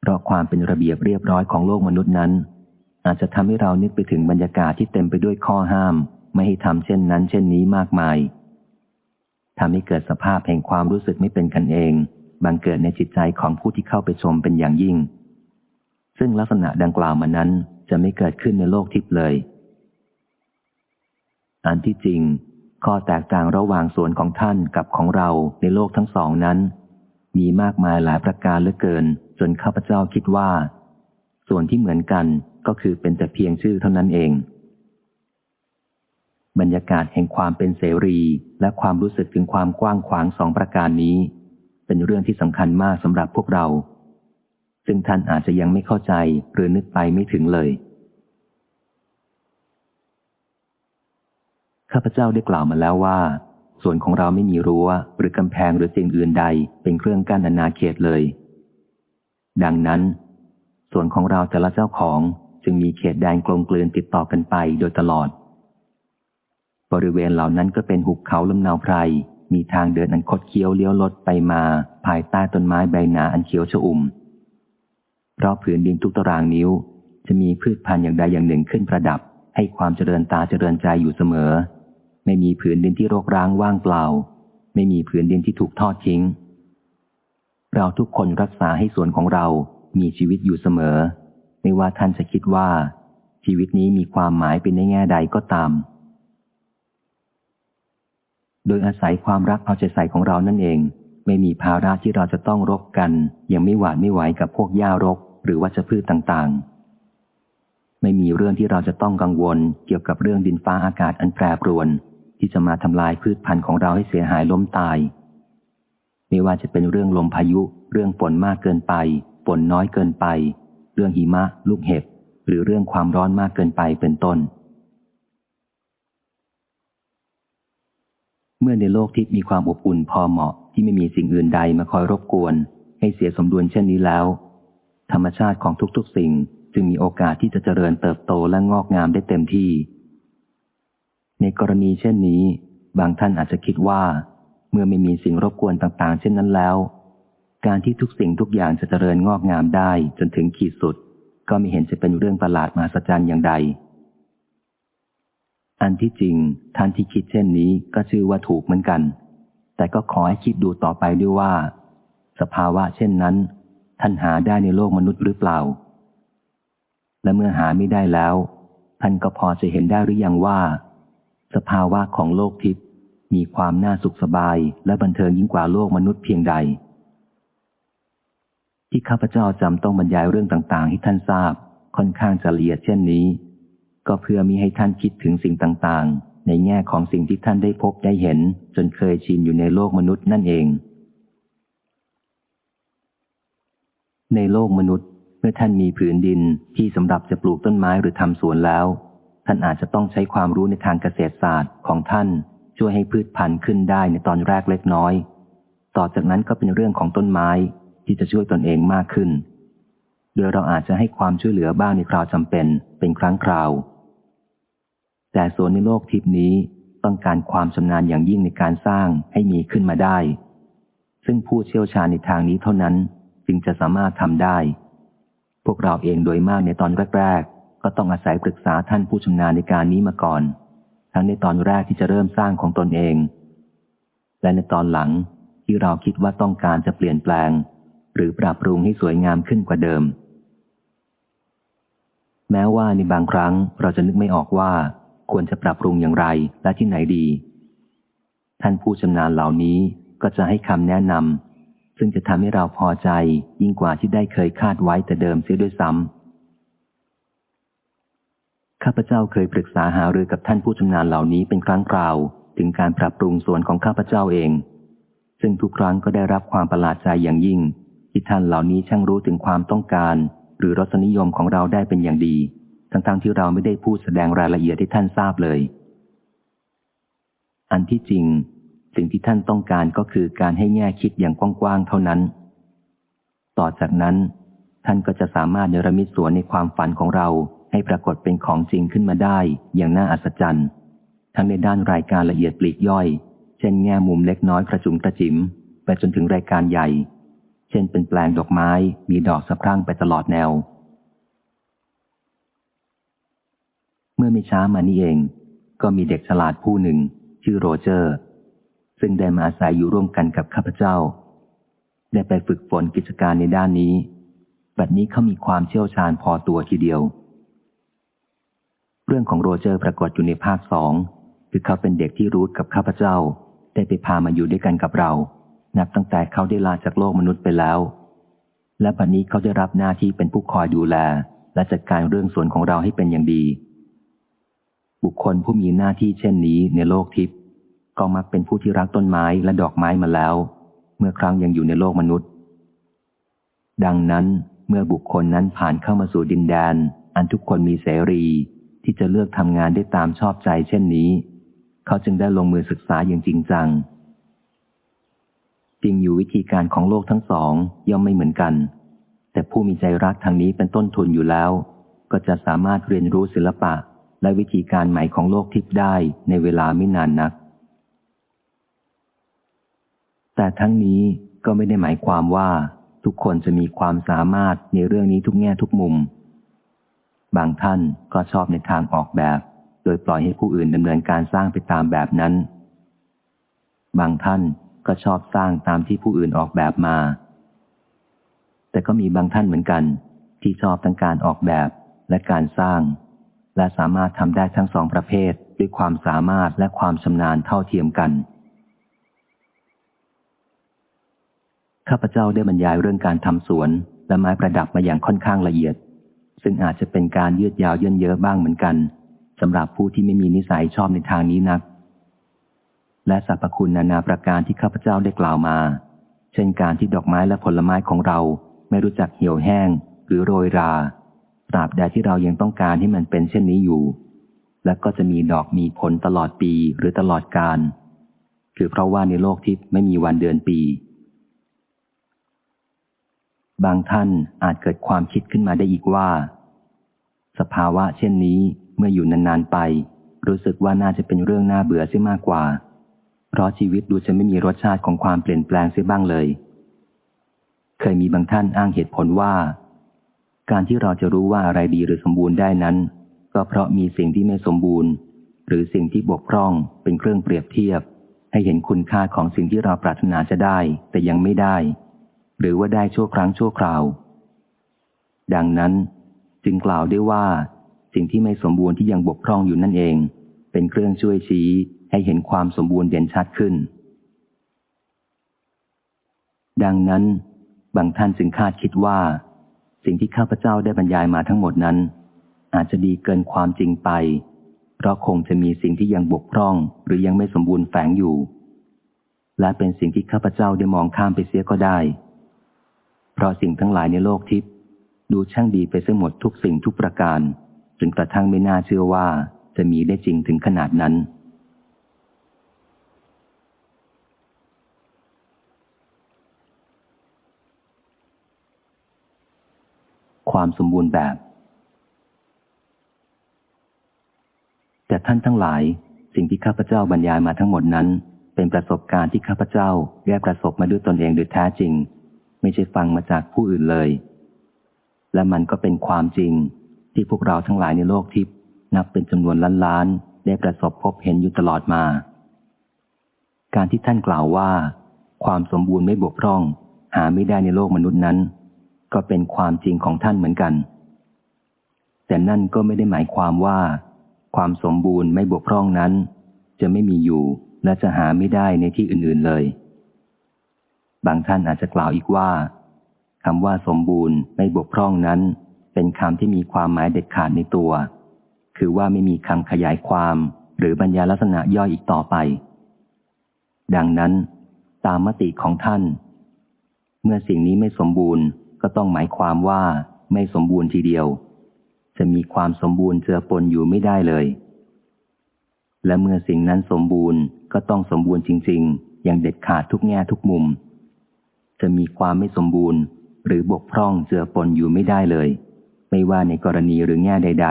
เพราะความเป็นระเบียบเรียบร้อยของโลกมนุษย์นั้น อาจจะทำให้เรานึกไปถึงบรรยากาศที่เต็มไปด้วยข้อห้าม ไม่ให้ทำเช่นนั้น เช่นนี้มากมายทำให้เกิดสภาพแห่งความรู้สึกไม่เป็นกันเอง บังเกิดในจิตใจของผู้ที่เข้าไปชมเป็นอย่างยิ่ง ซึ่งลักษณะดังกล่าวมานั้นจะไม่เกิดขึ้นในโลกทิพย์เลย อันที่จริง ข้อแตกต่างระหว่างส่วนของท่านกับของเราในโลกทั้งสองนั้น มีมากมายหลายประการเหลือเกิน จนข้าพเจ้าคิดว่า ส่วนที่เหมือนกันก็คือเป็นแต่เพียงชื่อเท่านั้นเอง บรรยากาศแห่งความเป็นเสรี และความรู้สึกถึงความกว้างขวางสองประการนี้ เป็นเรื่องที่สำคัญมากสำหรับพวกเรา ซึ่งท่านอาจจะยังไม่เข้าใจหรือนึกไปไม่ถึงเลยข้าพเจ้าได้กล่าวมาแล้วว่า ส่วนของเราไม่มีรั้วหรือกำแพงหรือสิ่งอื่นใดเป็นเครื่องกั้นอนาเขตเลย ดังนั้น ส่วนของเราแต่ละเจ้าของจึงมีเขตแดนกลมกลืนติดต่อกันไปโดยตลอด บริเวณเหล่านั้นก็เป็นหุบเขาลำนาวไพร มีทางเดินอันคดเคี้ยวเลี้ยวลดไปมา ภายใต้ต้นไม้ใบหนาอันเขียวชอุ่ม เพราะผืนดินทุกตารางนิ้ว จะมีพืชพันธุ์อย่างใดอย่างหนึ่งขึ้นประดับ ให้ความเจริญตาเจริญใจอยู่เสมอ ไม่มีผืนดินที่รกร้างว่างเปล่า ไม่มีผืนดินที่ถูกทอดทิ้ง เราทุกคนรักษาให้ส่วนของเรามีชีวิตอยู่เสมอ ไม่ว่าท่านจะคิดว่า ชีวิตนี้มีความหมายเป็นในแง่ใดก็ตาม โดยอาศัยความรักเอาใจใส่ของเรานั่นเอง ไม่มีภาระที่เราจะต้องรบกัน ยังไม่หวาดไม่ไหวกับพวกหญ้ารก หรือวัชพืชต่างๆไม่มีเรื่องที่เราจะต้องกังวลเกี่ยวกับเรื่องดินฟ้าอากาศอันแปรปรวน ที่จะมาทำลายพืชพันธุ์ของเราให้เสียหายล้มตาย ไม่ว่าจะเป็นเรื่องลมพายุ เรื่องฝนมากเกินไปฝนน้อยเกินไป เรื่องหิมะ ลูกเห็บ หรือเรื่องความร้อนมากเกินไปเป็นต้น เมื่อในโลกที่มีความอบอุ่นพอเหมาะที่ไม่มีสิ่งอื่นใดมาคอยรบกวน ให้เสียสมดุลเช่นนี้แล้ว ธรรมชาติของทุกๆ สิ่งจึงมีโอกาสที่จะเจริญเติบโตและงอกงามได้เต็มที่ ในกรณีเช่นนี้ บางท่านอาจจะคิดว่า เมื่อไม่มีสิ่งรบกวนต่างๆ เช่นนั้นแล้ว การที่ทุกสิ่งทุกอย่างจะเจริญงอกงามได้จนถึงขีดสุด ก็ไม่เห็นจะเป็นเรื่องประหลาดมหัศจรรย์อย่างใด อันที่จริงท่านที่คิดเช่นนี้ก็ชื่อว่าถูกเหมือนกัน แต่ก็ขอให้คิดดูต่อไปด้วยว่า สภาวะเช่นนั้น ท่านหาได้ในโลกมนุษย์หรือเปล่า และเมื่อหาไม่ได้แล้ว ท่านก็พอจะเห็นได้หรือยังว่า สภาวะของโลกทิพย์มีความน่าสุขสบายและบันเทิงยิ่งกว่าโลกมนุษย์เพียงใด ที่ข้าพเจ้าจำต้องบรรยายเรื่องต่าง ๆ ให้ท่านทราบค่อนข้างจะละเอียดเช่นนี้ ก็เพื่อมีให้ท่านคิดถึงสิ่งต่าง ๆ ในแง่ของสิ่งที่ท่านได้พบได้เห็น จนเคยชินอยู่ในโลกมนุษย์นั่นเอง ในโลกมนุษย์ เมื่อท่านมีผืนดินที่สำหรับจะปลูกต้นไม้หรือทำสวนแล้ว ท่านอาจจะต้องใช้ความรู้ในทางเกษตรศาสตร์ของท่าน ช่วยให้พืชพันธุ์ขึ้นได้ในตอนแรกเล็กน้อย ต่อจากนั้นก็เป็นเรื่องของต้นไม้ที่จะช่วยตนเองมากขึ้น โดยเราอาจจะให้ความช่วยเหลือบ้างในคราวจำเป็นเป็นครั้งคราว แต่สวนในโลกทิพนี้ต้องการความชำนาญอย่างยิ่งในการสร้างให้มีขึ้นมาได้ ซึ่งผู้เชี่ยวชาญในทางนี้เท่านั้นจึงจะสามารถทำได้ พวกเราเองโดยมากในตอนแรก ก็ต้องอาศัยปรึกษาท่านผู้ชำนาญในการนี้มาก่อน ทั้งในตอนแรกที่จะเริ่มสร้างของตนเอง และในตอนหลังที่เราคิดว่าต้องการจะเปลี่ยนแปลง หรือปรับปรุงให้สวยงามขึ้นกว่าเดิม แม้ว่าในบางครั้งเราจะนึกไม่ออกว่าควรจะปรับปรุงอย่างไรและที่ไหนดี ท่านผู้ชำนาญเหล่านี้ก็จะให้คำแนะนำซึ่งจะทำให้เราพอใจยิ่งกว่าที่ได้เคยคาดไว้แต่เดิมเสียด้วยซ้ำ ข้าพเจ้าเคยปรึกษาหารือกับท่านผู้ชำนาญเหล่านี้เป็นครั้งคราว ถึงการปรับปรุงส่วนของข้าพเจ้าเอง ซึ่งทุกครั้งก็ได้รับความประหลาดใจอย่างยิ่ง ที่ท่านเหล่านี้ช่างรู้ถึงความต้องการ หรือรสนิยมของเราได้เป็นอย่างดี ทั้งๆทที่เราไม่ได้พูดแสดงรายละเอียดให้ท่านทราบเลย อันที่จริง สิ่งที่ท่านต้องการก็คือการให้แง่คิดอย่างกว้างๆเท่านั้น ต่อจากนั้น ท่านก็จะสามารถเนรมิตสวนในความฝันของเรา ให้ปรากฏเป็นของจริงขึ้นมาได้อย่างน่าอัศจรรย์ ทั้งในด้านรายการละเอียดปลีกย่อย เช่นแง่มุมเล็กน้อยกระจุมกระจิมไปจนถึงรายการใหญ่ เช่นเป็นแปลงดอกไม้มีดอกสะพรั่งไปตลอดแนว เมื่อไม่ช้ามานี้เอง ก็มีเด็กฉลาดผู้หนึ่ง ชื่อโรเจอร์ ซึ่งได้มาอาศัยอยู่ร่วมกันกับข้าพเจ้า ได้ไปฝึกฝนกิจการในด้านนี้ บัดนี้เขามีความเชี่ยวชาญพอตัวทีเดียว เรื่องของโรเจอร์ปรากฏอยู่ในภาคสองคือเขาเป็นเด็กที่รู้กับข้าพเจ้า ได้ไปพามาอยู่ด้วยกันกับเรา นับตั้งแต่เขาได้ลาจากโลกมนุษย์ไปแล้ว และบัดนนี้เขาได้รับหน้าที่เป็นผู้คอยดูแล และจัดการเรื่องส่วนของเราให้เป็นอย่างดี บุคคลผู้มีหน้าที่เช่นนี้ในโลกทิพย์ก็มักเป็นผู้ที่รักต้นไม้และดอกไม้มาแล้ว เมื่อครั้งยังอยู่ในโลกมนุษย์ ดังนั้นเมื่อบุคคลนั้นผ่านเข้ามาสู่ดินแดน อันทุกคนมีเสรี ที่จะเลือกทำงานได้ตามชอบใจเช่นนี้ เขาจึงได้ลงมือศึกษาอย่างจริงจัง จริงอยู่วิธีการของโลกทั้งสองย่อมไม่เหมือนกัน แต่ผู้มีใจรักทางนี้เป็นต้นทุนอยู่แล้ว ก็จะสามารถเรียนรู้ศิลปะและวิธีการใหม่ของโลกทิพย์ได้ในเวลาไม่นานนัก แต่ทั้งนี้ก็ไม่ได้หมายความว่าทุกคนจะมีความสามารถในเรื่องนี้ทุกแง่ทุกมุม บางท่านก็ชอบในทางออกแบบ โดยปล่อยให้ผู้อื่นดำเนินการสร้างไปตามแบบนั้น บางท่านก็ชอบสร้างตามที่ผู้อื่นออกแบบมา แต่ก็มีบางท่านเหมือนกัน ที่ชอบทั้งการออกแบบและการสร้าง และสามารถทำได้ทั้งสองประเภทด้วยความสามารถและความชำนาญเท่าเทียมกันข้าพเจ้าได้บรรยายเรื่องการทำสวนและไม้ประดับมาอย่างค่อนข้างละเอียด ซึ่งอาจจะเป็นการยืดยาวเยินเยอะบ้างเหมือนกันสำหรับผู้ที่ไม่มีนิสัยชอบในทางนี้นัก และสรรพคุณนานาประการที่ข้าพเจ้าได้กล่าวมา เช่นการที่ดอกไม้และผลไม้ของเราไม่รู้จักเหี่ยวแห้ง หรือโรยราตราบใดที่เรายังต้องการให้มันเป็นเช่นนี้อยู่ และก็จะมีดอกมีผลตลอดปีหรือตลอดกาลคือเพราะว่าในโลกที่ไม่มีวันเดือนปี บางท่านอาจเกิดความคิดขึ้นมาได้อีกว่า สภาวะเช่นนี้เมื่ออยู่นานๆไป รู้สึกว่าน่าจะเป็นเรื่องน่าเบื่อเสียมากกว่า เพราะชีวิตดูจะไม่มีรสชาติของความเปลี่ยนแปลงเสียบ้างเลย เคยมีบางท่านอ้างเหตุผลว่า การที่เราจะรู้ว่าอะไรดีหรือสมบูรณ์ได้นั้น ก็เพราะมีสิ่งที่ไม่สมบูรณ์ หรือสิ่งที่บกพร่องเป็นเครื่องเปรียบเทียบ ให้เห็นคุณค่าของสิ่งที่เราปรารถนาจะได้ แต่ยังไม่ได้ หรือว่าได้ชั่วครั้งชั่วคราว ดังนั้นจึงกล่าวได้ว่าสิ่งที่ไม่สมบูรณ์ที่ยังบกพร่องอยู่นั่นเอง เป็นเครื่องช่วยชี้ให้เห็นความสมบูรณ์เด่นชัดขึ้น ดังนั้น บางท่านจึงคาดคิดว่า สิ่งที่ข้าพเจ้าได้บรรยายมาทั้งหมดนั้น อาจจะดีเกินความจริงไป เพราะคงจะมีสิ่งที่ยังบกพร่อง หรือยังไม่สมบูรณ์แฝงอยู่ และเป็นสิ่งที่ข้าพเจ้าได้มองข้ามไปเสียก็ได้ ราะสิ่งทั้งหลายในโลกทิพย์ดูช่างดีไปเสียหมดทุกสิ่งทุกประการจนกระทั่งไม่น่าเชื่อว่าจะมีได้จริงถึงขนาดนั้น ความสมบูรณ์แบบ แต่ท่านทั้งหลายสิ่งที่ข้าพเจ้าบรรยายมาทั้งหมดนั้น เป็นประสบการณ์ที่ข้าพเจ้าได้ประสบมาด้วยตนเองโดยแท้จริง ไม่ใช่ฟังมาจากผู้อื่นเลย และมันก็เป็นความจริงที่พวกเราทั้งหลายในโลกทิพย์นับเป็นจำนวนล้านล้านได้ประสบพบเห็นอยู่ตลอดมา การที่ท่านกล่าวว่า ความสมบูรณ์ไม่บกพร่อง หาไม่ได้ในโลกมนุษย์นั้น ก็เป็นความจริงของท่านเหมือนกัน แต่นั่นก็ไม่ได้หมายความว่า ความสมบูรณ์ไม่บกพร่องนั้น จะไม่มีอยู่และจะหาไม่ได้ในที่อื่นๆเลย บางท่านอาจจะกล่าวอีกว่าคำว่าสมบูรณ์ไม่บกพร่องนั้น เป็นคำที่มีความหมายเด็ดขาดในตัว คือว่าไม่มีคำขยายความ หรือบรรยายลักษณะย่อยอีกต่อไป ดังนั้นตามมติของท่าน เมื่อสิ่งนี้ไม่สมบูรณ์ก็ต้องหมายความว่าไม่สมบูรณ์ทีเดียว จะมีความสมบูรณ์เจือปนอยู่ไม่ได้เลย และเมื่อสิ่งนั้นสมบูรณ์ก็ต้องสมบูรณ์จริง ๆ อย่างเด็ดขาดทุกแง่ทุกมุม จะมีความไม่สมบูรณ์ หรือบกพร่องเจือปนอยู่ไม่ได้เลย ไม่ว่าในกรณีหรือแง่ใด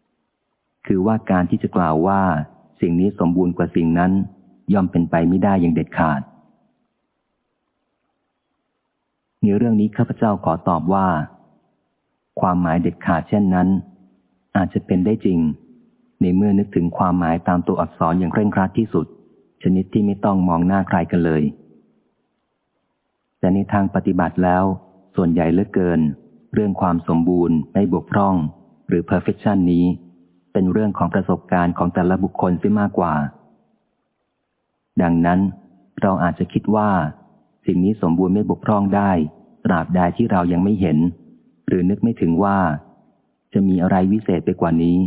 ๆ คือว่าการที่จะกล่าวว่า สิ่งนี้สมบูรณ์กว่าสิ่งนั้น ย่อมเป็นไปไม่ได้อย่างเด็ดขาดในเรื่องนี้ข้าพเจ้าขอตอบว่า ความหมายเด็ดขาดเช่นนั้น อาจจะเป็นได้จริง ในเมื่อนึกถึงความหมายตามตัวอักษรอย่างเคร่งครัดที่สุด ชนิดที่ไม่ต้องมองหน้าใครกันเลย แต่ในทางปฏิบัติแล้ว ส่วนใหญ่เหลือเกิน เรื่องความสมบูรณ์ไม่บกพร่อง หรือ perfection นี้ เป็นเรื่องของประสบการณ์ของแต่ละบุคคลซิมากกว่า ดังนั้น เราอาจจะคิดว่า สิ่งนี้สมบูรณ์ไม่บกพร่องได้ ตราบใดที่เรายังไม่เห็น หรือนึกไม่ถึงว่า จะมีอะไรวิเศษไปกว่านี้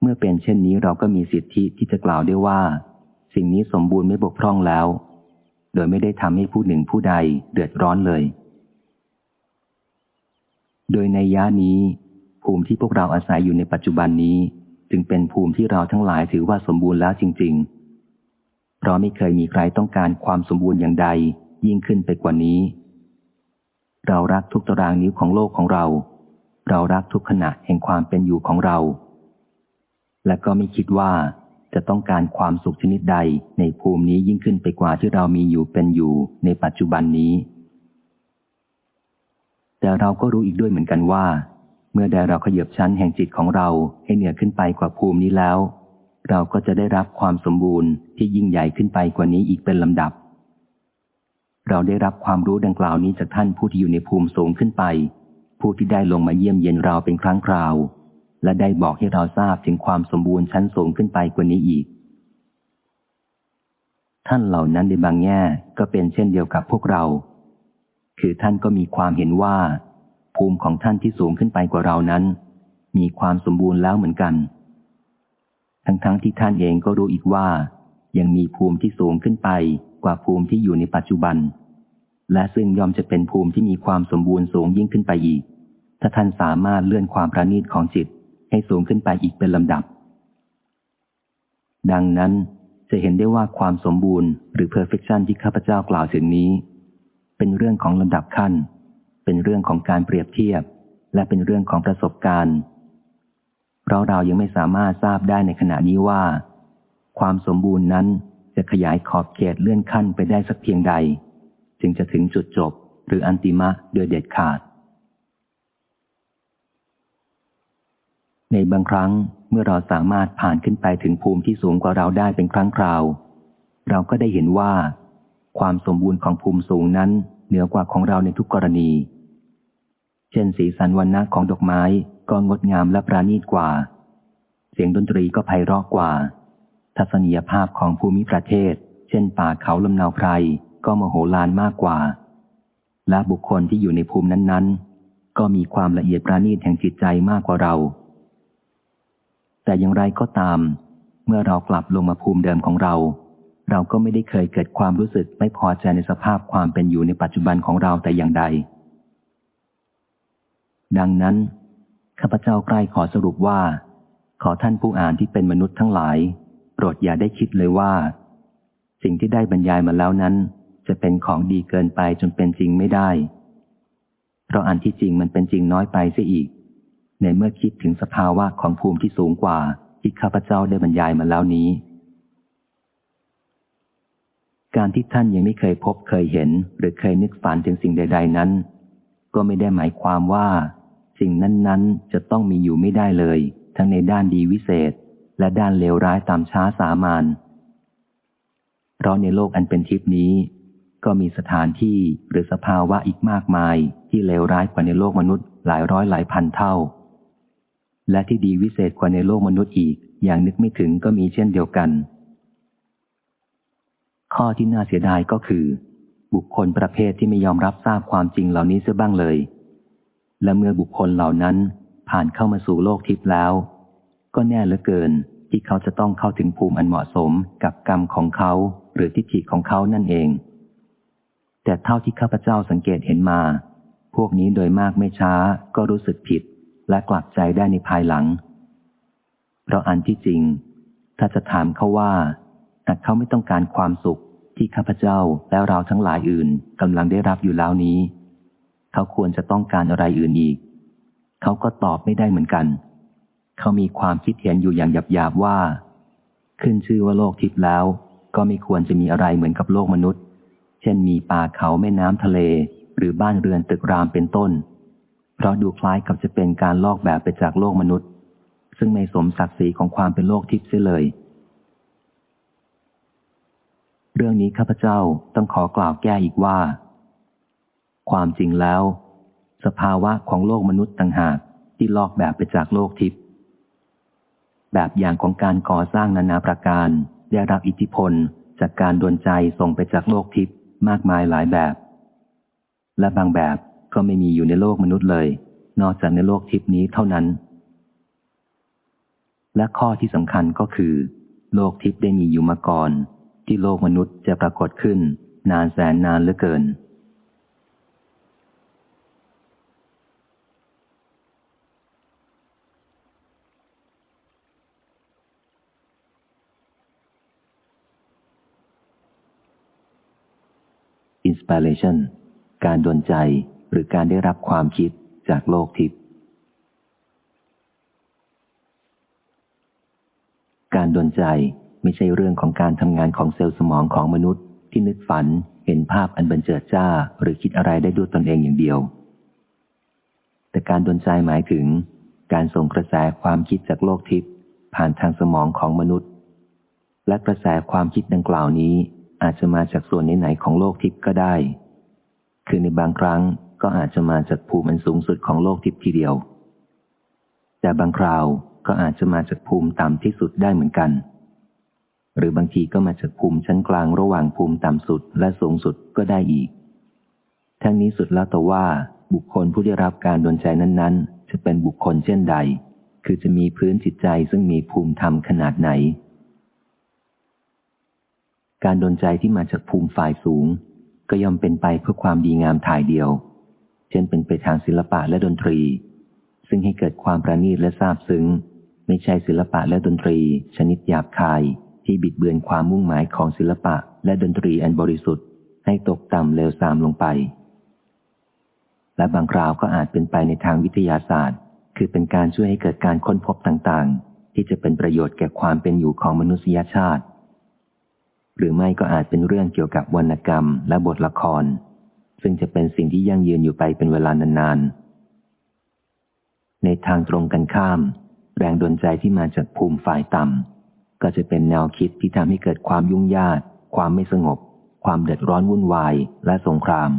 เมื่อเป็นเช่นนี้เราก็มีสิทธิที่จะกล่าวได้ว่า สิ่งนี้สมบูรณ์ไม่บกพร่องแล้ว โดยไม่ได้ทำให้ผู้หนึ่งผู้ใดเดือดร้อนเลย โดยในย่านี้ ภูมิที่พวกเราอาศัยอยู่ในปัจจุบันนี้ จึงเป็นภูมิที่เราทั้งหลายถือว่าสมบูรณ์แล้วจริง ๆ เพราะไม่เคยมีใครต้องการความสมบูรณ์อย่างใดยิ่งขึ้นไปกว่านี้ เรารักทุกตารางนิ้วของโลกของเรา เรารักทุกขณะแห่งความเป็นอยู่ของเรา และก็ไม่คิดว่า จะต้องการความสุขชนิดใดในภูมินี้ยิ่งขึ้นไปกว่าที่เรามีอยู่เป็นอยู่ในปัจจุบันนี้ แต่เราก็รู้อีกด้วยเหมือนกันว่า เมื่อใดเราขยับชั้นแห่งจิตของเราให้เหนือขึ้นไปกว่าภูมินี้แล้ว เราก็จะได้รับความสมบูรณ์ที่ยิ่งใหญ่ขึ้นไปกว่านี้อีกเป็นลำดับ เราได้รับความรู้ดังกล่าวนี้จากท่านผู้ที่อยู่ในภูมิสูงขึ้นไป ผู้ที่ได้ลงมาเยี่ยมเยียนเราเป็นครั้งคราว และได้บอกให้เราทราบถึงความสมบูรณ์ชั้นสูงขึ้นไปกว่านี้อีก ท่านเหล่านั้นในบางแง่ก็เป็นเช่นเดียวกับพวกเรา คือท่านก็มีความเห็นว่า ภูมิของท่านที่สูงขึ้นไปกว่าเรานั้น มีความสมบูรณ์แล้วเหมือนกัน ทั้งๆทที่ท่านเองก็รู้อีกว่า ยังมีภูมิที่สูงขึ้นไปกว่าภูมิที่อยู่ในปัจจุบัน และซึ่งยอมจะเป็นภูมิที่มีความสมบูรณ์สูงยิ่งขึ้นไปอีก ถ้าท่านสามารถเลื่อนความประณีตของจิต ให้สูงขึ้นไปอีกเป็นลำดับ ดังนั้นจะเห็นได้ว่าความสมบูรณ์หรือ perfection ที่ข้าพเจ้ากล่าวถึงนี้ เป็นเรื่องของลำดับขั้น เป็นเรื่องของการเปรียบเทียบ และเป็นเรื่องของประสบการณ์เพราะเรายังไม่สามารถทราบได้ในขณะนี้ว่า ความสมบูรณ์นั้นจะขยายขอบเขตเลื่อนขั้นไปได้สักเพียงใด จึงจะถึงจุดจบหรืออันติมะโดยเด็ดขาด ในบางครั้งเมื่อเราสามารถผ่านขึ้นไปถึงภูมิที่สูงกว่าเราได้เป็นครั้งคราว เราก็ได้เห็นว่า ความสมบูรณ์ของภูมิสูงนั้นเหนือกว่าของเราในทุกกรณี เช่นสีสันวันนะของดอกไม้ก็งดงามและประณีตกว่า เสียงดนตรีก็ไพเราะกว่า ทัศนียภาพของภูมิประเทศ เช่นป่าเขาลำนาวไพรก็มโหฬารมากกว่า และบุคคลที่อยู่ในภูมินั้นๆ ก็มีความละเอียดประณีตแห่งจิตใจมากกว่าเรา แต่อย่างไรก็ตาม เมื่อเรากลับลงมาภูมิเดิมของเรา เราก็ไม่ได้เคยเกิดความรู้สึกไม่พอใจในสภาพความเป็นอยู่ในปัจจุบันของเราแต่อย่างใด ดังนั้นข้าพเจ้าใกล้ขอสรุปว่า ขอท่านผู้อ่านที่เป็นมนุษย์ทั้งหลาย โปรดอย่าได้คิดเลยว่า สิ่งที่ได้บรรยายมาแล้วนั้น จะเป็นของดีเกินไปจนเป็นจริงไม่ได้ เพราะอันที่จริงมันเป็นจริงน้อยไปเสียอีก ในเมื่อคิดถึงสภาวะของภูมิที่สูงกว่าที่ข้าพเจ้าได้บรรยายมาแล้วนี้ การที่ท่านยังไม่เคยพบเคยเห็น หรือเคยนึกฝันถึงสิ่งใด ๆ นั้น ก็ไม่ได้หมายความว่า สิ่งนั้นๆ จะต้องมีอยู่ไม่ได้เลย ทั้งในด้านดีวิเศษ และด้านเลวร้ายตามช้าสามานเพราะในโลกอันเป็นทิพนี้ ก็มีสถานที่หรือสภาวะอีกมากมาย ที่เลวร้ายกว่าในโลกมนุษย์หลายร้อยหลายพันเท่า และที่ดีวิเศษกว่าในโลกมนุษย์อีก อย่างนึกไม่ถึงก็มีเช่นเดียวกัน ข้อที่น่าเสียดายก็คือ บุคคลประเภทที่ไม่ยอมรับทราบความจริงเหล่านี้เสียบ้างเลย และเมื่อบุคคลเหล่านั้นผ่านเข้ามาสู่โลกทิพย์แล้ว ก็แน่เหลือเกินที่เขาจะต้องเข้าถึงภูมิอันเหมาะสมกับกรรมของเขา หรือทิฏฐิของเขานั่นเอง แต่เท่าที่ข้าพเจ้าสังเกตเห็นมา พวกนี้โดยมากไม่ช้าก็รู้สึกผิด และกลับใจได้ในภายหลัง เพราะอันที่จริง ถ้าจะถามเขาว่าหากเขาไม่ต้องการความสุขที่ข้าพเจ้าและเราทั้งหลายอื่นกำลังได้รับอยู่แล้วนี้ เขาควรจะต้องการอะไรอื่นอีก เขาก็ตอบไม่ได้เหมือนกัน เขามีความคิดเห็นอยู่อย่างหยาบๆว่า ขึ้นชื่อว่าโลกทิพย์แล้ว ก็ไม่ควรจะมีอะไรเหมือนกับโลกมนุษย์ เช่นมีป่าเขาแม่น้ำทะเล หรือบ้านเรือนตึกรามเป็นต้น เพราะดูคล้ายกับจะเป็นการลอกแบบไปจากโลกมนุษย์ ซึ่งไม่สมศักดิ์ศรีของความเป็นโลกทิพย์เสียเลย เรื่องนี้ข้าพเจ้าต้องขอกล่าวแก้อีกว่า ความจริงแล้ว สภาวะของโลกมนุษย์ต่างหากที่ลอกแบบไปจากโลกทิพย์แบบอย่างของการก่อสร้างนานาประการ ได้รับอิทธิพลจากการดวนใจส่งไปจากโลกทิพย์มากมายหลายแบบ และบางแบบ ก็ไม่มีอยู่ในโลกมนุษย์เลย นอกจากในโลกทิพนี้เท่านั้น และข้อที่สำคัญก็คือ โลกทิพย์ได้มีอยู่มาก่อน ที่โลกมนุษย์จะปรากฏขึ้น นานแสนนานเหลือเกิน inspiration การดนใจ หรือการได้รับความคิดจากโลกทิพย์การดนใจไม่ใช่เรื่องของการทำงานของเซลล์สมองของมนุษย์ ที่นึกฝันเห็นภาพอันบันเจิดจ้า หรือคิดอะไรได้ด้วยตนเองอย่างเดียว แต่การดนใจหมายถึง การส่งกระแสความคิดจากโลกทิพย์ผ่านทางสมองของมนุษย์ และกระแสความคิดดังกล่าวนี้อาจจะมาจากส่วนไหนๆของโลกทิพย์ก็ได้ คือในบางครั้ง ก็อาจจะมาจากภูมิอันสูงสุดของโลกทิพย์ทีเดียว แต่บางคราวก็อาจจะมาจากภูมิต่ำที่สุดได้เหมือนกัน หรือบางทีก็มาจากภูมิชั้นกลางระหว่างภูมิต่ำสุดและสูงสุดก็ได้อีก ทั้งนี้สุดแล้วแต่ว่าบุคคลผู้ได้รับการดนใจนั้น ๆ จะเป็นบุคคลเช่นใด คือจะมีพื้นจิตใจซึ่งมีภูมิธรรมขนาดไหน การดนใจที่มาจากภูมิฝ่ายสูง ก็ย่อมเป็นไปเพื่อความดีงามถ่ายเดียว เช่นเป็นไปทางศิลปะและดนตรี ซึ่งให้เกิดความประณีตและซาบซึ้ง ไม่ใช่ศิลปะและดนตรี ชนิดหยาบคายที่บิดเบือนความมุ่งหมายของศิลปะและดนตรีอันบริสุทธิ์ ให้ตกต่ำเลวทรามลงไป และบางคราวก็อาจเป็นไปในทางวิทยาศาสตร์ คือเป็นการช่วยให้เกิดการค้นพบต่างๆ ที่จะเป็นประโยชน์แก่ความเป็นอยู่ของมนุษยชาติ หรือไม่ก็อาจเป็นเรื่องเกี่ยวกับวรรณกรรมและบทละคร ซึ่งจะเป็นสิ่งที่ยั่งยืนอยู่ไปเป็นเวลานานๆ ในทางตรงกันข้าม แรงดลใจที่มาจากภูมิฝ่ายต่ำก็จะเป็นแนวคิดที่ทำให้เกิดความยุ่งยาก ความไม่สงบ ความเดือดร้อนวุ่นวาย และสงคราม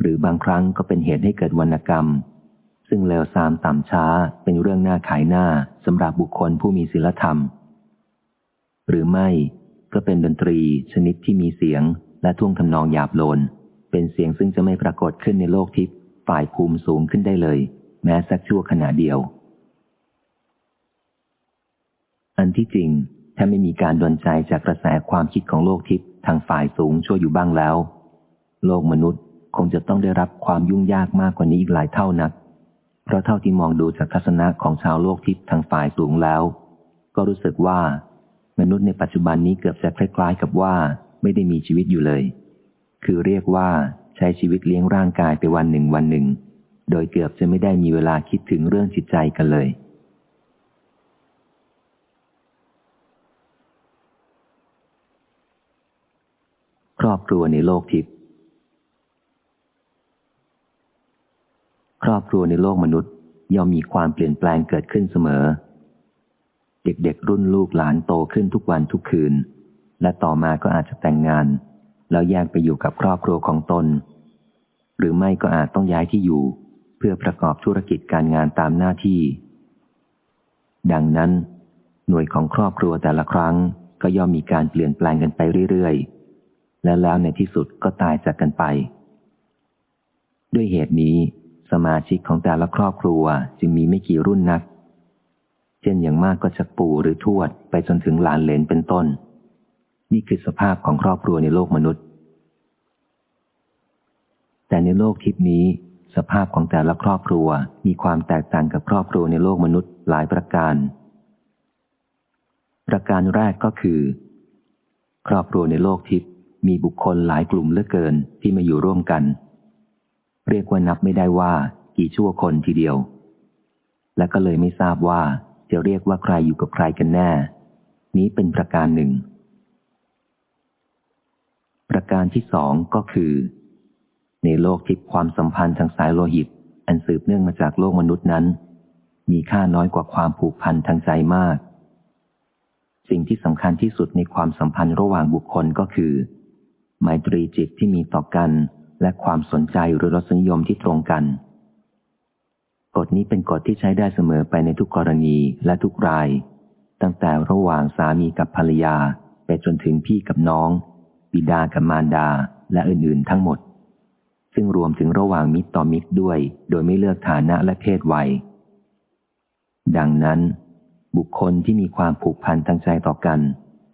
หรือบางครั้งก็เป็นเหตุให้เกิดวรรณกรรม ซึ่งเลวทรามต่ำช้า เป็นเรื่องหน่าขายหน้าสำหรับบุคคลผู้มีศีลธรรม หรือไม่ก็เป็นดนตรีชนิดที่มีเสียงและท่วงทำนองหยาบโลน เป็นเสียงซึ่งจะไม่ปรากฏขึ้นในโลกทิพย์ฝ่ายภูมิสูงขึ้นได้เลย แม้สักชั่วขณะเดียว อันที่จริง ถ้าไม่มีการดนใจจากกระแสความคิดของโลกทิพย์ทางฝ่ายสูงช่วยอยู่บ้างแล้ว โลกมนุษย์คงจะต้องได้รับความยุ่งยากมากกว่านี้อีกหลายเท่านัก เพราะเท่าที่มองดูจากทัศนะของชาวโลกทิพย์ทางฝ่ายสูงแล้ว ก็รู้สึกว่า มนุษย์ในปัจจุบันนี้เกือบจะคล้ายๆกับว่า ไม่ได้มีชีวิตอยู่เลย คือเรียกว่าใช้ชีวิตเลี้ยงร่างกายไปวันหนึ่งวันหนึ่ง โดยเกือบจะไม่ได้มีเวลาคิดถึงเรื่องจิตใจกันเลย ครอบครัวในโลกทิพย์ครอบครัวในโลกมนุษย์ย่อมมีความเปลี่ยนแปลงเกิดขึ้นเสมอ เด็กๆ รุ่นลูกหลานโตขึ้นทุกวันทุกคืน และต่อมาก็อาจจะแต่งงาน แล้วแยกไปอยู่กับครอบครัวของตน หรือไม่ก็อาจต้องย้ายที่อยู่ เพื่อประกอบธุรกิจการงานตามหน้าที่ ดังนั้น หน่วยของครอบครัวแต่ละครั้งก็ย่อมมีการเปลี่ยนแปลงกันไปเรื่อยๆ และแล้วในที่สุดก็ตายจากกันไป ด้วยเหตุนี้ สมาชิกของแต่ละครอบครัวจึงมีไม่กี่รุ่นนัก เช่นอย่างมากก็จากปู่หรือทวดไปจนถึงหลานเหลนเป็นต้น นี่คือสภาพของครอบครัวในโลกมนุษย์ แต่ในโลกทิพนี้ สภาพของแต่ละครอบครัวมีความแตกต่างกับครอบครัวในโลกมนุษย์หลายประการ ประการแรกก็คือ ครอบครัวในโลกทิพมีบุคคลหลายกลุ่มเลือเกินที่มาอยู่ร่วมกัน เรียกว่านับไม่ได้ว่ากี่ชั่วคนทีเดียว และก็เลยไม่ทราบว่าจะเรียกว่าใครอยู่กับใครกันแน่ นี้เป็นประการหนึ่ง ประการที่สองก็คือ ในโลกที่ความสัมพันธ์ทางสายโลหิต อันสืบเนื่องมาจากโลกมนุษย์นั้น มีค่าน้อยกว่าความผูกพันทางใจมาก สิ่งที่สำคัญที่สุดในความสัมพันธ์ระหว่างบุคคลก็คือไมตรีจิตที่มีต่อกันและความสนใจหรือรสนิยมที่ตรงกัน กฎนี้เป็นกฎที่ใช้ได้เสมอไปในทุกกรณีและทุกราย ตั้งแต่ระหว่างสามีกับภรรยา ไปจนถึงพี่กับน้อง บิดากับมารดาและอื่นๆทั้งหมด ซึ่งรวมถึงระหว่างมิตรต่อมิตรด้วย โดยไม่เลือกฐานะและเพศวัย ดังนั้น บุคคลที่มีความผูกพันทางใจต่อกัน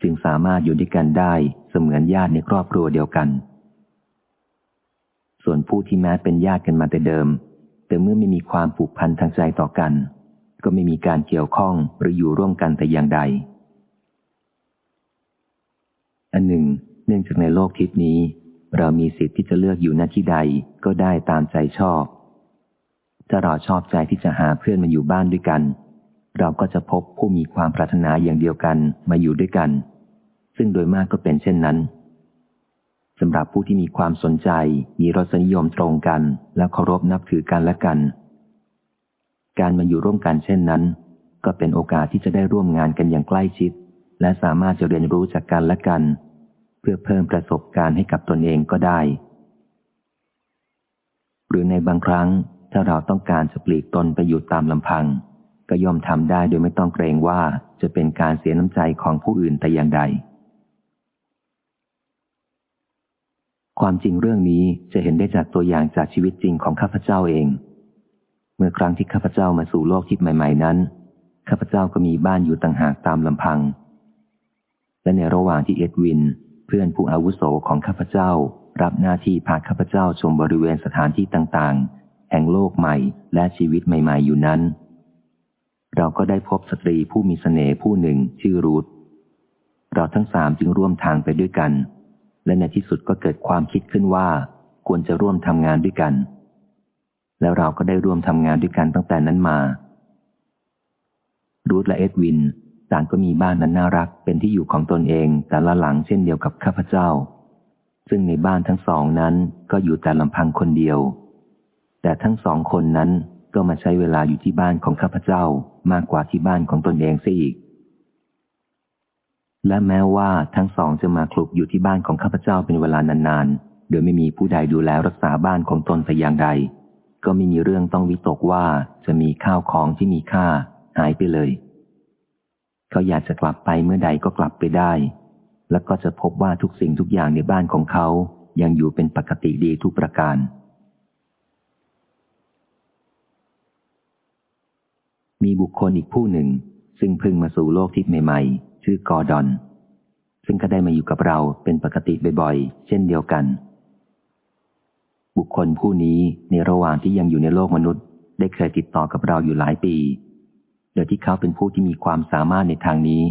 จึงสามารถอยู่ด้วยกันได้เสมือนญาติในครอบครัวเดียวกัน ส่วนผู้ที่แม้เป็นญาติกันมาแต่เดิม แต่เมื่อไม่มีความผูกพันทางใจต่อกัน ก็ไม่มีการเกี่ยวข้องหรืออยู่ร่วมกันแต่อย่างใดอันหนึ่ง เนื่องจากในโลกทิพนี้ เรามีสิทธิ์ที่จะเลือกอยู่หน้าที่ใดก็ได้ตามใจชอบ ถ้าเราชอบใจที่จะหาเพื่อนมาอยู่บ้านด้วยกัน เราก็จะพบผู้มีความปรารถนาอย่างเดียวกันมาอยู่ด้วยกัน ซึ่งโดยมากก็เป็นเช่นนั้นสำหรับผู้ที่มีความสนใจ มีรสนิยมตรงกัน และเคารพนับถือกันและกัน การมาอยู่ร่วมกันเช่นนั้น ก็เป็นโอกาสที่จะได้ร่วมงานกันอย่างใกล้ชิด และสามารถจะเรียนรู้จากกันและกัน เพื่อเพิ่มประสบการณ์ให้กับตนเองก็ได้ หรือในบางครั้งถ้าเราต้องการจะปลีกตนไปอยู่ตามลำพัง ก็ย่อมทำได้โดยไม่ต้องเกรงว่าจะเป็นการเสียน้ำใจของผู้อื่นแต่อย่างใด ความจริงเรื่องนี้จะเห็นได้จากตัวอย่างจากชีวิตจริงของข้าพเจ้าเอง เมื่อครั้งที่ข้าพเจ้ามาสู่โลกทิพย์ใหม่ ๆ นั้นข้าพเจ้าก็มีบ้านอยู่ต่างหากตามลำพัง และในระหว่างที่เอ็ดวิน เพื่อนผู้อาวุโสของข้าพเจ้า รับหน้าที่พาข้าพเจ้าชมบริเวณสถานที่ต่างๆ แห่งโลกใหม่และชีวิตใหม่ ๆ อยู่นั้น เราก็ได้พบสตรีผู้มีสเสน่ห์ผู้หนึ่งชื่อรูทเราทั้งสามจึงร่วมทางไปด้วยกัน และในที่สุดก็เกิดความคิดขึ้นว่า ควรจะร่วมทำงานด้วยกัน แล้วเราก็ได้ร่วมทำงานด้วยกันตั้งแต่นั้นมารูธและเอ็ดวิน ต่างก็มีบ้านนั้นน่ารักเป็นที่อยู่ของตนเองแต่ละหลังเช่นเดียวกับข้าพเจ้า ซึ่งในบ้านทั้งสองนั้นก็อยู่แต่ลำพังคนเดียว แต่ทั้งสองคนนั้นก็มาใช้เวลาอยู่ที่บ้านของข้าพเจ้ามากกว่าที่บ้านของตนเองซะอีก และแม้ว่าทั้งสองจะมาคลุกอยู่ที่บ้านของข้าพเจ้าเป็นเวลานานๆ โดยไม่มีผู้ใดดูแลรักษาบ้านของตนแต่อย่างใด ก็ไม่มีเรื่องต้องวิตกว่าจะมีข้าวของที่มีค่าหายไปเลย เขาอยากจะกลับไปเมื่อใดก็กลับไปได้ แล้วก็จะพบว่าทุกสิ่งทุกอย่างในบ้านของเขายังอยู่เป็นปกติดีทุกประการ มีบุคคลอีกผู้หนึ่ง ซึ่งพิ่งมาสู่โลกทิพย์ใหม่ๆ ชื่อกอดอน ซึ่งก็ได้มาอยู่กับเราเป็นปกติบ่อยๆ เช่นเดียวกัน บุคคลผู้นี้ในระหว่างที่ยังอยู่ในโลกมนุษย์ ได้เคยติดต่อกับเราอยู่หลายปี ดยที่เขาเป็นผู้ที่มีความสามารถในทางนี้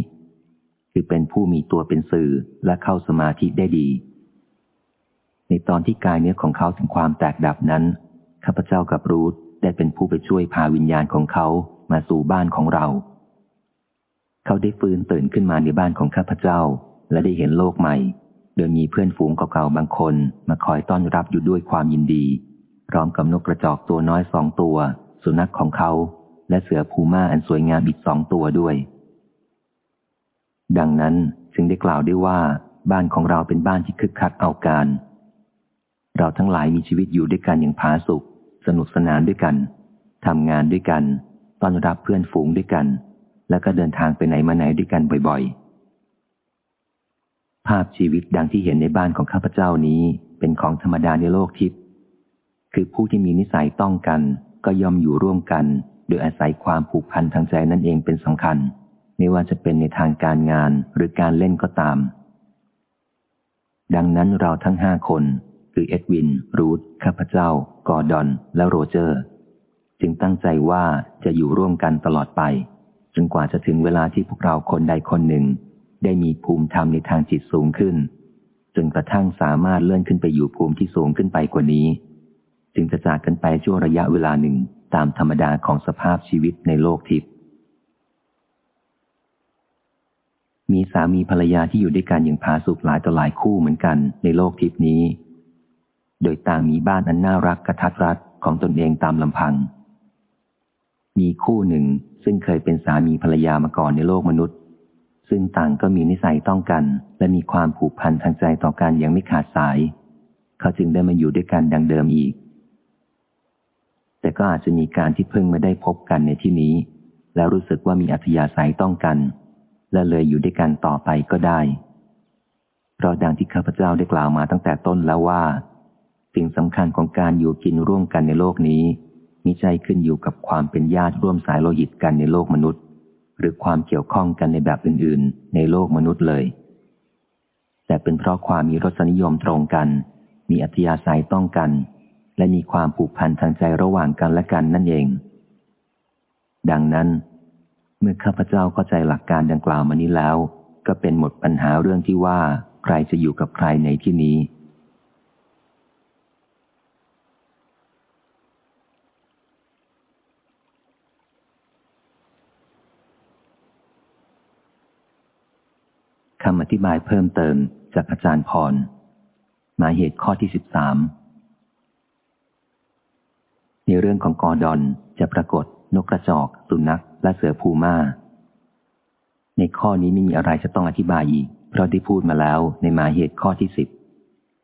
คือเป็นผู้มีตัวเป็นสื่อและเข้าสมาธิได้ดี ในตอนที่กายเนื้อของเขาถึงความแตกดับนั้นข้าพเจ้ากับรูธได้เป็นผู้ไปช่วยพาวิญญาณของเขามาสู่บ้านของเรา เขาได้ฟื้นตื่นขึ้นมาในบ้านของข้าพเจ้า และได้เห็นโลกใหม่ โดยมีเพื่อนฝูงเก่าๆบางคนมาคอยต้อนรับอยู่ด้วยความยินดี พร้อมกับนกกระจอกตัวน้อยสองตัว สุนัขของเขา และเสือภูม่าอันสวยงามอีกสองตัวด้วย ดังนั้นจึงได้กล่าวได้ว่า บ้านของเราเป็นบ้านที่คึกคักเอาการ เราทั้งหลายมีชีวิตอยู่ด้วยกันอย่างผาสุกสนุกสนานด้วยกันทำงานด้วยกันต้อนรับเพื่อนฝูงด้วยกัน แล้วก็เดินทางไปไหนมาไหนด้วยกันบ่อยๆ ภาพชีวิตดังที่เห็นในบ้านของข้าพเจ้านี้เป็นของธรรมดาในโลกทิพย์คือผู้ที่มีนิสัยต้องกัน ก็ย่อมอยู่ร่วมกัน โดยอาศัยความผูกพันทางใจนั่นเองเป็นสำคัญ ไม่ว่าจะเป็นในทางการงานหรือการเล่นก็ตาม ดังนั้นเราทั้งห้าคน คือเอ็ดวิน รูธข้าพเจ้า กอร์ดอน และโรเจอร์ จึงตั้งใจว่าจะอยู่ร่วมกันตลอดไป จนกว่าจะถึงเวลาที่พวกเราคนใดคนหนึ่ง ได้มีภูมิธรรมในทางจิตสูงขึ้นจนกระทั่งสามารถเลื่อนขึ้นไปอยู่ภูมิที่สูงขึ้นไปกว่านี้ จึงจะจากกันไปช่วงระยะเวลาหนึ่ง ตามธรรมดาของสภาพชีวิตในโลกทิพย์มีสามีภรรยาที่อยู่ด้วยกันอย่างพาสุขหลายต่อหลายคู่เหมือนกันในโลกทิพย์นี้ โดยต่างมีบ้านอันน่ารักกระทัดรัดของตนเองตามลำพัง มีคู่หนึ่งซึ่งเคยเป็นสามีภรรยามาก่อนในโลกมนุษย์ ซึ่งต่างก็มีนิสัยต้องกัน และมีความผูกพันทางใจต่อกันอย่างไม่ขาดสาย เขาจึงได้มาอยู่ด้วยกันดังเดิมอีก แต่ก็อาจจะมีการที่เพิ่งไม่ได้พบกันในที่นี้ แล้วรู้สึกว่ามีอัธยาศัยต้องกัน และเลยอยู่ด้วยกันต่อไปก็ได้ เพราะดังที่ข้าพเจ้าได้กล่าวมาตั้งแต่ต้นแล้วว่า สิ่งสำคัญของการอยู่กินร่วมกันในโลกนี้มิใช่ขึ้นอยู่กับความเป็นญาติร่วมสายโลหิตกันในโลกมนุษย์ หรือความเกี่ยวข้องกันในแบบอื่น ๆ ในโลกมนุษย์เลย แต่เป็นเพราะความมีรสนิยมตรงกัน มีอัธยาศัยต้องกัน และมีความผูกพันทางใจระหว่างกันและกันนั่นเอง ดังนั้น เมื่อข้าพเจ้าเข้าใจหลักการดังกล่าวมานี้แล้ว ก็เป็นหมดปัญหาเรื่องที่ว่าใครจะอยู่กับใครในที่นี้ คำอธิบายเพิ่มเติมจากอาจารย์พรหมายเหตุข้อที่สิบสาม ในเรื่องของกอดอนจะปรากฏนกกระจอก สุนัข และเสือภูมาในข้อนี้ไม่มีอะไรจะต้องอธิบายอีก เพราะได้พูดมาแล้วในหมายเหตุข้อที่สิบ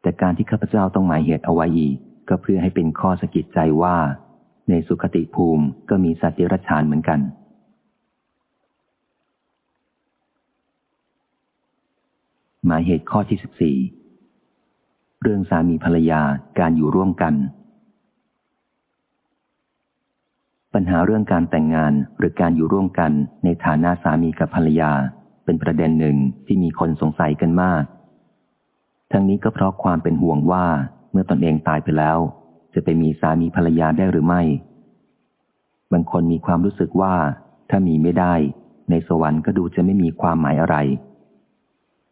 แต่การที่ข้าพเจ้าต้องหมายเหตุเอาไว้อีก ก็เพื่อให้เป็นข้อสกิดใจว่า ในสุขติภูมิก็มีสัตว์เดรัจฉานเหมือนกัน หมายเหตุข้อที่สิบสี่เรื่องสามีภรรยาการอยู่ร่วมกัน ปัญหาเรื่องการแต่งงานหรือการอยู่ร่วมกันในฐานะสามีกับภรรยา เป็นประเด็นหนึ่งที่มีคนสงสัยกันมาก ทั้งนี้ก็เพราะความเป็นห่วงว่าเมื่อตอนเองตายไปแล้ว จะไปมีสามีภรรยาได้หรือไม่ บางคนมีความรู้สึกว่า ถ้ามีไม่ได้ ในสวรรค์ก็ดูจะไม่มีความหมายอะไร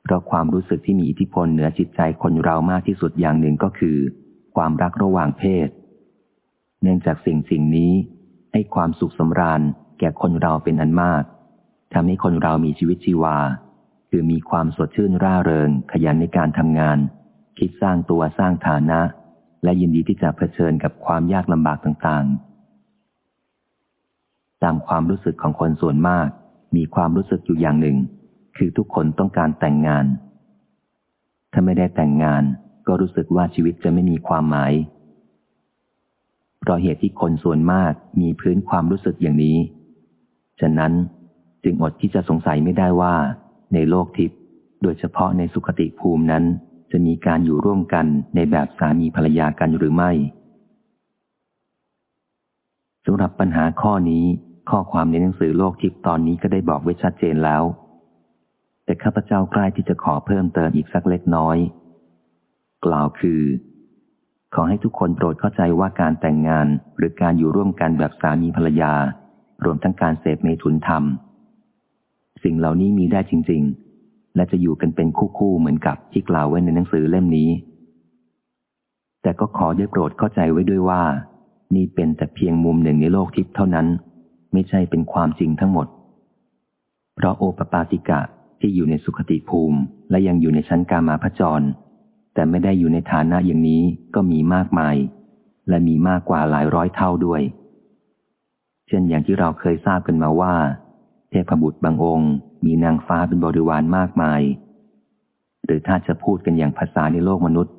เพราะความรู้สึกที่มีอิทธิพลเหนือจิตใจคนเรามากที่สุดอย่างหนึ่งก็คือ ความรักระหว่างเพศ เนื่องจากสิ่งสิ่งนี้ ให้ความสุขสำราญแก่คนเราเป็นอันมากทำให้คนเรามีชีวิตชีวา คือมีความสดชื่นร่าเริง ขยันในการทำงาน คิดสร้างตัวสร้างฐานะ และยินดีที่จะเผชิญกับความยากลำบากต่างๆ ตามความรู้สึกของคนส่วนมาก มีความรู้สึกอยู่อย่างหนึ่ง คือทุกคนต้องการแต่งงาน ถ้าไม่ได้แต่งงานก็รู้สึกว่าชีวิตจะไม่มีความหมาย เพราะเหตุที่คนส่วนมากมีพื้นความรู้สึกอย่างนี้ ฉะนั้นจึงอดที่จะสงสัยไม่ได้ว่า ในโลกทิพย์โดยเฉพาะในสุขติภูมินั้น จะมีการอยู่ร่วมกันในแบบสามีภรรยากันหรือไม่สำหรับปัญหาข้อนี้ข้อความในหนังสือโลกทิพย์ตอนนี้ก็ได้บอกไว้ชัดเจนแล้ว แต่ข้าพเจ้าใกล้ที่จะขอเพิ่มเติมอีกสักเล็กน้อย กล่าวคือ ขอให้ทุกคนโปรดเข้าใจว่าการแต่งงานหรือการอยู่ร่วมกันแบบสามีภรรยา รวมทั้งการเสพเมถุนธรรม สิ่งเหล่านี้มีได้จริง ๆ และจะอยู่กันเป็นคู่ๆเหมือนกับที่กล่าวไว้ในหนังสือเล่มนี้ แต่ก็ขอได้โปรดเข้าใจไว้ด้วยว่า นี่เป็นแต่เพียงมุมหนึ่งในโลกทิพย์เท่านั้น ไม่ใช่เป็นความจริงทั้งหมด เพราะโอปปาติกะที่อยู่ในสุขติภูมิ และยังอยู่ในชั้นกามาพจร แต่ไม่ได้อยู่ในฐานะอย่างนี้ก็มีมากมาย และมีมากกว่าหลายร้อยเท่าด้วย เช่นอย่างที่เราเคยทราบกันมาว่า เทพบุตรบางองค์ มีนางฟ้าเป็นบริวารมากมาย หรือถ้าจะพูดกันอย่างภาษาในโลกมนุษย์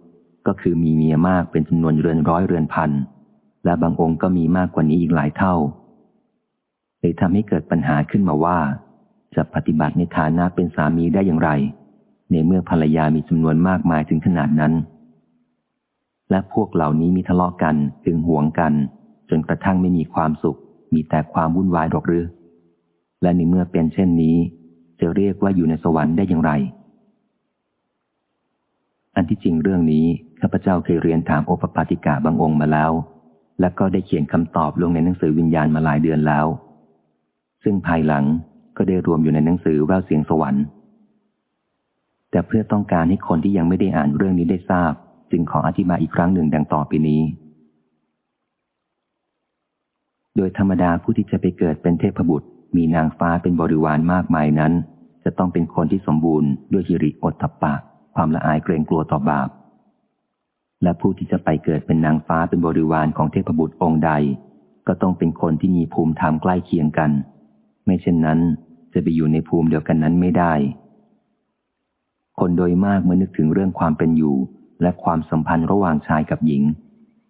ก็คือมีเมียมากเป็นจำนวนเรือนร้อยเรือนพัน และบางองค์ก็มีมากกว่านี้อีกหลายเท่าเลยทำให้เกิดปัญหาขึ้นมาว่า จะปฏิบัติในฐานะเป็นสามีได้อย่างไร ในเมื่อภรรยามีจำนวนมากมายถึงขนาดนั้น และพวกเหล่านี้มีทะเลาะกันถึงห่วงกัน จนกระทั่งไม่มีความสุข มีแต่ความวุ่นวายหรอกหรือ และในเมื่อเป็นเช่นนี้ จะเรียกว่าอยู่ในสวรรค์ได้อย่างไร อันที่จริงเรื่องนี้ข้าพเจ้าเคยเรียนถามโอปปาติกาบางองค์มาแล้ว และก็ได้เขียนคำตอบลงในหนังสือวิญญาณมาหลายเดือนแล้ว ซึ่งภายหลังก็ได้รวมอยู่ในหนังสือแววเสียงสวรรค์ แต่เพื่อต้องการให้คนที่ยังไม่ได้อ่านเรื่องนี้ได้ทราบ จึงขออธิบายอีกครั้งหนึ่งดังต่อไปนี้ โดยธรรมดาผู้ที่จะไปเกิดเป็นเทพบุตร มีนางฟ้าเป็นบริวารมากมายนั้น จะต้องเป็นคนที่สมบูรณ์ด้วยฮิริอดทปะ ความละอายเกรงกลัวต่อบาป และผู้ที่จะไปเกิดเป็นนางฟ้าเป็นบริวารของเทพบุตรองค์ใด ก็ต้องเป็นคนที่มีภูมิธรรมใกล้เคียงกัน ไม่เช่นนั้นจะไปอยู่ในภูมิเดียวกันนั้นไม่ได้ คนโดยมากเมื่อนึกถึงเรื่องความเป็นอยู่ และความสัมพันธ์ระหว่างชายกับหญิง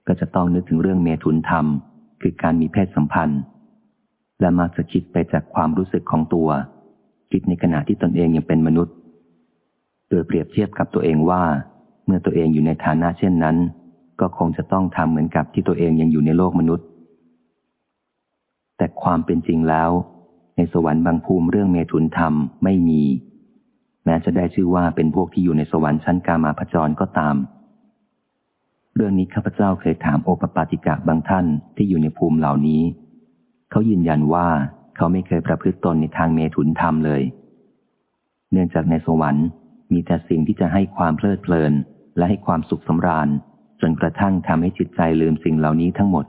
ก็จะต้องนึกถึงเรื่องเมถุนธรรม คือการมีเพศสัมพันธ์ และมักจะคิดไปจากความรู้สึกของตัว คิดในขณะที่ตนเองยังเป็นมนุษย์ โดยเปรียบเทียบกับตัวเองว่า เมื่อตัวเองอยู่ในฐานะเช่นนั้น ก็คงจะต้องทำเหมือนกับที่ตัวเองยังอยู่ในโลกมนุษย์ แต่ความเป็นจริงแล้ว ในสวรรค์บางภูมิเรื่องเมถุนธรรมไม่มี แม้จะได้ชื่อว่าเป็นพวกที่อยู่ในสวรรค์ชั้นกามาพจรก็ตาม เรื่องนี้ข้าพเจ้าเคยถามโอปปาติกะบางท่านที่อยู่ในภูมิเหล่านี้ เขายืนยันว่าเขาไม่เคยประพฤติตนในทางเมถุนธรรมเลย เนื่องจากในสวรรค์มีแต่สิ่งที่จะให้ความเพลิดเพลิน และให้ความสุขสำราญ จนกระทั่งทำให้จิตใจลืมสิ่งเหล่านี้ทั้งหมด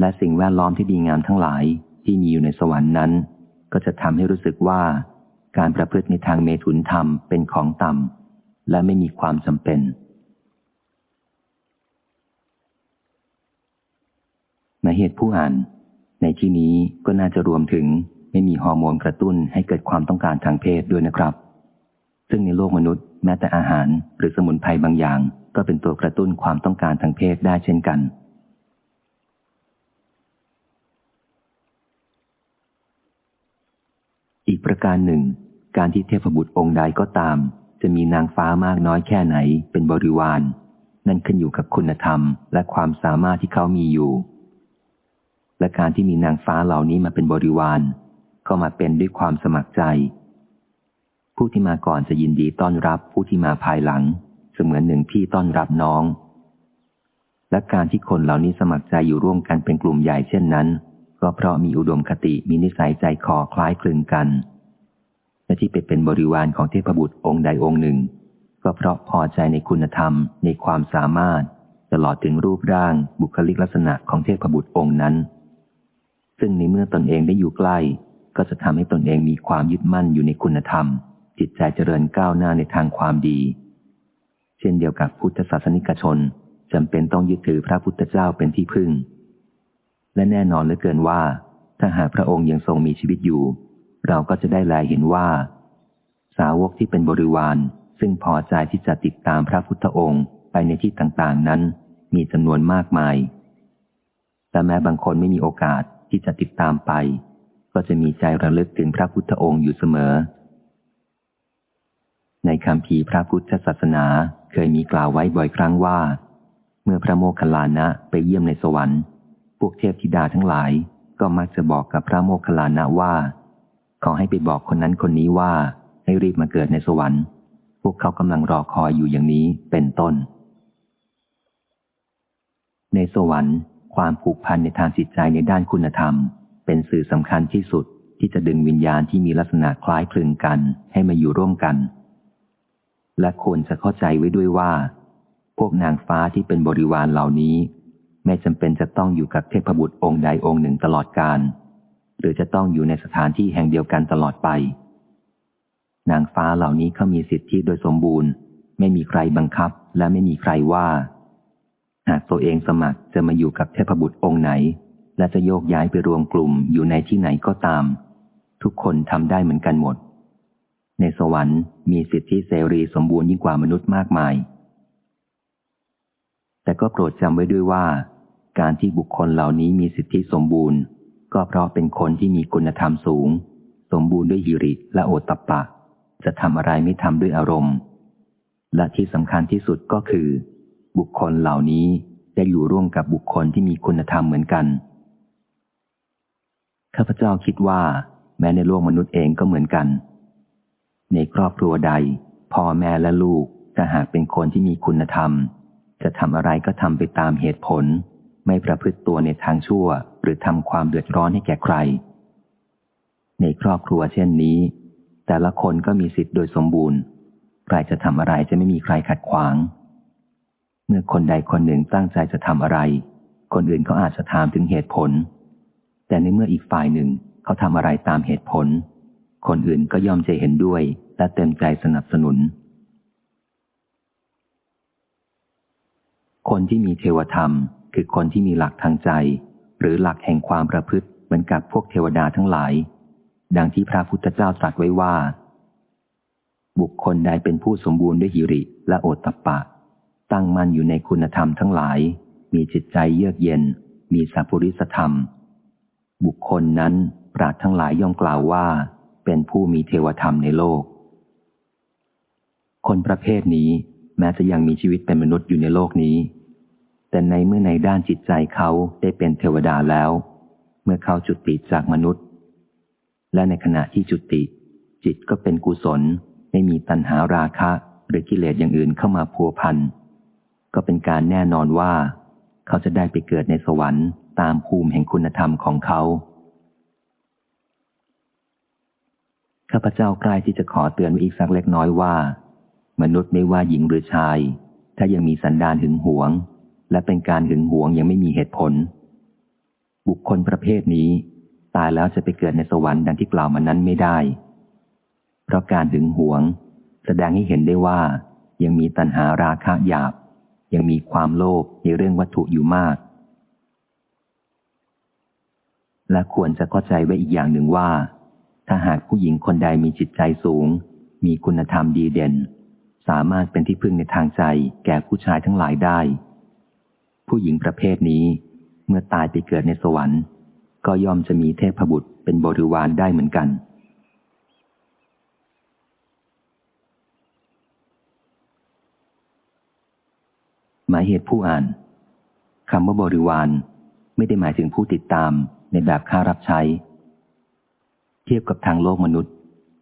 และสิ่งแวดล้อมที่ดีงามทั้งหลายที่มีอยู่ในสวรรค์นั้น ก็จะทำให้รู้สึกว่า การประพฤติในทางเมถุนธรรมเป็นของต่ำและไม่มีความจำเป็นในเหตุผู้อ่าน ในที่นี้ก็น่าจะรวมถึงไม่มีฮอร์โมนกระตุ้นให้เกิดความต้องการทางเพศด้วยนะครับ ซึ่งในโลกมนุษย์แม้แต่อาหารหรือสมุนไพรบางอย่าง ก็เป็นตัวกระตุ้นความต้องการทางเพศได้เช่นกัน อีกประการหนึ่ง การที่เทพบุตรองค์ใดก็ตาม จะมีนางฟ้ามากน้อยแค่ไหนเป็นบริวาร นั่นขึ้นอยู่กับคุณธรรม และความสามารถที่เขามีอยู่ และการที่มีนางฟ้าเหล่านี้มาเป็นบริวาร ก็มาเป็นด้วยความสมัครใจ ผู้ที่มาก่อนจะยินดีต้อนรับผู้ที่มาภายหลัง เสมือนหนึ่งพี่ต้อนรับน้อง และการที่คนเหล่านี้สมัครใจอยู่ร่วมกันเป็นกลุ่มใหญ่เช่นนั้น ก็เพราะมีอุดมคติมีนิสัยใจคอคล้ายคลึงกัน และที่เป็นเป็นบริวารของเทพบุตรองค์ใดองค์หนึ่ง ก็เพราะพอใจในคุณธรรมในความสามารถ ตลอดถึงรูปร่างบุคลิกลักษณะของเทพบุตรองค์นั้น ซึ่งในเมื่อตนเองได้อยู่ใกล้ ก็จะทำให้ตนเองมีความยึดมั่นอยู่ในคุณธรรม จิตใจเจริญก้าวหน้าในทางความดี เช่นเดียวกับพุทธศาสนิกชนจำเป็นต้องยึดถือพระพุทธเจ้าเป็นที่พึ่ง และแน่นอนเหลือเกินว่า ถ้าหากพระองค์ยังทรงมีชีวิตอยู่ เราก็จะได้แลเห็นว่า สาวกที่เป็นบริวาร ซึ่งพอใจที่จะติดตามพระพุทธองค์ไปในที่ต่างๆนั้น มีจำนวนมากมาย แต่แม้บางคนไม่มีโอกาสที่จะติดตามไป ก็จะมีใจระลึกถึงพระพุทธองค์อยู่เสมอ ในคำพีพระพุทธศาสนาเคยมีกล่าวไว้บ่อยครั้งว่า เมื่อพระโมคคัลลานะไปเยี่ยมในสวรรค์ พวกเทพธิดาทั้งหลายก็มักจะบอกกับพระโมคคัลลานะว่า ขอให้ไปบอกคนนั้นคนนี้ว่าให้รีบมาเกิดในสวรรค์ พวกเขากำลังรอคอยอยู่อย่างนี้เป็นต้น ในสวรรค์ ความผูกพันในทางจิตใจในด้านคุณธรรม เป็นสื่อสำคัญที่สุดที่จะดึงวิญญาณที่มีลักษณะคล้ายคลึงกันให้มาอยู่ร่วมกัน และควรจะเข้าใจไว้ด้วยว่า พวกนางฟ้าที่เป็นบริวารเหล่านี้ ไม่จำเป็นจะต้องอยู่กับเทพบุตรองค์ใดองค์หนึ่งตลอดกาลหรือจะต้องอยู่ในสถานที่แห่งเดียวกันตลอดไป นางฟ้าเหล่านี้เขามีสิทธิโดยสมบูรณ์ ไม่มีใครบังคับและไม่มีใครว่า หากตัวเองสมัครจะมาอยู่กับเทพบุตรองค์ไหน และจะโยกย้ายไปรวมกลุ่มอยู่ในที่ไหนก็ตาม ทุกคนทำได้เหมือนกันหมด ในสวรรค์มีสิทธิเสรีสมบูรณ์ยิ่งกว่ามนุษย์มากมาย แต่ก็โปรดจำไว้ด้วยว่า การที่บุคคลเหล่านี้มีสิทธิสมบูรณ์ ก็เพราะเป็นคนที่มีคุณธรรมสูง สมบูรณ์ด้วยฮิริและโอตปะ จะทำอะไรไม่ทำด้วยอารมณ์ และที่สำคัญที่สุดก็คือ บุคคลเหล่านี้จะอยู่ร่วมกับบุคคลที่มีคุณธรรมเหมือนกัน ข้าพเจ้าคิดว่า แม้ในโลกมนุษย์เองก็เหมือนกัน ในครอบครัวใด พ่อแม่และลูกถ้าหากเป็นคนที่มีคุณธรรม จะทำอะไรก็ทำไปตามเหตุผล ไม่ประพฤติตัวในทางชั่ว หรือทำความเดือดร้อนให้แก่ใคร ในครอบครัวเช่นนี้ แต่ละคนก็มีสิทธิ์โดยสมบูรณ์ ใครจะทำอะไรจะไม่มีใครขัดขวาง เมื่อคนใดคนหนึ่งตั้งใจจะทำอะไร คนอื่นเขาอาจจะถามถึงเหตุผล แต่ในเมื่ออีกฝ่ายหนึ่งเขาทำอะไรตามเหตุผล คนอื่นก็ย่อมจะเห็นด้วย และเต็มใจสนับสนุนคนที่มีเทวธรรม คือคนที่มีหลักทางใจ หรือหลักแห่งความประพฤติเหมือนกับพวกเทวดาทั้งหลาย ดังที่พระพุทธเจ้าตรัสไว้ว่า บุคคลใดเป็นผู้สมบูรณ์ด้วยหิริและโอตตปปะ ตั้งมั่นอยู่ในคุณธรรมทั้งหลาย มีจิตใจเยือกเย็น มีสัพพุริสธรรม บุคคลนั้นปราดทั้งหลายย่อมกล่าวว่า เป็นผู้มีเทวธรรมในโลก คนประเภทนี้แม้จะยังมีชีวิตเป็นมนุษย์อยู่ในโลกนี้ แต่ในเมื่อในด้านจิตใจเขาได้เป็นเทวดาแล้ว เมื่อเขาจุติจากมนุษย์ และในขณะที่จุติ จิตก็เป็นกุศล ไม่มีตัณหาราคะ หรือกิเลสอย่างอื่นเข้ามาพัวพัน ก็เป็นการแน่นอนว่า เขาจะได้ไปเกิดในสวรรค์ ตามภูมิแห่งคุณธรรมของเขาข้าพเจ้าใกล้ที่จะขอเตือนไว้อีกสักเล็กน้อยว่า มนุษย์ไม่ว่าหญิงหรือชาย ถ้ายังมีสันดานหึงหวง และเป็นการหึงหวงยังไม่มีเหตุผล บุคคลประเภทนี้ ตายแล้วจะไปเกิดในสวรรค์ดังที่กล่าวมานั้นไม่ได้ เพราะการหึงหวง แสดงให้เห็นได้ว่า ยังมีตัณหาราคะหยาบ ยังมีความโลภในเรื่องวัตถุอยู่มาก และควรจะเข้าใจไว้อีกอย่างหนึ่งว่า ถ้าหากผู้หญิงคนใดมีจิตใจสูง มีคุณธรรมดีเด่น สามารถเป็นที่พึ่งในทางใจแก่ผู้ชายทั้งหลายได้ ผู้หญิงประเภทนี้ เมื่อตายไปเกิดในสวรรค์ ก็ย่อมจะมีเทพบุตรเป็นบริวารได้เหมือนกัน หมายเหตุผู้อ่านคำว่าบริวารไม่ได้หมายถึงผู้ติดตามในแบบค่ารับใช้ เทียบกับทางโลกมนุษย์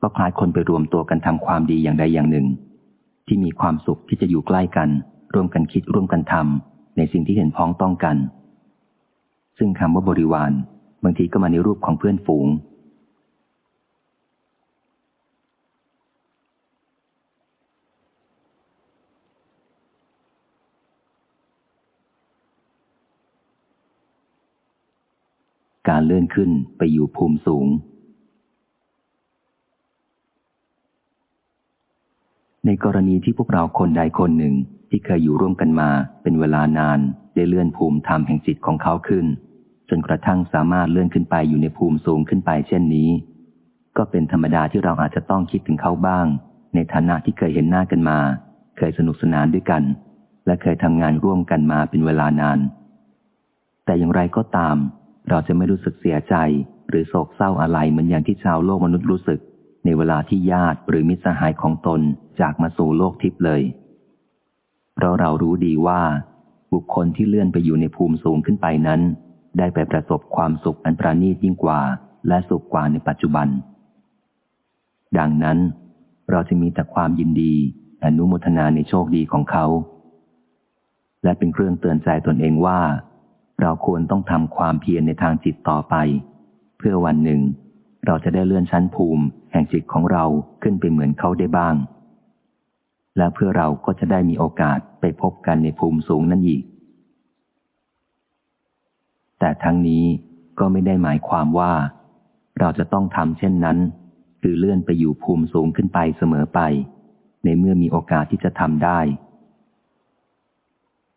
ก็คล้ายคนไปรวมตัวกันทำความดีอย่างใดอย่างหนึ่ง ที่มีความสุขที่จะอยู่ใกล้กัน ร่วมกันคิดร่วมกันทำ ในสิ่งที่เห็นพ้องต้องกัน ซึ่งคำว่าบริวารบางทีก็มาในรูปของเพื่อนฝูง การเลื่อนขึ้นไปอยู่ภูมิสูง ในกรณีที่พวกเราคนใดคนหนึ่งที่เคยอยู่ร่วมกันมาเป็นเวลานานได้เลื่อนภูมิธรรมแห่งจิตของเขาขึ้น จนกระทั่งสามารถเลื่อนขึ้นไปอยู่ในภูมิสูงขึ้นไปเช่นนี้ ก็เป็นธรรมดาที่เราอาจจะต้องคิดถึงเขาบ้าง ในฐานะที่เคยเห็นหน้ากันมา เคยสนุกสนานด้วยกัน และเคยทำงานร่วมกันมาเป็นเวลานาน แต่อย่างไรก็ตาม เราจะไม่รู้สึกเสียใจ หรือโศกเศร้าอะไรเหมือนอย่างที่ชาวโลกมนุษย์รู้สึก ในเวลาที่ญาติหรือมิตรสหายของตน จากมาสู่โลกทิพย์เลย เพราะเรารู้ดีว่า บุคคลที่เลื่อนไปอยู่ในภูมิสูงขึ้นไปนั้น ได้ไปประสบความสุขอันประณีตยิ่งกว่า และสุขกว่าในปัจจุบัน ดังนั้น เราจะมีแต่ความยินดีอนุโมทนาในโชคดีของเขา และเป็นเครื่องเตือนใจตนเองว่า เราควรต้องทำความเพียรในทางจิตต่อไป เพื่อวันหนึ่ง เราจะได้เลื่อนชั้นภูมิ แห่งจิตของเราขึ้นไปเหมือนเขาได้บ้าง และเพื่อเราก็จะได้มีโอกาสไปพบกันในภูมิสูงนั่นอีก แต่ทั้งนี้ก็ไม่ได้หมายความว่า เราจะต้องทำเช่นนั้นคือเลื่อนไปอยู่ภูมิสูงขึ้นไปเสมอไป ในเมื่อมีโอกาสที่จะทำได้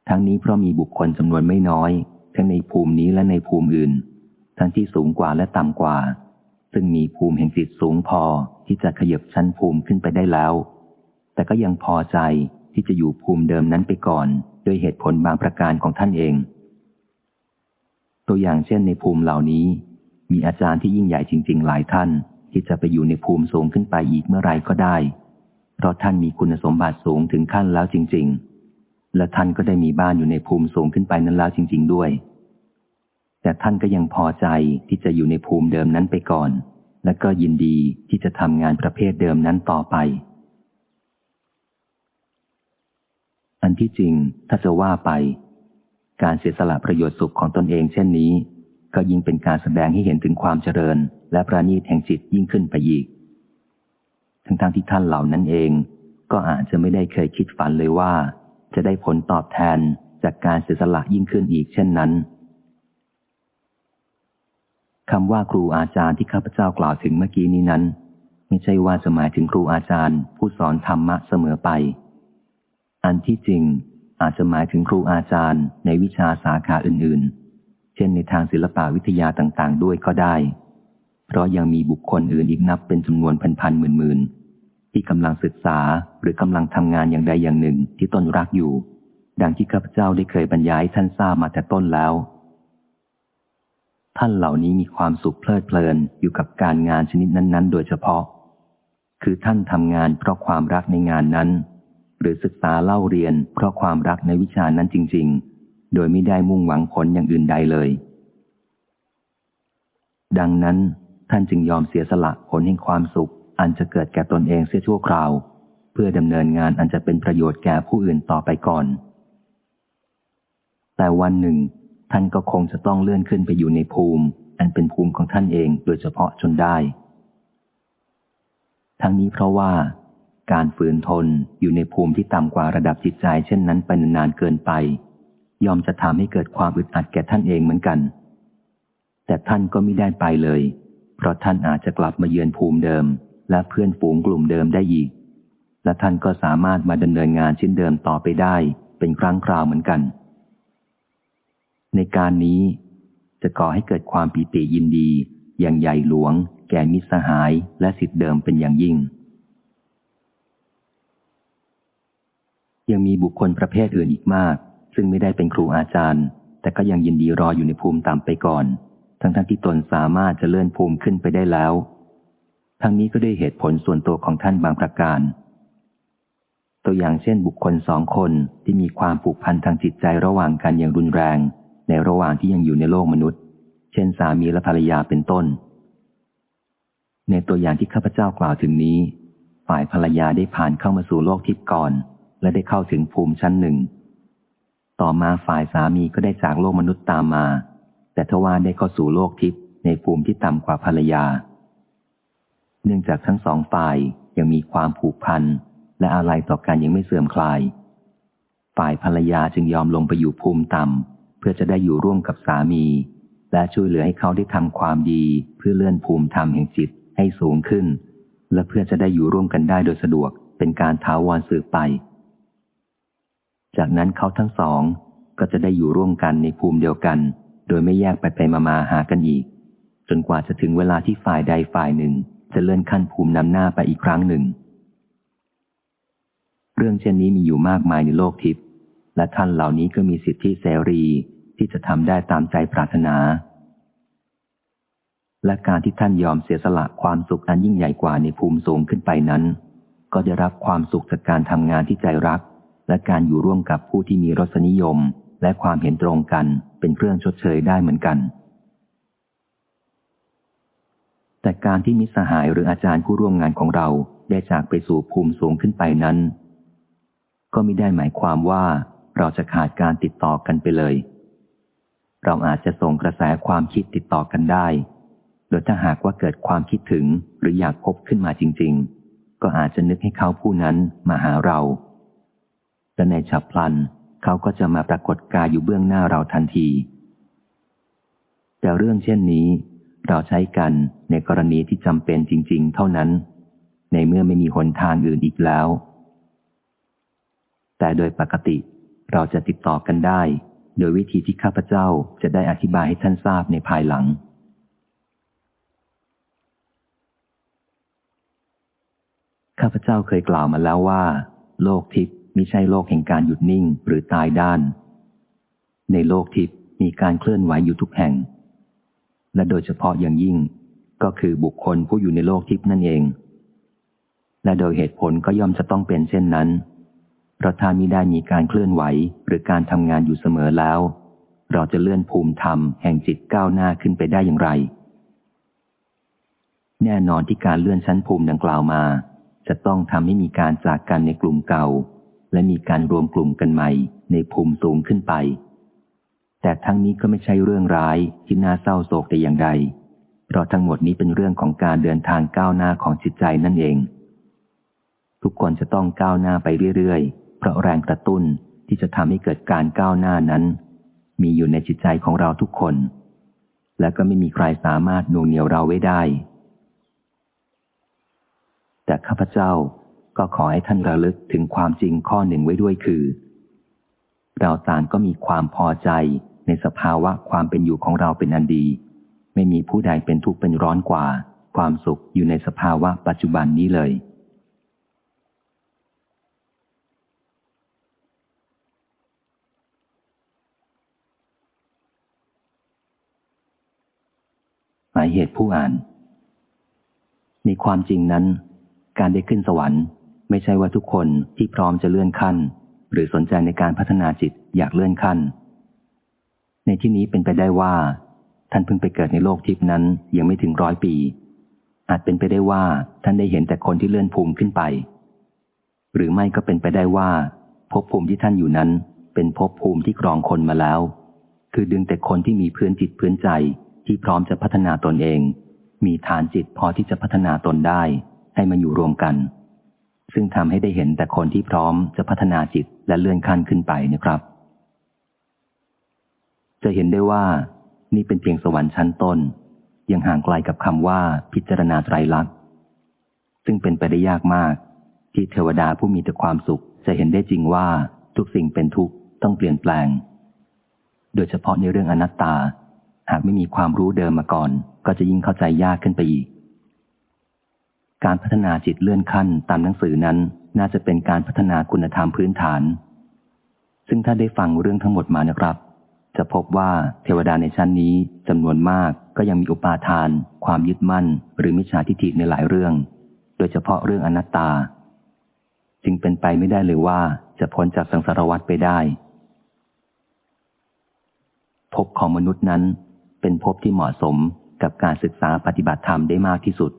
ทั้งนี้เพราะมีบุคคลจำนวนไม่น้อย ทั้งในภูมินี้และในภูมิอื่น ทั้งที่สูงกว่าและต่ำกว่า ซึ่งมีภูมิแห่งจิตสูงพอที่จะขยับชั้นภูมิขึ้นไปได้แล้ว แต่ก็ยังพอใจที่จะอยู่ภูมิเดิมนั้นไปก่อนด้วยเหตุผลบางประการของท่านเอง ตัวอย่างเช่นในภูมิเหล่านี้ มีอาจารย์ที่ยิ่งใหญ่จริง ๆ หลายท่าน ที่จะไปอยู่ในภูมิสูงขึ้นไปอีกเมื่อไรก็ได้ เพราะท่านมีคุณสมบัติสูงถึงขั้นแล้วจริง ๆ และท่านก็ได้มีบ้านอยู่ในภูมิสูงขึ้นไปนั้นแล้วจริง ๆ ด้วย แต่ท่านก็ยังพอใจที่จะอยู่ในภูมิเดิมนั้นไปก่อน และก็ยินดีที่จะทำงานประเภทเดิมนั้นต่อไป อันที่จริงถ้าจะว่าไป การเสียสละประโยชน์สุขของตนเองเช่นนี้ ก็ยิ่งเป็นการแสดงให้เห็นถึงความเจริญ และประณีตแห่งจิตยิ่งขึ้นไปอีก ทั้งทางที่ท่านเหล่านั้นเอง ก็อาจจะไม่ได้เคยคิดฝันเลยว่า จะได้ผลตอบแทนจากการเสียสละยิ่งขึ้นอีกเช่นนั้นคำว่าครูอาจารย์ที่ข้าพเจ้ากล่าวถึงเมื่อกี้นี้นั้น ไม่ใช่ว่าจะหมายถึงครูอาจารย์ ผู้สอนธรรมะเสมอไป อันที่จริงอาจจะหมายถึงครูอาจารย์ในวิชาสาขาอื่นๆ เช่นในทางศิลปวิทยาต่างๆ ด้วยก็ได้ เพราะยังมีบุคคลอื่นอีกนับเป็นจำนวนพันๆหมื่นๆ ที่กำลังศึกษาหรือกำลังทำงานอย่างใดอย่างหนึ่งที่ตนรักอยู่ ดังที่ข้าพเจ้าได้เคยบรรยายท่านทราบมาแต่ต้นแล้ว ท่านเหล่านี้มีความสุขเพลิดเพลินอยู่กับการงานชนิดนั้น ๆ โดยเฉพาะ คือท่านทำงานเพราะความรักในงานนั้น หรือศึกษาเล่าเรียนเพราะความรักในวิชานั้นจริง ๆ โดยไม่ได้มุ่งหวังผลอย่างอื่นใดเลย ดังนั้นท่านจึงยอมเสียสละผลแห่งความสุข อันจะเกิดแก่ตนเองเสียชั่วคราว เพื่อดำเนินงานอันจะเป็นประโยชน์แก่ผู้อื่นต่อไปก่อน แต่วันหนึ่ง ท่านก็คงจะต้องเลื่อนขึ้นไปอยู่ในภูมิ อันเป็นภูมิของท่านเองโดยเฉพาะจนได้ ทั้งนี้เพราะว่า การฝืนทนอยู่ในภูมิที่ต่ำกว่าระดับจิตใจ เช่นนั้นไปนานๆเกินไป ยอมจะทำให้เกิดความอึดอัดแก่ท่านเองเหมือนกัน แต่ท่านก็ไม่ได้ไปเลย เพราะท่านอาจจะกลับมาเยือนภูมิเดิม และเพื่อนฝูงกลุ่มเดิมได้อีก และท่านก็สามารถมาดำเนินงานชิ้นเดิมต่อไปได้ เป็นครั้งคราวเหมือนกัน ในการนี้จะก่อให้เกิดความปีติยินดี อย่างใหญ่หลวง แก่มิสหายและสิทธิเดิมเป็นอย่างยิ่ง ยังมีบุคคลประเภทอื่นอีกมาก ซึ่งไม่ได้เป็นครูอาจารย์ แต่ก็ยังยินดีรออยู่ในภูมิต่ำไปก่อน ทั้งทั้งที่ตนสามารถจะเลื่อนภูมิขึ้นไปได้แล้ว ทั้งนี้ก็ด้วยเหตุผลส่วนตัวของท่านบางประการ ตัวอย่างเช่นบุคคลสองคนที่มีความผูกพันทางจิตใจระหว่างกันอย่างรุนแรง ในระหว่างที่ยังอยู่ในโลกมนุษย์ เช่นสามีและภรรยาเป็นต้น ในตัวอย่างที่ข้าพเจ้ากล่าวถึงนี้ ฝ่ายภรรยาได้ผ่านเข้ามาสู่โลกทิพย์ก่อน และได้เข้าถึงภูมิชั้นหนึ่ง ต่อมาฝ่ายสามีก็ได้จากโลกมนุษย์ตามมา แต่ทว่าได้เข้าสู่โลกทิพย์ในภูมิที่ต่ำกว่าภรรยา เนื่องจากทั้งสองฝ่ายยังมีความผูกพัน และอะไรต่อกันยังไม่เสื่อมคลาย ฝ่ายภรรยาจึงยอมลงไปอยู่ภูมิต่ำเพื่อจะได้อยู่ร่วมกับสามี และช่วยเหลือให้เขาได้ทำความดีเพื่อเลื่อนภูมิธรรมแห่งจิตให้สูงขึ้น และเพื่อจะได้อยู่ร่วมกันได้โดยสะดวกเป็นการท้าวรสืบไป จากนั้นเขาทั้งสองก็จะได้อยู่ร่วมกันในภูมิเดียวกัน โดยไม่แยกไปไปมามาหากันอีก จนกว่าจะถึงเวลาที่ฝ่ายใดฝ่ายหนึ่ง จะเลื่อนขั้นภูมินำหน้าไปอีกครั้งหนึ่ง เรื่องเช่นนี้มีอยู่มากมายในโลกทิพย์และท่านเหล่านี้ก็มีสิทธิเสรีที่จะทำได้ตามใจปรารถนา และการที่ท่านยอมเสียสละความสุขอันยิ่งใหญ่กว่าในภูมิสูงขึ้นไปนั้น ก็ได้รับความสุขจากการทำงานที่ใจรัก และการอยู่ร่วมกับผู้ที่มีรสนิยมและความเห็นตรงกันเป็นเครื่องชดเชยได้เหมือนกัน แต่การที่มิสหายหรืออาจารย์ผู้ร่วมงานของเราได้จากไปสู่ภูมิสูงขึ้นไปนั้น ก็ไม่ได้หมายความว่าเราจะขาดการติดต่อกันไปเลย เราอาจจะส่งกระแสความคิดติดต่อกันได้ โดยถ้าหากว่าเกิดความคิดถึงหรืออยากพบขึ้นมาจริง ๆ ก็อาจจะนึกให้เขาผู้นั้นมาหาเรา และในฉับพลัน เขาก็จะมาปรากฏกายอยู่เบื้องหน้าเราทันที แต่เรื่องเช่นนี้ เราใช้กันในกรณีที่จำเป็นจริง ๆ เท่านั้น ในเมื่อไม่มีหนทางอื่นอีกแล้ว แต่โดยปกติเราจะติดต่อกันได้ โดยวิธีที่ข้าพเจ้าจะได้อธิบายให้ท่านทราบในภายหลังข้าพเจ้าเคยกล่าวมาแล้วว่า โลกทิพย์ ม่ใช่โลกแห่งการหยุดนิ่งหรือตายด้าน ในโลกทิพย์มีการเคลื่อนไหวอยู่ทุกแห่ง และโดยเฉพาะอย่างยิ่งก็คือบุคคลผู้อยู่ในโลกทิพย์นั่นเอง และโดยเหตุผลก็ย่อมจะต้องเป็นเช่นนั้น เพราะถ้ามิได้มีการเคลื่อนไหวหรือการทำงานอยู่เสมอแล้ว เราจะเลื่อนภูมิธรรมแห่งจิตก้าวหน้าขึ้นไปได้อย่างไร แน่นอนที่การเลื่อนชั้นภูมิดังกล่าวมา จะต้องทำให้มีการจากกันในกลุ่มเก่า และมีการรวมกลุ่มกันใหม่ในภูมิสูงขึ้นไป แต่ทั้งนี้ก็ไม่ใช่เรื่องร้ายที่น่าเศร้าโศกแต่อย่างใด เพราะทั้งหมดนี้เป็นเรื่องของการเดินทางก้าวหน้าของจิตใจนั่นเอง ทุกคนจะต้องก้าวหน้าไปเรื่อยๆ เพราะแรงกระตุ้นที่จะทำให้เกิดการก้าวหน้านั้น มีอยู่ในจิตใจของเราทุกคน และก็ไม่มีใครสามารถน่วงเหนียวเราไว้ได้ แต่ข้าพเจ้า ก็ขอให้ท่านระลึกถึงความจริงข้อหนึ่งไว้ด้วยคือ เราต่างก็มีความพอใจในสภาวะความเป็นอยู่ของเราเป็นอันดี ไม่มีผู้ใดเป็นทุกข์เป็นร้อนกว่า ความสุขอยู่ในสภาวะปัจจุบันนี้เลย หมายเหตุผู้อ่าน ในความจริงนั้น การได้ขึ้นสวรรค์ ไม่ใช่ว่าทุกคนที่พร้อมจะเลื่อนขั้น หรือสนใจในการพัฒนาจิตอยากเลื่อนขั้น ในที่นี้เป็นไปได้ว่า ท่านเพิ่งไปเกิดในโลกทิพนั้นยังไม่ถึงร้อยปี อาจเป็นไปได้ว่าท่านได้เห็นแต่คนที่เลื่อนภูมิขึ้นไป หรือไม่ก็เป็นไปได้ว่าภพภูมิที่ท่านอยู่นั้น เป็นภพภูมิที่กรองคนมาแล้ว คือดึงแต่คนที่มีพื้นจิตพื้นใจที่พร้อมจะพัฒนาตนเอง มีฐานจิตพอที่จะพัฒนาตนได้ให้มาอยู่รวมกัน ซึ่งทำให้ได้เห็นแต่คนที่พร้อมจะพัฒนาจิตและเลื่อนขั้นขึ้นไปนะครับ จะเห็นได้ว่า นี่เป็นเพียงสวรรค์ชั้นต้น ยังห่างไกลกับคำว่าพิจารณาไตรลักษณ์ ซึ่งเป็นไปได้ยากมาก ที่เทวดาผู้มีแต่ความสุข จะเห็นได้จริงว่าทุกสิ่งเป็นทุกข์ต้องเปลี่ยนแปลง โดยเฉพาะในเรื่องอนัตตา หากไม่มีความรู้เดิมมาก่อน ก็จะยิ่งเข้าใจยากขึ้นไปอีก การพัฒนาจิตเลื่อนขั้นตามหนังสือนั้น น่าจะเป็นการพัฒนาคุณธรรมพื้นฐาน ซึ่งถ้าได้ฟังเรื่องทั้งหมดมานะครับ จะพบว่าเทวดาในชั้นนี้จำนวนมากก็ยังมีอุปาทาน ความยึดมั่น หรือมิจฉาทิฏฐิในหลายเรื่อง โดยเฉพาะเรื่องอนัตตา จึงเป็นไปไม่ได้เลยว่าจะพ้นจากสังสารวัฏไปได้ภพของมนุษย์นั้น เป็นภพที่เหมาะสมกับการศึกษาปฏิบัติธรรมได้มากที่สุด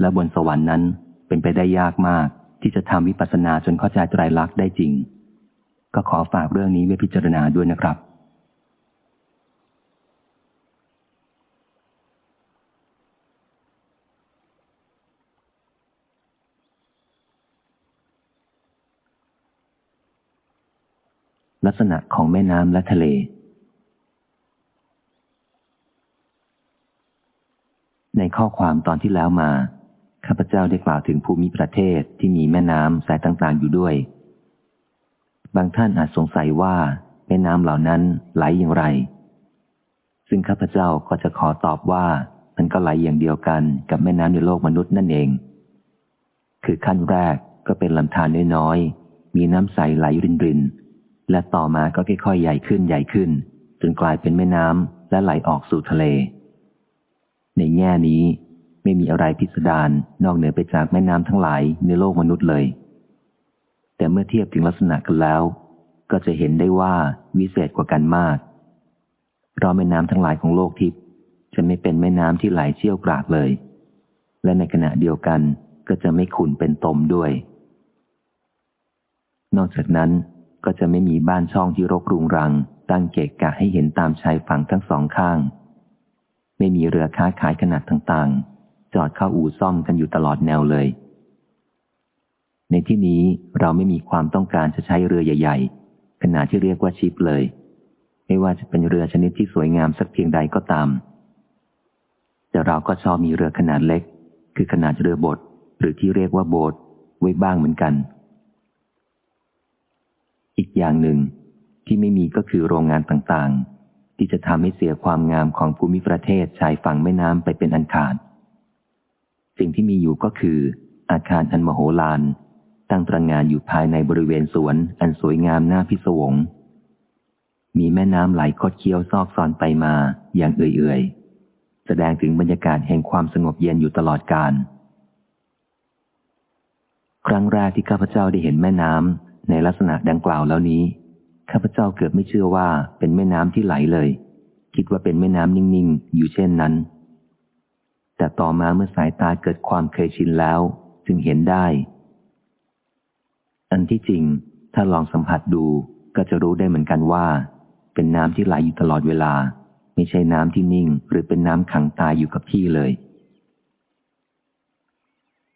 และบนสวรรค์นั้นเป็นไปได้ยากมาก ที่จะทำวิปัสสนาจนเข้าใจไตรลักษณ์ได้จริง ก็ขอฝากเรื่องนี้ไว้พิจารณาด้วยนะครับ ลักษณะของแม่น้ำและทะเลในข้อความตอนที่แล้วมา ข้าพเจ้าได้กล่าวถึงภูมิประเทศที่มีแม่น้ำสายต่างๆอยู่ด้วย บางท่านอาจสงสัยว่าแม่น้ำเหล่านั้นไหลอย่างไร ซึ่งข้าพเจ้าก็จะขอตอบว่ามันก็ไหลอย่างเดียวกันกับแม่น้ำในโลกมนุษย์นั่นเอง คือขั้นแรกก็เป็นลำธารน้อยๆ มีน้ำใสไหลรินๆและต่อมาก็ค่อยๆ ใหญ่ขึ้นใหญ่ขึ้น จนกลายเป็นแม่น้ำและไหลออกสู่ทะเล ในแง่นี้ ไม่มีอะไรพิสดารนอกเหนือไปจากแม่น้ำทั้งหลายในโลกมนุษย์เลย แต่เมื่อเทียบถึงลักษณะกันแล้ว ก็จะเห็นได้ว่าวิเศษกว่ากันมาก เพราะแม่น้ำทั้งหลายของโลกทิพย์จะไม่เป็นแม่น้ำที่ไหลเชี่ยวกรากเลย และในขณะเดียวกันก็จะไม่ขุ่นเป็นตมด้วย นอกจากนั้นก็จะไม่มีบ้านช่องที่รกรุงรัง ตั้งเกะกะให้เห็นตามชายฝั่งทั้งสองข้าง ไม่มีเรือค้าขายขนาดต่างๆ จอดเข้าอู่ซ่อมกันอยู่ตลอดแนวเลย ในที่นี้เราไม่มีความต้องการจะใช้เรือใหญ่ ๆ ขนาดที่เรียกว่าชิปเลย ไม่ว่าจะเป็นเรือชนิดที่สวยงามสักเพียงใดก็ตาม แต่เราก็ชอบมีเรือขนาดเล็ก คือขนาดเรือบดหรือที่เรียกว่าโบสไว้บ้างเหมือนกัน อีกอย่างหนึ่งที่ไม่มีก็คือโรงงานต่างๆ ที่จะทำให้เสียความงามของภูมิประเทศชายฝั่งแม่น้ำไปเป็นอันขาด สิ่งที่มีอยู่ก็คือ อาคารอันมโหฬารตั้งตระงงานอยู่ภายในบริเวณสวนอันสวยงามน่าพิศวง มีแม่น้ำไหลคดเคี้ยวซอกซอนไปมาอย่างเอื่อยๆ แสดงถึงบรรยากาศแห่งความสงบเย็นอยู่ตลอดกาลครั้งแรกที่ข้าพเจ้าได้เห็นแม่น้ำในลักษณะดังกล่าวแล้วนี้ข้าพเจ้าเกือบไม่เชื่อว่าเป็นแม่น้ำที่ไหลเลย คิดว่าเป็นแม่น้ำนิ่งๆ อยู่เช่นนั้น แต่ต่อมาเมื่อสายตาเกิดความเคยชินแล้ว จึงเห็นได้ อันที่จริง ถ้าลองสัมผัสดูก็จะรู้ได้เหมือนกันว่า เป็นน้ำที่ไหลอยู่ตลอดเวลา ไม่ใช่น้ำที่นิ่ง หรือเป็นน้ำขังตายอยู่กับที่เลย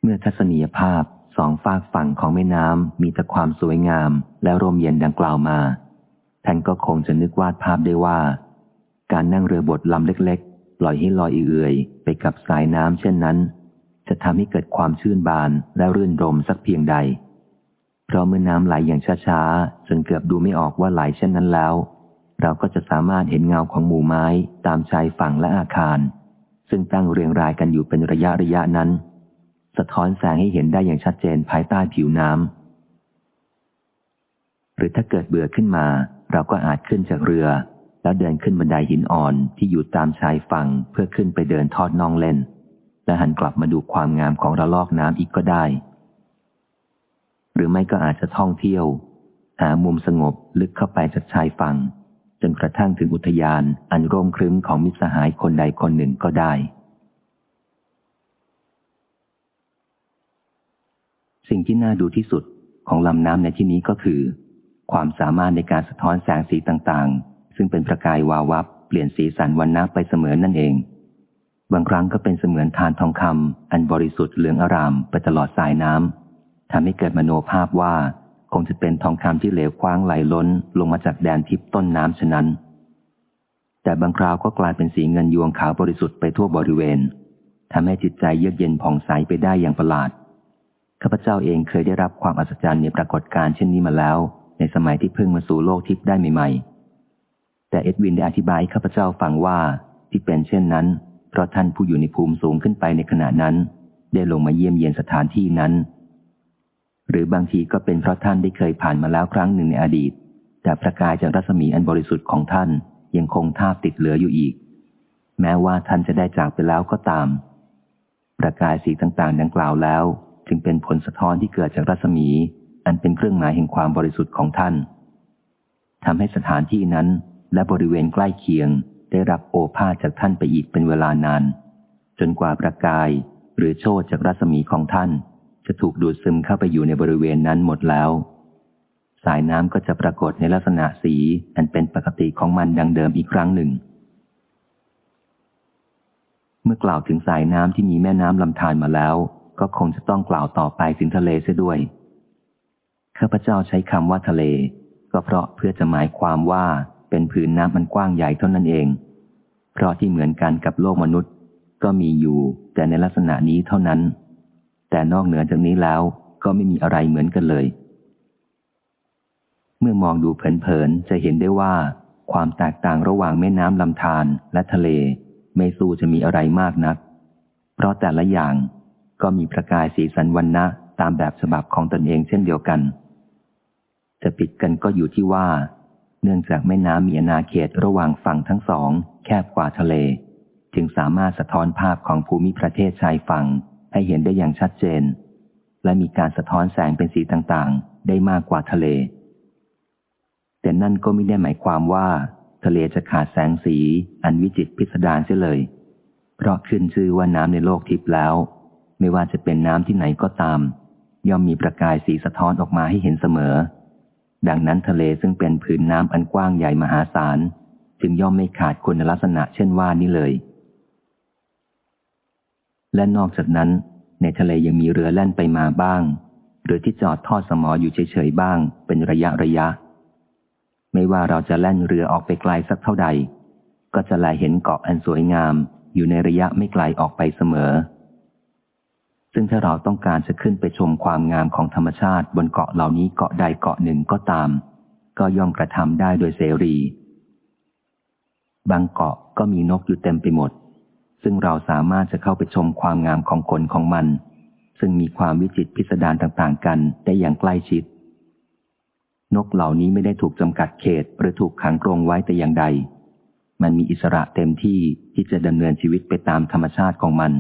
เมื่อทัศนียภาพสองฝากฝั่งของแม่น้ำมีแต่ความสวยงาม และร่มเย็นดังกล่าวมา ท่านก็คงจะนึกวาดภาพได้ว่า การนั่งเรือบดลำเล็ก ล่อยให้ลอยเอื่อยไปกับสายน้ำเช่นนั้น จะทำให้เกิดความชื่นบานและรื่นรมสักเพียงใด เพราะเมื่อน้ำไหลอย่างช้าๆจนเกือบดูไม่ออกว่าไหลเช่นนั้นแล้ว เราก็จะสามารถเห็นเงาของหมู่ไม้ตามชายฝั่งและอาคาร ซึ่งตั้งเรียงรายกันอยู่เป็นระยะระยะนั้น สะท้อนแสงให้เห็นได้อย่างชัดเจนภายใต้ผิวน้ำหรือถ้าเกิดเบื่อขึ้นมา เราก็อาจขึ้นจากเรือ แล้วเดินขึ้นบันไดหินอ่อนที่อยู่ตามชายฝั่งเพื่อขึ้นไปเดินทอดน่องเล่น และหันกลับมาดูความงามของระลอกน้ำอีกก็ได้ หรือไม่ก็อาจจะท่องเที่ยว หามุมสงบลึกเข้าไปจากชายฝั่งจนกระทั่งถึงอุทยานอันร่มครึ้มของมิตรสหายคนใดคนหนึ่งก็ได้ สิ่งที่น่าดูที่สุดของลำน้ำในที่นี้ก็คือ ความสามารถในการสะท้อนแสงสีต่างๆ ซึ่งเป็นประกายวาวับเปลี่ยนสีสันวันน้ำไปเสมอนั่นเอง บางครั้งก็เป็นเสมือนทานทองคำอันบริสุทธิ์เหลืองอารามไปตลอดสายน้ำทำให้เกิดมโนภาพว่าคงจะเป็นทองคำที่เหลวคว้างไหลล้นลงมาจากแดนทิพต้นน้ำฉะนั้น แต่บางคราวก็กลายเป็นสีเงินยวงขาวบริสุทธิ์ไปทั่วบริเวณทำให้จิตใจเยือกเย็นผ่องใสไปได้อย่างประหลาดข้าพเจ้าเองเคยได้รับความอัศจรรย์ในปรากฏการณ์เช่นนี้มาแล้ว ในสมัยที่เพิ่งมาสู่โลกทิพย์ได้ใหม่ๆ แต่เอ็ดวินได้อธิบายข้าพเจ้าฟังว่าที่เป็นเช่นนั้น เพราะท่านผู้อยู่ในภูมิสูงขึ้นไปในขณะนั้น ได้ลงมาเยี่ยมเยียนสถานที่นั้น หรือบางทีก็เป็นเพราะท่านได้เคยผ่านมาแล้วครั้งหนึ่งในอดีต แต่ประกายจากรัศมีอันบริสุทธิ์ของท่านยังคงทาบติดเหลืออยู่อีก แม้ว่าท่านจะได้จากไปแล้วก็ตาม ประกายสีต่างๆ ดังกล่าวแล้ว จึงเป็นผลสะท้อนที่เกิดจากรัศมี อันเป็นเครื่องหมายแห่งความบริสุทธิ์ของท่านทำให้สถานที่นั้น และบริเวณใกล้เคียงได้รับโอภาสจากท่านไปอีกเป็นเวลานาน จนกว่าประกายหรือโชดจากรัศมีของท่าน จะถูกดูดซึมเข้าไปอยู่ในบริเวณนั้นหมดแล้ว สายน้ำก็จะปรากฏในลักษณะสีอันเป็นปกติของมันดังเดิมอีกครั้งหนึ่ง เมื่อกล่าวถึงสายน้ำที่มีแม่น้ำลำธารมาแล้ว ก็คงจะต้องกล่าวต่อไปถึงทะเลเสียด้วยข้าพเจ้าใช้คำว่าทะเล ก็เพราะเพื่อจะหมายความว่า เป็นผืนน้ำมันกว้างใหญ่เท่านั้นเอง เพราะที่เหมือนกันกับโลกมนุษย์ ก็มีอยู่ แต่ในลักษณะนี้เท่านั้น แต่นอกเหนือจากนี้แล้วก็ไม่มีอะไรเหมือนกันเลย เมื่อมองดูเผินๆจะเห็นได้ว่า ความแตกต่างระหว่างแม่น้ำลำธารและทะเล ไม่สู้จะมีอะไรมากนัก เพราะแต่ละอย่างก็มีประกายสีสันวันนะตามแบบฉบับของตนเองเช่นเดียวกัน จะผิดกันก็อยู่ที่ว่า เนื่องจากแม่น้ำมีอนาเขตระหว่างฝั่งทั้งสอง แคบกว่าทะเล จึงสามารถสะท้อนภาพของภูมิประเทศชายฝั่ง ให้เห็นได้อย่างชัดเจน และมีการสะท้อนแสงเป็นสีต่างๆ ได้มากกว่าทะเล แต่นั่นก็ไม่ได้หมายความว่า ทะเลจะขาดแสงสีอันวิจิตพิสดารเสียเลย เพราะขึ้นชื่อว่าน้ำในโลกทิพย์แล้ว ไม่ว่าจะเป็นน้ำที่ไหนก็ตาม ย่อมมีประกายสีสะท้อนออกมาให้เห็นเสมอ ดังนั้นทะเลซึ่งเป็นผืนน้ำอันกว้างใหญ่มหาศาล จึงย่อมไม่ขาดคุณลักษณะเช่นว่านี้เลย และนอกจากนั้น ในทะเลยังมีเรือแล่นไปมาบ้าง หรือที่จอดทอดสมออยู่เฉยๆบ้าง เป็นระยะระยะ ไม่ว่าเราจะแล่นเรือออกไปไกลสักเท่าใด ก็จะแลเห็นเกาะอันสวยงามอยู่ในระยะไม่ไกลออกไปเสมอ ซึ่งถ้าเราต้องการจะขึ้นไปชมความงามของธรรมชาติบนเกาะเหล่านี้เกาะใดเกาะหนึ่งก็ตาม ก็ย่อมกระทำได้โดยเสรี บางเกาะก็มีนกอยู่เต็มไปหมด ซึ่งเราสามารถจะเข้าไปชมความงามของขนของมัน ซึ่งมีความวิจิตพิสดารต่างๆ กันได้อย่างใกล้ชิด นกเหล่านี้ไม่ได้ถูกจำกัดเขตหรือถูกขังกรงไว้แต่อย่างใด มันมีอิสระเต็มที่ที่จะดำเนินชีวิตไปตามธรรมชาติของมัน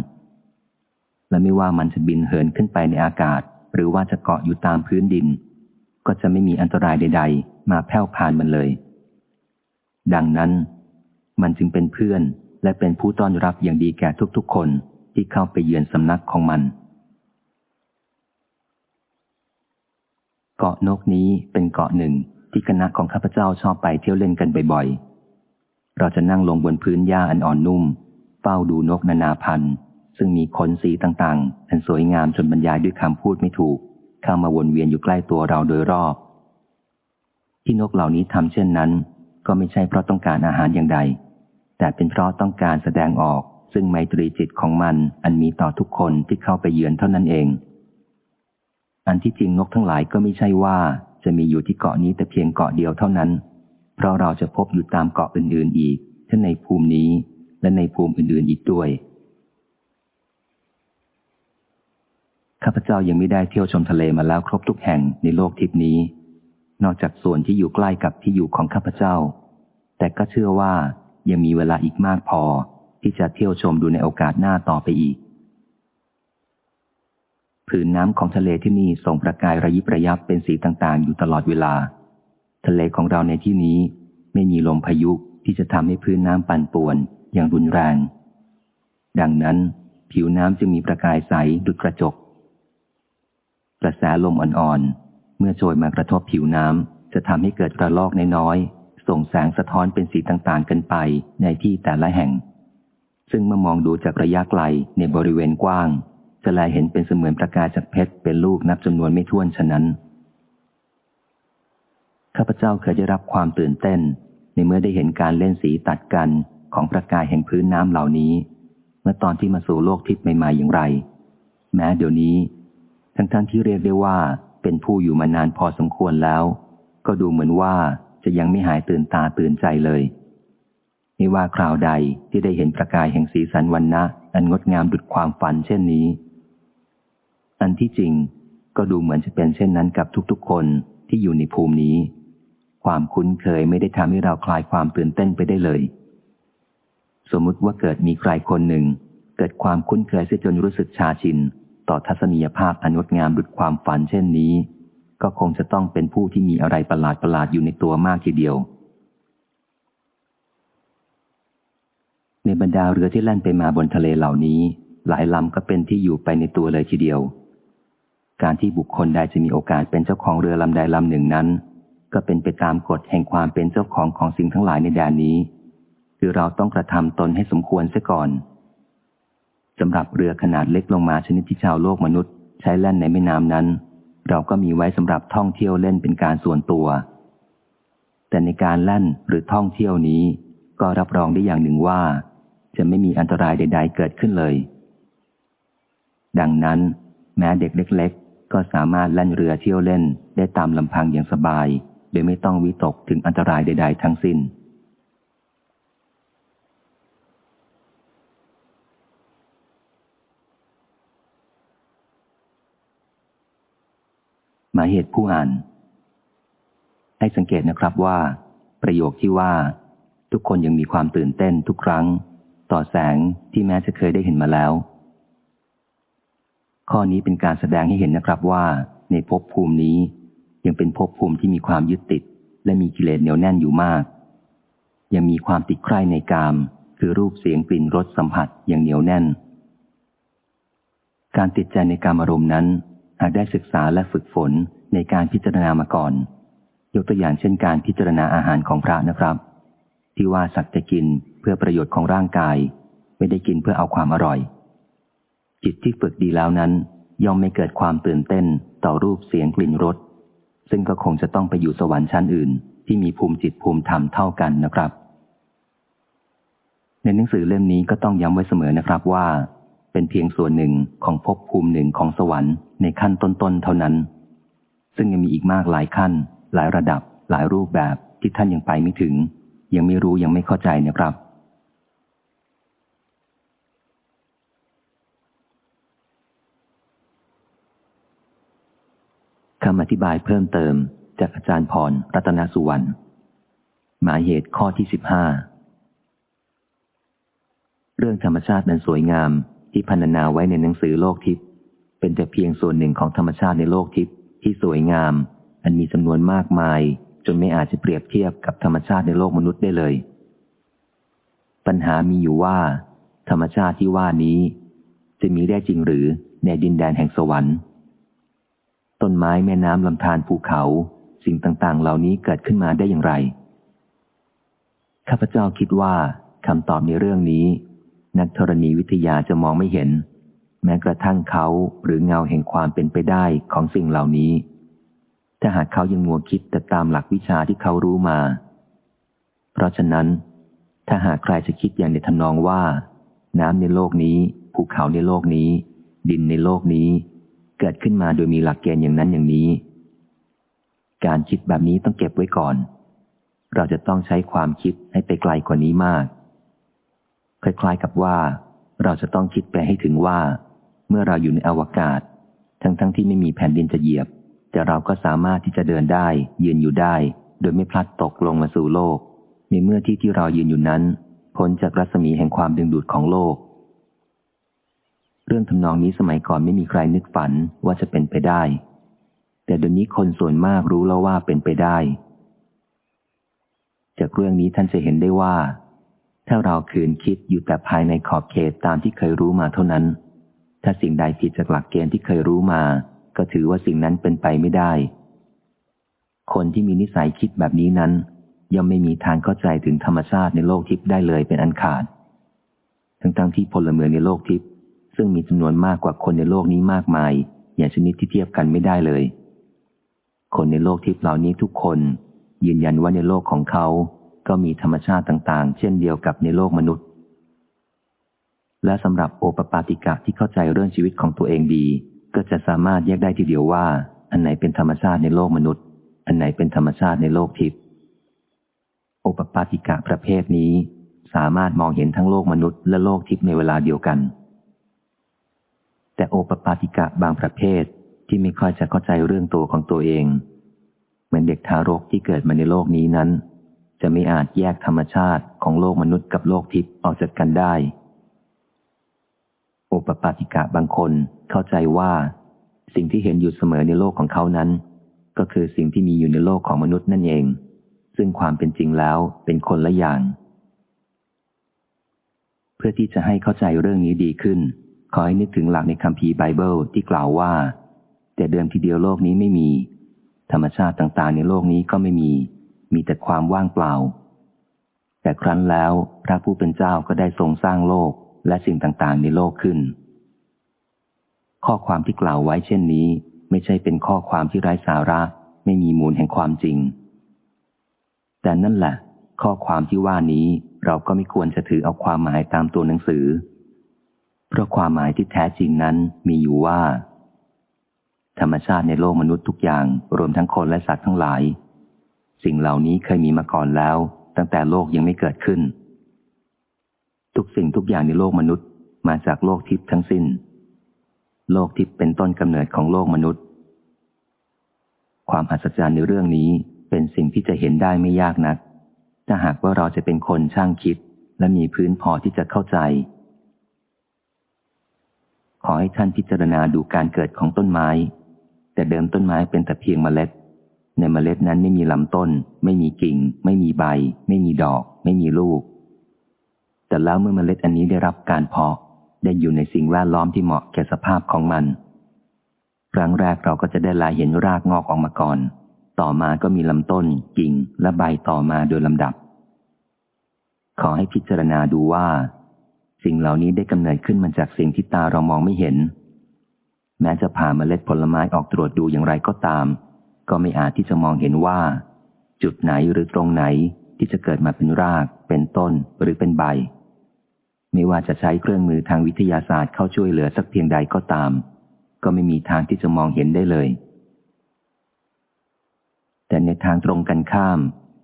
และไม่ว่ามันจะบินเหินขึ้นไปในอากาศ หรือว่าจะเกาะอยู่ตามพื้นดิน ก็จะไม่มีอันตรายใด ๆ มาแผ่วพานมันเลย ดังนั้น มันจึงเป็นเพื่อนและเป็นผู้ต้อนรับอย่างดีแก่ทุกๆคนที่เข้าไปเยือนสำนักของมัน เกาะนกนี้เป็นเกาะหนึ่งที่คณะของข้าพเจ้าชอบไปเที่ยวเล่นกันบ่อยๆ เราจะนั่งลงบนพื้นหญ้าอันอ่อนนุ่ม เฝ้าดูนกนานาพันธุ์ ซึ่งมีขนสีต่างๆ อันสวยงามจนบรรยายด้วยคำพูดไม่ถูก เข้ามาวนเวียนอยู่ใกล้ตัวเราโดยรอบ ที่นกเหล่านี้ทำเช่นนั้น ก็ไม่ใช่เพราะต้องการอาหารอย่างใด แต่เป็นเพราะต้องการแสดงออก ซึ่งไมตรีจิตของมันอันมีต่อทุกคนที่เข้าไปเยือนเท่านั้นเอง อันที่จริงนกทั้งหลายก็ไม่ใช่ว่าจะมีอยู่ที่เกาะนี้แต่เพียงเกาะเดียวเท่านั้น เพราะเราจะพบอยู่ตามเกาะอื่นๆอีกทั้งในภูมินี้และในภูมิอื่นๆอีกด้วย ข้าพเจ้ายังไม่ได้เที่ยวชมทะเลมาแล้วครบทุกแห่งในโลกทิพนี้ นอกจากส่วนที่อยู่ใกล้กับที่อยู่ของข้าพเจ้า แต่ก็เชื่อว่ายังมีเวลาอีกมากพอ ที่จะเที่ยวชมดูในโอกาสหน้าต่อไปอีก ผืนน้ำของทะเลที่นี่ส่งประกายระยิบระยับเป็นสีต่างๆ อยู่ตลอดเวลา ทะเลของเราในที่นี้ ไม่มีลมพายุที่จะทำให้พื้นน้ำปั่นป่วนอย่างรุนแรง ดังนั้น ผิวน้ำจึงมีประกายใสดุจกระจก กระแสลมอ่อนๆ เมื่อโชยมากระทบผิวน้ำจะทำให้เกิดกระลอกน้อยๆ ส่งแสงสะท้อนเป็นสีต่างๆ กันไปในที่แต่ละแห่ง ซึ่งเมื่อมองดูจากระยะไกลในบริเวณกว้าง จะแลเห็นเป็นเสมือนประกายจากเพชรเป็นลูกนับจำนวนไม่ถ้วนฉะนั้น ข้าพเจ้าเคยได้รับความตื่นเต้น ในเมื่อได้เห็นการเล่นสีตัดกันของประกายแห่งพื้นน้ำเหล่านี้ เมื่อตอนที่มาสู่โลกทิพย์ใหม่ๆอย่างไร แม้เดี๋ยวนี้ ทั้งๆทที่เรียกได้ว่าเป็นผู้อยู่มานานพอสมควรแล้ว ก็ดูเหมือนว่าจะยังไม่หายตื่นตาตื่นใจเลยไม่ว่าคราวใดที่ได้เห็นประกายแห่งสีสันวันนะอันงดงามดุดความฝันเช่นนี้ อันที่จริงก็ดูเหมือนจะเป็นเช่นนั้นกับทุกๆ คนที่อยู่ในภูมินี้ ความคุ้นเคยไม่ได้ทำให้เราคลายความตื่นเต้นไปได้เลย สมมุติว่าเกิดมีใครคนหนึ่ง เกิดความคุ้นเคยเสียจนรู้สึกชาชิน ต่อทัศนียภาพอันงดงามดุจความฝันเช่นนี้ ก็คงจะต้องเป็นผู้ที่มีอะไรประหลาดประหลาดอยู่ในตัวมากทีเดียว ในบรรดาเรือที่แล่นไปมาบนทะเลเหล่านี้ หลายลำก็เป็นที่อยู่ไปในตัวเลยทีเดียว การที่บุคคลใดจะมีโอกาสเป็นเจ้าของเรือลำใดลำหนึ่งนั้น ก็เป็นไปตามกฎแห่งความเป็นเจ้าของของสิ่งทั้งหลายในแดนนี้ คือเราต้องกระทำตนให้สมควรเสียก่อน สำหรับเรือขนาดเล็กลงมาชนิดที่ชาวโลกมนุษย์ ใช้แล่นในแม่น้ำนั้น เราก็มีไว้สำหรับท่องเที่ยวเล่นเป็นการส่วนตัว แต่ในการแล่นหรือท่องเที่ยวนี้ ก็รับรองได้อย่างหนึ่งว่า จะไม่มีอันตรายใด ๆ เกิดขึ้นเลย ดังนั้น แม้เด็กเล็ก ๆ ก็สามารถแล่นเรือเที่ยวเล่นได้ตามลำพังอย่างสบาย โดยไม่ต้องวิตกถึงอันตรายใด ๆ ทั้งสิน้น หมายเหตุผู้อ่าน ให้สังเกตนะครับว่า ประโยคที่ว่า ทุกคนยังมีความตื่นเต้นทุกครั้ง ต่อแสงที่แม้จะเคยได้เห็นมาแล้ว ข้อนี้เป็นการแสดงให้เห็นนะครับว่า ในภพภูมินี้ ยังเป็นภพภูมิที่มีความยึดติด และมีกิเลสเหนียวแน่นอยู่มาก ยังมีความติดใคร่ในกาม คือรูปเสียงกลิ่นรสสัมผัสอย่างเหนียวแน่นการติดใจในการอารมณ์นั้น อาจได้ศึกษาและฝึกฝนในการพิจารณามาก่อน ยกตัวอย่างเช่นการพิจารณาอาหารของพระนะครับ ที่ว่าสักจะกินเพื่อประโยชน์ของร่างกาย ไม่ได้กินเพื่อเอาความอร่อย จิตที่ฝึกดีแล้วนั้น ย่อมไม่เกิดความตื่นเต้นต่อรูปเสียงกลิ่นรสซึ่งก็คงจะต้องไปอยู่สวรรค์ชั้นอื่น ที่มีภูมิจิตภูมิธรรมเท่ากันนะครับ ในหนังสือเล่มนี้ก็ต้องย้ำไว้เสมอนะครับว่า เป็นเพียงส่วนหนึ่งของภพภูมิหนึ่งของสวรรค์ในขั้นต้นๆเท่านั้น ซึ่งยังมีอีกมากหลายขั้น หลายระดับ หลายรูปแบบที่ท่านยังไปไม่ถึง ยังไม่รู้ยังไม่เข้าใจนะครับ คำอธิบายเพิ่มเติม จากอาจารย์พรรัตนสุวรรณหมายเหตุข้อที่สิบห้าเรื่องธรรมชาตินั้นสวยงาม ที่พันนาไว้ในหนังสือโลกทิพย์เป็นแต่เพียงส่วนหนึ่งของธรรมชาติในโลกทิพย์ที่สวยงาม อันมีจำนวนมากมาย จนไม่อาจจะเปรียบเทียบกับธรรมชาติในโลกมนุษย์ได้เลย ปัญหามีอยู่ว่า ธรรมชาติที่ว่านี้ จะมีได้จริงหรือในดินแดนแห่งสวรรค์ต้นไม้แม่น้ำลำธารภูเขา สิ่งต่างๆ เหล่านี้เกิดขึ้นมาได้อย่างไร ข้าพเจ้าคิดว่าคำตอบในเรื่องนี้ นักธรณีวิทยาจะมองไม่เห็น แม้กระทั่งเขาหรือเงาแห่งความเป็นไปได้ของสิ่งเหล่านี้ ถ้าหากเขายังมัวคิดแต่ตามหลักวิชาที่เขารู้มา เพราะฉะนั้น ถ้าหากใครจะคิดอย่างในทำนองว่า น้ำในโลกนี้ ภูเขาในโลกนี้ ดินในโลกนี้ เกิดขึ้นมาโดยมีหลักเกณฑ์อย่างนั้นอย่างนี้ การคิดแบบนี้ต้องเก็บไว้ก่อน เราจะต้องใช้ความคิดให้ไปไกลกว่านี้มาก คล้ายๆกับว่า เราจะต้องคิดไปให้ถึงว่า เมื่อเราอยู่ในอวกาศ ทั้งๆทที่ไม่มีแผ่นดินจะเหยียบ แต่เราก็สามารถที่จะเดินได้ยืนอยู่ได้ โดยไม่พลัดตกลงมาสู่โลก ในเมื่อที่ที่เรายืนอยู่นั้นพ้นจากรัศมีแห่งความดึงดูดของโลก เรื่องทำนองนี้สมัยก่อนไม่มีใครนึกฝันว่าจะเป็นไปได้ แต่เดี๋ยวนี้คนส่วนมากรู้แล้วว่าเป็นไปได้ จากเรื่องนี้ท่านจะเห็นได้ว่า ถ้าเราคืนคิดอยู่แต่ภายในขอบเขตตามที่เคยรู้มาเท่านั้น ถ้าสิ่งใดผิดจากหลักเกณฑ์ที่เคยรู้มา ก็ถือว่าสิ่งนั้นเป็นไปไม่ได้ คนที่มีนิสัยคิดแบบนี้นั้น ย่อมไม่มีทางเข้าใจถึงธรรมชาติในโลกทิพย์ได้เลยเป็นอันขาด ทั้งๆทที่พลเมืองในโลกทิพย์ซึ่งมีจำนวนมากกว่าคนในโลกนี้มากมาย อย่างชนิดที่เทียบกันไม่ได้เลย คนในโลกทิพย์เหล่านี้ทุกคน ยืนยันว่าในโลกของเขา ก็มีธรรมชาติต่างๆ เช่นเดียวกับในโลกมนุษย์ และสำหรับโอปปาติกะที่เข้าใจเรื่องชีวิตของตัวเองดี ก็จะสามารถแยกได้ทีเดียวว่า อันไหนเป็นธรรมชาติในโลกมนุษย์ อันไหนเป็นธรรมชาติในโลกทิพย์โอปปาติกะประเภทนี้ สามารถมองเห็นทั้งโลกมนุษย์และโลกทิพย์ในเวลาเดียวกัน แต่โอปปาติกะบางประเภทที่ไม่ค่อยจะเข้าใจเรื่องตัวของตัวเอง เหมือนเด็กทารกที่เกิดมาในโลกนี้นั้น จะไม่อาจแยกธรรมชาติของโลกมนุษย์กับโลกทิพย์ออกจากกันได้โอปปาติกะบางคนเข้าใจว่า สิ่งที่เห็นอยู่เสมอในโลกของเขานั้น ก็คือสิ่งที่มีอยู่ในโลกของมนุษย์นั่นเอง ซึ่งความเป็นจริงแล้วเป็นคนละอย่าง เพื่อที่จะให้เข้าใจเรื่องนี้ดีขึ้น ขอให้นึกถึงหลักในคัมภีร์ไบเบิลที่กล่าวว่า แต่เดิมทีเดียวโลกนี้ไม่มี ธรรมชาติต่างๆ ในโลกนี้ก็ไม่มี มีแต่ความว่างเปล่า แต่ครั้นแล้วพระผู้เป็นเจ้าก็ได้ทรงสร้างโลกและสิ่งต่างๆ ในโลกขึ้น ข้อความที่กล่าวไว้เช่นนี้ ไม่ใช่เป็นข้อความที่ไร้สาระ ไม่มีมูลแห่งความจริง แต่นั่นแหละ ข้อความที่ว่านี้เราก็ไม่ควรจะถือเอาความหมายตามตัวหนังสือ เพราะความหมายที่แท้จริงนั้นมีอยู่ว่า ธรรมชาติในโลกมนุษย์ทุกอย่างรวมทั้งคนและสัตว์ทั้งหลาย สิ่งเหล่านี้เคยมีมาก่อนแล้ว ตั้งแต่โลกยังไม่เกิดขึ้น ทุกสิ่งทุกอย่างในโลกมนุษย์ มาจากโลกทิพย์ทั้งสิน้น โลกทิพย์เป็นต้นกำเนิดของโลกมนุษย์ ความอัศจรรย์ในเรื่องนี้เป็นสิ่งที่จะเห็นได้ไม่ยากนัก ถ้าหากว่าเราจะเป็นคนช่างคิด และมีพื้นพอที่จะเข้าใจ ขอให้ท่านพิจารณาดูการเกิดของต้นไม้ แต่เดิมต้นไม้เป็นแต่เพียงเมล็ด ในเมล็ดนั้นไม่มีลำต้น ไม่มีกิ่ง ไม่มีใบ ไม่มีดอก ไม่มีลูก แต่แล้วเมื่อเมล็ดอันนี้ได้รับการเพาะได้อยู่ในสิ่งแวดล้อมที่เหมาะแก่สภาพของมัน ครั้งแรกเราก็จะได้ลายเห็นรากงอกออกมาก่อน ต่อมาก็มีลำต้น กิ่ง และใบต่อมาโดยลำดับ ขอให้พิจารณาดูว่า สิ่งเหล่านี้ได้กำเนิดขึ้นมาจากสิ่งที่ตาเรามองไม่เห็น แม้จะผ่าเมล็ดผลไม้ออกตรวจดูอย่างไรก็ตาม ก็ไม่อาจที่จะมองเห็นว่า จุดไหนหรือตรงไหนที่จะเกิดมาเป็นราก เป็นต้นหรือเป็นใบ ไม่ว่าจะใช้เครื่องมือทางวิทยาศาสตร์เข้าช่วยเหลือสักเพียงใดก็ตาม ก็ไม่มีทางที่จะมองเห็นได้เลย แต่ในทางตรงกันข้าม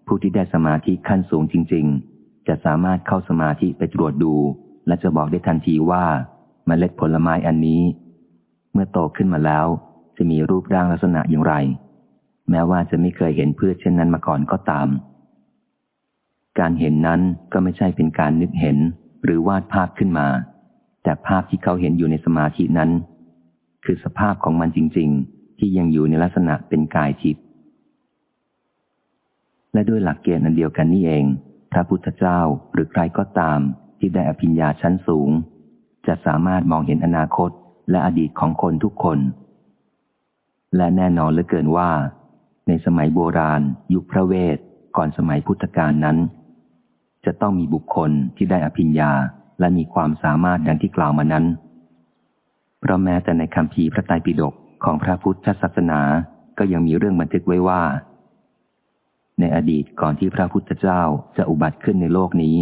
ผู้ที่ได้สมาธิขั้นสูงจริง ๆ จะสามารถเข้าสมาธิไปตรวจดู และจะบอกได้ทันทีว่าเมล็ดผลไม้อันนี้ เมื่อโตขึ้นมาแล้วจะมีรูปร่างลักษณะอย่างไร แม้ว่าจะไม่เคยเห็นพืชเช่นนั้นมาก่อนก็ตาม การเห็นนั้นก็ไม่ใช่เป็นการนึกเห็นหรือวาดภาพขึ้นมา แต่ภาพที่เขาเห็นอยู่ในสมาธินั้น คือสภาพของมันจริง ๆ ที่ยังอยู่ในลักษณะเป็นกายทิพย์และด้วยหลักเกณฑ์อันเดียวกันนี่เองพระพุทธเจ้าหรือใครก็ตามที่ได้อภิญญาชั้นสูง จะสามารถมองเห็นอนาคตและอดีตของคนทุกคน และแน่นอนเหลือเกินว่า ในสมัยโบราณ ยุคพระเวท ก่อนสมัยพุทธกาลนั้น จะต้องมีบุคคลที่ได้อภิญญาและมีความสามารถดังที่กล่าวมานั้น เพราะแม้แต่ในคำพีพระไตรปิฎกของพระพุทธศาสนาก็ยังมีเรื่องบันทึกไว้ว่า ในอดีตก่อนที่พระพุทธเจ้าจะอุบัติขึ้นในโลกนี้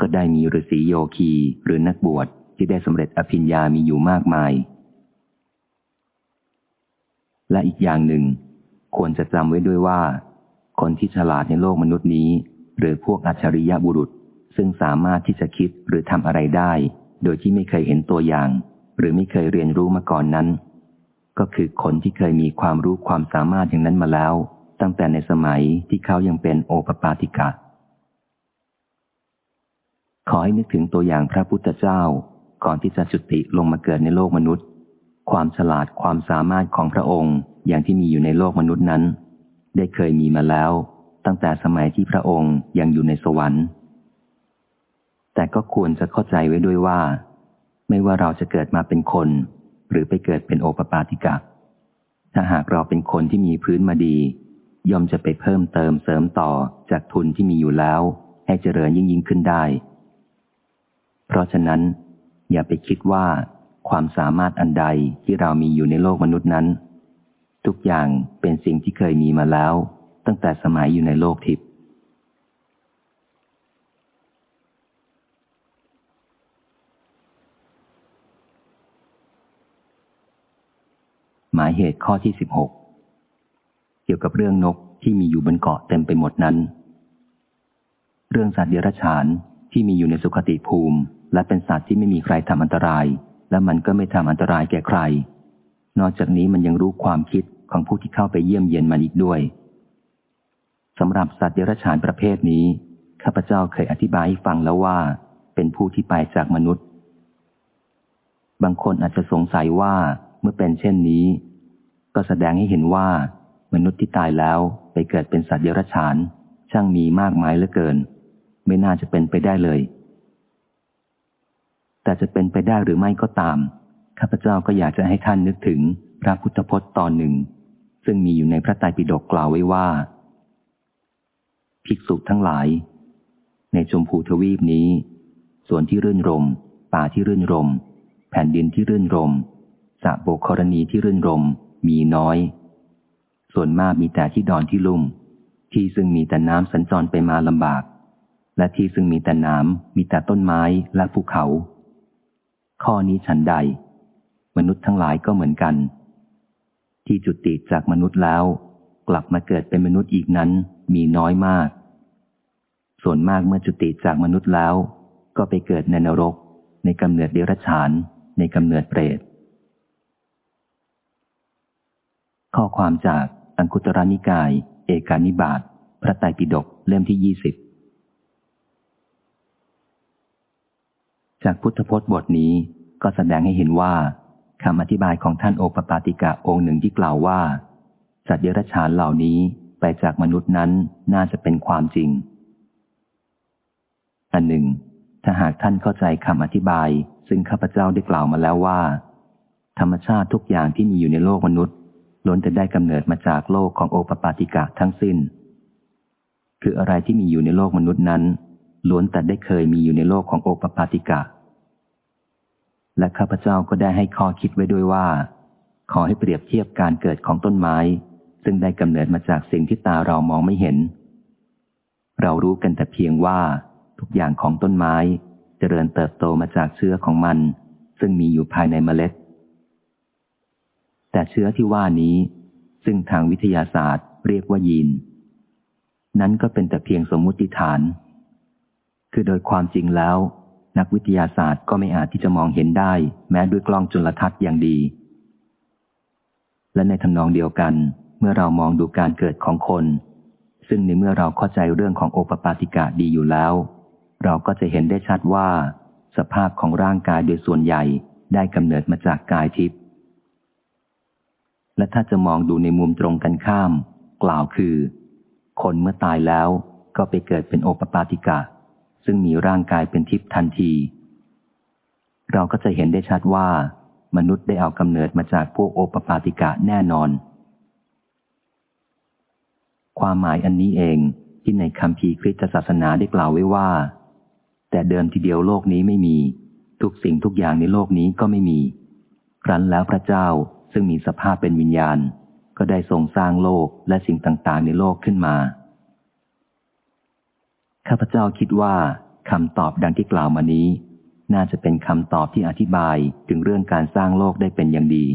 ก็ได้มีฤาษีโยคีหรือนักบวชที่ได้สำเร็จอภิญญามีอยู่มากมาย และอีกอย่างหนึ่ง ควรจะจำไว้ด้วยว่า คนที่ฉลาดในโลกมนุษย์นี้ หรือพวกอัจฉริยะบุรุษ ซึ่งสามารถที่จะคิดหรือทำอะไรได้ โดยที่ไม่เคยเห็นตัวอย่าง หรือไม่เคยเรียนรู้มาก่อนนั้น ก็คือคนที่เคยมีความรู้ความสามารถอย่างนั้นมาแล้ว ตั้งแต่ในสมัยที่เขายังเป็นโอปปาติกะ ขอให้นึกถึงตัวอย่างพระพุทธเจ้า ก่อนที่จะจุติลงมาเกิดในโลกมนุษย์ ความฉลาดความสามารถของพระองค์ อย่างที่มีอยู่ในโลกมนุษย์นั้น ได้เคยมีมาแล้ว ตั้งแต่สมัยที่พระองค์ยังอยู่ในสวรรค์ แต่ก็ควรจะเข้าใจไว้ด้วยว่า ไม่ว่าเราจะเกิดมาเป็นคน หรือไปเกิดเป็นโอปปาติกะ ถ้าหากเราเป็นคนที่มีพื้นมาดี ย่อมจะไปเพิ่มเติมเสริมต่อจากทุนที่มีอยู่แล้ว ให้เจริญยิ่งยิ่งขึ้นได้ เพราะฉะนั้น อย่าไปคิดว่าความสามารถอันใดที่เรามีอยู่ในโลกมนุษย์นั้น ทุกอย่างเป็นสิ่งที่เคยมีมาแล้ว ตั้งแต่สมัยอยู่ในโลกทิพย์หมายเหตุข้อที่สิบหกเกี่ยวกับเรื่องนกที่มีอยู่บนเกาะเต็มไปหมดนั้น เรื่องสัตว์เดรัจฉานที่มีอยู่ในสุขติภูมิ และเป็นสัตว์ที่ไม่มีใครทำอันตราย และมันก็ไม่ทำอันตรายแก่ใคร นอกจากนี้มันยังรู้ความคิดของผู้ที่เข้าไปเยี่ยมเยียนมันอีกด้วยสำหรับสัตว์เดรัจฉานประเภทนี้ ข้าพเจ้าเคยอธิบายให้ฟังแล้วว่า เป็นผู้ที่ไปจากมนุษย์ บางคนอาจจะสงสัยว่าเมื่อเป็นเช่นนี้ ก็แสดงให้เห็นว่า มนุษย์ที่ตายแล้วไปเกิดเป็นสัตว์เดรัจฉาน ช่างมีมากมายเหลือเกิน ไม่น่าจะเป็นไปได้เลย แต่จะเป็นไปได้หรือไม่ก็ตาม ข้าพเจ้าก็อยากจะให้ท่านนึกถึงพระพุทธพจน์ตอนหนึ่ง ซึ่งมีอยู่ในพระไตรปิฎกกล่าวไว้ว่า ภิกษุทั้งหลาย ในชมพูทวีปนี้ส่วนที่รื่นรม ป่าที่รื่นรม แผ่นดินที่รื่นรมสระโบกรณีที่รื่นรมมีน้อย ส่วนมากมีแต่ที่ดอนที่ลุ่ม ที่ซึ่งมีแต่น้ำสัญจรไปมาลำบาก และที่ซึ่งมีแต่น้ำมีแต่ต้นไม้และภูเขา ข้อนี้ฉันใด มนุษย์ทั้งหลายก็เหมือนกัน ที่จุติจากมนุษย์แล้ว กลับมาเกิดเป็นมนุษย์อีกนั้นมีน้อยมาก ส่วนมากเมื่อจุติจากมนุษย์แล้ว ก็ไปเกิดในนรก ในกำเนิดเดรัจฉาน ในกำเนิดเปรตข้อความจากอังคุตรนิกาย เอกานิบาตพระไตรปิฎกเล่มที่ยี่สิบจากพุทธพจน์บทนี้ก็แสดงให้เห็นว่า คำอธิบายของท่านโอปปาติกะองค์หนึ่งที่กล่าวว่า สัตว์เดรัจฉานเหล่านี้ไปจากมนุษย์นั้นน่าจะเป็นความจริง อันหนึ่ง ถ้าหากท่านเข้าใจคำอธิบาย ซึ่งข้าพเจ้าได้กล่าวมาแล้วว่า ธรรมชาติทุกอย่างที่มีอยู่ในโลกมนุษย์ ล้วนจะได้กำเนิดมาจากโลกของโอปปาติกะทั้งสิ้น คืออะไรที่มีอยู่ในโลกมนุษย์นั้นล้วนแต่ได้เคยมีอยู่ในโลกของโอปปาติกะ และข้าพเจ้าก็ได้ให้ข้อคิดไว้ด้วยว่า ขอให้เปรียบเทียบการเกิดของต้นไม้ ซึ่งได้กำเนิดมาจากสิ่งที่ตาเรามองไม่เห็น เรารู้กันแต่เพียงว่า ทุกอย่างของต้นไม้จเจริญเติบโตมาจากเชื้อของมัน ซึ่งมีอยู่ภายในเมล็ด แต่เชื้อที่ว่านี้ ซึ่งทางวิทยาศาสตร์เรียกว่ายีน นั้นก็เป็นแต่เพียงสมมุติฐาน คือโดยความจริงแล้ว นักวิทยาศาสตร์ก็ไม่อาจที่จะมองเห็นได้ แม้ด้วยกล้องจุลทรรศน์อย่างดี และในทำนองเดียวกัน เมื่อเรามองดูการเกิดของคน ซึ่งในเมื่อเราเข้าใจเรื่องของโอปปาติกะดีอยู่แล้ว เราก็จะเห็นได้ชัดว่า สภาพของร่างกายโดยส่วนใหญ่ได้กำเนิดมาจากกายทิพย์และถ้าจะมองดูในมุมตรงกันข้าม กล่าวคือ คนเมื่อตายแล้วก็ไปเกิดเป็นโอปปาติกะ ซึ่งมีร่างกายเป็นทิพย์ทันที เราก็จะเห็นได้ชัดว่า มนุษย์ได้เอากำเนิดมาจากพวกโอปปาติกะแน่นอน ความหมายอันนี้เองที่ในคำพีคริสตศาสนาได้กล่าวไว้ว่า แต่เดิมทีเดียวโลกนี้ไม่มี ทุกสิ่งทุกอย่างในโลกนี้ก็ไม่มี ครั้นแล้วพระเจ้าซึ่งมีสภาพเป็นวิญญาณ ก็ได้ทรงสร้างโลกและสิ่งต่างๆ ในโลกขึ้นมา ข้าพเจ้าคิดว่าคำตอบดังที่กล่าวมานี้ น่าจะเป็นคำตอบที่อธิบายถึงเรื่องการสร้างโลกได้เป็นอย่างดี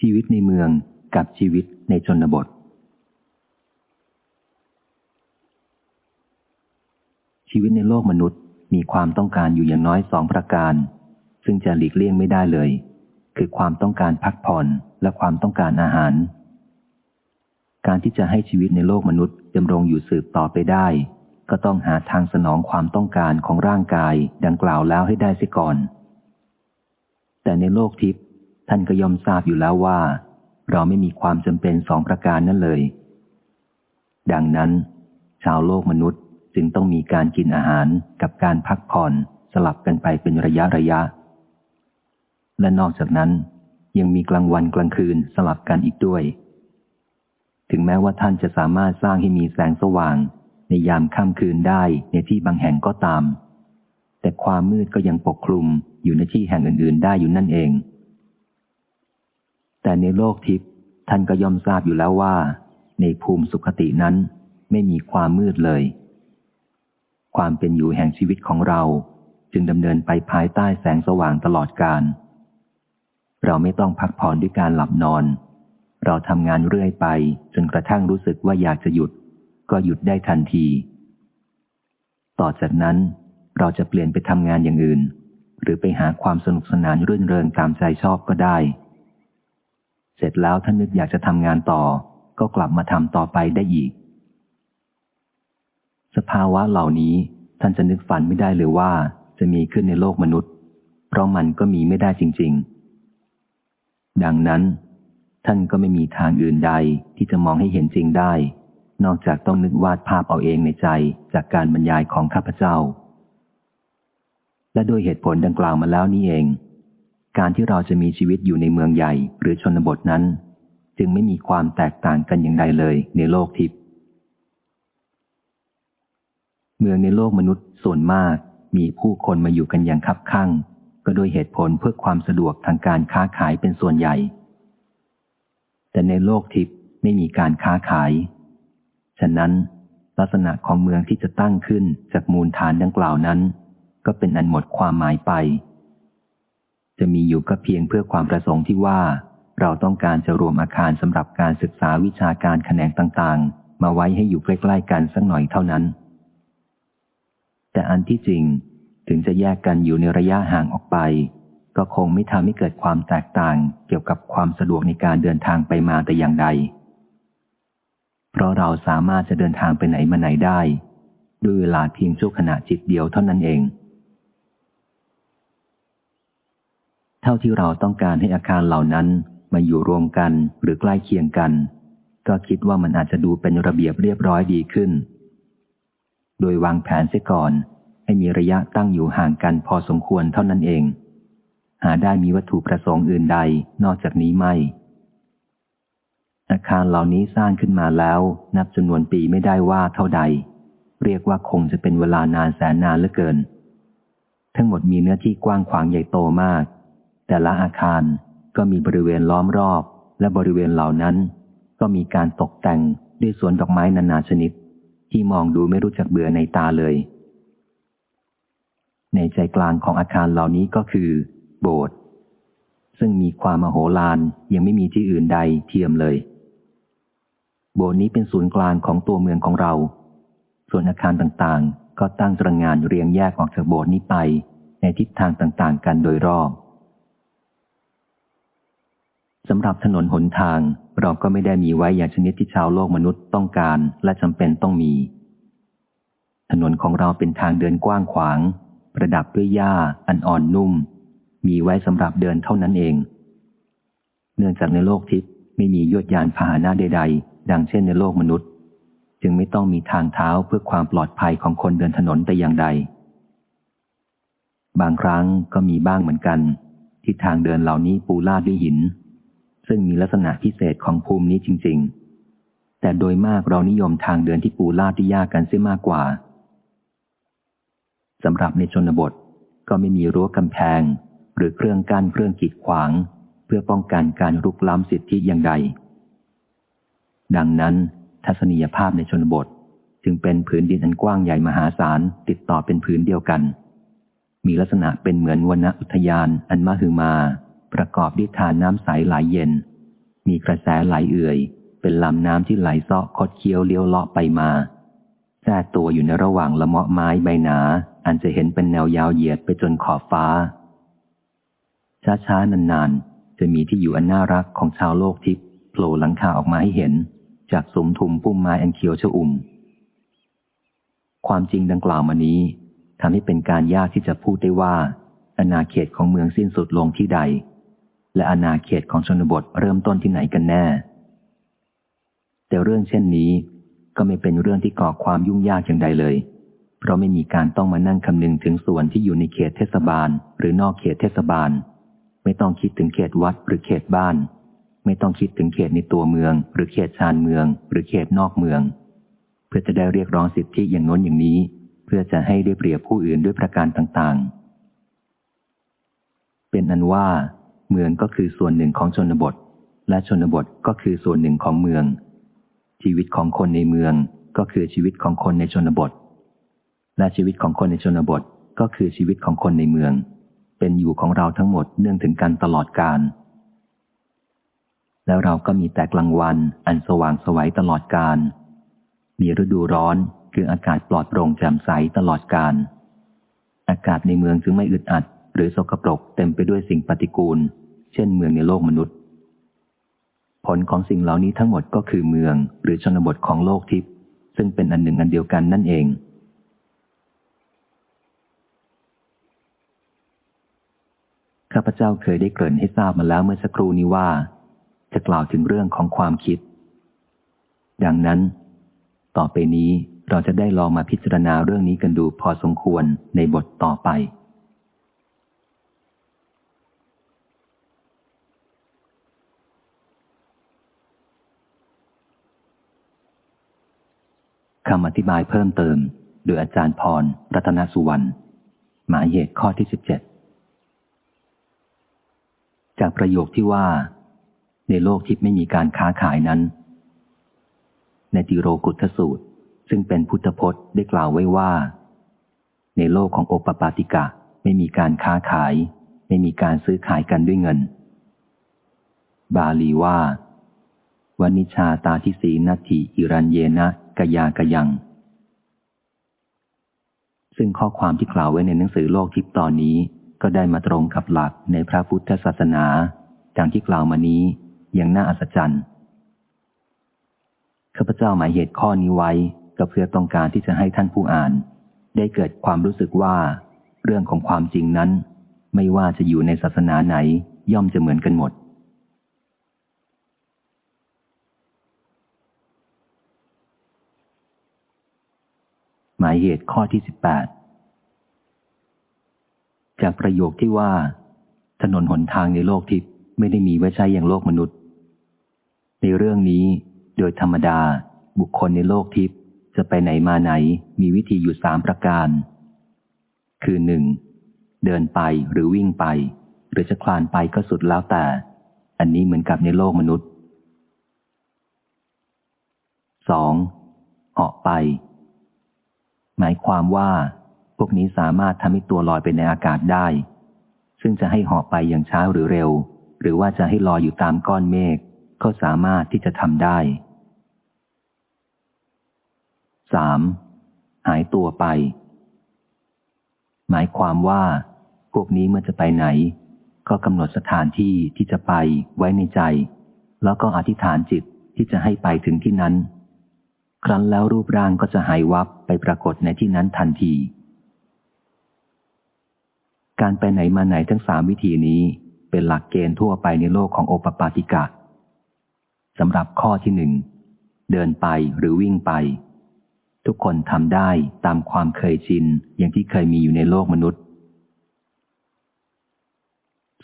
ชีวิตในเมืองกับชีวิตในชนบท ชีวิตในโลกมนุษย์ มีความต้องการอยู่อย่างน้อยสองประการ ซึ่งจะหลีกเลี่ยงไม่ได้เลย คือความต้องการพักผ่อนและความต้องการอาหาร การที่จะให้ชีวิตในโลกมนุษย์ดำรงอยู่สืบต่อไปได้ ก็ต้องหาทางสนองความต้องการของร่างกายดังกล่าวแล้วให้ได้เสียก่อน แต่ในโลกทิพย์ท่านก็ยอมทราบอยู่แล้วว่า เราไม่มีความจำเป็นสองประการนั่นเลย ดังนั้น ชาวโลกมนุษย์ จึงต้องมีการกินอาหารกับการพักผ่อนสลับกันไปเป็นระยะระยะ และนอกจากนั้นยังมีกลางวันกลางคืนสลับกันอีกด้วย ถึงแม้ว่าท่านจะสามารถสร้างให้มีแสงสว่าง ในยามค่ำคืนได้ในที่บางแห่งก็ตาม แต่ความมืดก็ยังปกคลุมอยู่ในที่แห่งอื่น ๆ ได้อยู่นั่นเอง แต่ในโลกทิพย์ท่านก็ย่อมทราบอยู่แล้วว่า ในภูมิสุขตินั้นไม่มีความมืดเลย ความเป็นอยู่แห่งชีวิตของเรา จึงดำเนินไปภายใต้แสงสว่างตลอดกาลเราไม่ต้องพักผ่อนด้วยการหลับนอน เราทำงานเรื่อยไป จนกระทั่งรู้สึกว่าอยากจะหยุด ก็หยุดได้ทันที ต่อจากนั้นเราจะเปลี่ยนไปทำงานอย่างอื่น หรือไปหาความสนุกสนานรื่นเริงตามใจชอบก็ได้ เสร็จแล้วท่านนึกอยากจะทำงานต่อ ก็กลับมาทำต่อไปได้อีก สภาวะเหล่านี้ท่านจะนึกฝันไม่ได้เลยว่าจะมีขึ้นในโลกมนุษย์ เพราะมันก็มีไม่ได้จริง ๆ ดังนั้น ท่านก็ไม่มีทางอื่นใดที่จะมองให้เห็นจริงได้ นอกจากต้องนึกวาดภาพเอาเองในใจจากการบรรยายของข้าพเจ้า และด้วยเหตุผลดังกล่าวมาแล้วนี้เอง การที่เราจะมีชีวิตอยู่ในเมืองใหญ่หรือชนบทนั้น จึงไม่มีความแตกต่างกันอย่างใดเลยในโลกทิพย์ เมืองในโลกมนุษย์ส่วนมาก มีผู้คนมาอยู่กันอย่างคับข้างก็โดยเหตุผลเพื่อความสะดวกทางการค้าขายเป็นส่วนใหญ่ แต่ในโลกทิพย์ไม่มีการค้าขาย ฉะนั้น ลักษณะของเมืองที่จะตั้งขึ้นจากมูลฐานดังกล่าวนั้น ก็เป็นอันหมดความหมายไป จะมีอยู่ก็เพียงเพื่อความประสงค์ที่ว่า เราต้องการจะรวมอาคารสำหรับการศึกษาวิชาการแขนงต่างๆ มาไว้ให้อยู่ใกล้ๆกันสักหน่อยเท่านั้น แต่อันที่จริงถึงจะแยกกันอยู่ในระยะห่างออกไป ก็คงไม่ทำให้เกิดความแตกต่างเกี่ยวกับความสะดวกในการเดินทางไปมาแต่อย่างใด เพราะเราสามารถจะเดินทางไปไหนมาไหนได้ ด้วยเวลาเพียงชั่วขณะจิตเดียวเท่านั้นเอง เท่าที่เราต้องการให้อาคารเหล่านั้นมาอยู่รวมกันหรือใกล้เคียงกัน ก็คิดว่ามันอาจจะดูเป็นระเบียบเรียบร้อยดีขึ้น โดยวางแผนเสียก่อน ให้มีระยะตั้งอยู่ห่างกันพอสมควรเท่านั้นเอง หาได้มีวัตถุประสงค์อื่นใดนอกจากนี้ไม่ อาคารเหล่านี้สร้างขึ้นมาแล้ว นับจำนวนปีไม่ได้ว่าเท่าใด เรียกว่าคงจะเป็นเวลานานแสนนานเหลือเกิน ทั้งหมดมีเนื้อที่กว้างขวางใหญ่โตมาก แต่ละอาคารก็มีบริเวณล้อมรอบ และบริเวณเหล่านั้น ก็มีการตกแต่งด้วยสวนดอกไม้นานาชนิด ที่มองดูไม่รู้จักเบื่อในตาเลย ในใจกลางของอาคารเหล่านี้ก็คือ โบสถ์ซึ่งมีความมโหฬารยังไม่มีที่อื่นใดเทียมเลย โบสถ์นี้เป็นศูนย์กลางของตัวเมืองของเรา ส่วนอาคารต่างๆ ก็ตั้งตระงานเรียงแยกออกจากโบสถ์นี้ไปในทิศทางต่างๆ กันโดยรอบ สำหรับถนนหนทาง เราก็ไม่ได้มีไว้อย่างชนิดที่ชาวโลกมนุษย์ต้องการและจำเป็นต้องมี ถนนของเราเป็นทางเดินกว้างขวาง ประดับด้วยหญ้าอันอ่อนนุ่ม มีไว้สำหรับเดินเท่านั้นเอง เนื่องจากในโลกทิพย์ไม่มียวดยานพาหนะใด ๆ ดังเช่นในโลกมนุษย์ จึงไม่ต้องมีทางเท้าเพื่อความปลอดภัยของคนเดินถนนแต่อย่างใด บางครั้งก็มีบ้างเหมือนกัน ที่ทางเดินเหล่านี้ปูลาดด้วยหิน ซึ่งมีลักษณะพิเศษของภูมินี้จริง ๆ แต่โดยมากเรานิยมทางเดินที่ปูลาดที่ยากกันเสียมากกว่าสำหรับในชนบทก็ไม่มีรั้วกำแพง หรือเครื่องกั้นเครื่องกีดขวาง เพื่อป้องกันการรุกล้ำสิทธิอย่างใด ดังนั้น ทัศนียภาพในชนบทจึงเป็นผืนดินอันกว้างใหญ่มหาศาลติดต่อเป็นผืนเดียวกัน มีลักษณะเป็นเหมือนวนอุทยานอันมหึมา ประกอบด้วยทานน้ำใสไหลยเย็น มีกระแสไหลเอื่อย เป็นลำน้ำที่ไหลเซาะคดเคี้ยวเลี้ยวเลาะไปมาแทรกตัวอยู่ในระหว่างละเมาะไม้ใบหนา อันจะเห็นเป็นแนวยาวเหยียดไปจนขอบฟ้า ช้าๆนานๆ จะมีที่อยู่อันน่ารักของชาวโลกทิพย์โผล่หลังคาออกมาให้เห็น จากสมทุมพุ่มไม้อันเขียวชอุ่ม ความจริงดังกล่าวมานี้ทำให้เป็นการยากที่จะพูดได้ว่าอาณาเขตของเมืองสิ้นสุดลงที่ใด และอาณาเขตของชนบทเริ่มต้นที่ไหนกันแน่ แต่เรื่องเช่นนี้ก็ไม่เป็นเรื่องที่ก่อความยุ่งยากอย่างใดเลย เพราะไม่มีการต้องมานั่งคำนึงถึงส่วนที่อยู่ในเขตเทศบาล หรือนอกเขตเทศบาล ไม่ต้องคิดถึงเขตวัดหรือเขตบ้าน ไม่ต้องคิดถึงเขตในตัวเมือง หรือเขตชานเมือง หรือเขตนอกเมือง เพื่อจะได้เรียกร้องสิทธิอย่างน้นอย่างนี้ เพื่อจะให้ได้เปรียบผู้อื่นด้วยประการต่างๆ เป็นอันว่า เมืองก็คือส่วนหนึ่งของชนบท และชนบทก็คือส่วนหนึ่งของเมือง ชีวิตของคนในเมืองก็คือชีวิตของคนในชนบท และชีวิตของคนในชนบทก็คือชีวิตของคนในเมือง เป็นอยู่ของเราทั้งหมดเนื่องถึงกันตลอดกาลแล้วเราก็มีแต่กลางวันอันสว่างสวัยตลอดกาลมีฤดูร้อนคืออากาศปลอดโปร่งแจ่มใสตลอดกาลอากาศในเมืองจึงไม่อึดอัด หรือสกปรกเต็มไปด้วยสิ่งปฏิกูล เช่นเมืองในโลกมนุษย์ ผลของสิ่งเหล่านี้ทั้งหมดก็คือเมืองหรือชนบทของโลกทิพย์ซึ่งเป็นอันหนึ่งอันเดียวกันนั่นเอง ข้าพเจ้าเคยได้เกริ่นให้ทราบมาแล้วเมื่อสักครู่นี้ว่า จะกล่าวถึงเรื่องของความคิด ดังนั้น ต่อไปนี้เราจะได้ลองมาพิจารณาเรื่องนี้กันดูพอสมควรในบทต่อไป คำอธิบายเพิ่มเติม โดยอาจารย์พร รัตนสุวรรณ หมายเหตุข้อที่สิบเจ็ดจากประโยคที่ว่า ในโลกที่ไม่มีการค้าขายนั้น ในติโรกุทสูตร ซึ่งเป็นพุทธพจน์ได้กล่าวไว้ว่า ในโลกของโอปปาติกะไม่มีการค้าขาย ไม่มีการซื้อขายกันด้วยเงิน บาลีว่า วนิชาตาทิสีนัตถิอิรันเยนะกยากยัง ซึ่งข้อความที่กล่าวไว้ในหนังสือโลกทิพตอนนี้ก็ได้มาตรงกับหลักในพระพุทธศาสนาดังที่กล่าวมานี้อย่างน่าอัศจรรย์ข้าพเจ้าหมายเหตุข้อนี้ไว้ก็เพื่อต้องการที่จะให้ท่านผู้อ่าน ได้เกิดความรู้สึกว่า เรื่องของความจริงนั้น ไม่ว่าจะอยู่ในศาสนาไหนย่อมจะเหมือนกันหมดห มายเหตุข้อที่สิบแปดจากประโยคที่ว่า ถนนหนทางในโลกทิพย์ไม่ได้มีไว้ใช้อย่างโลกมนุษย์ ในเรื่องนี้โดยธรรมดา บุคคลในโลกทิพย์จะไปไหนมาไหนมีวิธีอยู่สามประการ คือหนึ่งเดินไปหรือวิ่งไป หรือจะคลานไปก็สุดแล้วแต่ อันนี้เหมือนกับในโลกมนุษย์สองเหาะไป หมายความว่า พวกนี้สามารถทำให้ตัวลอยไปในอากาศได้ ซึ่งจะให้หอบไปอย่างช้าหรือเร็ว หรือว่าจะให้ลอยอยู่ตามก้อนเมฆก็สามารถที่จะทำได้ 3. หายตัวไป หมายความว่า พวกนี้เมื่อจะไปไหน ก็กำหนดสถานที่ที่จะไปไว้ในใจ แล้วก็อธิษฐานจิตที่จะให้ไปถึงที่นั้น ครั้นแล้วรูปร่างก็จะหายวับไปปรากฏในที่นั้นทันที การไปไหนมาไหนทั้งสามวิธีนี้เป็นหลักเกณฑ์ทั่วไปในโลกของโอปปาติกะสำหรับข้อที่หนึ่งเดินไปหรือวิ่งไป ทุกคนทำได้ตามความเคยชินอย่างที่เคยมีอยู่ในโลกมนุษย์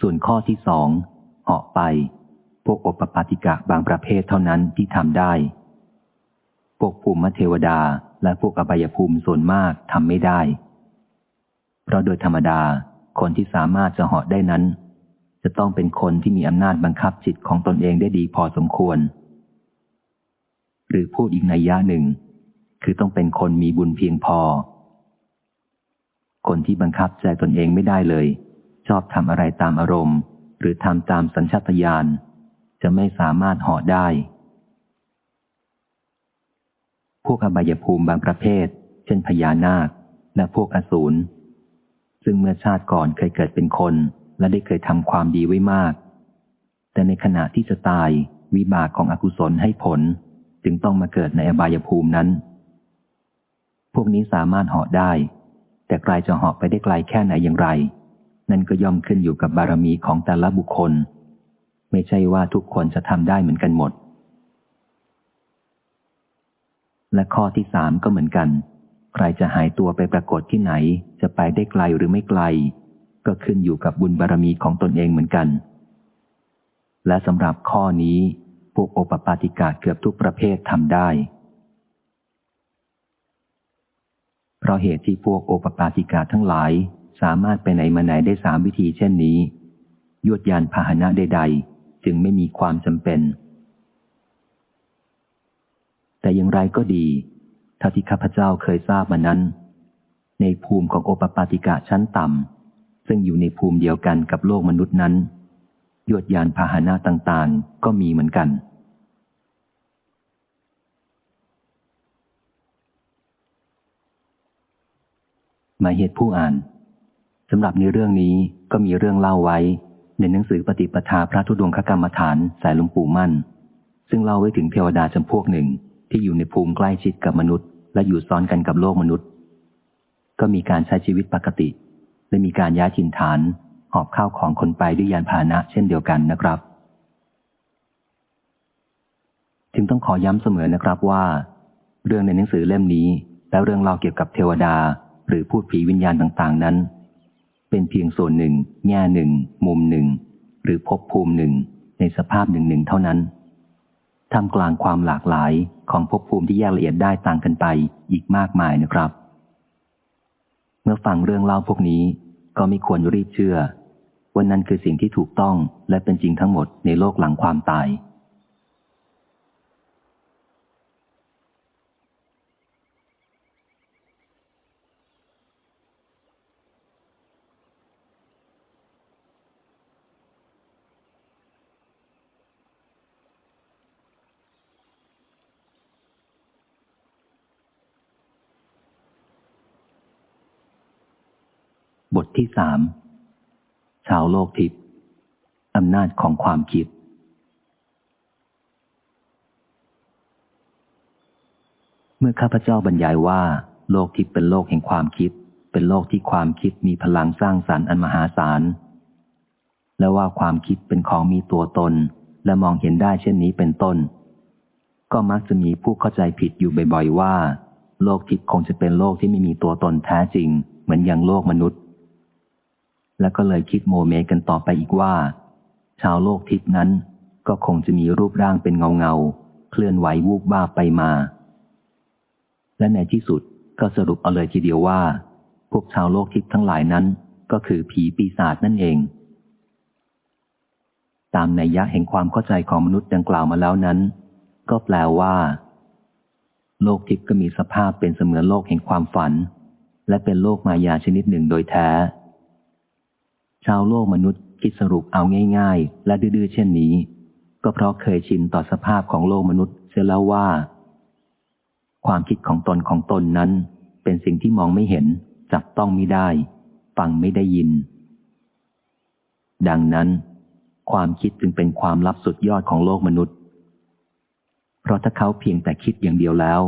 ส่วนข้อที่สองเหาะไป พวกโอปปาติกะบางประเภทเท่านั้นที่ทำได้ วกภูมิเทวดาและพวกอบายภูมิส่วนมากทำไม่ได้ เพราะโดยธรรมดาคนที่สามารถจะเหาะได้นั้น จะต้องเป็นคนที่มีอำนาจบังคับจิตของตนเองได้ดีพอสมควร หรือพูดอีกในย่าหนึ่ง คือต้องเป็นคนมีบุญเพียงพอ คนที่บังคับใจตนเองไม่ได้เลย ชอบทำอะไรตามอารมณ์ หรือทำตามสัญชาตญาณจะไม่สามารถเหาะได้ พวกอบายภูมิบางประเภท เช่นพญานาค และพวกอสูร ซึ่งเมื่อชาติก่อนเคยเกิดเป็นคน และได้เคยทำความดีไว้มาก แต่ในขณะที่จะตายวิบากของอกุศลให้ผล จึงต้องมาเกิดในอบายภูมินั้น พวกนี้สามารถเหาะได้ แต่ไกลจะเหาะไปได้ไกลแค่ไหนอย่างไร นั่นก็ย่อมขึ้นอยู่กับบารมีของแต่ละบุคคล ไม่ใช่ว่าทุกคนจะทำได้เหมือนกันหมด และข้อที่สามก็เหมือนกัน ใครจะหายตัวไปปรากฏที่ไหน จะไปได้ไกลหรือไม่ไกล ก็ขึ้นอยู่กับบุญบารมีของตนเองเหมือนกัน และสำหรับข้อนี้พวกโอปปาติกาเกือบทุกประเภททำได้ เพราะเหตุที่พวกโอปปาติกาทั้งหลาย สามารถไปไหนมาไหนได้สามวิธีเช่นนี้ ยวดยานพาหนะใด ๆ จึงไม่มีความจำเป็น แต่อย่างไรก็ดีถ้าที่ข้าพเจ้าเคยทราบมานั้น ในภูมิของโอปปาติกาชั้นต่ำซึ่งอยู่ในภูมิเดียวกันกับโลกมนุษย์นั้นยวดยานพาหนะต่างๆ ก็มีเหมือนกัน หมายเหตุผู้อ่านสำหรับในเรื่องนี้ก็มีเรื่องเล่าไว้ ในหนังสือปฏิปทาพระธุดงคกรรมฐานสายหลวงปู่มั่น ซึ่งเล่าไว้ถึงเทวดาจำพวกหนึ่ง ที่อยู่ในภูมิใกล้ชิดกับมนุษย์ และอยู่ซ้อนกันกับโลกมนุษย์ ก็มีการใช้ชีวิตปกติ และมีการย้ายถิ่นฐาน หอบข้าวของคนไปด้วยยานพาหนะเช่นเดียวกันนะครับ จึงต้องขอย้ำเสมอนะครับว่า เรื่องในหนังสือเล่มนี้ และเรื่องเล่าเกี่ยวกับเทวดา หรือพูดผีวิญญาณต่างๆ นั้น เป็นเพียงส่วนหนึ่ง แง่หนึ่ง มุมหนึ่ง หรือภพภูมิหนึ่ง ในสภาพหนึ่งหนึ่งเท่านั้น ทำกลางความหลากหลายของภพภูมิที่แยกละเอียดได้ต่างกันไปอีกมากมายนะครับ เมื่อฟังเรื่องเล่าพวกนี้ ก็ไม่ควรรีบเชื่อว่านั่นคือสิ่งที่ถูกต้องและเป็นจริงทั้งหมดในโลกหลังความตาย บ ที่สามชาวโลกทิพย์อำนาจของความคิด เมื่อข้าพเจ้าบรรยายว่า โลกทิพย์เป็นโลกแห่งความคิด เป็นโลกที่ความคิดมีพลังสร้างสรรค์อันมหาศาล และว่าความคิดเป็นของมีตัวตน และมองเห็นได้เช่นนี้เป็นต้น ก็มักจะมีผู้เข้าใจผิดอยู่บ่อยๆว่า โลกทิพย์คงจะเป็นโลกที่ไม่มีตัวตนแท้จริง เหมือนอย่างโลกมนุษย์ แล้วก็เลยคิดโมเมกันต่อไปอีกว่า ชาวโลกทิพย์นั้นก็คงจะมีรูปร่างเป็นเงาเงาเคลื่อนไหววูบวาบไปมา และในที่สุดก็สรุปเอาเลยทีเดียวว่า พวกชาวโลกทิพย์ทั้งหลายนั้น ก็คือผีปีศาจนั่นเอง ตามนัยยะแห่งความเข้าใจของมนุษย์ดังกล่าวมาแล้วนั้น ก็แปลว่า โลกทิพก็มีสภาพเป็นเสมือนโลกแห่งความฝัน และเป็นโลกมายาชนิดหนึ่งโดยแท้ ชาวโลกมนุษย์คิดสรุปเอาง่าย ๆ และดื้อๆเช่นนี้ ก็เพราะเคยชินต่อสภาพของโลกมนุษย์เสียแล้วว่า ความคิดของตนของตนนั้น เป็นสิ่งที่มองไม่เห็น จับต้องไม่ได้ ฟังไม่ได้ยิน ดังนั้น ความคิดจึงเป็นความลับสุดยอดของโลกมนุษย์ เพราะถ้าเขาเพียงแต่คิดอย่างเดียวแล้ว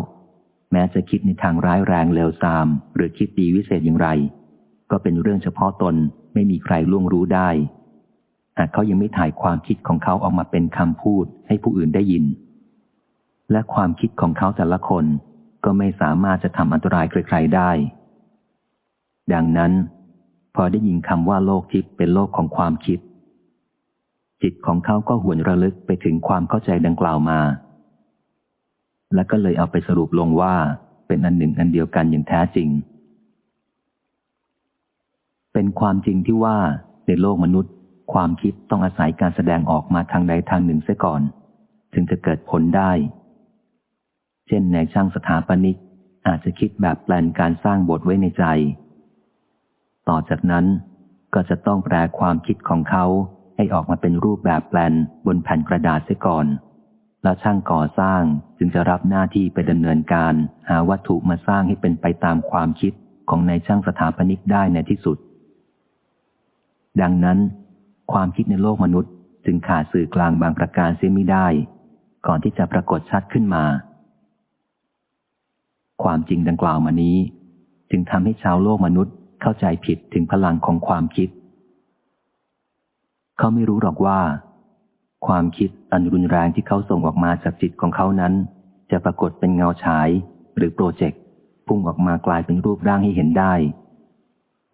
แม้จะคิดในทางร้ายแรงเลวทราม หรือคิดดีวิเศษอย่างไร ก็เป็นเรื่องเฉพาะตน ไม่มีใครล่วงรู้ได้ หากเขายังไม่ถ่ายความคิดของเขาออกมาเป็นคำพูดให้ผู้อื่นได้ยิน และความคิดของเขาแต่ละคนก็ไม่สามารถจะทำอันตรายใครๆได้ ดังนั้น พอได้ยินคำว่าโลกทิพย์เป็นโลกของความคิด จิตของเขาก็หวนระลึกไปถึงความเข้าใจดังกล่าวมา และก็เลยเอาไปสรุปลงว่าเป็นอันหนึ่งอันเดียวกันอย่างแท้จริง เป็นความจริงที่ว่าในโลกมนุษย์ ความคิดต้องอาศัยการแสดงออกมาทางใดทางหนึ่งเสียก่อน ถึงจะเกิดผลได้ เช่นในช่างสถาปนิกอาจจะคิดแบบแปลนการสร้างบทไว้ในใจ ต่อจากนั้นก็จะต้องแปลความคิดของเขาให้ออกมาเป็นรูปแบบแปลนบนแผ่นกระดาษเสียก่อน แล้วช่างก่อสร้างจึงจะรับหน้าที่ไปดำเนินการ หาวัตถุมาสร้างให้เป็นไปตามความคิดของในช่างสถาปนิกได้ในที่สุด ดังนั้น ความคิดในโลกมนุษย์ จึงขาดสื่อกลางบางประการเสียไม่ได้ ก่อนที่จะปรากฏชัดขึ้นมา ความจริงดังกล่าวมานี้ จึงทำให้ชาวโลกมนุษย์เข้าใจผิดถึงพลังของความคิด เขาไม่รู้หรอกว่า ความคิดอันรุนแรงที่เขาส่งออกมาจากจิตของเขานั้น จะปรากฏเป็นเงาฉายหรือโปรเจกต์พุ่งออกมากลายเป็นรูปร่างให้เห็นได้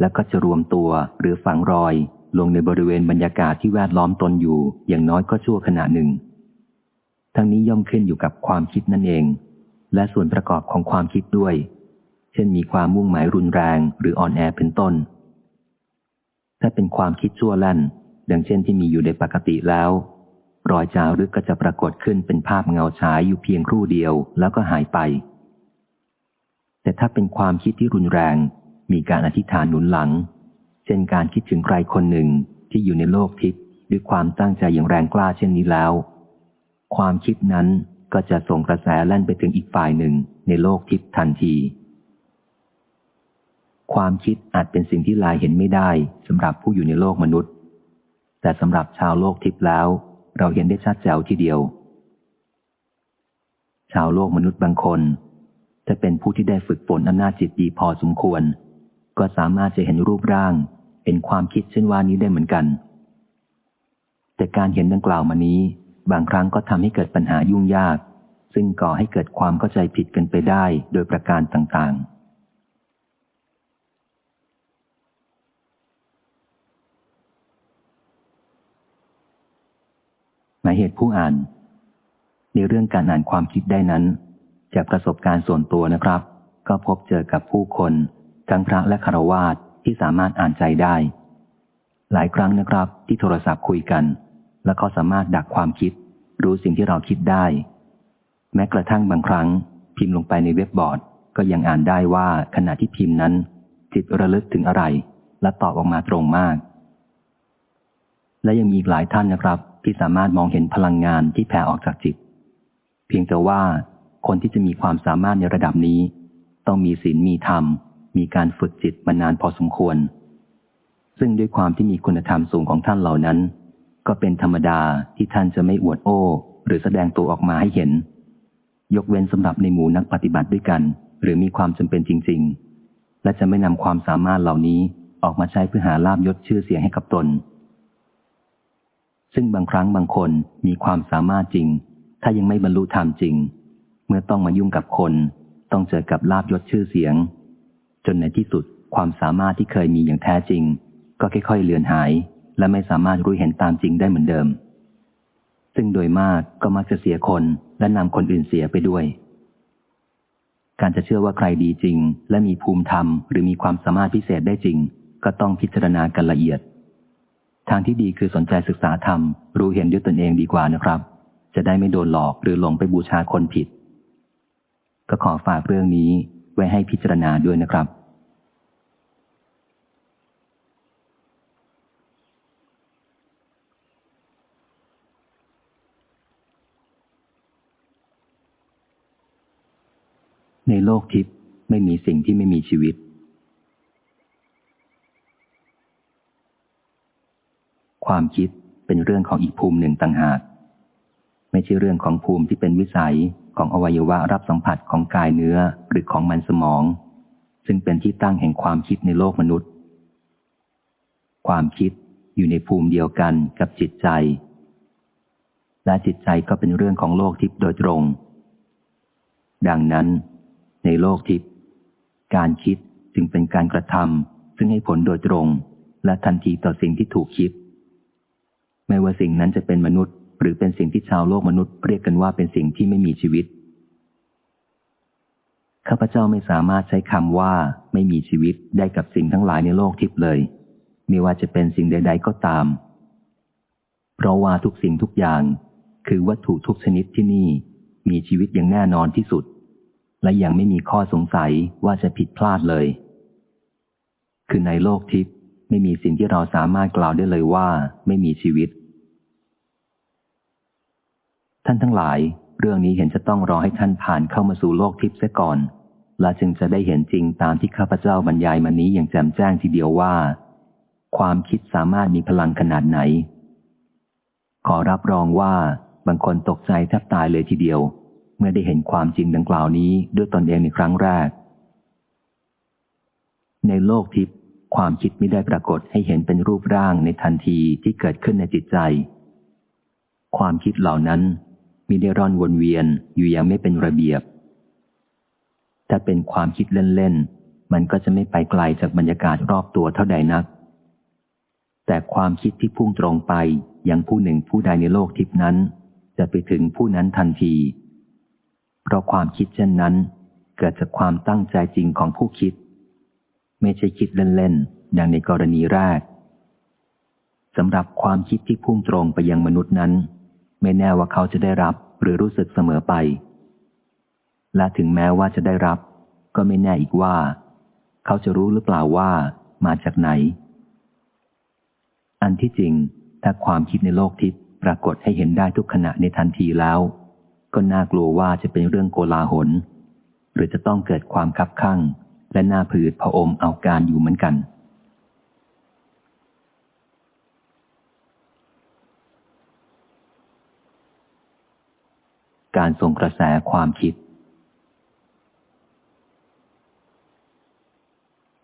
แล้วก็จะรวมตัวหรือฝังรอยลงในบริเวณบรรยากาศที่แวดล้อมตนอยู่ อย่างน้อยก็ชั่วขณะหนึ่ง ทั้งนี้ย่อมขึ้นอยู่กับความคิดนั่นเอง และส่วนประกอบของความคิดด้วย เช่นมีความมุ่งหมายรุนแรงหรืออ่อนแอเป็นต้น ถ้าเป็นความคิดชั่วแล่น ดังเช่นที่มีอยู่ในปกติแล้ว รอยจารึกก็จะปรากฏขึ้นเป็นภาพเงาฉายอยู่เพียงครู่เดียวแล้วก็หายไป แต่ถ้าเป็นความคิดที่รุนแรง มีการอธิษฐานหนุนหลัง เช่นการคิดถึงใครคนหนึ่งที่อยู่ในโลกทิพย์ด้วยความตั้งใจอย่างแรงกล้าเช่นนี้แล้ว ความคิดนั้นก็จะส่งกระแสแล่นไปถึงอีกฝ่ายหนึ่งในโลกทิพย์ทันที ความคิดอาจเป็นสิ่งที่ลายเห็นไม่ได้สำหรับผู้อยู่ในโลกมนุษย์ แต่สำหรับชาวโลกทิพย์แล้ว เราเห็นได้ชัดแจ๋วทีเดียว ชาวโลกมนุษย์บางคน จะเป็นผู้ที่ได้ฝึกฝนอำนาจจิตดีพอสมควร ก็สามารถจะเห็นรูปร่างเป็นความคิดเช่นว่านี้ได้เหมือนกัน แต่การเห็นดังกล่าวมานี้ บางครั้งก็ทำให้เกิดปัญหายุ่งยาก ซึ่งก่อให้เกิดความเข้าใจผิดกันไปได้โดยประการต่างๆหมายเหตุผู้อ่าน ในเรื่องการอ่านความคิดได้นั้น จากประสบการณ์ส่วนตัวนะครับ ก็พบเจอกับผู้คน ทั้งพระและคารวาสที่สามารถอ่านใจได้ หลายครั้งนะครับ ที่โทรศัพท์คุยกัน แล้วเขาสามารถดักความคิด รู้สิ่งที่เราคิดได้ แม้กระทั่งบางครั้ง พิมพ์ลงไปในเว็บบอร์ด ก็ยังอ่านได้ว่าขณะที่พิมพ์นั้น จิตระลึกถึงอะไร และตอบออกมาตรงมาก และยังมีอีกหลายท่านนะครับ ที่สามารถมองเห็นพลังงานที่แผ่ออกจากจิต เพียงแต่ว่าคนที่จะมีความสามารถในระดับนี้ ต้องมีศีลมีธรรม มีการฝึกจิตมานานพอสมควร ซึ่งด้วยความที่มีคุณธรรมสูงของท่านเหล่านั้น ก็เป็นธรรมดาที่ท่านจะไม่อวดโอ้ หรือแสดงตัวออกมาให้เห็น ยกเว้นสำหรับในหมู่นักปฏิบัติด้วยกัน หรือมีความจำเป็นจริง ๆ และจะไม่นำความสามารถเหล่านี้ออกมาใช้เพื่อหาลาบยศชื่อเสียงให้กับตน ซึ่งบางครั้งบางคนมีความสามารถจริง ถ้ายังไม่บรรลุธรรมจริง เมื่อต้องมายุ่งกับคน ต้องเจอกับลาบยศชื่อเสียง จนในที่สุดความสามารถที่เคยมีอย่างแท้จริง ก็ค่อยๆเลือนหาย และไม่สามารถรู้เห็นตามจริงได้เหมือนเดิม ซึ่งโดยมากก็มักจะเสียคนและนำคนอื่นเสียไปด้วย การจะเชื่อว่าใครดีจริง และมีภูมิธรรม หรือมีความสามารถพิเศษได้จริง ก็ต้องพิจารณากันละเอียด ทางที่ดีคือสนใจศึกษาธรรม รู้เห็นด้วยตนเองดีกว่านะครับ จะได้ไม่โดนหลอกหรือหลงไปบูชาคนผิด ก็ขอฝากเรื่องนี้ ว้ให้พิจารณาด้วยนะครับ ในโลกทิพย์ไม่มีสิ่งที่ไม่มีชีวิต ความคิดเป็นเรื่องของอีกภูมิหนึ่งต่างหาก ไม่ใช่เรื่องของภูมิที่เป็นวิสัยของอวัยวะรับสัมผัสของกายเนื้อหรือของมันสมอง ซึ่งเป็นที่ตั้งแห่งความคิดในโลกมนุษย์ ความคิดอยู่ในภูมิเดียวกันกับจิตใจ และจิตใจก็เป็นเรื่องของโลกทิพย์โดยตรง ดังนั้น ในโลกทิพย์การคิดจึงเป็นการกระทำซึ่งให้ผลโดยตรง และทันทีต่อสิ่งที่ถูกคิด ไม่ว่าสิ่งนั้นจะเป็นมนุษย์ หรือเป็นสิ่งที่ชาวโลกมนุษย์เรียกกันว่าเป็นสิ่งที่ไม่มีชีวิต ข้าพเจ้าไม่สามารถใช้คำว่าไม่มีชีวิตได้กับสิ่งทั้งหลายในโลกทิพย์เลย ไม่ว่าจะเป็นสิ่งใด ๆ ก็ตาม เพราะว่าทุกสิ่งทุกอย่าง คือวัตถุทุกชนิดที่นี่ มีชีวิตอย่างแน่นอนที่สุด และยังไม่มีข้อสงสัยว่าจะผิดพลาดเลย คือในโลกทิพย์ไม่มีสิ่งที่เราสามารถกล่าวได้เลยว่า ไม่มีชีวิต ท่านทั้งหลาย เรื่องนี้เห็นจะต้องรอให้ท่านผ่านเข้ามาสู่โลกทิพย์เสียก่อน และจึงจะได้เห็นจริงตามที่ข้าพเจ้าบรรยายมานี้อย่างแจ่มแจ้งทีเดียวว่า ความคิดสามารถมีพลังขนาดไหน ขอรับรองว่าบางคนตกใจแทบตายเลยทีเดียว เมื่อได้เห็นความจริงดังกล่าวนี้ด้วยตนเองในครั้งแรก ในโลกทิพย์ความคิดไม่ได้ปรากฏให้เห็นเป็นรูปร่างในทันทีที่เกิดขึ้นในจิตใจ ความคิดเหล่านั้น มีได้ร่อนวนเวียนอยู่อย่างไม่เป็นระเบียบ ถ้าเป็นความคิดเล่นๆ มันก็จะไม่ไปไกลจากบรรยากาศรอบตัวเท่าใดนัก แต่ความคิดที่พุ่งตรงไปยังผู้หนึ่งผู้ใดในโลกทิพนั้น จะไปถึงผู้นั้นทันที เพราะความคิดเช่นนั้น เกิดจากความตั้งใจจริงของผู้คิด ไม่ใช่คิดเล่นๆดังในกรณีแรกสำหรับความคิดที่พุ่งตรงไปยังมนุษย์นั้น ไม่แน่ว่าเขาจะได้รับหรือรู้สึกเสมอไป และถึงแม้ว่าจะได้รับ ก็ไม่แน่อีกว่า เขาจะรู้หรือเปล่าว่ามาจากไหน อันที่จริง ถ้าความคิดในโลกทิพย์ปรากฏให้เห็นได้ทุกขณะในทันทีแล้ว ก็น่ากลัวว่าจะเป็นเรื่องโกลาหล หรือจะต้องเกิดความคับข้างและน่าผืดผอมเอาการอยู่เหมือนกัน การส่งกระแสความคิด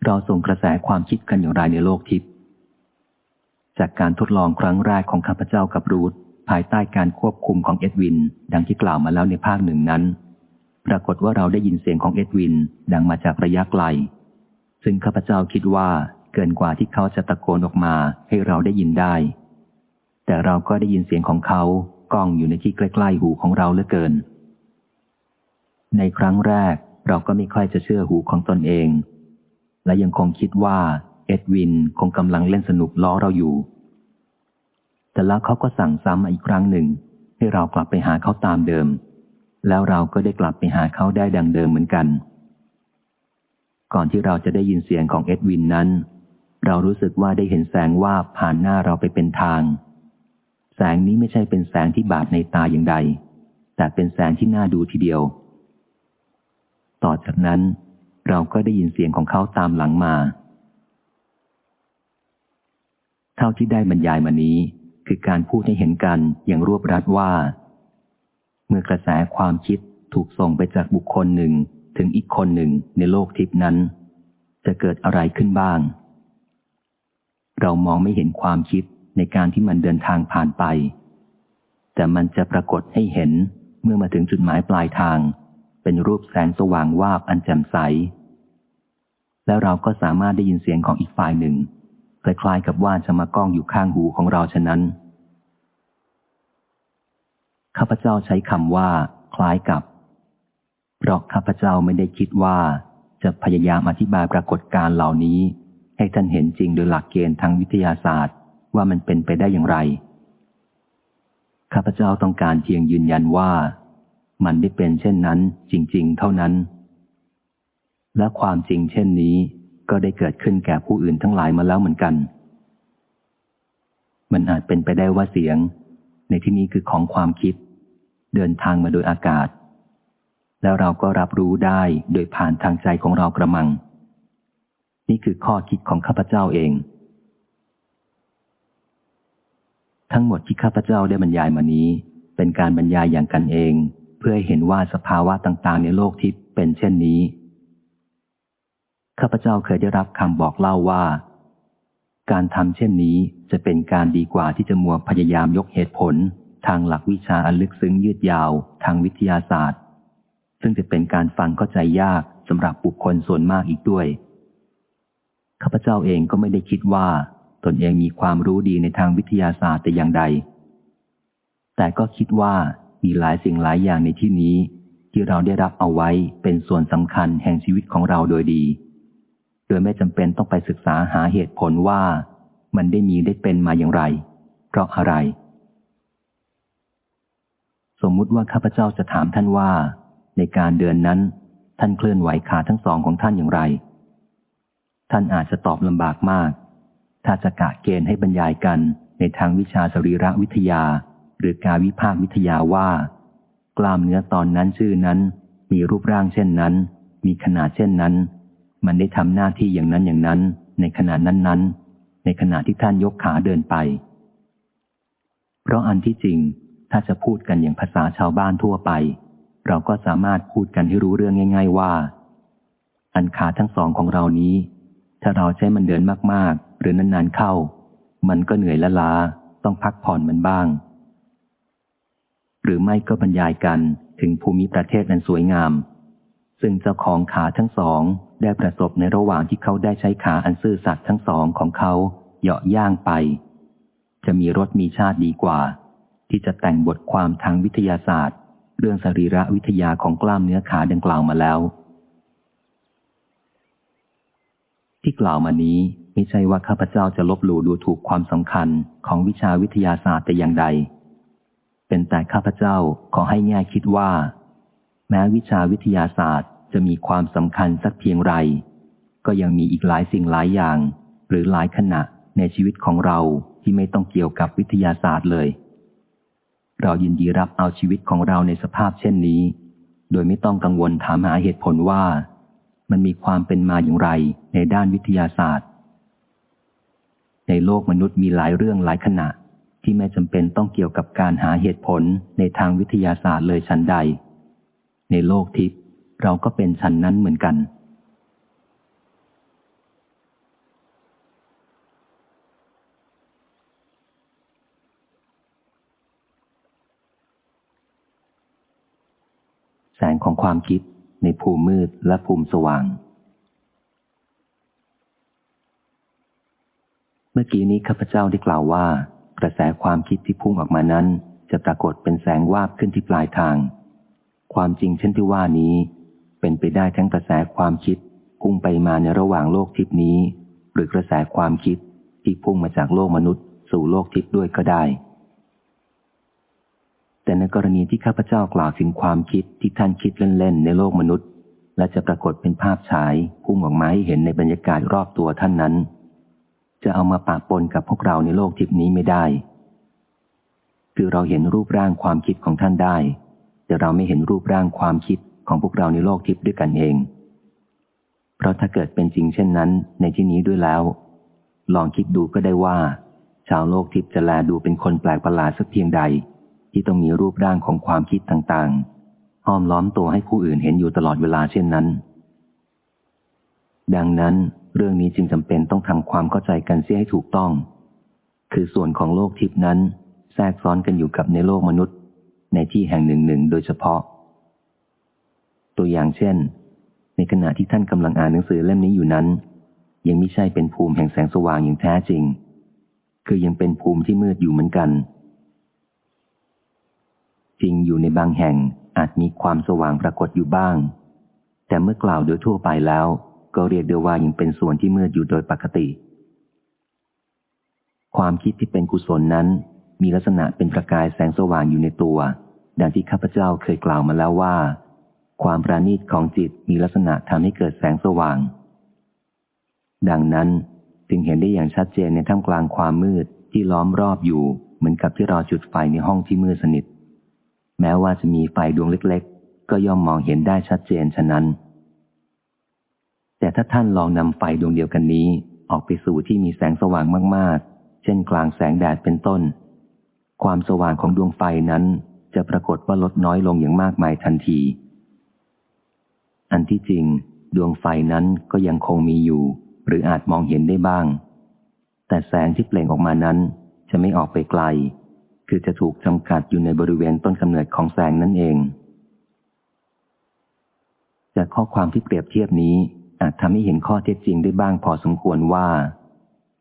เราส่งกระแสความคิดกันอย่างไรในโลกทิพย์จากการทดลองครั้งแรกของข้าพเจ้ากับรูทภายใต้การควบคุมของเอ็ดวิน ดังที่กล่าวมาแล้วในภาคหนึ่งนั้น ปรากฏว่าเราได้ยินเสียงของเอ็ดวิน ดังมาจากระยะไกล ซึ่งข้าพเจ้าคิดว่าเกินกว่าที่เขาจะตะโกนออกมาให้เราได้ยินได้ แต่เราก็ได้ยินเสียงของเขา ก้องอยู่ในที่ใกล้ๆหูของเราเหลือเกิน ในครั้งแรกเราก็ไม่ค่อยจะเชื่อหูของตนเอง และยังคงคิดว่าเอ็ดวินคงกำลังเล่นสนุกล้อเราอยู่ แต่แล้วเขาก็สั่งซ้ำอีกครั้งหนึ่ง ให้เรากลับไปหาเขาตามเดิม แล้วเราก็ได้กลับไปหาเขาได้ดังเดิมเหมือนกัน ก่อนที่เราจะได้ยินเสียงของเอ็ดวินนั้น เรารู้สึกว่าได้เห็นแสงว่าผ่านหน้าเราไปเป็นทาง แสงนี้ไม่ใช่เป็นแสงที่บาดในตาอย่างใด แต่เป็นแสงที่น่าดูทีเดียว ต่อจากนั้นเราก็ได้ยินเสียงของเขาตามหลังมา เท่าที่ได้บรรยายมานี้ คือการพูดให้เห็นกันอย่างรวบรัดว่า เมื่อกระแสความคิดถูกส่งไปจากบุคคลหนึ่งถึงอีกคนหนึ่งในโลกทิพนั้น จะเกิดอะไรขึ้นบ้าง เรามองไม่เห็นความคิด ในการที่มันเดินทางผ่านไป แต่มันจะปรากฏให้เห็นเมื่อมาถึงจุดหมายปลายทาง เป็นรูปแสงสว่างวาบอันแจ่มใส แล้วเราก็สามารถได้ยินเสียงของอีกฝ่ายหนึ่งคล้ายๆกับว่าจะมาก้องอยู่ข้างหูของเราฉะนั้น ข้าพเจ้าใช้คำว่า คล้ายกับ เพราะข้าพเจ้าไม่ได้คิดว่า จะพยายามอธิบายปรากฏการเหล่านี้ ให้ท่านเห็นจริงโดยหลักเกณฑ์ทางวิทยาศาสตร์ ว่ามันเป็นไปได้อย่างไร ข้าพเจ้าต้องการเพียงยืนยันว่า มันได้เป็นเช่นนั้นจริง ๆ เท่านั้น และความจริงเช่นนี้ก็ได้เกิดขึ้นแก่ผู้อื่นทั้งหลายมาแล้วเหมือนกัน มันอาจเป็นไปได้ว่าเสียง ในที่นี้คือของความคิด เดินทางมาโดยอากาศ แล้วเราก็รับรู้ได้โดยผ่านทางใจของเรากระมัง นี่คือข้อคิดของข้าพเจ้าเอง ทั้งหมดที่ข้าพเจ้าได้บรรยายมานี้ เป็นการบรรยายอย่างกันเอง เพื่อให้เห็นว่าสภาวะต่างๆ ในโลกทิพย์เป็นเช่นนี้ข้าพเจ้าเคยได้รับคำบอกเล่าว่า การทำเช่นนี้จะเป็นการดีกว่าที่จะมัวพยายามยกเหตุผล ทางหลักวิชาอันลึกซึ้งยืดยาว ทางวิทยาศาสตร์ ซึ่งจะเป็นการฟังเข้าใจยากสำหรับบุคคลส่วนมากอีกด้วยข้าพเจ้าเองก็ไม่ได้คิดว่า ตนเองมีความรู้ดีในทางวิทยาศาสตร์แต่อย่างใด แต่ก็คิดว่ามีหลายสิ่งหลายอย่างในที่นี้ ที่เราได้รับเอาไว้เป็นส่วนสำคัญแห่งชีวิตของเราโดยดี โดยไม่จำเป็นต้องไปศึกษาหาเหตุผลว่ามันได้มีได้เป็นมาอย่างไร เพราะอะไร สมมุติว่าข้าพเจ้าจะถามท่านว่า ในการเดือนนั้น ท่านเคลื่อนไหวขาทั้งสองของท่านอย่างไร ท่านอาจจะตอบลำบากมาก ถ้าจะกะเกณฑ์ให้บรรยายกันในทางวิชาสรีระวิทยา หรือการวิพากวิทยาว่า กล้ามเนื้อตอนนั้นชื่อนั้น มีรูปร่างเช่นนั้น มีขนาดเช่นนั้น มันได้ทำหน้าที่อย่างนั้นอย่างนั้น ในขณะนั้นๆ ในขณะที่ท่านยกขาเดินไป เพราะอันที่จริงถ้าจะพูดกันอย่างภาษาชาวบ้านทั่วไป เราก็สามารถพูดกันให้รู้เรื่องง่าย ๆว่า อันขาทั้งสองของเรานี้ ถ้าเราใช้มันเดินมากๆ หรือนานๆเข้า มันก็เหนื่อยละลาต้องพักผ่อนมันบ้าง หรือไม่ก็บรรยายกันถึงภูมิประเทศนั้นสวยงาม ซึ่งเจ้าของขาทั้งสองได้ประสบในระหว่างที่เขาได้ใช้ขาอันซื่อสัตย์ทั้งสองของเขาเหาะย่างไป จะมีรสมีชาติดีกว่า ที่จะแต่งบทความทางวิทยาศาสตร์ เรื่องสรีระวิทยาของกล้ามเนื้อขาดังกล่าวมาแล้ว ที่กล่าวมานี้ ไม่ใช่ว่าข้าพเจ้าจะลบหลู่ดูถูกความสำคัญของวิชาวิทยาศาสตร์แต่อย่างใด เป็นแต่ข้าพเจ้าขอให้แง่คิดว่า แม้วิชาวิทยาศาสตร์จะมีความสำคัญสักเพียงไร ก็ยังมีอีกหลายสิ่งหลายอย่าง หรือหลายขณะในชีวิตของเราที่ไม่ต้องเกี่ยวกับวิทยาศาสตร์เลย เรายินดีรับเอาชีวิตของเราในสภาพเช่นนี้ โดยไม่ต้องกังวลถามหาเหตุผลว่า มันมีความเป็นมาอย่างไรในด้านวิทยาศาสตร์ ในโลกมนุษย์มีหลายเรื่องหลายขณะ ที่ไม่จำเป็นต้องเกี่ยวกับการหาเหตุผลในทางวิทยาศาสตร์เลยชั้นใด ในโลกทิพย์เราก็เป็นชั้นนั้นเหมือนกัน แสงของความคิดในภูมิมืดและภูมิสว่าง เมื่อกี้นี้ข้าพเจ้าได้กล่าวว่า กระแสความคิดที่พุ่งออกมานั้น จะปรากฏเป็นแสงวาบขึ้นที่ปลายทาง ความจริงเช่นที่ว่านี้ เป็นไปได้ทั้งกระแสความคิด พุ่งไปมาในระหว่างโลกทิพนี้ หรือกระแสความคิดที่พุ่งมาจากโลกมนุษย์ สู่โลกทิพด้วยก็ได้ แต่ในกรณีที่ข้าพเจ้ากล่าวถึงความคิดที่ท่านคิดเล่นๆในโลกมนุษย์และจะปรากฏเป็นภาพฉายพุ่งออกมาให้เห็นในบรรยากาศรอบตัวท่านนั้น จะเอามาปะปนกับพวกเราในโลกทิพนี้ไม่ได้ คือเราเห็นรูปร่างความคิดของท่านได้ แต่เราไม่เห็นรูปร่างความคิดของพวกเราในโลกทิพด้วยกันเอง เพราะถ้าเกิดเป็นจริงเช่นนั้น ในที่นี้ด้วยแล้ว ลองคิดดูก็ได้ว่า ชาวโลกทิพจะแลดูเป็นคนแปลกประหลาดสักเพียงใด ที่ต้องมีรูปร่างของความคิดต่างๆห้อมล้อมตัวให้ผู้อื่นเห็นอยู่ตลอดเวลาเช่นนั้น ดังนั้นเรื่องนี้จึงจำเป็นต้องทำความเข้าใจกันเสียให้ถูกต้อง คือส่วนของโลกทิพนั้น แทรกซ้อนกันอยู่กับในโลกมนุษย์ ในที่แห่งหนึ่งหนึ่งโดยเฉพาะ ตัวอย่างเช่น ในขณะที่ท่านกำลังอ่านหนังสือเล่มนี้อยู่นั้น ยังไม่ใช่เป็นภูมิแห่งแสงสว่างอย่างแท้จริง คือยังเป็นภูมิที่มืดอยู่เหมือนกันจริงอยู่ในบางแห่งอาจมีความสว่างปรากฏอยู่บ้าง แต่เมื่อกล่าวโดยทั่วไปแล้ว ก็เรียกได้ว่ายังเป็นส่วนที่มืดอยู่โดยปกติ ความคิดที่เป็นกุศลนั้น มีลักษณะเป็นประกายแสงสว่างอยู่ในตัว ดังที่ข้าพเจ้าเคยกล่าวมาแล้วว่า ความประณีตของจิตมีลักษณะทำให้เกิดแสงสว่าง ดังนั้นจึงเห็นได้อย่างชัดเจนในท่ามกลางความมืดที่ล้อมรอบอยู่ เหมือนกับที่เราจุดไฟในห้องที่มืดสนิท แม้ว่าจะมีไฟดวงเล็ก ๆ ก็ย่อมมองเห็นได้ชัดเจนฉะนั้น แต่ถ้าท่านลองนำไฟดวงเดียวกันนี้ ออกไปสู่ที่มีแสงสว่างมาก ๆ เช่นกลางแสงแดดเป็นต้น ความสว่างของดวงไฟนั้น จะปรากฏว่าลดน้อยลงอย่างมากมายทันที อันที่จริง ดวงไฟนั้นก็ยังคงมีอยู่ หรืออาจมองเห็นได้บ้าง แต่แสงที่เปล่งออกมานั้น จะไม่ออกไปไกล คือจะถูกจำกัดอยู่ในบริเวณต้นกำเนิดของแสงนั่นเอง จากข้อความที่เปรียบเทียบนี้ อาจทำให้เห็นข้อเท็จจริงได้บ้างพอสมควรว่า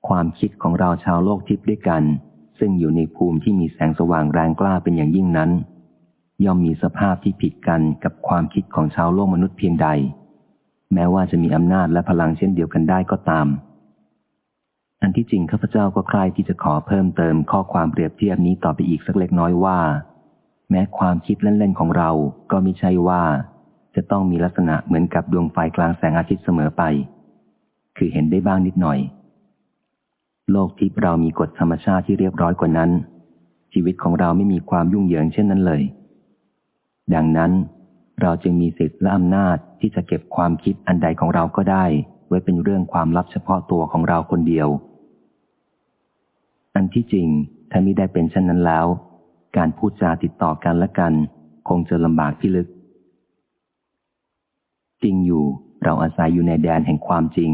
ความคิดของเราชาวโลกทิพย์ด้วยกัน ซึ่งอยู่ในภูมิที่มีแสงสว่างแรงกล้าเป็นอย่างยิ่งนั้น ย่อมมีสภาพที่ผิดกันกับความคิดของชาวโลกมนุษย์เพียงใด แม้ว่าจะมีอำนาจและพลังเช่นเดียวกันได้ก็ตาม อันที่จริงข้าพเจ้าก็ใคร่ที่จะขอเพิ่มเติมข้อความเปรียบเทียบนี้ต่อไปอีกสักเล็กน้อยว่า แม้ความคิดเล่นๆของเราก็ไม่ใช่ว่า จะต้องมีลักษณะเหมือนกับดวงไฟกลางแสงอาทิตย์เสมอไป คือเห็นได้บ้างนิดหน่อย โลกที่เรามีกฎธรรมชาติที่เรียบร้อยกว่านั้น ชีวิตของเราไม่มีความยุ่งเหยิงเช่นนั้นเลย ดังนั้น เราจึงมีสิทธิ์และอำนาจที่จะเก็บความคิดอันใดของเราก็ได้ ไว้เป็นเรื่องความลับเฉพาะตัวของเราคนเดียว อันที่จริงถ้ามิได้เป็นเช่นนั้นแล้ว การพูดจาติดต่อกันและกัน คงจะลำบากพิลึก จริงอยู่เราอาศัยอยู่ในแดนแห่งความจริง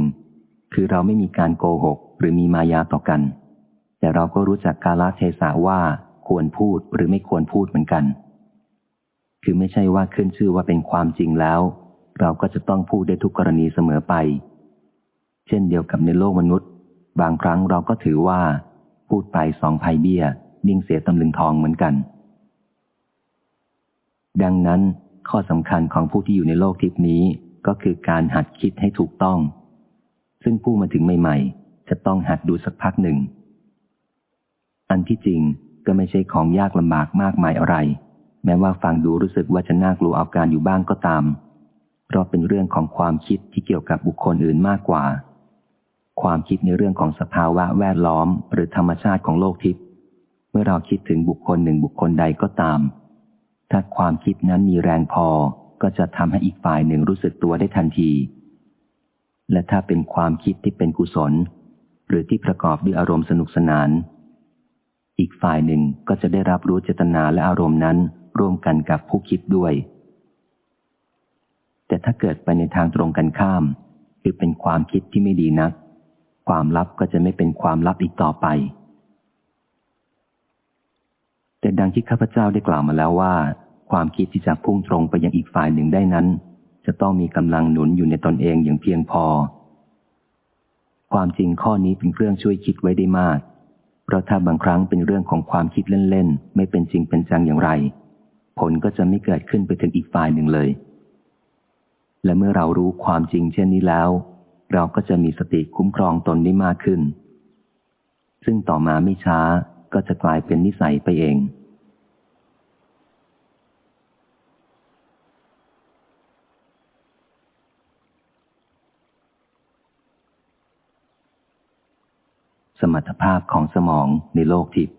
คือเราไม่มีการโกหก หรือมีมายาต่อกัน แต่เราก็รู้จักกาลเทศะว่าควรพูดหรือไม่ควรพูดเหมือนกัน คือไม่ใช่ว่าขึ้นชื่อว่าเป็นความจริงแล้ว เราก็จะต้องพูดได้ทุกกรณีเสมอไป เช่นเดียวกับในโลกมนุษย์ บางครั้งเราก็ถือว่า พูดไปสองภัยเบี้ย นิ่งเสียตำลึงทองเหมือนกัน ดังนั้น ข้อสำคัญของผู้ที่อยู่ในโลกทิพนี้ก็คือการหัดคิดให้ถูกต้อง ซึ่งผู้มาถึงใหม่ ๆ จะต้องหัดดูสักพักหนึ่ง อันที่จริงก็ไม่ใช่ของยากลำบากมากมายอะไร แม้ว่าฟังดูรู้สึกว่าจะน่ากลัวเอาการอยู่บ้างก็ตาม เพราะเป็นเรื่องของความคิดที่เกี่ยวกับบุคคลอื่นมากกว่า ความคิดในเรื่องของสภาวะแวดล้อม หรือธรรมชาติของโลกทิพย์เมื่อเราคิดถึงบุคคลหนึ่งบุคคลใดก็ตาม ถ้าความคิดนั้นมีแรงพอก็จะทำให้อีกฝ่ายหนึ่งรู้สึกตัวได้ทันที และถ้าเป็นความคิดที่เป็นกุศล หรือที่ประกอบด้วยอารมณ์สนุกสนาน อีกฝ่ายหนึ่งก็จะได้รับรู้เจตนาและอารมณ์นั้นร่วมกันกับผู้คิดด้วย แต่ถ้าเกิดไปในทางตรงกันข้าม คือเป็นความคิดที่ไม่ดีนัก ความลับก็จะไม่เป็นความลับอีกต่อไป แต่ดังที่ข้าพเจ้าได้กล่าวมาแล้วว่า ความคิดที่จะพุ่งตรงไปยังอีกฝ่ายหนึ่งได้นั้น จะต้องมีกำลังหนุนอยู่ในตนเองอย่างเพียงพอ ความจริงข้อนี้เป็นเครื่องช่วยคิดไว้ได้มาก เพราะถ้าบางครั้งเป็นเรื่องของความคิดเล่นๆ ไม่เป็นจริงเป็นจังอย่างไร ผลก็จะไม่เกิดขึ้นไปถึงอีกฝ่ายหนึ่งเลย และเมื่อเรารู้ความจริงเช่นนี้แล้ว เราก็จะมีสติคุ้มครองตนได้มากขึ้น ซึ่งต่อมาไม่ช้า ก็จะกลายเป็นนิสัยไปเอง สมรรถภาพของสมองในโลกทิพย์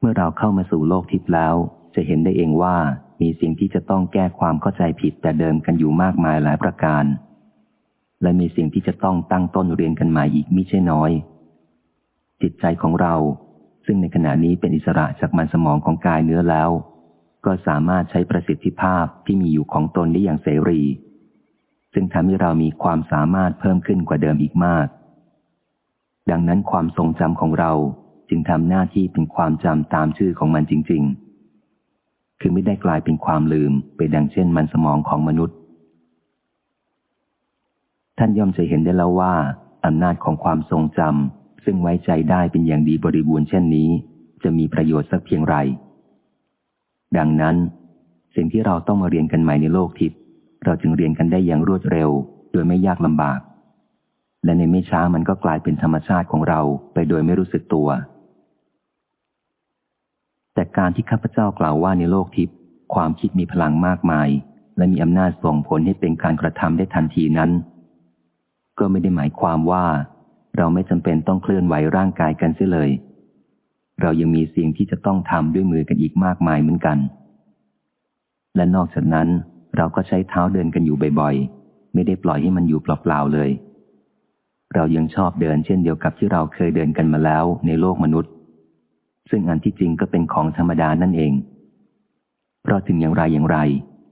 เมื่อเราเข้ามาสู่โลกทิพย์แล้ว จะเห็นได้เองว่ามีสิ่งที่จะต้องแก้ความเข้าใจผิดแต่เดิมกันอยู่มากมายหลายประการ และมีสิ่งที่จะต้องตั้งต้นเรียนกันใหม่อีกมิใช่น้อย จิตใจของเรา ซึ่งในขณะนี้เป็นอิสระจากมันสมองของกายเนื้อแล้ว ก็สามารถใช้ประสิทธิภาพที่มีอยู่ของตนได้อย่างเสรี ซึ่งทำให้เรามีความสามารถเพิ่มขึ้นกว่าเดิมอีกมาก ดังนั้นความทรงจำของเราจึงทำหน้าที่เป็นความจำตามชื่อของมันจริง ๆ คือไม่ได้กลายเป็นความลืมไปดังเช่นมันสมองของมนุษย์ ท่านย่อมจะเห็นได้แล้วว่าอำนาจของความทรงจำซึ่งไว้ใจได้เป็นอย่างดีบริบูรณ์เช่นนี้ จะมีประโยชน์สักเพียงไร ดังนั้น สิ่งที่เราต้องมาเรียนกันใหม่ในโลกทิพย์เราจึงเรียนกันได้อย่างรวดเร็ว โดยไม่ยากลำบาก และในไม่ช้ามันก็กลายเป็นธรรมชาติของเราไปโดยไม่รู้สึกตัว แต่การที่ข้าพเจ้ากล่าวว่าในโลกทิพย์ความคิดมีพลังมากมาย และมีอำนาจส่งผลให้เป็นการกระทำได้ทันทีนั้น ก็ไม่ได้หมายความว่า เราไม่จำเป็นต้องเคลื่อนไหวร่างกายกันเสียเลย เรายังมีสิ่งที่จะต้องทำด้วยมือกันอีกมากมายเหมือนกัน และนอกจากนั้นเราก็ใช้เท้าเดินกันอยู่บ่อยๆ ไม่ได้ปล่อยให้มันอยู่เปล่าๆเลย เรายังชอบเดินเช่นเดียวกับที่เราเคยเดินกันมาแล้วในโลกมนุษย์ ซึ่งอันที่จริงก็เป็นของธรรมดานั่นเอง เพราะถึงอย่างไรอย่างไร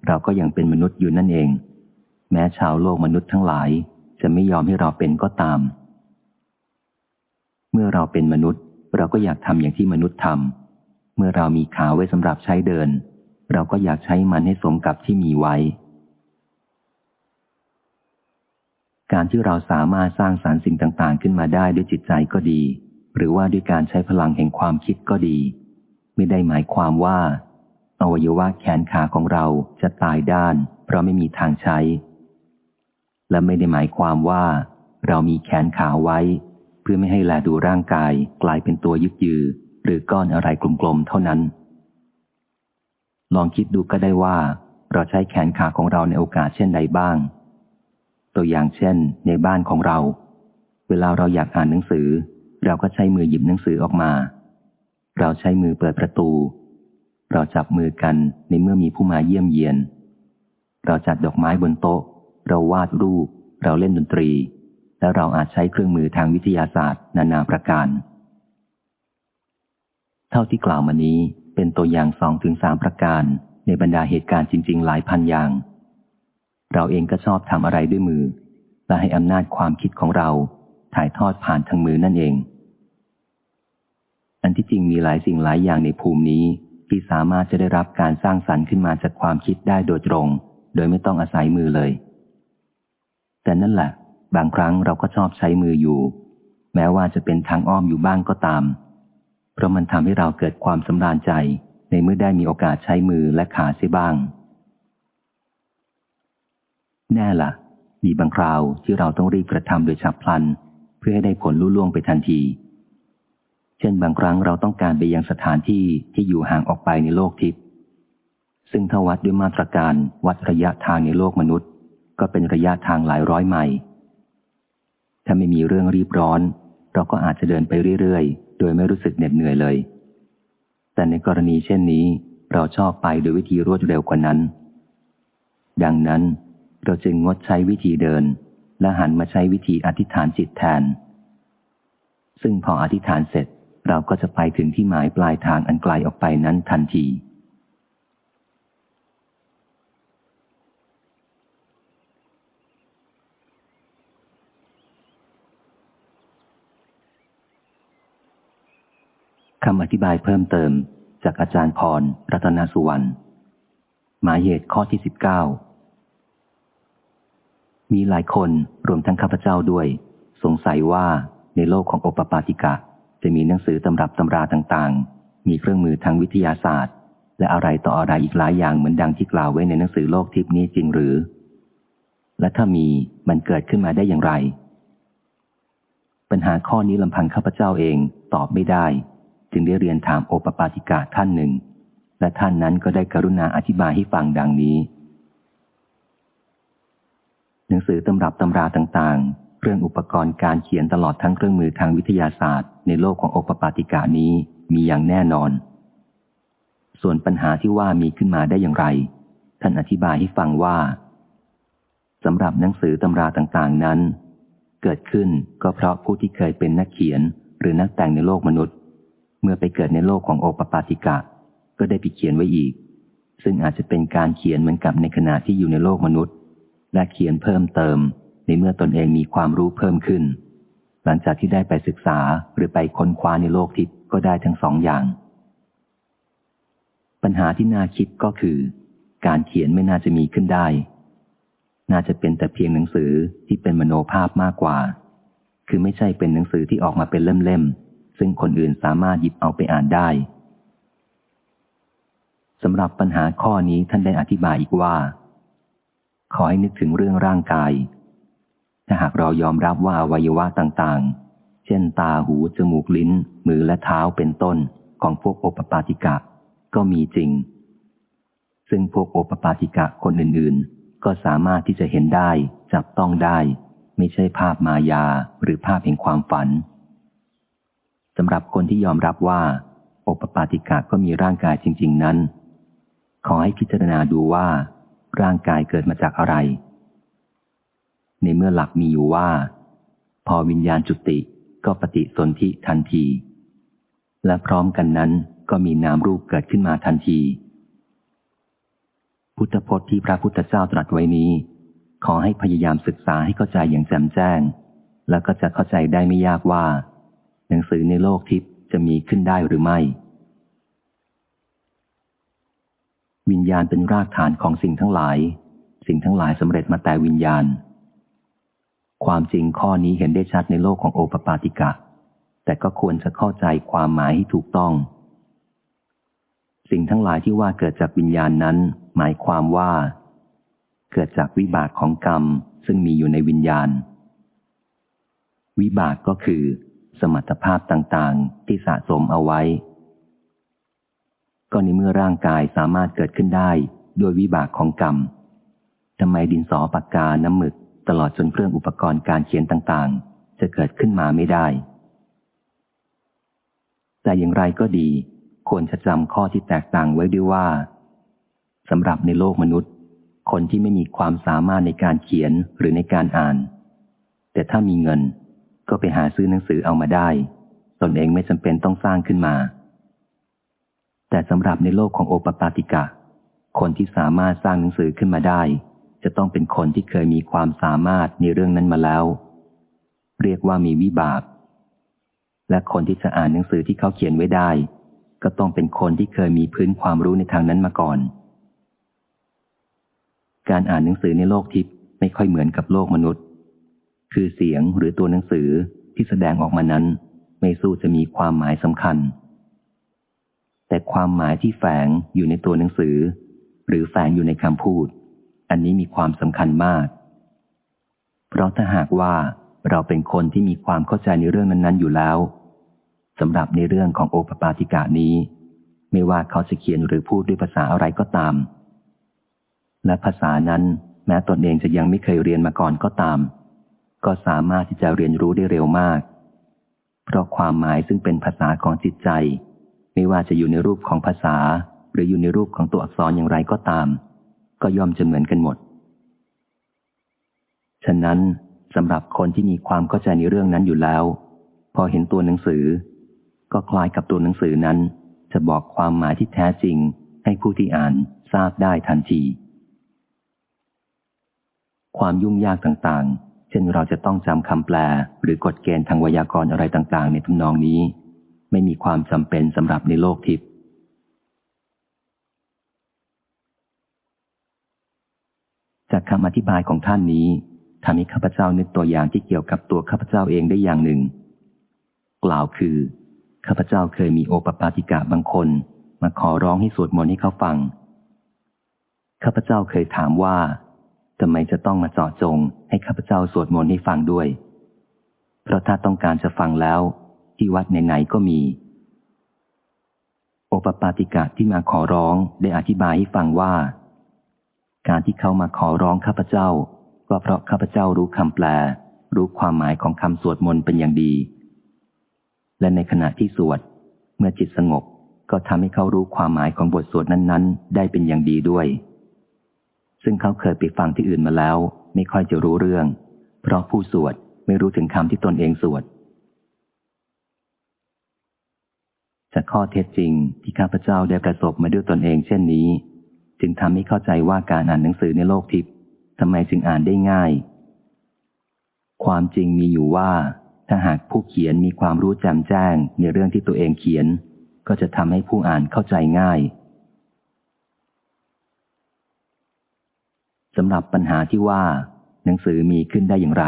เราก็ยังเป็นมนุษย์อยู่นั่นเอง แม้ชาวโลกมนุษย์ทั้งหลาย จะไม่ยอมให้เราเป็นก็ตาม เมื่อเราเป็นมนุษย์ เราก็อยากทำอย่างที่มนุษย์ทำเมื่อเรามีขาไว้สำหรับใช้เดิน เราก็อยากใช้มันให้สมกับที่มีไว้ การที่เราสามารถสร้างสารรค์สิ่งต่าง ๆ ขึ้นมาได้ด้วยจิตใจก็ดี หรือว่าด้วยการใช้พลังแห่งความคิดก็ดี ไม่ได้หมายความว่าอวัยวะแขนขาของเราจะตายด้าน เพราะไม่มีทางใช้ และไม่ได้หมายความว่า เรามีแขนขาไว้ เพื่อไม่ให้แลดูร่างกายกลายเป็นตัวยึดยือ หรือก้อนอะไรกลมๆเท่านั้น ลองคิดดูก็ได้ว่า เราใช้แขนขาของเราในโอกาสเช่นใดบ้าง ตัวอย่างเช่น ในบ้านของเรา เวลาเราอยากอ่านหนังสือ เราก็ใช้มือหยิบหนังสือออกมา เราใช้มือเปิดประตู เราจับมือกันในเมื่อมีผู้มาเยี่ยมเยียน เราจัดดอกไม้บนโต๊ะ เราวาดรูป เราเล่นดนตรี และเราอาจใช้เครื่องมือทางวิทยาศาสตร์ นานาประการ เท่าที่กล่าวมานี้เป็นตัวอย่างสองถึงสามประการ ในบรรดาเหตุการณ์จริง ๆ หลายพันอย่าง เราเองก็ชอบทำอะไรด้วยมือ และให้อำนาจความคิดของเราถ่ายทอดผ่านทางมือนั่นเอง อันที่จริงมีหลายสิ่งหลายอย่างในภูมินี้ที่สามารถจะได้รับการสร้างสรรค์ขึ้นมาจากความคิดได้โดยตรง โดยไม่ต้องอาศัยมือเลย แต่นั่นแหละ บางครั้งเราก็ชอบใช้มืออยู่ แม้ว่าจะเป็นทางอ้อมอยู่บ้างก็ตาม เพราะมันทำให้เราเกิดความสำราญใจ ในเมื่อได้มีโอกาสใช้มือและขาเสียบ้าง แน่ละ่ะ มีบางคราวที่เราต้องรีบกระทำโดยฉับพลัน เพื่อให้ได้ผลลุ่ล่วงไปทันที เช่นบางครั้งเราต้องการไปยังสถานที่ที่อยู่ห่างออกไปในโลกทิพย์ซึ่งถ้าวัดด้วยมาตรการวัดระยะทางในโลกมนุษย์ ก็เป็นระยะทางหลายร้อยไมล์ถ้าไม่มีเรื่องรีบร้อน เราก็อาจจะเดินไปเรื่อยๆ โดยไม่รู้สึกเหน็ดเหนื่อยเลย แต่ในกรณีเช่นนี้ เราชอบไปโดยวิธีรวดเร็วกว่านั้น ดังนั้นเราจึงงดใช้วิธีเดิน และหันมาใช้วิธีอธิษฐานจิตแทน ซึ่งพออธิษฐานเสร็จเราก็จะไปถึงที่หมายปลายทางอันไกลออกไปนั้นทันที คำอธิบายเพิ่มเติม จากอาจารย์พร รัตนสุวรรณ หมายเหตุข้อที่สิบเก้ามีหลายคนรวมทั้งข้าพเจ้าด้วย สงสัยว่าในโลกของโอปปาติกะ จะมีหนังสือตำรับตำราต่างๆ มีเครื่องมือทางวิทยาศาสตร์ และอะไรต่ออะไรอีกหลายอย่างเหมือนดังที่กล่าวไว้ในหนังสือโลกทิพนี้จริงหรือ และถ้ามีมันเกิดขึ้นมาได้อย่างไร ปัญหาข้อนี้ลำพังข้าพเจ้าเองตอบไม่ได้ จึงได้เรียนถามโอปปาติกาท่านหนึ่ง และท่านนั้นก็ได้กรุณาอธิบายให้ฟังดังนี้ หนังสือตำรับตำราต่างๆ เรื่องอุปกรณ์การเขียนตลอดทั้งเครื่องมือทางวิทยาศาสตร์ ในโลกของโอปปาติกานี้มีอย่างแน่นอน ส่วนปัญหาที่ว่ามีขึ้นมาได้อย่างไร ท่านอธิบายให้ฟังว่าสำหรับหนังสือตำราต่างๆนั้น เกิดขึ้นก็เพราะผู้ที่เคยเป็นนักเขียนหรือนักแต่งในโลกมนุษย์ เมื่อไปเกิดในโลกของโอปปาติกะ ก็ได้ไปเขียนไว้อีก ซึ่งอาจจะเป็นการเขียนเหมือนกับในขณะที่อยู่ในโลกมนุษย์ และเขียนเพิ่มเติม ในเมื่อตนเองมีความรู้เพิ่มขึ้น หลังจากที่ได้ไปศึกษาหรือไปค้นคว้าในโลกทิพย์ก็ได้ทั้งสองอย่าง ปัญหาที่น่าคิดก็คือ การเขียนไม่น่าจะมีขึ้นได้ น่าจะเป็นแต่เพียงหนังสือที่เป็นมโนภาพมากกว่า คือไม่ใช่เป็นหนังสือที่ออกมาเป็นเล่มๆ ซึ่งคนอื่นสามารถหยิบเอาไปอ่านได้สำหรับปัญหาข้อนี้ท่านได้อธิบายอีกว่า ขอให้นึกถึงเรื่องร่างกาย ถ้าหากเรายอมรับว่าอวัยวะต่างๆ เช่นตาหู จมูกลิ้น มือและเท้าเป็นต้นของพวกโอปปาติกะ ก็มีจริง ซึ่งพวกโอปปาติกะคนอื่นๆ ก็สามารถที่จะเห็นได้ จับต้องได้ ไม่ใช่ภาพมายาหรือภาพแห่งความฝัน สำหรับคนที่ยอมรับว่า โอปปาติกะก็มีร่างกายจริง ๆ นั้น ขอให้พิจารณาดูว่า ร่างกายเกิดมาจากอะไร ในเมื่อหลักมีอยู่ว่า พอวิญญาณจุติก็ปฏิสนธิทันที และพร้อมกันนั้นก็มีนามรูปเกิดขึ้นมาทันที พุทธพจน์ที่พระพุทธเจ้าตรัสไว้นี้ ขอให้พยายามศึกษาให้เข้าใจอย่างแจ่มแจ้ง แล้วก็จะเข้าใจได้ไม่ยากว่า หนังสือในโลกทิพย์จะมีขึ้นได้หรือไม่ วิญญาณเป็นรากฐานของสิ่งทั้งหลาย สิ่งทั้งหลายสำเร็จมาแต่วิญญาณ ความจริงข้อนี้เห็นได้ชัดในโลกของโอปปาติกะ แต่ก็ควรจะเข้าใจความหมายให้ถูกต้อง สิ่งทั้งหลายที่ว่าเกิดจากวิญญาณนั้น หมายความว่า เกิดจากวิบากของกรรมซึ่งมีอยู่ในวิญญาณ วิบากก็คือ สมรรถภาพต่างๆ ที่สะสมเอาไว้ ก็ในเมื่อร่างกายสามารถเกิดขึ้นได้ด้วยวิบากของกรรมทำไมดินสอปากกาน้ำหมึก ตลอดจนเครื่องอุปกรณ์การเขียนต่างๆ จะเกิดขึ้นมาไม่ได้ แต่อย่างไรก็ดี ควรจะจำข้อที่แตกต่างไว้ด้วยว่าสำหรับในโลกมนุษย์ คนที่ไม่มีความสามารถในการเขียนหรือในการอ่าน แต่แต่ถ้ามีเงิน ก็ไปหาซื้อหนังสือเอามาได้ ตนเองไม่จำเป็นต้องสร้างขึ้นมา แต่สำหรับในโลกของโอปปาติกะ คนที่สามารถสร้างหนังสือขึ้นมาได้ จะต้องเป็นคนที่เคยมีความสามารถในเรื่องนั้นมาแล้ว เรียกว่ามีวิบาก และคนที่จะอ่านหนังสือที่เขาเขียนไว้ได้ ก็ต้องเป็นคนที่เคยมีพื้นความรู้ในทางนั้นมาก่อน การอ่านหนังสือในโลกทิพย์ไม่ค่อยเหมือนกับโลกมนุษย์ คือเสียงหรือตัวหนังสือที่แสดงออกมานั้น ไม่สู้จะมีความหมายสำคัญ แต่ความหมายที่แฝงอยู่ในตัวหนังสือ หรือแฝงอยู่ในคำพูด อันนี้มีความสำคัญมาก เพราะถ้าหากว่าเราเป็นคนที่มีความเข้าใจในเรื่องนั้น ๆ อยู่แล้วสำหรับในเรื่องของโอปปาติกานี้ ไม่ว่าเขาจะเขียนหรือพูดด้วยภาษาอะไรก็ตาม และภาษานั้นแม้ตนเองจะยังไม่เคยเรียนมาก่อนก็ตาม ก็สามารถที่จะเรียนรู้ได้เร็วมาก เพราะความหมายซึ่งเป็นภาษาของจิตใจ ไม่ว่าจะอยู่ในรูปของภาษา หรืออยู่ในรูปของตัวอักษรอย่างไรก็ตาม ก็ย่อมจะเหมือนกันหมด ฉะนั้นสำหรับคนที่มีความเข้าใจในเรื่องนั้นอยู่แล้ว พอเห็นตัวหนังสือ ก็คล้ายกับตัวหนังสือนั้น จะบอกความหมายที่แท้จริง ให้ผู้ที่อ่านทราบได้ทันที ความยุ่งยากต่างๆ เช่นเราจะต้องจำคำแปล หรือกฎเกณฑ์ทางวยากรณ์อะไรต่างๆ ในทำนองนี้ ไม่มีความจำเป็นสำหรับในโลกทิพย์จากคำอธิบายของท่านนี้ทำให้ข้าพเจ้านึกตัวอย่างที่เกี่ยวกับตัวข้าพเจ้าเองได้อย่างหนึ่ง กล่าวคือข้าพเจ้าเคยมีโอปปาติกะบางคน มาขอร้องให้สวดมนต์ให้เขาฟังข้าพเจ้าเคยถามว่า ทำไมจะต้องมาเจาะจงให้ข้าพเจ้าสวดมนต์ให้ฟังด้วย เพราะถ้าต้องการจะฟังแล้ว ที่วัดไหนๆก็มี โอปปาติกะที่มาขอร้องได้อธิบายให้ฟังว่า การที่เขามาขอร้องข้าพเจ้า ก็เพราะข้าพเจ้ารู้คำแปล รู้ความหมายของคำสวดมนต์เป็นอย่างดี และในขณะที่สวด เมื่อจิตสงบก็ทำให้เขารู้ความหมายของบทสวดนั้น ๆ ได้เป็นอย่างดีด้วย ซึ่งเขาเคยไปฟังที่อื่นมาแล้ว ไม่ค่อยจะรู้เรื่อง เพราะผู้สวดไม่รู้ถึงคำที่ตนเองสวดจากข้อเท็จจริงที่ข้าพเจ้าได้ประสบมาด้วยตนเองเช่นนี้ จึงทำให้เข้าใจว่าการอ่านหนังสือในโลกทิพย์ทำไมจึงอ่านได้ง่าย ความจริงมีอยู่ว่า ถ้าหากผู้เขียนมีความรู้แจ่มแจ้งในเรื่องที่ตัวเองเขียน ก็จะทำให้ผู้อ่านเข้าใจง่าย สำหรับปัญหาที่ว่า หนังสือมีขึ้นได้อย่างไร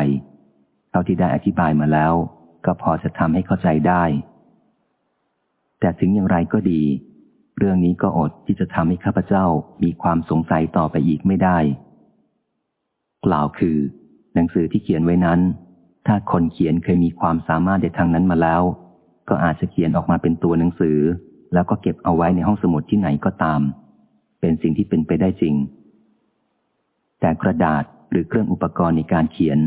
เท่าที่ได้อธิบายมาแล้ว ก็พอจะทำให้เข้าใจได้ แต่ถึงอย่างไรก็ดี เรื่องนี้ก็อดที่จะทำให้ข้าพเจ้ามีความสงสัยต่อไปอีกไม่ได้ กล่าวคือ หนังสือที่เขียนไว้นั้น ถ้าคนเขียนเคยมีความสามารถในทางนั้นมาแล้ว ก็อาจจะเขียนออกมาเป็นตัวหนังสือ แล้วก็เก็บเอาไว้ในห้องสมุดที่ไหนก็ตาม เป็นสิ่งที่เป็นไปได้จริง แต่กระดาษหรือเครื่องอุปกรณ์ในการเขียน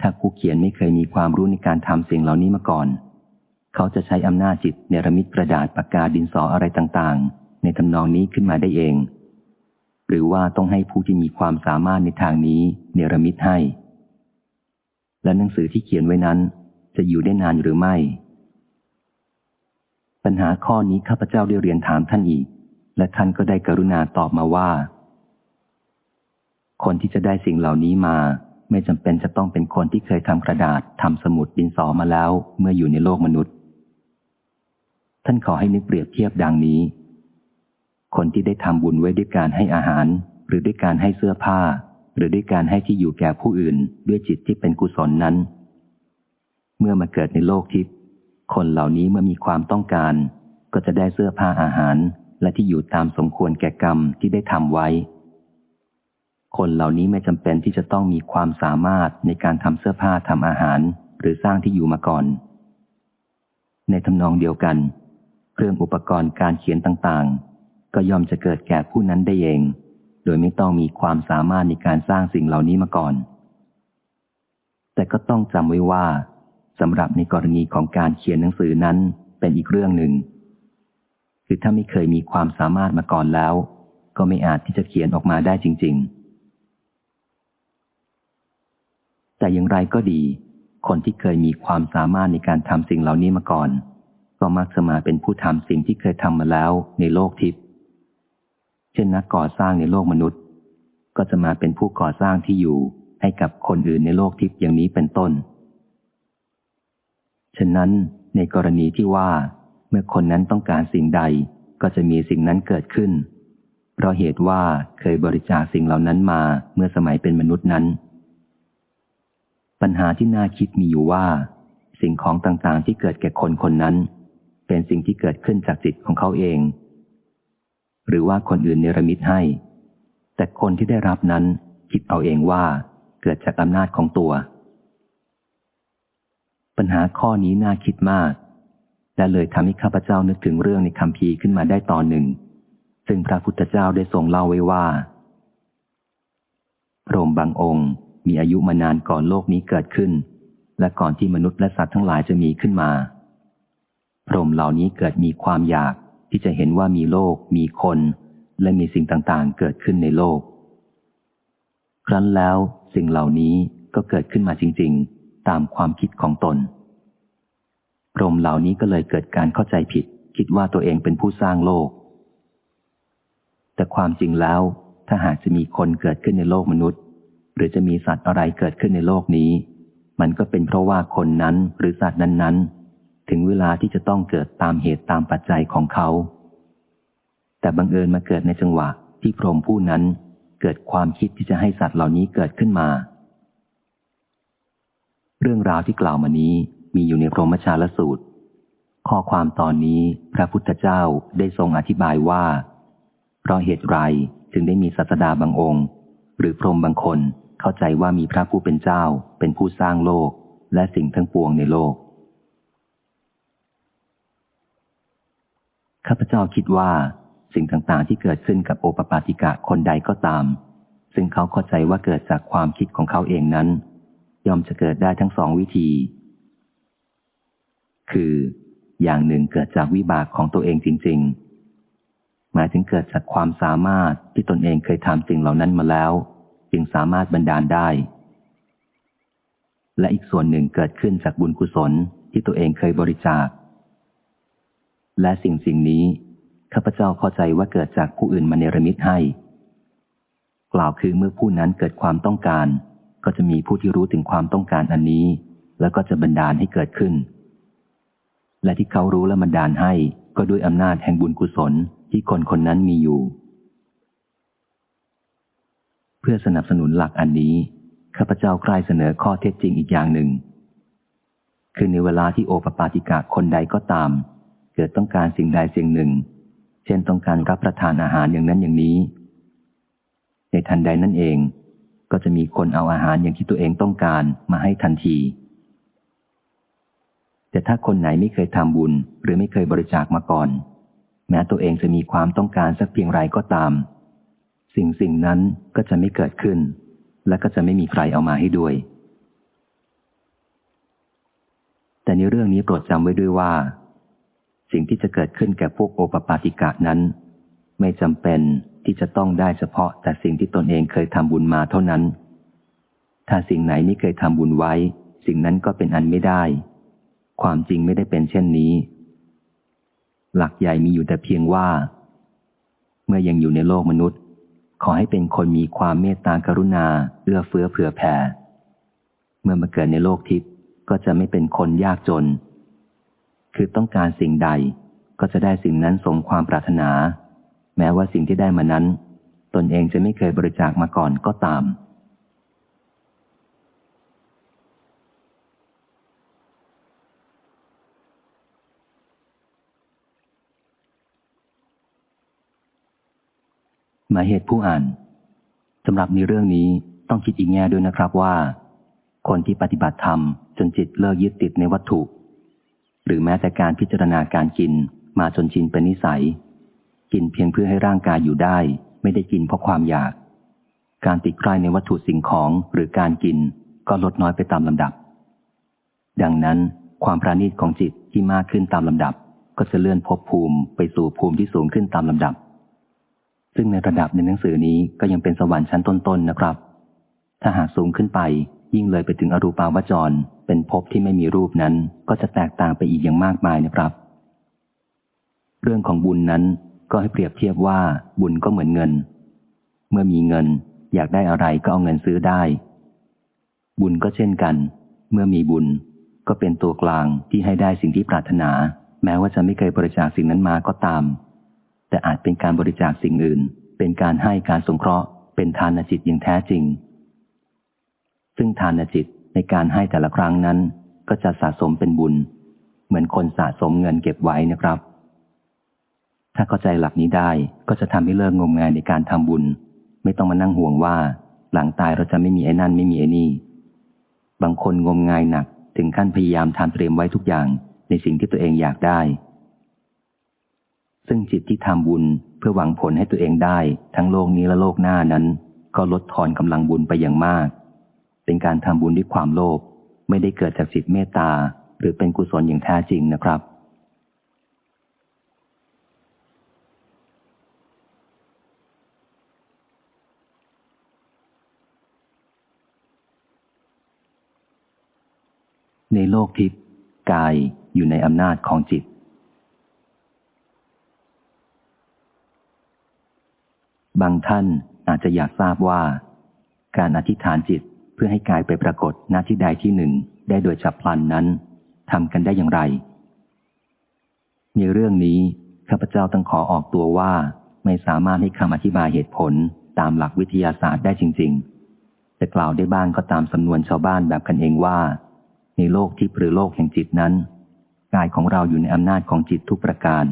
ถ้าผู้เขียนไม่เคยมีความรู้ในการทำสิ่งเหล่านี้มาก่อน เขาจะใช้อำนาจจิตเนรมิตกระดาษปากกาดินสออะไรต่างๆ ในทำนองนี้ขึ้นมาได้เอง หรือว่าต้องให้ผู้ที่มีความสามารถในทางนี้เนรมิตให้ และหนังสือที่เขียนไว้นั้น จะอยู่ได้นานหรือไม่ ปัญหาข้อนี้ข้าพเจ้าได้เรียนถามท่านอีก และท่านก็ได้กรุณาตอบมาว่า คนที่จะได้สิ่งเหล่านี้มา ไม่จำเป็นจะต้องเป็นคนที่เคยทำกระดาษทำสมุดดินสอมาแล้วเมื่ออยู่ในโลกมนุษย์ ท่านขอให้นึกเปรียบเทียบดังนี้ คนที่ได้ทำบุญไว้ด้วยการให้อาหาร หรือด้วยการให้เสื้อผ้า หรือด้วยการให้ที่อยู่แก่ผู้อื่น ด้วยจิตที่เป็นกุศลนั้น เมื่อมาเกิดในโลกทิพย์คนเหล่านี้เมื่อมีความต้องการ ก็จะได้เสื้อผ้าอาหาร และที่อยู่ตามสมควรแก่กรรมที่ได้ทำไว้ คนเหล่านี้ไม่จำเป็นที่จะต้องมีความสามารถในการทำเสื้อผ้าทำอาหาร หรือสร้างที่อยู่มาก่อน ในทำนองเดียวกัน เครื่องอุปกรณ์การเขียนต่างๆ ก็ย่อมจะเกิดแก่ผู้นั้นได้เอง โดยไม่ต้องมีความสามารถในการสร้างสิ่งเหล่านี้มาก่อน แต่ก็ต้องจำไว้ว่าสำหรับในกรณีของการเขียนหนังสือนั้นเป็นอีกเรื่องหนึ่ง คือถ้าไม่เคยมีความสามารถมาก่อนแล้ว ก็ไม่อาจที่จะเขียนออกมาได้จริง ๆ แต่อย่างไรก็ดี คนที่เคยมีความสามารถในการทำสิ่งเหล่านี้มาก่อน ก็มักจะมาเป็นผู้ทำสิ่งที่เคยทำมาแล้วในโลกทิพย์เช่นนักก่อสร้างในโลกมนุษย์ ก็จะมาเป็นผู้ก่อสร้างที่อยู่ให้กับคนอื่นในโลกทิพย์อย่างนี้เป็นต้น ฉะนั้นในกรณีที่ว่าเมื่อคนนั้นต้องการสิ่งใดก็จะมีสิ่งนั้นเกิดขึ้น เพราะเหตุว่าเคยบริจาคสิ่งเหล่านั้นมาเมื่อสมัยเป็นมนุษย์นั้น ปัญหาที่น่าคิดมีอยู่ว่า สิ่งของต่างๆที่เกิดแก่คนคนนั้น เป็นสิ่งที่เกิดขึ้นจากจิตของเขาเอง หรือว่าคนอื่นเนรมิตให้ แต่คนที่ได้รับนั้นคิดเอาเองว่าเกิดจากอำนาจของตัว ปัญหาข้อนี้น่าคิดมาก และเลยทำให้ข้าพเจ้านึกถึงเรื่องในคำพีขึ้นมาได้ตอนหนึ่ง ซึ่งพระพุทธเจ้าได้ทรงเล่าไว้ว่าพระองค์บางองค์ มีอายุมานานก่อนโลกนี้เกิดขึ้น และก่อนที่มนุษย์และสัตว์ทั้งหลายจะมีขึ้นมา พระองค์เหล่านี้เกิดมีความอยากที่จะเห็นว่ามีโลก มีคน และมีสิ่งต่างๆ เกิดขึ้นในโลก ครั้นแล้วสิ่งเหล่านี้ก็เกิดขึ้นมาจริง ๆ ตามความคิดของตน พรหมเหล่านี้ก็เลยเกิดการเข้าใจผิด คิดว่าตัวเองเป็นผู้สร้างโลก แต่ความจริงแล้วถ้าหากจะมีคนเกิดขึ้นในโลกมนุษย์ หรือจะมีสัตว์อะไรเกิดขึ้นในโลกนี้ มันก็เป็นเพราะว่าคนนั้นหรือสัตว์นั้นๆ ถึงเวลาที่จะต้องเกิดตามเหตุตามปัจจัยของเขา แต่บังเอิญมาเกิดในจังหวะที่พรหมผู้นั้นเกิดความคิดที่จะให้สัตว์เหล่านี้เกิดขึ้นมา เรื่องราวที่กล่าวมานี้มีอยู่ในพรหมชาลสูตร ข้อความตอนนี้พระพุทธเจ้าได้ทรงอธิบายว่า เพราะเหตุไรจึงได้มีศาสดาบางองค์ หรือพรหมบางคน เข้าใจว่ามีพระผู้เป็นเจ้าเป็นผู้สร้างโลกและสิ่งทั้งปวงในโลก ข้าพเจ้าคิดว่าสิ่งต่างๆ ที่เกิดขึ้นกับโอปปาติกะคนใดก็ตาม ซึ่งเขาเข้าใจว่าเกิดจากความคิดของเขาเองนั้น ย่อมจะเกิดได้ทั้งสองวิธี คือ อย่างหนึ่งเกิดจากวิบากของตัวเองจริง ๆ หมายถึงเกิดจากความสามารถที่ตนเองเคยทำสิ่งเหล่านั้นมาแล้ว จึงสามารถบันดาลได้ และอีกส่วนหนึ่งเกิดขึ้นจากบุญกุศลที่ตัวเองเคยบริจาค และสิ่งสิ่งนี้ข้าพเจ้าเข้าใจว่าเกิดจากผู้อื่นมาเนรมิตให้ กล่าวคือเมื่อผู้นั้นเกิดความต้องการ ก็จะมีผู้ที่รู้ถึงความต้องการอันนี้ แล้วก็จะบันดาลให้เกิดขึ้น และที่เขารู้และบันดาลให้ก็ด้วยอำนาจแห่งบุญกุศลที่คนคนนั้นมีอยู่ เพื่อสนับสนุนหลักอันนี้ข้าพเจ้าใคร่เสนอข้อเท็จจริงอีกอย่างหนึ่ง คือในเวลาที่โอปปาติกะคนใดก็ตาม เกิดต้องการสิ่งใดสิ่งหนึ่ง เช่นต้องการรับประทานอาหารอย่างนั้นอย่างนี้ ในทันใดนั่นเอง ก็จะมีคนเอาอาหารอย่างที่ตัวเองต้องการมาให้ทันที แต่ถ้าคนไหนไม่เคยทำบุญหรือไม่เคยบริจาคมาก่อน แม้ตัวเองจะมีความต้องการสักเพียงไรก็ตาม สิ่งสิ่งนั้นก็จะไม่เกิดขึ้น และก็จะไม่มีใครเอามาให้ด้วย แต่ในเรื่องนี้โปรดจำไว้ด้วยว่า สิ่งที่จะเกิดขึ้นแก่พวกโอปปาติกะนั้น ไม่จำเป็นที่จะต้องได้เฉพาะแต่สิ่งที่ตนเองเคยทำบุญมาเท่านั้น ถ้าสิ่งไหนไม่เคยทำบุญไว้ สิ่งนั้นก็เป็นอันไม่ได้ ความจริงไม่ได้เป็นเช่นนี้ หลักใหญ่มีอยู่แต่เพียงว่า เมื่อยังอยู่ในโลกมนุษย์ ขอให้เป็นคนมีความเมตตากรุณา เอื้อเฟื้อเผื่อแผ่ เมื่อมาเกิดในโลกทิพย์ก็จะไม่เป็นคนยากจน คือต้องการสิ่งใดก็จะได้สิ่งนั้นสมความปรารถนา แม้ว่าสิ่งที่ได้มานั้น ตนเองจะไม่เคยบริจาคมาก่อนก็ตาม หมายเหตุผู้อ่านสำหรับในเรื่องนี้ต้องคิดอีกแง่ด้วยนะครับว่า คนที่ปฏิบัติธรรมจนจิตเลิกยึดติดในวัตถุ หรือแม้แต่การพิจารณาการกินมาจนชินเป็นนิสัย กินเพียงเพื่อให้ร่างกายอยู่ได้ ไม่ได้กินเพราะความอยาก การติดใกล้ในวัตถุสิ่งของหรือการกินก็ลดน้อยไปตามลำดับ ดังนั้นความประณีตของจิตที่มากขึ้นตามลำดับ ก็จะเลื่อนภพภูมิไปสู่ภูมิที่สูงขึ้นตามลำดับ ซึ่งในระดับในหนังสือนี้ก็ยังเป็นสวรรค์ชั้นต้นๆนะครับ ถ้าหากสูงขึ้นไปยิ่งเลยไปถึงอรูปาวจร เป็นภพที่ไม่มีรูปนั้น ก็จะแตกต่างไปอีกอย่างมากมายนะครับ เรื่องของบุญนั้นก็ให้เปรียบเทียบว่าบุญก็เหมือนเงิน เมื่อมีเงิน อยากได้อะไรก็เอาเงินซื้อได้ บุญก็เช่นกัน เมื่อมีบุญ ก็เป็นตัวกลางที่ให้ได้สิ่งที่ปรารถนา แม้ว่าจะไม่เคยบริจาคสิ่งนั้นมาก็ตาม แต่อาจเป็นการบริจาคสิ่งอื่น เป็นการให้การสงเคราะห์ เป็นทานจิตอย่างแท้จริง ซึ่งทานจิตในการให้แต่ละครั้งนั้น ก็จะสะสมเป็นบุญ เหมือนคนสะสมเงินเก็บไว้นะครับ ถ้าเข้าใจหลักนี้ได้ก็จะทำให้เลิกงมงายในการทำบุญ ไม่ต้องมานั่งห่วงว่า หลังตายเราจะไม่มีไอ้นั่นไม่มีไอ้นี่ บางคนงมงายหนักถึงขั้นพยายามทำเตรียมไว้ทุกอย่างในสิ่งที่ตัวเองอยากได้ ซึ่งจิตที่ทำบุญเพื่อหวังผลให้ตัวเองได้ ทั้งโลกนี้และโลกหน้านั้น ก็ลดทอนกำลังบุญไปอย่างมาก เป็นการทำบุญด้วยความโลภไม่ได้เกิดจากจิตเมตตา หรือเป็นกุศลอย่างแท้จริงนะครับ ในโลกทิพย์กายอยู่ในอำนาจของจิต บางท่านอาจจะอยากทราบว่า การอธิษฐานจิตเพื่อให้กายไปปรากฏหน้าที่ใดที่หนึ่งได้โดยฉับพลันนั้นทำกันได้อย่างไร ในเรื่องนี้ข้าพเจ้าต้องขอออกตัวว่าไม่สามารถให้คำอธิบายเหตุผลตามหลักวิทยาศาสตร์ได้จริงๆแต่กล่าวได้บ้างก็ตามสำนวนชาวบ้านแบบกันเองว่า ในโลกที่หรือโลกแห่งจิตนั้น กายของเราอยู่ในอำนาจของจิตทุกประการ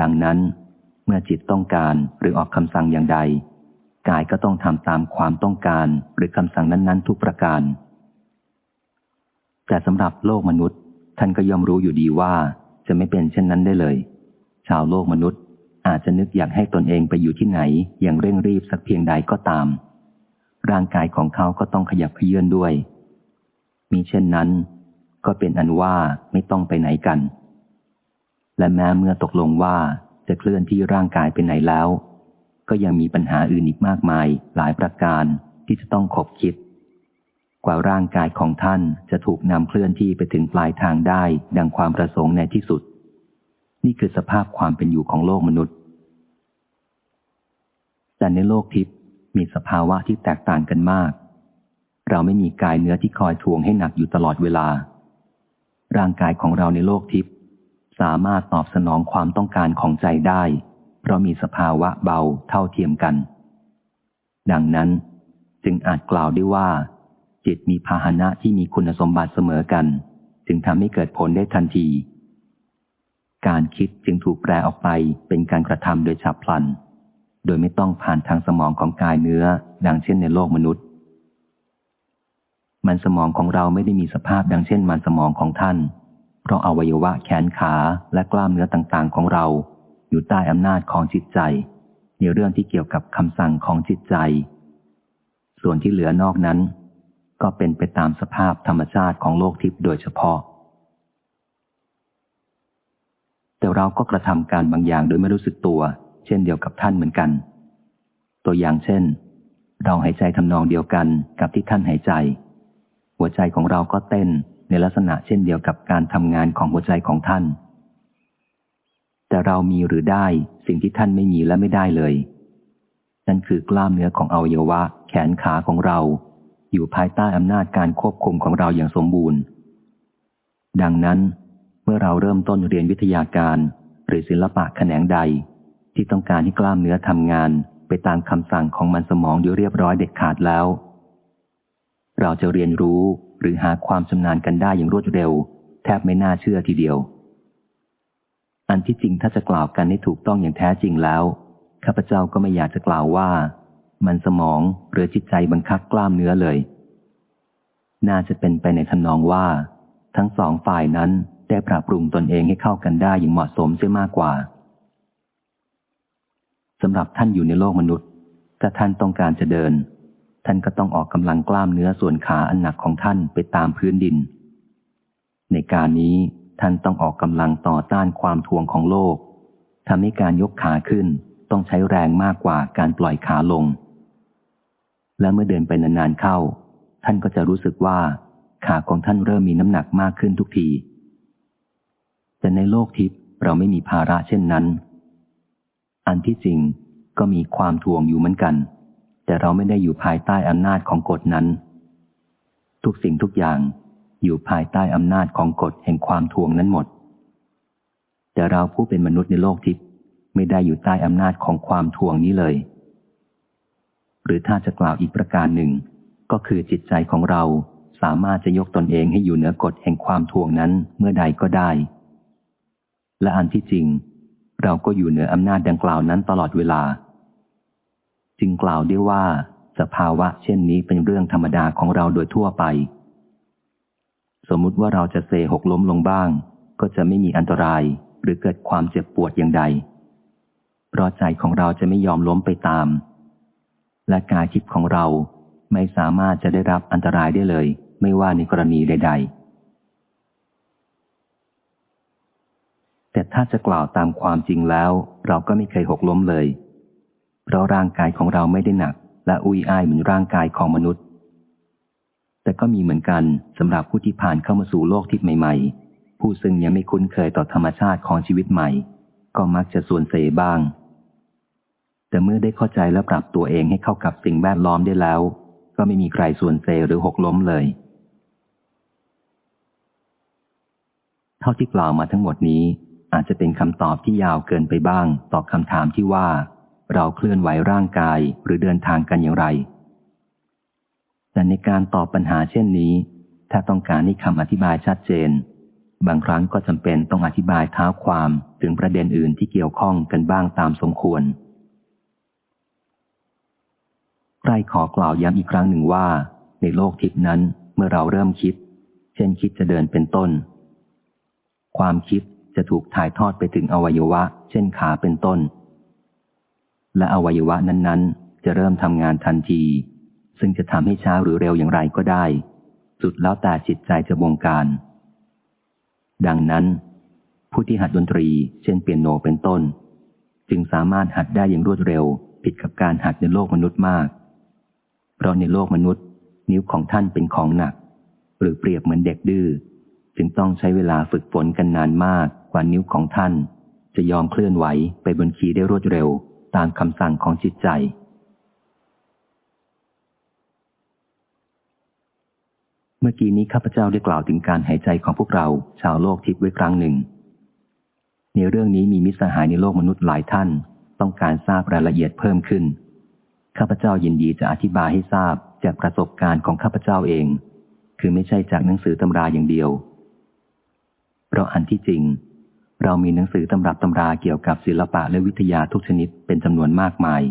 ดังนั้น เมื่อจิตต้องการหรือออกคำสั่งอย่างใด กายก็ต้องทำตามความต้องการหรือคำสั่งนั้น ๆ ทุกประการ แต่สำหรับโลกมนุษย์ ท่านก็ย่อมรู้อยู่ดีว่าจะไม่เป็นเช่นนั้นได้เลย ชาวโลกมนุษย์อาจจะนึกอยากให้ตนเองไปอยู่ที่ไหน อย่างเร่งรีบสักเพียงใดก็ตาม ร่างกายของเขาก็ต้องขยับเขยื่อนด้วย มีเช่นนั้น ก็เป็นอันว่าไม่ต้องไปไหนกัน และแม้เมื่อตกลงว่า จะเคลื่อนที่ร่างกายไปไหนแล้ว ก็ยังมีปัญหาอื่นอีกมากมายหลายประการที่จะต้องขบคิด กว่าร่างกายของท่านจะถูกนำเคลื่อนที่ไปถึงปลายทางได้ดังความประสงค์ในที่สุด นี่คือสภาพความเป็นอยู่ของโลกมนุษย์ แต่ในโลกทิพย์มีสภาวะที่แตกต่างกันมาก เราไม่มีกายเนื้อที่คอยทวงให้หนักอยู่ตลอดเวลา ร่างกายของเราในโลกทิพย์ สามารถตอบสนองความต้องการของใจได้ เพราะมีสภาวะเบาเท่าเทียมกัน ดังนั้น จึงอาจกล่าวได้ว่า จิตมีพาหนะที่มีคุณสมบัติเสมอกัน จึงทำให้เกิดผลได้ทันที การคิดจึงถูกแปลออกไปเป็นการกระทำโดยฉับพลัน โดยไม่ต้องผ่านทางสมองของกายเนื้อ ดังเช่นในโลกมนุษย์ มันสมองของเราไม่ได้มีสภาพดังเช่นมันสมองของท่าน เพราะอวัยวะแขนขาและกล้ามเนื้อต่างๆ ของเรา อยู่ใต้อำนาจของจิตใจ ในเรื่องที่เกี่ยวกับคำสั่งของจิตใจ ส่วนที่เหลือนอกนั้น ก็เป็นไปตามสภาพธรรมชาติของโลกทิพย์โดยเฉพาะ แต่เราก็กระทำการบางอย่างโดยไม่รู้สึกตัว เช่นเดียวกับท่านเหมือนกัน ตัวอย่างเช่น เราหายใจทำนองเดียวกันกับที่ท่านหายใจ หัวใจของเราก็เต้น ในลักษณะเช่นเดียวกับการทำงานของหัวใจของท่าน แต่เรามีหรือได้สิ่งที่ท่านไม่มีและไม่ได้เลย นั่นคือกล้ามเนื้อของอวัยวะ แขนขาของเรา อยู่ภายใต้อำนาจการควบคุมของเราอย่างสมบูรณ์ ดังนั้น เมื่อเราเริ่มต้นเรียนวิทยาการ หรือศิลปะแขนงใด ที่ต้องการให้กล้ามเนื้อทำงานไปตามคำสั่งของมันสมองอยู่เรียบร้อยเด็ดขาดแล้ว เราจะเรียนรู้ หรือหาความชำนาญกันได้อย่างรวดเร็ว แทบไม่น่าเชื่อทีเดียว อันที่จริงถ้าจะกล่าวกันให้ถูกต้องอย่างแท้จริงแล้วข้าพเจ้าก็ไม่อยากจะกล่าวว่า มันสมองหรือจิตใจบังคับกล้ามเนื้อเลย น่าจะเป็นไปในทำนองว่า ทั้งสองฝ่ายนั้นได้ปรับปรุงตนเองให้เข้ากันได้อย่างเหมาะสมเสียมากกว่าสำหรับท่านอยู่ในโลกมนุษย์ ถ้าท่านต้องการจะเดิน ท่านก็ต้องออกกำลังกล้ามเนื้อส่วนขาอันหนักของท่านไปตามพื้นดิน ในการนี้ท่านต้องออกกำลังต่อต้านความทวงของโลกทำให้การยกขาขึ้นต้องใช้แรงมากกว่าการปล่อยขาลง และเมื่อเดินไปนานๆเข้า ท่านก็จะรู้สึกว่าขาของท่านเริ่มมีน้ำหนักมากขึ้นทุกที แต่ในโลกทิพย์เราไม่มีภาระเช่นนั้น อันที่จริงก็มีความทวงอยู่เหมือนกัน แต่เราไม่ได้อยู่ภายใต้อำนาจของกฎนั้น ทุกสิ่งทุกอย่างอยู่ภายใต้อำนาจของกฎแห่งความทวงนั้นหมด แต่เราผู้เป็นมนุษย์ในโลกทิพย์ไม่ได้อยู่ใต้อำนาจของความทวงนี้เลย หรือถ้าจะกล่าวอีกประการหนึ่ง ก็คือจิตใจของเราสามารถจะยกตนเองให้อยู่เหนือกฎแห่งความทวงนั้นเมื่อใดก็ได้ และอันที่จริง เราก็อยู่เหนืออำนาจดังกล่าวนั้นตลอดเวลา จึงกล่าวได้ว่า สภาวะเช่นนี้เป็นเรื่องธรรมดาของเราโดยทั่วไป สมมุติว่าเราจะเซหกล้มลงบ้าง ก็จะไม่มีอันตรายหรือเกิดความเจ็บปวดอย่างใด เพราะใจของเราจะไม่ยอมล้มไปตาม และกายทิพย์ของเราไม่สามารถจะได้รับอันตรายได้เลย ไม่ว่าในกรณีใด ๆแต่ถ้าจะกล่าวตามความจริงแล้ว เราก็ไม่เคยหกล้มเลย เพราะร่างกายของเราไม่ได้หนัก และอุ้ยอ้ายเหมือนร่างกายของมนุษย์ แต่ก็มีเหมือนกันสำหรับผู้ที่ผ่านเข้ามาสู่โลกทิพย์ใหม่ ๆ ผู้ซึ่งยังไม่คุ้นเคยต่อธรรมชาติของชีวิตใหม่ ก็มักจะส่วนเสบ้าง แต่เมื่อได้เข้าใจและปรับตัวเองให้เข้ากับสิ่งแวดล้อมได้แล้ว ก็ไม่มีใครส่วนเซหรือหกล้มเลย เท่าที่กล่าวมาทั้งหมดนี้อาจจะเป็นคำตอบที่ยาวเกินไปบ้าง ต่อคำถามที่ว่า เราเคลื่อนไหวร่างกายหรือเดินทางกันอย่างไร แต่ในการตอบปัญหาเช่นนี้ ถ้าต้องการให้คำอธิบายชัดเจน บางครั้งก็จำเป็นต้องอธิบายเท้าความถึงประเด็นอื่นที่เกี่ยวข้องกันบ้างตามสมควรใครขอกล่าวย้ำอีกครั้งหนึ่งว่า ในโลกทิพนั้นเมื่อเราเริ่มคิด เช่นคิดจะเดินเป็นต้น ความคิดจะถูกถ่ายทอดไปถึงอวัยวะ เช่นขาเป็นต้น และอวัยวะนั้นๆ จะเริ่มทำงานทันที ซึ่งจะทำให้ช้าหรือเร็วอย่างไรก็ได้ สุดแล้วแต่จิตใจจะบงการ ดังนั้น ผู้ที่หัดดนตรี เช่นเปียโนเป็นต้น จึงสามารถหัดได้อย่างรวดเร็ว ผิดกับการหัดในโลกมนุษย์มาก เพราะในโลกมนุษย์ นิ้วของท่านเป็นของหนัก หรือเปรียบเหมือนเด็กดื้อจึงต้องใช้เวลาฝึกฝนกันนานมากกว่านิ้วของท่าน จะยอมเคลื่อนไหวไปบนขีย์ได้รวดเร็ว ตามคำสั่งของจิตใจเมื่อกี้นี้ข้าพเจ้าได้กล่าวถึงการหายใจของพวกเรา ชาวโลกทิพย์ไว้ครั้งหนึ่ง ในเรื่องนี้มีมิตรสหายในโลกมนุษย์หลายท่าน ต้องการทราบรายละเอียดเพิ่มขึ้น ข้าพเจ้ายินดีจะอธิบายให้ทราบจากประสบการณ์ของข้าพเจ้าเอง คือไม่ใช่จากหนังสือตำราอย่างเดียว เพราะอันที่จริง เรามีหนังสือตำรับตำราเกี่ยวกับศิลปะและวิทยาทุกชนิดเป็นจำนวนมากมาย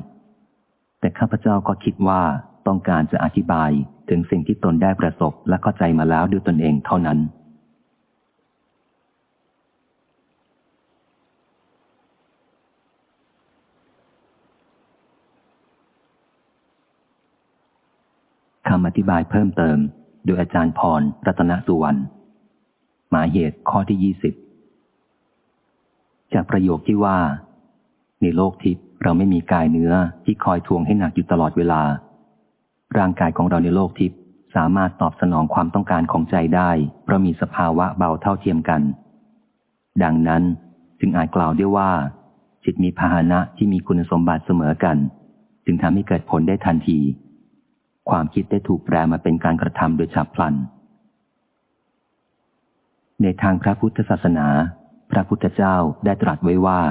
แต่ข้าพเจ้าก็คิดว่าต้องการจะอธิบายถึงสิ่งที่ตนได้ประสบและเข้าใจมาแล้วด้วยตนเองเท่านั้น คำอธิบายเพิ่มเติม โดยอาจารย์พร รัตนสุวรรณ หมายเหตุข้อที่ยี่สิบ จากประโยคที่ว่า ในโลกทิพย์เราไม่มีกายเนื้อที่คอยทวงให้หนักอยู่ตลอดเวลา ร่างกายของเราในโลกทิพย์สามารถตอบสนองความต้องการของใจได้เพราะมีสภาวะเบาเท่าเทียมกัน ดังนั้นจึงอาจกล่าวได้ว่า จิตมีพาหนะที่มีคุณสมบัติเสมอกัน จึงทำให้เกิดผลได้ทันที ความคิดได้ถูกแปลมาเป็นการกระทำโดยฉับพลัน ในทางพระพุทธศาสนา พระพุทธเจ้าได้ตรัสไว้ว่า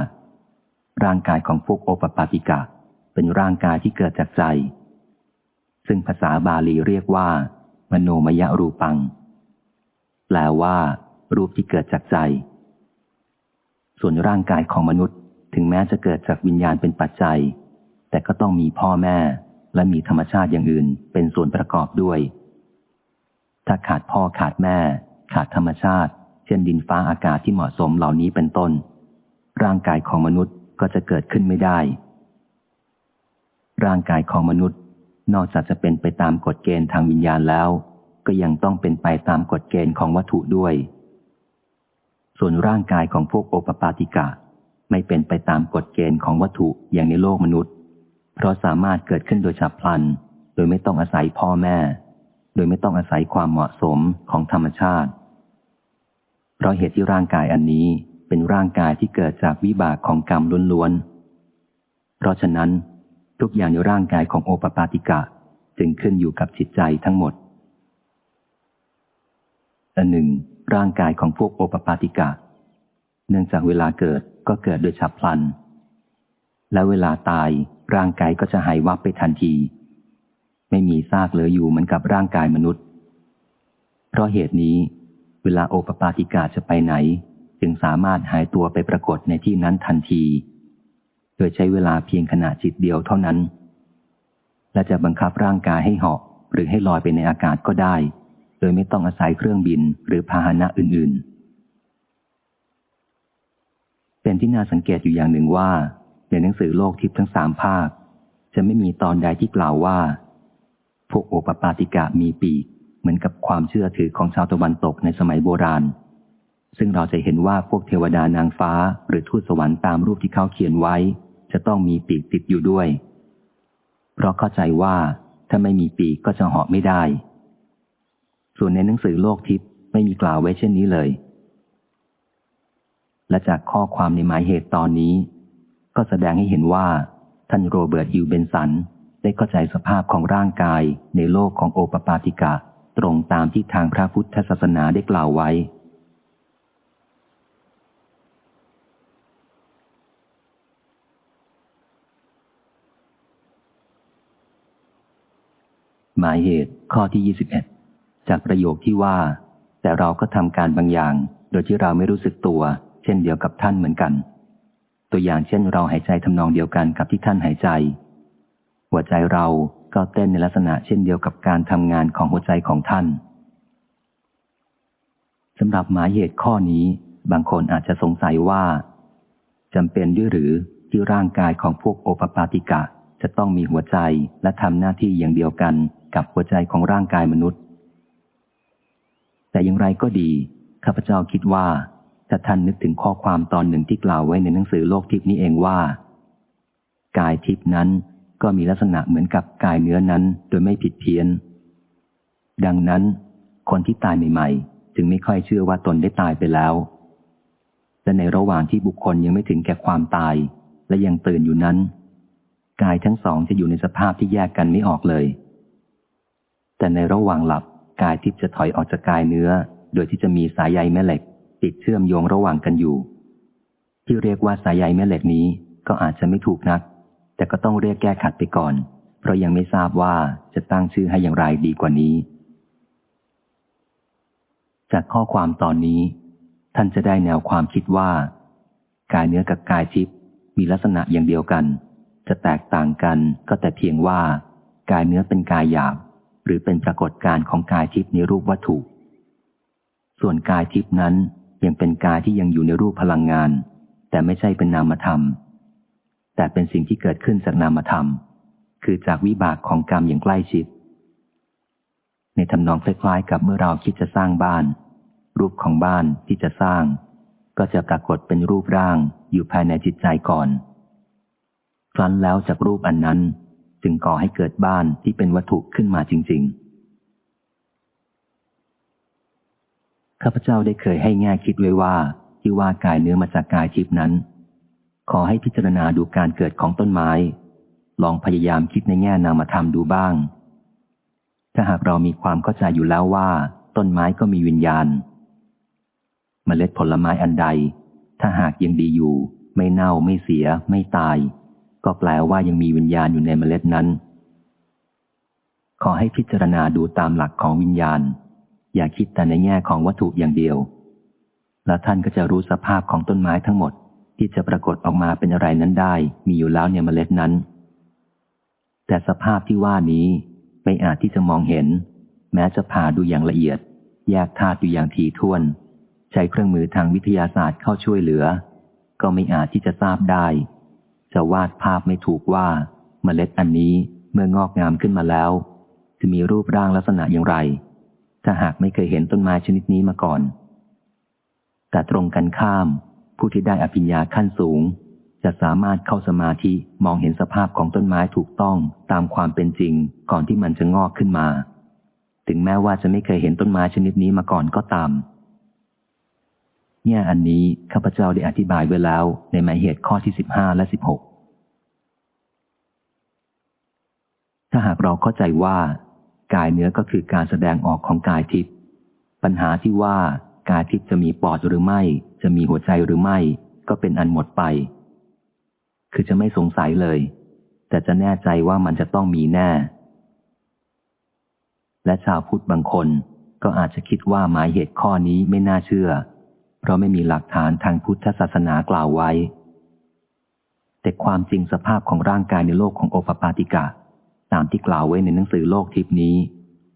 ร่างกายของพวกโอปปาติกะ เป็นร่างกายที่เกิดจากใจ ซึ่งภาษาบาลีเรียกว่า มโนมยรูปัง แปลว่า รูปที่เกิดจากใจ ส่วนร่างกายของมนุษย์ถึงแม้จะเกิดจากวิญญาณเป็นปัจจัย แต่ก็ต้องมีพ่อแม่และมีธรรมชาติอย่างอื่นเป็นส่วนประกอบด้วย ถ้าขาดพ่อขาดแม่ ขาดธรรมชาติ เช่นดินฟ้าอากาศที่เหมาะสมเหล่านี้เป็นต้น ร่างกายของมนุษย์ก็จะเกิดขึ้นไม่ได้ ร่างกายของมนุษย์ นอกจากจะเป็นไปตามกฎเกณฑ์ทางวิญญาณแล้ว ก็ยังต้องเป็นไปตามกฎเกณฑ์ของวัตถุด้วย ส่วนร่างกายของพวกโอปปาติกะ ไม่เป็นไปตามกฎเกณฑ์ของวัตถุอย่างในโลกมนุษย์ เพราะสามารถเกิดขึ้นโดยฉับพลัน โดยไม่ต้องอาศัยพ่อแม่ โดยไม่ต้องอาศัยความเหมาะสมของธรรมชาติ เพราะเหตุที่ร่างกายอันนี้เป็นร่างกายที่เกิดจากวิบากของกรรมล้วนๆ เพราะฉะนั้น ทุกอย่างในร่างกายของโอปปาติกะจึงขึ้นอยู่กับจิตใจทั้งหมด อันหนึ่ง ร่างกายของพวกโอปปาติกะ เนื่องจากเวลาเกิดก็เกิดโดยฉับพลัน และเวลาตายร่างกายก็จะหายวับไปทันที ไม่มีซากเหลืออยู่เหมือนกับร่างกายมนุษย์ เพราะเหตุนี้ เวลาโอปปาติกาจะไปไหน จึงสามารถหายตัวไปปรากฏในที่นั้นทันที โดยใช้เวลาเพียงขณะจิตเดียวเท่านั้น และจะบังคับร่างกายให้เหาะหรือให้ลอยไปในอากาศก็ได้ โดยไม่ต้องอาศัยเครื่องบินหรือพาหนะอื่น ๆ เป็นที่น่าสังเกตอยู่อย่างหนึ่งว่า ในหนังสือโลกทิพย์ทั้งสามภาค จะไม่มีตอนใดที่กล่าวว่า พวกโอปปาติกะมีปีก เหมือนกับความเชื่อถือของชาวตะวันตกในสมัยโบราณ ซึ่งเราจะเห็นว่าพวกเทวดานางฟ้าหรือทูตสวรรค์ตามรูปที่เขาเขียนไว้ จะต้องมีปีกติดอยู่ด้วย เพราะเข้าใจว่าถ้าไม่มีปีกก็จะเหาะไม่ได้ ส่วนในหนังสือโลกทิพย์ไม่มีกล่าวไว้เช่นนี้เลย และจากข้อความในหมายเหตุตอนนี้ ก็แสดงให้เห็นว่าท่านโรเบิร์ตฮิวเบนสันได้เข้าใจสภาพของร่างกายในโลกของโอปปาติกะ ตรงตามที่ทางพระพุทธศาสนาได้กล่าวไว้ หมายเหตุข้อที่ 21 จากประโยคที่ว่า แต่เราก็ทำการบางอย่าง โดยที่เราไม่รู้สึกตัว เช่นเดียวกับท่านเหมือนกัน ตัวอย่างเช่นเราหายใจทำนองเดียวกันกับที่ท่านหายใจ หัวใจเรา ก็เต้นในลักษณะเช่นเดียวกับการทำงานของหัวใจของท่านสำหรับหมายเหตุข้อนี้ บางคนอาจจะสงสัยว่าจำเป็นด้วยหรือที่ร่างกายของพวกโอปปาติกะ จะต้องมีหัวใจและทำหน้าที่อย่างเดียวกันกับหัวใจของร่างกายมนุษย์ แต่อย่างไรก็ดีข้าพเจ้าคิดว่าถ้าท่านนึกถึงข้อความตอนหนึ่งที่กล่าวไว้ในหนังสือโลกทิพนี้เองว่า กายทิพนั้น ก็มีลักษณะเหมือนกับกายเนื้อนั้นโดยไม่ผิดเพี้ยน ดังนั้น คนที่ตายใหม่ๆ จึงไม่ค่อยเชื่อว่าตนได้ตายไปแล้ว และในระหว่างที่บุคคลยังไม่ถึงแก่ความตาย และยังตื่นอยู่นั้น กายทั้งสองจะอยู่ในสภาพที่แยกกันไม่ออกเลย แต่ในระหว่างหลับกายทิพย์จะถอยออกจากกายเนื้อ โดยที่จะมีสายใยแม่เหล็ก ติดเชื่อมโยงระหว่างกันอยู่ ที่เรียกว่าสายใยแม่เหล็กนี้ก็อาจจะไม่ถูกนัก แต่ก็ต้องเรียกแก้ขัดไปก่อน เพราะยังไม่ทราบว่าจะตั้งชื่อให้อย่างไรดีกว่านี้ จากข้อความตอนนี้ ท่านจะได้แนวความคิดว่า กายเนื้อกับกายทิพย์มีลักษณะอย่างเดียวกัน จะแตกต่างกันก็แต่เพียงว่า กายเนื้อเป็นกายหยาบหรือเป็นปรากฏการของกายทิพย์ในรูปวัตถุ ส่วนกายทิพย์นั้นยังเป็นกายที่ยังอยู่ในรูปพลังงาน แต่ไม่ใช่เป็นนามธรรม แต่เป็นสิ่งที่เกิดขึ้นจากนามธรรม คือจากวิบากของกรรมอย่างใกล้ชิด ในทำนองคล้ายๆ กับเมื่อเราคิดจะสร้างบ้าน รูปของบ้านที่จะสร้าง ก็จะปรากฏเป็นรูปร่างอยู่ภายในจิตใจก่อน ครั้นแล้วจากรูปอันนั้นจึงก่อให้เกิดบ้านที่เป็นวัตถุขึ้นมาจริง ๆ ข้าพเจ้าได้เคยให้แง่คิดไว้ว่าที่ว่ากายเนื้อมาจากกายทิพนั้น ขอให้พิจารณาดูการเกิดของต้นไม้ ลองพยายามคิดในแง่นามธรรมดูบ้าง ถ้าหากเรามีความเข้าใจอยู่แล้วว่า ต้นไม้ก็มีวิญญาณมเมล็ดผลไม้อันใด ถ้าหากยังดีอยู่ ไม่เน่าไม่เสีย ไม่ตาย ก็แปลว่ายังมีวิญญาณอยู่ในเมล็ดนั้น ขอให้พิจารณาดูตามหลักของวิญญาณ อย่าคิดแต่ในแง่ของวัตถุอย่างเดียว แล้วท่านก็จะรู้สภาพของต้นไม้ทั้งหมด ที่จะปรากฏออกมาเป็นอะไรนั้นได้มีอยู่แล้วในเมล็ดนั้น แต่สภาพที่ว่านี้ไม่อาจที่จะมองเห็น แม้จะผ่าดูอย่างละเอียด แยกธาตุอยู่อย่างถี่ถ้วน ใช้เครื่องมือทางวิทยาศาสตร์เข้าช่วยเหลือ ก็ไม่อาจที่จะทราบได้ จะวาดภาพไม่ถูกว่าเมล็ดอันนี้เมื่องอกงามขึ้นมาแล้ว จะมีรูปร่างลักษณะอย่างไร ถ้าหากไม่เคยเห็นต้นไม้ชนิดนี้มาก่อน แต่ตรงกันข้าม ผู้ที่ได้อภิญญาขั้นสูง จะสามารถเข้าสมาธิมองเห็นสภาพของต้นไม้ถูกต้องตามความเป็นจริง ก่อนที่มันจะงอกขึ้นมา ถึงแม้ว่าจะไม่เคยเห็นต้นไม้ชนิดนี้มาก่อนก็ตามเนี่ยอันนี้ข้าพเจ้าได้อธิบายไว้แล้วในหมายเหตุข้อที่สิบห้าและสิบหกถ้าหากเราเข้าใจว่า กายเนื้อก็คือการแสดงออกของกายทิพย์ปัญหาที่ว่า กายทิพย์จะมีปอดหรือไม่ จะมีหัวใจหรือไม่ ก็เป็นอันหมดไป คือจะไม่สงสัยเลย แต่จะแน่ใจว่ามันจะต้องมีแน่ และชาวพุทธบางคนก็อาจจะคิดว่าหมายเหตุข้อนี้ไม่น่าเชื่อ เพราะไม่มีหลักฐานทางพุทธศาสนากล่าวไว้ แต่ความจริงสภาพของร่างกายในโลกของโอปปาติกะ ตามที่กล่าวไว้ในหนังสือโลกทิพนี้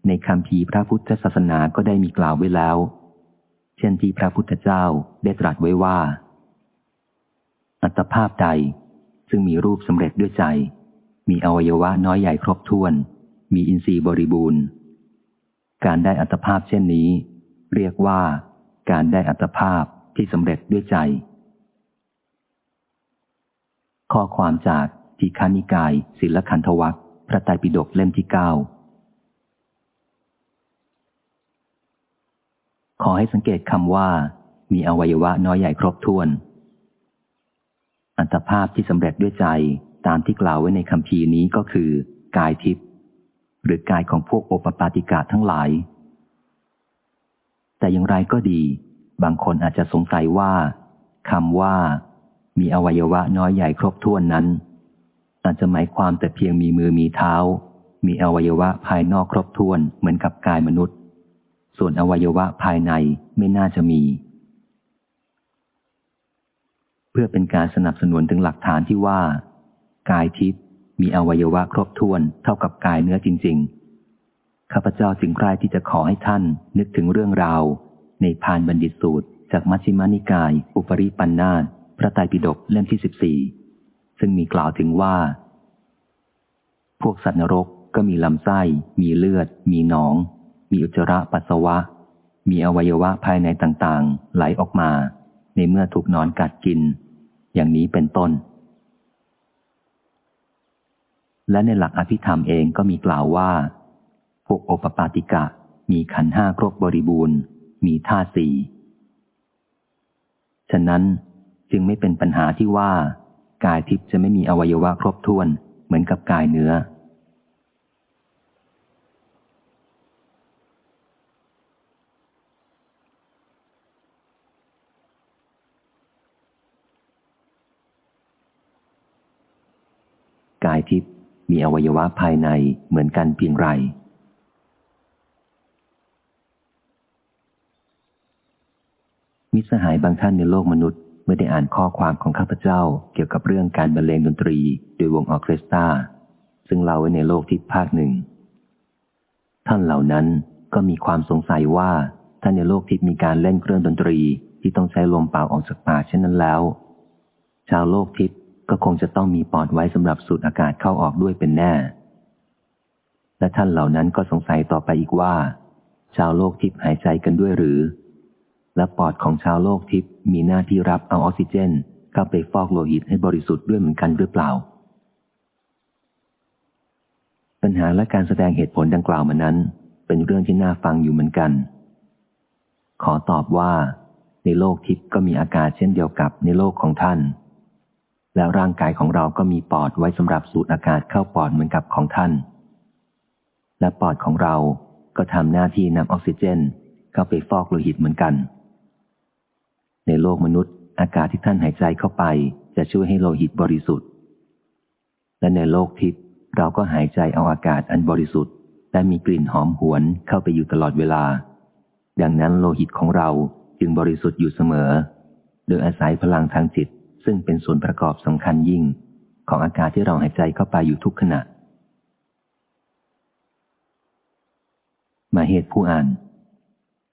ในคำพีพระพุทธศาสนาก็ได้มีกล่าวไว้แล้ว เช่นที่พระพุทธเจ้าได้ตรัสไว้ว่า อัตภาพใดซึ่งมีรูปสำเร็จด้วยใจ มีอวัยวะน้อยใหญ่ครบถ้วน มีอินทรีย์บริบูรณ์ การได้อัตภาพเช่นนี้ เรียกว่า การได้อัตภาพที่สำเร็จด้วยใจ ข้อความจากทีฆานิกายศิลขันธวัคพระไตรปิฎกเล่มที่เก้า ขอให้สังเกตคำว่า มีอวัยวะน้อยใหญ่ครบถ้วน อัตภาพที่สำเร็จด้วยใจตามที่กล่าวไว้ในคำพีนี้ก็คือ กายทิพย์หรือกายของพวกโอปปาติกาทั้งหลาย แต่อย่างไรก็ดี บางคนอาจจะสงสัยว่าคำว่า มีอวัยวะน้อยใหญ่ครบถ้วนนั้น อาจจะหมายความแต่เพียงมีมือมีเท้า มีอวัยวะภายนอกครบถ้วนเหมือนกับกายมนุษย์ ส่วนอวัยวะภายในไม่น่าจะมี เพื่อเป็นการสนับสนุนถึงหลักฐานที่ว่า กายทิพย์มีอวัยวะครบถ้วนเท่ากับกายเนื้อจริง ๆ ข้าพเจ้าจึงใคร่ที่จะขอให้ท่านนึกถึงเรื่องราว ในพานบัณฑิตสูตร จากมัชฌิมานิกาย อุปริปันธาพระไตรปิฎกเล่มที่สิบสี่ซึ่งมีกล่าวถึงว่า พวกสัตว์นรกก็มีลำไส้ มีเลือด มีหนอง มีอุจจาระปัสสาวะ มีอวัยวะภายในต่างๆ ไหลออกมา ในเมื่อถูกนอนกัดกิน อย่างนี้เป็นต้น และในหลักอภิธรรมเองก็มีกล่าวว่า พวกโอปปาติกะ มีขันห้าครบบริบูรณ์ มีท่าสี่ฉะนั้นจึงไม่เป็นปัญหาที่ว่า กายทิพย์จะไม่มีอวัยวะครบถ้วนเหมือนกับกายเนื้อ กายทิพย์มีอวัยวะภายในเหมือนกันเพียงไร มิสหายบางท่านในโลกมนุษย์เมื่อได้อ่านข้อความของข้าพเจ้าเกี่ยวกับเรื่องการบรรเลงดนตรีโดยวงออเคสตราซึ่งเล่าไว้ในโลกทิพย์ภาคหนึ่ง ท่านเหล่านั้นก็มีความสงสัยว่าถ้าในโลกทิพย์มีการเล่นเครื่องดนตรีที่ต้องใช้ลมเป่าออกจากปากเช่นนั้นแล้ว ชาวโลกทิพย์ ก็คงจะต้องมีปอดไว้สำหรับสูดอากาศเข้าออกด้วยเป็นแน่ และท่านเหล่านั้นก็สงสัยต่อไปอีกว่า ชาวโลกทิพย์หายใจกันด้วยหรือ และปอดของชาวโลกทิพย์มีหน้าที่รับเอาออกซิเจนเข้าไปฟอกโลหิตให้บริสุทธิ์ด้วยเหมือนกันหรือเปล่า ปัญหาและการแสดงเหตุผลดังกล่าวมานั้น เป็นเรื่องที่น่าฟังอยู่เหมือนกัน ขอตอบว่า ในโลกทิพย์ก็มีอากาศเช่นเดียวกับในโลกของท่าน แล้วร่างกายของเราก็มีปอดไว้สำหรับสูดอากาศเข้าปอดเหมือนกับของท่าน และปอดของเราก็ทำหน้าที่นำออกซิเจนเข้าไปฟอกโลหิตเหมือนกัน ในโลกมนุษย์ อากาศที่ท่านหายใจเข้าไป จะช่วยให้โลหิตบริสุทธิ์ และในโลกทิพย์เราก็หายใจเอาอากาศอันบริสุทธิ์ และมีกลิ่นหอมหวนเข้าไปอยู่ตลอดเวลา ดังนั้นโลหิตของเราจึงบริสุทธิ์อยู่เสมอ โดยอาศัยพลังทางจิต ซึ่งเป็นส่วนประกอบสำคัญยิ่ง ของอากาศที่เราหายใจเข้าไปอยู่ทุกขณะ มาเหตุผู้อ่าน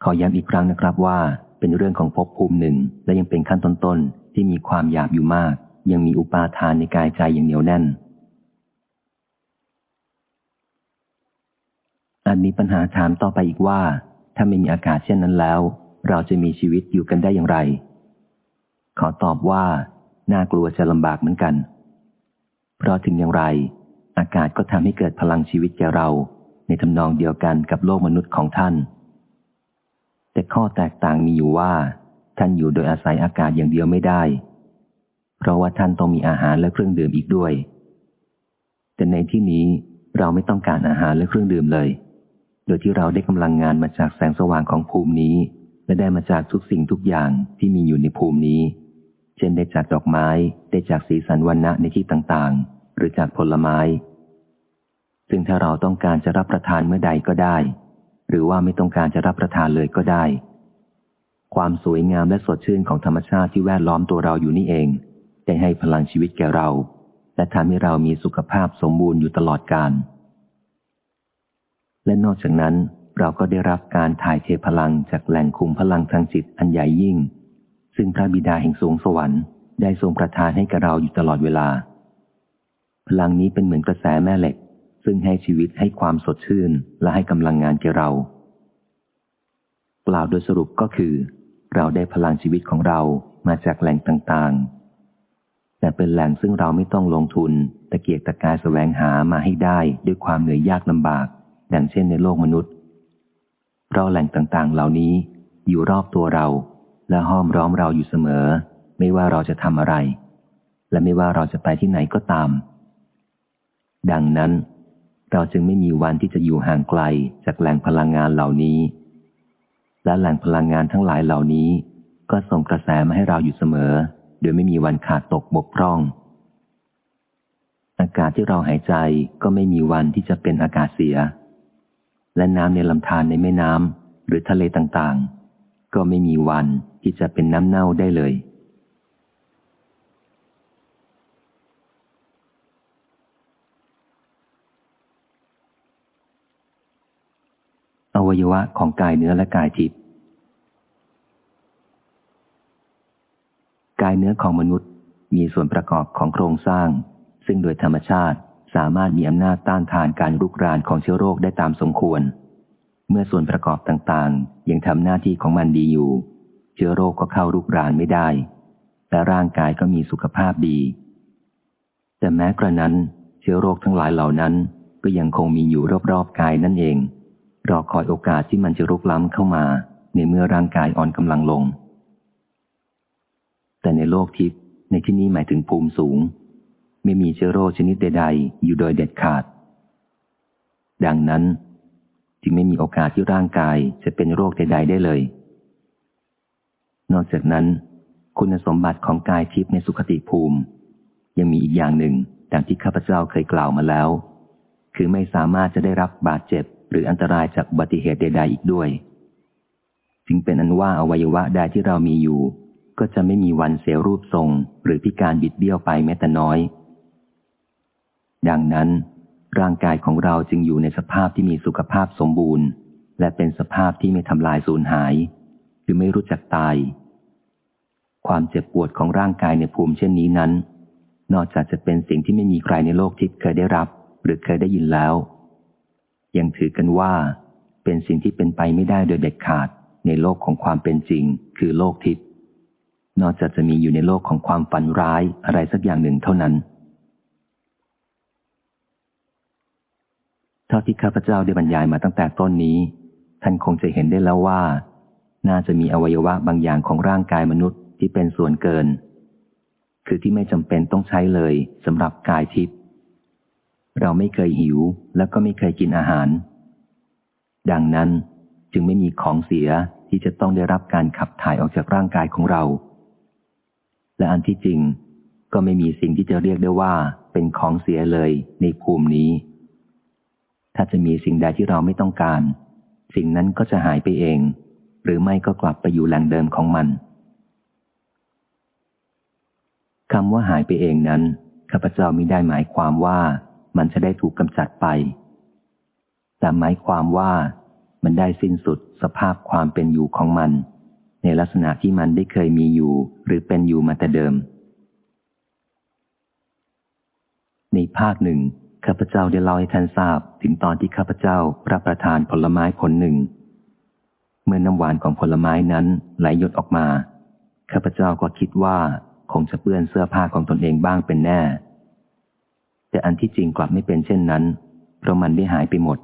ขอย้ำอีกครั้งนะครับว่าเป็นเรื่องของภพภูมิหนึ่ง และยังเป็นขั้นต้นๆ ที่มีความหยาบอยู่มาก ยังมีอุปาทานในกายใจอย่างเหนียวแน่น อาจมีปัญหาถามต่อไปอีกว่า ถ้าไม่มีอากาศเช่นนั้นแล้ว เราจะมีชีวิตอยู่กันได้อย่างไร ขอตอบว่า น่ากลัวจะลำบากเหมือนกัน เพราะถึงอย่างไร อากาศก็ทำให้เกิดพลังชีวิตแก่เรา ในทำนองเดียวกันกับโลกมนุษย์ของท่าน แต่ข้อแตกต่างมีอยู่ว่า ท่านอยู่โดยอาศัยอากาศอย่างเดียวไม่ได้ เพราะว่าท่านต้องมีอาหารและเครื่องดื่มอีกด้วย แต่ในที่นี้เราไม่ต้องการอาหารและเครื่องดื่มเลย โดยที่เราได้กำลังงานมาจากแสงสว่างของภูมินี้ และได้มาจากทุกสิ่งทุกอย่างที่มีอยู่ในภูมินี้ เช่นได้จากดอกไม้ ได้จากสีสันวันณะในที่ต่างๆ หรือจากผลไม้ ซึ่งถ้าเราต้องการจะรับประทานเมื่อใดก็ได้ หรือว่าไม่ต้องการจะรับประทานเลยก็ได้ ความสวยงามและสดชื่นของธรรมชาติที่แวดล้อมตัวเราอยู่นี่เอง ได้ให้พลังชีวิตแก่เรา และทำให้เรามีสุขภาพสมบูรณ์อยู่ตลอดกาลและนอกจากนั้นเราก็ได้รับการถ่ายเทพลังจากแหล่งคุมพลังทางจิตอันใหญ่ยิ่ง ซึ่งพระบิดาแห่งสูงสวรรค์ได้ทรงประทานให้กับเราอยู่ตลอดเวลา พลังนี้เป็นเหมือนกระแสแม่เหล็ก ซึ่งให้ชีวิตให้ความสดชื่นและให้กำลังงานแก่เรา กล่าวโดยสรุปก็คือ เราได้พลังชีวิตของเรามาจากแหล่งต่างๆ แต่เป็นแหล่งซึ่งเราไม่ต้องลงทุนตะเกียกตะกายแสวงหามาให้ได้ด้วยความเหนื่อยยากลำบาก ดังเช่นในโลกมนุษย์ เพราะแหล่งต่างๆ เหล่านี้อยู่รอบตัวเรา และห้อมร้อมเราอยู่เสมอ ไม่ว่าเราจะทำอะไร และไม่ว่าเราจะไปที่ไหนก็ตาม ดังนั้น เราจึงไม่มีวันที่จะอยู่ห่างไกลจากแหล่งพลังงานเหล่านี้ และแหล่งพลังงานทั้งหลายเหล่านี้ ก็ส่งกระแสมาให้เราอยู่เสมอ โดยไม่มีวันขาดตกบกพร่อง อากาศที่เราหายใจก็ไม่มีวันที่จะเป็นอากาศเสีย และน้ำในลำธารในแม่น้ำหรือทะเลต่างๆ ก็ไม่มีวันที่จะเป็นน้ำเน่าได้เลย อวัยวะของกายเนื้อและกายทิพย์กายเนื้อของมนุษย์มีส่วนประกอบของโครงสร้าง ซึ่งโดยธรรมชาติสามารถมีอำนาจต้านทานการรุกรานของเชื้อโรคได้ตามสมควร เมื่อส่วนประกอบต่างๆ ยังทำหน้าที่ของมันดีอยู่ เชื้อโรคก็เข้ารุกรานไม่ได้ แต่ร่างกายก็มีสุขภาพดี แต่แม้กระนั้น เชื้อโรคทั้งหลายเหล่านั้น ก็ยังคงมีอยู่รอบๆกายนั่นเอง รอคอยโอกาสที่มันจะรุกล้ำเข้ามา ในเมื่อร่างกายอ่อนกำลังลง แต่ในโลกทิพย์ในที่นี้หมายถึงภูมิสูง ไม่มีเชื้อโรคชนิดใดๆ อยู่โดยเด็ดขาด ดังนั้น จึงไม่มีโอกาสที่ร่างกายจะเป็นโรคใด ๆ ได้เลย นอกจากนั้น คุณสมบัติของกายทิพย์ในสุขติภูมิ ยังมีอีกอย่างหนึ่งดังที่ข้าพเจ้าเคยกล่าวมาแล้ว คือไม่สามารถจะได้รับบาดเจ็บ หรืออันตรายจากอุบัติเหตุใด ๆ อีกด้วย จึงเป็นอันว่าอวัยวะใดที่เรามีอยู่ ก็จะไม่มีวันเสียรูปทรง หรือพิการบิดเบี้ยวไปแม้แต่น้อย ดังนั้น ร่างกายของเราจึงอยู่ในสภาพที่มีสุขภาพสมบูรณ์ และเป็นสภาพที่ไม่ทำลายสูญหายหรือไม่รู้จักตาย ความเจ็บปวดของร่างกายในภูมิเช่นนี้นั้น นอกจากจะเป็นสิ่งที่ไม่มีใครในโลกทิพย์เคยได้รับ หรือเคยได้ยินแล้ว ยังถือกันว่า เป็นสิ่งที่เป็นไปไม่ได้โดยเด็ดขาดในโลกของความเป็นจริง คือโลกทิพย์นอกจากจะมีอยู่ในโลกของความฝันร้ายอะไรสักอย่างหนึ่งเท่านั้น เท่าที่ข้าพเจ้าได้บรรยายมาตั้งแต่ต้นนี้ ท่านคงจะเห็นได้แล้วว่า น่าจะมีอวัยวะบางอย่างของร่างกายมนุษย์ที่เป็นส่วนเกิน คือที่ไม่จำเป็นต้องใช้เลยสำหรับกายทิพย์เราไม่เคยหิวแล้วก็ไม่เคยกินอาหาร ดังนั้นจึงไม่มีของเสียที่จะต้องได้รับการขับถ่ายออกจากร่างกายของเรา และอันที่จริงก็ไม่มีสิ่งที่จะเรียกได้ว่าเป็นของเสียเลยในภูมินี้ ถ้าจะมีสิ่งใดที่เราไม่ต้องการ สิ่งนั้นก็จะหายไปเอง หรือไม่ก็กลับไปอยู่แหล่งเดิมของมันคำว่าหายไปเองนั้นข้าพเจ้าม่ได้หมายความว่ามันจะได้ถูกกำจัดไป แต่หมายความว่ามันได้สิ้นสุดสภาพความเป็นอยู่ของมัน ในลักษณะที่มันได้เคยมีอยู่ หรือเป็นอยู่มาแต่เดิม ในภาคหนึ่ง ข้าพเจ้าได้เล่าให้ท่านทราบถึงตอนที่ข้าพเจ้ารับประทานผลไม้ผลหนึ่ง เมื่อน้ำหวานของผลไม้นั้นไหลหยดออกมา ข้าพเจ้าก็คิดว่าคงจะเปื้อนเสื้อผ้าของตนเองบ้างเป็นแน่ แต่อันที่จริงกลับไม่เป็นเช่นนั้น เพราะมันได้หายไปหมด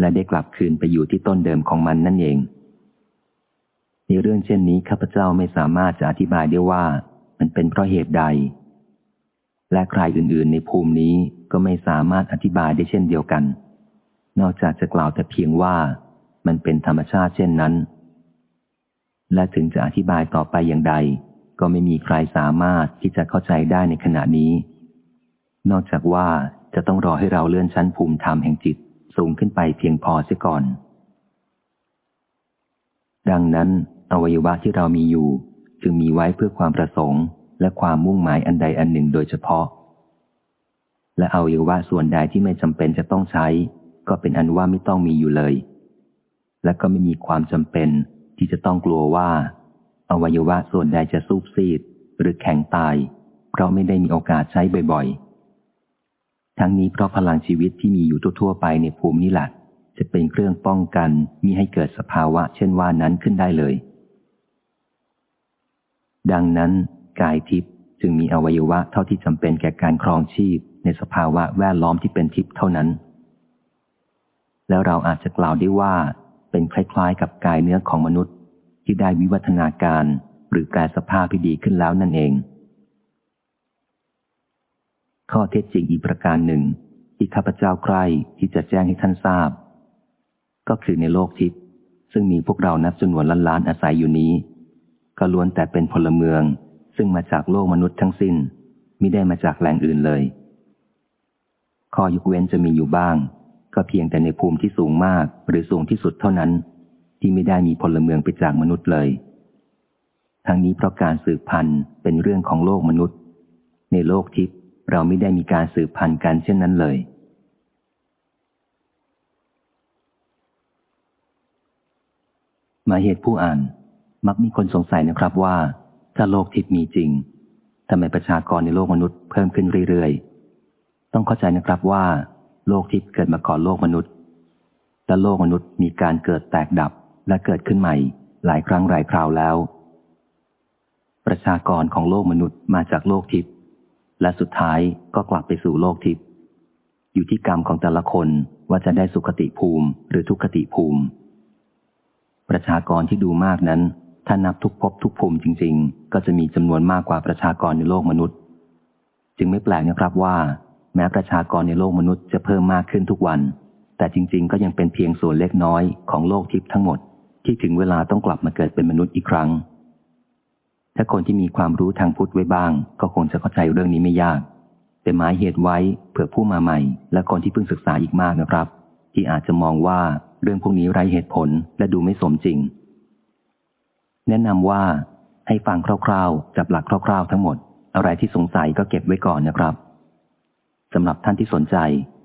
และได้กลับคืนไปอยู่ที่ต้นเดิมของมันนั่นเองในเรื่องเช่นนี้ข้าพเจ้าไม่สามารถจะอธิบายได้ว่ามันเป็นเพราะเหตุใด และใครอื่นๆ ในภูมินี้ก็ไม่สามารถอธิบายได้เช่นเดียวกัน นอกจากจะกล่าวแต่เพียงว่ามันเป็นธรรมชาติเช่นนั้น และถึงจะอธิบายต่อไปอย่างใด ก็ไม่มีใครสามารถที่จะเข้าใจได้ในขณะนี้ นอกจากว่าจะต้องรอให้เราเลื่อนชั้นภูมิธรรมแห่งจิตสูงขึ้นไปเพียงพอเสียก่อน ดังนั้น อวัยวะที่เรามีอยู่ จึงมีไว้เพื่อความประสงค์ และความมุ่งหมายอันใดอันหนึ่งโดยเฉพาะ และอวัยวะส่วนใดที่ไม่จำเป็นจะต้องใช้ ก็เป็นอันว่าไม่ต้องมีอยู่เลย และก็ไม่มีความจำเป็นที่จะต้องกลัวว่า อวัยวะส่วนใดจะสูบซีด หรือแข็งตาย เพราะไม่ได้มีโอกาสใช้บ่อยๆ ทั้งนี้เพราะพลังชีวิตที่มีอยู่ทั่วไปในภูมินี้แหละจะเป็นเครื่องป้องกันมีให้เกิดสภาวะเช่นว่านั้นขึ้นได้เลย ดังนั้น กายทิพย์จึงมีอวัยวะเท่าที่จำเป็นแก่การครองชีพ ในสภาวะแวดล้อมที่เป็นทิพย์เท่านั้น แล้วเราอาจจะกล่าวได้ว่า เป็นคล้ายๆ กับกายเนื้อของมนุษย์ ที่ได้วิวัฒนาการหรือแปลสภาพที่ดีขึ้นแล้วนั่นเอง ข้อเท็จจริงอีกประการหนึ่ง ที่ข้าพเจ้าใครที่จะแจ้งให้ท่านทราบ ก็คือในโลกทิพย์ซึ่งมีพวกเรานับจำนวนล้านล้านอาศัยอยู่นี้ ก็ล้วนแต่เป็นพลเมือง ซึ่งมาจากโลกมนุษย์ทั้งสิ้นมิได้มาจากแหล่งอื่นเลย ข้อยกเว้นจะมีอยู่บ้าง ก็เพียงแต่ในภูมิที่สูงมากหรือสูงที่สุดเท่านั้น ที่ไม่ได้มีพลเมืองไปจากมนุษย์เลย ทั้งนี้เพราะการสืบพันธุ์เป็นเรื่องของโลกมนุษย์ ในโลกทิพย์เราไม่ได้มีการสืบพันธุ์กันเช่นนั้นเลยมาเหตุผู้อ่าน มักมีคนสงสัยนะครับว่า ถ้าโลกทิพย์มีจริงทำไมประชากรในโลกมนุษย์เพิ่มขึ้นเรื่อยๆ ต้องเข้าใจนะครับว่า โลกทิพย์เกิดมาก่อนโลกมนุษย์ และโลกมนุษย์มีการเกิดแตกดับและเกิดขึ้นใหม่ หลายครั้งหลายคราวแล้ว ประชากรของโลกมนุษย์มาจากโลกทิพย์และสุดท้ายก็กลับไปสู่โลกทิพย์อยู่ที่กรรมของแต่ละคนว่าจะได้สุขติภูมิหรือทุกขติภูมิ ประชากรที่ดูมากนั้น ถ้านับทุกภพทุกภูมิจริง ๆ ก็จะมีจำนวนมากกว่าประชากรในโลกมนุษย์ จึงไม่แปลกนะครับว่า แม้ประชากรในโลกมนุษย์จะเพิ่มมากขึ้นทุกวัน แต่จริง ๆ ก็ยังเป็นเพียงส่วนเล็กน้อยของโลกทิพย์ทั้งหมด ที่ถึงเวลาต้องกลับมาเกิดเป็นมนุษย์อีกครั้ง ถ้าคนที่มีความรู้ทางพุทธไว้บ้าง ก็คงจะเข้าใจเรื่องนี้ไม่ยาก แต่หมายเหตุไว้เผื่อผู้มาใหม่ และคนที่เพิ่งศึกษาอีกมากนะครับ ที่อาจจะมองว่าเรื่องพวกนี้ไร้เหตุผลและดูไม่สมจริง แนะนำว่าให้ฟังคร่าวๆ จับหลักคร่าว ๆ ทั้งหมด อะไรที่สงสัยก็เก็บไว้ก่อนนะครับสำหรับท่านที่สนใจ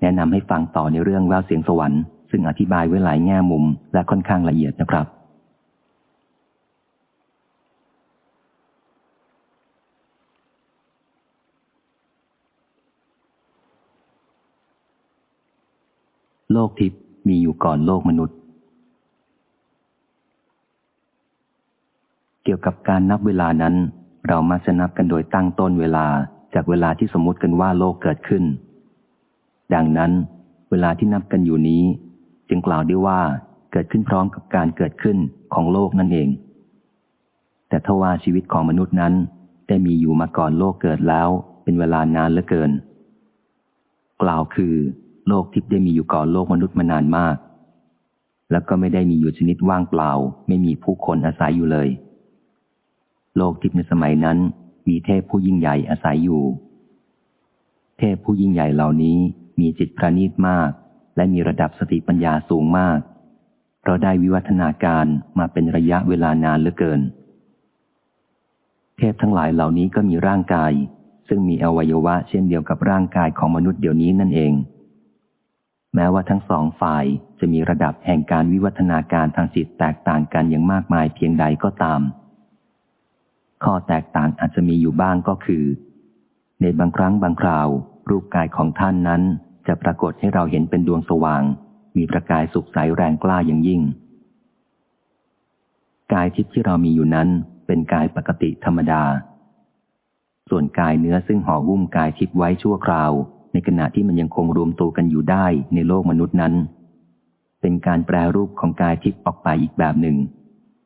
แนะนำให้ฟังต่อในเรื่องแววเสียงสวรรค์ซึ่งอธิบายไว้หลายแง่มุมและค่อนข้างละเอียดนะครับ โลกทิพย์มีอยู่ก่อนโลกมนุษย์ กี่ยวกับการนับเวลานั้น เรามักจะนับกันโดยตั้งต้นเวลาจากเวลาที่สมมติกันว่าโลกเกิดขึ้น ดังนั้น เวลาที่นับกันอยู่นี้ จึงกล่าวได้ว่าเกิดขึ้นพร้อมกับการเกิดขึ้นของโลกนั่นเอง แต่ทว่าชีวิตของมนุษย์นั้น ได้มีอยู่มาก่อนโลกเกิดแล้ว เป็นเวลานานเหลือเกิน กล่าวคือ โลกทิพย์ได้มีอยู่ก่อนโลกมนุษย์มานานมาก แล้วก็ไม่ได้มีอยู่ชนิดว่างเปล่า ไม่มีผู้คนอาศัยอยู่เลย โลกทิพย์ในสมัยนั้น มีเทพผู้ยิ่งใหญ่อาศัยอยู่ เทพผู้ยิ่งใหญ่เหล่านี้มีจิตประณีตมาก และมีระดับสติปัญญาสูงมาก เพราะได้วิวัฒนาการมาเป็นระยะเวลานานเหลือเกิน เทพทั้งหลายเหล่านี้ก็มีร่างกาย ซึ่งมีอวัยวะเช่นเดียวกับร่างกายของมนุษย์เดี๋ยวนี้นั่นเอง แม้ว่าทั้งสองฝ่ายจะมีระดับแห่งการวิวัฒนาการทางจิตแตกต่างกันอย่างมากมายเพียงใดก็ตาม ข้อแตกต่างอาจจะมีอยู่บ้างก็คือ ในบางครั้งบางคราว รูปกายของท่านนั้นจะปรากฏให้เราเห็นเป็นดวงสว่าง มีประกายสุขใสแรงกล้าอย่างยิ่ง กายทิพย์ที่เรามีอยู่นั้นเป็นกายปกติธรรมดา ส่วนกายเนื้อซึ่งห่อหุ้มกายทิพย์ไว้ชั่วคราว ในขณะที่มันยังคงรวมตัวกันอยู่ได้ในโลกมนุษย์นั้น เป็นการแปรรูปของกายทิพย์ออกไปอีกแบบหนึ่ง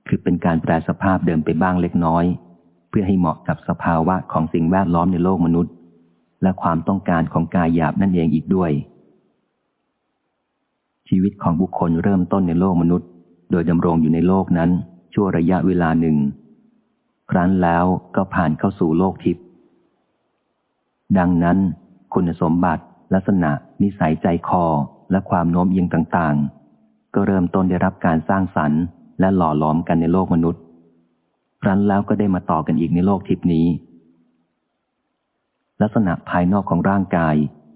คือเป็นการแปรสภาพเดิมไปบ้างเล็กน้อย พื่อให้เหมาะกับสภาวะของสิ่งแวดล้อมในโลกมนุษย์ และความต้องการของกายหยาบนั่นเองอีกด้วย ชีวิตของบุคคลเริ่มต้นในโลกมนุษย์ โดยดำรงอยู่ในโลกนั้น ชั่วระยะเวลาหนึ่ง ครั้นแล้วก็ผ่านเข้าสู่โลกทิพย์ดังนั้น คุณสมบัติ ลักษณะ นิสัยใจคอและความโน้มเอียงต่างๆ ก็เริ่มต้นได้รับการสร้างสรรค์ และหล่อหลอมกันในโลกมนุษย์ ครั้นแล้วก็ได้มาต่อกันอีกในโลกทิพนี้ ลักษณะภายนอกของร่างกาย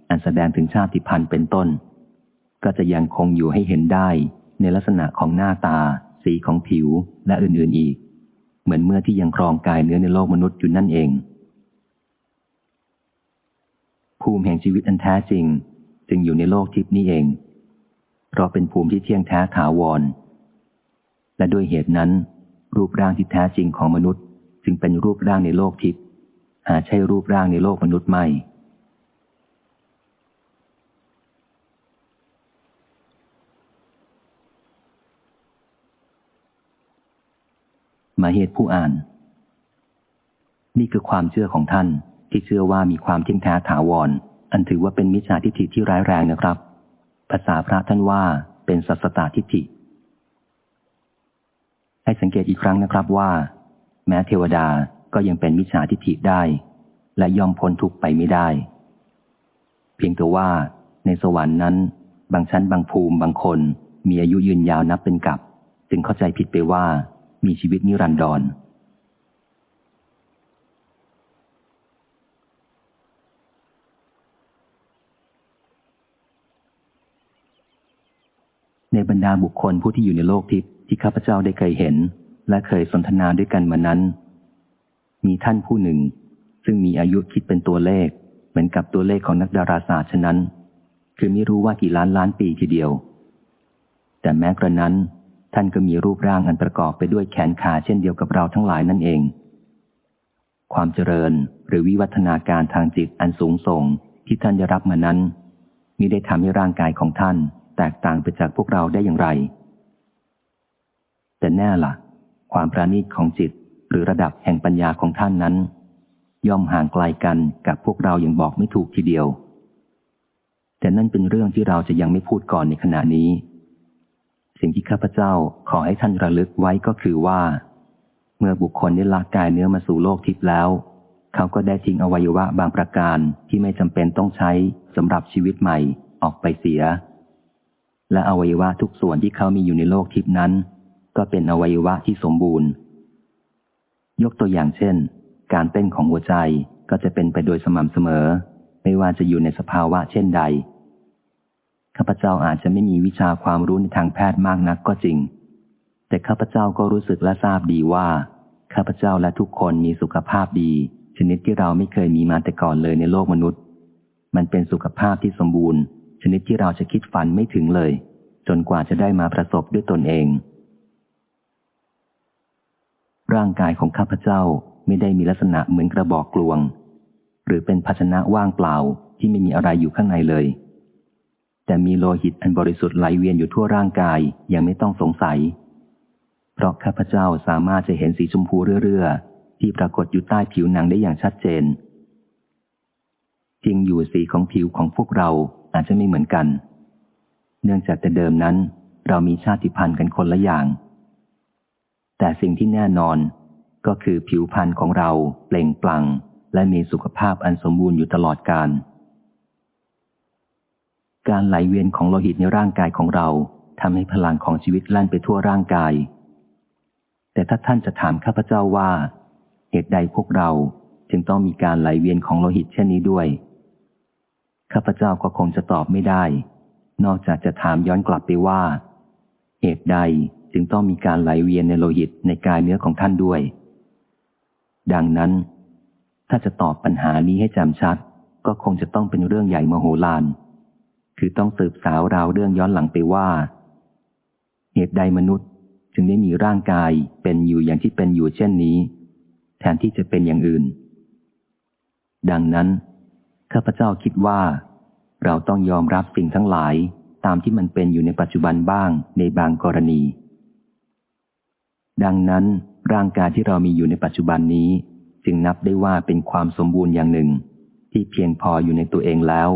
อันแสดงถึงชาติพันธุ์เป็นต้น ก็จะยังคงอยู่ให้เห็นได้ในลักษณะของหน้าตา สีของผิวและอื่นๆอีก เหมือนเมื่อที่ยังครองกายเนื้อในโลกมนุษย์อยู่นั่นเอง ภูมิแห่งชีวิตอันแท้จริง จึงอยู่ในโลกทิพนี้เอง เพราะเป็นภูมิที่เที่ยงแท้ถาวร และด้วยเหตุนั้น รูปร่างที่แท้จริงของมนุษย์ จึงเป็นรูปร่างในโลกทิพย์หาใช่รูปร่างในโลกมนุษย์ไม่มาเหตุผู้อ่าน นี่คือความเชื่อของท่านที่เชื่อว่ามีความเที่ยงแท้ถาวร อันถือว่าเป็นมิจฉาทิฏฐิที่ร้ายแรงนะครับ ภาษาพระท่านว่าเป็นสัสตตทิฏฐิ ให้สังเกตอีกครั้งนะครับว่า แม้เทวดาก็ยังเป็นมิจฉาทิฏฐิได้ และยอมพ้นทุกไปไม่ได้ เพียงแต่ว่าในสวรรค์นั้น บางชั้นบางภูมิบางคนมีอายุยืนยาวนับเป็นกับ จึงเข้าใจผิดไปว่ามีชีวิตนิรันดรในบรรดาบุคคลผู้ที่อยู่ในโลกทิพย์ ที่ข้าพเจ้าได้เคยเห็น และเคยสนทนาด้วยกันมานั้น มีท่านผู้หนึ่ง ซึ่งมีอายุคิดเป็นตัวเลข เหมือนกับตัวเลขของนักดาราศาสตร์ฉะนั้น คือไม่รู้ว่ากี่ล้านล้านปีทีเดียว แต่แม้กระนั้น ท่านก็มีรูปร่างอันประกอบไปด้วยแขนขาเช่นเดียวกับเราทั้งหลายนั่นเอง ความเจริญหรือวิวัฒนาการทางจิตอันสูงส่งที่ท่านได้รับมานั้นมิได้ทำให้ร่างกายของท่าน แตกต่างไปจากพวกเราได้อย่างไร แต่แน่ละ่ะ ความประณีตของจิตหรือระดับแห่งปัญญาของท่านนั้น ย่อมห่างไกลกันกับพวกเราอย่างบอกไม่ถูกทีเดียว แต่นั่นเป็นเรื่องที่เราจะยังไม่พูดก่อนในขณะนี้ สิ่งที่ข้าพเจ้าขอให้ท่านระลึกไว้ก็คือว่า เมื่อบุคคลได้ละกายเนื้อมาสู่โลกทิพย์แล้ว เขาก็ได้ทิ้งอวัยวะบางประการที่ไม่จำเป็นต้องใช้สำหรับชีวิตใหม่ออกไปเสีย และอวัยวะทุกส่วนที่เขามีอยู่ในโลกทิพย์นั้น ก็เป็นอวัยวะที่สมบูรณ์ ยกตัวอย่างเช่น การเต้นของหัวใจก็จะเป็นไปโดยสม่ำเสมอ ไม่ว่าจะอยู่ในสภาวะเช่นใด ข้าพเจ้าอาจจะไม่มีวิชาความรู้ในทางแพทย์มากนักก็จริง แต่ข้าพเจ้าก็รู้สึกและทราบดีว่า ข้าพเจ้าและทุกคนมีสุขภาพดี ชนิดที่เราไม่เคยมีมาแต่ก่อนเลยในโลกมนุษย์ มันเป็นสุขภาพที่สมบูรณ์ ชนิดที่เราจะคิดฝันไม่ถึงเลย จนกว่าจะได้มาประสบด้วยตนเอง ร่างกายของข้าพเจ้าไม่ได้มีลักษณะเหมือนกระบอกกลวง หรือเป็นภาชนะว่างเปล่าที่ไม่มีอะไรอยู่ข้างในเลย แต่มีโลหิตอันบริสุทธิ์ไหลเวียนอยู่ทั่วร่างกายยังไม่ต้องสงสัย เพราะข้าพเจ้าสามารถจะเห็นสีชมพูเรื่อๆที่ปรากฏอยู่ใต้ผิวหนังได้อย่างชัดเจนจริงอยู่สีของผิวของพวกเราอาจจะไม่เหมือนกัน เนื่องจากแต่เดิมนั้น เรามีชาติพันธุ์กันคนละอย่าง แต่สิ่งที่แน่นอนก็คือผิวพรรณของเราเปล่งปลั่ง และมีสุขภาพอันสมบูรณ์อยู่ตลอดกาลการไหลเวียนของโลหิตในร่างกายของเราทำให้พลังของชีวิตลั่นไปทั่วร่างกาย แต่ถ้าท่านจะถามข้าพเจ้าว่า เหตุใดพวกเราจึงต้องมีการไหลเวียนของโลหิตเช่นนี้ด้วย ข้าพเจ้าก็คงจะตอบไม่ได้ นอกจากจะถามย้อนกลับไปว่า เหตุใด จึงต้องมีการไหลเวียนในโลหิตในกายเนื้อของท่านด้วย ดังนั้น ถ้าจะตอบปัญหานี้ให้จำชัด ก็คงจะต้องเป็นเรื่องใหญ่มโหฬารคือต้องสืบสาวราวเรื่องย้อนหลังไปว่า เหตุใดมนุษย์จึงได้มีร่างกายเป็นอยู่อย่างที่เป็นอยู่เช่นนี้ แทนที่จะเป็นอย่างอื่น ดังนั้นข้าพเจ้าคิดว่า เราต้องยอมรับสิ่งทั้งหลายตามที่มันเป็นอยู่ในปัจจุบันบ้างในบางกรณี ดังนั้นร่างกายที่เรามีอยู่ในปัจจุบันนี้ จึงนับได้ว่าเป็นความสมบูรณ์อย่างหนึ่ง ที่เพียงพออยู่ในตัวเองแล้ว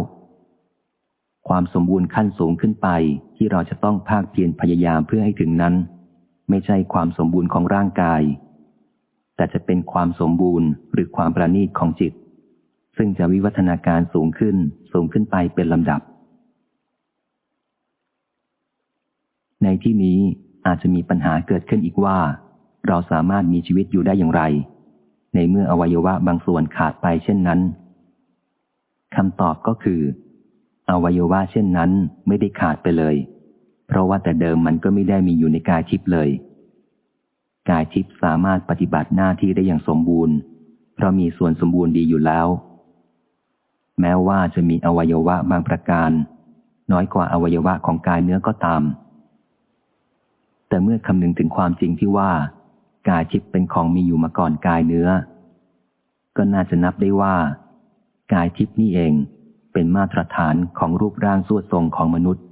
ความสมบูรณ์ขั้นสูงขึ้นไปที่เราจะต้องภาคเพียรพยายามเพื่อให้ถึงนั้น ไม่ใช่ความสมบูรณ์ของร่างกาย แต่จะเป็นความสมบูรณ์หรือความประณีตของจิต ซึ่งจะวิวัฒนาการสูงขึ้นสูงขึ้นไปเป็นลำดับ ในที่นี้ อาจจะมีปัญหาเกิดขึ้นอีกว่า เราสามารถมีชีวิตอยู่ได้อย่างไร ในเมื่ออวัยวะบางส่วนขาดไปเช่นนั้นคำตอบก็คือ อวัยวะเช่นนั้นไม่ได้ขาดไปเลย เพราะว่าแต่เดิมมันก็ไม่ได้มีอยู่ในกายทิพย์เลย กายทิพย์สามารถปฏิบัติหน้าที่ได้อย่างสมบูรณ์ เพราะมีส่วนสมบูรณ์ดีอยู่แล้ว แม้ว่าจะมีอวัยวะบางประการ น้อยกว่าอวัยวะของกายเนื้อก็ตาม แต่เมื่อคำนึงถึงความจริงที่ว่า กายทิพย์เป็นของมีอยู่มาก่อนกายเนื้อ ก็น่าจะนับได้ว่า กายทิพย์นี่เองเป็นมาตรฐานของรูปร่างสวดทรงของมนุษย์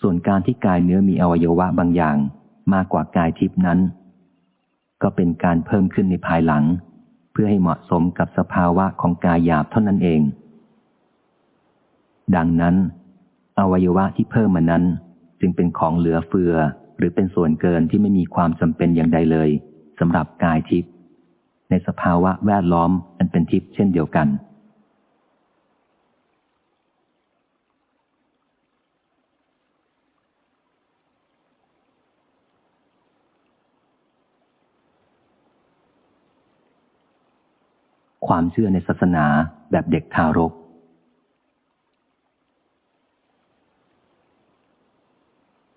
ส่วนการที่กายเนื้อมีอวัยวะบางอย่างมากกว่ากายทิพย์นั้น ก็เป็นการเพิ่มขึ้นในภายหลัง เพื่อให้เหมาะสมกับสภาวะของกายหยาบเท่านั้นเอง ดังนั้น อวัยวะที่เพิ่มมานั้น จึงเป็นของเหลือเฟือ หรือเป็นส่วนเกินที่ไม่มีความจำเป็นอย่างใดเลยสำหรับกายทิพย์ในสภาวะแวดล้อมอันเป็นทิพย์เช่นเดียวกัน ความเชื่อในศาสนาแบบเด็กทารก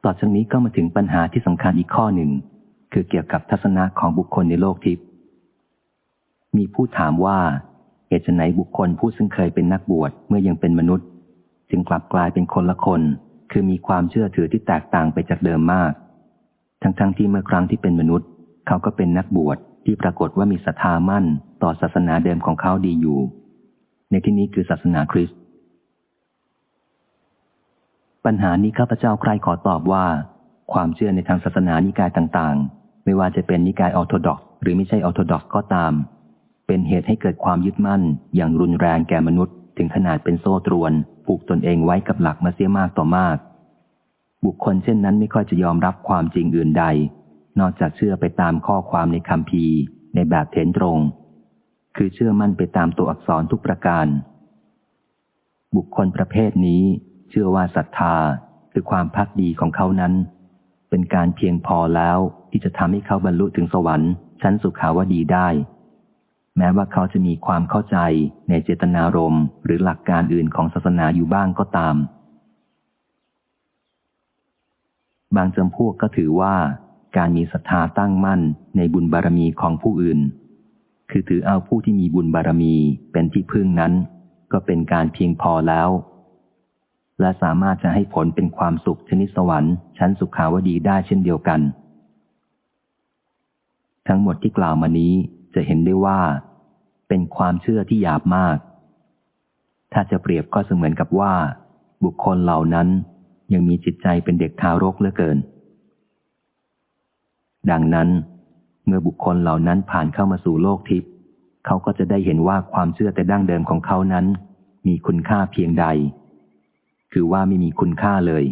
ต่อจากนี้ก็มาถึงปัญหาที่สำคัญอีกข้อหนึ่ง คือเกี่ยวกับทัศนะของบุคคลในโลกทิพย์มีผู้ถามว่าเหตุไหนบุคคลผู้ซึ่งเคยเป็นนักบวชเมื่อยังเป็นมนุษย์ จึงกลับกลายเป็นคนละคน คือมีความเชื่อถือที่แตกต่างไปจากเดิมมาก ทั้งๆทที่เมื่อครั้งที่เป็นมนุษย์ เขาก็เป็นนักบวชที่ปรากฏว่ามีศรัทธามั่น ต่อศาสนาเดิมของเขาดีอยู่ ในที่นี้คือศาสนาคริสต์ ปัญหานี้ข้าพเจ้าใครขอตอบว่า ความเชื่อในทางศาสนานิกายต่างๆ ไม่ว่าจะเป็นนิกายออร์โธดอกหรือไม่ใช่ออร์โธดอกก็ตาม เป็นเหตุให้เกิดความยึดมั่น อย่างรุนแรงแก่มนุษย์ ถึงขนาดเป็นโซ่ตรวน ผูกตนเองไว้กับหลักมาเสียมากต่อมาก บุคคลเช่นนั้นไม่ค่อยจะยอมรับความจริงอื่นใด นอกจากเชื่อไปตามข้อความในคำพีในแบบเถนตรง คือเชื่อมั่นไปตามตัวอักษรทุกประการ บุคคลประเภทนี้ เชื่อว่าศรัทธาคือความพักดีของเขานั้น เป็นการเพียงพอแล้วที่จะทำให้เขาบรรลุถึงสวรรค์ชั้นสุขาวดีได้ แม้ว่าเขาจะมีความเข้าใจในเจตนารมณ์หรือหลักการอื่นของศาสนาอยู่บ้างก็ตาม บางจำพวกก็ถือว่า การมีศรัทธาตั้งมั่นในบุญบารมีของผู้อื่น คือถือเอาผู้ที่มีบุญบารมีเป็นที่พึ่งนั้น ก็เป็นการเพียงพอแล้ว และสามารถจะให้ผลเป็นความสุขชนิดสวรรค์ ชั้นสุขาวดีได้เช่นเดียวกัน ทั้งหมดที่กล่าวมานี้จะเห็นได้ว่า เป็นความเชื่อที่หยาบมาก ถ้าจะเปรียบก็เสมือนกับว่า บุคคลเหล่านั้นยังมีจิตใจเป็นเด็กทารกเหลือเกิน ดังนั้น เมื่อบุคคลเหล่านั้นผ่านเข้ามาสู่โลกทิพย์เขาก็จะได้เห็นว่าความเชื่อแต่ดั้งเดิมของเขานั้น มีคุณค่าเพียงใด คือว่าไม่มีคุณค่าเลย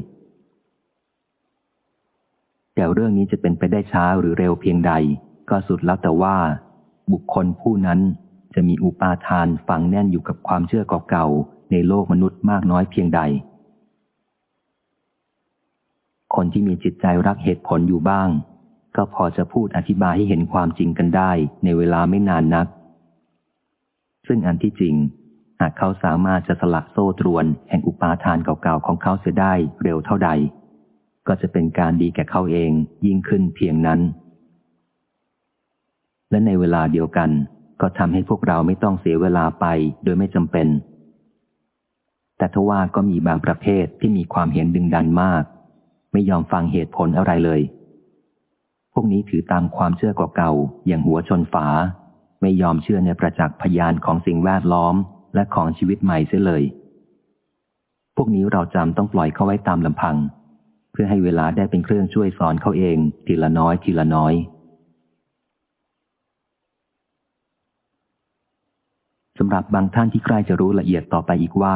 แต่เรื่องนี้จะเป็นไปได้ช้าหรือเร็วเพียงใด ก็สุดแล้วแต่ว่า บุคคลผู้นั้นจะมีอุปาทานฝังแน่นอยู่กับความเชื่อเก่าๆในโลกมนุษย์มากน้อยเพียงใด คนที่มีจิตใจรักเหตุผลอยู่บ้าง ก็พอจะพูดอธิบายให้เห็นความจริงกันได้ในเวลาไม่นานนัก ซึ่งอันที่จริง หากเขาสามารถจะสลักโซ่ตรวนแห่งอุปาทานเก่าๆของเขาเสียได้เร็วเท่าใด ก็จะเป็นการดีแก่เขาเองยิ่งขึ้นเพียงนั้น และในเวลาเดียวกัน ก็ทำให้พวกเราไม่ต้องเสียเวลาไปโดยไม่จำเป็น แต่ทว่าก็มีบางประเภทที่มีความเห็นดึงดันมาก ไม่ยอมฟังเหตุผลอะไรเลย พวกนี้ถือตามความเชื่อเก่าๆอย่างหัวชนฝา ไม่ยอมเชื่อในประจักษ์พยานของสิ่งแวดล้อม และของชีวิตใหม่เสียเลย พวกนี้เราจำต้องปล่อยเขาไว้ตามลำพัง เพื่อให้เวลาได้เป็นเครื่องช่วยสอนเขาเอง ทีละน้อยทีละน้อย สำหรับบางท่านที่ใกล้จะรู้ละเอียดต่อไปอีกว่า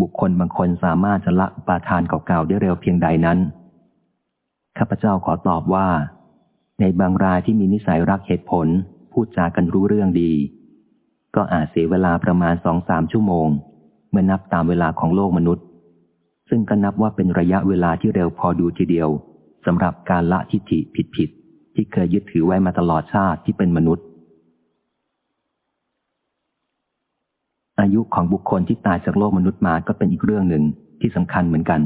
บุคคลบางคนสามารถจะละปาทานเก่าๆได้เร็วเพียงใดนั้น ข้าพเจ้าขอตอบว่า ในบางรายที่มีนิสัยรักเหตุผล พูดจากันรู้เรื่องดี ก็อาจเสียเวลาประมาณสองสามชั่วโมง เมื่อนับตามเวลาของโลกมนุษย์ ซึ่งก็นับว่าเป็นระยะเวลาที่เร็วพอดูทีเดียวสำหรับการละทิฏฐิผิดๆที่เคยยึดถือไว้มาตลอดชาติที่เป็นมนุษย์ อายุของบุคคลที่ตายจากโลกมนุษย์มาก็เป็นอีกเรื่องหนึ่งที่สำคัญเหมือนกัน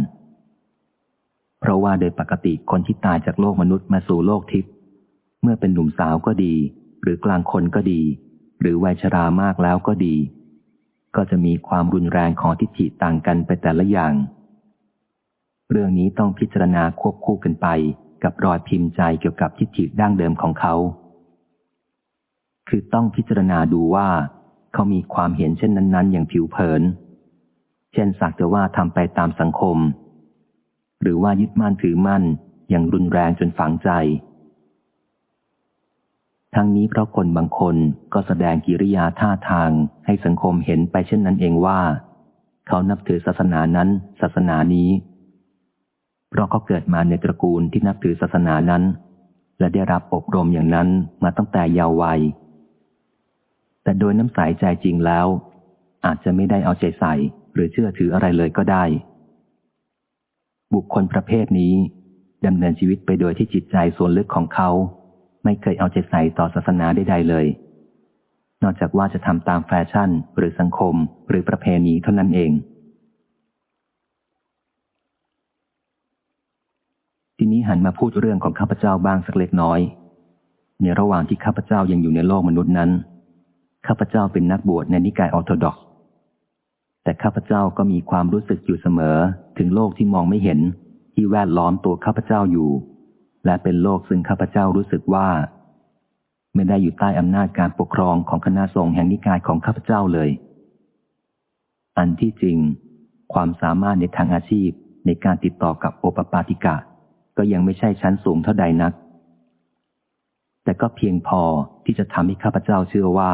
เพราะว่าโดยปกติคนที่ตายจากโลกมนุษย์มาสู่โลกทิพย์เมื่อเป็นหนุ่มสาวก็ดี หรือกลางคนก็ดี หรือวัยชรามากแล้วก็ดี ก็จะมีความรุนแรงของทิฏฐิต่างกันไปแต่ละอย่าง เรื่องนี้ต้องพิจารณาควบคู่กันไปกับรอยพิมพ์ใจเกี่ยวกับทิฏฐิดั้งเดิมของเขา คือต้องพิจารณาดูว่า เขามีความเห็นเช่นนั้น ๆ อย่างผิวเผิน เช่นสักแต่ว่าทำไปตามสังคม หรือว่ายึดมั่นถือมั่นอย่างรุนแรงจนฝังใจ ทั้งนี้เพราะคนบางคนก็แสดงกิริยาท่าทางให้สังคมเห็นไปเช่นนั้นเองว่า เขานับถือศาสนานั้น ศาสนานี้ เพราะเขาเกิดมาในตระกูลที่นับถือศาสนานั้น และได้รับอบรมอย่างนั้นมาตั้งแต่เยาว์วัย แต่โดยน้ำใสใจจริงแล้ว อาจจะไม่ได้เอาใจใส่หรือเชื่อถืออะไรเลยก็ได้ บุคคลประเภทนี้ดำเนินชีวิตไปโดยที่จิตใจส่วนลึกของเขา ไม่เคยเอาใจใส่ต่อศาสนาใดๆเลย นอกจากว่าจะทำตามแฟชั่นหรือสังคมหรือประเพณีเท่านั้นเอง ทีนี้หันมาพูดเรื่องของข้าพเจ้าบ้างสักเล็กน้อย ในระหว่างที่ข้าพเจ้ายังอยู่ในโลกมนุษย์นั้น ข้าพเจ้าเป็นนักบวชในนิกายออร์โธดอกแต่ข้าพเจ้าก็มีความรู้สึกอยู่เสมอถึงโลกที่มองไม่เห็นที่แวดล้อมตัวข้าพเจ้าอยู่ และเป็นโลกซึ่งข้าพเจ้ารู้สึกว่า ไม่ได้อยู่ใต้อำนาจการปกครองของคณะสงฆ์แห่งนิกายของข้าพเจ้าเลย อันที่จริง ความสามารถในทางอาชีพในการติดต่อกับโอปปาติกะ ก็ยังไม่ใช่ชั้นสูงเท่าใดนัก แต่ก็เพียงพอที่จะทำให้ข้าพเจ้าเชื่อว่า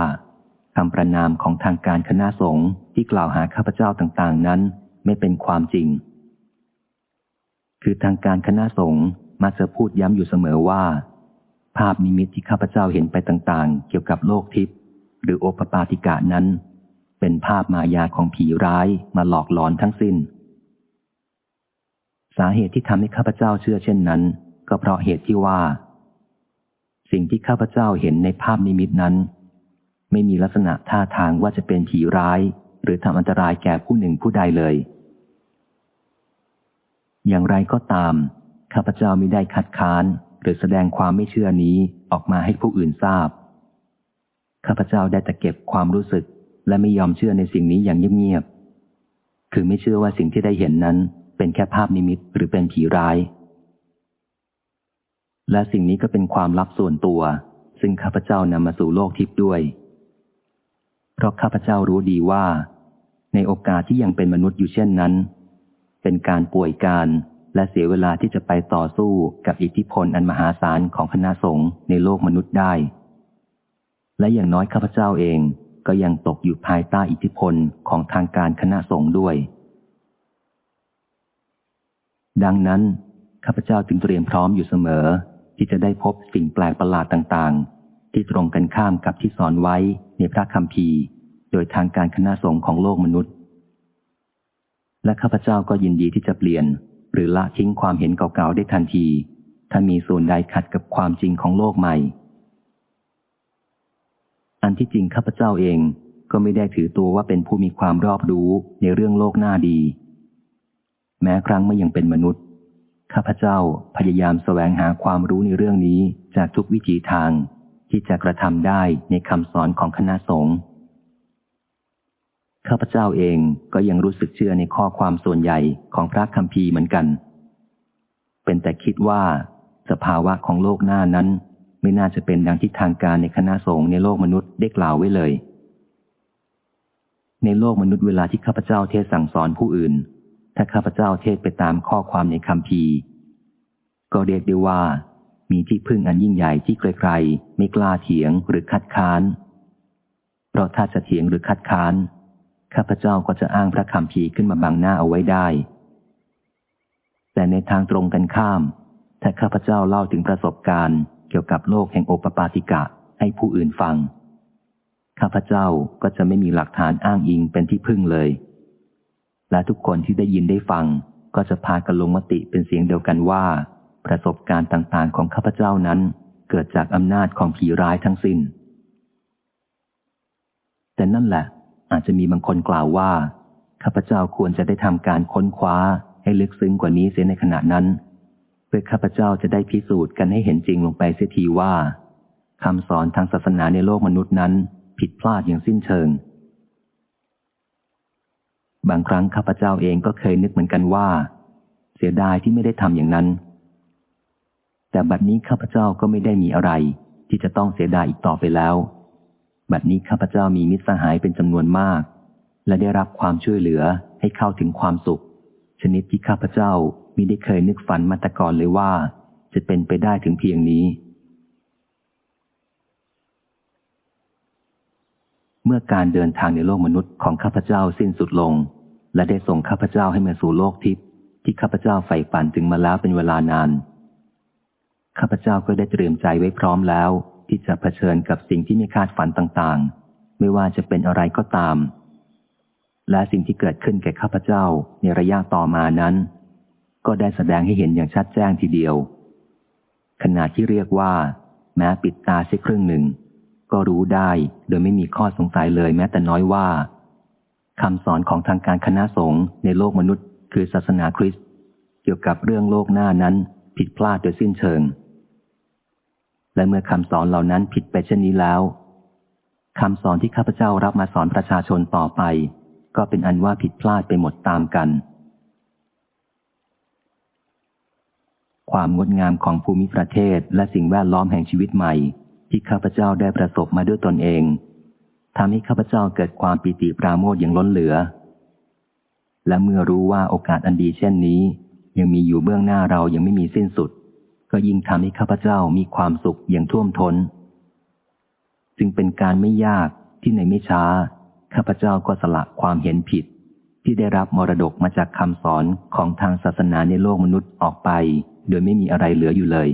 คำประนามของทางการคณะสงฆ์ที่กล่าวหาข้าพเจ้าต่างๆ นั้นไม่เป็นความจริง คือทางการคณะสงฆ์ มาจะพูดย้ำอยู่เสมอว่า ภาพนิมิตที่ข้าพเจ้าเห็นไปต่างๆ เกี่ยวกับโลกทิพย์หรือโอปปาติกะนั้น เป็นภาพมายาของผีร้ายมาหลอกหลอนทั้งสิ้น สาเหตุที่ทำให้ข้าพเจ้าเชื่อเช่นนั้น ก็เพราะเหตุที่ว่า สิ่งที่ข้าพเจ้าเห็นในภาพนิมิตนั้น ไม่มีลักษณะท่าทางว่าจะเป็นผีร้าย หรือทำอันตรายแก่ผู้หนึ่งผู้ใดเลย อย่างไรก็ตาม ข้าพเจ้าไม่ได้คัดค้าน หรือแสดงความไม่เชื่อนี้ออกมาให้ผู้อื่นทราบ ข้าพเจ้าได้แต่เก็บความรู้สึก และไม่ยอมเชื่อในสิ่งนี้อย่างเงียบๆ คือไม่เชื่อว่าสิ่งที่ได้เห็นนั้น เป็นแค่ภาพนิมิตหรือเป็นผีร้าย และสิ่งนี้ก็เป็นความลับส่วนตัว ซึ่งข้าพเจ้านำมาสู่โลกทิพย์ด้วย เพราะข้าพเจ้ารู้ดีว่า ในโอกาสที่ยังเป็นมนุษย์อยู่เช่นนั้น เป็นการป่วยการ และเสียเวลาที่จะไปต่อสู้กับอิทธิพลอันมหาศาลของคณะสงฆ์ในโลกมนุษย์ได้ และอย่างน้อยข้าพเจ้าเองก็ยังตกอยู่ภายใต้อิทธิพลของทางการคณะสงฆ์ด้วย ดังนั้นข้าพเจ้าจึงเตรียมพร้อมอยู่เสมอ ที่จะได้พบสิ่งแปลกประหลาดต่างๆ ที่ตรงกันข้ามกับที่สอนไว้ในพระคำพีร์ โดยทางการคณะสงฆ์ของโลกมนุษย์ และข้าพเจ้าก็ยินดีที่จะเปลี่ยน หรือละทิ้งความเห็นเก่าๆได้ทันที ถ้ามีส่วนใดขัดกับความจริงของโลกใหม่ อันที่จริงข้าพเจ้าเองก็ไม่ได้ถือตัวว่าเป็นผู้มีความรอบรู้ในเรื่องโลกหน้าดี แม้ครั้งไม่ยังเป็นมนุษย์ ข้าพเจ้าพยายามแสวงหาความรู้ในเรื่องนี้จากทุกวิถีทางที่จะกระทำได้ในคำสอนของคณะสงฆ์ ข้าพเจ้าเองก็ยังรู้สึกเชื่อในข้อความส่วนใหญ่ของพระคัมภีร์เหมือนกัน เป็นแต่คิดว่า สภาวะของโลกหน้านั้น ไม่น่าจะเป็นดังที่ทางการในคณะสงฆ์ในโลกมนุษย์ได้กล่าวไว้เลย ในโลกมนุษย์เวลาที่ข้าพเจ้าเทศสั่งสอนผู้อื่น ถ้าข้าพเจ้าเทศไปตามข้อความในคำพีก็เรียกได้ว่า มีที่พึ่งอันยิ่งใหญ่ที่ใครๆไม่กล้าเถียงหรือคัดค้านเพราะถ้าจะเถียงหรือคัดค้าน ข้าพเจ้าก็จะอ้างพระคำพีขึ้นมาบังหน้าเอาไว้ได้ แต่ในทางตรงกันข้าม ถ้าข้าพเจ้าเล่าถึงประสบการณ์ เกี่ยวกับโลกแห่งโอปปาติกะให้ผู้อื่นฟัง ข้าพเจ้าก็จะไม่มีหลักฐานอ้างอิงเป็นที่พึ่งเลย และทุกคนที่ได้ยินได้ฟัง ก็จะพากันลงมติเป็นเสียงเดียวกันว่า ประสบการณ์ต่างๆ ของข้าพเจ้านั้น เกิดจากอำนาจของผีร้ายทั้งสิน้น แต่นั่นแหละ อาจจะมีบางคนกล่าวว่า ข้าพเจ้าควรจะได้ทำการค้นคว้าให้ลึกซึ้งกว่านี้เสียในขณะนั้น เพื่อข้าพเจ้าจะได้พิสูจน์กันให้เห็นจริงลงไปเสียทีว่าคำสอนทางศาสนาในโลกมนุษย์นั้น ผิดพลาดอย่างสิ้นเชิง บางครั้งข้าพเจ้าเองก็เคยนึกเหมือนกันว่า เสียดายที่ไม่ได้ทำอย่างนั้น แต่บัดนี้ข้าพเจ้าก็ไม่ได้มีอะไร ที่จะต้องเสียดายอีกต่อไปแล้ว บัดนี้ข้าพเจ้ามีมิตรสหายเป็นจำนวนมาก และได้รับความช่วยเหลือให้เข้าถึงความสุข ชนิดที่ข้าพเจ้ามิได้เคยนึกฝันมาแต่ก่อนเลยว่า จะเป็นไปได้ถึงเพียงนี้ เมื่อการเดินทางในโลกมนุษย์ของข้าพเจ้าสิ้นสุดลง และได้ส่งข้าพเจ้าให้มาสู่โลกทิพย์ที่ข้าพเจ้าใฝ่ฝันถึงมาแล้วเป็นเวลานานข้าพเจ้าก็ได้เตรียมใจไว้พร้อมแล้ว ที่จะเผชิญกับสิ่งที่ไม่คาดฝันต่างๆ ไม่ว่าจะเป็นอะไรก็ตาม และสิ่งที่เกิดขึ้นแก่ข้าพเจ้าในระยะต่อมานั้น ก็ได้แสดงให้เห็นอย่างชัดแจ้งทีเดียว ขณะที่เรียกว่า แม้ปิดตาเสียครึ่งหนึ่ง ก็รู้ได้โดยไม่มีข้อสงสัยเลยแม้แต่น้อยว่าคำสอนของทางการคณะสงฆ์ในโลกมนุษย์ คือศาสนาคริสต์เกี่ยวกับเรื่องโลกหน้านั้นผิดพลาดโดยสิ้นเชิง และเมื่อคำสอนเหล่านั้นผิดไปเช่นนี้แล้วคำสอนที่ข้าพเจ้ารับมาสอนประชาชนต่อไป ก็เป็นอันว่าผิดพลาดไปหมดตามกัน ความงดงามของภูมิประเทศและสิ่งแวดล้อมแห่งชีวิตใหม่ ที่ข้าพเจ้าได้ประสบมาด้วยตนเองทำให้ข้าพเจ้าเกิดความปิติปราโมทย์อย่างล้นเหลือ และเมื่อรู้ว่าโอกาสอันดีเช่นนี้ ยังมีอยู่เบื้องหน้าเรายังไม่มีสิ้นสุด ก็ยิ่งทำให้ข้าพเจ้ามีความสุขอย่างท่วมทน้น จึงเป็นการไม่ยากที่ในไม่ช้า ข้าพเจ้าก็สละความเห็นผิด ที่ได้รับมรดกมาจากคำสอนของทางศาสนาในโลกมนุษย์ออกไป โดยไม่มีอะไรเหลืออยู่เลย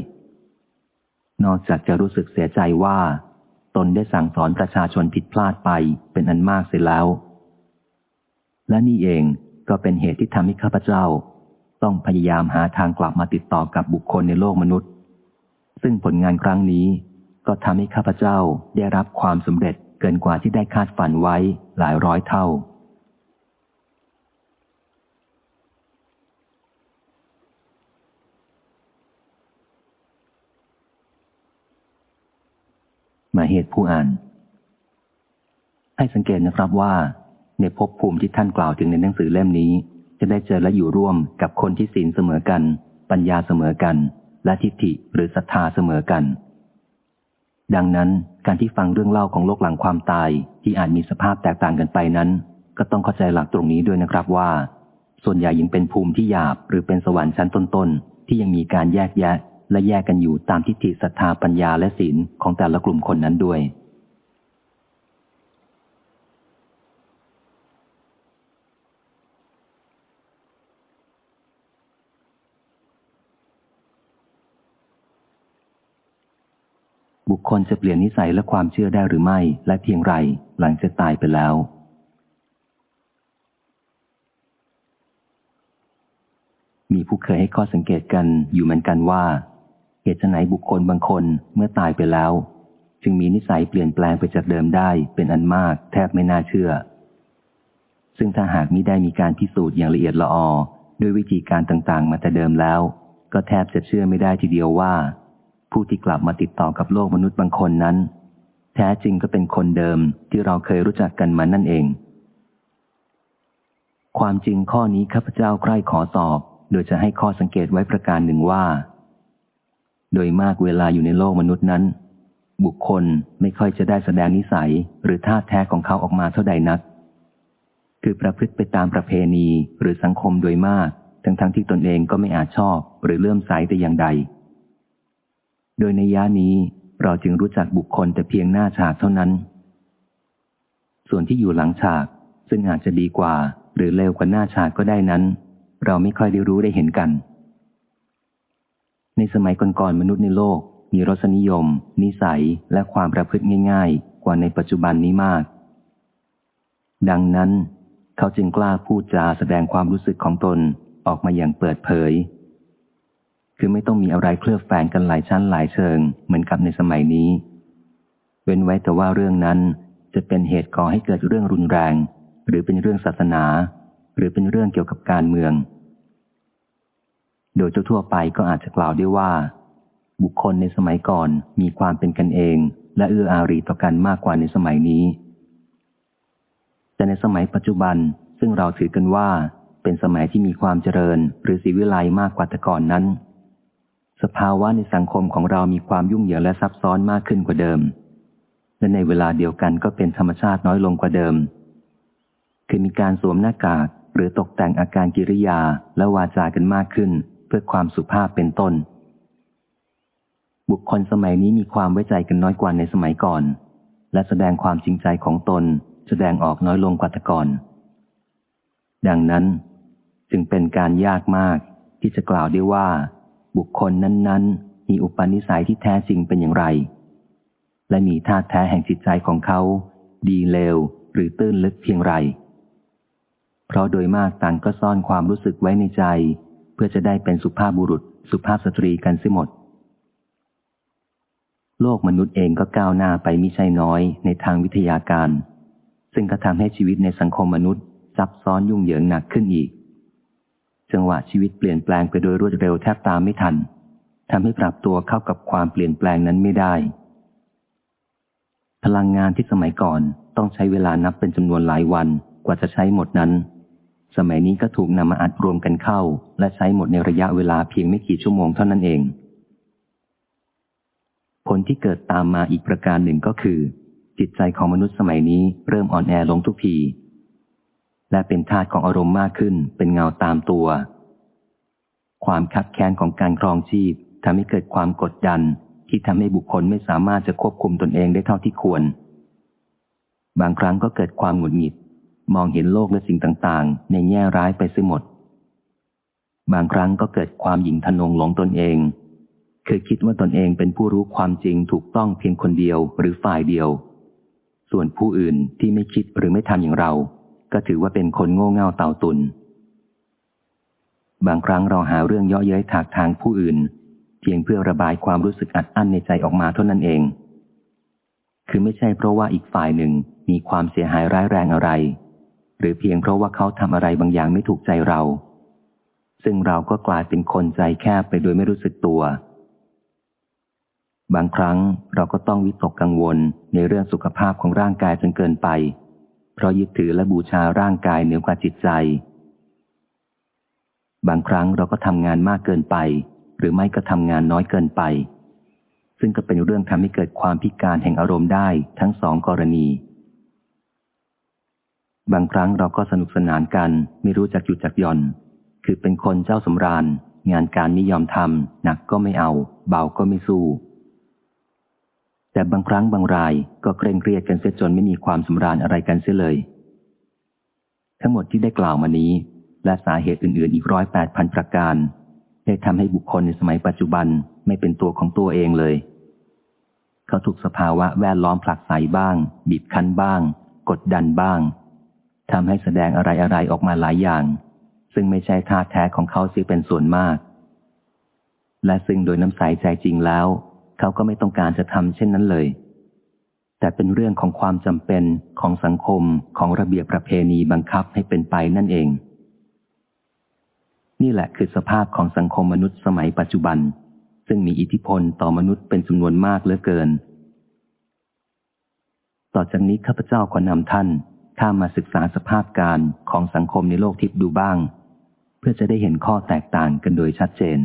นอกจากจะรู้สึกเสียใจว่า ตนได้สั่งสอนประชาชนผิดพลาดไปเป็นอันมากเสียแล้ว และนี่เองก็เป็นเหตุที่ทำให้ข้าพเจ้า ต้องพยายามหาทางกลับมาติดต่อกับบุคคลในโลกมนุษย์ ซึ่งผลงานครั้งนี้ก็ทำให้ข้าพเจ้าได้รับความสำเร็จเกินกว่าที่ได้คาดฝันไว้หลายร้อยเท่า มาเหตุผู้อ่าน ให้สังเกตนะครับว่า ในภพภูมิที่ท่านกล่าวถึงในหนังสือเล่มนี้ จะได้เจอและอยู่ร่วมกับคนที่ศีลเสมอกัน ปัญญาเสมอกัน และทิฏฐิหรือศรัทธาเสมอกัน ดังนั้นการที่ฟังเรื่องเล่าของโลกหลังความตายที่อาจมีสภาพแตกต่างกันไปนั้น ก็ต้องเข้าใจหลักตรงนี้ด้วยนะครับว่า ส่วนใหญ่ยังเป็นภูมิที่หยาบหรือเป็นสวรรค์ชั้นต้นๆที่ยังมีการแยกแยะ และแยกกันอยู่ตามทิฏฐิศรัทธาปัญญาและศีลของแต่ละกลุ่มคนนั้นด้วยบุ คคลจะเปลี่ยนนิสัยและความเชื่อได้หรือไม่ และเพียงไรหลังจะตายไปแล้ว มีผู้เคยให้ข้อสังเกตกันอยู่เหมือนกันว่า เหตุไหนบุคคลบางคนเมื่อตายไปแล้ว จึงมีนิสัยเปลี่ยนแปลงไปจากเดิมได้เป็นอันมากแทบไม่น่าเชื่อ ซึ่งถ้าหากมิได้มีการพิสูจน์อย่างละเอียดละออด้วยวิธีการต่างๆ มาแต่เดิมแล้ว ก็แทบจะเชื่อไม่ได้ทีเดียวว่า ผู้ที่กลับมาติดต่อกับโลกมนุษย์บางคนนั้น แท้จริงก็เป็นคนเดิมที่เราเคยรู้จักกันมานั่นเอง ความจริงข้อนี้ข้าพเจ้าใคร่ขอสอบ โดยจะให้ข้อสังเกตไว้ประการหนึ่งว่า โดยมากเวลาอยู่ในโลกมนุษย์นั้น บุคคลไม่ค่อยจะได้แสดงนิสัยหรือท่าแท้ของเขาออกมาเท่าใดนัก คือประพฤติไปตามประเพณีหรือสังคมโดยมาก ทั้งๆทที่ตนเองก็ไม่อาจชอบหรือเลื่อมใสแต่อย่างใด โดยในย่านี้เราจึงรู้จักบุคคลแต่เพียงหน้าฉากเท่านั้น ส่วนที่อยู่หลังฉากซึ่งอาจจะดีกว่า หรือเลวกว่าหน้าฉากก็ได้นั้น เราไม่ค่อยได้รู้ได้เห็นกัน ในสมัยก่อนๆมนุษย์ในโลก มีรสนิยม นิสัยและความประพฤติง่าย ๆ กว่าในปัจจุบันนี้มาก ดังนั้น เขาจึงกล้าพูดจาแสดงความรู้สึกของตนออกมาอย่างเปิดเผย คือไม่ต้องมีอะไรเคลือบแฝงกันหลายชั้นหลายเชิง เหมือนกับในสมัยนี้ เว้นไว้แต่ว่าเรื่องนั้นจะเป็นเหตุก่อให้เกิดเรื่องรุนแรง หรือเป็นเรื่องศาสนา หรือเป็นเรื่องเกี่ยวกับการเมือง โดยทั่วไปก็อาจจะกล่าวได้ว่า บุคคลในสมัยก่อนมีความเป็นกันเอง และเอื้ออารีต่อกันมากกว่าในสมัยนี้ แต่ในสมัยปัจจุบันซึ่งเราถือกันว่า เป็นสมัยที่มีความเจริญ หรือสีวิไลมากกว่าแต่ก่อนนั้น สภาวะในสังคมของเรามีความยุ่งเหยิงและซับซ้อนมากขึ้นกว่าเดิม และในเวลาเดียวกันก็เป็นธรรมชาติน้อยลงกว่าเดิม คือมีการสวมหน้ากากหรือตกแต่งอาการกิริยาและวาจากันมากขึ้น เพื่อความสุภาพเป็นต้น บุคคลสมัยนี้มีความไว้ใจกันน้อยกว่าในสมัยก่อน และแสดงความจริงใจของตน แสดงออกน้อยลงกว่าแต่ก่อน ดังนั้นจึงเป็นการยากมากที่จะกล่าวได้ว่า บุคคลนั้น ๆ มีอุปนิสัยที่แท้จริงเป็นอย่างไร และมีท่าแท้แห่งจิตใจของเขา ดีเลวหรือตื้นลึกเพียงไร เพราะโดยมากต่างก็ซ่อนความรู้สึกไว้ในใจ เพื่อจะได้เป็นสุภาพบุรุษ สุภาพสตรีกันเสียหมด โลกมนุษย์เองก็ก้าวหน้าไปมิใช่น้อยในทางวิทยาการ ซึ่งก็ทำให้ชีวิตในสังคมมนุษย์ซับซ้อนยุ่งเหยิงหนักขึ้นอีก จังหวะชีวิตเปลี่ยนแปลงไปโดยรวดเร็วแทบตามไม่ทันทำให้ปรับตัวเข้ากับความเปลี่ยนแปลงนั้นไม่ได้ พลังงานที่สมัยก่อนต้องใช้เวลานับเป็นจำนวนหลายวันกว่าจะใช้หมดนั้น สมัยนี้ก็ถูกนำมาอัดรวมกันเข้า และใช้หมดในระยะเวลาเพียงไม่กี่ชั่วโมงเท่านั้นเอง ผลที่เกิดตามมาอีกประการหนึ่งก็คือ จิตใจของมนุษย์สมัยนี้เริ่มอ่อนแอลงทุกที และเป็นทาสของอารมณ์มากขึ้น เป็นเงาตามตัว ความคับแค้นของการครองชีพทำให้เกิดความกดดัน ที่ทำให้บุคคลไม่สามารถจะควบคุมตนเองได้เท่าที่ควร บางครั้งก็เกิดความหงุดหงิด มองเห็นโลกและสิ่งต่างๆ ในแง่ร้ายไปเสียหมด บางครั้งก็เกิดความหยิ่งทนงหลงตนเองคือคิดว่าตนเองเป็นผู้รู้ความจริงถูกต้องเพียงคนเดียวหรือฝ่ายเดียว ส่วนผู้อื่นที่ไม่คิดหรือไม่ทำอย่างเรา ก็ถือว่าเป็นคนโง่เง่าเต่าตุน บางครั้งเราหาเรื่องย่อเย้ยถากทางผู้อื่น เพียงเพื่อระบายความรู้สึกอัดอั้นในใจออกมาเท่านั้นเอง คือไม่ใช่เพราะว่าอีกฝ่ายหนึ่งมีความเสียหายร้ายแรงอะไร หรือเพียงเพราะว่าเขาทำอะไรบางอย่างไม่ถูกใจเรา ซึ่งเราก็กลายเป็นคนใจแคบไปโดยไม่รู้สึกตัวบางครั้งเราก็ต้องวิตกกังวลในเรื่องสุขภาพของร่างกายจนเกินไป เพราะยึดถือและบูชาร่างกายเหนือกว่าจิตใจ บางครั้งเราก็ทำงานมากเกินไป หรือไม่ก็ทำงานน้อยเกินไป ซึ่งก็เป็นเรื่องทำให้เกิดความพิการแห่งอารมณ์ได้ทั้งสองกรณี บางครั้งเราก็สนุกสนานกันไม่รู้จักหยุดจักย่อน คือเป็นคนเจ้าสำราญ งานการไม่ยอมทำหนักก็ไม่เอา เบาก็ไม่สู้ แต่บางครั้งบางรายก็เคร่งเครียดกันเสียจนไม่มีความสำราญอะไรกันเสียเลย ทั้งหมดที่ได้กล่าวมานี้ และสาเหตุอื่นๆอีกร้อยแปดพันประการ ได้ทำให้บุคคลในสมัยปัจจุบันไม่เป็นตัวของตัวเองเลย เขาถูกสภาวะแวดล้อมผลักไสบ้าง บีบคั้นบ้าง กดดันบ้างทำให้แสดงอะไรอะไรออกมาหลายอย่าง ซึ่งไม่ใช่ท่าแท้ของเขาเสียเป็นส่วนมาก และซึ่งโดยน้ำใสใจจริงแล้ว เขาก็ไม่ต้องการจะทำเช่นนั้นเลย แต่เป็นเรื่องของความจำเป็นของสังคมของระเบียบประเพณีบังคับให้เป็นไปนั่นเอง นี่แหละคือสภาพของสังคมมนุษย์สมัยปัจจุบัน ซึ่งมีอิทธิพลต่อมนุษย์เป็นจำนวนมากเหลือเกิน ต่อจากนี้ข้าพเจ้าขอนำท่านข้ามาศึกษาสภาพการของสังคมในโลกทิพย์ดูบ้าง เพื่อจะได้เห็นข้อแตกต่างกันโดยชัดเจน ข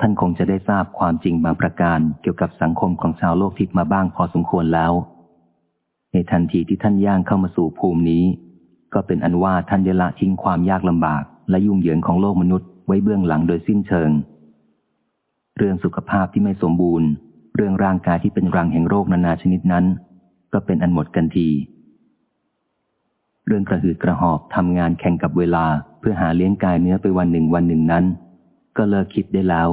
ท่านคงจะได้ทราบความจริงบางประการเกี่ยวกับสังคมของชาวโลกทิพย์มาบ้างพอสมควรแล้ว ในทันทีที่ท่านย่างเข้ามาสู่ภูมินี้ ก็เป็นอันว่าท่านได้ละทิ้งความยากลำบาก และยุ่งเหยิงของโลกมนุษย์ไว้เบื้องหลังโดยสิ้นเชิง เรื่องสุขภาพที่ไม่สมบูรณ์ เรื่องร่างกายที่เป็นรังแห่งโรคนานาชนิดนั้น ก็เป็นอันหมดกันที เรื่องกระหืดกระหอบทำงานแข่งกับเวลา เพื่อหาเลี้ยงกายเนื้อไปวันหนึ่งวันหนึ่งนั้น ก็เลิกคิดได้แล้ว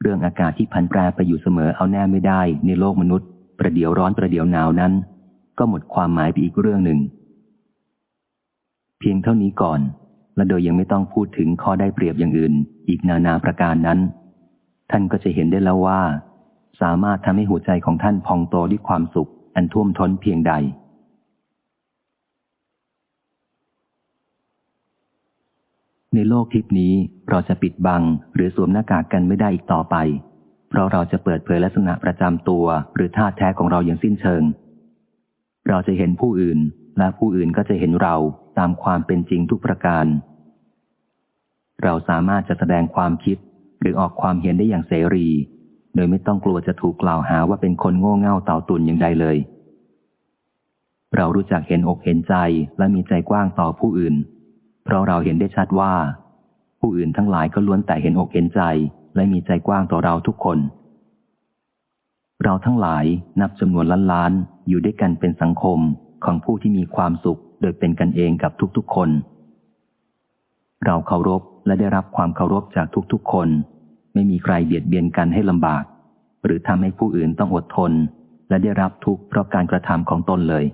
เรื่องอากาศที่พันแปรไปอยู่เสมอเอาแน่ไม่ได้ในโลกมนุษย์ ประเดี๋ยวร้อนประเดี๋ยวหนาวนั้น ก็หมดความหมายไปอีกเรื่องหนึ่ง เพียงเท่านี้ก่อน และโดยยังไม่ต้องพูดถึงข้อได้เปรียบอย่างอื่น อีกนานาประการนั้น ท่านก็จะเห็นได้แล้วว่า สามารถทำให้หัวใจของท่านพองโตด้วยความสุข อันท่วมท้นเพียงใด ในโลกทิพนี้เราจะปิดบังหรือสวมหน้ากากกันไม่ได้อีกต่อไป เพราะเราจะเปิดเผยลักษณะประจำตัวหรือท่าแท้ของเราอย่างสิ้นเชิง เราจะเห็นผู้อื่นและผู้อื่นก็จะเห็นเราตามความเป็นจริงทุกประการ เราสามารถจะแสดงความคิดหรือออกความเห็นได้อย่างเสรี โดยไม่ต้องกลัวจะถูกกล่าวหาว่าเป็นคนโง่เง่าเต่าตุนอย่างใดเลย เรารู้จักเห็นอกเห็นใจและมีใจกว้างต่อผู้อื่น ราะเราเห็นได้ชัดว่า ผู้อื่นทั้งหลายก็ล้วนแต่เห็นอกเห็นใจ และมีใจกว้างต่อเราทุกคน เราทั้งหลายนับจำนวนล้านล้านอยู่ด้วยกันเป็นสังคมของผู้ที่มีความสุขโดยเป็นกันเองกับทุกๆคน เราเคารพและได้รับความเคารพจากทุกๆคน ไม่มีใครเบียดเบียนกันให้ลำบาก หรือทำให้ผู้อื่นต้องอดทน และได้รับทุกข์เพราะการกระทำของตนเลย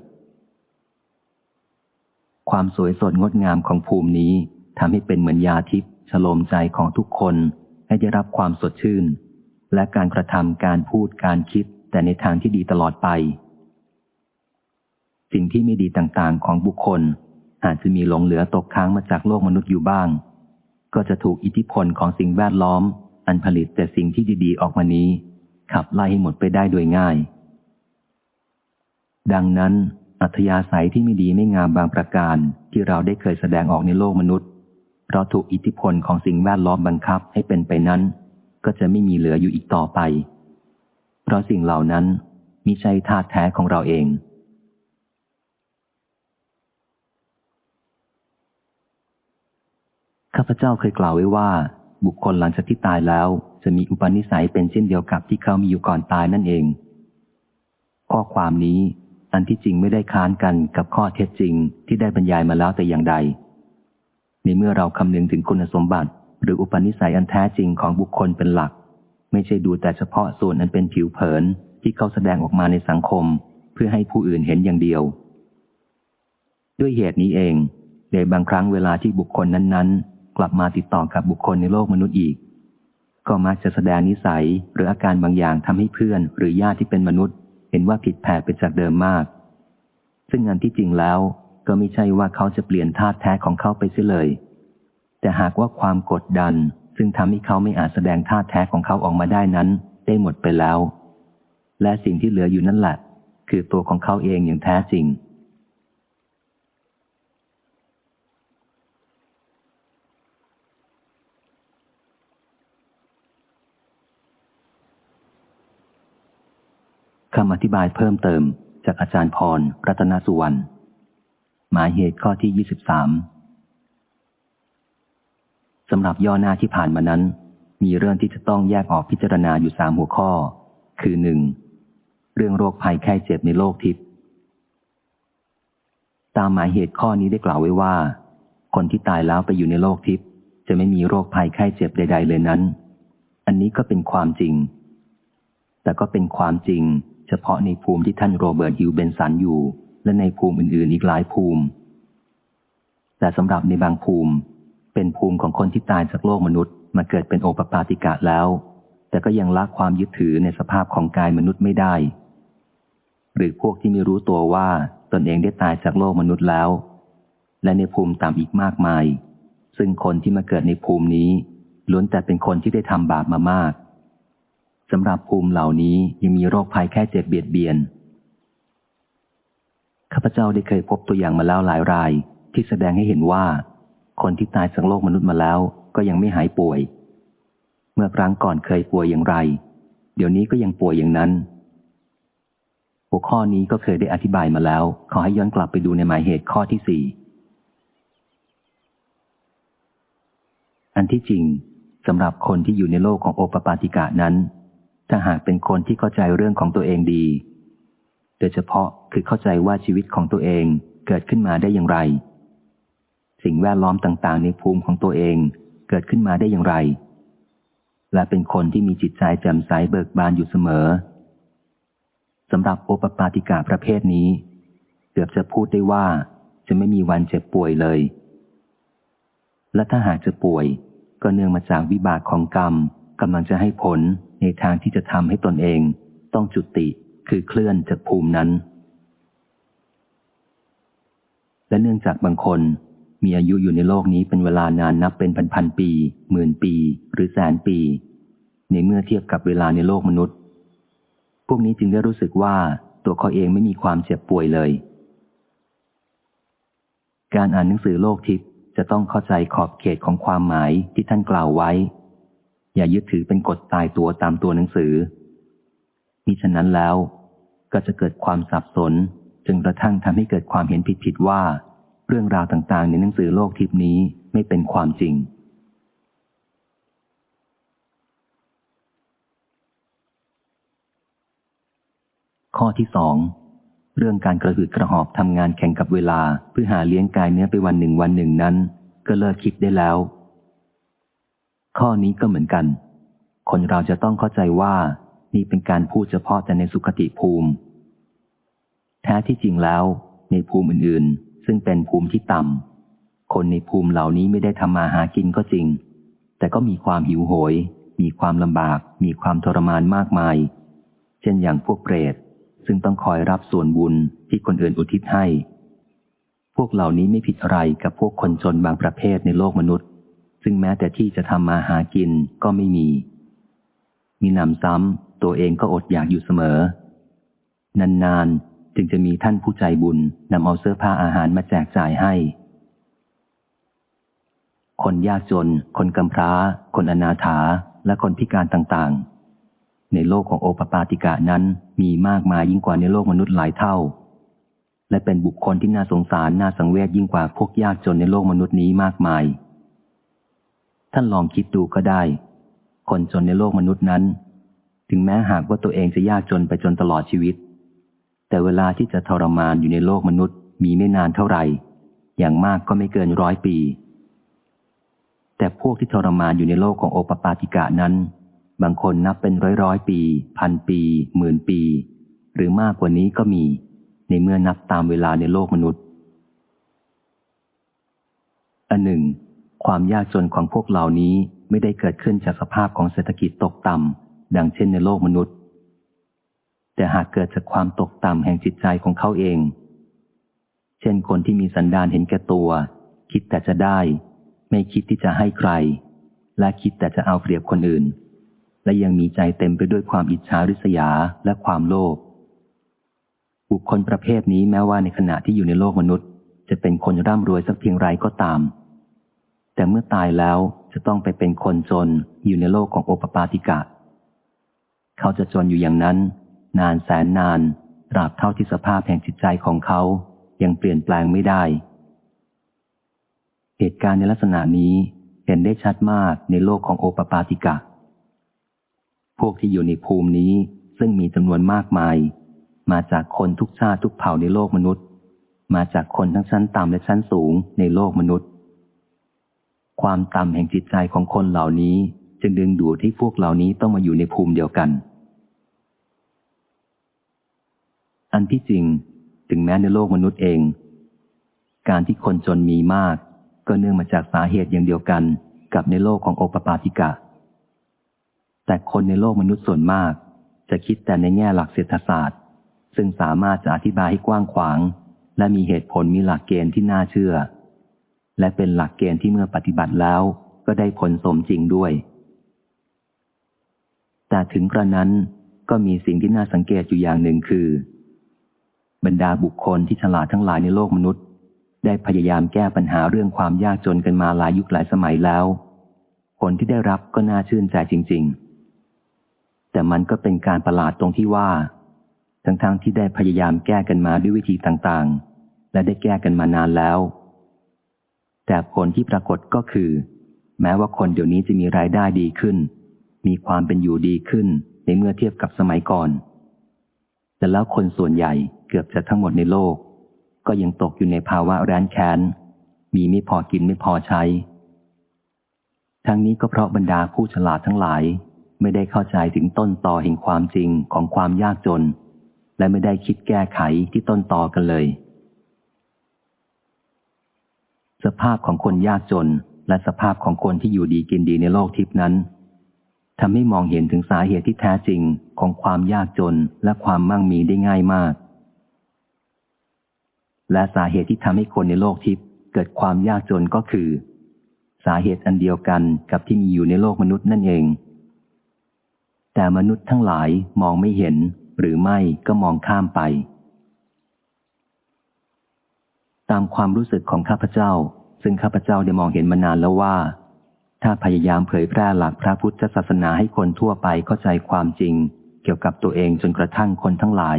ความสวยสดงดงามของภูมินี้ทำให้เป็นเหมือนยาทิพย์ฉลมใจของทุกคนให้ได้รับความสดชื่น และการกระทำการพูดการคิดแต่ในทางที่ดีตลอดไป สิ่งที่ไม่ดีต่างๆของบุคคล อาจจะมีหลงเหลือตกค้างมาจากโลกมนุษย์อยู่บ้าง ก็จะถูกอิทธิพลของสิ่งแวดล้อม อันผลิตแต่สิ่งที่ดีๆออกมานี้ ขับไล่ให้หมดไปได้โดยง่าย ดังนั้น อัธยาศัยที่ไม่ดีไม่งามบางประการที่เราได้เคยแสดงออกในโลกมนุษย์ เพราะถูกอิทธิพลของสิ่งแวดล้อมบังคับให้เป็นไปนั้น ก็จะไม่มีเหลืออยู่อีกต่อไป เพราะสิ่งเหล่านั้นมิใช่ธาตุแท้ของเราเอง ข้าพเจ้าเคยกล่าวไว้ว่า บุคคลหลังจากที่ตายแล้ว จะมีอุปนิสัยเป็นเช่นเดียวกับที่เขามีอยู่ก่อนตายนั่นเอง ข้อความนี้ อันที่จริงไม่ได้ค้านกันกับข้อเท็จจริงที่ได้บรรยายมาแล้วแต่อย่างใด ในเมื่อเราคำนึงถึงคุณสมบัติ หรืออุปนิสัยอันแท้จริงของบุคคลเป็นหลัก ไม่ใช่ดูแต่เฉพาะส่วนอันเป็นผิวเผินที่เขาแสดงออกมาในสังคม เพื่อให้ผู้อื่นเห็นอย่างเดียว ด้วยเหตุนี้เองในบางครั้งเวลาที่บุคคลนั้นๆ กลับมาติดต่อกับบุคคลในโลกมนุษย์อีก ก็มักจะแสดงนิสัยหรืออาการบางอย่างทำให้เพื่อน หรือญาติที่เป็นมนุษย์ ห็นว่าผิดแผกไปจากเดิมมาก ซึ่งอันที่จริงแล้วก็ไม่ใช่ว่าเขาจะเปลี่ยนธาตุแท้ของเขาไปเสียเลย แต่หากว่าความกดดัน ซึ่งทำให้เขาไม่อาจแสดงธาตุแท้ของเขาออกมาได้นั้น ได้หมดไปแล้ว และสิ่งที่เหลืออยู่นั่นแหละ คือตัวของเขาเองอย่างแท้จริง คำอธิบายเพิ่มเติมจากอาจารย์พร รัตนสุวรรณ หมายเหตุข้อที่ 23 สำหรับย่อหน้าที่ผ่านมานั้น มีเรื่องที่จะต้องแยกออกพิจารณาอยู่สามหัวข้อ คือหนึ่งเรื่องโรคภัยแค่เจ็บในโลกทิพย์ ตามหมายเหตุข้อนี้ได้กล่าวไว้ว่า คนที่ตายแล้วไปอยู่ในโลกทิพย์จะไม่มีโรคภัยไข้เจ็บใด ๆ เลยนั้น อันนี้ก็เป็นความจริง แต่ก็เป็นความจริง เฉพาะในภูมิที่ท่านโรเบิร์ตฮิวเบนสันอยู่ และในภูมิอื่นๆอีกหลายภูมิ แต่สำหรับในบางภูมิ เป็นภูมิของคนที่ตายจากโลกมนุษย์ มาเกิดเป็นโอปปาติกะแล้ว แต่ก็ยังละความยึดถือในสภาพของกายมนุษย์ไม่ได้ หรือพวกที่ไม่รู้ตัวว่าตนเองได้ตายจากโลกมนุษย์แล้ว และในภูมิต่ำอีกมากมาย ซึ่งคนที่มาเกิดในภูมินี้ล้วนแต่เป็นคนที่ได้ทำบาปมามาก สำหรับภูมิเหล่านี้ยังมีโรคภัยแค่เจ็บเบียดเบียน ข้าพเจ้าได้เคยพบตัวอย่างมาแล้วหลายรายที่แสดงให้เห็นว่า คนที่ตายจากโลกมนุษย์มาแล้วก็ยังไม่หายป่วย เมื่อครั้งก่อนเคยป่วยอย่างไร เดี๋ยวนี้ก็ยังป่วยอย่างนั้น หัวข้อนี้ก็เคยได้อธิบายมาแล้ว ขอให้ย้อนกลับไปดูในหมายเหตุข้อที่สี่อันที่จริงสำหรับคนที่อยู่ในโลกของโอปปาติกะนั้น ถ้าหากเป็นคนที่เข้าใจเรื่องของตัวเองดี โดยเฉพาะคือเข้าใจว่าชีวิตของตัวเองเกิดขึ้นมาได้อย่างไร สิ่งแวดล้อมต่างๆ ในภูมิของตัวเองเกิดขึ้นมาได้อย่างไร และเป็นคนที่มีจิตใจแจ่มใสเบิกบานอยู่เสมอสำหรับโอปปาติกาประเภทนี้ เกือบจะพูดได้ว่าจะไม่มีวันเจ็บป่วยเลย และถ้าหากจะป่วย ก็เนื่องมาจากวิบากของกรรมกำลังจะให้ผล ในทางที่จะทำให้ตนเองต้องจุติคือเคลื่อนจากภูมินั้น และเนื่องจากบางคนมีอายุอยู่ในโลกนี้เป็นเวลานานนับเป็นพันพันปีหมื่นปี หรือแสนปี ในเมื่อเทียบกับเวลาในโลกมนุษย์ พวกนี้จึงได้รู้สึกว่าตัวเขาเองไม่มีความเจ็บป่วยเลย การอ่านหนังสือโลกทิพย์จะต้องเข้าใจขอบเขตของความหมายที่ท่านกล่าวไว้ อย่ายึดถือเป็นกฎตายตัวตามตัวหนังสือมิฉะนั้นแล้ว ก็จะเกิดความสับสนจนกระทั่งทำให้เกิดความเห็นผิดๆว่า เรื่องราวต่างๆ ในหนังสือโลกทิพนี้ไม่เป็นความจริง ข้อที่สองเรื่องการกระหืดกระหอบทำงานแข่งกับเวลา เพื่อหาเลี้ยงกายเนื้อไปวันหนึ่งวันหนึ่งนั้น ก็เลิกคิดได้แล้ว ข้อนี้ก็เหมือนกัน คนเราจะต้องเข้าใจว่านี่เป็นการพูดเฉพาะแต่ในสุขติภูมิ แท้ที่จริงแล้ว ในภูมิอื่นๆ ซึ่งเป็นภูมิที่ต่ำคนในภูมิเหล่านี้ไม่ได้ทำมาหากินก็จริง แต่ก็มีความหิวโหย มีความลำบาก มีความทรมานมากมาย เช่นอย่างพวกเปรตซึ่งต้องคอยรับส่วนบุญที่คนอื่นอุทิศให้ พวกเหล่านี้ไม่ผิดอะไรกับพวกคนจนบางประเภทในโลกมนุษย์ ซึ่งแม้แต่ที่จะทำมาหากินก็ไม่มี มีนำซ้ำตัวเองก็อดอยากอยู่เสมอ นานๆ จึงจะมีท่านผู้ใจบุญนำเอาเสื้อผ้าอาหารมาแจกจ่ายให้ คนยากจน คนกำพร้า คนอนาถา และคนพิการต่างๆ ในโลกของโอปปาติกะนั้นมีมากมายยิ่งกว่าในโลกมนุษย์หลายเท่าและเป็นบุคคลที่น่าสงสารน่าสังเวชยิ่งกว่าพวกยากจนในโลกมนุษย์นี้มากมาย ท่านลองคิดดูก็ได้ คนจนในโลกมนุษย์นั้น ถึงแม้หากว่าตัวเองจะยากจนไปจนตลอดชีวิต แต่เวลาที่จะทรมานอยู่ในโลกมนุษย์ มีไม่นานเท่าไหร่ อย่างมากก็ไม่เกินร้อยปี แต่พวกที่ทรมานอยู่ในโลกของโอปปาติกะนั้น บางคนนับเป็นร้อยร้อยปี พันปีหมื่นปี หรือมากกว่านี้ก็มี ในเมื่อนับตามเวลาในโลกมนุษย์อันหนึ่ง ความยากจนของพวกเหล่านี้ไม่ได้เกิดขึ้นจากสภาพของเศรษฐกิจตกต่ำดังเช่นในโลกมนุษย์ แต่หากเกิดจากความตกต่ำแห่งจิตใจของเขาเอง เช่นคนที่มีสันดานเห็นแก่ตัว คิดแต่จะได้ ไม่คิดที่จะให้ใคร และคิดแต่จะเอาเปรียบคนอื่น และยังมีใจเต็มไปด้วยความอิจฉาริษยาและความโลภบุคคลประเภทนี้แม้ว่าในขณะที่อยู่ในโลกมนุษย์ จะเป็นคนร่ำรวยสักเพียงไรก็ตาม แต่เมื่อตายแล้วจะต้องไปเป็นคนจนอยู่ในโลกของโอปปาติกะ เขาจะจนอยู่อย่างนั้น นานแสนนานตราบเท่าที่สภาพแห่งจิตใจของเขายังเปลี่ยนแปลงไม่ได้ เหตุการณ์ในลักษณะนี้เห็นได้ชัดมากในโลกของโอปปาติกะ พวกที่อยู่ในภูมินี้ซึ่งมีจำนวนมากมาย มาจากคนทุกชาติทุกเผ่าในโลกมนุษย์ มาจากคนทั้งชั้นต่ำและชั้นสูงในโลกมนุษย์ ความต่ำแห่งจิตใจของคนเหล่านี้ จึงดึงดูดที่พวกเหล่านี้ต้องมาอยู่ในภูมิเดียวกัน อันที่จริง ถึงแม้ในโลกมนุษย์เอง การที่คนจนมีมาก ก็เนื่องมาจากสาเหตุอย่างเดียวกันกับในโลกของโอปปาติกะ แต่คนในโลกมนุษย์ส่วนมาก จะคิดแต่ในแง่หลักเศรษฐศาสตร์ ซึ่งสามารถจะอธิบายให้กว้างขวาง และมีเหตุผลมีหลักเกณฑ์ที่น่าเชื่อ และเป็นหลักเกณฑ์ที่เมื่อปฏิบัติแล้วก็ได้ผลสมจริงด้วย แต่ถึงกระนั้นก็มีสิ่งที่น่าสังเกตอยู่อย่างหนึ่งคือ บรรดาบุคคลที่ฉลาดทั้งหลายในโลกมนุษย์ ได้พยายามแก้ปัญหาเรื่องความยากจนกันมาหลายยุคหลายสมัยแล้ว ผลที่ได้รับก็น่าชื่นใจจริง ๆ แต่มันก็เป็นการประหลาดตรงที่ว่า ทั้งๆทที่ได้พยายามแก้กันมาด้วยวิธีต่างๆ และได้แก้กันมานานแล้ว แต่ผลที่ปรากฏก็คือ แม้ว่าคนเดี๋ยวนี้จะมีรายได้ดีขึ้น มีความเป็นอยู่ดีขึ้นในเมื่อเทียบกับสมัยก่อน แต่แล้วคนส่วนใหญ่เกือบจะทั้งหมดในโลก ก็ยังตกอยู่ในภาวะแร้นแค้น มีไม่พอกินไม่พอใช้ ทั้งนี้ก็เพราะบรรดาผู้ฉลาดทั้งหลาย ไม่ได้เข้าใจถึงต้นต่อแห่งความจริงของความยากจน และไม่ได้คิดแก้ไขที่ต้นต่อกันเลย สภาพของคนยากจน และสภาพของคนที่อยู่ดีกินดีในโลกทิพนั้นทำให้มองเห็นถึงสาเหตุที่แท้จริงของความยากจนและความมั่งมีได้ง่ายมาก และสาเหตุที่ทำให้คนในโลกทิพย์เกิดความยากจนก็คือ สาเหตุอันเดียวกันกับที่มีอยู่ในโลกมนุษย์นั่นเอง แต่มนุษย์ทั้งหลายมองไม่เห็นหรือไม่ก็มองข้ามไป ตามความรู้สึกของข้าพเจ้า ซึ่งข้าพเจ้าได้มองเห็นมานานแล้วว่า ถ้าพยายามเผยแพร่หลักพระพุทธศาสนาให้คนทั่วไปเข้าใจความจริง เกี่ยวกับตัวเองจนกระทั่งคนทั้งหลาย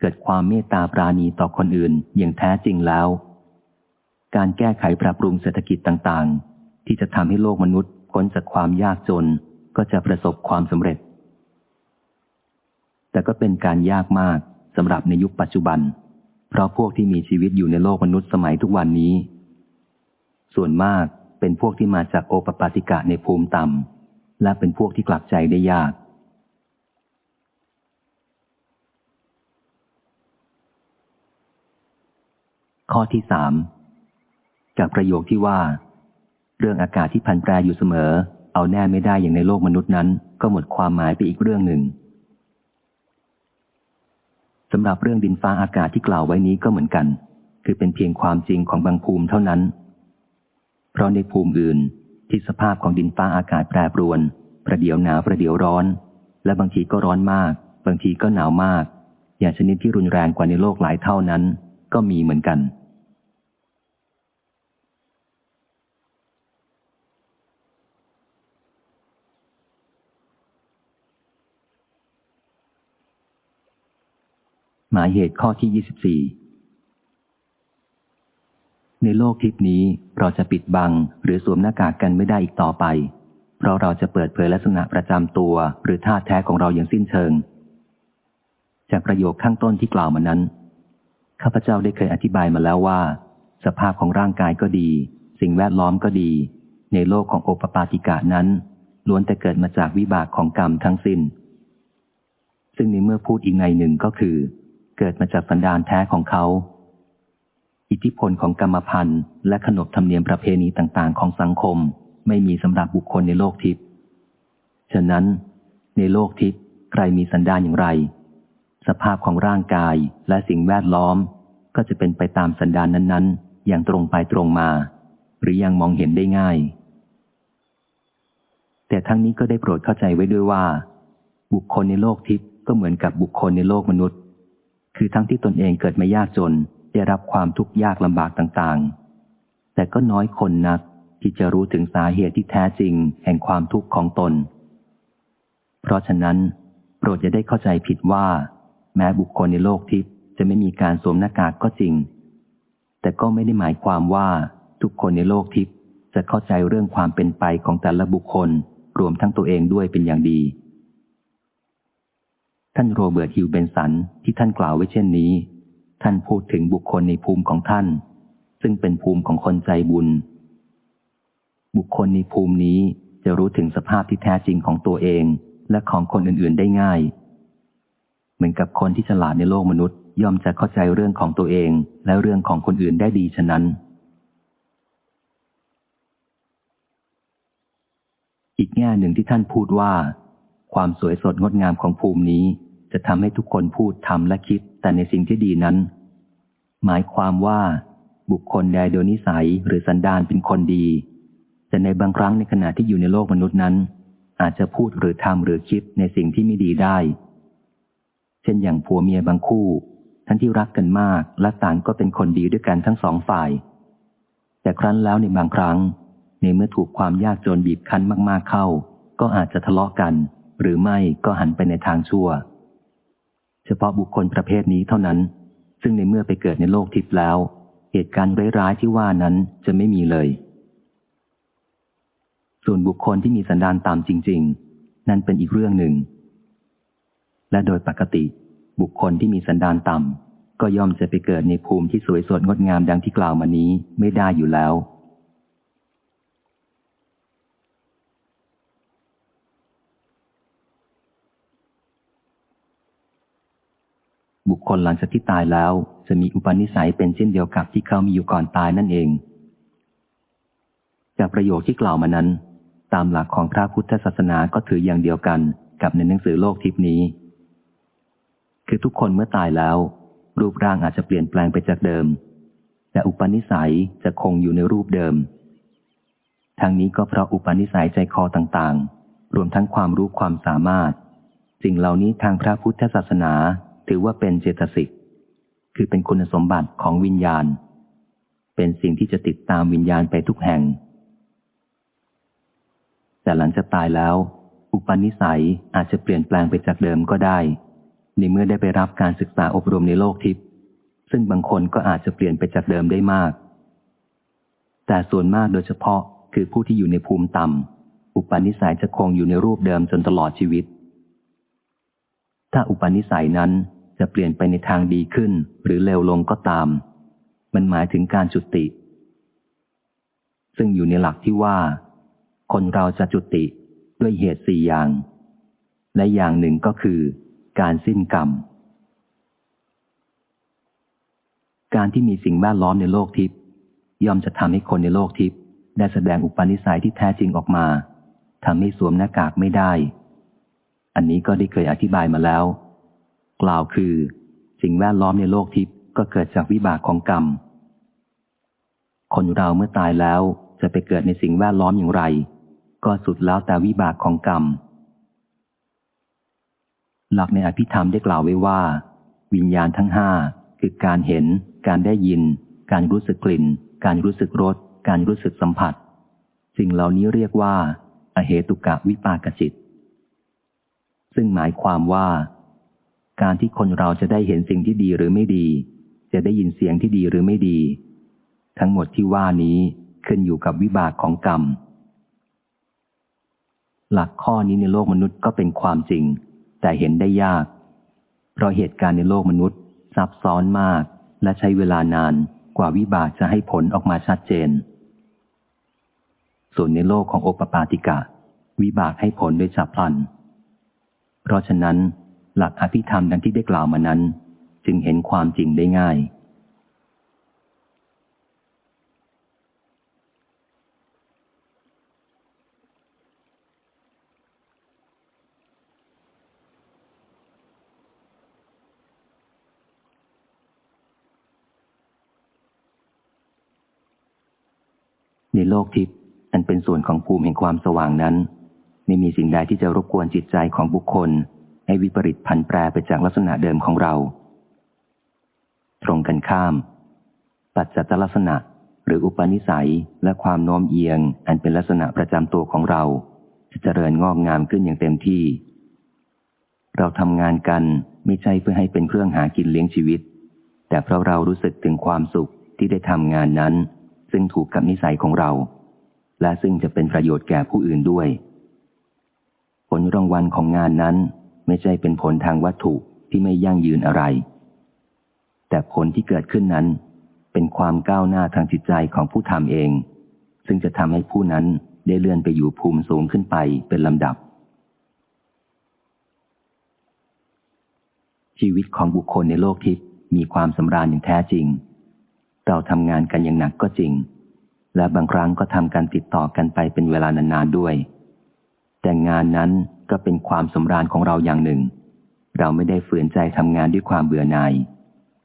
เกิดความเมตตาปราณีต่อคนอื่นอย่างแท้จริงแล้ว การแก้ไขปรับปรุงเศรษฐกิจต่างๆ ที่จะทำให้โลกมนุษย์พ้นจากความยากจนก็จะประสบความสำเร็จ แต่ก็เป็นการยากมากสำหรับในยุคปัจจุบัน เพราะพวกที่มีชีวิตอยู่ในโลกมนุษย์สมัยทุกวันนี้ ส่วนมากเป็นพวกที่มาจากโอปปาติกะในภูมิต่ำและเป็นพวกที่กลับใจได้ยาก ข้อที่สามจากประโยคที่ว่า เรื่องอากาศที่พันแปรอยู่เสมอ เอาแน่ไม่ได้อย่างในโลกมนุษย์นั้น ก็หมดความหมายไปอีกเรื่องหนึ่ง สำหรับเรื่องดินฟ้าอากาศที่กล่าวไว้นี้ก็เหมือนกัน คือเป็นเพียงความจริงของบางภูมิเท่านั้น เพราะในภูมิอื่นที่สภาพของดินฟ้าอากาศแปรปรวน ประเดี๋ยวหนาวประเดี๋ยวร้อน และบางทีก็ร้อนมาก บางทีก็หนาวมาก อย่างชนิดที่รุนแรงกว่าในโลกหลายเท่านั้น ก็มีเหมือนกัน หมายเหตุข้อที่ 24 ในโลกทิพนี้เราจะปิดบังหรือสวมหน้ากากกันไม่ได้อีกต่อไป เพราะเราจะเปิดเผยลักษณะประจำตัวหรือท่าแท้ของเราอย่างสิ้นเชิง จากประโยคข้างต้นที่กล่าวมานั้น ข้าพเจ้าได้เคยอธิบายมาแล้วว่า สภาพของร่างกายก็ดี สิ่งแวดล้อมก็ดี ในโลกของโอปปาติกะนั้น ล้วนแต่เกิดมาจากวิบากของกรรมทั้งสิน้น ซึ่งในเมื่อพูดอีกในหนึ่งก็คือ เกิดมาจากสันดานแท้ของเขา อิทธิพลของกรรมพันธ์และขนบธรรมเนียมประเพณีต่างๆ ของสังคมไม่มีสำหรับบุคคลในโลกทิพย์ฉะนั้น ในโลกทิพย์ใครมีสันดานอย่างไร สภาพของร่างกายและสิ่งแวดล้อม ก็จะเป็นไปตามสันดานนั้นๆ อย่างตรงไปตรงมา หรือยังมองเห็นได้ง่าย แต่ทั้งนี้ก็ได้โปรดเข้าใจไว้ด้วยว่า บุคคลในโลกทิพย์ก็เหมือนกับบุคคลในโลกมนุษย์ คือทั้งที่ตนเองเกิดมายากจน ได้รับความทุกข์ยากลำบากต่างๆ แต่ก็น้อยคนนักที่จะรู้ถึงสาเหตุที่แท้จริงแห่งความทุกข์ของตน เพราะฉะนั้น โปรดจะได้เข้าใจผิดว่า แม้บุคคลในโลกทิพย์จะไม่มีการสวมหน้ากากก็จริง แต่ก็ไม่ได้หมายความว่าทุกคนในโลกทิพย์จะเข้าใจเรื่องความเป็นไปของแต่ละบุคคลรวมทั้งตัวเองด้วยเป็นอย่างดี ท่านโรเบิร์ตฮิวเบนสันที่ท่านกล่าวไว้เช่นนี้ ท่านพูดถึงบุคคลในภูมิของท่าน ซึ่งเป็นภูมิของคนใจบุญ บุคคลในภูมินี้จะรู้ถึงสภาพที่แท้จริงของตัวเองและของคนอื่นๆได้ง่าย เหมือนกับคนที่ฉลาดในโลกมนุษย์ ย่อมจะเข้าใจเรื่องของตัวเองและเรื่องของคนอื่นได้ดีฉะนั้น อีกแง่หนึ่งที่ท่านพูดว่า ความสวยสดงดงามของภูมินี้ จะทำให้ทุกคนพูดทำและคิด แต่ในสิ่งที่ดีนั้น หมายความว่า บุคคลใดโดยนิสัยหรือสันดานเป็นคนดี แต่ในบางครั้งในขณะที่อยู่ในโลกมนุษย์นั้น อาจจะพูดหรือทำหรือคิดในสิ่งที่ไม่ดีได้ เช่นอย่างผัวเมียบางคู่ท่านที่รักกันมากและต่างก็เป็นคนดีด้วยกันทั้งสองฝ่าย แต่ครั้นแล้วในบางครั้ง ในเมื่อถูกความยากจนบีบคั้นมาก ๆเข้า ก็อาจจะทะเลาะกัน หรือไม่ก็หันไปในทางชั่ว เฉพาะบุคคลประเภทนี้เท่านั้น ซึ่งในเมื่อไปเกิดในโลกทิพย์แล้ว เหตุการณ์ร้ายๆที่ว่านั้นจะไม่มีเลย ส่วนบุคคลที่มีสันดานต่ำจริง ๆ นั่นเป็นอีกเรื่องหนึ่ง และโดยปกติ บุคคลที่มีสันดานต่ำก็ย่อมจะไปเกิดในภูมิที่สวยสดงดงามดังที่กล่าวมานี้ไม่ได้อยู่แล้ว บุคคลหลังจากที่ตายแล้ว จะมีอุปนิสัยเป็นเช่นเดียวกับที่เขามีอยู่ก่อนตายนั่นเอง จากประโยคที่กล่าวมานั้น ตามหลักของพระพุทธศาสนาก็ถืออย่างเดียวกันกับในหนังสือโลกทิพนี้ คือทุกคนเมื่อตายแล้ว รูปร่างอาจจะเปลี่ยนแปลงไปจากเดิม แต่อุปนิสัยจะคงอยู่ในรูปเดิมทางนี้ก็เพราะอุปนิสัยใจคอต่างๆ รวมทั้งความรู้ความสามารถ สิ่งเหล่านี้ทางพระพุทธศาสนา ถือว่าเป็นเจตสิก คือเป็นคุณสมบัติของวิญญาณ เป็นสิ่งที่จะติดตามวิญญาณไปทุกแห่ง แต่หลังจากตายแล้ว อุปนิสัยอาจจะเปลี่ยนแปลงไปจากเดิมก็ได้ในเมื่อได้ไปรับการศึกษาอบรมในโลกทิพย์ซึ่งบางคนก็อาจจะเปลี่ยนไปจากเดิมได้มาก แต่ส่วนมากโดยเฉพาะคือผู้ที่อยู่ในภูมิต่ำอุปนิสัยจะคงอยู่ในรูปเดิมจนตลอดชีวิต ถ้าอุปนิสัยนั้นจะเปลี่ยนไปในทางดีขึ้น หรือเลวลงก็ตาม มันหมายถึงการจุติ ซึ่งอยู่ในหลักที่ว่า คนเราจะจุติด้วยเหตุสี่อย่าง และอย่างหนึ่งก็คือ การสิ้นกรรม การที่มีสิ่งแวดล้อมในโลกทิพย์ย่อมจะทำให้คนในโลกทิพย์ได้แสดงอุปนิสัยที่แท้จริงออกมาทำให้สวมหน้ากากไม่ได้ อันนี้ก็ได้เคยอธิบายมาแล้ว กล่าวคือ สิ่งแวดล้อมในโลกทิพย์ก็เกิดจากวิบากของกรรม คนเราเมื่อตายแล้วจะไปเกิดในสิ่งแวดล้อมอย่างไร ก็สุดแล้วแต่วิบากของกรรม หลักในอภิธรรมได้กล่าวไว้ว่า วิญญาณทั้งห้าคือการเห็น การได้ยิน การรู้สึกกลิ่น การรู้สึกรส การรู้สึกสัมผัส สิ่งเหล่านี้เรียกว่า อเหตุกะวิปากจิต ซึ่งหมายความว่า การที่คนเราจะได้เห็นสิ่งที่ดีหรือไม่ดี จะได้ยินเสียงที่ดีหรือไม่ดี ทั้งหมดที่ว่านี้ขึ้นอยู่กับวิบากของกรรม หลักข้อนี้ในโลกมนุษย์ก็เป็นความจริง แต่เห็นได้ยาก เพราะเหตุการณ์ในโลกมนุษย์ ซับซ้อนมาก และใช้เวลานานกว่าวิบากจะให้ผลออกมาชัดเจน ส่วนในโลกของโอปปาติกะ วิบากให้ผลโดยฉับพลัน เพราะฉะนั้น หลักอภิธรรมดังที่ได้กล่าวมานั้น จึงเห็นความจริงได้ง่าย ในโลกทิพย์อันเป็นส่วนของภูมิแห่งความสว่างนั้น ไม่มีสิ่งใดที่จะรบกวนจิตใจของบุคคล ให้วิปริตพันแปรไปจากลักษณะเดิมของเรา ตรงกันข้าม ปัจจัตลักษณะหรืออุปนิสัยและความโน้มเอียง อันเป็นลักษณะประจำตัวของเรา จะเจริญงอกงามขึ้นอย่างเต็มที่ เราทำงานกันไม่ใช่เพื่อให้เป็นเครื่องหากินเลี้ยงชีวิต แต่เพราะเรารู้สึกถึงความสุขที่ได้ทำงานนั้น ซึ่งถูกกับนิสัยของเรา และซึ่งจะเป็นประโยชน์แก่ผู้อื่นด้วย ผลรางวัลของงานนั้นไม่ใช่เป็นผลทางวัตถุที่ไม่ยั่งยืนอะไร แต่ผลที่เกิดขึ้นนั้น เป็นความก้าวหน้าทางจิตใจของผู้ทำเอง ซึ่งจะทำให้ผู้นั้นได้เลื่อนไปอยู่ภูมิสูงขึ้นไปเป็นลำดับ ชีวิตของบุคคลในโลกทิพย์มีความสำราญอย่างแท้จริง เราทำงานกันอย่างหนักก็จริง และบางครั้งก็ทำการติดต่อกันไปเป็นเวลานานๆด้วย แต่งานนั้นก็เป็นความสมราญของเราอย่างหนึ่ง เราไม่ได้ฝืนใจทำงานด้วยความเบื่อหน่าย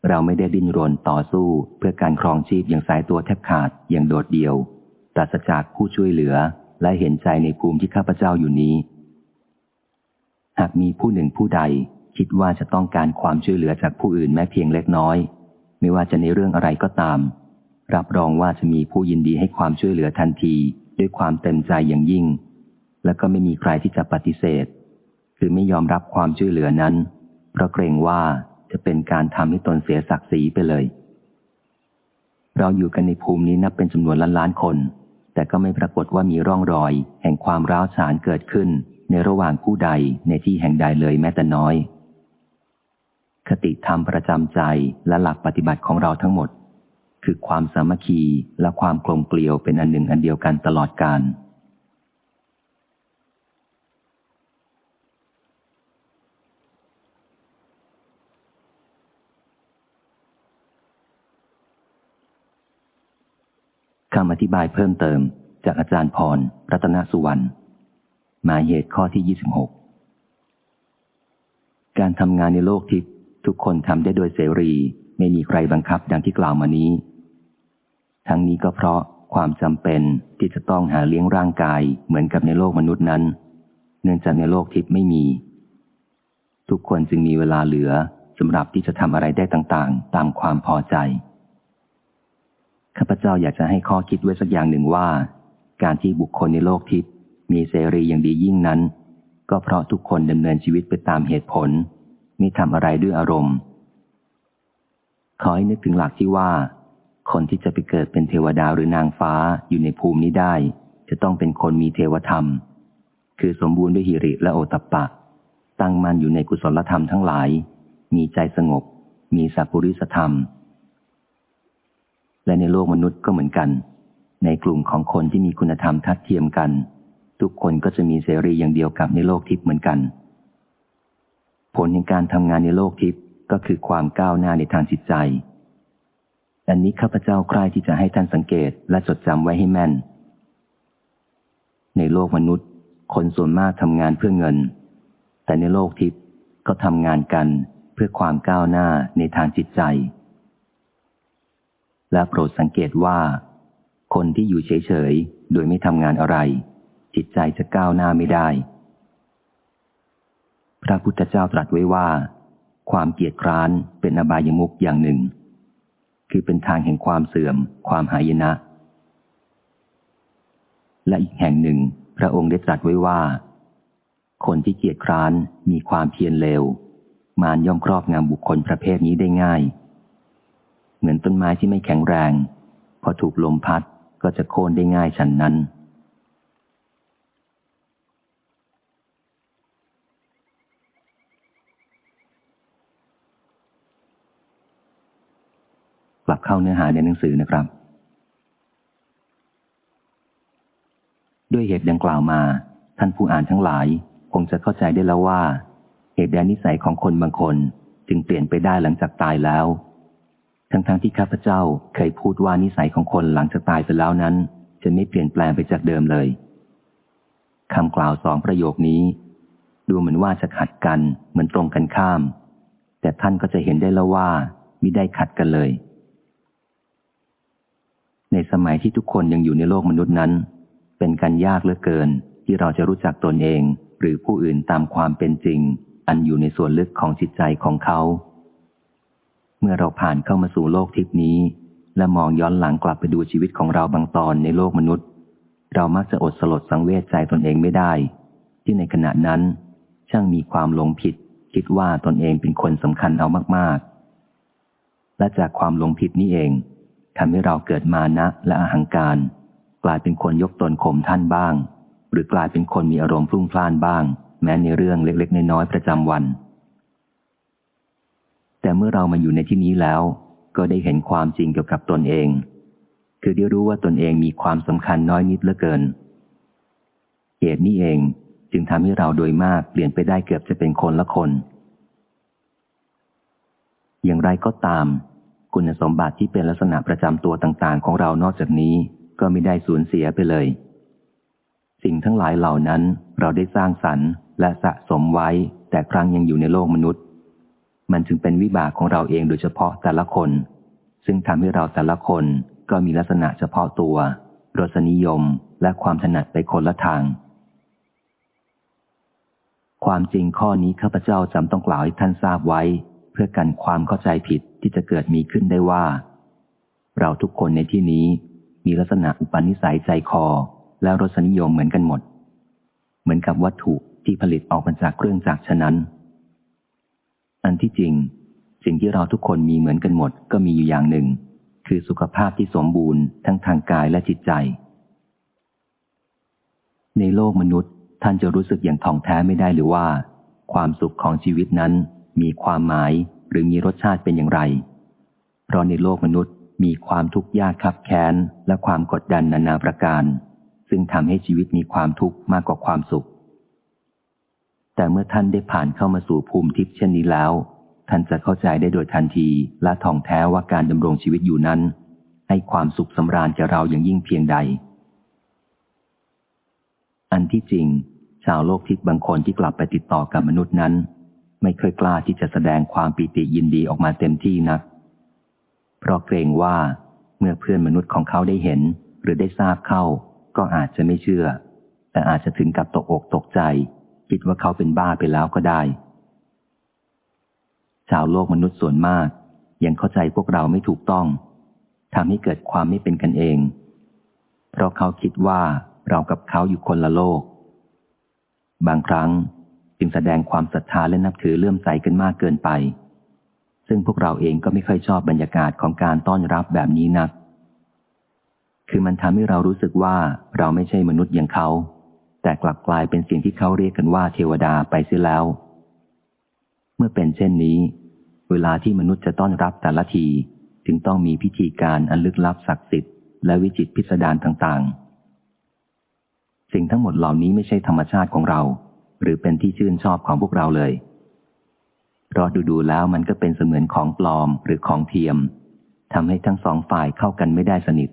เราไม่ได้ดิ้นรนต่อสู้เพื่อการครองชีพอย่างสายตัวแทบขาดอย่างโดดเดี่ยวปราศจากผู้ช่วยเหลือและเห็นใจในภูมิที่ข้าพเจ้าอยู่นี้ หากมีผู้หนึ่งผู้ใดคิดว่าจะต้องการความช่วยเหลือจากผู้อื่นแม้เพียงเล็กน้อย ไม่ว่าจะในเรื่องอะไรก็ตาม รับรองว่าจะมีผู้ยินดีให้ความช่วยเหลือทันที ด้วยความเต็มใจอย่างยิ่ง และก็ไม่มีใครที่จะปฏิเสธ คือไม่ยอมรับความช่วยเหลือนั้น เพราะเกรงว่าจะเป็นการทำให้ตนเสียศักดิ์ศรีไปเลย เราอยู่กันในภูมินี้นับเป็นจำนวนล้านล้านคน แต่ก็ไม่ปรากฏว่ามีร่องรอย แห่งความร้าวฉานเกิดขึ้น ในระหว่างผู้ใดในที่แห่งใดเลยแม้แต่น้อย คติธรรมประจำใจและหลักปฏิบัติของเราทั้งหมด คือความสามัคคีและความกลมเกลียวเป็นอันหนึ่งอันเดียวกันตลอดกาล คำอธิบายเพิ่มเติมจากอาจารย์พร รัตนสุวรรณหมายเหตุข้อที่ 26 การทำงานในโลกทิพย์ทุกคนทำได้โดยเสรี ไม่มีใครบังคับดังที่กล่าวมานี้ ทั้งนี้ก็เพราะความจำเป็นที่จะต้องหาเลี้ยงร่างกายเหมือนกับในโลกมนุษย์นั้น เนื่องจากในโลกทิพย์ไม่มี ทุกคนจึงมีเวลาเหลือสำหรับที่จะทำอะไรได้ต่างๆ ตามความพอใจ ข้าพเจ้าอยากจะให้ข้อคิดไว้สักอย่างหนึ่งว่า การที่บุคคลในโลกทิพย์มีเสรีอย่างดียิ่งนั้น ก็เพราะทุกคนดำเนินชีวิตไปตามเหตุผล ไม่ทำอะไรด้วยอารมณ์ ขอให้นึกถึงหลักที่ว่า คนที่จะไปเกิดเป็นเทวดาหรือนางฟ้าอยู่ในภูมินี้ได้ จะต้องเป็นคนมีเทวธรรม คือสมบูรณ์ด้วยหิริและโอตปปะตั้งมั่นอยู่ในกุศลธรรมทั้งหลาย มีใจสงบ มีสัพพุริสธรรม และในโลกมนุษย์ก็เหมือนกัน ในกลุ่มของคนที่มีคุณธรรมทัดเทียมกัน ทุกคนก็จะมีเสรีอย่างเดียวกับในโลกทิพย์เหมือนกัน ผลในการทำงานในโลกทิพย์ก็คือความก้าวหน้าในทางจิตใจ อันนี้ข้าพเจ้าใคร่ที่จะให้ท่านสังเกตและจดจำไว้ให้แม่น ในโลกมนุษย์ คนส่วนมากทำงานเพื่อเงิน แต่ในโลกทิพย์ก็ทำงานกันเพื่อความก้าวหน้าในทางจิตใจ และโปรดสังเกตว่า คนที่อยู่เฉยๆ โดยไม่ทำงานอะไร จิตใจจะก้าวหน้าไม่ได้ พระพุทธเจ้าตรัสไว้ว่า ความเกียจคร้านเป็นอบายมุกอย่างหนึ่ง คือเป็นทางแห่งความเสื่อม ความหายนะ และอีกแห่งหนึ่ง พระองค์ได้ตรัสไว้ว่า คนที่เกียจคร้านมีความเพียรเลวมารย่อมครอบงำบุคคลประเภทนี้ได้ง่าย เหมือนต้นไม้ที่ไม่แข็งแรง พอถูกลมพัดก็จะโค่นได้ง่ายฉันนั้น กลับเข้าเนื้อหาในหนังสือนะครับ ด้วยเหตุดังกล่าวมา ท่านผู้อ่านทั้งหลาย คงจะเข้าใจได้แล้วว่า เหตุแดนนิสัยของคนบางคนจึงเปลี่ยนไปได้หลังจากตายแล้ว ทั้งๆทที่ข้าพเจ้าเคยพูดว่านิสัยของคนหลังจากตายไปแล้วนั้น จะไม่เปลี่ยนแปลงไปจากเดิมเลยคำกล่าวสองประโยคนี้ ดูเหมือนว่าจะขัดกันเหมือนตรงกันข้าม แต่ท่านก็จะเห็นได้แล้วว่ามิได้ขัดกันเลย ในสมัยที่ทุกคนยังอยู่ในโลกมนุษย์นั้น เป็นกันยากเหลือเกินที่เราจะรู้จักตนเอง หรือผู้อื่นตามความเป็นจริง อันอยู่ในส่วนลึกของจิตใจของเขา เมื่อเราผ่านเข้ามาสู่โลกทิพนี้ และมองย้อนหลังกลับไปดูชีวิตของเราบางตอนในโลกมนุษย์ เรามักจะอดสลดสังเวชใจตนเองไม่ได้ ที่ในขณะนั้น ช่างมีความหลงผิด คิดว่าตนเองเป็นคนสำคัญเอามากๆ และจากความหลงผิดนี้เองทำให้เราเกิดมานะและอหังการ กลายเป็นคนยกตนข่มท่านบ้าง หรือกลายเป็นคนมีอารมณ์พลุ่งพล่านบ้าง แม้ในเรื่องเล็กๆน้อยๆประจำวัน แต่เมื่อเรามาอยู่ในที่นี้แล้ว ก็ได้เห็นความจริงเกี่ยวกับตนเอง คือได้รู้ว่าตนเองมีความสำคัญน้อยนิดเหลือเกิน เหตุนี้เองจึงทำให้เราโดยมากเปลี่ยนไปได้เกือบจะเป็นคนละคน อย่างไรก็ตาม คุณสมบัติที่เป็นลักษณะประจำตัวต่างๆ ของเรานอกจากนี้ก็ไม่ได้สูญเสียไปเลย สิ่งทั้งหลายเหล่านั้นเราได้สร้างสรรค์และสะสมไว้แต่ครั้งยังอยู่ในโลกมนุษย์ มันจึงเป็นวิบากของเราเองโดยเฉพาะแต่ละคน ซึ่งทำให้เราแต่ละคนก็มีลักษณะเฉพาะตัว รสนิยมและความถนัดไปคนละทาง ความจริงข้อนี้ข้าพเจ้าจำต้องกล่าวให้ท่านทราบไว้ เพื่อกันความเข้าใจผิดที่จะเกิดมีขึ้นได้ว่า เราทุกคนในที่นี้มีลักษณะอุปนิสัยใจคอ และรสนิยมเหมือนกันหมด เหมือนกับวัตถุที่ผลิตออกมาจากเครื่องจักรฉะนั้น อันที่จริง สิ่งที่เราทุกคนมีเหมือนกันหมดก็มีอยู่อย่างหนึ่ง คือสุขภาพที่สมบูรณ์ทั้งทางกายและจิตใจ ในโลกมนุษย์ ท่านจะรู้สึกอย่างท่องแท้ไม่ได้หรือว่า ความสุขของชีวิตนั้น มีความหมายหรือมีรสชาติเป็นอย่างไร เพราะในโลกมนุษย์มีความทุกข์ยากขับแค้นและความกดดันนานาประการ ซึ่งทำให้ชีวิตมีความทุกข์มากกว่าความสุข แต่เมื่อท่านได้ผ่านเข้ามาสู่ภูมิทิพย์เช่นนี้แล้ว ท่านจะเข้าใจได้โดยทันทีและท่องแท้ว่าการดำรงชีวิตอยู่นั้น ให้ความสุขสำราญแก่เราอย่างยิ่งเพียงใด อันที่จริง ชาวโลกทิพย์บางคนที่กลับไปติดต่อกับมนุษย์นั้น ไม่เคยกล้าที่จะแสดงความปีติยินดีออกมาเต็มที่นัก เพราะเกรงว่าเมื่อเพื่อนมนุษย์ของเขาได้เห็น หรือได้ทราบเข้า ก็อาจจะไม่เชื่อ แต่อาจจะถึงกับตกอกตกใจ คิดว่าเขาเป็นบ้าไปแล้วก็ได้ ชาวโลกมนุษย์ส่วนมาก ยังเข้าใจพวกเราไม่ถูกต้องทำให้เกิดความไม่เป็นกันเอง เพราะเขาคิดว่าเรากับเขาอยู่คนละโลก บางครั้งจึงแสดงความศรัทธาและนับถือเลื่อมใสกันมากเกินไป ซึ่งพวกเราเองก็ไม่ค่อยชอบบรรยากาศของการต้อนรับแบบนี้นัก คือมันทำให้เรารู้สึกว่าเราไม่ใช่มนุษย์อย่างเขา แต่กลับกลายเป็นสิ่งที่เขาเรียกกันว่าเทวดาไปเสียแล้ว เมื่อเป็นเช่นนี้ เวลาที่มนุษย์จะต้อนรับแต่ละทีจึงต้องมีพิธีการอันลึกลับศักดิ์สิทธิ์และวิจิตพิสดารต่างๆ สิ่งทั้งหมดเหล่านี้ไม่ใช่ธรรมชาติของเรา หรือเป็นที่ชื่นชอบของพวกเราเลย เพราะดูๆแล้วมันก็เป็นเสมือนของปลอมหรือของเทียมทำให้ทั้งสองฝ่ายเข้ากันไม่ได้สนิท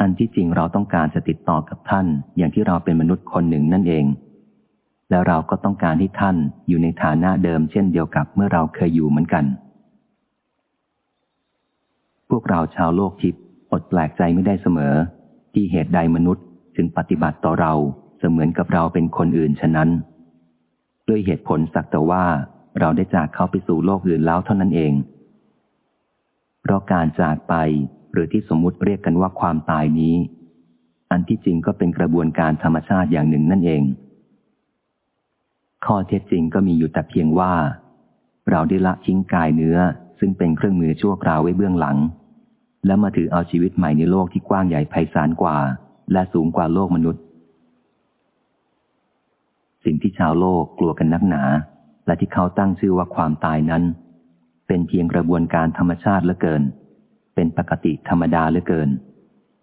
อันที่จริงเราต้องการจะติดต่อกับท่าน อย่างที่เราเป็นมนุษย์คนหนึ่งนั่นเอง แล้วเราก็ต้องการให้ท่านอยู่ในฐานะเดิมเช่นเดียวกับเมื่อเราเคยอยู่เหมือนกัน พวกเราชาวโลกทิพย์อดแปลกใจไม่ได้เสมอ ที่เหตุใดมนุษย์จึงปฏิบัติต่อเราเสมือนกับเราเป็นคนอื่นฉะนั้น ด้วยเหตุผลสักแต่ว่าเราได้จากเขาไปสู่โลกอื่นแล้วเท่านั้นเอง เพราะการจากไป หรือที่สมมุติเรียกกันว่าความตายนี้ อันที่จริงก็เป็นกระบวนการธรรมชาติอย่างหนึ่งนั่นเอง ข้อเท็จจริงก็มีอยู่แต่เพียงว่า เราได้ละทิ้งกายเนื้อซึ่งเป็นเครื่องมือชั่วคราวไว้เบื้องหลัง แล้วมาถือเอาชีวิตใหม่ในโลกที่กว้างใหญ่ไพศาลกว่า และสูงกว่าโลกมนุษย์ สิ่งที่ชาวโลกกลัวกันนักหนา และที่เขาตั้งชื่อว่าความตายนั้น เป็นเพียงกระบวนการธรรมชาติเหลือเกิน เป็นปกติธรรมดาเหลือเกิน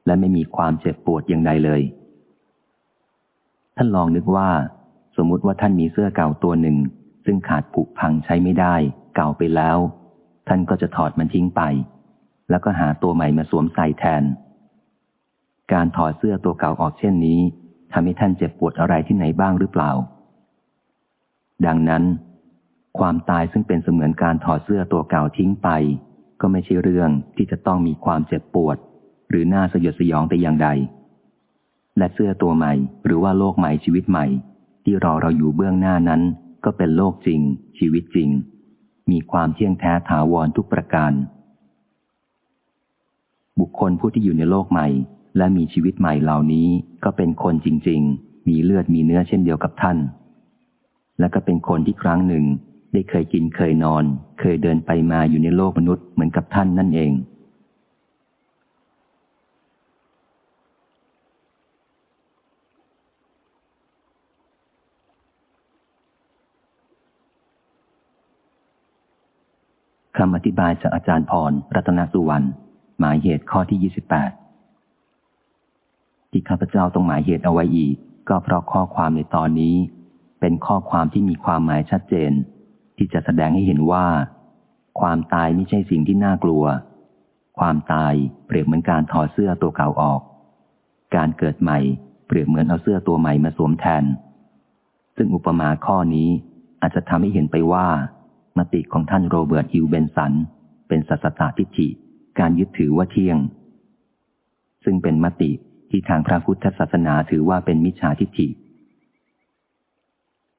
และไม่มีความเจ็บปวดอย่างใดเลย ท่านลองนึกว่า สมมุติว่าท่านมีเสื้อเก่าตัวหนึ่ง ซึ่งขาดผุพังใช้ไม่ได้ เก่าไปแล้ว ท่านก็จะถอดมันทิ้งไป แล้วก็หาตัวใหม่มาสวมใส่แทน การถอดเสื้อตัวเก่าออกเช่นนี้ทำให้ท่านเจ็บปวดอะไรที่ไหนบ้างหรือเปล่า ดังนั้น ความตายซึ่งเป็นเสมือนการถอดเสื้อตัวเก่าทิ้งไป ก็ไม่ใช่เรื่องที่จะต้องมีความเจ็บปวด หรือน่าสยดสยองแต่อย่างใด และเสื้อตัวใหม่หรือว่าโลกใหม่ชีวิตใหม่ ที่รอเราอยู่เบื้องหน้านั้น ก็เป็นโลกจริง ชีวิตจริง มีความเที่ยงแท้ถาวรทุกประการ บุคคลผู้ที่อยู่ในโลกใหม่ และมีชีวิตใหม่เหล่านี้ก็เป็นคนจริง ๆ มีเลือดมีเนื้อเช่นเดียวกับท่าน และก็เป็นคนที่ครั้งหนึ่ง ได้เคยกินเคยนอน เคยเดินไปมาอยู่ในโลกมนุษย์เหมือนกับท่านนั่นเอง คำอธิบายจากอาจารย์พร รัตนสุวรรณ หมายเหตุข้อที่ 28 ที่ข้าพเจ้าต้องหมายเหตุเอาไว้อีก ก็เพราะข้อความในตอนนี้ เป็นข้อความที่มีความหมายชัดเจน ที่จะแสดงให้เห็นว่า ความตายไม่ใช่สิ่งที่น่ากลัว ความตายเปรียบเหมือนการถอดเสื้อตัวเก่าออก การเกิดใหม่เปรียบเหมือนเอาเสื้อตัวใหม่มาสวมแทน ซึ่งอุปมาข้อนี้อาจจะทำให้เห็นไปว่า มติของท่านโรเบิร์ตฮิวเบนสัน เป็นสัสตทิฏฐิการยึดถือว่าเที่ยง ซึ่งเป็นมติที่ทางพระพุทธศาสนาถือว่าเป็นมิจฉาทิฏฐิ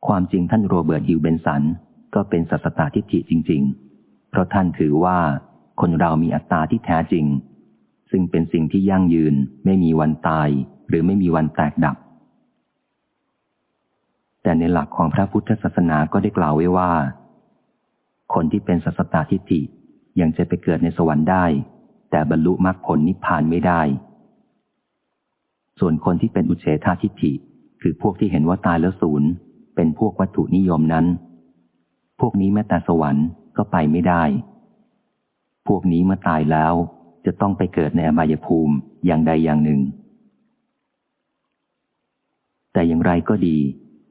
ความจริงท่านโรเบิร์ตฮิวเบนสัน ก็เป็นสัสตาทิฏฐิจริง ๆ เพราะท่านถือว่าคนเรามีอัตตาที่แท้จริง ซึ่งเป็นสิ่งที่ยั่งยืนไม่มีวันตาย หรือไม่มีวันแตกดับ แต่ในหลักของพระพุทธศาสนาก็ได้กล่าวไว้ว่า คนที่เป็นสัสตาทิฏฐิยังจะไปเกิดในสวรรค์ได้ แต่บรรลุมรรคผลนิพพานไม่ได้ ส่วนคนที่เป็นอุเฉทาทิฏฐิ คือพวกที่เห็นว่าตายแล้วศูนย์เป็นพวกวัตถุนิยมนั้น พวกนี้แม้แต่สวรรค์ก็ไปไม่ได้ พวกนี้เมื่อตายแล้วจะต้องไปเกิดในอบายภูมิอย่างใดอย่างหนึ่ง แต่อย่างไรก็ดี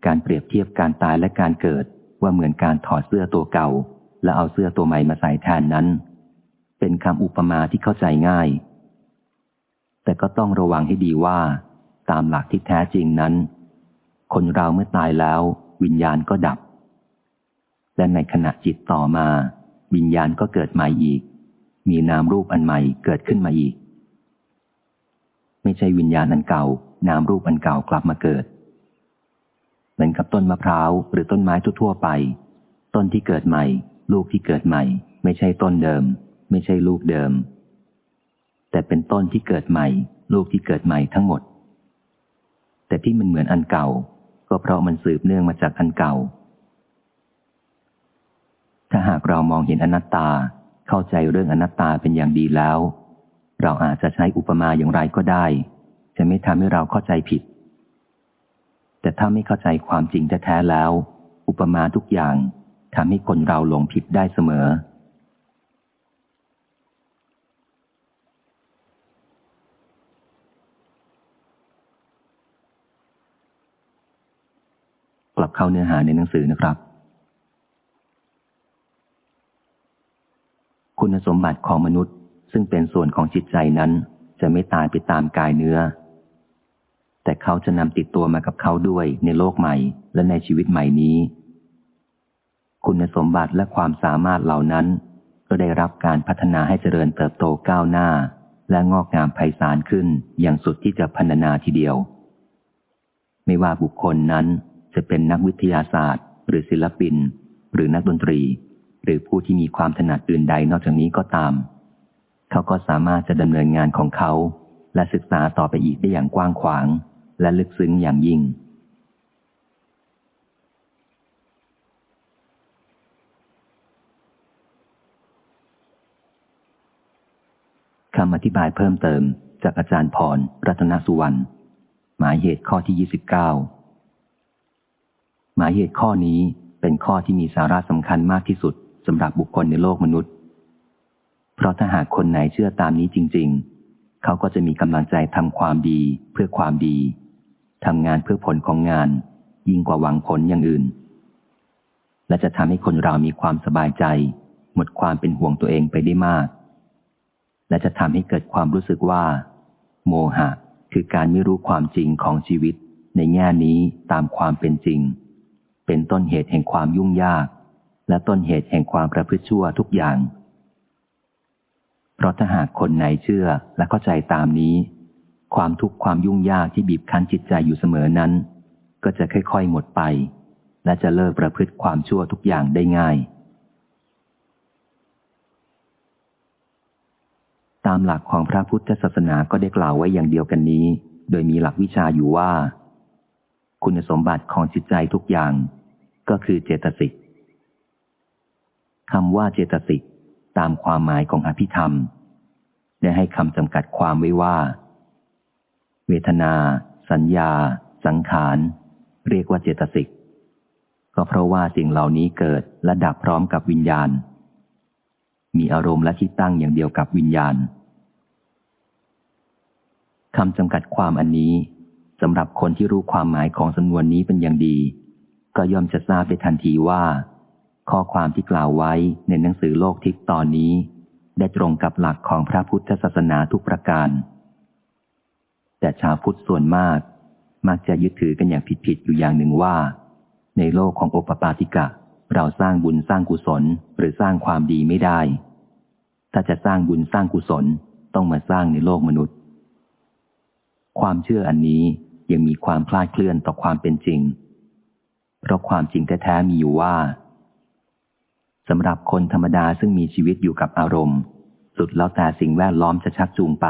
การเปรียบเทียบการตายและการเกิดว่าเหมือนการถอดเสื้อตัวเก่า และเอาเสื้อตัวใหม่มาใส่แทนนั้น เป็นคำอุปมาที่เข้าใจง่าย แต่ก็ต้องระวังให้ดีว่า ตามหลักที่แท้จริงนั้น คนเราเมื่อตายแล้ว วิญญาณก็ดับ และในขณะจิตต่อมา วิญญาณก็เกิดใหม่อีก มีนามรูปอันใหม่เกิดขึ้นมาอีก ไม่ใช่วิญญาณอันเก่า นามรูปอันเก่ากลับมาเกิด เหมือนกับต้นมะพร้าวหรือต้นไม้ทั่วไป ต้นที่เกิดใหม่ ลูกที่เกิดใหม่ ไม่ใช่ต้นเดิม ไม่ใช่ลูกเดิม แต่เป็นต้นที่เกิดใหม่ ลูกที่เกิดใหม่ทั้งหมด แต่ที่มันเหมือนอันเก่า ก็เพราะมันสืบเนื่องมาจากอันเก่า ถ้าหากเรามองเห็นอนัตตา เข้าใจเรื่องอนัตตาเป็นอย่างดีแล้ว เราอาจจะใช้อุปมาอย่างไรก็ได้ จะไม่ทำให้เราเข้าใจผิด แต่ถ้าไม่เข้าใจความจริงแท้ๆแล้ว อุปมาทุกอย่างทำให้คนเราหลงผิดได้เสมอ กลับเข้าเนื้อหาในหนังสือนะครับ คุณสมบัติของมนุษย์ ซึ่งเป็นส่วนของจิตใจนั้น จะไม่ตายไปตามกายเนื้อ แต่เขาจะนำติดตัวมากับเขาด้วยในโลกใหม่และในชีวิตใหม่นี้ คุณสมบัติและความสามารถเหล่านั้น ก็ได้รับการพัฒนาให้เจริญเติบโตก้าวหน้า และงอกงามไพศาลขึ้นอย่างสุดที่จะพันนาทีเดียว ไม่ว่าบุคคลนั้นจะเป็นนักวิทยาศาสตร์ หรือศิลปิน หรือนักดนตรี หรือผู้ที่มีความถนัดอื่นใดนอกจากนี้ก็ตาม เขาก็สามารถจะดำเนินงานของเขา และศึกษาต่อไปอีกได้อย่างกว้างขวาง และลึกซึ้งอย่างยิ่ง คำอธิบายเพิ่มเติมจากอาจารย์พร รัตนสุวรรณ หมายเหตุข้อที่ 29 หมายเหตุข้อนี้เป็นข้อที่มีสาระสำคัญมากที่สุด สำหรับบุคคลในโลกมนุษย์ เพราะถ้าหากคนไหนเชื่อตามนี้จริง ๆ เขาก็จะมีกำลังใจทำความดีเพื่อความดีทำงานเพื่อผลของงาน ยิ่งกว่าหวังผลอย่างอื่น และจะทำให้คนเรามีความสบายใจ หมดความเป็นห่วงตัวเองไปได้มาก และจะทำให้เกิดความรู้สึกว่า โมหะคือการไม่รู้ความจริงของชีวิตในแง่นี้ตามความเป็นจริง เป็นต้นเหตุแห่งความยุ่งยาก และต้นเหตุแห่งความประพฤติชั่วทุกอย่าง เพราะถ้าหากคนไหนเชื่อและเข้าใจตามนี้ ความทุกข์ความยุ่งยากที่บีบคั้นจิตใจอยู่เสมอนั้น ก็จะค่อยๆหมดไป และจะเลิกประพฤติความชั่วทุกอย่างได้ง่าย ตามหลักของพระพุทธศาสนาก็ได้กล่าวไว้อย่างเดียวกันนี้ โดยมีหลักวิชาอยู่ว่า คุณสมบัติของจิตใจทุกอย่าง ก็คือเจตสิก คำว่าเจตสิกตามความหมายของอภิธรรม ได้ให้คำจำกัดความไว้ว่า เวทนา สัญญา สังขาร เรียกว่าเจตสิกก็เพราะว่าสิ่งเหล่านี้เกิดและดับพร้อมกับวิญญาณ มีอารมณ์และที่ตั้งอย่างเดียวกับวิญญาณคำจำกัดความอันนี้สำหรับคนที่รู้ความหมายของสำนวนนี้เป็นอย่างดี ก็ย่อมจะทราบได้ทันทีว่า ข้อความที่กล่าวไว้ในหนังสือโลกทิพย์ตอนนี้ ได้ตรงกับหลักของพระพุทธศาสนาทุกประการ แต่ชาวพุทธส่วนมาก มักจะยึดถือกันอย่างผิดๆอยู่อย่างหนึ่งว่า ในโลกของโอปปาติกะ เราสร้างบุญสร้างกุศลหรือสร้างความดีไม่ได้ ถ้าจะสร้างบุญสร้างกุศลต้องมาสร้างในโลกมนุษย์ ความเชื่ออันนี้ยังมีความคลาดเคลื่อนต่อความเป็นจริง เพราะความจริงแท้ๆมีอยู่ว่า สำหรับคนธรรมดาซึ่งมีชีวิตอยู่กับอารมณ์ สุดแล้วแต่สิ่งแวดล้อมจะชักจูงไป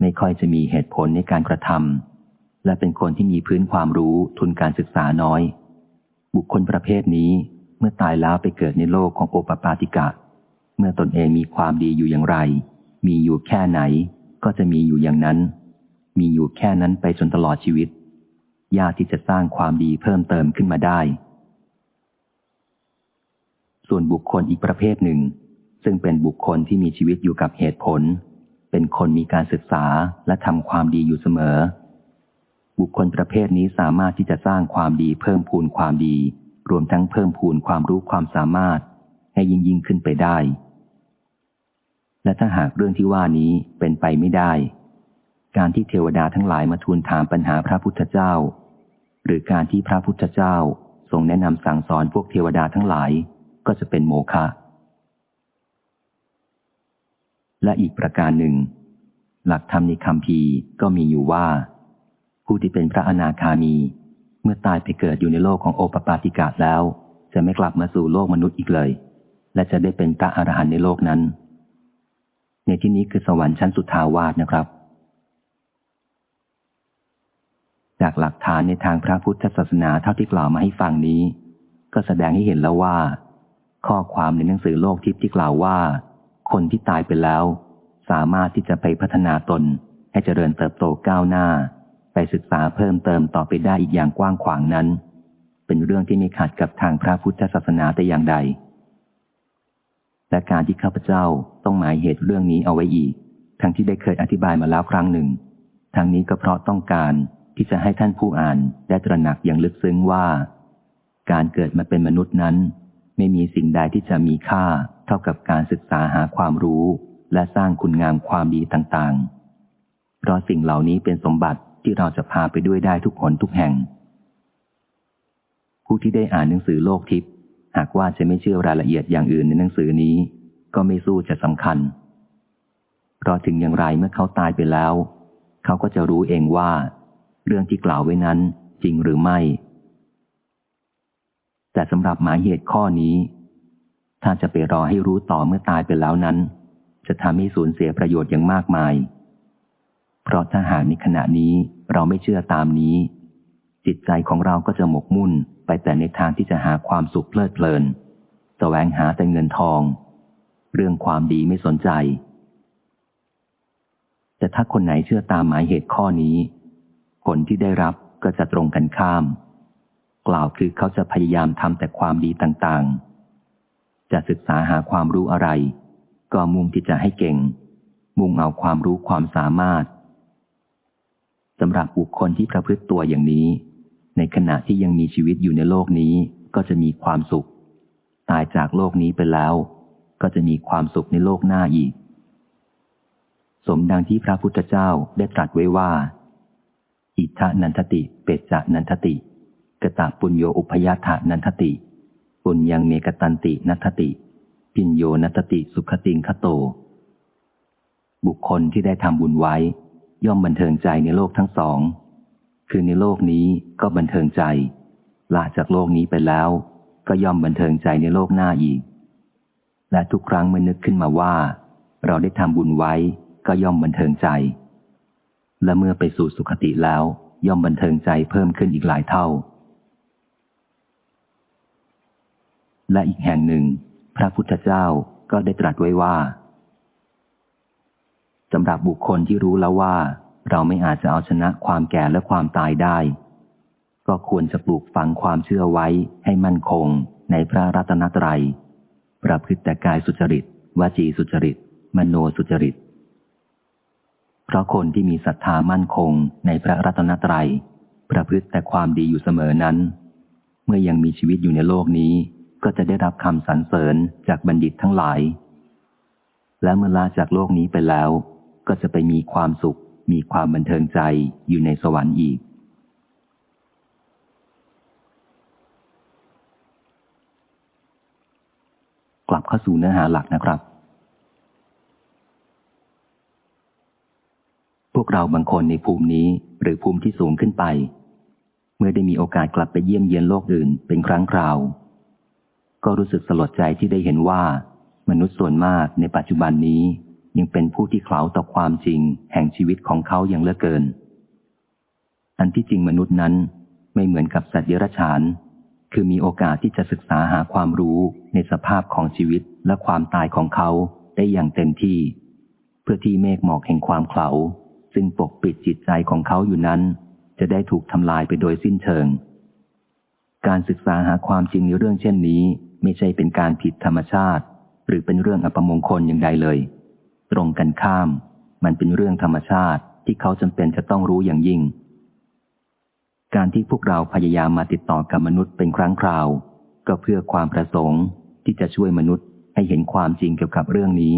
ไม่ค่อยจะมีเหตุผลในการกระทำและเป็นคนที่มีพื้นความรู้ทุนการศึกษาน้อย บุคคลประเภทนี้เมื่อตายแล้วไปเกิดในโลกของโอปปาติกะ เมื่อตนเองมีความดีอยู่อย่างไร มีอยู่แค่ไหน ก็จะมีอยู่อย่างนั้น มีอยู่แค่นั้นไปจนตลอดชีวิต ยากที่จะสร้างความดีเพิ่มเติมขึ้นมาได้ ส่วนบุคคลอีกประเภทหนึ่ง ซึ่งเป็นบุคคลที่มีชีวิตอยู่กับเหตุผล เป็นคนมีการศึกษาและทำความดีอยู่เสมอ บุคคลประเภทนี้สามารถที่จะสร้างความดีเพิ่มพูนความดี รวมทั้งเพิ่มพูนความรู้ความสามารถ ให้ยิ่งยิ่งขึ้นไปได้ และถ้าหากเรื่องที่ว่านี้เป็นไปไม่ได้ การที่เทวดาทั้งหลายมาทูลถามปัญหาพระพุทธเจ้า หรือการที่พระพุทธเจ้าทรงแนะนำสั่งสอนพวกเทวดาทั้งหลาย ก็จะเป็นโมฆะและอีกประการหนึ่ง หลักธรรมในคำพีก็มีอยู่ว่า ผู้ที่เป็นพระอนาคามี เมื่อตายไปเกิดอยู่ในโลกของโอปปาติกาแล้ว จะไม่กลับมาสู่โลกมนุษย์อีกเลย และจะได้เป็นพระอรหันต์ในโลกนั้น ในที่นี้คือสวรรค์ชั้นสุทาวาสนะครับ จากหลักฐานในทางพระพุทธศาสนาเท่าที่กล่าวมาให้ฟังนี้ ก็แสดงให้เห็นแล้วว่า ข้อความในหนังสือโลกทิพย์ที่กล่าวว่า คนที่ตายไปแล้ว สามารถที่จะไปพัฒนาตน ให้เจริญเติบโตก้าวหน้า ไปศึกษาเพิ่มเติมต่อไปได้อีกอย่างกว้างขวางนั้น เป็นเรื่องที่ไม่ขัดกับทางพระพุทธศาสนาแต่อย่างใด และการที่ข้าพเจ้าต้องหมายเหตุเรื่องนี้เอาไว้อีก ทั้งที่ได้เคยอธิบายมาแล้วครั้งหนึ่ง ทั้งนี้ก็เพราะต้องการที่จะให้ท่านผู้อ่านได้ตระหนักอย่างลึกซึ้งว่า การเกิดมาเป็นมนุษย์นั้น ไม่มีสิ่งใดที่จะมีค่า เท่ากับการศึกษาหาความรู้ และสร้างคุณงามความดีต่างๆ เพราะสิ่งเหล่านี้เป็นสมบัติที่เราจะพาไปด้วยได้ทุกคนทุกแห่ง ผู้ที่ได้อ่านหนังสือโลกทิพย์หากว่าจะไม่เชื่อรายละเอียดอย่างอื่นในหนังสือนี้ ก็ไม่สู้จะสำคัญ เพราะถึงอย่างไรเมื่อเขาตายไปแล้ว เขาก็จะรู้เองว่า เรื่องที่กล่าวไว้นั้นจริงหรือไม่ แต่สำหรับหมายเหตุข้อนี้ ถ้าจะไปรอให้รู้ต่อเมื่อตายไปแล้วนั้น จะทำให้สูญเสียประโยชน์อย่างมากมาย เพราะถ้าหากในขณะนี้เราไม่เชื่อตามนี้ จิตใจของเราก็จะหมกมุ่นไปแต่ในทางที่จะหาความสุขเพลิดเพลินแสวงหาแต่เงินทอง เรื่องความดีไม่สนใจ แต่ถ้าคนไหนเชื่อตามหมายเหตุข้อนี้ ผลที่ได้รับก็จะตรงกันข้าม กล่าวคือเขาจะพยายามทำแต่ความดีต่างๆ จะศึกษาหาความรู้อะไร ก็มุ่งที่จะให้เก่ง มุ่งเอาความรู้ความสามารถสำหรับบุคคลที่ประพฤติตัวอย่างนี้ ในขณะที่ยังมีชีวิตอยู่ในโลกนี้ก็จะมีความสุข ตายจากโลกนี้ไปแล้ว ก็จะมีความสุขในโลกหน้าอีก สมดังที่พระพุทธเจ้าได้ตรัสไว้ว่า อิทะนันทติ เปจจานันทติ กะตะปุญโยอุพยาธานันทติ ปุญยังเมกตันตินัทติ ปิญโยนัตติสุขติงคโต บุคคลที่ได้ทำบุญไว้ ย่อมบันเทิงใจในโลกทั้งสอง คือในโลกนี้ก็บันเทิงใจละจากโลกนี้ไปแล้ว ก็ย่อมบันเทิงใจในโลกหน้าอีก และทุกครั้งเมื่อนึกขึ้นมาว่า เราได้ทำบุญไว้ก็ย่อมบันเทิงใจ และเมื่อไปสู่สุขติแล้ว ย่อมบันเทิงใจเพิ่มขึ้นอีกหลายเท่า และอีกแห่งหนึ่ง พระพุทธเจ้าก็ได้ตรัสไว้ว่าสำหรับบุคคลที่รู้แล้วว่า เราไม่อาจจะเอาชนะความแก่และความตายได้ ก็ควรจะปลูกฝังความเชื่อไว้ให้มั่นคงในพระรัตนตรัย ประพฤติแต่กายสุจริตวจีสุจริต มโนสุจริต เพราะคนที่มีศรัทธามั่นคงในพระรัตนตรัย ประพฤติแต่ความดีอยู่เสมอนั้น เมื่อยังมีชีวิตอยู่ในโลกนี้ ก็จะได้รับคำสรรเสริญจากบัณฑิตทั้งหลาย และเมื่อลาจากโลกนี้ไปแล้ว ก็จะไปมีความสุข มีความบันเทิงใจอยู่ในสวรรค์อีก กลับเข้าสู่เนื้อหาหลักนะครับ พวกเราบางคนในภูมินี้หรือภูมิที่สูงขึ้นไป เมื่อได้มีโอกาสกลับไปเยี่ยมเยียนโลกอื่นเป็นครั้งคราว ก็รู้สึกสลดใจที่ได้เห็นว่า มนุษย์ส่วนมากในปัจจุบันนี้ ยังเป็นผู้ที่เขลาต่อความจริง แห่งชีวิตของเขาอย่างเลือเกิน อันที่จริงมนุษย์นั้นไม่เหมือนกับสัตว์เดรัจฉาน คือมีโอกาสที่จะศึกษาหาความรู้ในสภาพของชีวิตและความตายของเขาได้อย่างเต็มที่ เพื่อที่เมฆหมอกแห่งความเขลาซึ่งปกปิดจิตใจของเขาอยู่นั้น จะได้ถูกทำลายไปโดยสิ้นเชิง การศึกษาหาความจริงในเรื่องเช่นนี้ ไม่ใช่เป็นการผิดธรรมชาติ หรือเป็นเรื่องอัปมงคลอย่างใดเลย ตรงกันข้าม มันเป็นเรื่องธรรมชาติที่เขาจำเป็นจะต้องรู้อย่างยิ่ง การที่พวกเราพยายามมาติดต่อกับมนุษย์เป็นครั้งคราว ก็เพื่อความประสงค์ที่จะช่วยมนุษย์ให้เห็นความจริงเกี่ยวกับเรื่องนี้